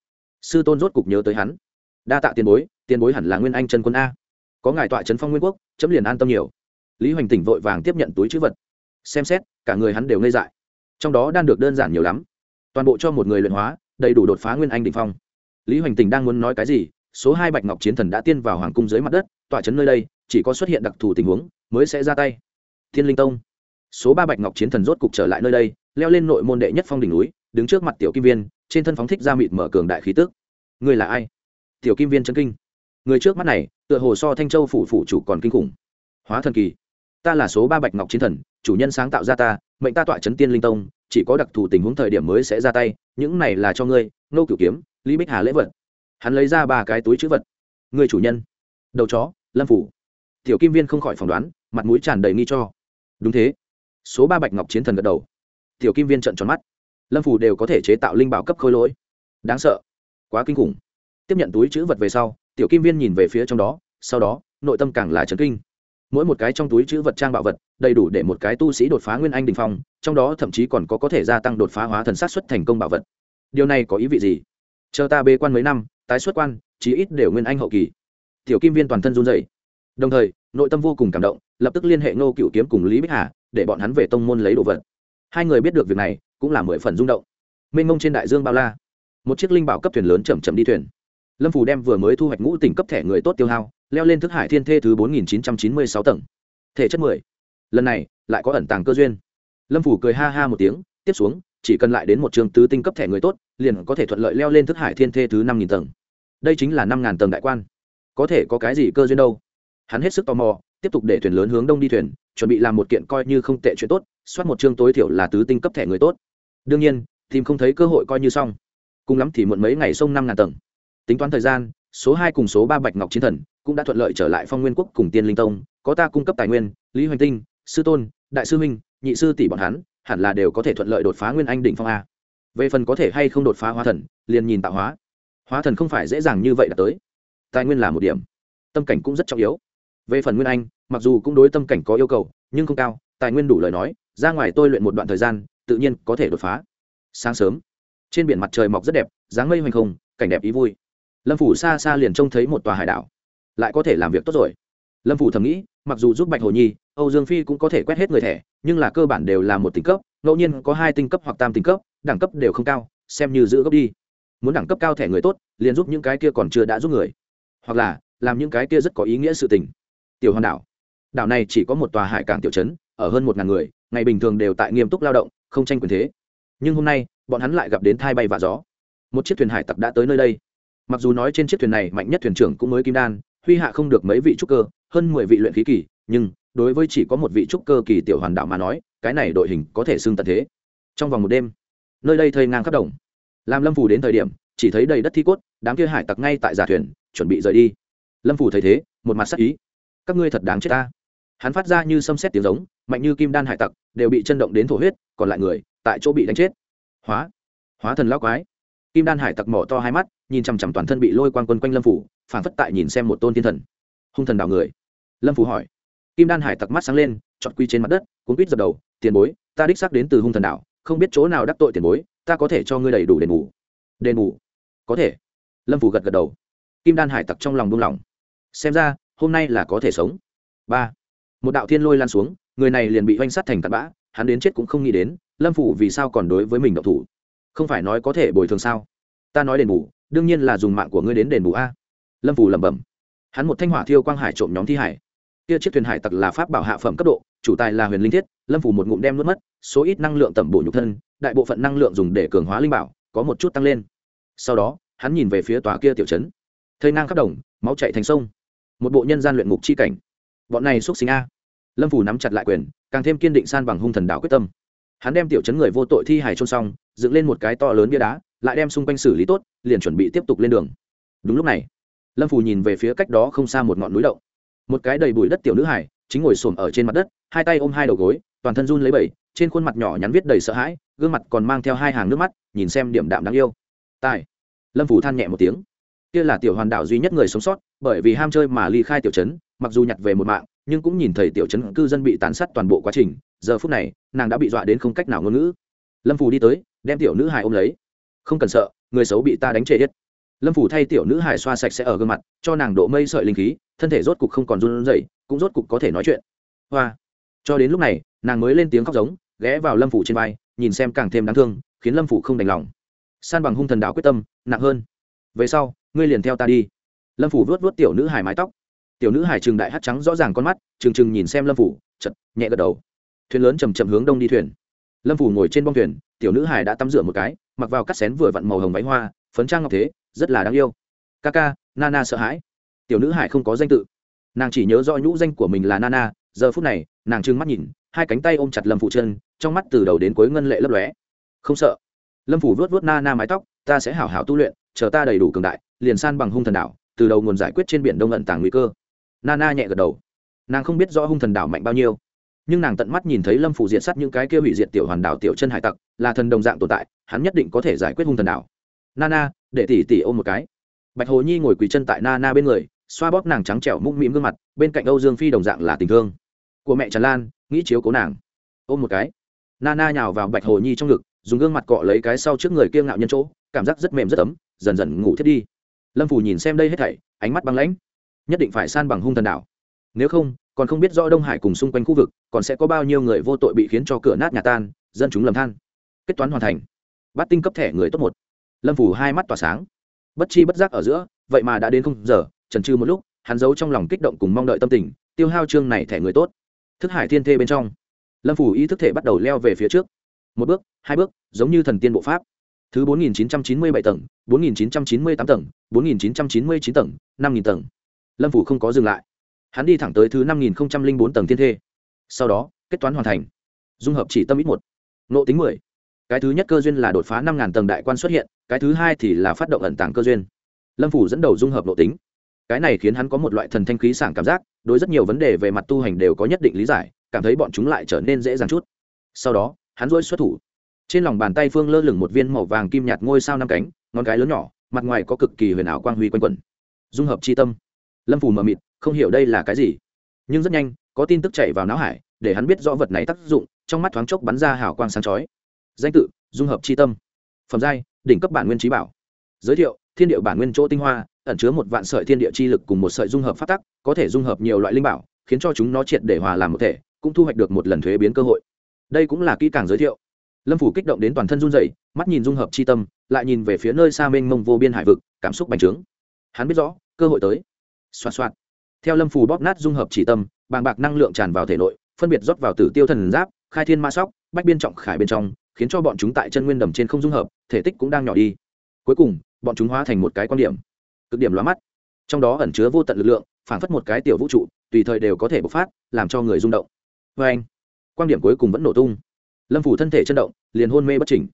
Sư tôn rốt cục nhớ tới hắn. Đa tạ tiền bối tiền bối hẳn là nguyên anh trần quân a. Có ngài tọa trấn phong nguyên quốc, chấm liền an tâm nhiều. Lý hoành tỉnh vội vàng tiếp nhận túi chữ vật. Xem xét, cả người hắn đều ngây dại. Trong đó đang được đơn giản nhiều lắm. Toàn bộ cho một người luyện hóa, đầy đủ đột phá nguyên anh đ ỉ n h phong. Lý hoành Tỉnh đang muốn nói cái gì, số hai bạch ngọc chiến thần đã tiên vào hoàng cung dưới mặt đất, tọa trấn nơi đây, chỉ có xuất hiện đặc thù tình huống, mới sẽ ra tay. Thiên linh tông. Số ba bạch ngọc chiến thần rốt cục trở lại nơi đây leo lên nội môn đệ nhất phong đỉnh núi, đứng trước mặt tiểu kim viên, trên thân phóng thích ra mịt mở cường đại khí tức. Người là ai? Tiểu kim viên chân kinh. Người trước mắt này, tựa hồ so thanh châu phủ phủ chủ còn kinh khủng. Hóa thần kỳ. Ta là số ba bạch ngọc chiến thần, chủ nhân sáng tạo ra ta, mệnh ta tọa chấn tiên linh tông, chỉ có đặc thù tình huống thời điểm mới sẽ ra tay, những này là cho ngươi, nô cửu kiếm, lý bích hà lễ vật. Hắn lấy ra ba cái túi chữ vật. Người chủ nhân. Đầu chó, lâm phủ. Tiểu kim viên không khỏi phỏng đoán, mặt mũi tràn đầy nghi cho. Đúng thế. Số ba bạch ngọc chiến thần gật đầu tiểu kim viên trận tròn mắt. Lâm phủ đều có thể chế tạo linh bảo cấp khôi lỗi. Đáng sợ. Quá kinh khủng. Tiếp nhận túi chữ vật về sau, tiểu kim viên nhìn về phía trong đó, sau đó, nội tâm càng là trấn kinh. Mỗi một cái trong túi chữ vật trang bảo vật, đầy đủ để một cái tu sĩ đột phá nguyên anh đình phong, trong đó thậm chí còn có có thể gia tăng đột phá hóa thần sát xuất thành công bảo vật. Điều này có ý vị gì? Chờ ta bê quan mấy năm, tái xuất quan, chí ít đều nguyên anh hậu kỳ. Tiểu kim viên toàn thân run dày đồng thời, nội tâm vô cùng cảm động, lập tức liên hệ ngô cựu kiếm cùng lý bích hà, để bọn hắn về tông môn lấy đồ vật hai người biết được việc này, cũng là mười phần rung động. Mênh mông trên đại dương bao la, một chiếc linh bảo cấp thuyền lớn chầm chậm đi thuyền. Lâm phủ đem vừa mới thu hoạch ngũ tỉnh cấp thẻ người tốt tiêu hao, leo lên thức hải thiên thê thứ bốn nghìn chín trăm chín mươi sáu tầng, thể chất mười. Lần này, lại có ẩn tàng cơ duyên. Lâm phủ cười ha ha một tiếng, tiếp xuống, chỉ cần lại đến một trường tứ tinh cấp thẻ người tốt, liền có thể thuận lợi leo lên thức hải thiên thê thứ năm nghìn tầng. Đây chính là năm ngàn tầng đại quan. Có thể có cái gì cơ duyên đâu? Hắn hết sức tò mò, tiếp tục để thuyền lớn hướng đông đi thuyền, chuẩn bị làm một kiện coi như không tệ chuyện tốt soát một chương tối thiểu là tứ tinh cấp thẻ người tốt. Đương nhiên, tìm không thấy cơ hội coi như xong. Cùng lắm thì muộn mấy ngày sông năm ngàn tầng. Tính toán thời gian, số hai cùng số ba bạch ngọc chiến thần cũng đã thuận lợi trở lại phong nguyên quốc cùng tiên linh tông, có ta cung cấp tài nguyên, lý hoành tinh, sư tôn, đại sư minh, nhị sư tỷ bọn hắn, hẳn là đều có thể thuận lợi đột phá nguyên anh đỉnh phong a. Về phần có thể hay không đột phá hóa thần, liền nhìn tạo hóa. Hóa thần không phải dễ dàng như vậy đã tới. Tài nguyên là một điểm. Tâm cảnh cũng rất trọng yếu. Về phần nguyên anh, mặc dù cũng đối tâm cảnh có yêu cầu, nhưng không cao, tài nguyên đủ lời nói ra ngoài tôi luyện một đoạn thời gian, tự nhiên có thể đột phá. Sáng sớm, trên biển mặt trời mọc rất đẹp, dáng mây hoành không, cảnh đẹp ý vui. Lâm phủ xa xa liền trông thấy một tòa hải đảo. Lại có thể làm việc tốt rồi. Lâm phủ thầm nghĩ, mặc dù giúp bạch hồ nhi, âu dương phi cũng có thể quét hết người thẻ, nhưng là cơ bản đều là một tinh cấp, ngẫu nhiên có hai tinh cấp hoặc tam tinh cấp, đẳng cấp đều không cao, xem như giữ gốc đi. Muốn đẳng cấp cao thẻ người tốt, liền giúp những cái kia còn chưa đã giúp người. Hoặc là, làm những cái kia rất có ý nghĩa sự tình. Tiểu hoàn đảo. Đảo này chỉ có một tòa hải cảng tiểu trấn, ở hơn một ngàn người ngày bình thường đều tại nghiêm túc lao động, không tranh quyền thế. Nhưng hôm nay, bọn hắn lại gặp đến thai bay và gió. Một chiếc thuyền hải tặc đã tới nơi đây. Mặc dù nói trên chiếc thuyền này mạnh nhất thuyền trưởng cũng mới kim đan, huy hạ không được mấy vị trúc cơ, hơn mười vị luyện khí kỳ, nhưng đối với chỉ có một vị trúc cơ kỳ tiểu hoàn đảo mà nói, cái này đội hình có thể xưng tận thế. Trong vòng một đêm, nơi đây thây ngang khắp đồng. Làm lâm phủ đến thời điểm, chỉ thấy đầy đất thi cốt, đám kia hải tặc ngay tại giả thuyền, chuẩn bị rời đi. Lâm phủ thấy thế, một mặt sắc ý. Các ngươi thật đáng chết ta. Hắn phát ra như xâm xét tiếng giống mạnh như kim đan hải tặc, đều bị chân động đến thổ huyết, còn lại người, tại chỗ bị đánh chết. Hóa hóa thần lao quái. Kim đan hải tặc mỏ to hai mắt, nhìn chằm chằm toàn thân bị lôi quang quân quanh lâm phủ phản phất tại nhìn xem một tôn thiên thần. Hung thần đào người. Lâm phủ hỏi. Kim đan hải tặc mắt sáng lên chọn quy trên mặt đất, cuốn quýt dập đầu, tiền bối, ta đích xác đến từ hung thần đảo, không biết chỗ nào đắc tội tiền bối, ta có thể cho ngươi đầy đủ đền bù. Đền bù? Có thể. Lâm phủ gật gật đầu. Kim đan hải tặc trong lòng buông lỏng. Xem ra, hôm nay là có thể sống. Ba. Một đạo thiên lôi lan xuống người này liền bị oanh sát thành tạt bã, hắn đến chết cũng không nghĩ đến, lâm phủ vì sao còn đối với mình độc thủ? Không phải nói có thể bồi thường sao? Ta nói đền bù, đương nhiên là dùng mạng của ngươi đến đền bù a. Lâm phủ lẩm bẩm. Hắn một thanh hỏa thiêu quang hải trộm nhóm thi hải. Kia chiếc thuyền hải tặc là pháp bảo hạ phẩm cấp độ, chủ tài là huyền linh thiết, lâm phủ một ngụm đem nuốt mất, số ít năng lượng tẩm bổ nhục thân, đại bộ phận năng lượng dùng để cường hóa linh bảo, có một chút tăng lên. Sau đó, hắn nhìn về phía tòa kia tiểu trấn. Thây nang khắp đồng, máu chạy thành sông. Một bộ nhân gian luyện ngục chi cảnh. Bọn này xúc sinh a lâm phủ nắm chặt lại quyền, càng thêm kiên định san bằng hung thần đạo quyết tâm. Hắn đem tiểu chấn người vô tội thi hài trôn xong, dựng lên một cái to lớn bia đá, lại đem xung quanh xử lý tốt, liền chuẩn bị tiếp tục lên đường. Đúng lúc này, lâm phù nhìn về phía cách đó không xa một ngọn núi động. Một cái đầy bụi đất tiểu nữ hải chính ngồi xổm ở trên mặt đất, hai tay ôm hai đầu gối, toàn thân run lấy bẩy, trên khuôn mặt nhỏ nhắn viết đầy sợ hãi, gương mặt còn mang theo hai hàng nước mắt, nhìn xem điểm đạm đáng yêu. Tài. Lâm phủ than nhẹ một tiếng. Kia là tiểu hoàn đảo duy nhất người sống sót, bởi vì ham chơi mà ly khai tiểu trấn, mặc dù nhặt về một mạng nhưng cũng nhìn thấy tiểu trấn cư dân bị tàn sát toàn bộ quá trình, giờ phút này, nàng đã bị dọa đến không cách nào ngôn ngữ. Lâm Phù đi tới, đem tiểu nữ hài ôm lấy. Không cần sợ, người xấu bị ta đánh trệ hết. Lâm phủ thay tiểu nữ hài xoa sạch sẽ ở gương mặt, cho nàng độ mây sợi linh khí, thân thể rốt cục không còn run rẩy, cũng rốt cục có thể nói chuyện. Hoa. Cho đến lúc này, nàng mới lên tiếng khóc giống, ghé vào lâm phủ trên vai, nhìn xem càng thêm đáng thương, khiến lâm phủ không đành lòng. San bằng hung thần đạo quyết tâm, nặng hơn. Về sau, ngươi liền theo ta đi. Lâm phủ vuốt vuốt tiểu nữ hài mái tóc tiểu nữ Hải trường đại hát trắng rõ ràng con mắt, trừng trừng nhìn xem lâm phủ chật nhẹ gật đầu. Thuyền lớn chầm chậm hướng đông đi thuyền. Lâm phủ ngồi trên bong thuyền, tiểu nữ Hải đã tắm rửa một cái, mặc vào cắt xén vừa vặn màu hồng váy hoa, phấn trang ngọc thế, rất là đáng yêu. Ca, nana sợ hãi. Tiểu nữ hải không có danh tự. Nàng chỉ nhớ rõ nhũ danh của mình là nana, giờ phút này, nàng trừng mắt nhìn, hai cánh tay ôm chặt lâm phủ chân, trong mắt từ đầu đến cuối ngân lệ lấp lóe. Không sợ. Lâm phủ vuốt vuốt nana mái tóc, ta sẽ hảo hảo tu luyện, chờ ta đầy đủ cường đại, liền san bằng hung thần đảo, từ đầu nguồn giải quyết trên biển đông ẩn tàng nguy cơ nana nhẹ gật đầu. Nàng không biết rõ hung thần đảo mạnh bao nhiêu, nhưng nàng tận mắt nhìn thấy lâm phủ diệt sát những cái kia hủy diệt tiểu hoàn đảo tiểu chân hải tặc, là thần đồng dạng tồn tại, hắn nhất định có thể giải quyết hung thần đảo. Nana, để tỷ tỷ ôm một cái. Bạch hồ nhi ngồi quỳ chân tại nana bên người, xoa bóp nàng trắng trẻo mũm mĩm gương mặt, bên cạnh âu dương phi đồng dạng là tình thương. Của mẹ tràn lan, nghĩ chiếu cố nàng. Ôm một cái. Nana nhào vào bạch hồ nhi trong ngực, dùng gương mặt cọ lấy cái sau trước người kiêng ngạo nhân chỗ, cảm giác rất mềm rất ấm, dần dần ngủ thiết đi. Lâm phủ nhìn xem đây hết thảy, ánh mắt băng lãnh nhất định phải san bằng hung thần đảo. Nếu không, còn không biết rõ đông hải cùng xung quanh khu vực, còn sẽ có bao nhiêu người vô tội bị khiến cho cửa nát nhà tan, dân chúng lầm than. Kết toán hoàn thành. Bắt tinh cấp thẻ người tốt một. Lâm phủ hai mắt tỏa sáng. Bất chi bất giác ở giữa, vậy mà đã đến không giờ trần trừ một lúc, hắn giấu trong lòng kích động cùng mong đợi tâm tình, tiêu hao chương này thẻ người tốt. Thức hải thiên thê bên trong, lâm phủ ý thức thể bắt đầu leo về phía trước. Một bước, hai bước, giống như thần tiên bộ pháp. Thứ bốn nghìn chín trăm chín mươi bảy tầng, bốn nghìn chín trăm chín mươi tám tầng, bốn nghìn chín trăm chín mươi chín tầng, năm nghìn tầng lâm phủ không có dừng lại hắn đi thẳng tới thứ năm nghìn bốn tầng thiên thê sau đó kết toán hoàn thành dung hợp chỉ tâm ít một nộ tính mười cái thứ nhất cơ duyên là đột phá năm ngàn tầng đại quan xuất hiện cái thứ hai thì là phát động ẩn tàng cơ duyên lâm phủ dẫn đầu dung hợp nộ tính cái này khiến hắn có một loại thần thanh khí sảng cảm giác đối rất nhiều vấn đề về mặt tu hành đều có nhất định lý giải cảm thấy bọn chúng lại trở nên dễ dàng chút sau đó hắn dỗi xuất thủ trên lòng bàn tay phương lơ lửng một viên màu vàng kim nhạt ngôi sao năm cánh ngón cái lớn nhỏ mặt ngoài có cực kỳ huyền ảo quang huy quanh quẩn dung hợp c h i tâm lâm Phù mờ mịt, không hiểu đây là cái gì. Nhưng rất nhanh, có tin tức chạy vào não hải, để hắn biết rõ vật này tác dụng, trong mắt thoáng chốc bắn ra hào quang sáng chói. Danh tự, dung hợp c h i tâm. Phẩm giai, đỉnh cấp bản nguyên trí bảo. Giới thiệu, thiên địa bản nguyên chỗ tinh hoa, ẩn chứa một vạn sợi thiên địa chi lực cùng một sợi dung hợp phát tắc, có thể dung hợp nhiều loại linh bảo, khiến cho chúng nó triệt để hòa làm một thể, cũng thu hoạch được một lần thuế biến cơ hội. Đây cũng là kỹ càng giới thiệu. Lâm phủ kích động đến toàn thân run dày mắt nhìn dung hợp c h i tâm, lại nhìn về phía nơi xa mênh mông vô biên hải vực, cảm xúc bành trướng. Hắn biết rõ, cơ hội tới xoa xoa theo lâm phù bóp nát dung hợp chỉ tâm, bàng bạc năng lượng tràn vào thể nội, phân biệt rót vào tử tiêu thần giáp, khai thiên ma sóc, bách biên trọng khải bên trong, khiến cho bọn chúng tại chân nguyên đầm trên không dung hợp, thể tích cũng đang nhỏ đi. Cuối cùng, bọn chúng hóa thành một cái quan điểm. Cực điểm lóa mắt. Trong đó ẩn chứa vô tận lực lượng, phản phất một cái tiểu vũ trụ, tùy thời đều có thể bộc phát, làm cho người rung động. Vê anh, quan điểm cuối cùng vẫn nổ tung. Lâm phủ thân thể chân động, liền hôn mê bất tỉnh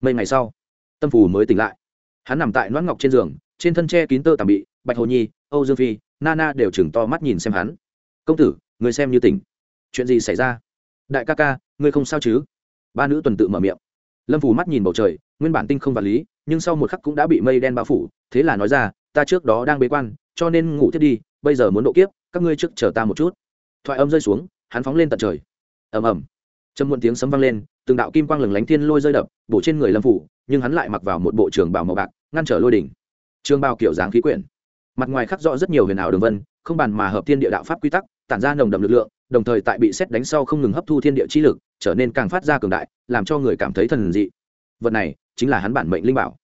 mấy ngày sau, tâm phủ mới tỉnh lại. Hắn nằm tại noãn ngọc trên giường, trên thân tre kín tơ tạm bị, bạch hồ nhi âu dương phi nana đều chừng to mắt nhìn xem hắn. Công tử, người xem như tỉnh. Chuyện gì xảy ra? Đại ca ca, ngươi không sao chứ? Ba nữ tuần tự mở miệng. Lâm phủ mắt nhìn bầu trời, nguyên bản tinh không vật lý, nhưng sau một khắc cũng đã bị mây đen bao phủ, thế là nói ra, ta trước đó đang bế quan, cho nên ngủ thiết đi, bây giờ muốn độ kiếp, các ngươi trước chờ ta một chút. Thoại âm rơi xuống, hắn phóng lên tận trời. Ầm ầm. Trầm muộn tiếng sấm vang lên, từng đạo kim quang lừng lánh thiên lôi rơi đập, bổ trên người lâm phủ nhưng hắn lại mặc vào một bộ trường bào màu bạc, ngăn trở lôi đỉnh. Trường bào kiểu dáng khí quyển mặt ngoài khắc rõ rất nhiều huyền ảo đường vân, không bàn mà hợp thiên địa đạo pháp quy tắc, tản ra nồng đậm lực lượng, đồng thời tại bị xét đánh sau không ngừng hấp thu thiên địa chi lực, trở nên càng phát ra cường đại, làm cho người cảm thấy thần dị. Vật này chính là hắn bản mệnh linh bảo.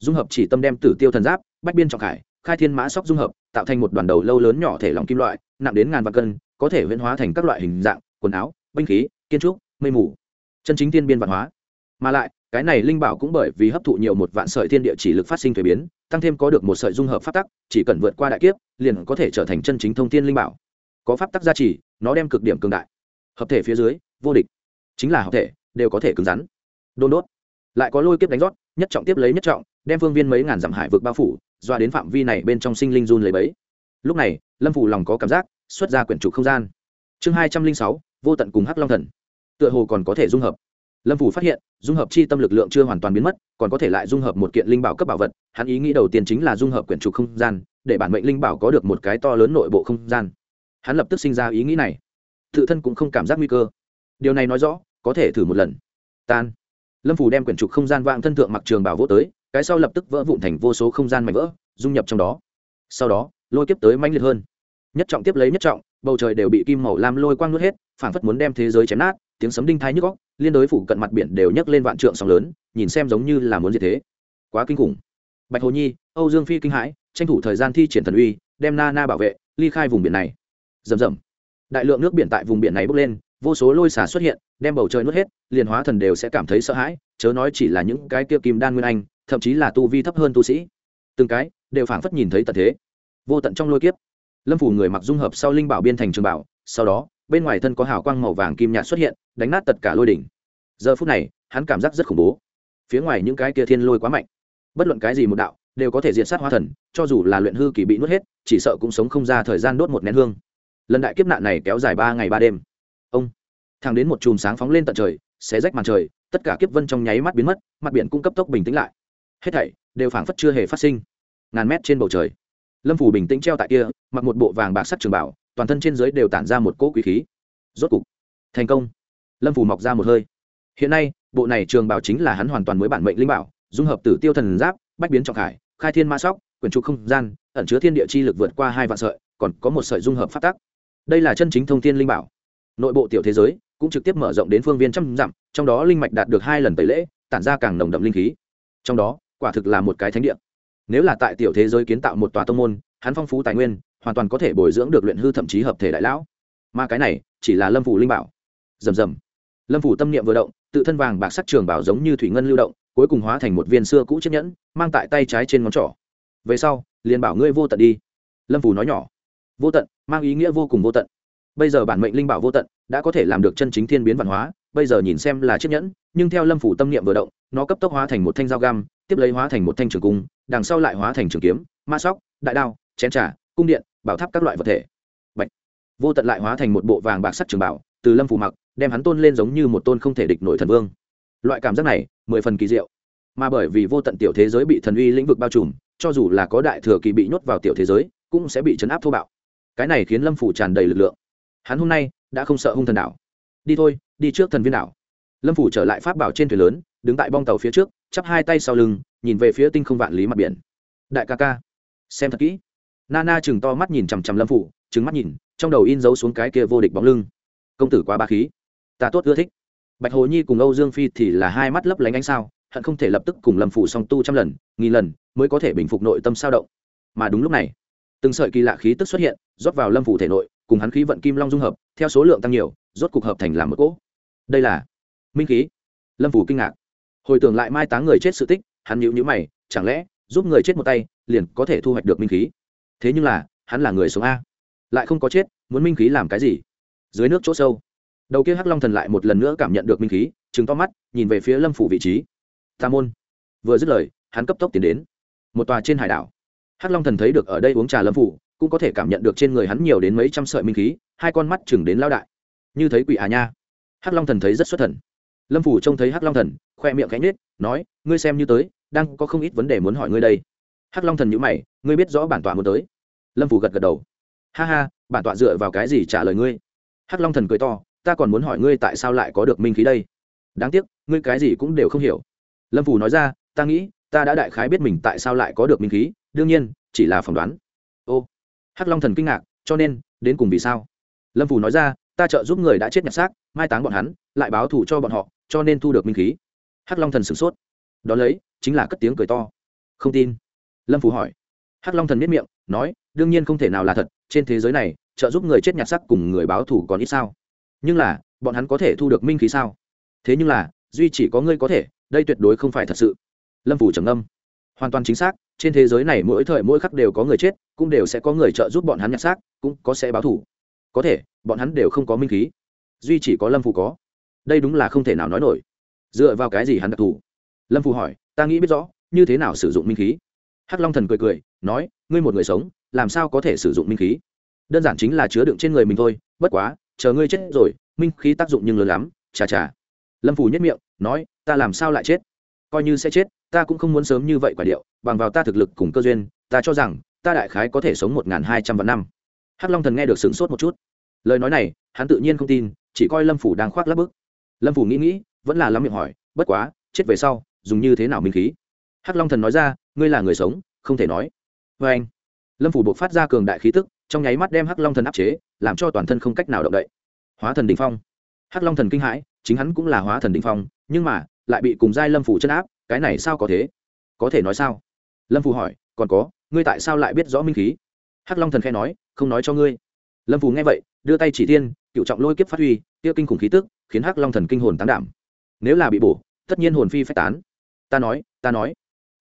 Dung hợp chỉ tâm đem tử tiêu thần giáp, bách biên trọng khải, khai thiên mã sóc dung hợp, tạo thành một đoàn đầu lâu lớn nhỏ thể lòng kim loại, nặng đến ngàn vạn cân, có thể huyễn hóa thành các loại hình dạng, quần áo, binh khí, kiến trúc, mây mù. Chân chính tiên biên văn hóa. Mà lại, cái này linh bảo cũng bởi vì hấp thụ nhiều một vạn sợi thiên địa chỉ lực phát sinh thuế biến tăng thêm có được một sợi dung hợp pháp tắc, chỉ cần vượt qua đại kiếp, liền có thể trở thành chân chính thông thiên linh bảo. Có pháp tắc gia trì, nó đem cực điểm cường đại, hợp thể phía dưới, vô địch. Chính là hợp thể, đều có thể cứng rắn. Đôn đốt. Lại có lôi kiếp đánh rót, nhất trọng tiếp lấy nhất trọng, đem phương viên mấy ngàn dặm hải vực bao phủ, doa đến phạm vi này bên trong sinh linh run lấy bấy lúc này, lâm phủ lòng có cảm giác, xuất ra quyển trục không gian. Chương hai trăm linh sáu, vô tận cùng hắc long thần. Tựa hồ còn có thể dung hợp lâm phủ phát hiện, dung hợp chi tâm lực lượng chưa hoàn toàn biến mất, còn có thể lại dung hợp một kiện linh bảo cấp bảo vật. Hắn ý nghĩ đầu tiên chính là dung hợp quyển trục không gian, để bản mệnh linh bảo có được một cái to lớn nội bộ không gian. Hắn lập tức sinh ra ý nghĩ này. Tự thân cũng không cảm giác nguy cơ. Điều này nói rõ, có thể thử một lần. Tan. Lâm phủ đem quyển trục không gian vạn thân thượng mặc trường bảo vô tới, cái sau lập tức vỡ vụn thành vô số không gian mảnh vỡ, dung nhập trong đó. Sau đó, lôi tiếp tới mạnh liệt hơn. Nhất trọng tiếp lấy nhất trọng, bầu trời đều bị kim màu lam lôi quang nuốt hết, phảng phất muốn đem thế giới chém nát tiếng sấm đinh thái nhức góc, liên đối phủ cận mặt biển đều nhấc lên vạn trượng sóng lớn, nhìn xem giống như là muốn gì thế. Quá kinh khủng. Bạch hồ nhi, âu dương phi kinh hãi, tranh thủ thời gian thi triển thần uy, đem na na bảo vệ, ly khai vùng biển này. Rầm rầm. Đại lượng nước biển tại vùng biển này bốc lên, vô số lôi xả xuất hiện, đem bầu trời nuốt hết, liền hóa thần đều sẽ cảm thấy sợ hãi, chớ nói chỉ là những cái kia kim đan nguyên anh, thậm chí là tu vi thấp hơn tu sĩ. Từng cái đều phảng phất nhìn thấy tận thế. Vô tận trong lôi kiếp. Lâm phủ người mặc dung hợp sau linh bảo biên thành trường bảo, sau đó bên ngoài thân có hào quang màu vàng kim nhạt xuất hiện, đánh nát tất cả lôi đỉnh. Giờ phút này, hắn cảm giác rất khủng bố. Phía ngoài những cái kia thiên lôi quá mạnh. Bất luận cái gì một đạo, đều có thể diệt sát hóa thần, cho dù là luyện hư kỳ bị nuốt hết, chỉ sợ cũng sống không ra thời gian đốt một nén hương. Lần đại kiếp nạn này kéo dài ba ngày ba đêm. Ông thang đến một chùm sáng phóng lên tận trời, xé rách màn trời, tất cả kiếp vân trong nháy mắt biến mất, mặt biển cung cấp tốc bình tĩnh lại. Hết thảy đều phảng phất chưa hề phát sinh. Ngàn mét trên bầu trời, lâm phủ bình tĩnh treo tại kia, mặc một bộ vàng bạc sắt trường bảo toàn thân trên dưới đều tản ra một cỗ quý khí. Rốt cục, thành công. Lâm phủ mọc ra một hơi. Hiện nay, bộ này trường bảo chính là hắn hoàn toàn mới bản mệnh linh bảo, dung hợp tử tiêu thần giáp, bách biến trọng hải khai thiên ma sóc quyển trục không gian, ẩn chứa thiên địa chi lực vượt qua hai vạn sợi, còn có một sợi dung hợp phát tắc. Đây là chân chính thông thiên linh bảo. Nội bộ tiểu thế giới cũng trực tiếp mở rộng đến phương viên trăm dặm, trong đó linh mạch đạt được hai lần tẩy lễ, tản ra càng nồng đậm linh khí. Trong đó, quả thực là một cái thánh địa. Nếu là tại tiểu thế giới kiến tạo một tòa tông môn, hắn phong phú tài nguyên hoàn toàn có thể bồi dưỡng được luyện hư thậm chí hợp thể đại lão. Mà cái này, chỉ là lâm phủ linh bảo. Rầm rầm. Lâm phủ tâm niệm vừa động, tự thân vàng bạc sắc trường bảo giống như thủy ngân lưu động, cuối cùng hóa thành một viên xưa cũ chiếc nhẫn, mang tại tay trái trên ngón trỏ. Về sau, liền bảo ngươi vô tận đi. Lâm phủ nói nhỏ. Vô tận, mang ý nghĩa vô cùng vô tận. Bây giờ bản mệnh linh bảo vô tận, đã có thể làm được chân chính thiên biến văn hóa, bây giờ nhìn xem là chiếc nhẫn, nhưng theo lâm phủ tâm niệm vừa động, nó cấp tốc hóa thành một thanh dao găm, tiếp lấy hóa thành một thanh trường cung, đằng sau lại hóa thành trường kiếm, ma sóc, đại đao, chén trà, cung điện bảo tháp các loại vật thể. Bạch. vô tận lại hóa thành một bộ vàng bạc sắt trường bảo, từ lâm phủ mặc, đem hắn tôn lên giống như một tôn không thể địch nổi thần vương. Loại cảm giác này, mười phần kỳ diệu. Mà bởi vì vô tận tiểu thế giới bị thần uy lĩnh vực bao trùm, cho dù là có đại thừa kỳ bị nhốt vào tiểu thế giới, cũng sẽ bị chấn áp thô bạo. Cái này khiến lâm phủ tràn đầy lực lượng. Hắn hôm nay, đã không sợ hung thần đảo. Đi thôi, đi trước thần viên đảo. Lâm phủ trở lại pháp bảo trên thuyền lớn, đứng tại bong tàu phía trước, chắp hai tay sau lưng, nhìn về phía tinh không vạn lý mặt biển. Đại ca ca, xem thật kỹ nana chừng to mắt nhìn chằm chằm lâm phủ trừng mắt nhìn, trong đầu in dấu xuống cái kia vô địch bóng lưng. Công tử quá ba khí. Ta tốt ưa thích. Bạch hồ nhi cùng âu dương phi thì là hai mắt lấp lánh ánh sao, hận không thể lập tức cùng lâm phủ song tu trăm lần, nghìn lần mới có thể bình phục nội tâm sao động. Mà đúng lúc này, từng sợi kỳ lạ khí tức xuất hiện, rót vào lâm phủ thể nội, cùng hắn khí vận kim long dung hợp, theo số lượng tăng nhiều, rốt cục hợp thành làm một cỗ. Đây là minh khí. Lâm phủ kinh ngạc. Hồi tưởng lại mai táng người chết sự tích, hắn nhịu nhữ mày, chẳng lẽ giúp người chết một tay, liền có thể thu hoạch được minh khí? Thế nhưng là, hắn là người sống a. Lại không có chết, muốn minh khí làm cái gì? Dưới nước chỗ sâu. Đầu kia hắc long thần lại một lần nữa cảm nhận được minh khí chứng to mắt, nhìn về phía lâm phủ vị trí. Tà môn. Vừa dứt lời, hắn cấp tốc tiến đến. Một tòa trên hải đảo. Hắc long thần thấy được ở đây uống trà lâm phủ, cũng có thể cảm nhận được trên người hắn nhiều đến mấy trăm sợi minh khí, hai con mắt chừng đến lao đại. Như thấy quỷ à nha. Hắc long thần thấy rất xuất thần. Lâm phủ trông thấy hắc long thần, khoe miệng cánh nết nói, ngươi xem như tới, đang có không ít vấn đề muốn hỏi ngươi đây. Hắc long thần nhữ mày, ngươi biết rõ bản tòa muốn tới lâm phủ gật gật đầu. Ha ha, bản tọa dựa vào cái gì trả lời ngươi? Hắc long thần cười to, ta còn muốn hỏi ngươi tại sao lại có được minh khí đây? Đáng tiếc, ngươi cái gì cũng đều không hiểu. Lâm phủ nói ra, ta nghĩ, ta đã đại khái biết mình tại sao lại có được minh khí, đương nhiên, chỉ là phỏng đoán. Ô, hắc long thần kinh ngạc, cho nên, đến cùng vì sao? Lâm phủ nói ra, ta trợ giúp người đã chết nhặt xác, mai táng bọn hắn, lại báo thù cho bọn họ, cho nên thu được minh khí. Hắc long thần sửng sốt. Đón lấy, chính là cất tiếng cười to. Không tin. Lâm phủ hỏi hắc long thần biết miệng, nói, đương nhiên không thể nào là thật, trên thế giới này, trợ giúp người chết nhặt sắc cùng người báo thù còn ít sao? Nhưng là, bọn hắn có thể thu được minh khí sao? Thế nhưng là, duy chỉ có ngươi có thể, đây tuyệt đối không phải thật sự. Lâm phủ trầm âm hoàn toàn chính xác, trên thế giới này mỗi thời mỗi khắc đều có người chết, cũng đều sẽ có người trợ giúp bọn hắn nhặt xác, cũng có sẽ báo thủ có thể, bọn hắn đều không có minh khí. Duy chỉ có lâm phủ có. Đây đúng là không thể nào nói nổi. Dựa vào cái gì hắn đặc thù? Lâm phủ hỏi, ta nghĩ biết rõ, như thế nào sử dụng minh khí? Hắc long thần cười cười, nói, ngươi một người sống, làm sao có thể sử dụng minh khí? Đơn giản chính là chứa đựng trên người mình thôi, bất quá, chờ ngươi chết rồi, minh khí tác dụng nhưng lớn lắm, chà chà. Lâm phủ nhất miệng, nói, ta làm sao lại chết? Coi như sẽ chết, ta cũng không muốn sớm như vậy quả điệu, bằng vào ta thực lực cùng cơ duyên, ta cho rằng, ta đại khái có thể sống một n g h n hai trăm vạn năm. Hắc long thần nghe được sửng sốt một chút. Lời nói này, hắn tự nhiên không tin, chỉ coi lâm phủ đang khoác lắp bức. Lâm phủ nghĩ nghĩ, vẫn là lắm miệng hỏi, bất quá, chết về sau, dùng như thế nào minh khí? Hắc long thần nói ra, ngươi là người sống, không thể nói. Vê anh, lâm phủ buộc phát ra cường đại khí tức, trong nháy mắt đem hắc long thần áp chế, làm cho toàn thân không cách nào động đậy. Hóa thần đình phong. Hắc long thần kinh hãi, chính hắn cũng là hóa thần đình phong, nhưng mà, lại bị cùng giai lâm phủ chân áp, cái này sao có thế? Có thể nói sao? Lâm phủ hỏi, còn có, ngươi tại sao lại biết rõ minh khí? Hắc long thần khe nói, không nói cho ngươi. Lâm phủ nghe vậy, đưa tay chỉ tiên cựu trọng lôi kiếp phát huy tiêu kinh khủng khí tức, khiến hắc long thần kinh hồn tán đảm. Nếu là bị bổ, tất nhiên hồn phi phách tán. Ta nói ta nói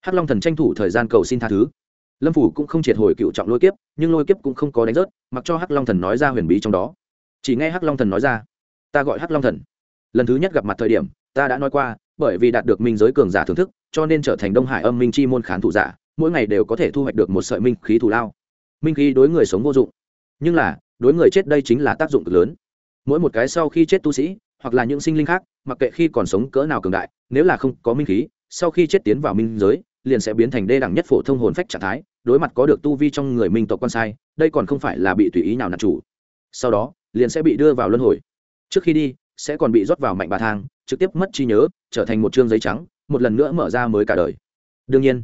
hắc long thần tranh thủ thời gian cầu xin tha thứ. Lâm phủ cũng không triệt hồi cựu trọng lôi kiếp, nhưng lôi kiếp cũng không có đánh rớt, mặc cho hắc long thần nói ra huyền bí trong đó. Chỉ nghe hắc long thần nói ra, ta gọi hắc long thần. Lần thứ nhất gặp mặt thời điểm, ta đã nói qua, bởi vì đạt được minh giới cường giả thưởng thức, cho nên trở thành đông hải âm minh chi môn khán thủ giả, mỗi ngày đều có thể thu hoạch được một sợi minh khí thù lao. Minh khí đối người sống vô dụng. Nhưng là, đối người chết đây chính là tác dụng cực lớn. Mỗi một cái sau khi chết tu sĩ, hoặc là những sinh linh khác, mặc kệ khi còn sống cỡ nào cường đại, nếu là không có minh khí, sau khi chết tiến vào minh giới liền sẽ biến thành đê đẳng nhất phổ thông hồn phách trạng thái, đối mặt có được tu vi trong người minh tộc con sai, đây còn không phải là bị tùy ý nào nạt chủ. Sau đó, liền sẽ bị đưa vào luân hồi. Trước khi đi, sẽ còn bị rót vào mạnh bà thang, trực tiếp mất trí nhớ, trở thành một chương giấy trắng, một lần nữa mở ra mới cả đời. Đương nhiên,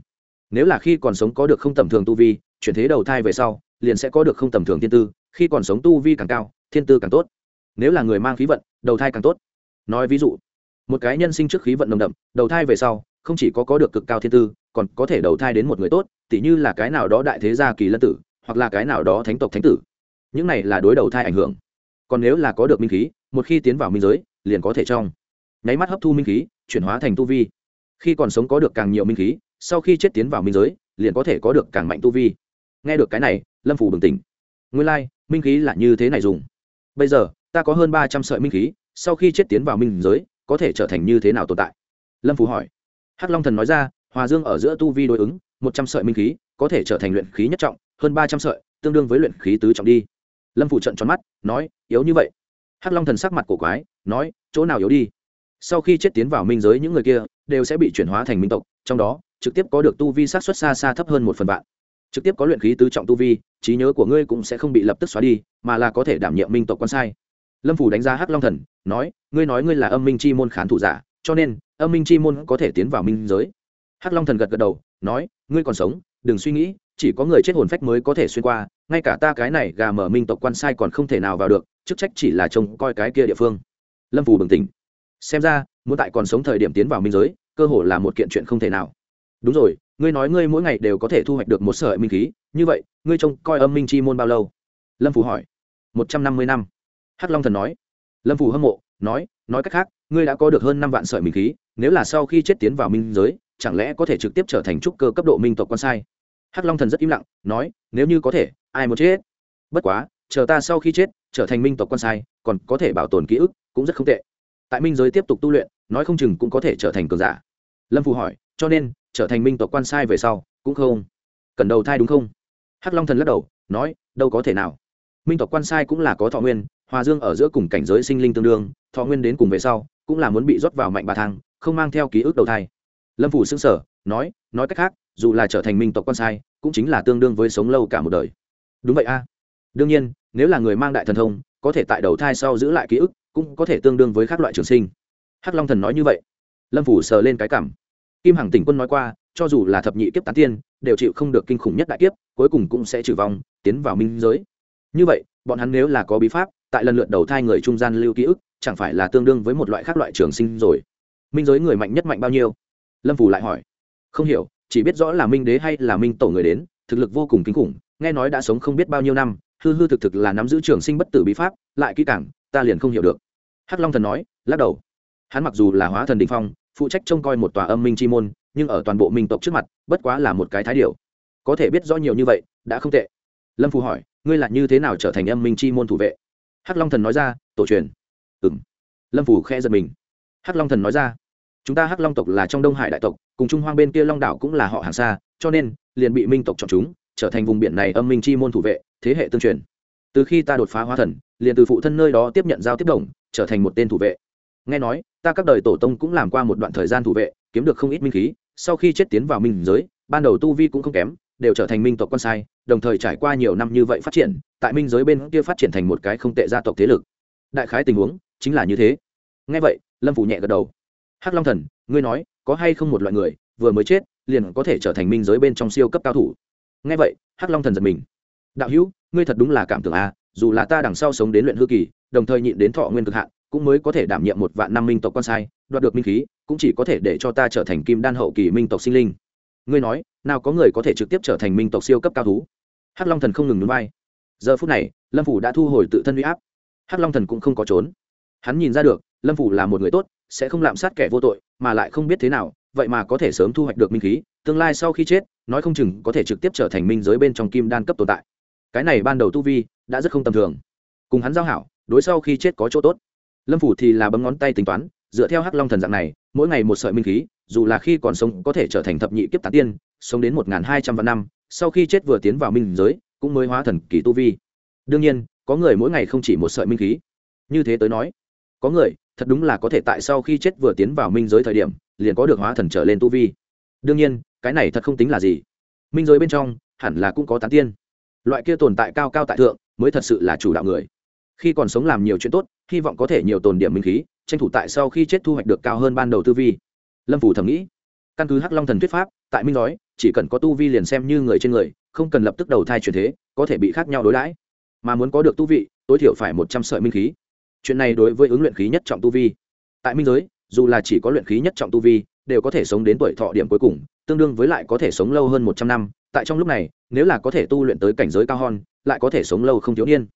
nếu là khi còn sống có được không tầm thường tu vi, chuyển thế đầu thai về sau, liền sẽ có được không tầm thường thiên tư, khi còn sống tu vi càng cao, thiên tư càng tốt. Nếu là người mang khí vận, đầu thai càng tốt. Nói ví dụ, một cái nhân sinh trước khí vận nồng đậm, đầu thai về sau, không chỉ có có được cực cao thiên tư còn có thể đầu thai đến một người tốt tỉ như là cái nào đó đại thế gia kỳ lân tử hoặc là cái nào đó thánh tộc thánh tử. Những này là đối đầu thai ảnh hưởng. Còn nếu là có được minh khí một khi tiến vào minh giới liền có thể trong nháy mắt hấp thu minh khí chuyển hóa thành tu vi. Khi còn sống có được càng nhiều minh khí sau khi chết tiến vào minh giới liền có thể có được càng mạnh tu vi. Nghe được cái này lâm phủ bừng tỉnh. Nguyên lai、like, minh khí là như thế này dùng. Bây giờ ta có hơn ba trăm sợi minh khí sau khi chết tiến vào minh giới có thể trở thành như thế nào tồn tại? Lâm phủ hỏi. Hắc long thần nói ra hòa dương ở giữa tu vi đối ứng, một trăm sợi minh khí, có thể trở thành luyện khí nhất trọng, hơn ba trăm sợi, tương đương với luyện khí tứ trọng đi. Lâm phủ trận tròn mắt, nói, yếu như vậy? Hắc long thần sắc mặt cổ quái, nói, chỗ nào yếu đi? Sau khi chết tiến vào minh giới những người kia, đều sẽ bị chuyển hóa thành minh tộc, trong đó, trực tiếp có được tu vi sát xuất xa xa thấp hơn một phần vạn. Trực tiếp có luyện khí tứ trọng tu vi, trí nhớ của ngươi cũng sẽ không bị lập tức xóa đi, mà là có thể đảm nhiệm minh tộc quan sai. Lâm phủ đánh giá hắc long thần, nói, ngươi nói ngươi là âm minh chi môn khán thủ giả, cho nên, âm minh chi môn có thể tiến vào minh giới hắc long thần gật gật đầu, nói, ngươi còn sống, đừng suy nghĩ, chỉ có người chết hồn phách mới có thể xuyên qua, ngay cả ta cái này gà mở minh tộc quan sai còn không thể nào vào được, chức trách chỉ là trông coi cái kia địa phương. Lâm Phù bừng tỉnh. Xem ra, muốn tại còn sống thời điểm tiến vào minh giới, cơ hồ là một kiện chuyện không thể nào. Đúng rồi, ngươi nói ngươi mỗi ngày đều có thể thu hoạch được một sợi minh khí, như vậy, ngươi trông coi âm minh chi môn bao lâu? Lâm Phù hỏi. Một trăm năm mươi năm. Hắc long thần nói. Lâm Phù hâm mộ, nói nói cách khác, ngươi đã có được hơn năm vạn sợi minh khí, nếu là sau khi chết tiến vào minh giới chẳng lẽ có thể trực tiếp trở thành trúc cơ cấp độ minh tộc quan sai? Hắc long thần rất im lặng, nói, nếu như có thể, ai muốn chết? Bất quá, chờ ta sau khi chết, trở thành minh tộc quan sai, còn có thể bảo tồn ký ức, cũng rất không tệ. Tại minh giới tiếp tục tu luyện, nói không chừng cũng có thể trở thành cường giả. Lâm phù hỏi, cho nên, trở thành minh tộc quan sai về sau, cũng không? Cần đầu thai đúng không? Hắc long thần lắc đầu, nói, đâu có thể nào. Minh tộc quan sai cũng là có thọ nguyên, hòa dương ở giữa cùng cảnh giới sinh linh tương đương, thọ nguyên đến cùng về sau, cũng là muốn bị rót vào mạnh bà thang, không mang theo ký ức đầu thai lâm phủ xưng sở nói nói cách khác, dù là trở thành minh tộc quan sai, cũng chính là tương đương với sống lâu cả một đời. Đúng vậy a. Đương nhiên, nếu là người mang đại thần thông, có thể tại đầu thai sau giữ lại ký ức, cũng có thể tương đương với các loại trường sinh. Hắc long thần nói như vậy. Lâm phủ sờ lên cái cảm. Kim hằng tỉnh quân nói qua, cho dù là thập nhị kiếp tán tiên, đều chịu không được kinh khủng nhất đại kiếp, cuối cùng cũng sẽ trừ vong, tiến vào minh giới. Như vậy, bọn hắn nếu là có bí pháp, tại lần lượt đầu thai người trung gian lưu ký ức, chẳng phải là tương đương với một loại khác loại trường sinh rồi. Minh giới người mạnh nhất mạnh bao nhiêu? Lâm phủ lại hỏi. Không hiểu, chỉ biết rõ là minh đế hay là minh tổ người đến, thực lực vô cùng kinh khủng, nghe nói đã sống không biết bao nhiêu năm, hư hư thực thực là nắm giữ trường sinh bất tử bí pháp, lại kỹ càng, ta liền không hiểu được. Hắc long thần nói, lắc đầu. Hắn mặc dù là hóa thần đình phong, phụ trách trông coi một tòa âm minh chi môn, nhưng ở toàn bộ minh tộc trước mặt, bất quá là một cái thái điều có thể biết rõ nhiều như vậy, đã không tệ. Lâm phù hỏi, ngươi là như thế nào trở thành âm minh chi môn thủ vệ? Hắc long thần nói ra, tổ truyền. Ừng lâm phù khe giật mình. Hắc long thần nói ra chúng ta hắc long tộc là trong đông hải đại tộc, cùng trung hoang bên kia long đảo cũng là họ hàng xa, cho nên, liền bị minh tộc chọn chúng, trở thành vùng biển này âm minh chi môn thủ vệ, thế hệ tương truyền. Từ khi ta đột phá hóa thần, liền từ phụ thân nơi đó tiếp nhận giao tiếp đồng, trở thành một tên thủ vệ. Nghe nói, ta các đời tổ tông cũng làm qua một đoạn thời gian thủ vệ, kiếm được không ít minh khí, sau khi chết tiến vào minh giới, ban đầu tu vi cũng không kém, đều trở thành minh tộc con sai, đồng thời trải qua nhiều năm như vậy phát triển, tại minh giới bên kia phát triển thành một cái không tệ gia tộc thế lực. Đại khái tình huống chính là như thế. Ngay vậy, lâm phủ nhẹ gật đầu hắc long thần, ngươi nói, có hay không một loại người, vừa mới chết, liền có thể trở thành minh giới bên trong siêu cấp cao thủ? Ngay vậy, hắc long thần giật mình. Đạo hữu, ngươi thật đúng là cảm tưởng a, dù là ta đằng sau sống đến luyện hư kỳ, đồng thời nhịn đến thọ nguyên cực hạn, cũng mới có thể đảm nhiệm một vạn năm minh tộc con sai, đoạt được minh khí, cũng chỉ có thể để cho ta trở thành kim đan hậu kỳ minh tộc sinh linh. Ngươi nói, nào có người có thể trực tiếp trở thành minh tộc siêu cấp cao thú hắc long thần không ngừng núi bay giờ phút này, lâm phủ đã thu hồi tự thân huy áp. Hắc long thần cũng không có trốn hắn nhìn ra được, lâm phủ là một người tốt, sẽ không lạm sát kẻ vô tội, mà lại không biết thế nào, vậy mà có thể sớm thu hoạch được minh khí, tương lai sau khi chết, nói không chừng có thể trực tiếp trở thành minh giới bên trong kim đan cấp tồn tại. Cái này ban đầu tu vi, đã rất không tầm thường. Cùng hắn giao hảo, đối sau khi chết có chỗ tốt. Lâm phủ thì là bấm ngón tay tính toán, dựa theo hắc long thần dạng này, mỗi ngày một sợi minh khí, dù là khi còn sống có thể trở thành thập nhị kiếp tán tiên, sống đến một n g h n hai trăm vạn năm, sau khi chết vừa tiến vào minh giới, cũng mới hóa thần kỳ tu vi. Đương nhiên, có người mỗi ngày không chỉ một sợi minh khí. Như thế tới nói có người, thật đúng là có thể tại sau khi chết vừa tiến vào minh giới thời điểm, liền có được hóa thần trở lên tu vi. Đương nhiên, cái này thật không tính là gì. Minh giới bên trong, hẳn là cũng có tán tiên. Loại kia tồn tại cao cao tại thượng, mới thật sự là chủ đạo người. Khi còn sống làm nhiều chuyện tốt, hy vọng có thể nhiều tồn điểm minh khí, tranh thủ tại sau khi chết thu hoạch được cao hơn ban đầu tư vi. Lâm phủ thầm nghĩ. Căn cứ hắc long thần thuyết pháp, tại minh nói chỉ cần có tu vi liền xem như người trên người, không cần lập tức đầu thai chuyển thế, có thể bị khác nhau đối đãi. Mà muốn có được tu vị, tối thiểu phải một trăm sợi minh khí chuyện này đối với ứng luyện khí nhất trọng tu vi. Tại minh giới, dù là chỉ có luyện khí nhất trọng tu vi, đều có thể sống đến tuổi thọ điểm cuối cùng, tương đương với lại có thể sống lâu hơn một trăm năm. Tại trong lúc này, nếu là có thể tu luyện tới cảnh giới cao hơn, lại có thể sống lâu không thiếu niên.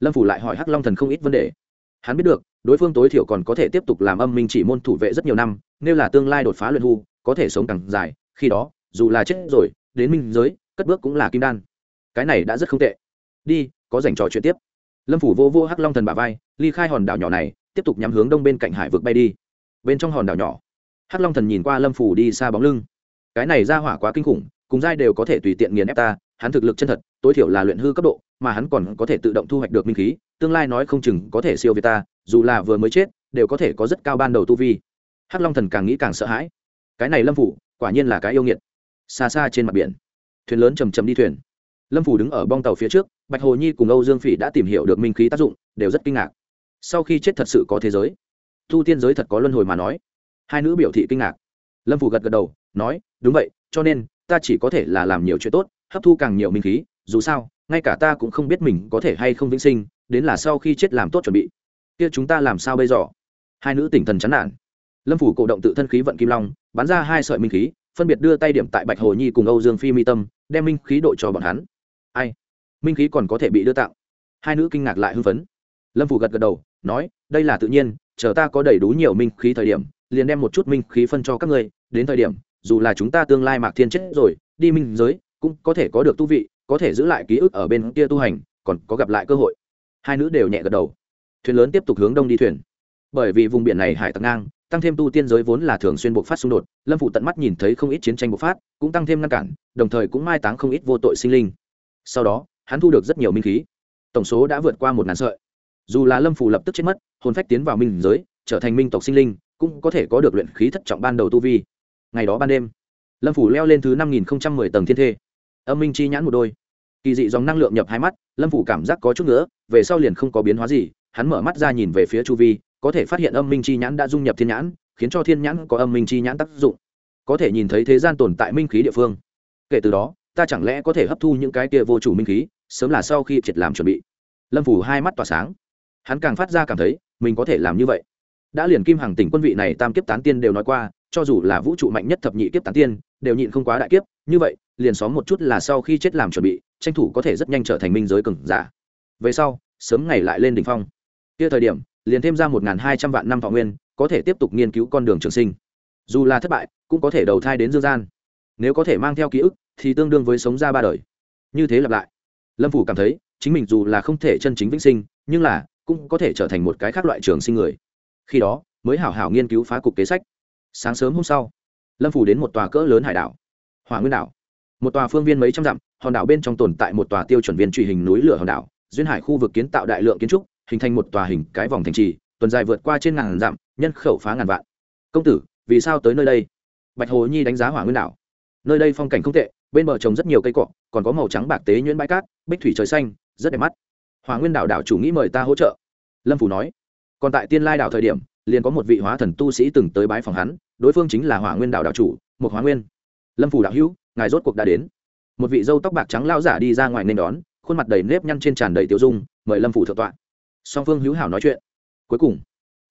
Lâm phủ lại hỏi hắc long thần không ít vấn đề. Hắn biết được, đối phương tối thiểu còn có thể tiếp tục làm âm minh chỉ môn thủ vệ rất nhiều năm, nếu là tương lai đột phá luyện hưu có thể sống càng dài, khi đó, dù là chết rồi, đến minh giới, cất bước cũng là kim đan. Cái này đã rất không tệ. Đi, có dành trò chuyện tiếp lâm phủ vô vô hắc long thần bà vai ly khai hòn đảo nhỏ này tiếp tục nhắm hướng đông bên cạnh hải vực bay đi bên trong hòn đảo nhỏ hắc long thần nhìn qua lâm phủ đi xa bóng lưng cái này ra hỏa quá kinh khủng cùng giai đều có thể tùy tiện nghiền ép ta hắn thực lực chân thật tối thiểu là luyện hư cấp độ mà hắn còn có thể tự động thu hoạch được minh khí tương lai nói không chừng có thể siêu việt ta dù là vừa mới chết đều có thể có rất cao ban đầu tu vi hắc long thần càng nghĩ càng sợ hãi cái này lâm phủ quả nhiên là cái yêu nghiệt xa xa trên mặt biển thuyền lớn chầm chầm đi thuyền lâm phủ đứng ở bong tàu phía trước, bạch hồ nhi cùng âu dương phỉ đã tìm hiểu được minh khí tác dụng, đều rất kinh ngạc. Sau khi chết thật sự có thế giới. Tu tiên giới thật có luân hồi mà nói. Hai nữ biểu thị kinh ngạc. Lâm phủ gật gật đầu, nói, đúng vậy, cho nên, ta chỉ có thể là làm nhiều chuyện tốt, hấp thu càng nhiều minh khí, dù sao, ngay cả ta cũng không biết mình có thể hay không vĩnh sinh, đến là sau khi chết làm tốt chuẩn bị. Kia chúng ta làm sao bây giờ? Hai nữ tỉnh thần chán nản. Lâm phủ cổ động tự thân khí vận kim long, bắn ra hai sợi minh khí, phân biệt đưa tay điểm tại bạch hồ nhi cùng âu dương phi mi tâm, đem minh khí độ cho bọn hắn ai? Minh khí còn có thể bị đưa tặng hai nữ kinh ngạc lại hưng phấn. Lâm phủ gật gật đầu, nói, đây là tự nhiên, chờ ta có đầy đủ nhiều minh khí thời điểm, liền đem một chút minh khí phân cho các ngươi, đến thời điểm, dù là chúng ta tương lai mạc thiên chết rồi, đi minh giới, cũng có thể có được tu vị, có thể giữ lại ký ức ở bên kia tu hành, còn có gặp lại cơ hội. Hai nữ đều nhẹ gật đầu. Thuyền lớn tiếp tục hướng đông đi thuyền. Bởi vì vùng biển này hải tặc ngang, tăng thêm tu tiên giới vốn là thường xuyên bộc phát xung đột, lâm phụ tận mắt nhìn thấy không ít chiến tranh bộc phát, cũng tăng thêm ngăn cản, đồng thời cũng mai táng không ít vô tội sinh linh sau đó, hắn thu được rất nhiều minh khí. Tổng số đã vượt qua một ngàn sợi. Dù là lâm phủ lập tức chết mất, hồn phách tiến vào minh giới, trở thành minh tộc sinh linh, cũng có thể có được luyện khí thất trọng ban đầu tu vi. Ngày đó ban đêm, lâm phủ leo lên thứ năm nghìn một mươi tầng thiên thê. Âm minh chi nhãn một đôi. Kỳ dị dòng năng lượng nhập hai mắt, lâm phủ cảm giác có chút nữa, về sau liền không có biến hóa gì, hắn mở mắt ra nhìn về phía chu vi, có thể phát hiện âm minh chi nhãn đã dung nhập thiên nhãn, khiến cho thiên nhãn có âm minh chi nhãn tác dụng. Có thể nhìn thấy thế gian tồn tại minh khí địa phương. Kể từ đó ta chẳng lẽ có thể hấp thu những cái kia vô chủ minh khí, sớm là sau khi triệt làm chuẩn bị. Lâm phủ hai mắt tỏa sáng. Hắn càng phát ra cảm thấy, mình có thể làm như vậy. Đã liền kim hàng tỉnh quân vị này tam kiếp tán tiên đều nói qua, cho dù là vũ trụ mạnh nhất thập nhị kiếp tán tiên, đều nhịn không quá đại kiếp, như vậy, liền xóm một chút là sau khi chết làm chuẩn bị, tranh thủ có thể rất nhanh trở thành minh giới cừng giả. Về sau, sớm ngày lại lên đỉnh phong. Kia thời điểm, liền thêm ra một hai trăm vạn năm thọ nguyên, có thể tiếp tục nghiên cứu con đường trường sinh. Dù là thất bại, cũng có thể đầu thai đến dương gian. Nếu có thể mang theo ký ức thì tương đương với sống ra ba đời. Như thế lặp lại, lâm phủ cảm thấy chính mình dù là không thể chân chính vĩnh sinh, nhưng là cũng có thể trở thành một cái khác loại trường sinh người. Khi đó, mới hảo hảo nghiên cứu phá cục kế sách. Sáng sớm hôm sau, lâm phủ đến một tòa cỡ lớn hải đảo, hỏa nguyên đảo. Một tòa phương viên mấy trăm dặm, hòn đảo bên trong tồn tại một tòa tiêu chuẩn viên truy hình núi lửa hòn đảo, duyên hải khu vực kiến tạo đại lượng kiến trúc, hình thành một tòa hình cái vòng thành trì, tuần dài vượt qua trên ngàn dặm, nhân khẩu phá ngàn vạn. Công tử, vì sao tới nơi đây? Bạch hồ nhi đánh giá hỏa nguyên đảo. Nơi đây phong cảnh không tệ bên bờ trồng rất nhiều cây cọ còn có màu trắng bạc tế nhuyễn bãi cát, bích thủy trời xanh, rất đẹp mắt. Hòa nguyên đảo đảo chủ nghĩ mời ta hỗ trợ. Lâm phủ nói. Còn tại tiên lai đảo thời điểm, liền có một vị hóa thần tu sĩ từng tới bái phòng hắn, đối phương chính là hỏa nguyên đảo đảo chủ một hóa nguyên. Lâm phủ đạo hữu, ngài rốt cuộc đã đến. Một vị dâu tóc bạc trắng lao giả đi ra ngoài nên đón, khuôn mặt đầy nếp nhăn trên tràn đầy tiêu dung, mời lâm phủ thượng tọa. Song phương hữu hảo nói chuyện. Cuối cùng,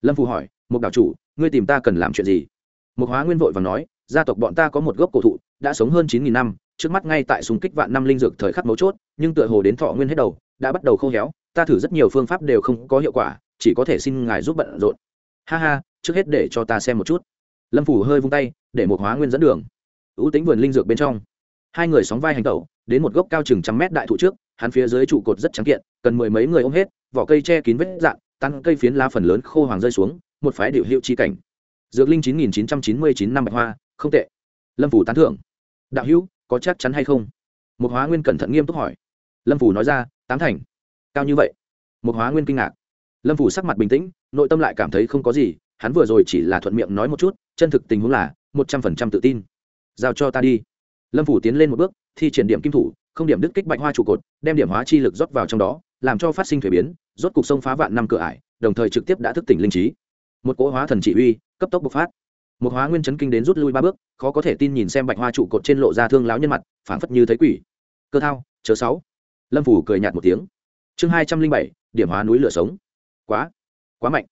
lâm phủ hỏi một đảo chủ, ngươi tìm ta cần làm chuyện gì? Một hóa nguyên vội và nói, gia tộc bọn ta có một gốc cổ thụ, đã sống hơn chín nghìn năm trước mắt ngay tại súng kích vạn năm linh dược thời khắc mấu chốt, nhưng tựa hồ đến thọ nguyên hết đầu, đã bắt đầu khô héo, ta thử rất nhiều phương pháp đều không có hiệu quả, chỉ có thể xin ngài giúp bận rộn. Ha ha, trước hết để cho ta xem một chút. Lâm phủ hơi vung tay, để một hóa nguyên dẫn đường. Ưu tính vườn linh dược bên trong. Hai người sóng vai hành tẩu, đến một gốc cao chừng trăm mét đại thụ trước, hắn phía dưới trụ cột rất trắng kiện, cần mười mấy người ôm hết, vỏ cây che kín vết dạn tăng cây phiến lá phần lớn khô hoàng rơi xuống, một phái điệu hiệu chi cảnh. Dược linh chín nghìn chín trăm chín mươi chín năm bạch hoa, không tệ. Lâm phủ tán thưởng. Đạo hữu có chắc chắn hay không? Một hóa nguyên cẩn thận nghiêm túc hỏi. Lâm phủ nói ra, Tám thành. Cao như vậy? Một hóa nguyên kinh ngạc. Lâm phủ sắc mặt bình tĩnh, nội tâm lại cảm thấy không có gì, hắn vừa rồi chỉ là thuận miệng nói một chút, chân thực tình huống là một trăm phần trăm tự tin. Giao cho ta đi. Lâm phủ tiến lên một bước, thi triển điểm kim thủ, không điểm đứt kích bạch hoa trụ cột, đem điểm hóa chi lực rót vào trong đó, làm cho phát sinh thuế biến, rốt cục sông phá vạn năm cửa ải, đồng thời trực tiếp đã thức tỉnh linh trí. Một cỗ hóa thần chỉ uy cấp tốc bộc phát một hóa nguyên chấn kinh đến rút lui ba bước, khó có thể tin nhìn xem bạch hoa trụ cột trên lộ ra thương láo nhân mặt, phảng phất như thấy quỷ. Cơ thao chớ sáu. Lâm phủ cười nhạt một tiếng. Chương hai trăm linh bảy, điểm hóa núi lửa sống. Quá quá mạnh.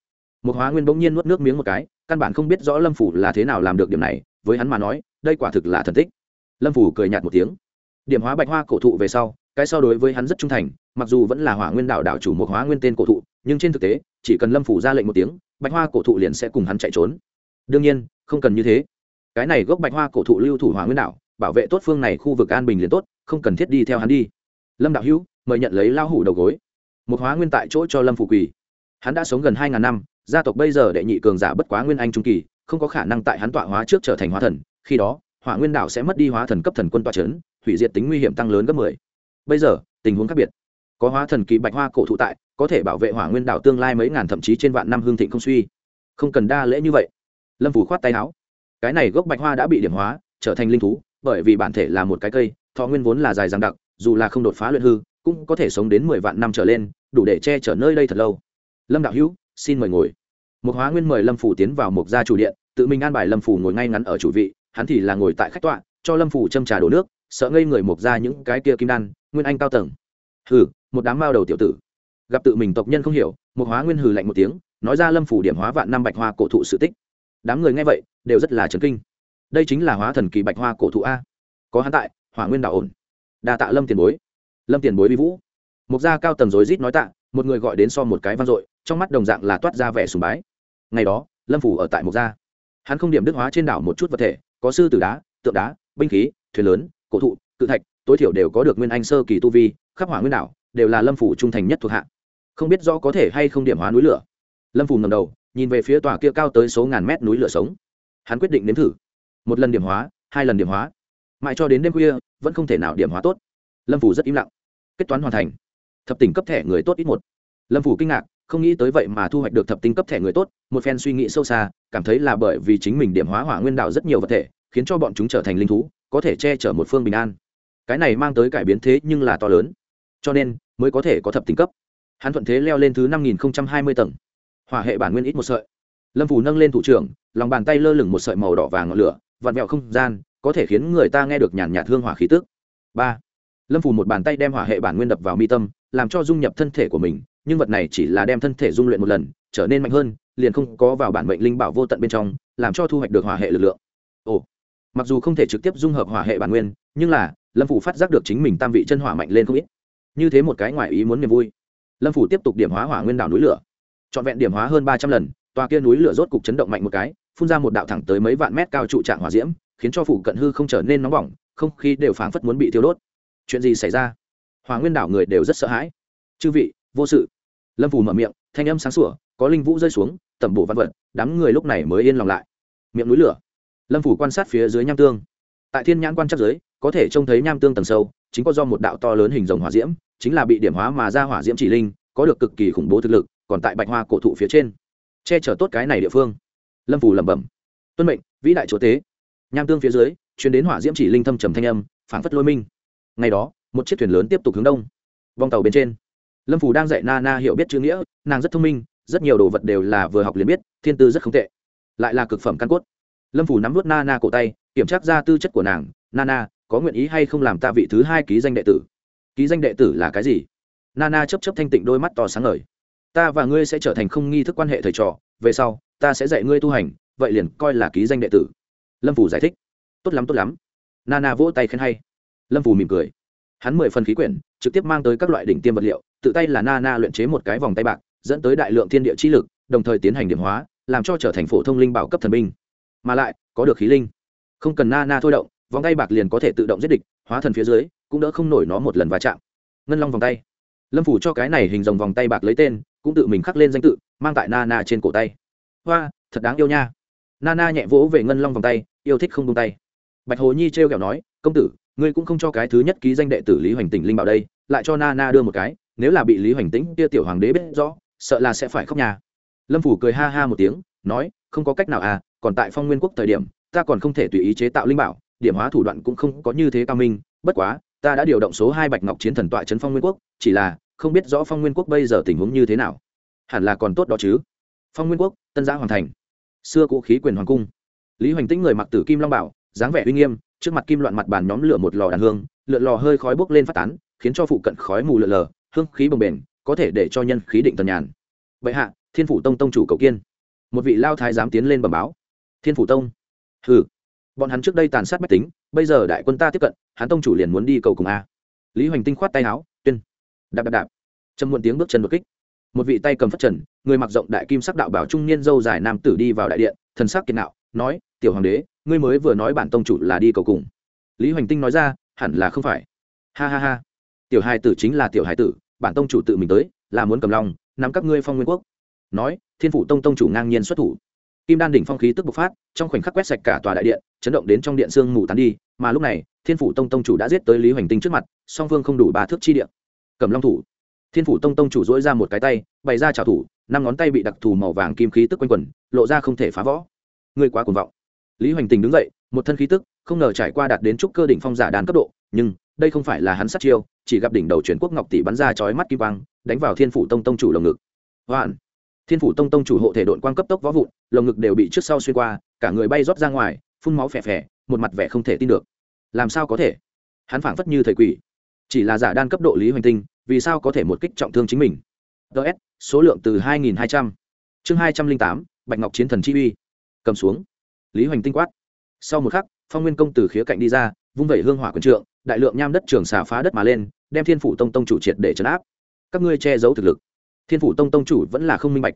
Một hóa nguyên bỗng nhiên nuốt nước miếng một cái, căn bản không biết rõ lâm phủ là thế nào làm được điểm này, với hắn mà nói, đây quả thực là thần tích. Lâm phủ cười nhạt một tiếng. Điểm hóa bạch hoa cổ thụ về sau, cái so đối với hắn rất trung thành, mặc dù vẫn là hỏa nguyên đạo đạo chủ một hóa nguyên tên cổ thụ, nhưng trên thực tế, chỉ cần lâm phủ ra lệnh một tiếng, bạch hoa cổ thụ liền sẽ cùng hắn chạy trốn. Đương nhiên không cần như thế. Cái này gốc bạch hoa cổ thụ lưu thủ hỏa nguyên đạo bảo vệ tốt phương này khu vực an bình liền tốt, không cần thiết đi theo hắn đi. Lâm đạo hữu, mời nhận lấy lao hủ đầu gối. Một hóa nguyên tại chỗ cho lâm phủ quỳ. Hắn đã sống gần hai ngàn năm, gia tộc bây giờ đệ nhị cường giả bất quá nguyên anh trung kỳ, không có khả năng tại hắn tọa hóa trước trở thành hóa thần, khi đó, hỏa nguyên đảo sẽ mất đi hóa thần cấp thần quân tọa c h ấ n hủy diệt tính nguy hiểm tăng lớn gấp mười. Bây giờ, tình huống khác biệt. Có hóa thần kỳ bạch hoa cổ thụ tại, có thể bảo vệ hỏa nguyên đảo tương lai mấy ngàn thậm chí trên vạn năm hương thịnh không suy. Không cần đa lễ như vậy lâm phủ khoát tay áo. Cái này gốc bạch hoa đã bị điểm hóa, trở thành linh thú, bởi vì bản thể là một cái cây, thọ nguyên vốn là dài dằng đặc, dù là không đột phá luyện hư, cũng có thể sống đến mười vạn năm trở lên, đủ để che chở nơi đây thật lâu. Lâm đạo hữu, xin mời ngồi. Một hóa nguyên mời lâm phủ tiến vào một gia chủ điện, tự mình an bài lâm phủ ngồi ngay ngắn ở chủ vị, hắn thì là ngồi tại khách tọa, cho lâm phủ châm trà đổ nước, sợ ngây người mộc ra những cái kia kim đan, nguyên anh cao tầng. Hừ, một đám mao đầu tiểu tử. Gặp tự mình tộc nhân không hiểu một hóa nguyên hừ lạnh một tiếng, nói ra lâm phủ điểm hóa vạn năm bạch hoa cổ thụ sự tích đám người nghe vậy, đều rất là chấn kinh. Đây chính là hóa thần kỳ bạch hoa cổ thụ a. Có hắn tại, hỏa nguyên đạo ổn. Đa tạ lâm tiền bối. Lâm tiền bối vi vũ. Mục gia cao tầng rối rít nói tạ, một người gọi đến so một cái vang dội, trong mắt đồng dạng là toát ra vẻ sùng bái. Ngày đó, lâm phủ ở tại mục gia. Hắn không điểm đức hóa trên đảo một chút vật thể, có sư tử đá, tượng đá, binh khí, thuyền lớn, cổ thụ, cự thạch, tối thiểu đều có được nguyên anh sơ kỳ tu vi, khắp hỏa nguyên đảo đều là lâm phủ trung thành nhất thuộc hạ. Không biết rõ có thể hay không điểm hóa núi lửa. Lâm phủ ngầm đầu nhìn về phía tòa kia cao tới số ngàn mét núi lửa sống. Hắn quyết định nếm thử. Một lần điểm hóa, hai lần điểm hóa. Mãi cho đến đêm khuya, vẫn không thể nào điểm hóa tốt. Lâm phủ rất im lặng. Kết toán hoàn thành. Thập tỉnh cấp thẻ người tốt ít một. Lâm phủ kinh ngạc, không nghĩ tới vậy mà thu hoạch được thập tinh cấp thẻ người tốt, một phen suy nghĩ sâu xa, cảm thấy là bởi vì chính mình điểm hóa hỏa nguyên đạo rất nhiều vật thể, khiến cho bọn chúng trở thành linh thú, có thể che chở một phương bình an. Cái này mang tới cải biến thế nhưng là to lớn. Cho nên, mới có thể có thập tinh cấp. Hắn thuận thế leo lên thứ năm nghìn hai mươi tầng hỏa hệ bản nguyên ít một sợi. Lâm phủ nâng lên thủ trưởng, lòng bàn tay lơ lửng một sợi màu đỏ vàng ngọn lửa, vặn vẹo không gian, có thể khiến người ta nghe được nhàn nhạt hương hỏa khí tức. Ba. Lâm phủ một bàn tay đem hỏa hệ bản nguyên đập vào mi tâm, làm cho dung nhập thân thể của mình, nhưng vật này chỉ là đem thân thể dung luyện một lần, trở nên mạnh hơn, liền không có vào bản mệnh linh bảo vô tận bên trong, làm cho thu hoạch được hỏa hệ lực lượng. Ồ. Mặc dù không thể trực tiếp dung hợp hỏa hệ bản nguyên, nhưng là, lâm phủ phát giác được chính mình tam vị chân hỏa mạnh lên không ít. Như thế một cái ngoài ý muốn niềm vui. Lâm phủ tiếp tục điểm hóa hỏa nguyên đảo núi lửa trọn vẹn điểm hóa hơn ba trăm lần, tòa kia núi lửa rốt cục chấn động mạnh một cái, phun ra một đạo thẳng tới mấy vạn mét cao trụ trạng hỏa diễm, khiến cho phủ cận hư không trở nên nóng bỏng, không khí đều phảng phất muốn bị thiêu đốt. Chuyện gì xảy ra? Hòa nguyên đảo người đều rất sợ hãi. Chư vị, vô sự. Lâm phủ mở miệng, thanh âm sáng sủa, có linh vũ rơi xuống, tẩm bổ văn vật, đám người lúc này mới yên lòng lại. Miệng núi lửa. Lâm phủ quan sát phía dưới nham tương. Tại thiên nhãn quan chắc dưới, có thể trông thấy nham tương tầng sâu, chính có do một đạo to lớn hình rồng hỏa diễm, chính là bị điểm hóa mà ra hỏa diễm chỉ linh, có được cực kỳ khủng bố thực lực còn tại bạch hoa cổ thụ phía trên, che chở tốt cái này địa phương. Lâm phủ lẩm bẩm, tuân mệnh, vĩ đại chúa tế nham tương phía dưới chuyến đến hỏa diễm chỉ linh thâm trầm thanh âm, phảng phất lôi minh. Ngày đó, một chiếc thuyền lớn tiếp tục hướng đông, vòng tàu bên trên. Lâm phủ đang dạy na na hiểu biết chữ nghĩa, nàng rất thông minh, rất nhiều đồ vật đều là vừa học liền biết, thiên tư rất không tệ, lại là cực phẩm căn cốt. Lâm phủ nắm vút na na cổ tay, kiểm tra ra tư chất của nàng, na na, có nguyện ý hay không làm ta vị thứ hai ký danh đệ tử? Ký danh đệ tử là cái gì? Na na chấp chấp thanh tịnh đôi mắt to sáng ngời ta và ngươi sẽ trở thành không nghi thức quan hệ thầy trò, về sau, ta sẽ dạy ngươi tu hành, vậy liền coi là ký danh đệ tử. Lâm phủ giải thích. Tốt lắm tốt lắm. Na na vỗ tay khen hay. Lâm phủ mỉm cười. Hắn mười phần khí quyển, trực tiếp mang tới các loại đỉnh tiêm vật liệu, tự tay là na na luyện chế một cái vòng tay bạc, dẫn tới đại lượng thiên địa chi lực, đồng thời tiến hành điểm hóa, làm cho trở thành phổ thông linh bảo cấp thần binh. Mà lại, có được khí linh. Không cần na na thôi động, vòng tay bạc liền có thể tự động giết địch, hóa thần phía dưới, cũng đỡ không nổi nó một lần va chạm. Ngân long vòng tay. Lâm phủ cho cái này hình dòng vòng tay bạc lấy tên cũng tự mình khắc lên danh tự, mang tại na na trên cổ tay. Hoa, thật đáng yêu nha. Na na nhẹ vỗ về ngân long vòng tay, yêu thích không tung tay. Bạch hồ nhi t r kẹo nói, công tử, ngươi cũng không cho cái thứ nhất ký danh đệ tử lý hoành tỉnh linh bảo đây, lại cho na na đưa một cái, nếu là bị lý hoành tĩnh kia tiểu hoàng đế biết rõ, sợ là sẽ phải khóc nhà lâm phủ cười ha ha một tiếng, nói, không có cách nào à còn tại phong nguyên quốc thời điểm, ta còn không thể tùy ý chế tạo linh bảo, điểm hóa thủ đoạn cũng không có như thế cao minh, bất quá, ta đã điều động số hai bạch ngọc chiến thần tọa trấn phong nguyên quốc, chỉ là không biết rõ phong nguyên quốc bây giờ tình huống như thế nào. Hẳn là còn tốt đó chứ. Phong nguyên quốc, tân giã hoàn thành. Xưa cũ khí quyền hoàng cung. Lý hoành tĩnh người mặc tử kim long bảo, dáng vẻ uy nghiêm, trước mặt kim loạn mặt bàn nhóm lửa một lò đàn hương, lượn lò hơi khói bốc lên phát tán, khiến cho phụ cận khói mù lượn lờ, hương khí bồng bềnh, có thể để cho nhân khí định tần nhàn. Vậy hạ, thiên phủ tông tông chủ cầu kiên. Một vị lao thái dám tiến lên bẩm báo. Thiên phủ tông. Hừ. Bọn hắn trước đây tàn sát bách tính, bây giờ đại quân ta tiếp cận, hắn tông chủ liền muốn đi cầu cùng a. Lý hoành tinh khoát tay áo đạp đạp đạp. Châm muộn tiếng bước chân đột kích. Một vị tay cầm phất trần, người mặc rộng đại kim sắc đạo bảo trung niên dâu dài nam tử đi vào đại điện, thần sắc kiệt nạo nói, tiểu hoàng đế, ngươi mới vừa nói bản tông chủ là đi cầu cùng. Lý hoành tinh nói ra, hẳn là không phải. Ha ha ha. Tiểu hai tử chính là tiểu hai tử, bản tông chủ tự mình tới, là muốn cầm lòng, nắm các ngươi phong nguyên quốc. Nói, thiên phủ tông tông chủ ngang nhiên xuất thủ. Kim đan đỉnh phong khí tức bộc phát, trong khoảnh khắc quét sạch cả tòa đại điện, chấn động đến trong điện sương mù tán đi, mà lúc này, thiên phủ tông tông chủ đã giết tới lý hoành tinh trước mặt, song phương không đủ ba thước chi điện cầm long thủ. Thiên phủ tông tông chủ dỗi ra một cái tay, bày ra trào thủ, năm ngón tay bị đặc thù màu vàng kim khí tức quanh quẩn, lộ ra không thể phá võ người quá cuồng vọng. Lý hoành tình đứng dậy, một thân khí tức, không ngờ trải qua đạt đến trúc cơ đỉnh phong giả đàn cấp độ, nhưng đây không phải là hắn sát chiêu, chỉ gặp đỉnh đầu chuyển quốc ngọc tỷ bắn ra chói mắt kim quang, đánh vào thiên phủ tông tông chủ lồng ngực. Hoạn! Thiên phủ tông tông chủ hộ thể đội quang cấp tốc võ vụn, lồng ngực đều bị trước sau xuyên qua, cả người bay rót ra ngoài, phun máu phè phè, một mặt vẻ không thể tin được. Làm sao có thể? Hắn phảng phất như thầy quỷ chỉ là giả đan cấp độ lý hoành tinh vì sao có thể một kích trọng thương chính mình? Ts số lượng từ 2.200. chương 208, bạch ngọc chiến thần chi uy. Cầm xuống. Lý hoành tinh quát. Sau một khắc phong nguyên công từ khía cạnh đi ra vung vẩy hương hỏa quần trượng đại lượng nham đất trường xà phá đất mà lên đem thiên phủ tông tông chủ triệt để trấn áp. Các ngươi che giấu thực lực. Thiên phủ tông tông chủ vẫn là không minh bạch.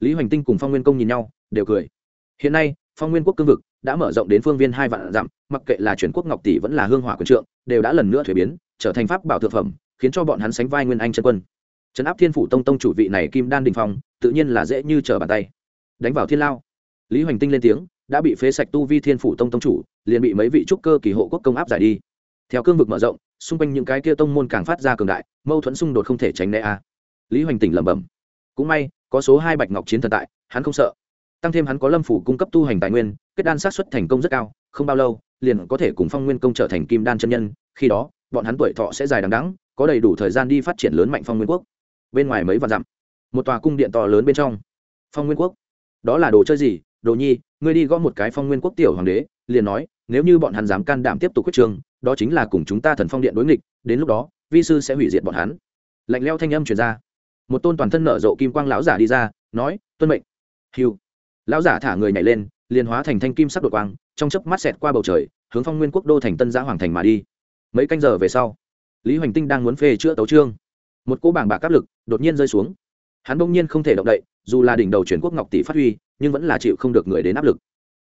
Lý hoành tinh cùng phong nguyên công nhìn nhau đều cười. Hiện nay phong nguyên quốc cương vực đã mở rộng đến phương viên hai vạn dặm mặc kệ là chuyển quốc ngọc tỷ vẫn là hương hỏa quần trượng đều đã lần nữa thuế biến trở thành pháp bảo thượng phẩm, khiến cho bọn hắn sánh vai nguyên anh chân quân. Trấn áp thiên phủ tông tông chủ vị này kim đan đình phong, tự nhiên là dễ như trở bàn tay. Đánh vào thiên lao. Lý hoành tinh lên tiếng, đã bị phế sạch tu vi thiên phủ tông tông chủ, liền bị mấy vị trúc cơ kỳ hộ quốc công áp giải đi. Theo cương vực mở rộng, xung quanh những cái kia tông môn càng phát ra cường đại, mâu thuẫn xung đột không thể tránh né a. Lý hoành tỉnh lẩm bẩm. Cũng may, có số hai bạch ngọc chiến thần tại, hắn không sợ. Tăng thêm hắn có lâm phủ cung cấp tu hành tài nguyên, kết đan sát xuất thành công rất cao, không bao lâu, liền có thể cùng phong nguyên công trở thành kim đan chân nhân, khi đó bọn hắn tuổi thọ sẽ dài đằng đẵng, có đầy đủ thời gian đi phát triển lớn mạnh phong nguyên quốc. Bên ngoài mấy vạn dặm một tòa cung điện to lớn bên trong. Phong nguyên quốc? Đó là đồ chơi gì? Đồ nhi ngươi đi gõ một cái phong nguyên quốc tiểu hoàng đế liền nói nếu như bọn hắn dám can đảm tiếp tục quyết trường đó chính là cùng chúng ta thần phong điện đối nghịch đến lúc đó vi sư sẽ hủy diệt bọn hắn. Lạnh leo thanh âm truyền ra. Một tôn toàn thân nở rộ kim quang lão giả đi ra nói tuân mệnh. Hiu lão giả thả người nhảy lên liền hóa thành thanh kim sắc đột quang trong chớp mắt xẹt qua bầu trời hướng phong nguyên quốc đô thành tân giã hoàng thành mà đi mấy canh giờ về sau, lý hoành tinh đang muốn phê chữa tấu trương một cô bảng bạc áp lực đột nhiên rơi xuống. Hắn bỗng nhiên không thể động đậy, dù là đỉnh đầu chuyển quốc ngọc tỷ phát huy, nhưng vẫn là chịu không được người đến áp lực.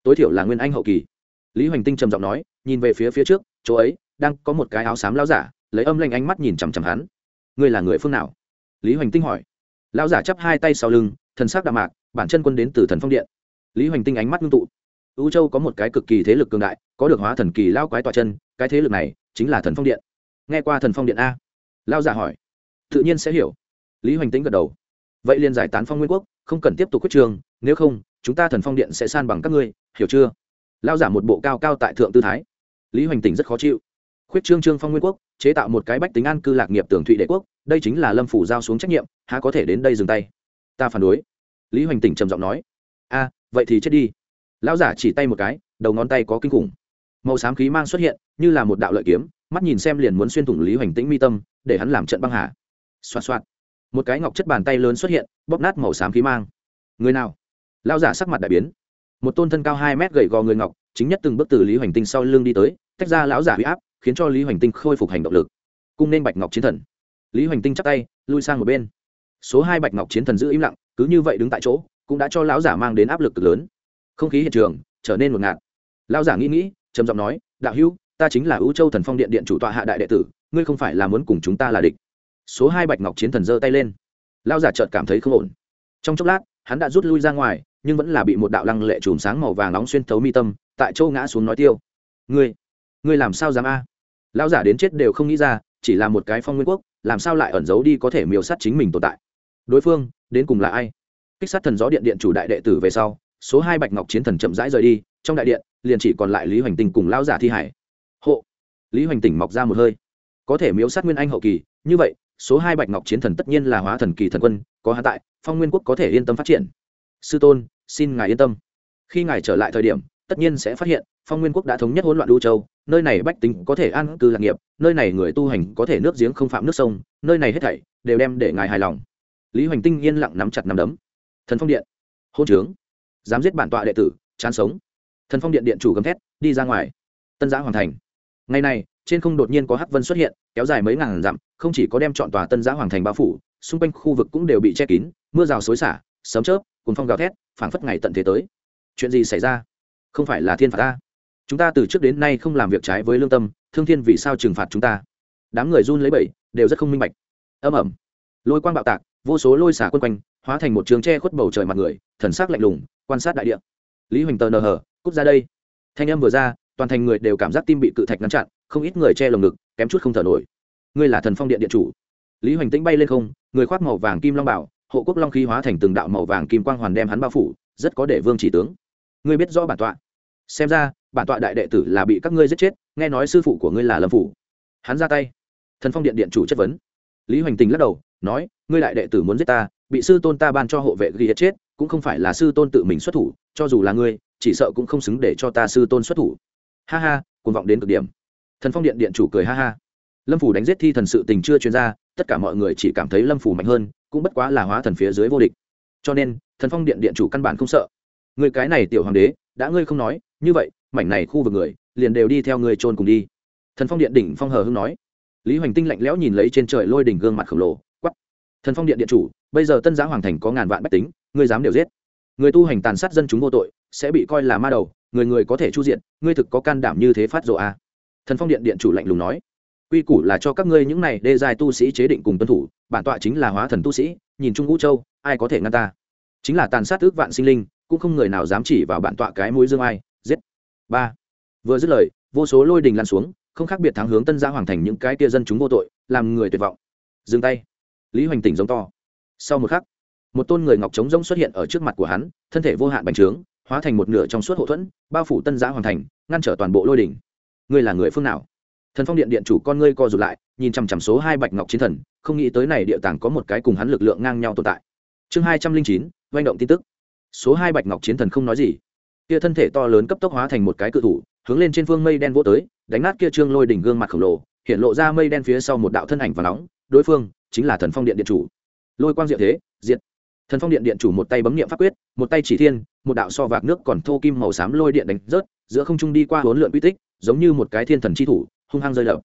Tối thiểu là nguyên anh hậu kỳ. Lý hoành tinh trầm giọng nói, nhìn về phía phía trước, chỗ ấy đang có một cái áo xám lao giả, lấy âm lanh ánh mắt nhìn chằm chằm hắn. Ngươi là người phương nào? Lý hoành tinh hỏi. Lao giả chắp hai tay sau lưng, thần sắc đạm mạc, bản chân quân đến từ thần phong điện. Lý hoành tinh ánh mắt ngưng tụ. Ưu châu có một cái cực kỳ thế lực cường đại, có được hóa thần kỳ lao quái tọa chân, cái thế lực này chính là thần phong điện. Nghe qua thần phong điện a? Lao giả hỏi. Tự nhiên sẽ hiểu. Lý hoành tính gật đầu. Vậy liền giải tán phong nguyên quốc, không cần tiếp tục quyết trường, nếu không, chúng ta thần phong điện sẽ san bằng các ngươi, hiểu chưa? Lao giả một bộ cao cao tại thượng tư thái. Lý hoành tỉnh rất khó chịu. Khuyết trương trương phong nguyên quốc, chế tạo một cái bách tính an cư lạc nghiệp tường thụy đệ quốc, đây chính là lâm phủ giao xuống trách nhiệm, há có thể đến đây dừng tay? Ta phản đối. Lý hoành tỉnh trầm giọng nói. A, vậy thì chết đi. Lão giả chỉ tay một cái, đầu ngón tay có kinh khủng màu xám khí mang xuất hiện, như là một đạo lợi kiếm, mắt nhìn xem liền muốn xuyên thủng lý hoành tĩnh mi tâm, để hắn làm trận băng hà. Xoạt xoạt. Một cái ngọc chất bàn tay lớn xuất hiện, bóp nát màu xám khí mang. Người nào? Lão giả sắc mặt đại biến. Một tôn thân cao hai mét gầy gò người ngọc, chính nhất từng bước từ lý hoành tinh sau lưng đi tới, tách ra lão giả huy áp, khiến cho lý hoành tinh khôi phục hành động lực. Cung nên bạch ngọc chiến thần. Lý hoành tinh chắp tay, lui sang một bên. Số hai bạch ngọc chiến thần giữ im lặng, cứ như vậy đứng tại chỗ, cũng đã cho lão giả mang đến áp lực cực lớn. Không khí hiện trường, trở nên một ngạt. Lão giả nghĩ nghĩ trầm giọng nói, đạo hữu, ta chính là ưu châu thần phong điện điện chủ tọa hạ đại đệ tử, ngươi không phải là muốn cùng chúng ta là địch. Số hai bạch ngọc chiến thần giơ tay lên. Lao giả chợt cảm thấy không ổn. Trong chốc lát, hắn đã rút lui ra ngoài, nhưng vẫn là bị một đạo lăng lệ chùm sáng màu vàng nóng xuyên thấu mi tâm, tại châu ngã xuống nói tiêu. Ngươi ngươi làm sao dám a? Lao giả đến chết đều không nghĩ ra, chỉ là một cái phong nguyên quốc, làm sao lại ẩn giấu đi có thể miêu sát chính mình tồn tại? Đối phương, đến cùng là ai? Kích sát thần gió điện điện chủ đại đệ tử về sau, số hai bạch ngọc chiến thần chậm rãi rời đi, trong đại điện liền chỉ còn lại lý hoành tình cùng lão giả thi hải. Hộ. Lý hoành tỉnh mọc ra một hơi. Có thể miếu sát nguyên anh hậu kỳ, như vậy, số hai bạch ngọc chiến thần tất nhiên là hóa thần kỳ thần quân, có hạ tại, phong nguyên quốc có thể yên tâm phát triển. Sư tôn, xin ngài yên tâm. Khi ngài trở lại thời điểm, tất nhiên sẽ phát hiện, phong nguyên quốc đã thống nhất hỗn loạn lưu châu, nơi này bách tính có thể an cư lạc nghiệp, nơi này người tu hành có thể nước giếng không phạm nước sông, nơi này hết thảy đều đem để ngài hài lòng. Lý hoành tinh yên lặng nắm chặt nắm đấm. Thần phong điện. Hôn trướng. Dám giết bản tọa đệ tử, chán sống thần phong điện điện chủ gầm thét, đi ra ngoài. Tân giã hoàn thành. Ngày này, trên không đột nhiên có hắc vân xuất hiện, kéo dài mấy ngàn dặm, không chỉ có đem chọn tòa tân giã hoàng thành bao phủ, xung quanh khu vực cũng đều bị che kín, mưa rào xối xả, sấm chớp cùng phong gào thét, phảng phất ngày tận thế tới. Chuyện gì xảy ra? Không phải là thiên phạt ta. Chúng ta từ trước đến nay không làm việc trái với lương tâm, thương thiên vì sao trừng phạt chúng ta? Đám người run lấy bẩy, đều rất không minh bạch. Âm ẩm lôi quang bạo tạc, vô số lôi xả quân quanh, hóa thành một trường tre khuất bầu trời mặt người, thần sắc lạnh lùng, quan sát đại địa. Lý huỳnh tờ nờ hở cút ra đây. Thanh âm vừa ra, toàn thành người đều cảm giác tim bị cự thạch ngăn chặn, không ít người che lồng ngực, kém chút không thở nổi. Ngươi là thần phong điện điện chủ. Lý hoành tĩnh bay lên không, người khoác màu vàng kim long bảo, hộ quốc long khí hóa thành từng đạo màu vàng kim quang hoàn đem hắn bao phủ, rất có để vương chỉ tướng. Ngươi biết rõ bản tọa. Xem ra, bản tọa đại đệ tử là bị các ngươi giết chết, nghe nói sư phụ của ngươi là lâm phủ. Hắn ra tay. Thần phong điện điện chủ chất vấn. Lý hoành tình lắc đầu, nói, ngươi đại đệ tử muốn giết ta, bị sư tôn ta ban cho hộ vệ ghi hết chết, cũng không phải là sư tôn tự mình xuất thủ, cho dù là ngươi chỉ sợ cũng không xứng để cho ta sư tôn xuất thủ. Ha ha, cuồng vọng đến cực điểm. Thần phong điện điện chủ cười ha ha. Lâm phủ đánh giết thi thần sự tình chưa chuyên ra, tất cả mọi người chỉ cảm thấy lâm phủ mạnh hơn, cũng bất quá là hóa thần phía dưới vô địch. Cho nên, thần phong điện điện chủ căn bản không sợ. Người cái này tiểu hoàng đế, đã ngươi không nói, như vậy, mảnh này khu vực người, liền đều đi theo người trôn cùng đi. Thần phong điện đỉnh phong hờ hưng nói. Lý hoành tinh lạnh lẽo nhìn lấy trên trời lôi đỉnh gương mặt khổng lồ quắp thần phong điện điện chủ, bây giờ tân giá hoàng thành có ngàn vạn bách tính, ngươi dám đều giết. Người tu hành tàn sát dân chúng vô tội sẽ bị coi là ma đầu, người người có thể chu diện, ngươi thực có can đảm như thế phát rộ à. thần phong điện điện chủ lạnh lùng nói. Quy củ là cho các ngươi những này đê dài tu sĩ chế định cùng tuân thủ, bản tọa chính là hóa thần tu sĩ, nhìn trung ngũ châu, ai có thể ngăn ta? Chính là tàn sát ước vạn sinh linh, cũng không người nào dám chỉ vào bản tọa cái mũi dương ai, giết. Ba. Vừa dứt lời, vô số lôi đình lan xuống, không khác biệt thắng hướng tân gia hoàng thành những cái kia dân chúng vô tội, làm người tuyệt vọng. Dừng tay. Lý hoành tỉnh giống to. Sau một khắc, một tôn người ngọc trống rỗng xuất hiện ở trước mặt của hắn, thân thể vô hạn bành trướng hóa thành một nửa trong suốt hậu thuẫn, bao phủ tân giã hoàng thành, ngăn trở toàn bộ lôi đỉnh. Ngươi là người phương nào? Thần phong điện điện chủ con ngươi co rụt lại, nhìn chằm chằm số hai bạch ngọc chiến thần, không nghĩ tới này địa tàng có một cái cùng hắn lực lượng ngang nhau tồn tại. Chương hai trăm linh chín manh động tin tức. Số hai bạch ngọc chiến thần không nói gì. Kia thân thể to lớn cấp tốc hóa thành một cái cự thủ, hướng lên trên phương mây đen vỗ tới, đánh nát kia trương lôi đỉnh gương mặt khổng lồ, hiện lộ ra mây đen phía sau một đạo thân ảnh và nóng, đối phương chính là thần phong điện điện chủ. Lôi quang diệu thế, diệt thần phong điện điện chủ một tay bấm nghiệm pháp quyết, một tay chỉ thiên, một đạo so vạc nước còn thô kim màu xám lôi điện đánh rớt, giữa không trung đi qua huấn lượn quy tích, giống như một cái thiên thần chi thủ, hung hăng rơi lợp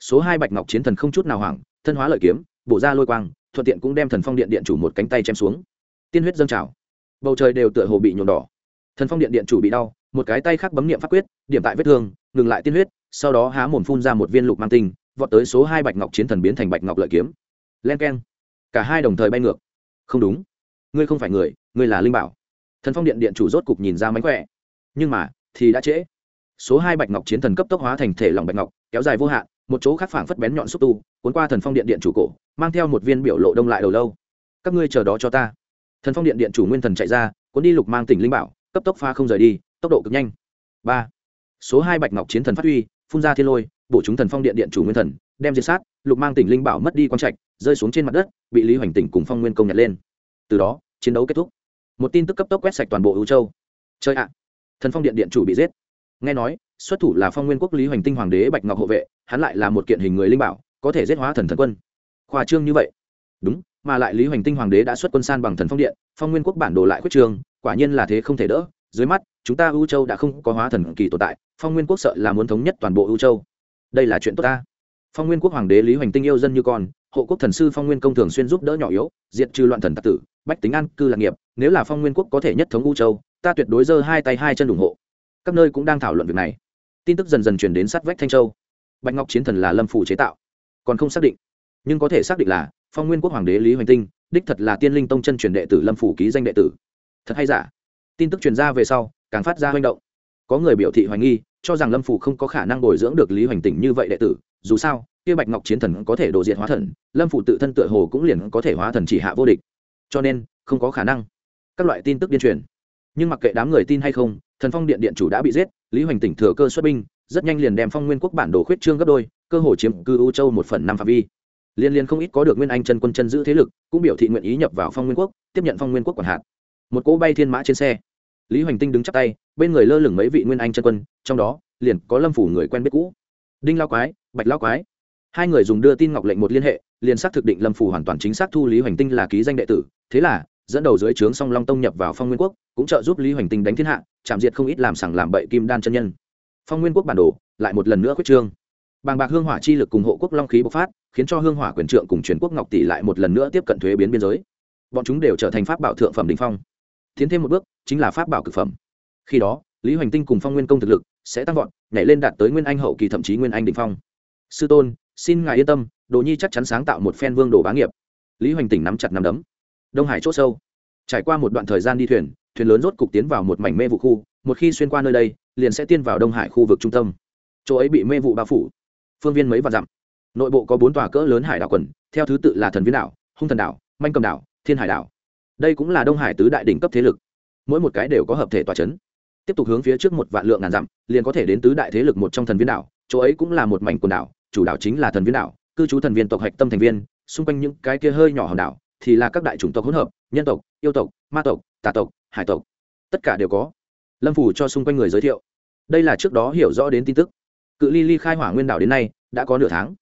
số hai bạch ngọc chiến thần không chút nào hoảng, thân hóa lợi kiếm, bổ ra lôi quang, thuận tiện cũng đem thần phong điện điện chủ một cánh tay chém xuống. Tiên huyết dâng trào. Bầu trời đều tựa hồ bị nhuộm đỏ. Thần phong điện điện chủ bị đau, một cái tay khác bấm nghiệm pháp quyết, điểm tại vết thương, ngừng lại tiên huyết, sau đó há mồm phun ra một viên lục mang tinh, vọt tới số hai bạch ngọc chiến thần biến thành bạch ngọc lợi kiếm. Len k cả hai đồng thời bay ngược. Không đúng ngươi không phải người, ngươi là linh bảo. Thần phong điện điện chủ rốt cục nhìn ra mánh khỏe. Nhưng mà, thì đã trễ. Số hai bạch ngọc chiến thần cấp tốc hóa thành thể lòng bạch ngọc, kéo dài vô hạn, một chỗ khác phảng phất bén nhọn xúc tu, cuốn qua thần phong điện điện chủ cổ, mang theo một viên biểu lộ đông lại đầu lâu. Các ngươi chờ đó cho ta. Thần phong điện điện chủ nguyên thần chạy ra, cuốn đi lục mang tỉnh linh bảo, cấp tốc pha không rời đi, tốc độ cực nhanh. Ba. Số hai bạch ngọc chiến thần phát huy, phun ra thiên lôi, bổ chúng thần phong điện điện chủ nguyên thần, đem diệt sát, lục mang tỉnh linh bảo mất đi quang trạch, rơi xuống trên mặt đất, bị lý hoành tỉnh cùng phong nguyên công nhặt lên. Từ đó chiến đấu kết thúc. Một tin tức cấp tốc quét sạch toàn bộ ưu châu. Chơi ạ. Thần phong điện điện chủ bị giết. Nghe nói xuất thủ là phong nguyên quốc lý hoành tinh hoàng đế bạch ngọc hộ vệ hắn lại là một kiện hình người linh bảo có thể giết hóa thần thần quân. Khoa trương như vậy. Đúng mà lại lý hoành tinh hoàng đế đã xuất quân san bằng thần phong điện phong nguyên quốc bản đồ lại khuyết trường, quả nhiên là thế không thể đỡ. Dưới mắt chúng ta ưu châu đã không có hóa thần kỳ tồn tại phong nguyên quốc sợ là muốn thống nhất toàn bộ ưu châu. Đây là chuyện tốt ta. Phong nguyên quốc hoàng đế lý hoành tinh yêu dân như con hộ quốc thần sư phong nguyên công thường xuyên giúp đỡ nhỏ yếu diệt trừ loạn thần tạc tử bách tính an cư lạc nghiệp, nếu là phong nguyên quốc có thể nhất thống U châu, ta tuyệt đối giơ hai tay hai chân ủng hộ. Các nơi cũng đang thảo luận việc này. Tin tức dần dần chuyển đến sát vách thanh châu. Bạch ngọc chiến thần là lâm phủ chế tạo. Còn không xác định. Nhưng có thể xác định là, phong nguyên quốc hoàng đế lý hoành tinh, đích thật là tiên linh tông chân truyền đệ tử lâm phủ ký danh đệ tử. Thật hay giả? Tin tức truyền ra về sau, càng phát ra manh động. Có người biểu thị hoài nghi, cho rằng lâm phủ không có khả năng bồi dưỡng được lý hoành Tỉnh như vậy đệ tử. Dù sao, kia bạch ngọc chiến thần có thể đồ diện hóa thần, lâm phủ tự thân tựa hồ cũng liền có thể hóa thần chỉ hạ vô địch cho nên không có khả năng. Các loại tin tức điên truyền. Nhưng mặc kệ đám người tin hay không, thần phong điện điện chủ đã bị giết, lý hoành tỉnh thừa cơ xuất binh, rất nhanh liền đem phong nguyên quốc bản đồ khuyết trương gấp đôi, cơ hồ chiếm cư u châu một phần năm phạm vi. Liên liên không ít có được nguyên anh chân quân chân giữ thế lực, cũng biểu thị nguyện ý nhập vào phong nguyên quốc, tiếp nhận phong nguyên quốc quản hạt. Một cỗ bay thiên mã trên xe. Lý hoành tinh đứng chắp tay, bên người lơ lửng mấy vị nguyên anh chân quân, trong đó, liền có lâm phủ người quen biết cũ. Đinh lao quái, bạch lao quái. Hai người dùng đưa tin ngọc lệnh một liên hệ, liền xác thực định lâm phủ hoàn toàn chính xác thu lý hoành tinh là ký danh đệ tử thế là, dẫn đầu dưới trướng song long tông nhập vào phong nguyên quốc, cũng trợ giúp lý hoành tinh đánh thiên hạ, chạm diệt không ít làm sẳng làm bậy kim đan chân nhân. Phong nguyên quốc bản đồ, lại một lần nữa quyết trương. Bàng bạc hương hỏa chi lực cùng hộ quốc long khí bộc phát, khiến cho hương hỏa quyền trượng cùng truyền quốc ngọc tỷ lại một lần nữa tiếp cận thuế biến biên giới. Bọn chúng đều trở thành pháp bảo thượng phẩm đình phong. Tiến thêm một bước, chính là pháp bảo cực phẩm. Khi đó, lý hoành tinh cùng phong nguyên công thực lực sẽ tăng vọt, nhảy lên đạt tới nguyên anh hậu kỳ thậm chí nguyên anh đình phong. Sư tôn, xin ngài yên tâm, đồ nhi chắc chắn sáng tạo một phen vương đồ bá nghiệp. Lý hoành tỉnh nắm chặt nắm đấm đông hải c h ỗ sâu. Trải qua một đoạn thời gian đi thuyền thuyền lớn rốt cục tiến vào một mảnh mê vụ khu, một khi xuyên qua nơi đây, liền sẽ tiên vào đông hải khu vực trung tâm. Chỗ ấy bị mê vụ bao phủ. Phương viên mấy vạn dặm. Nội bộ có bốn tòa cỡ lớn hải đảo quần, theo thứ tự là thần viên đảo, hung thần đảo, manh cầm đảo, thiên hải đảo. Đây cũng là đông hải tứ đại đỉnh cấp thế lực. Mỗi một cái đều có hợp thể tòa c h ấ n tiếp tục hướng phía trước một vạn lượng ngàn dặm, liền có thể đến tứ đại thế lực một trong thần viên đảo. Chỗ ấy cũng là một mảnh quần đảo, chủ đảo chính là thần viên đảo, cư trú thần viên tộc hạch tâm thành viên, xung quanh những cái kia hơi nhỏ hòn đảo thì là các đại chủng tộc hỗn hợp, nhân tộc, yêu tộc, ma tộc, tà tộc, hải tộc. Tất cả đều có. Lâm phủ cho xung quanh người giới thiệu. Đây là trước đó hiểu rõ đến tin tức. Cự ly ly khai hỏa nguyên đảo đến nay, đã có nửa tháng.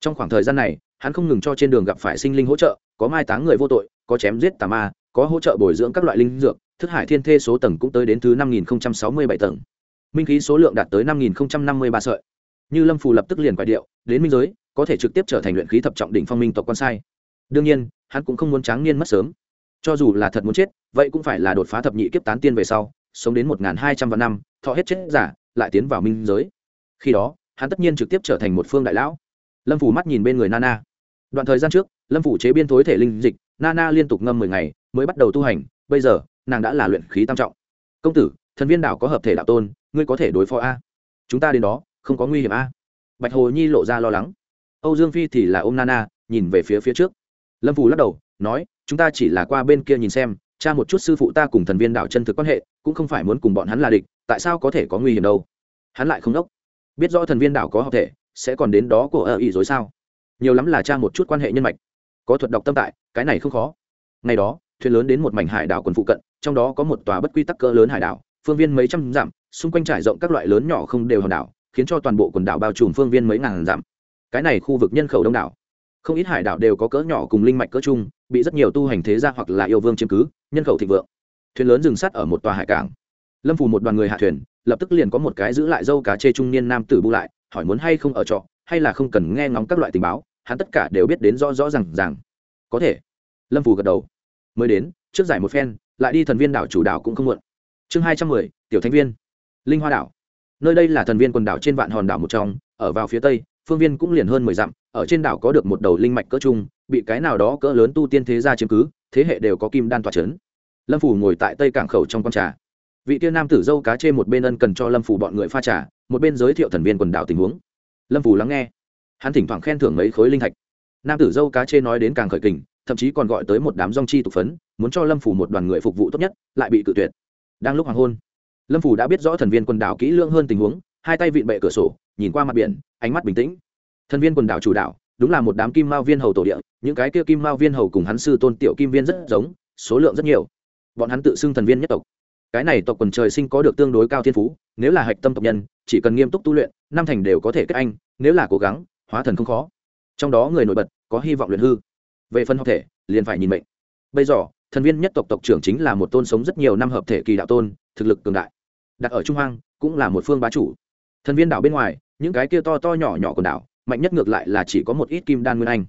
Trong khoảng thời gian này, hắn không ngừng cho trên đường gặp phải sinh linh hỗ trợ, có mai táng người vô tội, có chém giết tà ma, có hỗ trợ bồi dưỡng các loại linh dược, thức hải thiên thê số tầng cũng tới đến thứ năm nghìn sáu mươi bảy tầng. Minh khí số lượng đạt tới năm nghìn năm mươi ba sợi. Như lâm phù lập tức liền quại điệu, đến minh giới, có thể trực tiếp trở thành luyện khí thập trọng đỉnh phong minh tộc quan sai. Đương nhiên hắn cũng không muốn tráng niên mất sớm. Cho dù là thật muốn chết, vậy cũng phải là đột phá thập nhị kiếp tán tiên về sau, sống đến một n g h n hai trăm vạn năm, thọ hết chết giả, lại tiến vào minh giới. Khi đó, hắn tất nhiên trực tiếp trở thành một phương đại lão. Lâm phủ mắt nhìn bên người nana. Đoạn thời gian trước, lâm phủ chế biên thối thể linh dịch, nana liên tục ngâm mười ngày, mới bắt đầu tu hành. Bây giờ, nàng đã là luyện khí tam trọng. Công tử, thần viên đảo có hợp thể đạo tôn, ngươi có thể đối phó a? Chúng ta đến đó, không có nguy hiểm a. Bạch hồ nhi lộ ra lo lắng. Âu dương phi thì là ôm nana, nhìn về phía phía trước lâm phù lắc đầu, nói, chúng ta chỉ là qua bên kia nhìn xem, cha một chút sư phụ ta cùng thần viên đảo chân thực quan hệ, cũng không phải muốn cùng bọn hắn là địch, tại sao có thể có nguy hiểm đâu? Hắn lại không đốc. Biết rõ thần viên đảo có hợp thể, sẽ còn đến đó của ở ý dối sao? Nhiều lắm là cha một chút quan hệ nhân mạch. Có thuật đọc tâm tại, cái này không khó. Ngày đó, thuyền lớn đến một mảnh hải đảo quần phụ cận, trong đó có một tòa bất quy tắc cỡ lớn hải đảo, phương viên mấy trăm dặm, xung quanh trải rộng các loại lớn nhỏ không đều hòn đảo, khiến cho toàn bộ quần đảo bao trùm phương viên mấy ngàn dặm. Cái này khu vực nhân khẩu đông đảo không ít hải đảo đều có cỡ nhỏ cùng linh mạch cỡ chung, bị rất nhiều tu hành thế gia hoặc là yêu vương chiếm cứ, nhân khẩu thịnh vượng. Thuyền lớn dừng sắt ở một tòa hải cảng. Lâm phù một đoàn người hạ thuyền, lập tức liền có một cái giữ lại dâu cá chê trung niên nam tử bu lại, hỏi muốn hay không ở trọ, hay là không cần nghe ngóng các loại tình báo, hắn tất cả đều biết đến rõ rõ r à n g rằng có thể. Lâm phù gật đầu. Mới đến, trước giải một phen, lại đi thần viên đảo chủ đảo cũng không muộn. Chương hai trăm mười, tiểu thánh viên. Linh hoa đảo. Nơi đây là thần viên quần đảo trên vạn hòn đảo một trong, ở vào phía tây phương viên cũng liền hơn mười dặm, ở trên đảo có được một đầu linh mạch cỡ chung bị cái nào đó cỡ lớn tu tiên thế gia chiếm cứ, thế hệ đều có kim đan tỏa c h ấ n lâm phủ ngồi tại tây cảng khẩu trong con trà. Vị tiên nam tử dâu cá chê một bên ân cần cho lâm phủ bọn người pha trà, một bên giới thiệu thần viên quần đảo tình huống. Lâm phủ lắng nghe. Hắn thỉnh thoảng khen thưởng mấy khối linh thạch. Nam tử dâu cá chê nói đến càng khởi kình, thậm chí còn gọi tới một đám dong chi tục phấn, muốn cho lâm phủ một đoàn người phục vụ tốt nhất, lại bị cự tuyệt. Đang lúc hoàng hôn, lâm phủ đã biết rõ thần viên quần đảo kỹ lưỡng hơn tình huống, hai tay vịn bệ cửa sổ nhìn qua mặt biển, ánh mắt bình tĩnh. Thân viên quần đảo chủ đạo đúng là một đám kim mao viên hầu tổ địa, những cái kia kim mao viên hầu cùng hắn sư tôn tiểu kim viên rất giống, số lượng rất nhiều. Bọn hắn tự xưng thần viên nhất tộc. Cái này tộc quần trời sinh có được tương đối cao thiên phú, nếu là hạch tâm tộc nhân, chỉ cần nghiêm túc tu luyện, năm thành đều có thể kết anh, nếu là cố gắng, hóa thần không khó. Trong đó người nổi bật, có hy vọng luyện hư. Về phần học thể, liền phải nhìn mệnh. Bây giờ, thần viên nhất tộc tộc trưởng chính là một tôn sống rất nhiều năm hợp thể kỳ đạo tôn, thực lực cường đại. Đặt ở trung hoang, cũng là một phương bá chủ. Thần viên đảo bên ngoài những cái kia to to nhỏ nhỏ quần đảo, mạnh nhất ngược lại là chỉ có một ít kim đan nguyên anh.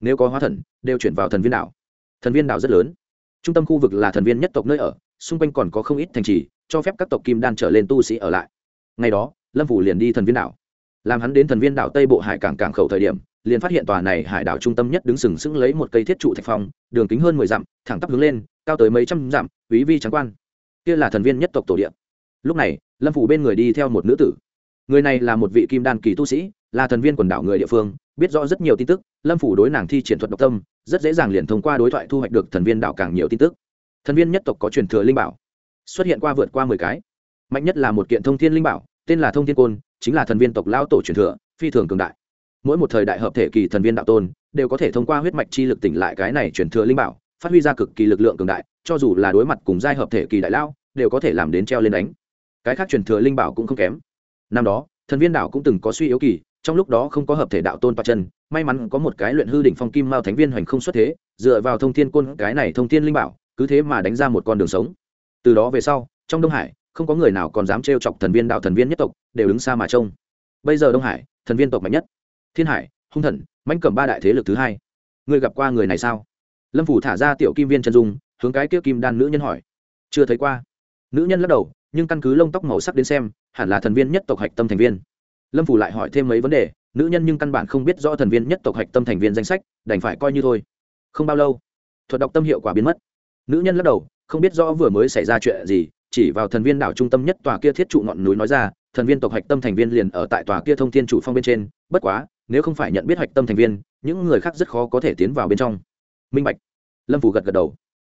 Nếu có hóa thần, đều chuyển vào thần viên đảo. Thần viên đảo rất lớn. Trung tâm khu vực là thần viên nhất tộc nơi ở, xung quanh còn có không ít thành trì, cho phép các tộc kim đan trở lên tu sĩ ở lại. Ngày đó, lâm phủ liền đi thần viên đảo. Làm hắn đến thần viên đảo tây bộ hải cảng cảng khẩu thời điểm, liền phát hiện tòa này hải đảo trung tâm nhất đứng sừng sững lấy một cây thiết trụ thạch phong, đường kính hơn mười dặm, thẳng tắp hướng lên, cao tới mấy trăm dặm, quý vi trắng quan. Kia là thần viên nhất tộc tổ địa. Lúc này, lâm phủ bên người đi theo một nữ tử người này là một vị kim đan kỳ tu sĩ, là thần viên quần đảo người địa phương, biết rõ rất nhiều tin tức, lâm phủ đối nàng thi triển thuật độc tâm, rất dễ dàng liền thông qua đối thoại thu hoạch được thần viên đảo càng nhiều tin tức. Thần viên nhất tộc có truyền thừa linh bảo, xuất hiện qua vượt qua mười cái. Mạnh nhất là một kiện thông thiên linh bảo, tên là thông thiên côn, chính là thần viên tộc lao tổ truyền thừa, phi thường cường đại. Mỗi một thời đại hợp thể kỳ thần viên đạo tôn, đều có thể thông qua huyết mạch chi lực tỉnh lại cái này truyền thừa linh bảo, phát huy ra cực kỳ lực lượng cường đại, cho dù là đối mặt cùng giai hợp thể kỳ đại lao đều có thể làm đến treo lên đánh. Cái khác truyền thừa linh bảo cũng không kém năm đó, thần viên đạo cũng từng có suy yếu kỳ, trong lúc đó không có hợp thể đạo tôn toa chân, may mắn có một cái luyện hư đỉnh phong kim mao thánh viên hoành không xuất thế, dựa vào thông thiên côn, cái này thông thiên linh bảo, cứ thế mà đánh ra một con đường sống. Từ đó về sau, trong đông hải, không có người nào còn dám trêu chọc thần viên đạo thần viên nhất tộc, đều đứng xa mà trông. Bây giờ đông hải, thần viên tộc mạnh nhất. Thiên hải, hung thần, mãnh cầm ba đại thế lực thứ hai. Người gặp qua người này sao? Lâm phủ thả ra tiểu kim viên chân dung, hướng cái kia kim đan nữ nhân hỏi. Chưa thấy qua. Nữ nhân lắc đầu, nhưng căn cứ lông tóc màu sắc đến xem hẳn là thần viên nhất tộc hạch tâm thành viên. Lâm phủ lại hỏi thêm mấy vấn đề, nữ nhân nhưng căn bản không biết rõ thần viên nhất tộc hạch tâm thành viên danh sách, đành phải coi như thôi. Không bao lâu, thuật đọc tâm hiệu quả biến mất. Nữ nhân lắc đầu, không biết rõ vừa mới xảy ra chuyện gì, chỉ vào thần viên đảo trung tâm nhất tòa kia thiết trụ ngọn núi nói ra, thần viên tộc hạch tâm thành viên liền ở tại tòa kia thông thiên chủ phong bên trên, bất quá, nếu không phải nhận biết hạch tâm thành viên, những người khác rất khó có thể tiến vào bên trong. Minh bạch. Lâm phủ gật gật đầu.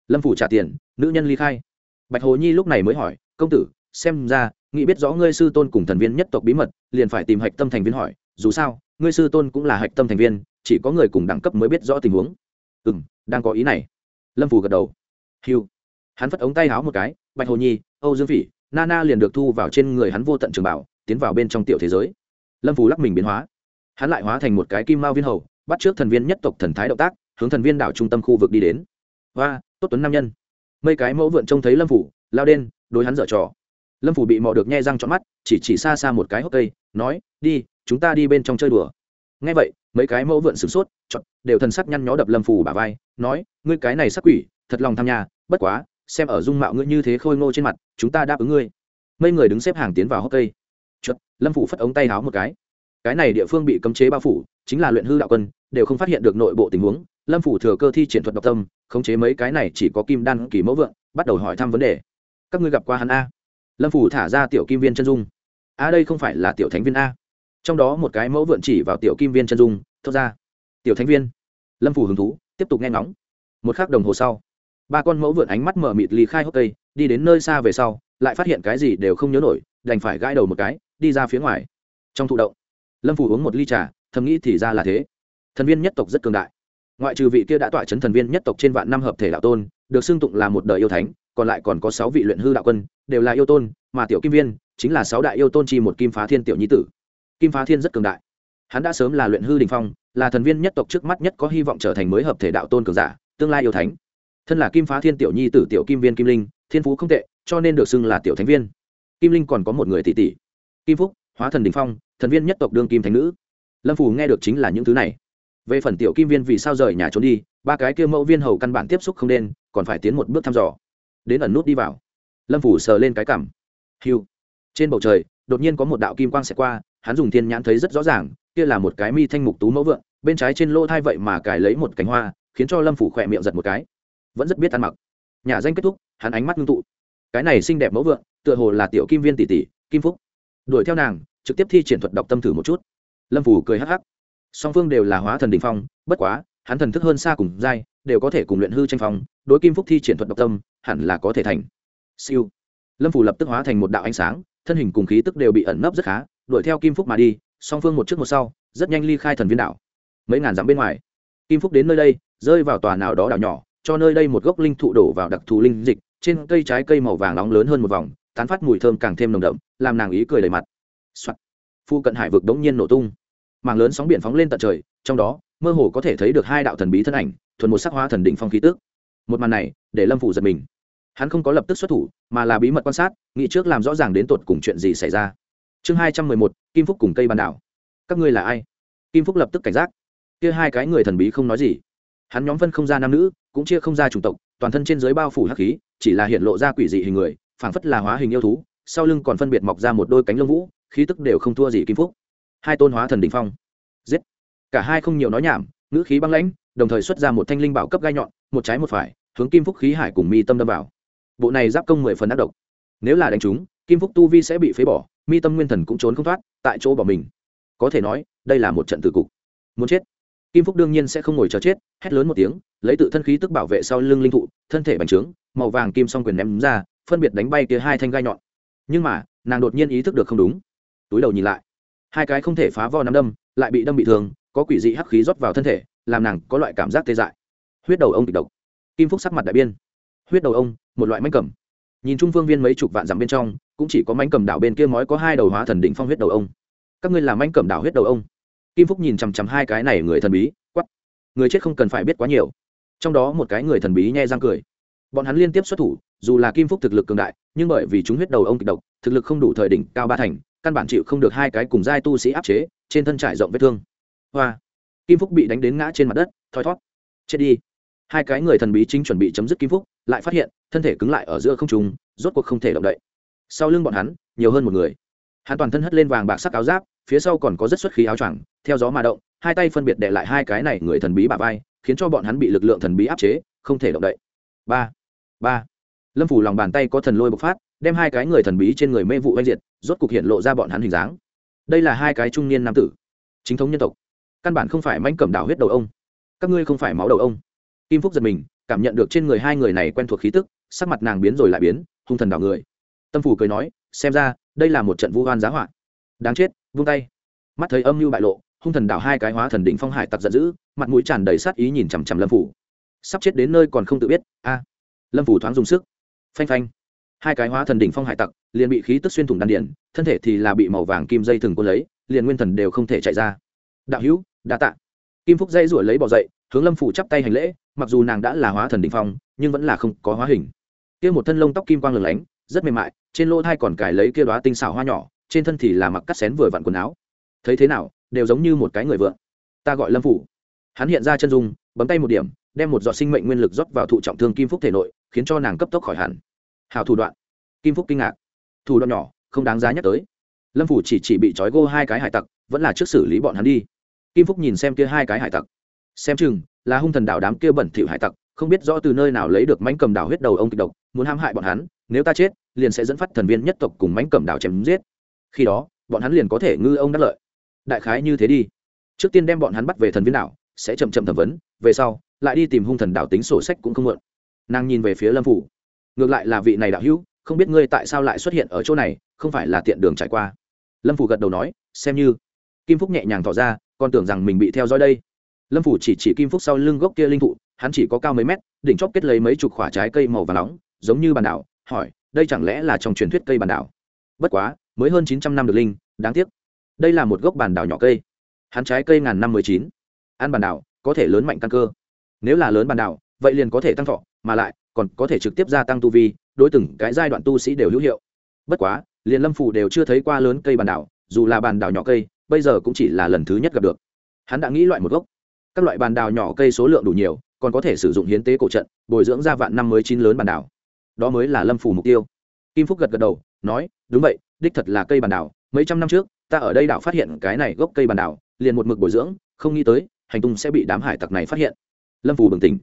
Lâm phủ trả tiền, nữ nhân ly khai. Bạch hồ nhi lúc này mới hỏi, công tử, xem ra nghĩ biết rõ ngươi sư tôn cùng thần viên nhất tộc bí mật, liền phải tìm hạch tâm thành viên hỏi, dù sao, ngươi sư tôn cũng là hạch tâm thành viên, chỉ có người cùng đẳng cấp mới biết rõ tình huống. Ừ m đang có ý này. Lâm Vũ gật đầu. Hiu hắn phất ống tay háo một cái, bạch hồ nhi, âu dương phỉ, nana liền được thu vào trên người hắn vô tận trường bảo, tiến vào bên trong tiểu thế giới. Lâm Vũ lắc mình biến hóa. Hắn lại hóa thành một cái kim mao viên hầu, bắt trước thần viên nhất tộc thần thái động tác, hướng thần viên đảo trung tâm khu vực đi đến. Và tốt tuấn nam nhân. Mấy cái mẫu vượn trông thấy lâm phủ lao đen, đối hắn dở trò lâm phủ bị mò được nhe răng trọn mắt chỉ chỉ xa xa một cái hốc cây nói đi chúng ta đi bên trong chơi đùa ngay vậy mấy cái mẫu vượn sửng sốt chọn đều thần sắc nhăn nhó đập lâm phủ bả vai nói ngươi cái này sắc quỷ thật lòng tham nhà bất quá xem ở dung mạo ngươi như thế khôi ngô trên mặt chúng ta đáp ứng ngươi mấy người đứng xếp hàng tiến vào hốc cây chật lâm phủ phất ống tay háo một cái cái này địa phương bị cấm chế bao phủ chính là luyện hư đạo quân đều không phát hiện được nội bộ tình huống lâm phủ thừa cơ thi triển thuật độc tâm khống chế mấy cái này chỉ có kim đan kỳ mẫu vượng bắt đầu hỏi thăm vấn đề các ngươi gặp qua hắn a lâm phủ thả ra tiểu kim viên chân dung. A đây không phải là tiểu thánh viên a. Trong đó một cái mẫu vượn chỉ vào tiểu kim viên chân dung, thốt ra. Tiểu thánh viên. Lâm phủ hứng thú, tiếp tục nghe ngóng. Một k h ắ c đồng hồ sau, ba con mẫu vượn ánh mắt mở mịt ly khai hốc tây đi đến nơi xa về sau, lại phát hiện cái gì đều không nhớ nổi, đành phải gãi đầu một cái, đi ra phía ngoài. Trong thụ động, lâm phủ uống một ly trà, thầm nghĩ thì ra là thế. Thần viên nhất tộc rất cường đại. Ngoại trừ vị kia đã tọa chấn thần viên nhất tộc trên vạn năm hợp thể đạo tôn, được xưng tụng là một đời yêu thánh còn lại còn có sáu vị luyện hư đạo quân, đều là yêu tôn, mà tiểu kim viên chính là sáu đại yêu tôn chi một kim phá thiên tiểu nhi tử. Kim phá thiên rất cường đại. Hắn đã sớm là luyện hư đình phong, là thần viên nhất tộc trước mắt nhất có hy vọng trở thành mới hợp thể đạo tôn cường giả, tương lai yêu thánh. Thân là kim phá thiên tiểu nhi tử tiểu kim viên kim linh, thiên phú không tệ, cho nên được xưng là tiểu thánh viên. Kim linh còn có một người tỷ tỷ. Kim phúc, hóa thần đình phong, thần viên nhất tộc đương kim thánh nữ. Lâm phù nghe được chính là những thứ này. Về phần tiểu kim viên vì sao rời nhà trốn đi, ba cái kia mẫu viên hầu căn bản tiếp xúc không nên còn phải tiến một bước thăm dò đến ẩn nút đi vào. Lâm phủ sờ lên cái cảm. Hiu trên bầu trời, đột nhiên có một đạo kim quang xẹt qua, hắn dùng thiên nhãn thấy rất rõ ràng, kia là một cái mi thanh mục tú mẫu vượng, bên trái trên lỗ thai vậy mà cài lấy một cánh hoa, khiến cho lâm phủ khỏe miệng giật một cái. Vẫn rất biết ăn mặc. Nhà danh kết thúc, hắn ánh mắt ngưng tụ. Cái này xinh đẹp mẫu vượng, tựa hồ là tiểu kim viên tỷ tỷ, kim phúc. Đuổi theo nàng, trực tiếp thi triển thuật đọc tâm thử một chút. Lâm phủ cười hắc hắc. Song phương đều là hóa thần đình phong, bất quá, hắn thần thức hơn xa cùng dai đều có thể cùng luyện hư tranh phong, đối kim phúc thi triển thuật độc tâm, hẳn là có thể thành. Siêu. Lâm phủ lập tức hóa thành một đạo ánh sáng, thân hình cùng khí tức đều bị ẩn nấp rất khá, đuổi theo kim phúc mà đi, song phương một trước một sau, rất nhanh ly khai thần viên đảo. Mấy ngàn dặm bên ngoài, kim phúc đến nơi đây, rơi vào tòa nào đó đảo nhỏ, cho nơi đây một gốc linh thụ đổ vào đặc thù linh dịch, trên cây trái cây màu vàng nóng lớn hơn một vòng, tán phát mùi thơm càng thêm nồng đậm, làm nàng ý cười đầy mặt、Soạn. phu cận hải vực đống nhiên nổ tung. Mảng lớn sóng biển phóng lên tận trời, trong đó, mơ hồ có thể thấy được hai đạo thần bí thân ảnh thuần một sắc hóa thần đỉnh phong khí tức. Một màn này, để lâm phủ giật mình. Hắn không có lập tức xuất thủ, mà là bí mật quan sát, nghĩ trước làm rõ ràng đến tột cùng chuyện gì xảy ra. Chương hai trăm mười một, kim phúc cùng cây bàn đảo. Các ngươi là ai? Kim phúc lập tức cảnh giác. Kia hai cái người thần bí không nói gì. Hắn nhóm phân không ra nam nữ, cũng chia không ra chủng tộc, toàn thân trên dưới bao phủ hắc khí, chỉ là hiện lộ ra quỷ dị hình người, phảng phất là hóa hình yêu thú, sau lưng còn phân biệt mọc ra một đôi cánh lông vũ, khí tức đều không thua gì kim phúc. Hai tôn hóa thần đỉnh phong. Giết. Cả hai không nhiều nói nhảm, ngữ khí băng lãnh đồng thời xuất ra một thanh linh bảo cấp gai nhọn, một trái một phải, hướng kim phúc khí hải cùng mi tâm đâm vào. Bộ này giáp công mười phần ác độc. Nếu là đánh chúng, kim phúc tu vi sẽ bị phế bỏ, mi tâm nguyên thần cũng trốn không thoát, tại chỗ bỏ mình. Có thể nói, đây là một trận tử cục. Muốn chết. Kim phúc đương nhiên sẽ không ngồi chờ chết, hét lớn một tiếng, lấy tự thân khí tức bảo vệ sau lưng linh thụ, thân thể bành trướng, màu vàng kim s o n g quyền ném ra, phân biệt đánh bay kia hai thanh gai nhọn. Nhưng mà, nàng đột nhiên ý thức được không đúng. Túi đầu nhìn lại. Hai cái không thể phá vo nắm đâm, lại bị đâm bị thương, có quỷ dị hắc khí rót vào thân thể làm nàng có loại cảm giác tê dại. Huyết đầu ông kịch độc. Kim phúc sắc mặt đại biên. Huyết đầu ông, một loại mánh cầm. Nhìn trung phương viên mấy chục vạn dặm bên trong, cũng chỉ có mánh cầm đảo bên kia mói có hai đầu hóa thần đỉnh phong huyết đầu ông. Các ngươi làm mánh cầm đảo huyết đầu ông. Kim phúc nhìn chằm chằm hai cái này người thần bí quắp người chết không cần phải biết quá nhiều. Trong đó một cái người thần bí nhai răng cười. Bọn hắn liên tiếp xuất thủ, dù là kim phúc thực lực cường đại, nhưng bởi vì chúng huyết đầu ông kịch độc, thực lực không đủ thời đỉnh, cao ba thành, căn bản chịu không được hai cái cùng giai tu sĩ áp chế, trên thân trải rộng vết thương. Hoa kim phúc bị đánh đến ngã trên mặt đất, thoi thót. Chết đi. Hai cái người thần bí chính chuẩn bị chấm dứt kim phúc, lại phát hiện, thân thể cứng lại ở giữa không trùng rốt cuộc không thể động đậy. Sau lưng bọn hắn, nhiều hơn một người. Hắn toàn thân hất lên vàng bạc sắc áo giáp, phía sau còn có rất xuất khí áo choàng, theo gió mà động, hai tay phân biệt để lại hai cái này người thần bí bà vai, khiến cho bọn hắn bị lực lượng thần bí áp chế, không thể động đậy. Ba. Ba. Lâm phủ lòng bàn tay có thần lôi bộc phát, đem hai cái người thần bí trên người mê vụ oanh diệt, rốt cục hiện lộ ra bọn hắn hình dáng. Đây là hai cái trung niên nam tử. Chính thống nhân tộc căn bản không phải manh cẩm đảo huyết đầu ông. Các ngươi không phải máu đầu ông. Kim phúc giật mình cảm nhận được trên người hai người này quen thuộc khí tức sắc mặt nàng biến rồi lại biến hung thần đảo người. Tâm phủ cười nói xem ra đây là một trận vu hoan giá họa. Đáng chết vung tay. Mắt thấy âm mưu bại lộ hung thần đảo hai cái hóa thần đỉnh phong hải tặc giận dữ mặt mũi tràn đầy sát ý nhìn chằm chằm lâm phủ sắp chết đến nơi còn không tự biết a. Lâm phủ thoáng dùng sức. Phanh phanh. Hai cái hóa thần đỉnh phong hải tặc liền bị khí tức xuyên thủng đan điền, thân thể thì là bị màu vàng kim dây thừng quân lấy liền nguyên thần đều không thể chạy ra đạo hữu, đa tạ. Kim phúc dây ruổi lấy bỏ dậy, hướng lâm phủ chắp tay hành lễ, mặc dù nàng đã là hóa thần đ ỉ n h phong, nhưng vẫn là không có hóa hình. Kia một thân lông tóc kim quang lửng lánh, rất mềm mại, trên lỗ thai còn cài lấy kia đoá tinh xảo hoa nhỏ, trên thân thì là mặc cắt xén vừa vặn quần áo. Thấy thế nào, đều giống như một cái người vợ ta gọi lâm phủ. Hắn hiện ra chân dung, bấm tay một điểm, đem một giọt sinh mệnh nguyên lực rót vào thụ trọng thương kim phúc thể nội, khiến cho nàng cấp tốc khỏi hẳn. Hào thủ đoạn. Kim phúc kinh ngạc. Thủ đoạn nhỏ, không đáng giá nhắc tới. Lâm phủ chỉ chỉ bị trói gô hai cái hải tặc, vẫn là trước xử lý bọn hắn đi kim phúc nhìn xem kia hai cái hải tặc. Xem chừng, là hung thần đảo đám kia bẩn thỉu hải tặc, không biết rõ từ nơi nào lấy được mánh cầm đảo huyết đầu ông kịch độc, muốn hãm hại bọn hắn, nếu ta chết, liền sẽ dẫn phát thần viên nhất tộc cùng mánh cầm đảo chém giết. Khi đó, bọn hắn liền có thể ngư ông đắc lợi. Đại khái như thế đi. Trước tiên đem bọn hắn bắt về thần viên đảo, sẽ chậm chậm thẩm vấn, về sau, lại đi tìm hung thần đảo tính sổ sách cũng không mượn. Nàng nhìn về phía lâm phủ. Ngược lại là vị này đạo hữu, không biết ngươi tại sao lại xuất hiện ở chỗ này, không phải là tiện đường trải qua. Lâm phủ gật đầu nói, xem như. Kim phúc nhẹ nhàng tỏ ra còn tưởng rằng mình bị theo dõi đây. Lâm phủ chỉ chỉ kim phúc sau lưng gốc kia linh thụ, hắn chỉ có cao mấy mét, đỉnh chóp kết lấy mấy chục khoả trái cây màu và nóng, giống như bàn đảo, hỏi, đây chẳng lẽ là trong truyền thuyết cây bàn đảo? Bất quá, mới hơn chín trăm năm được linh, đáng tiếc. Đây là một gốc bàn đảo nhỏ cây. Hắn trái cây ngàn năm mười chín. Ăn bàn đảo, có thể lớn mạnh căn cơ. Nếu là lớn bàn đảo, vậy liền có thể tăng thọ, mà lại, còn có thể trực tiếp gia tăng tu vi, đối từng cái giai đoạn tu sĩ đều hữu hiệu. Bất quá, liền lâm phủ đều chưa thấy qua lớn cây bàn đảo, dù là bàn đảo nhỏ cây bây giờ cũng chỉ là lần thứ nhất gặp được. Hắn đã nghĩ loại một gốc. Các loại bàn đào nhỏ cây số lượng đủ nhiều, còn có thể sử dụng hiến tế cổ trận, bồi dưỡng ra vạn năm mới chín lớn bàn đào. Đó mới là lâm phủ mục tiêu. Kim phúc gật gật đầu, nói, đúng vậy, đích thật là cây bàn đào. Mấy trăm năm trước, ta ở đây đảo phát hiện cái này gốc cây bàn đào, liền một mực bồi dưỡng, không nghĩ tới, hành tung sẽ bị đám hải tặc này phát hiện. Lâm phủ bừng tỉnh.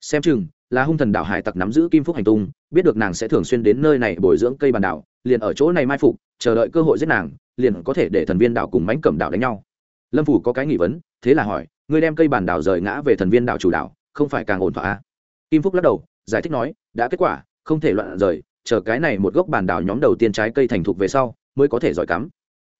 Xem chừng, là hung thần đảo hải tặc nắm giữ kim phúc hành tung, biết được nàng sẽ thường xuyên đến nơi này bồi dưỡng cây bàn đảo liền ở chỗ này mai phục, chờ đợi cơ hội giết nàng liền có thể để thần viên đảo cùng mánh cẩm đảo đánh nhau. Lâm phủ có cái nghi vấn, thế là hỏi, ngươi đem cây bản đảo rời ngã về thần viên đảo chủ đảo, không phải càng ổn thỏa à? kim phúc lắc đầu, giải thích nói, đã kết quả, không thể loạn rời, chờ cái này một gốc bản đảo nhóm đầu tiên trái cây thành thục về sau, mới có thể giỏi cắm.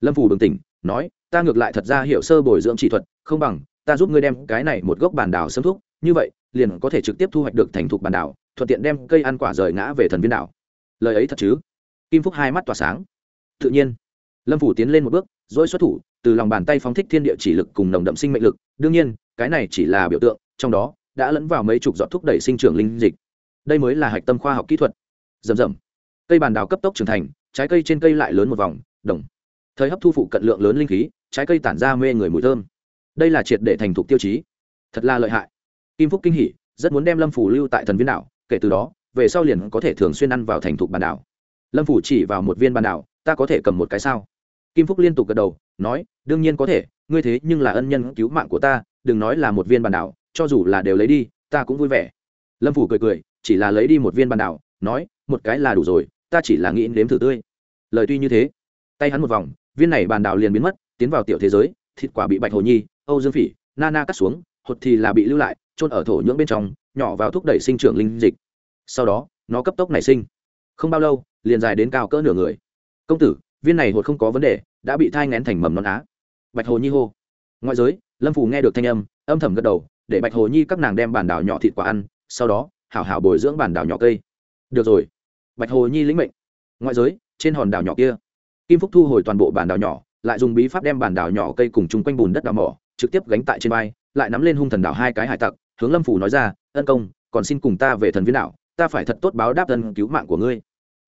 Lâm phủ bừng tỉnh, nói, ta ngược lại thật ra hiểu sơ bồi dưỡng chỉ thuật, không bằng, ta giúp ngươi đem cái này một gốc bản đảo xâm thúc, như vậy, liền có thể trực tiếp thu hoạch được thành thục bản đảo, thuận tiện đem cây ăn quả rời ngã về thần viên đảo. Lời ấy thật chứ? Kim phúc hai mắt tỏa sáng. Tự nhiên lâm phủ tiến lên một bước dỗi xuất thủ, từ lòng bàn tay phóng thích thiên địa chỉ lực cùng nồng đậm sinh mệnh lực. Đương nhiên, cái này chỉ là biểu tượng, trong đó đã lẫn vào mấy chục giọt thúc đẩy sinh trưởng linh dịch. Đây mới là hạch tâm khoa học kỹ thuật. Rầm rầm. Cây bàn đào cấp tốc trưởng thành, trái cây trên cây lại lớn một vòng, đồng. Thời hấp thu phụ cận lượng lớn linh khí, trái cây tản ra mê người mùi thơm. Đây là triệt để thành thục tiêu chí. Thật là lợi hại. Kim phúc kinh hỉ, rất muốn đem lâm phủ lưu tại thần viên đảo, kể từ đó, về sau liền có thể thường xuyên ăn vào thành thục bàn đảo. Lâm phủ chỉ vào một viên bàn đảo, ta có thể cầm một cái sao? Kim phúc liên tục gật đầu, nói, đương nhiên có thể, ngươi thế nhưng là ân nhân cứu mạng của ta, đừng nói là một viên bàn đảo, cho dù là đều lấy đi, ta cũng vui vẻ. Lâm phủ cười cười, chỉ là lấy đi một viên bàn đảo, nói, một cái là đủ rồi, ta chỉ là nghĩ nếm thử tươi. Lời tuy như thế, tay hắn một vòng, viên này bàn đảo liền biến mất, tiến vào tiểu thế giới, thịt quả bị bạch hồ nhi, âu dương phỉ na cắt xuống, hột thì là bị lưu lại trôn ở thổ nhưỡng bên trong, nhỏ vào thúc đẩy sinh trưởng linh dịch. Sau đó, nó cấp tốc nảy sinh. Không bao lâu, liền dài đến cao cỡ nửa người. Công tử, viên này hột không có vấn đề đã bị thai ngén thành mầm non á. Bạch hồ nhi hô. Ngoại giới, lâm phù nghe được thanh âm âm thầm gật đầu, để bạch hồ nhi các nàng đem bản đảo nhỏ thịt quả ăn, sau đó, hảo hảo bồi dưỡng bản đảo nhỏ cây. Được rồi. Bạch hồ nhi lĩnh mệnh. Ngoại giới, trên hòn đảo nhỏ kia, kim phúc thu hồi toàn bộ bản đảo nhỏ, lại dùng bí pháp đem bản đảo nhỏ cây cùng chung quanh bùn đất đào mỏ, trực tiếp gánh tại trên vai, lại nắm lên hung thần đảo hai cái hải tặc, hướng lâm phủ nói ra, ân công, còn xin cùng ta về thần viên đảo, ta phải thật tốt báo đáp ân cứu mạng của ngươi.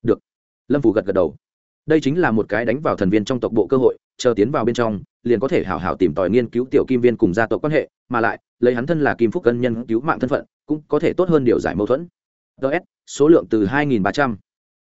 Được. Lâm phủ gật gật đầu đây chính là một cái đánh vào thần viên trong tộc bộ cơ hội, chờ tiến vào bên trong, liền có thể hảo hảo tìm tòi nghiên cứu tiểu kim viên cùng gia tộc quan hệ, mà lại, lấy hắn thân là kim phúc cân nhân cứu mạng thân phận, cũng có thể tốt hơn điều giải mâu thuẫn. Ts số lượng từ 2.300